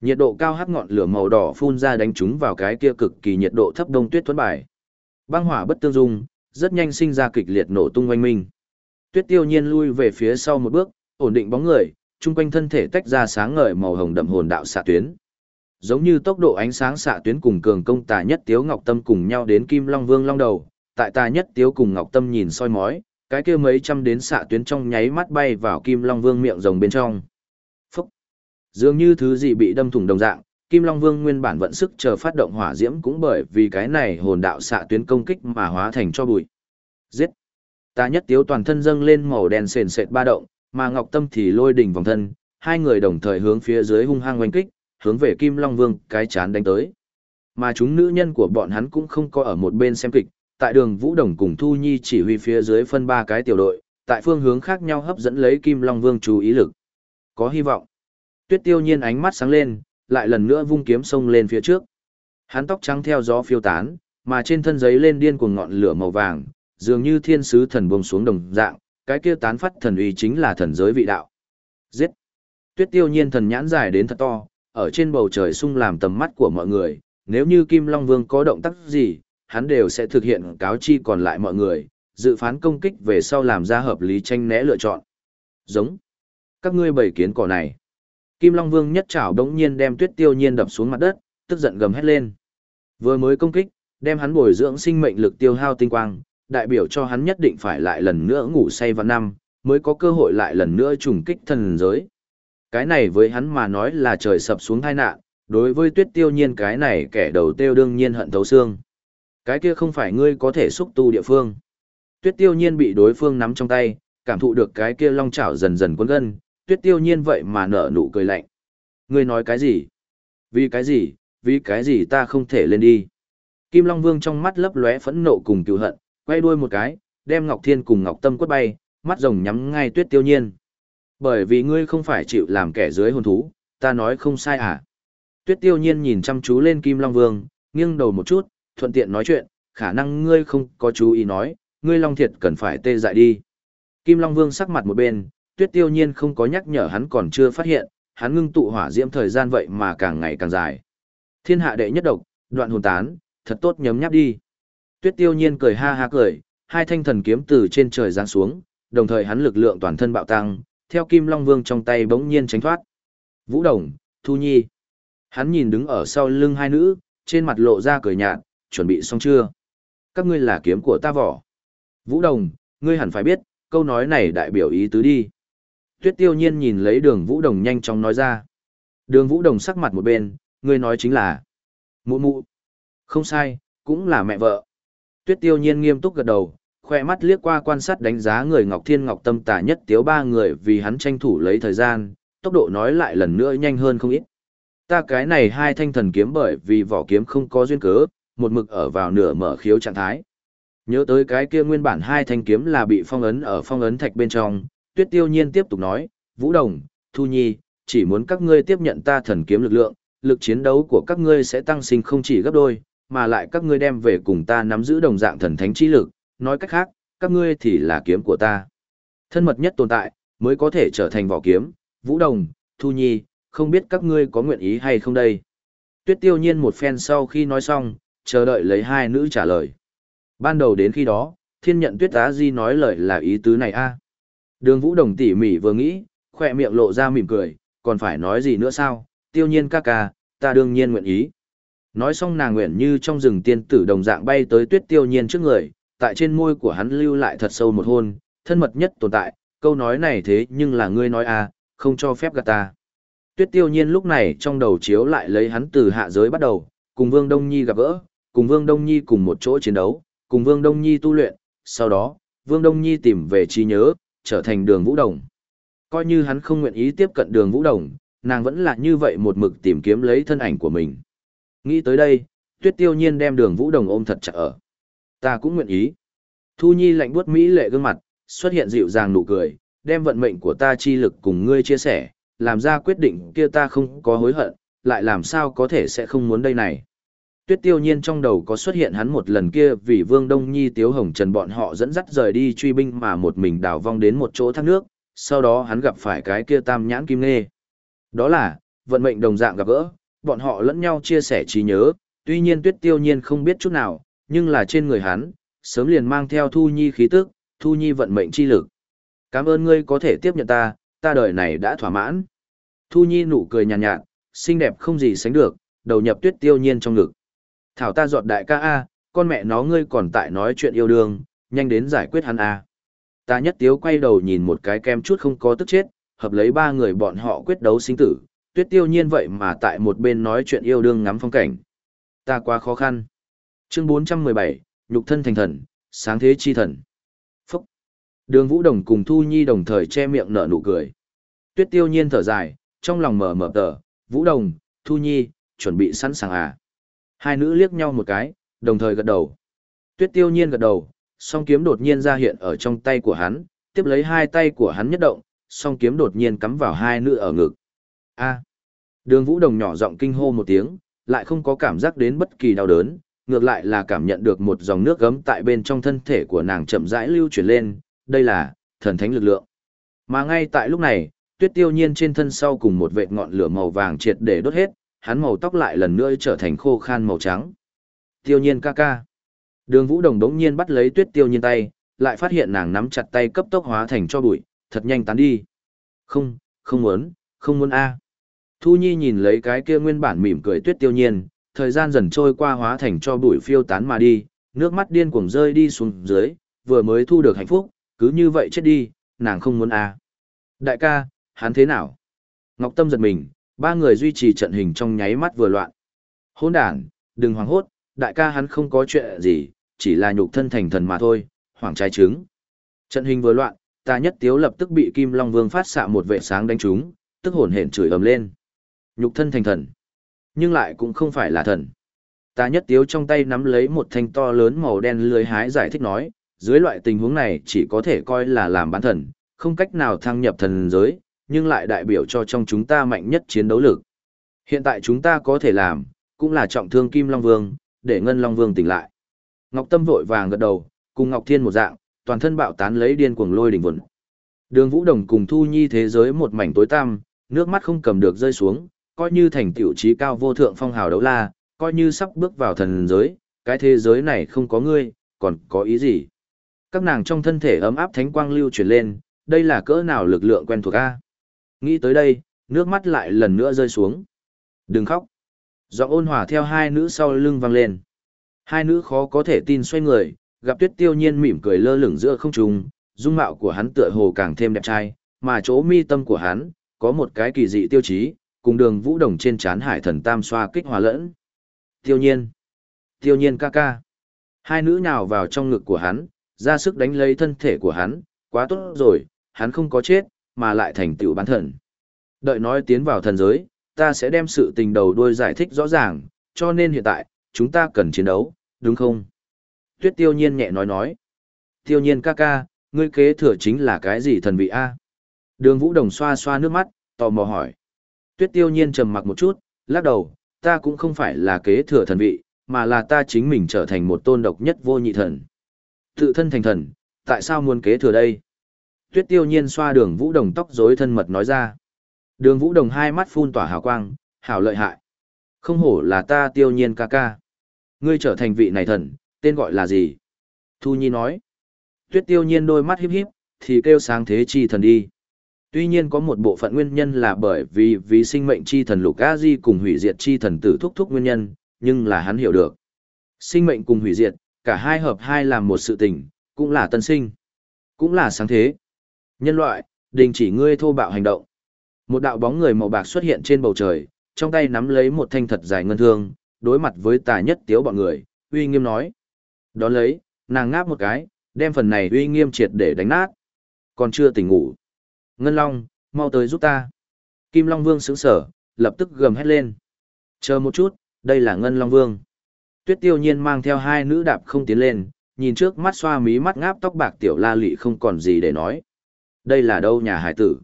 Nhiệt độ cao hắc ngọn lửa màu đỏ phun ra đánh chúng vào cái kia cực kỳ nhiệt độ thấp đông tuyết thuẫn bài. Băng hỏa bất tương dung, rất nhanh sinh ra kịch liệt nổ tung oanh minh. Tuyết tiêu nhiên lui về phía sau một bước, ổn định bóng người, chung quanh thân thể tách ra sáng ngời màu hồng đậm hồn đạo xạ tuyến. Giống như tốc độ ánh sáng xạ tuyến cùng cường công tà nhất tiếu ngọc tâm cùng nhau đến Kim Long Vương long đầu, tại tà nhất tiếu cùng ngọc tâm nhìn soi mói, cái kia mấy trăm đến xạ tuyến trong nháy mắt bay vào Kim Long Vương miệng rồng bên trong. Phúc! Dường như thứ gì bị đâm thủng đồng dạng, Kim Long Vương nguyên bản vận sức chờ phát động hỏa diễm cũng bởi vì cái này hồn đạo xạ tuyến công kích mà hóa thành cho bụi. Giết! Ta nhất tiếu toàn thân dâng lên màu đen sền sệt ba động, mà Ngọc Tâm thì lôi đỉnh vòng thân, hai người đồng thời hướng phía dưới hung hăng oanh kích, hướng về Kim Long Vương cái chán đánh tới. Mà chúng nữ nhân của bọn hắn cũng không có ở một bên xem kịch, tại đường Vũ Đồng cùng Thu Nhi chỉ huy phía dưới phân ba cái tiểu đội, tại phương hướng khác nhau hấp dẫn lấy Kim Long Vương chú ý lực. Có hy vọng. Tuyết tiêu nhiên ánh mắt sáng lên, lại lần nữa vung kiếm sông lên phía trước. Hắn tóc trắng theo gió phiêu tán, mà trên thân giấy lên điên cuồng ngọn lửa màu vàng, dường như thiên sứ thần buông xuống đồng dạng, cái kia tán phát thần uy chính là thần giới vị đạo. Giết! Tuyết tiêu nhiên thần nhãn dài đến thật to, ở trên bầu trời sung làm tầm mắt của mọi người, nếu như Kim Long Vương có động tác gì, hắn đều sẽ thực hiện cáo chi còn lại mọi người, dự phán công kích về sau làm ra hợp lý tranh né lựa chọn. Giống. Các ngươi bầy kiến cỏ này. Kim Long Vương nhất trảo đống nhiên đem tuyết tiêu nhiên đập xuống mặt đất, tức giận gầm hét lên. Vừa mới công kích, đem hắn bồi dưỡng sinh mệnh lực tiêu hao tinh quang, đại biểu cho hắn nhất định phải lại lần nữa ngủ say vào năm, mới có cơ hội lại lần nữa trùng kích thần giới. Cái này với hắn mà nói là trời sập xuống tai nạn, đối với tuyết tiêu nhiên cái này kẻ đầu tiêu đương nhiên hận thấu xương. Cái kia không phải ngươi có thể xúc tu địa phương. Tuyết tiêu nhiên bị đối phương nắm trong tay, cảm thụ được cái kia long chảo dần dần cuốn gân, tuyết tiêu nhiên vậy mà nở nụ cười lạnh. Ngươi nói cái gì? Vì cái gì? Vì cái gì ta không thể lên đi? Kim Long Vương trong mắt lấp lóe phẫn nộ cùng cựu hận, quay đuôi một cái, đem Ngọc Thiên cùng Ngọc Tâm quất bay, mắt rồng nhắm ngay tuyết tiêu nhiên. Bởi vì ngươi không phải chịu làm kẻ dưới hồn thú, ta nói không sai à? Tuyết tiêu nhiên nhìn chăm chú lên Kim Long Vương, nghiêng đầu một chút, thuận tiện nói chuyện, khả năng ngươi không có chú ý nói, ngươi Long Thiệt cần phải tê dại đi. Kim Long Vương sắc mặt một bên, tuyết tiêu nhiên không có nhắc nhở hắn còn chưa phát hiện, hắn ngưng tụ hỏa diễm thời gian vậy mà càng ngày càng dài. Thiên hạ đệ nhất độc, đoạn hồn tán, thật tốt nhấm nháp đi. Tuyết tiêu nhiên cười ha ha cười, hai thanh thần kiếm từ trên trời giáng xuống, đồng thời hắn lực lượng toàn thân bạo tăng, theo Kim Long Vương trong tay bỗng nhiên tránh thoát. Vũ Đồng, Thu Nhi. Hắn nhìn đứng ở sau lưng hai nữ, trên mặt lộ ra cười nhạt, chuẩn bị xong chưa? Các ngươi là kiếm của ta vỏ. Vũ Đồng, ngươi hẳn phải biết, câu nói này đại biểu ý tứ đi. Tuyết tiêu nhiên nhìn lấy đường Vũ Đồng nhanh chóng nói ra. Đường Vũ Đồng sắc mặt một bên, ngươi nói chính là mụ mụ. Không sai, cũng là mẹ vợ. Tuyết tiêu nhiên nghiêm túc gật đầu, khoe mắt liếc qua quan sát đánh giá người Ngọc Thiên Ngọc Tâm tả nhất tiếu ba người vì hắn tranh thủ lấy thời gian, tốc độ nói lại lần nữa nhanh hơn không ít. Ta cái này hai thanh thần kiếm bởi vì vỏ kiếm không có duyên cớ, một mực ở vào nửa mở khiếu trạng thái. Nhớ tới cái kia nguyên bản hai thanh kiếm là bị phong ấn ở phong ấn thạch bên trong, Tuyết Tiêu Nhiên tiếp tục nói, Vũ Đồng, Thu Nhi, chỉ muốn các ngươi tiếp nhận ta thần kiếm lực lượng, lực chiến đấu của các ngươi sẽ tăng sinh không chỉ gấp đôi, mà lại các ngươi đem về cùng ta nắm giữ đồng dạng thần thánh chi lực, nói cách khác, các ngươi thì là kiếm của ta. Thân mật nhất tồn tại, mới có thể trở thành vỏ kiếm, Vũ Đồng, Thu Nhi, không biết các ngươi có nguyện ý hay không đây. Tuyết tiêu nhiên một phen sau khi nói xong, chờ đợi lấy hai nữ trả lời. Ban đầu đến khi đó, thiên nhận tuyết á di nói lời là ý tứ này a Đường Vũ Đồng tỉ mỉ vừa nghĩ, khỏe miệng lộ ra mỉm cười, còn phải nói gì nữa sao, tiêu nhiên ca ca, ta đương nhiên nguyện ý. Nói xong nàng nguyện như trong rừng tiên tử đồng dạng bay tới tuyết tiêu nhiên trước người, tại trên môi của hắn lưu lại thật sâu một hôn, thân mật nhất tồn tại, câu nói này thế nhưng là ngươi nói à, không cho phép gạt ta. Tuyết tiêu nhiên lúc này trong đầu chiếu lại lấy hắn từ hạ giới bắt đầu, cùng Vương Đông Nhi gặp gỡ, cùng Vương Đông Nhi cùng một chỗ chiến đấu, cùng Vương Đông Nhi tu luyện, sau đó, Vương Đông Nhi tìm về trí nhớ, trở thành đường Vũ Đồng. Coi như hắn không nguyện ý tiếp cận đường Vũ Đồng, nàng vẫn là như vậy một mực tìm kiếm lấy thân ảnh của mình. Nghĩ tới đây, tuyết tiêu nhiên đem đường Vũ Đồng ôm thật chặt ở. Ta cũng nguyện ý. Thu Nhi lạnh buốt Mỹ lệ gương mặt, xuất hiện dịu dàng nụ cười, đem vận mệnh của ta chi lực cùng ngươi chia sẻ, làm ra quyết định kia ta không có hối hận, lại làm sao có thể sẽ không muốn đây này. Tuyết tiêu nhiên trong đầu có xuất hiện hắn một lần kia vì Vương Đông Nhi Tiếu Hồng Trần bọn họ dẫn dắt rời đi truy binh mà một mình đào vong đến một chỗ thác nước, sau đó hắn gặp phải cái kia tam nhãn kim nê. Đó là, vận mệnh đồng dạng gặp gỡ, bọn họ lẫn nhau chia sẻ trí nhớ, tuy nhiên tuyết tiêu nhiên không biết chút nào, nhưng là trên người hắn, sớm liền mang theo Thu Nhi khí tức, Thu Nhi vận mệnh chi lực. Cảm ơn ngươi có thể tiếp nhận ta, ta đời này đã thỏa mãn. Thu Nhi nụ cười nhàn nhạt, nhạt, xinh đẹp không gì sánh được, đầu nhập tuyết tiêu nhiên trong ngực. Thảo ta giọt đại ca A, con mẹ nó ngươi còn tại nói chuyện yêu đương, nhanh đến giải quyết hắn A. Ta nhất tiếu quay đầu nhìn một cái kem chút không có tức chết, hợp lấy ba người bọn họ quyết đấu sinh tử, tuyết tiêu nhiên vậy mà tại một bên nói chuyện yêu đương ngắm phong cảnh. Ta quá khó khăn. Chương 417, nhục thân thành thần, sáng thế chi thần. Phúc. Đường Vũ Đồng cùng Thu Nhi đồng thời che miệng nở nụ cười. Tuyết tiêu nhiên thở dài, trong lòng mở mở tờ, Vũ Đồng, Thu Nhi, chuẩn bị sẵn sàng à. Hai nữ liếc nhau một cái, đồng thời gật đầu. Tuyết tiêu nhiên gật đầu, song kiếm đột nhiên ra hiện ở trong tay của hắn, tiếp lấy hai tay của hắn nhất động, song kiếm đột nhiên cắm vào hai nữ ở ngực. A. Đường Vũ Đồng nhỏ giọng kinh hô một tiếng, lại không có cảm giác đến bất kỳ đau đớn, ngược lại là cảm nhận được một dòng nước gấm tại bên trong thân thể của nàng chậm rãi lưu chuyển lên, đây là thần thánh lực lượng. Mà ngay tại lúc này, Tuyết Tiêu Nhiên trên thân sau cùng một vệt ngọn lửa màu vàng triệt để đốt hết, hắn màu tóc lại lần nữa trở thành khô khan màu trắng. Tiêu Nhiên ca ca. Đường Vũ Đồng đống nhiên bắt lấy Tuyết Tiêu Nhiên tay, lại phát hiện nàng nắm chặt tay cấp tốc hóa thành cho bụi, thật nhanh tán đi. Không, không muốn, không muốn a. Thu Nhi nhìn lấy cái kia nguyên bản mỉm cười tuyết tiêu nhiên, thời gian dần trôi qua hóa thành cho bụi phiêu tán mà đi, nước mắt điên cuồng rơi đi xuống dưới, vừa mới thu được hạnh phúc, cứ như vậy chết đi, nàng không muốn a. Đại ca, hắn thế nào? Ngọc Tâm giật mình, ba người duy trì trận hình trong nháy mắt vừa loạn. Hôn đàn, đừng hoảng hốt, đại ca hắn không có chuyện gì, chỉ là nhục thân thành thần mà thôi, hoảng trái trứng. Trận hình vừa loạn, ta nhất tiếu lập tức bị Kim Long Vương phát xạ một vệ sáng đánh trúng, tức hồn hển chửi ầm lên. Nhục thân thành thần, nhưng lại cũng không phải là thần. Ta nhất tiếu trong tay nắm lấy một thanh to lớn màu đen lưới hái giải thích nói, dưới loại tình huống này chỉ có thể coi là làm bán thần, không cách nào thăng nhập thần giới, nhưng lại đại biểu cho trong chúng ta mạnh nhất chiến đấu lực. Hiện tại chúng ta có thể làm, cũng là trọng thương Kim Long Vương, để Ngân Long Vương tỉnh lại. Ngọc Tâm vội vàng gật đầu, cùng Ngọc Thiên một dạng, toàn thân bạo tán lấy điên cuồng lôi đỉnh vụn. Đường Vũ Đồng cùng Thu Nhi thế giới một mảnh tối tăm, nước mắt không cầm được rơi xuống, coi như thành tiểu trí cao vô thượng phong hào đấu la, coi như sắp bước vào thần giới, cái thế giới này không có ngươi, còn có ý gì? Các nàng trong thân thể ấm áp thánh quang lưu chuyển lên, đây là cỡ nào lực lượng quen thuộc a? Nghĩ tới đây, nước mắt lại lần nữa rơi xuống. Đừng khóc. Giọng ôn hòa theo hai nữ sau lưng vang lên. Hai nữ khó có thể tin xoay người, gặp tuyết tiêu nhiên mỉm cười lơ lửng giữa không trung, dung mạo của hắn tựa hồ càng thêm đẹp trai, mà chỗ mi tâm của hắn, có một cái kỳ dị tiêu chí, cùng đường vũ đồng trên chán hải thần tam xoa kích hòa lẫn. Tiêu nhiên. Tiêu nhiên ca ca. Hai nữ nhào vào trong ngực của hắn, ra sức đánh lấy thân thể của hắn, quá tốt rồi, hắn không có chết, mà lại thành tựu bán thần. Đợi nói tiến vào thần giới, ta sẽ đem sự tình đầu đuôi giải thích rõ ràng, cho nên hiện tại, chúng ta cần chiến đấu, đúng không? Tuyết tiêu nhiên nhẹ nói nói. Tiêu nhiên ca ca, ngươi kế thừa chính là cái gì thần vị A? Đường vũ đồng xoa xoa nước mắt, tò mò hỏi. Tuyết tiêu nhiên trầm mặc một chút, lắc đầu, ta cũng không phải là kế thừa thần vị, mà là ta chính mình trở thành một tôn độc nhất vô nhị thần. Tự thân thành thần, tại sao muốn kế thừa đây? Tuyết tiêu nhiên xoa đường vũ đồng tóc rối thân mật nói ra. Đường vũ đồng hai mắt phun tỏa hào quang, hảo lợi hại. Không hổ là ta tiêu nhiên ca ca. Ngươi trở thành vị này thần, tên gọi là gì? Thu Nhi nói. Tuyết tiêu nhiên đôi mắt híp híp, thì kêu sáng thế chi thần đi. Tuy nhiên có một bộ phận nguyên nhân là bởi vì vì sinh mệnh chi thần lục a di cùng hủy diệt chi thần tử thúc thúc nguyên nhân, nhưng là hắn hiểu được. Sinh mệnh cùng hủy diệt, cả hai hợp hai làm một sự tình, cũng là tân sinh, cũng là sáng thế. Nhân loại, đình chỉ ngươi thô bạo hành động. Một đạo bóng người màu bạc xuất hiện trên bầu trời, trong tay nắm lấy một thanh thật dài ngân thương, đối mặt với tà nhất tiếu bọn người, uy nghiêm nói. Đón lấy, nàng ngáp một cái, đem phần này uy nghiêm triệt để đánh nát. Còn chưa tỉnh ngủ. Ngân Long, mau tới giúp ta. Kim Long Vương sững sở, lập tức gầm hét lên. Chờ một chút, đây là Ngân Long Vương. Tuyết tiêu nhiên mang theo hai nữ đạp không tiến lên, nhìn trước mắt xoa mí mắt ngáp tóc bạc tiểu la lị không còn gì để nói. Đây là đâu nhà hải tử?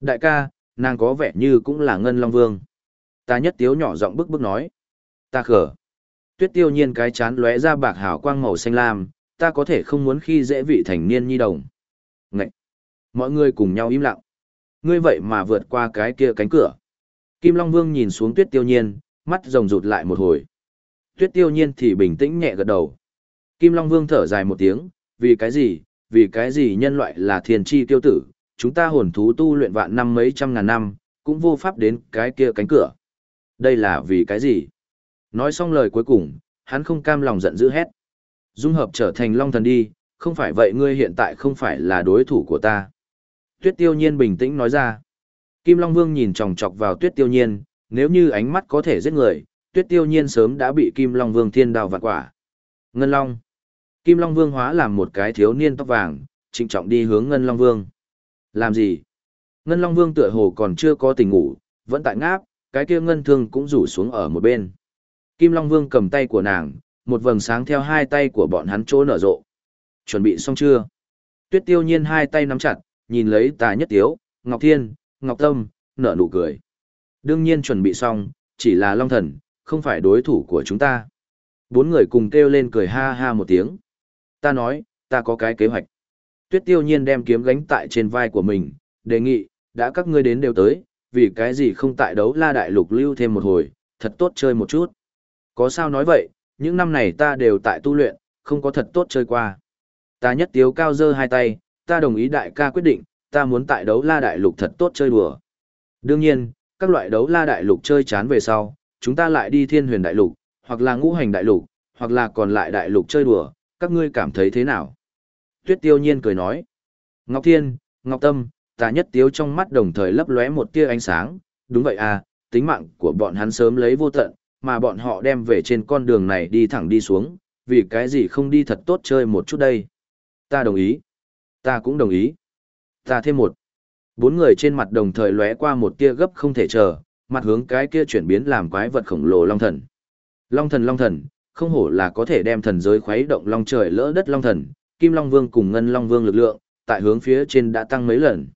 Đại ca, nàng có vẻ như cũng là Ngân Long Vương. Ta nhất tiếu nhỏ giọng bức bức nói. Ta khở. Tuyết tiêu nhiên cái chán lóe ra bạc hào quang màu xanh lam, ta có thể không muốn khi dễ vị thành niên nhi đồng. Ngậy! Mọi người cùng nhau im lặng. Ngươi vậy mà vượt qua cái kia cánh cửa. Kim Long Vương nhìn xuống tuyết tiêu nhiên, mắt rồng rụt lại một hồi. Tuyết tiêu nhiên thì bình tĩnh nhẹ gật đầu. Kim Long Vương thở dài một tiếng, vì cái gì, vì cái gì nhân loại là thiên chi tiêu tử, chúng ta hồn thú tu luyện vạn năm mấy trăm ngàn năm, cũng vô pháp đến cái kia cánh cửa. Đây là vì cái gì? Nói xong lời cuối cùng, hắn không cam lòng giận dữ hét. Dung hợp trở thành long thần đi, không phải vậy ngươi hiện tại không phải là đối thủ của ta. Tuyết tiêu nhiên bình tĩnh nói ra. Kim Long Vương nhìn chòng chọc vào tuyết tiêu nhiên, nếu như ánh mắt có thể giết người, tuyết tiêu nhiên sớm đã bị Kim Long Vương thiên đào vạn quả. Ngân Long. Kim Long Vương hóa làm một cái thiếu niên tóc vàng, trịnh trọng đi hướng Ngân Long Vương. Làm gì? Ngân Long Vương tựa hồ còn chưa có tỉnh ngủ, vẫn tại ngáp, cái kia ngân thương cũng rủ xuống ở một bên. Kim Long Vương cầm tay của nàng, một vầng sáng theo hai tay của bọn hắn chỗ nở rộ. Chuẩn bị xong chưa? Tuyết tiêu nhiên hai tay nắm chặt, nhìn lấy tà nhất tiếu, Ngọc Thiên, Ngọc Tâm, nở nụ cười. Đương nhiên chuẩn bị xong, chỉ là Long Thần, không phải đối thủ của chúng ta. Bốn người cùng kêu lên cười ha ha một tiếng. Ta nói, ta có cái kế hoạch. Tuyết tiêu nhiên đem kiếm gánh tại trên vai của mình, đề nghị, đã các ngươi đến đều tới, vì cái gì không tại đấu la đại lục lưu thêm một hồi, thật tốt chơi một chút. Có sao nói vậy, những năm này ta đều tại tu luyện, không có thật tốt chơi qua. Ta nhất tiếu cao dơ hai tay, ta đồng ý đại ca quyết định, ta muốn tại đấu la đại lục thật tốt chơi đùa. Đương nhiên, các loại đấu la đại lục chơi chán về sau, chúng ta lại đi thiên huyền đại lục, hoặc là ngũ hành đại lục, hoặc là còn lại đại lục chơi đùa, các ngươi cảm thấy thế nào? Tuyết tiêu nhiên cười nói. Ngọc Thiên, Ngọc Tâm, ta nhất tiếu trong mắt đồng thời lấp lóe một tia ánh sáng, đúng vậy à, tính mạng của bọn hắn sớm lấy vô tận, mà bọn họ đem về trên con đường này đi thẳng đi xuống, vì cái gì không đi thật tốt chơi một chút đây. Ta đồng ý. Ta cũng đồng ý. Ta thêm một. Bốn người trên mặt đồng thời lóe qua một tia gấp không thể chờ, mặt hướng cái kia chuyển biến làm quái vật khổng lồ long thần. Long thần long thần, không hổ là có thể đem thần giới khuấy động long trời lỡ đất long thần, kim long vương cùng ngân long vương lực lượng, tại hướng phía trên đã tăng mấy lần.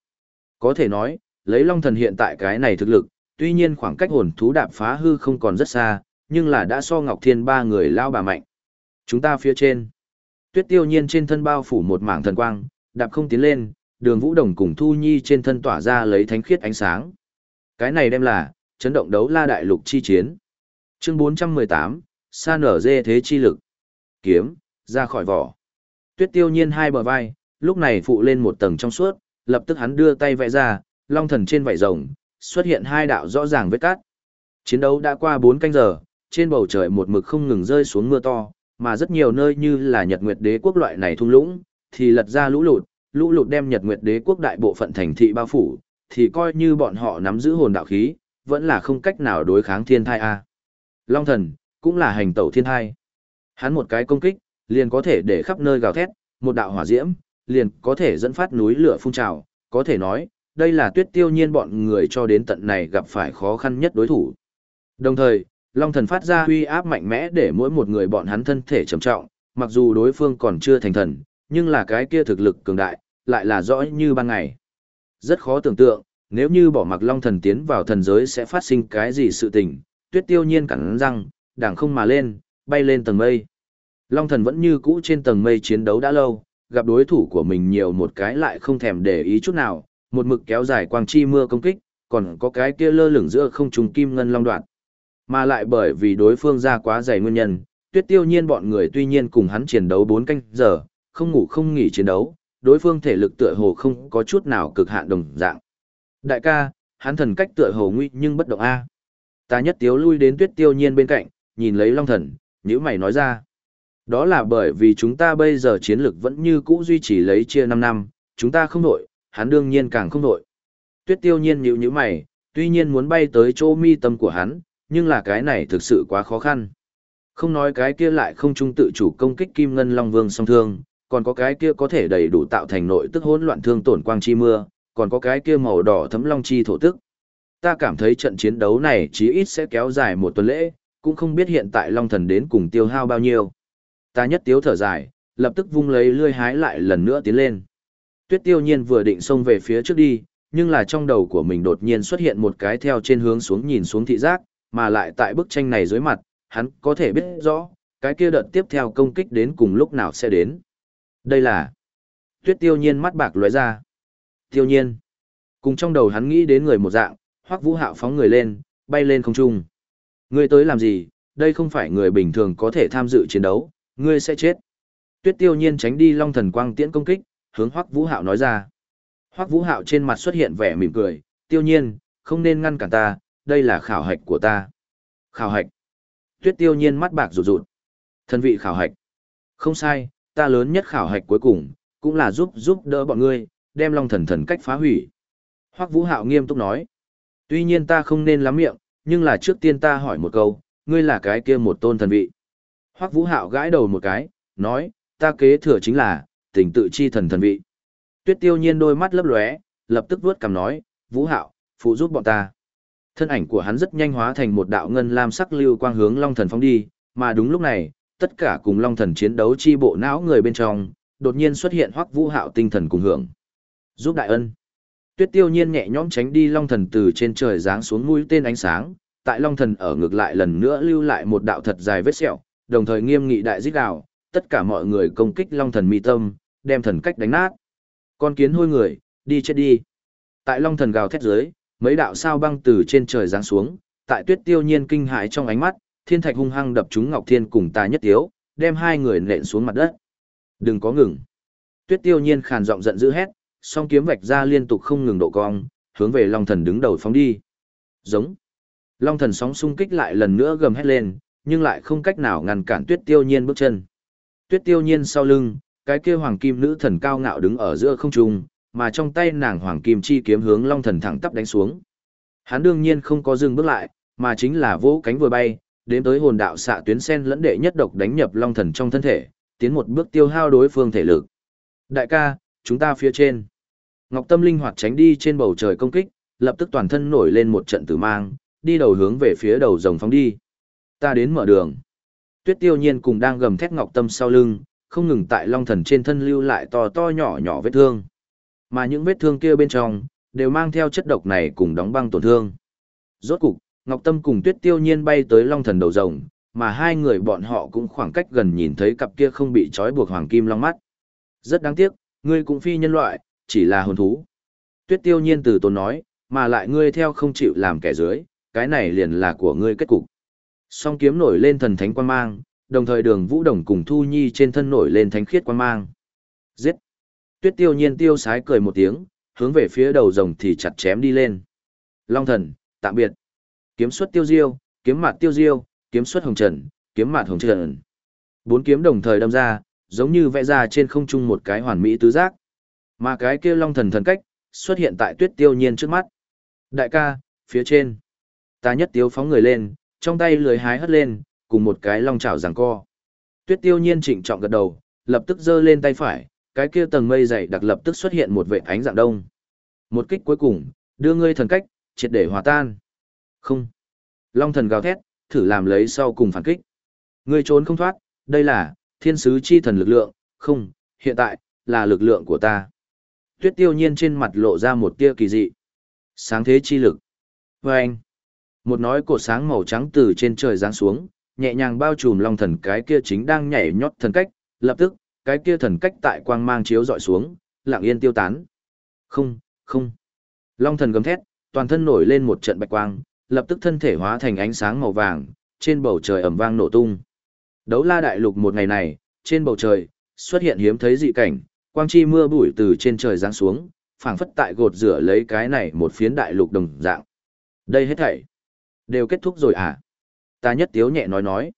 Có thể nói, lấy long thần hiện tại cái này thực lực, tuy nhiên khoảng cách hồn thú đạp phá hư không còn rất xa, nhưng là đã so Ngọc Thiên ba người lao bà mạnh. Chúng ta phía trên. Tuyết tiêu nhiên trên thân bao phủ một mảng thần quang, đạp không tiến lên, đường vũ đồng cùng Thu Nhi trên thân tỏa ra lấy thánh khiết ánh sáng. Cái này đem là, chấn động đấu la đại lục chi chiến. Chương 418, sa nở dê thế chi lực. Kiếm, ra khỏi vỏ. Tuyết tiêu nhiên hai bờ vai, lúc này phụ lên một tầng trong suốt, lập tức hắn đưa tay vẽ ra, long thần trên vảy rồng, xuất hiện hai đạo rõ ràng vết cát. Chiến đấu đã qua 4 canh giờ, trên bầu trời một mực không ngừng rơi xuống mưa to, mà rất nhiều nơi như là Nhật Nguyệt Đế quốc loại này thung lũng, thì lật ra lũ lụt, lũ lụt đem Nhật Nguyệt Đế quốc đại bộ phận thành thị bao phủ, thì coi như bọn họ nắm giữ hồn đạo khí, vẫn là không cách nào đối kháng thiên thai a. Long thần, cũng là hành tẩu thiên thai. Hắn một cái công kích, liền có thể để khắp nơi gào thét, một đạo hỏa diễm, liền có thể dẫn phát núi lửa phun trào, có thể nói, đây là tuyết tiêu nhiên bọn người cho đến tận này gặp phải khó khăn nhất đối thủ. Đồng thời, Long thần phát ra huy áp mạnh mẽ để mỗi một người bọn hắn thân thể trầm trọng, mặc dù đối phương còn chưa thành thần, nhưng là cái kia thực lực cường đại, lại là rõ như ban ngày. Rất khó tưởng tượng, nếu như bỏ mặc Long thần tiến vào thần giới sẽ phát sinh cái gì sự tình, tuyết tiêu nhiên cắn răng, đảng không mà lên, bay lên tầng mây. Long thần vẫn như cũ trên tầng mây chiến đấu đã lâu, gặp đối thủ của mình nhiều một cái lại không thèm để ý chút nào, một mực kéo dài quang chi mưa công kích, còn có cái kia lơ lửng giữa không trung kim ngân long đoạn. Mà lại bởi vì đối phương ra quá dày nguyên nhân, tuyết tiêu nhiên bọn người tuy nhiên cùng hắn chiến đấu 4 canh giờ, không ngủ không nghỉ chiến đấu, đối phương thể lực tựa hồ không có chút nào cực hạn đồng dạng. Đại ca, hắn thần cách tựa hồ nguy nhưng bất động A. Ta nhất tiếu lui đến tuyết tiêu nhiên bên cạnh, nhìn lấy long thần, nhữ mày nói ra. Đó là bởi vì chúng ta bây giờ chiến lực vẫn như cũ duy trì lấy chia 5 năm, chúng ta không nổi, hắn đương nhiên càng không nổi. Tuyết tiêu nhiên nhữ nhữ mày, tuy nhiên muốn bay tới chỗ mi tâm của hắn, nhưng là cái này thực sự quá khó khăn. Không nói cái kia lại không trung tự chủ công kích Kim Ngân Long Vương song thương, còn có cái kia có thể đầy đủ tạo thành nội tức hỗn loạn thương tổn quang chi mưa, còn có cái kia màu đỏ thấm long chi thổ tức. Ta cảm thấy trận chiến đấu này chí ít sẽ kéo dài một tuần lễ, cũng không biết hiện tại Long Thần đến cùng tiêu hao bao nhiêu. Ta nhất tiếu thở dài, lập tức vung lấy lươi hái lại lần nữa tiến lên. Tuyết tiêu nhiên vừa định xông về phía trước đi, nhưng là trong đầu của mình đột nhiên xuất hiện một cái theo trên hướng xuống nhìn xuống thị giác, mà lại tại bức tranh này dưới mặt, hắn có thể biết rõ, cái kia đợt tiếp theo công kích đến cùng lúc nào sẽ đến. Đây là... Tuyết tiêu nhiên mắt bạc lóe ra. Tiêu nhiên. Cùng trong đầu hắn nghĩ đến người một dạng, hoắc vũ hạo phóng người lên, bay lên không trung. Ngươi tới làm gì, đây không phải người bình thường có thể tham dự chiến đấu, ngươi sẽ chết. Tuyết tiêu nhiên tránh đi long thần quang tiễn công kích, hướng hoắc vũ hạo nói ra. hoắc vũ hạo trên mặt xuất hiện vẻ mỉm cười, tiêu nhiên, không nên ngăn cản ta, đây là khảo hạch của ta. Khảo hạch. Tuyết tiêu nhiên mắt bạc rụt rụt. Thân vị khảo hạch. Không sai, ta lớn nhất khảo hạch cuối cùng, cũng là giúp giúp đỡ bọn ngươi, đem long thần thần cách phá hủy. Hoắc Vũ Hạo nghiêm túc nói. Tuy nhiên ta không nên lắm miệng, nhưng là trước tiên ta hỏi một câu, ngươi là cái kia một tôn thần vị. Hoắc Vũ Hạo gãi đầu một cái, nói, ta kế thừa chính là, tình tự chi thần thần vị. Tuyết tiêu nhiên đôi mắt lấp lóe, lập tức vuốt cằm nói, Vũ Hạo, phụ giúp bọn ta. Thân ảnh của hắn rất nhanh hóa thành một đạo ngân lam sắc lưu quang hướng Long Thần phóng đi, mà đúng lúc này, tất cả cùng Long Thần chiến đấu chi bộ não người bên trong, đột nhiên xuất hiện Hoắc Vũ Hạo tinh thần cùng hưởng. Giúp đại ân. Tuyết Tiêu Nhiên nhẹ nhõm tránh đi Long Thần từ trên trời giáng xuống mũi tên ánh sáng, tại Long Thần ở ngược lại lần nữa lưu lại một đạo thật dài vết sẹo, đồng thời nghiêm nghị đại giết đạo, tất cả mọi người công kích Long Thần mi tâm, đem thần cách đánh nát. Con kiến hôi người, đi chết đi. Tại Long Thần gào thét dưới, mấy đạo sao băng từ trên trời giáng xuống, tại tuyết tiêu nhiên kinh hãi trong ánh mắt, thiên thạch hung hăng đập trúng Ngọc Thiên cùng ta nhất tiếu, đem hai người nện xuống mặt đất. Đừng có ngừng. Tuyết tiêu nhiên khàn giọng giận dữ hét, song kiếm vạch ra liên tục không ngừng độ cong, hướng về Long Thần đứng đầu phóng đi. Giống. Long Thần sóng xung kích lại lần nữa gầm hét lên, nhưng lại không cách nào ngăn cản Tuyết Tiêu Nhiên bước chân. Tuyết Tiêu Nhiên sau lưng, cái kia hoàng kim nữ thần cao ngạo đứng ở giữa không trung, mà trong tay nàng hoàng kim chi kiếm hướng long thần thẳng tắp đánh xuống. Hắn đương nhiên không có dừng bước lại, mà chính là vỗ cánh vừa bay, đến tới hồn đạo xạ tuyến sen lẫn đệ nhất độc đánh nhập long thần trong thân thể, tiến một bước tiêu hao đối phương thể lực. Đại ca, chúng ta phía trên. Ngọc Tâm linh hoạt tránh đi trên bầu trời công kích, lập tức toàn thân nổi lên một trận tử mang, đi đầu hướng về phía đầu rồng phóng đi. Ta đến mở đường. Tuyết Tiêu Nhiên cùng đang gầm thét Ngọc Tâm sau lưng, không ngừng tại Long Thần trên thân lưu lại to to nhỏ nhỏ vết thương. Mà những vết thương kia bên trong, đều mang theo chất độc này cùng đóng băng tổn thương. Rốt cục, Ngọc Tâm cùng Tuyết Tiêu Nhiên bay tới Long Thần đầu rồng, mà hai người bọn họ cũng khoảng cách gần nhìn thấy cặp kia không bị trói buộc hoàng kim long mắt. Rất đáng tiếc, ngươi cũng phi nhân loại, chỉ là hồn thú. Tuyết Tiêu Nhiên từ tốn nói, mà lại ngươi theo không chịu làm kẻ dưới, cái này liền là của ngươi kết cục. Song kiếm nổi lên thần thánh quan mang, đồng thời đường vũ đồng cùng Thu Nhi trên thân nổi lên thánh khiết quan mang. Giết! tuyết tiêu nhiên tiêu sái cười một tiếng, hướng về phía đầu rồng thì chặt chém đi lên. Long thần, tạm biệt. Kiếm xuất tiêu diêu, kiếm mạt tiêu diêu, kiếm xuất hồng trần, kiếm mạt hồng trần. Bốn kiếm đồng thời đâm ra, giống như vẽ ra trên không trung một cái hoàn mỹ tứ giác. Mà cái kia long thần thần cách, xuất hiện tại tuyết tiêu nhiên trước mắt. Đại ca, phía trên. Ta nhất tiếu phóng người lên, trong tay lười hái hất lên, cùng một cái long chảo giằng co. Tuyết tiêu nhiên trịnh trọng gật đầu, lập tức giơ lên tay phải, cái kia tầng mây dày đặc lập tức xuất hiện một vệ ánh dạng đông. Một kích cuối cùng, đưa ngươi thần cách, triệt để hòa tan. Không. Long thần gào thét, thử làm lấy sau cùng phản kích. Ngươi trốn không thoát, đây là, thiên sứ chi thần lực lượng, không, hiện tại, là lực lượng của ta. Tuyết tiêu nhiên trên mặt lộ ra một tia kỳ dị. Sáng thế chi lực. Và anh. Một nói cổ sáng màu trắng từ trên trời giáng xuống, nhẹ nhàng bao trùm long thần cái kia chính đang nhảy nhót thần cách, lập tức, cái kia thần cách tại quang mang chiếu dọi xuống, lặng yên tiêu tán. Không, không. Long thần gầm thét, toàn thân nổi lên một trận bạch quang, lập tức thân thể hóa thành ánh sáng màu vàng, trên bầu trời ầm vang nổ tung. Đấu la đại lục một ngày này, trên bầu trời, xuất hiện hiếm thấy dị cảnh, quang chi mưa bụi từ trên trời giáng xuống, phảng phất tại gột rửa lấy cái này một phiến đại lục đồng dạng. Đây hết thảy, đều kết thúc rồi à? Ta nhất tiếu nhẹ nói nói.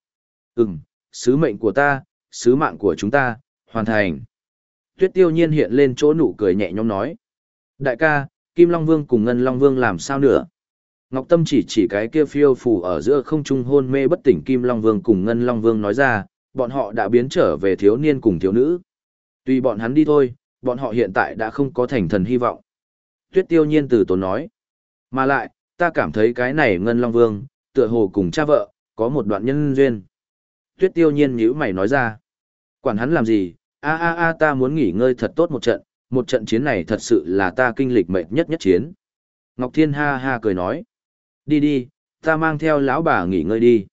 Ừm, sứ mệnh của ta, sứ mạng của chúng ta, hoàn thành. Tuyết tiêu nhiên hiện lên chỗ nụ cười nhẹ nhõm nói. Đại ca, Kim Long Vương cùng Ngân Long Vương làm sao nữa? Ngọc Tâm chỉ chỉ cái kia phiêu phù ở giữa không trung hôn mê bất tỉnh Kim Long Vương cùng Ngân Long Vương nói ra, bọn họ đã biến trở về thiếu niên cùng thiếu nữ. Tuy bọn hắn đi thôi, bọn họ hiện tại đã không có thành thần hy vọng. Tuyết tiêu nhiên từ tốn nói. Mà lại, ta cảm thấy cái này Ngân Long Vương, tựa hồ cùng cha vợ, có một đoạn nhân duyên. Tuyết tiêu nhiên nhíu mày nói ra. Quản hắn làm gì, a a a ta muốn nghỉ ngơi thật tốt một trận, một trận chiến này thật sự là ta kinh lịch mệt nhất nhất chiến. Ngọc Thiên ha ha cười nói. Đi đi, ta mang theo lão bà nghỉ ngơi đi.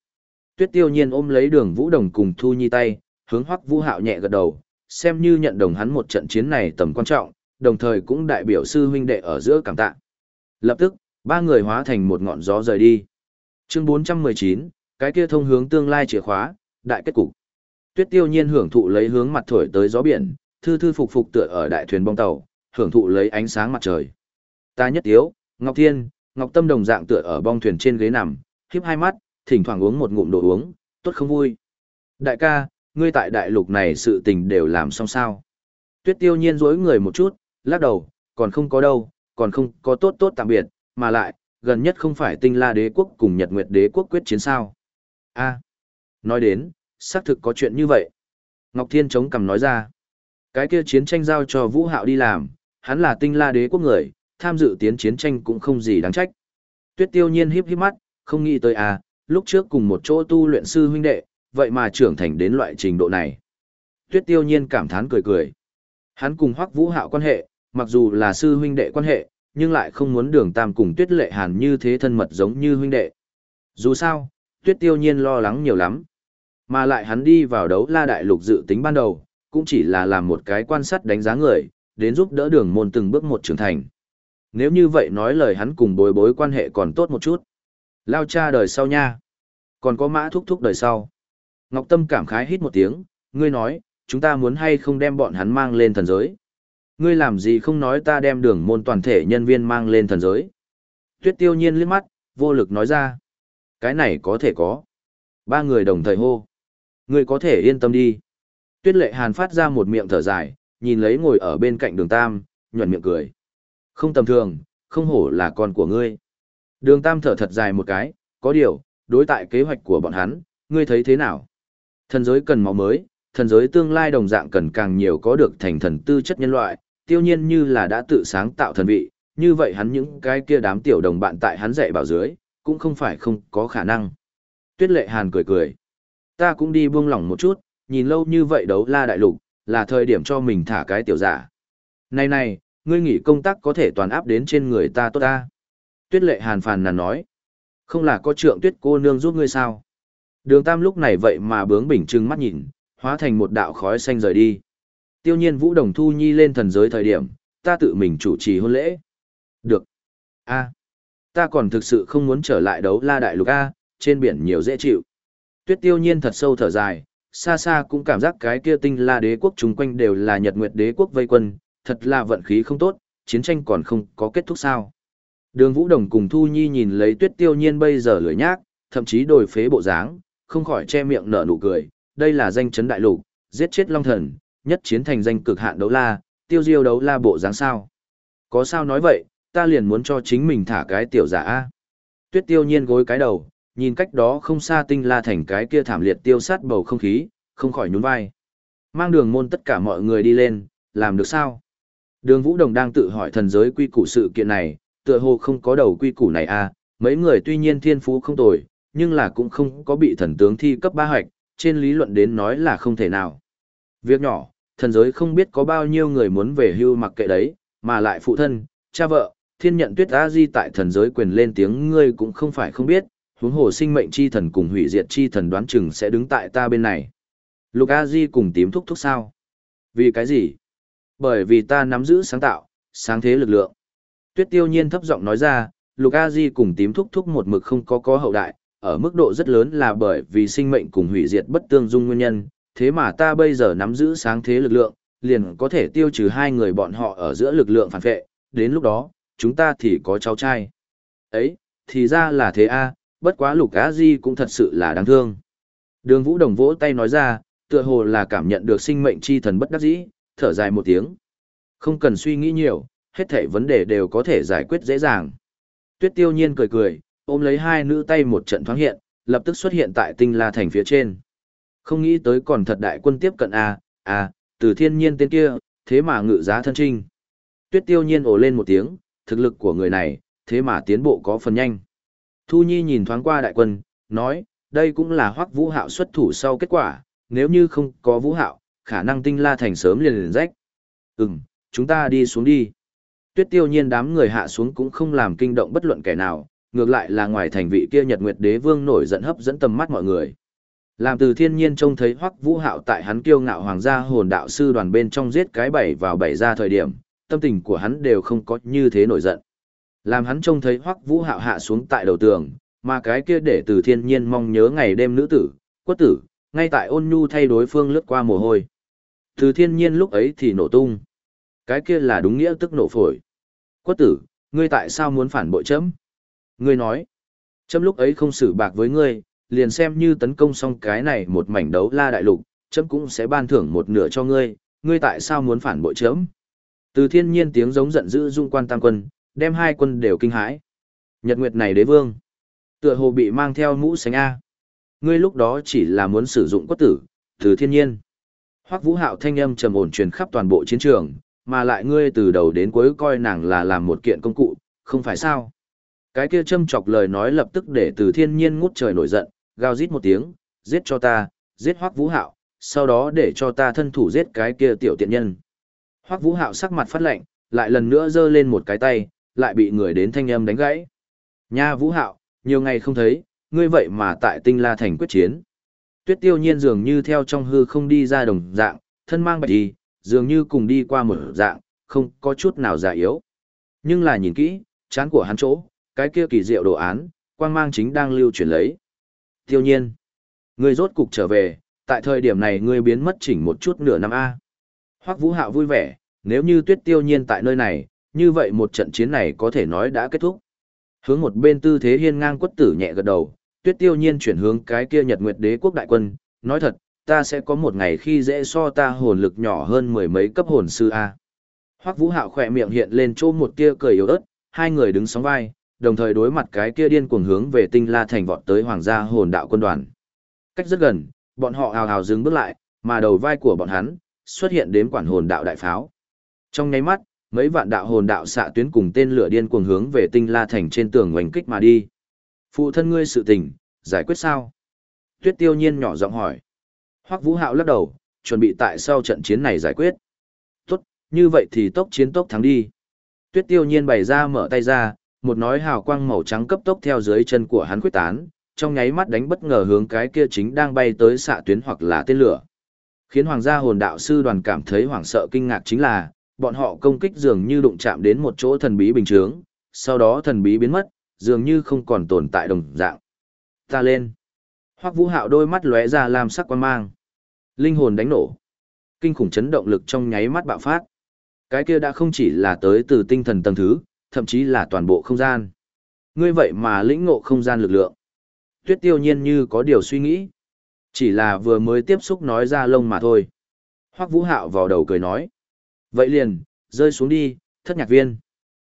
Tuyết tiêu nhiên ôm lấy đường Vũ Đồng cùng Thu Nhi tay, hướng hoắc Vũ Hạo nhẹ gật đầu, xem như nhận đồng hắn một trận chiến này tầm quan trọng, đồng thời cũng đại biểu sư huynh đệ ở giữa cảm tạ. Lập tức, ba người hóa thành một ngọn gió rời đi. Chương 419, cái kia thông hướng tương lai chìa khóa, đại kết cục. Tuyết tiêu nhiên hưởng thụ lấy hướng mặt thổi tới gió biển, thư thư phục phục tựa ở đại thuyền bong tàu, hưởng thụ lấy ánh sáng mặt trời. Ta nhất thiếu Ngọc Thiên, Ngọc Tâm đồng dạng tựa ở bong thuyền trên ghế nằm, khiếp hai mắt, thỉnh thoảng uống một ngụm đồ uống, tốt không vui. Đại ca, ngươi tại đại lục này sự tình đều làm xong sao. Tuyết tiêu nhiên dối người một chút, lắc đầu, còn không có đâu, còn không có tốt tốt tạm biệt, mà lại, gần nhất không phải tinh la đế quốc cùng nhật nguyệt đế quốc quyết chiến sao. a nói đến, xác thực có chuyện như vậy. Ngọc Thiên chống cằm nói ra. Cái kia chiến tranh giao cho Vũ Hạo đi làm, hắn là tinh la đế quốc người, tham dự tiến chiến tranh cũng không gì đáng trách. Tuyết tiêu nhiên híp híp mắt, không nghĩ tới à, lúc trước cùng một chỗ tu luyện sư huynh đệ, vậy mà trưởng thành đến loại trình độ này. Tuyết tiêu nhiên cảm thán cười cười. Hắn cùng Hoắc Vũ Hạo quan hệ, mặc dù là sư huynh đệ quan hệ, nhưng lại không muốn đường tam cùng Tuyết Lệ Hàn như thế thân mật giống như huynh đệ. Dù sao, Tuyết tiêu nhiên lo lắng nhiều lắm. Mà lại hắn đi vào đấu la đại lục dự tính ban đầu, cũng chỉ là làm một cái quan sát đánh giá người, đến giúp đỡ đường môn từng bước một trưởng thành. Nếu như vậy nói lời hắn cùng bối bối quan hệ còn tốt một chút. Lao cha đời sau nha. Còn có mã thúc thúc đời sau. Ngọc Tâm cảm khái hít một tiếng, ngươi nói, chúng ta muốn hay không đem bọn hắn mang lên thần giới. Ngươi làm gì không nói ta đem đường môn toàn thể nhân viên mang lên thần giới. Tuyết tiêu nhiên liếc mắt, vô lực nói ra. Cái này có thể có. Ba người đồng thời hô. Ngươi có thể yên tâm đi. Tuyết lệ hàn phát ra một miệng thở dài, nhìn lấy ngồi ở bên cạnh đường tam, nhuận miệng cười. Không tầm thường, không hổ là con của ngươi. Đường tam thở thật dài một cái, có điều, đối tại kế hoạch của bọn hắn, ngươi thấy thế nào? Thần giới cần máu mới, thần giới tương lai đồng dạng cần càng nhiều có được thành thần tư chất nhân loại, tiêu nhiên như là đã tự sáng tạo thần vị, như vậy hắn những cái kia đám tiểu đồng bạn tại hắn dạy bảo dưới, cũng không phải không có khả năng. Tuyết lệ hàn cười cười. Ta cũng đi buông lỏng một chút, nhìn lâu như vậy đấu la đại lục, là thời điểm cho mình thả cái tiểu giả. Này này, ngươi nghĩ công tác có thể toàn áp đến trên người ta tốt ta. Tuyết lệ hàn phàn nàn nói. Không là có trượng tuyết cô nương giúp ngươi sao? Đường Tam lúc này vậy mà bướng bỉnh trừng mắt nhìn, hóa thành một đạo khói xanh rời đi. Tiêu nhiên Vũ Đồng Thu Nhi lên thần giới thời điểm, ta tự mình chủ trì hôn lễ. Được. A. ta còn thực sự không muốn trở lại đấu la đại lục A, trên biển nhiều dễ chịu. Tuyết tiêu nhiên thật sâu thở dài, xa xa cũng cảm giác cái kia tinh la đế quốc chung quanh đều là nhật nguyệt đế quốc vây quân, thật là vận khí không tốt, chiến tranh còn không có kết thúc sao. Đường Vũ Đồng cùng Thu Nhi nhìn lấy tuyết tiêu nhiên bây giờ lười nhác, thậm chí đổi phế bộ dáng, không khỏi che miệng nở nụ cười, đây là danh chấn đại lục, giết chết long thần, nhất chiến thành danh cực hạn đấu la, tiêu diêu đấu la bộ dáng sao. Có sao nói vậy, ta liền muốn cho chính mình thả cái tiểu giả A. Tuyết tiêu nhiên gối cái đầu, nhìn cách đó không xa tinh la thành cái kia thảm liệt tiêu sát bầu không khí, không khỏi nhún vai. Mang đường môn tất cả mọi người đi lên, làm được sao? Đường Vũ Đồng đang tự hỏi thần giới quy củ sự kiện này, tựa hồ không có đầu quy củ này à, mấy người tuy nhiên thiên phú không tồi, nhưng là cũng không có bị thần tướng thi cấp ba hoạch, trên lý luận đến nói là không thể nào. Việc nhỏ, thần giới không biết có bao nhiêu người muốn về hưu mặc kệ đấy, mà lại phụ thân, cha vợ, thiên nhận tuyết a di tại thần giới quyền lên tiếng ngươi cũng không phải không biết, huống hồ sinh mệnh chi thần cùng hủy diệt chi thần đoán chừng sẽ đứng tại ta bên này. Lục a di cùng tím thúc thúc sao? Vì cái gì? Bởi vì ta nắm giữ sáng tạo, sáng thế lực lượng. Tuyết tiêu nhiên thấp giọng nói ra, Lục A Di cùng tím thúc thúc một mực không có có hậu đại, ở mức độ rất lớn là bởi vì sinh mệnh cùng hủy diệt bất tương dung nguyên nhân, thế mà ta bây giờ nắm giữ sáng thế lực lượng, liền có thể tiêu trừ hai người bọn họ ở giữa lực lượng phản vệ, đến lúc đó, chúng ta thì có cháu trai. Ấy, thì ra là thế a, bất quá Lục á Di cũng thật sự là đáng thương. Đường Vũ Đồng vỗ tay nói ra, tựa hồ là cảm nhận được sinh mệnh chi thần bất đắc dĩ, thở dài một tiếng. Không cần suy nghĩ nhiều, hết thảy vấn đề đều có thể giải quyết dễ dàng. Tuyết tiêu nhiên cười cười, ôm lấy hai nữ tay một trận thoáng hiện, lập tức xuất hiện tại tinh la thành phía trên. Không nghĩ tới còn thật đại quân tiếp cận à, à, từ thiên nhiên tên kia, thế mà ngự giá thân trinh. Tuyết tiêu nhiên ồ lên một tiếng, thực lực của người này, thế mà tiến bộ có phần nhanh. Thu Nhi nhìn thoáng qua đại quân, nói, đây cũng là hoắc vũ hạo xuất thủ sau kết quả, nếu như không có vũ hạo, khả năng tinh la thành sớm liền liền rách. Ừm, chúng ta đi xuống đi. Tuyết tiêu nhiên đám người hạ xuống cũng không làm kinh động bất luận kẻ nào, ngược lại là ngoài thành vị kia Nhật Nguyệt Đế Vương nổi giận hấp dẫn tầm mắt mọi người. Làm từ thiên nhiên trông thấy Hoắc Vũ Hạo tại hắn kiêu ngạo hoàng gia hồn đạo sư đoàn bên trong giết cái bảy vào bảy ra thời điểm, tâm tình của hắn đều không có như thế nổi giận. Làm hắn trông thấy Hoắc Vũ Hạo hạ xuống tại đầu tường, mà cái kia để từ thiên nhiên mong nhớ ngày đêm nữ tử, quất tử, ngay tại ôn nhu thay đối phương lướt qua mồ hôi. Từ thiên nhiên lúc ấy thì nổ tung. Cái kia là đúng nghĩa tức nổ phổi. Quất tử, ngươi tại sao muốn phản bội chấm? Ngươi nói, chấm lúc ấy không xử bạc với ngươi, liền xem như tấn công xong cái này một mảnh đấu la đại lục, chấm cũng sẽ ban thưởng một nửa cho ngươi, ngươi tại sao muốn phản bội chấm? Từ thiên nhiên tiếng giống giận dữ dung quan tam quân, đem hai quân đều kinh hãi. Nhật Nguyệt này đế vương, tựa hồ bị mang theo mũ sánh A. Ngươi lúc đó chỉ là muốn sử dụng quất tử, từ thiên nhiên. Hoắc Vũ Hạo thanh âm trầm ổn truyền khắp toàn bộ chiến trường, mà lại ngươi từ đầu đến cuối coi nàng là làm một kiện công cụ, không phải sao? Cái kia châm chọc lời nói lập tức để từ thiên nhiên ngút trời nổi giận, gào rít một tiếng, giết cho ta, giết Hoắc Vũ Hạo, sau đó để cho ta thân thủ giết cái kia tiểu tiện nhân. Hoắc Vũ Hạo sắc mặt phát lạnh, lại lần nữa giơ lên một cái tay, lại bị người đến thanh âm đánh gãy. Nha Vũ Hạo, nhiều ngày không thấy, ngươi vậy mà tại Tinh La Thành quyết chiến. Tuyết Tiêu Nhiên dường như theo trong hư không đi ra đồng dạng, thân mang bạch y, dường như cùng đi qua một dạng, không có chút nào già yếu. Nhưng là nhìn kỹ, chán của hắn chỗ, cái kia kỳ diệu đồ án, quang mang chính đang lưu chuyển lấy. Tiêu nhiên, ngươi rốt cục trở về, tại thời điểm này ngươi biến mất chỉnh một chút nửa năm A. Hoắc Vũ Hạo vui vẻ, nếu như tuyết tiêu nhiên tại nơi này, như vậy một trận chiến này có thể nói đã kết thúc. Hướng một bên tư thế hiên ngang quất tử nhẹ gật đầu, tuyết tiêu nhiên chuyển hướng cái kia nhật nguyệt đế quốc đại quân, nói thật, ta sẽ có một ngày khi dễ so ta hồn lực nhỏ hơn mười mấy cấp hồn sư A. Hoắc Vũ Hạo khỏe miệng hiện lên chỗ một tia cười yếu ớt, hai người đứng sóng vai, đồng thời đối mặt cái kia điên cuồng hướng về tinh la thành vọt tới hoàng gia hồn đạo quân đoàn. Cách rất gần, bọn họ hào hào dừng bước lại, mà đầu vai của bọn hắn xuất hiện đến quản hồn đạo đại pháo. Trong nháy mắt, mấy vạn đạo hồn đạo xạ tuyến cùng tên lửa điên cuồng hướng về tinh la thành trên tường oanh kích mà đi. Phụ thân ngươi sự tình, giải quyết sao? Tuyết tiêu nhiên nhỏ giọng hỏi. Hoắc Vũ Hạo lắc đầu, chuẩn bị tại sau trận chiến này giải quyết. Tốt, như vậy thì tốc chiến tốc thắng đi. Tuyết tiêu nhiên bày ra mở tay ra, một nói hào quang màu trắng cấp tốc theo dưới chân của hắn quyết tán, trong nháy mắt đánh bất ngờ hướng cái kia chính đang bay tới xạ tuyến hoặc là tên lửa. Khiến hoàng gia hồn đạo sư đoàn cảm thấy hoảng sợ kinh ngạc chính là, bọn họ công kích dường như đụng chạm đến một chỗ thần bí bình chướng, sau đó thần bí biến mất, dường như không còn tồn tại đồng dạng. Ta lên. Hoắc Vũ Hạo đôi mắt lóe ra làm sắc quan mang. Linh hồn đánh nổ. Kinh khủng chấn động lực trong nháy mắt bạo phát. Cái kia đã không chỉ là tới từ tinh thần tầng thứ, thậm chí là toàn bộ không gian. Ngươi vậy mà lĩnh ngộ không gian lực lượng. Tuyết tiêu nhiên như có điều suy nghĩ. Chỉ là vừa mới tiếp xúc nói ra lông mà thôi. Hoắc Vũ Hạo vào đầu cười nói. Vậy liền, rơi xuống đi, thất nhạc viên.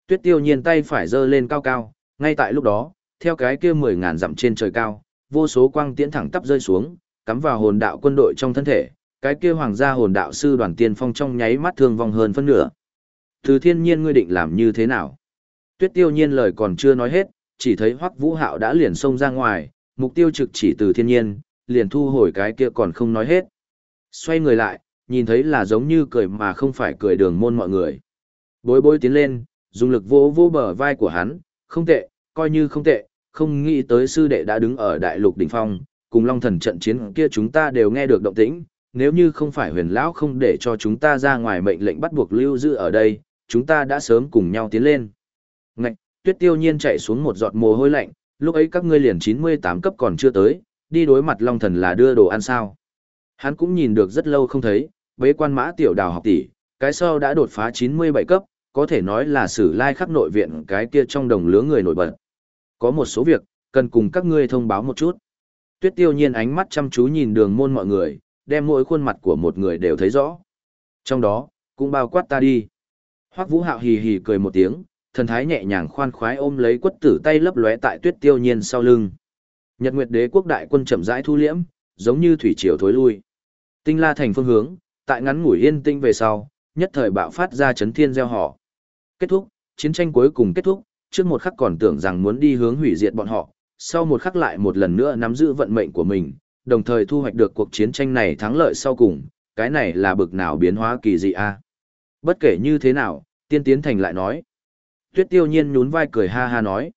Tuyết tiêu nhiên tay phải giơ lên cao cao, ngay tại lúc đó, theo cái kia mười ngàn dặm trên trời cao, vô số quang tiễn thẳng tắp rơi xuống, cắm vào hồn đạo quân đội trong thân thể, cái kia hoàng gia hồn đạo sư đoàn tiên phong trong nháy mắt thương vong hơn phân nửa. Từ thiên nhiên ngươi định làm như thế nào? Tuyết tiêu nhiên lời còn chưa nói hết, chỉ thấy hoắc vũ hạo đã liền xông ra ngoài, mục tiêu trực chỉ từ thiên nhiên, liền thu hồi cái kia còn không nói hết. Xoay người lại, nhìn thấy là giống như cười mà không phải cười đường môn mọi người. Bối bối tiến lên, dùng lực vỗ vỗ bờ vai của hắn, không tệ, coi như không tệ, không nghĩ tới sư đệ đã đứng ở đại lục đỉnh phong, cùng long thần trận chiến kia chúng ta đều nghe được động tĩnh, nếu như không phải huyền lão không để cho chúng ta ra ngoài mệnh lệnh bắt buộc lưu giữ ở đây, chúng ta đã sớm cùng nhau tiến lên. Ngạch, tuyết tiêu nhiên chạy xuống một giọt mồ hôi lạnh, lúc ấy các ngươi liền 98 cấp còn chưa tới, đi đối mặt long thần là đưa đồ ăn sao. Hắn cũng nhìn được rất lâu không thấy, bế quan mã tiểu đào học tỷ, cái sau đã đột phá 97 cấp, có thể nói là sử lai khắp nội viện cái kia trong đồng lứa người nổi bật. Có một số việc, cần cùng các ngươi thông báo một chút. Tuyết tiêu nhiên ánh mắt chăm chú nhìn đường môn mọi người, đem mỗi khuôn mặt của một người đều thấy rõ. Trong đó, cũng bao quát ta đi. Hoắc Vũ Hạo hì hì cười một tiếng, thần thái nhẹ nhàng khoan khoái ôm lấy quất tử tay lấp lóe tại Tuyết Tiêu Nhiên sau lưng. Nhật Nguyệt Đế quốc đại quân chậm rãi thu liễm, giống như thủy triều thối lui. Tinh La thành phương hướng, tại ngắn ngủi yên tinh về sau, nhất thời bạo phát ra chấn thiên gieo họ. Kết thúc, chiến tranh cuối cùng kết thúc, trước một khắc còn tưởng rằng muốn đi hướng hủy diệt bọn họ, sau một khắc lại một lần nữa nắm giữ vận mệnh của mình, đồng thời thu hoạch được cuộc chiến tranh này thắng lợi sau cùng, cái này là bực nào biến hóa kỳ dị a. Bất kể như thế nào, tiên tiến thành lại nói. Tuyết tiêu nhiên nhún vai cười ha ha nói.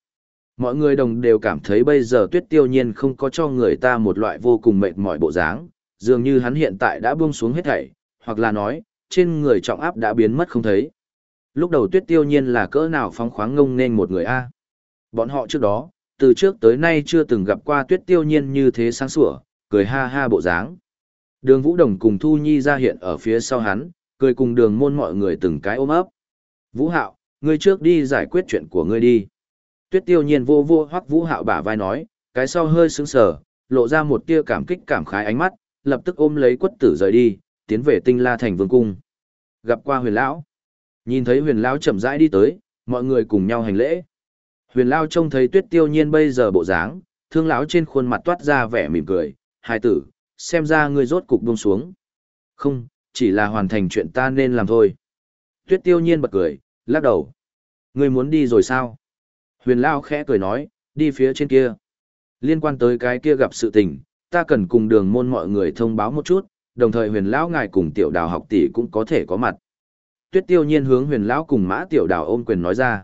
Mọi người đồng đều cảm thấy bây giờ tuyết tiêu nhiên không có cho người ta một loại vô cùng mệt mỏi bộ dáng, dường như hắn hiện tại đã buông xuống hết thảy, hoặc là nói, trên người trọng áp đã biến mất không thấy. Lúc đầu tuyết tiêu nhiên là cỡ nào phóng khoáng ngông nên một người A. Bọn họ trước đó, từ trước tới nay chưa từng gặp qua tuyết tiêu nhiên như thế sáng sủa, cười ha ha bộ dáng. Đường Vũ Đồng cùng Thu Nhi ra hiện ở phía sau hắn, cười cùng đường môn mọi người từng cái ôm ấp. Vũ Hạo, ngươi trước đi giải quyết chuyện của ngươi đi. Tuyết tiêu nhiên vô vô hoắc Vũ Hạo bả vai nói, cái sau hơi sững sờ, lộ ra một tia cảm kích cảm khái ánh mắt, lập tức ôm lấy quất tử rời đi, tiến về tinh la thành vương cung. Gặp qua huyền lão. Nhìn thấy huyền lão chậm rãi đi tới, mọi người cùng nhau hành lễ. Huyền lão trông thấy tuyết tiêu nhiên bây giờ bộ dáng, thương lão trên khuôn mặt toát ra vẻ mỉm cười, hai tử, xem ra ngươi rốt cục buông xuống. Không, chỉ là hoàn thành chuyện ta nên làm thôi. Tuyết tiêu nhiên bật cười, lắc đầu. Ngươi muốn đi rồi sao? Huyền Lao khẽ cười nói, đi phía trên kia. Liên quan tới cái kia gặp sự tình, ta cần cùng đường môn mọi người thông báo một chút, đồng thời huyền lão ngài cùng tiểu đào học tỷ cũng có thể có mặt. Tuyết tiêu nhiên hướng huyền lão cùng mã tiểu đào ôm quyền nói ra.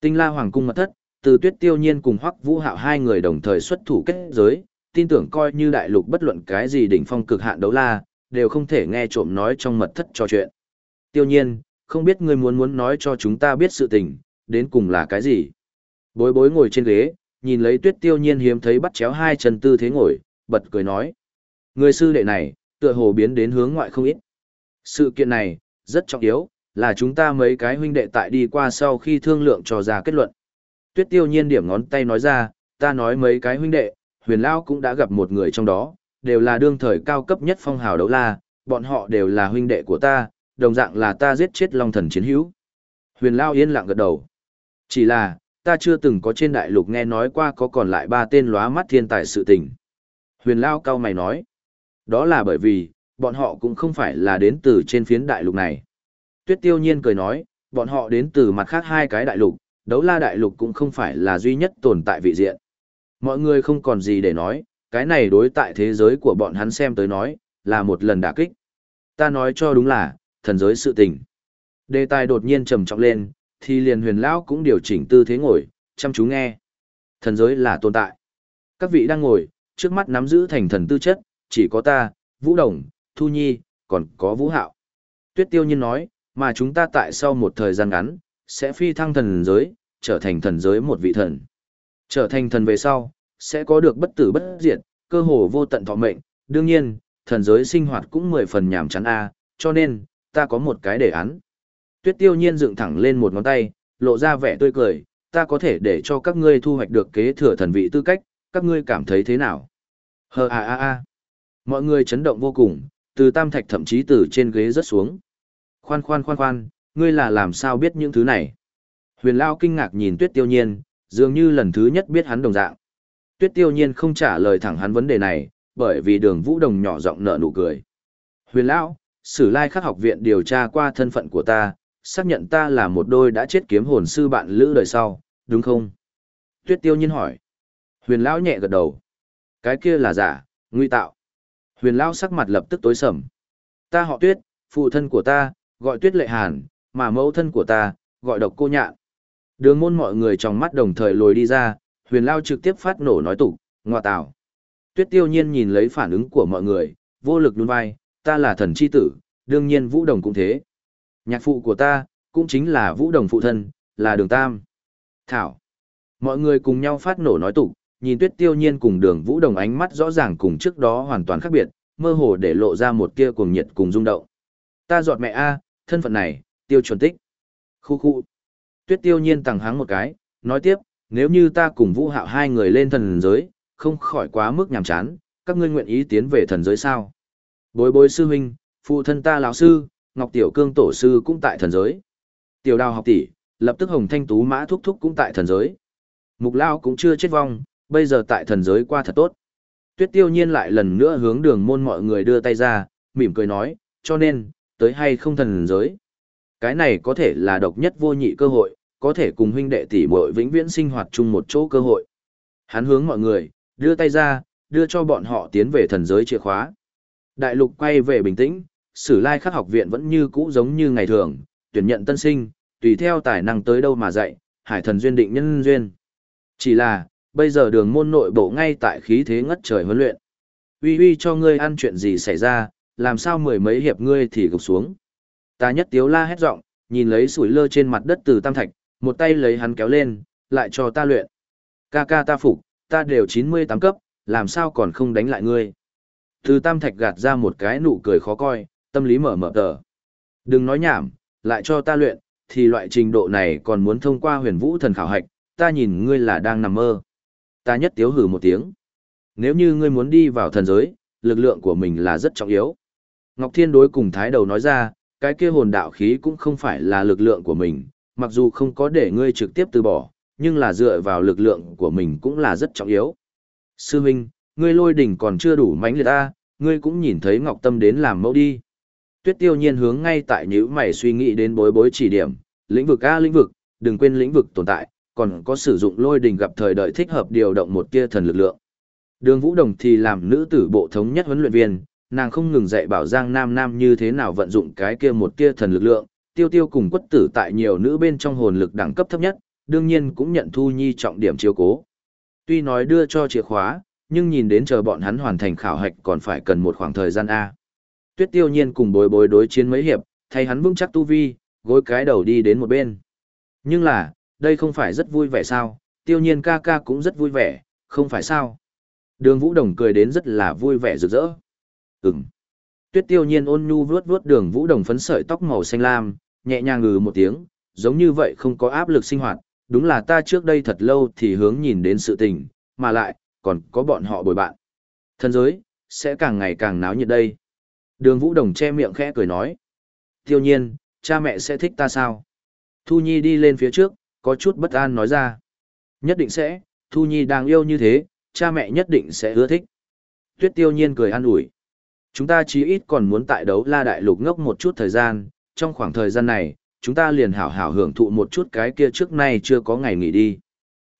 Tinh la hoàng cung mật thất, từ tuyết tiêu nhiên cùng hoắc vũ hạo hai người đồng thời xuất thủ kết giới, tin tưởng coi như đại lục bất luận cái gì đỉnh phong cực hạn đấu la, đều không thể nghe trộm nói trong mật thất trò chuyện. Tiêu nhiên, không biết ngươi muốn muốn nói cho chúng ta biết sự tình, đến cùng là cái gì? Bối bối ngồi trên ghế, nhìn lấy tuyết tiêu nhiên hiếm thấy bắt chéo hai chân tư thế ngồi, bật cười nói. Người sư đệ này, tựa hồ biến đến hướng ngoại không ít. Sự kiện này, rất trọng yếu, là chúng ta mấy cái huynh đệ tại đi qua sau khi thương lượng cho ra kết luận. Tuyết tiêu nhiên điểm ngón tay nói ra, ta nói mấy cái huynh đệ, huyền Lao cũng đã gặp một người trong đó, đều là đương thời cao cấp nhất phong hào đấu la, bọn họ đều là huynh đệ của ta, đồng dạng là ta giết chết long thần chiến hữu. Huyền Lao yên lặng gật đầu. Chỉ là, ta chưa từng có trên đại lục nghe nói qua có còn lại ba tên lóa mắt thiên tài sự tình. Huyền Lao cao mày nói. Đó là bởi vì, bọn họ cũng không phải là đến từ trên phiến đại lục này. Tuyết tiêu nhiên cười nói, bọn họ đến từ mặt khác hai cái đại lục, đấu la đại lục cũng không phải là duy nhất tồn tại vị diện. Mọi người không còn gì để nói, cái này đối tại thế giới của bọn hắn xem tới nói, là một lần đả kích. Ta nói cho đúng là, thần giới sự tình. Đề tài đột nhiên trầm trọng lên, thì liền huyền lão cũng điều chỉnh tư thế ngồi, chăm chú nghe. Thần giới là tồn tại. Các vị đang ngồi, trước mắt nắm giữ thành thần tư chất, chỉ có ta, Vũ Đồng, Thu Nhi, còn có Vũ Hạo. Tuyết Tiêu Nhiên nói, mà chúng ta tại sau một thời gian ngắn, sẽ phi thăng thần giới, trở thành thần giới một vị thần. Trở thành thần về sau, sẽ có được bất tử bất diệt, cơ hồ vô tận thọ mệnh, đương nhiên, thần giới sinh hoạt cũng mười phần nhàm chán a, cho nên, ta có một cái đề án. Tuyết tiêu nhiên dựng thẳng lên một ngón tay, lộ ra vẻ tươi cười, ta có thể để cho các ngươi thu hoạch được kế thừa thần vị tư cách, các ngươi cảm thấy thế nào? Hờ a a a. Mọi người chấn động vô cùng, từ tam thạch thậm chí từ trên ghế rớt xuống. Khoan khoan khoan khoan, ngươi là làm sao biết những thứ này? Huyền Lao kinh ngạc nhìn tuyết tiêu nhiên, Dường như lần thứ nhất biết hắn đồng dạng. Tuyết tiêu nhiên không trả lời thẳng hắn vấn đề này, bởi vì đường vũ đồng nhỏ giọng nở nụ cười. Huyền Lão, Sử Lai Khắc học viện điều tra qua thân phận của ta, xác nhận ta là một đôi đã chết kiếm hồn sư bạn lữ đời sau, đúng không? Tuyết tiêu nhiên hỏi. Huyền Lão nhẹ gật đầu. Cái kia là giả, nguy tạo. Huyền Lão sắc mặt lập tức tối sầm. Ta họ Tuyết, phụ thân của ta, gọi Tuyết Lệ Hàn, mà mẫu thân của ta, gọi độc cô nhạn. Đường môn mọi người trong mắt đồng thời lồi đi ra, huyền Lão trực tiếp phát nổ nói tục, ngoa tạo. Tuyết tiêu nhiên nhìn lấy phản ứng của mọi người, vô lực đun vai, ta là thần chi tử, đương nhiên Vũ Đồng cũng thế. Nhạc phụ của ta, cũng chính là Vũ Đồng phụ thân, là đường Tam. Thảo. Mọi người cùng nhau phát nổ nói tục, nhìn tuyết tiêu nhiên cùng đường Vũ Đồng ánh mắt rõ ràng cùng trước đó hoàn toàn khác biệt, mơ hồ để lộ ra một tia cuồng nhiệt cùng rung động. Ta giọt mẹ A, thân phận này, tiêu chuẩn tích. Khu khu. Tuyết tiêu nhiên tàng háng một cái, nói tiếp, nếu như ta cùng Vũ Hạo hai người lên thần giới, không khỏi quá mức nhàm chán, các ngươi nguyện ý tiến về thần giới sao? Bối bối sư huynh, phụ thân ta lão sư, Ngọc Tiểu Cương tổ sư cũng tại thần giới. Tiểu đào học tỷ, lập tức Hồng Thanh Tú Mã Thúc Thúc cũng tại thần giới. Mục Lao cũng chưa chết vong, bây giờ tại thần giới qua thật tốt. Tuyết tiêu nhiên lại lần nữa hướng đường môn mọi người đưa tay ra, mỉm cười nói, cho nên, tới hay không thần giới. Cái này có thể là độc nhất vô nhị cơ hội, có thể cùng huynh đệ tỷ muội vĩnh viễn sinh hoạt chung một chỗ cơ hội. Hắn hướng mọi người, đưa tay ra, đưa cho bọn họ tiến về thần giới chìa khóa. Đại lục quay về bình tĩnh, sử lai khắc học viện vẫn như cũ giống như ngày thường, tuyển nhận tân sinh, tùy theo tài năng tới đâu mà dạy, hải thần duyên định nhân duyên. Chỉ là, bây giờ đường môn nội bộ ngay tại khí thế ngất trời huấn luyện. Uy uy cho ngươi ăn chuyện gì xảy ra, làm sao mười mấy hiệp ngươi thì gục xuống. Ta nhất tiếu la hét giọng, nhìn lấy sủi lơ trên mặt đất từ tam thạch, một tay lấy hắn kéo lên, lại cho ta luyện. Ca ca ta phục, ta đều 98 cấp, làm sao còn không đánh lại ngươi. Từ tam thạch gạt ra một cái nụ cười khó coi, tâm lý mở mở tờ. Đừng nói nhảm, lại cho ta luyện, thì loại trình độ này còn muốn thông qua huyền vũ thần khảo hạch, ta nhìn ngươi là đang nằm mơ. Ta nhất tiếu hử một tiếng. Nếu như ngươi muốn đi vào thần giới, lực lượng của mình là rất trọng yếu. Ngọc Thiên đối cùng thái đầu nói ra, cái kia hồn đạo khí cũng không phải là lực lượng của mình, mặc dù không có để ngươi trực tiếp từ bỏ, nhưng là dựa vào lực lượng của mình cũng là rất trọng yếu. Sư Minh, ngươi lôi đỉnh còn chưa đủ mánh liệt ta, ngươi cũng nhìn thấy Ngọc Tâm đến làm mẫu đi. Tuyết tiêu nhiên hướng ngay tại nhữ mày suy nghĩ đến bối bối chỉ điểm, lĩnh vực A lĩnh vực, đừng quên lĩnh vực tồn tại, còn có sử dụng lôi đỉnh gặp thời đợi thích hợp điều động một tia thần lực lượng. Đường Vũ Đồng thì làm nữ tử bộ thống nhất huấn luyện viên, nàng không ngừng dạy bảo Giang Nam Nam như thế nào vận dụng cái kia một tia thần lực lượng, tiêu tiêu cùng quất tử tại nhiều nữ bên trong hồn lực đẳng cấp thấp nhất, đương nhiên cũng nhận Thu Nhi trọng điểm chiếu cố. Tuy nói đưa cho chìa khóa, nhưng nhìn đến chờ bọn hắn hoàn thành khảo hạch còn phải cần một khoảng thời gian A. Tuyết tiêu nhiên cùng bối bối đối chiến mấy hiệp, thay hắn vững chắc tu vi, gối cái đầu đi đến một bên. Nhưng là, đây không phải rất vui vẻ sao, tiêu nhiên ca ca cũng rất vui vẻ, không phải sao. Đường Vũ Đồng cười đến rất là vui vẻ rực rỡ. Ừm. Tuyết tiêu nhiên ôn nhu vuốt vuốt đường Vũ Đồng phấn sợi tóc màu xanh lam, nhẹ nhàng ngừ một tiếng, giống như vậy không có áp lực sinh hoạt, đúng là ta trước đây thật lâu thì hướng nhìn đến sự tình, mà lại, còn có bọn họ bồi bạn. thần giới, sẽ càng ngày càng náo nhiệt đây. Đường Vũ Đồng che miệng khẽ cười nói. Tiêu nhiên, cha mẹ sẽ thích ta sao? Thu Nhi đi lên phía trước, có chút bất an nói ra. Nhất định sẽ, Thu Nhi đang yêu như thế, cha mẹ nhất định sẽ ưa thích. Tuyết tiêu nhiên cười an ủi. Chúng ta chí ít còn muốn tại đấu la đại lục ngốc một chút thời gian, trong khoảng thời gian này, chúng ta liền hảo hảo hưởng thụ một chút cái kia trước nay chưa có ngày nghỉ đi.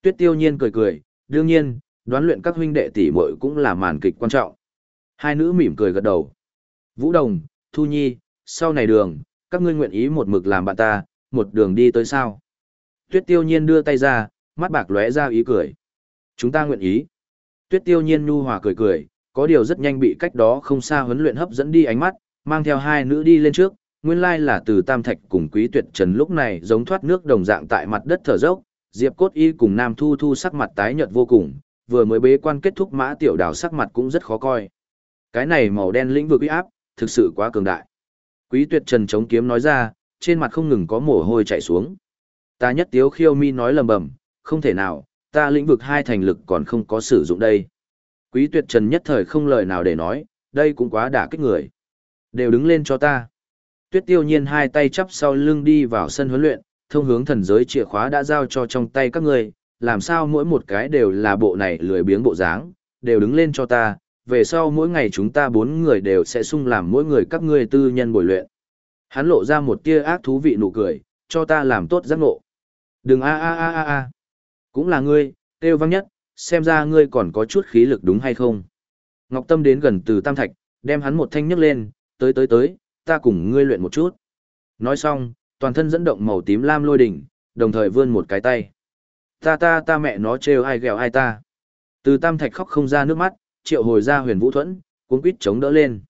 Tuyết tiêu nhiên cười cười, đương nhiên, đoán luyện các huynh đệ tỷ muội cũng là màn kịch quan trọng. Hai nữ mỉm cười gật đầu. Vũ Đồng, Thu Nhi, sau này đường, các ngươi nguyện ý một mực làm bạn ta, một đường đi tới sao. Tuyết tiêu nhiên đưa tay ra, mắt bạc lóe ra ý cười. Chúng ta nguyện ý. Tuyết tiêu nhiên nhu hòa cười cười, có điều rất nhanh bị cách đó không xa huấn luyện hấp dẫn đi ánh mắt, mang theo hai nữ đi lên trước, nguyên lai là từ Tam Thạch cùng Quý Tuyệt Trần lúc này giống thoát nước đồng dạng tại mặt đất thở dốc, Diệp Cốt Y cùng Nam Thu Thu sắc mặt tái nhợt vô cùng, vừa mới bế quan kết thúc Mã Tiểu Đào sắc mặt cũng rất khó coi. Cái này màu đen lĩnh vực uy áp, thực sự quá cường đại. Quý Tuyệt Trần chống kiếm nói ra, trên mặt không ngừng có mồ hôi chảy xuống. Ta nhất tiếu khiêu mi nói lầm bầm, không thể nào, ta lĩnh vực hai thành lực còn không có sử dụng đây. Quý Tuyệt Trần nhất thời không lời nào để nói, đây cũng quá đả kích người. Đều đứng lên cho ta. Tuyết tiêu nhiên hai tay chắp sau lưng đi vào sân huấn luyện, thông hướng thần giới chìa khóa đã giao cho trong tay các người, làm sao mỗi một cái đều là bộ này lười biếng bộ dáng, đều đứng lên cho ta, về sau mỗi ngày chúng ta bốn người đều sẽ sung làm mỗi người các ngươi tư nhân bồi luyện. Hắn lộ ra một tia ác thú vị nụ cười, cho ta làm tốt giác ngộ. Đừng a a a a a. Cũng là ngươi, tiêu vang nhất, xem ra ngươi còn có chút khí lực đúng hay không. Ngọc Tâm đến gần từ Tam Thạch, đem hắn một thanh nhấc lên, tới tới tới, ta cùng ngươi luyện một chút. Nói xong, toàn thân dẫn động màu tím lam lôi đỉnh, đồng thời vươn một cái tay. Ta ta ta mẹ nó trêu ai ghẹo ai ta. Từ Tam Thạch khóc không ra nước mắt, triệu hồi ra huyền vũ thuẫn, cuốn quýt chống đỡ lên.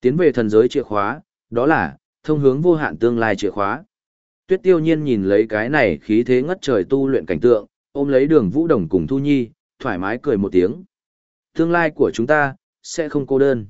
Tiến về thần giới chìa khóa, đó là, thông hướng vô hạn tương lai chìa khóa. Tuyết tiêu nhiên nhìn lấy cái này khí thế ngất trời tu luyện cảnh tượng, ôm lấy đường vũ đồng cùng Thu Nhi, thoải mái cười một tiếng. Tương lai của chúng ta, sẽ không cô đơn.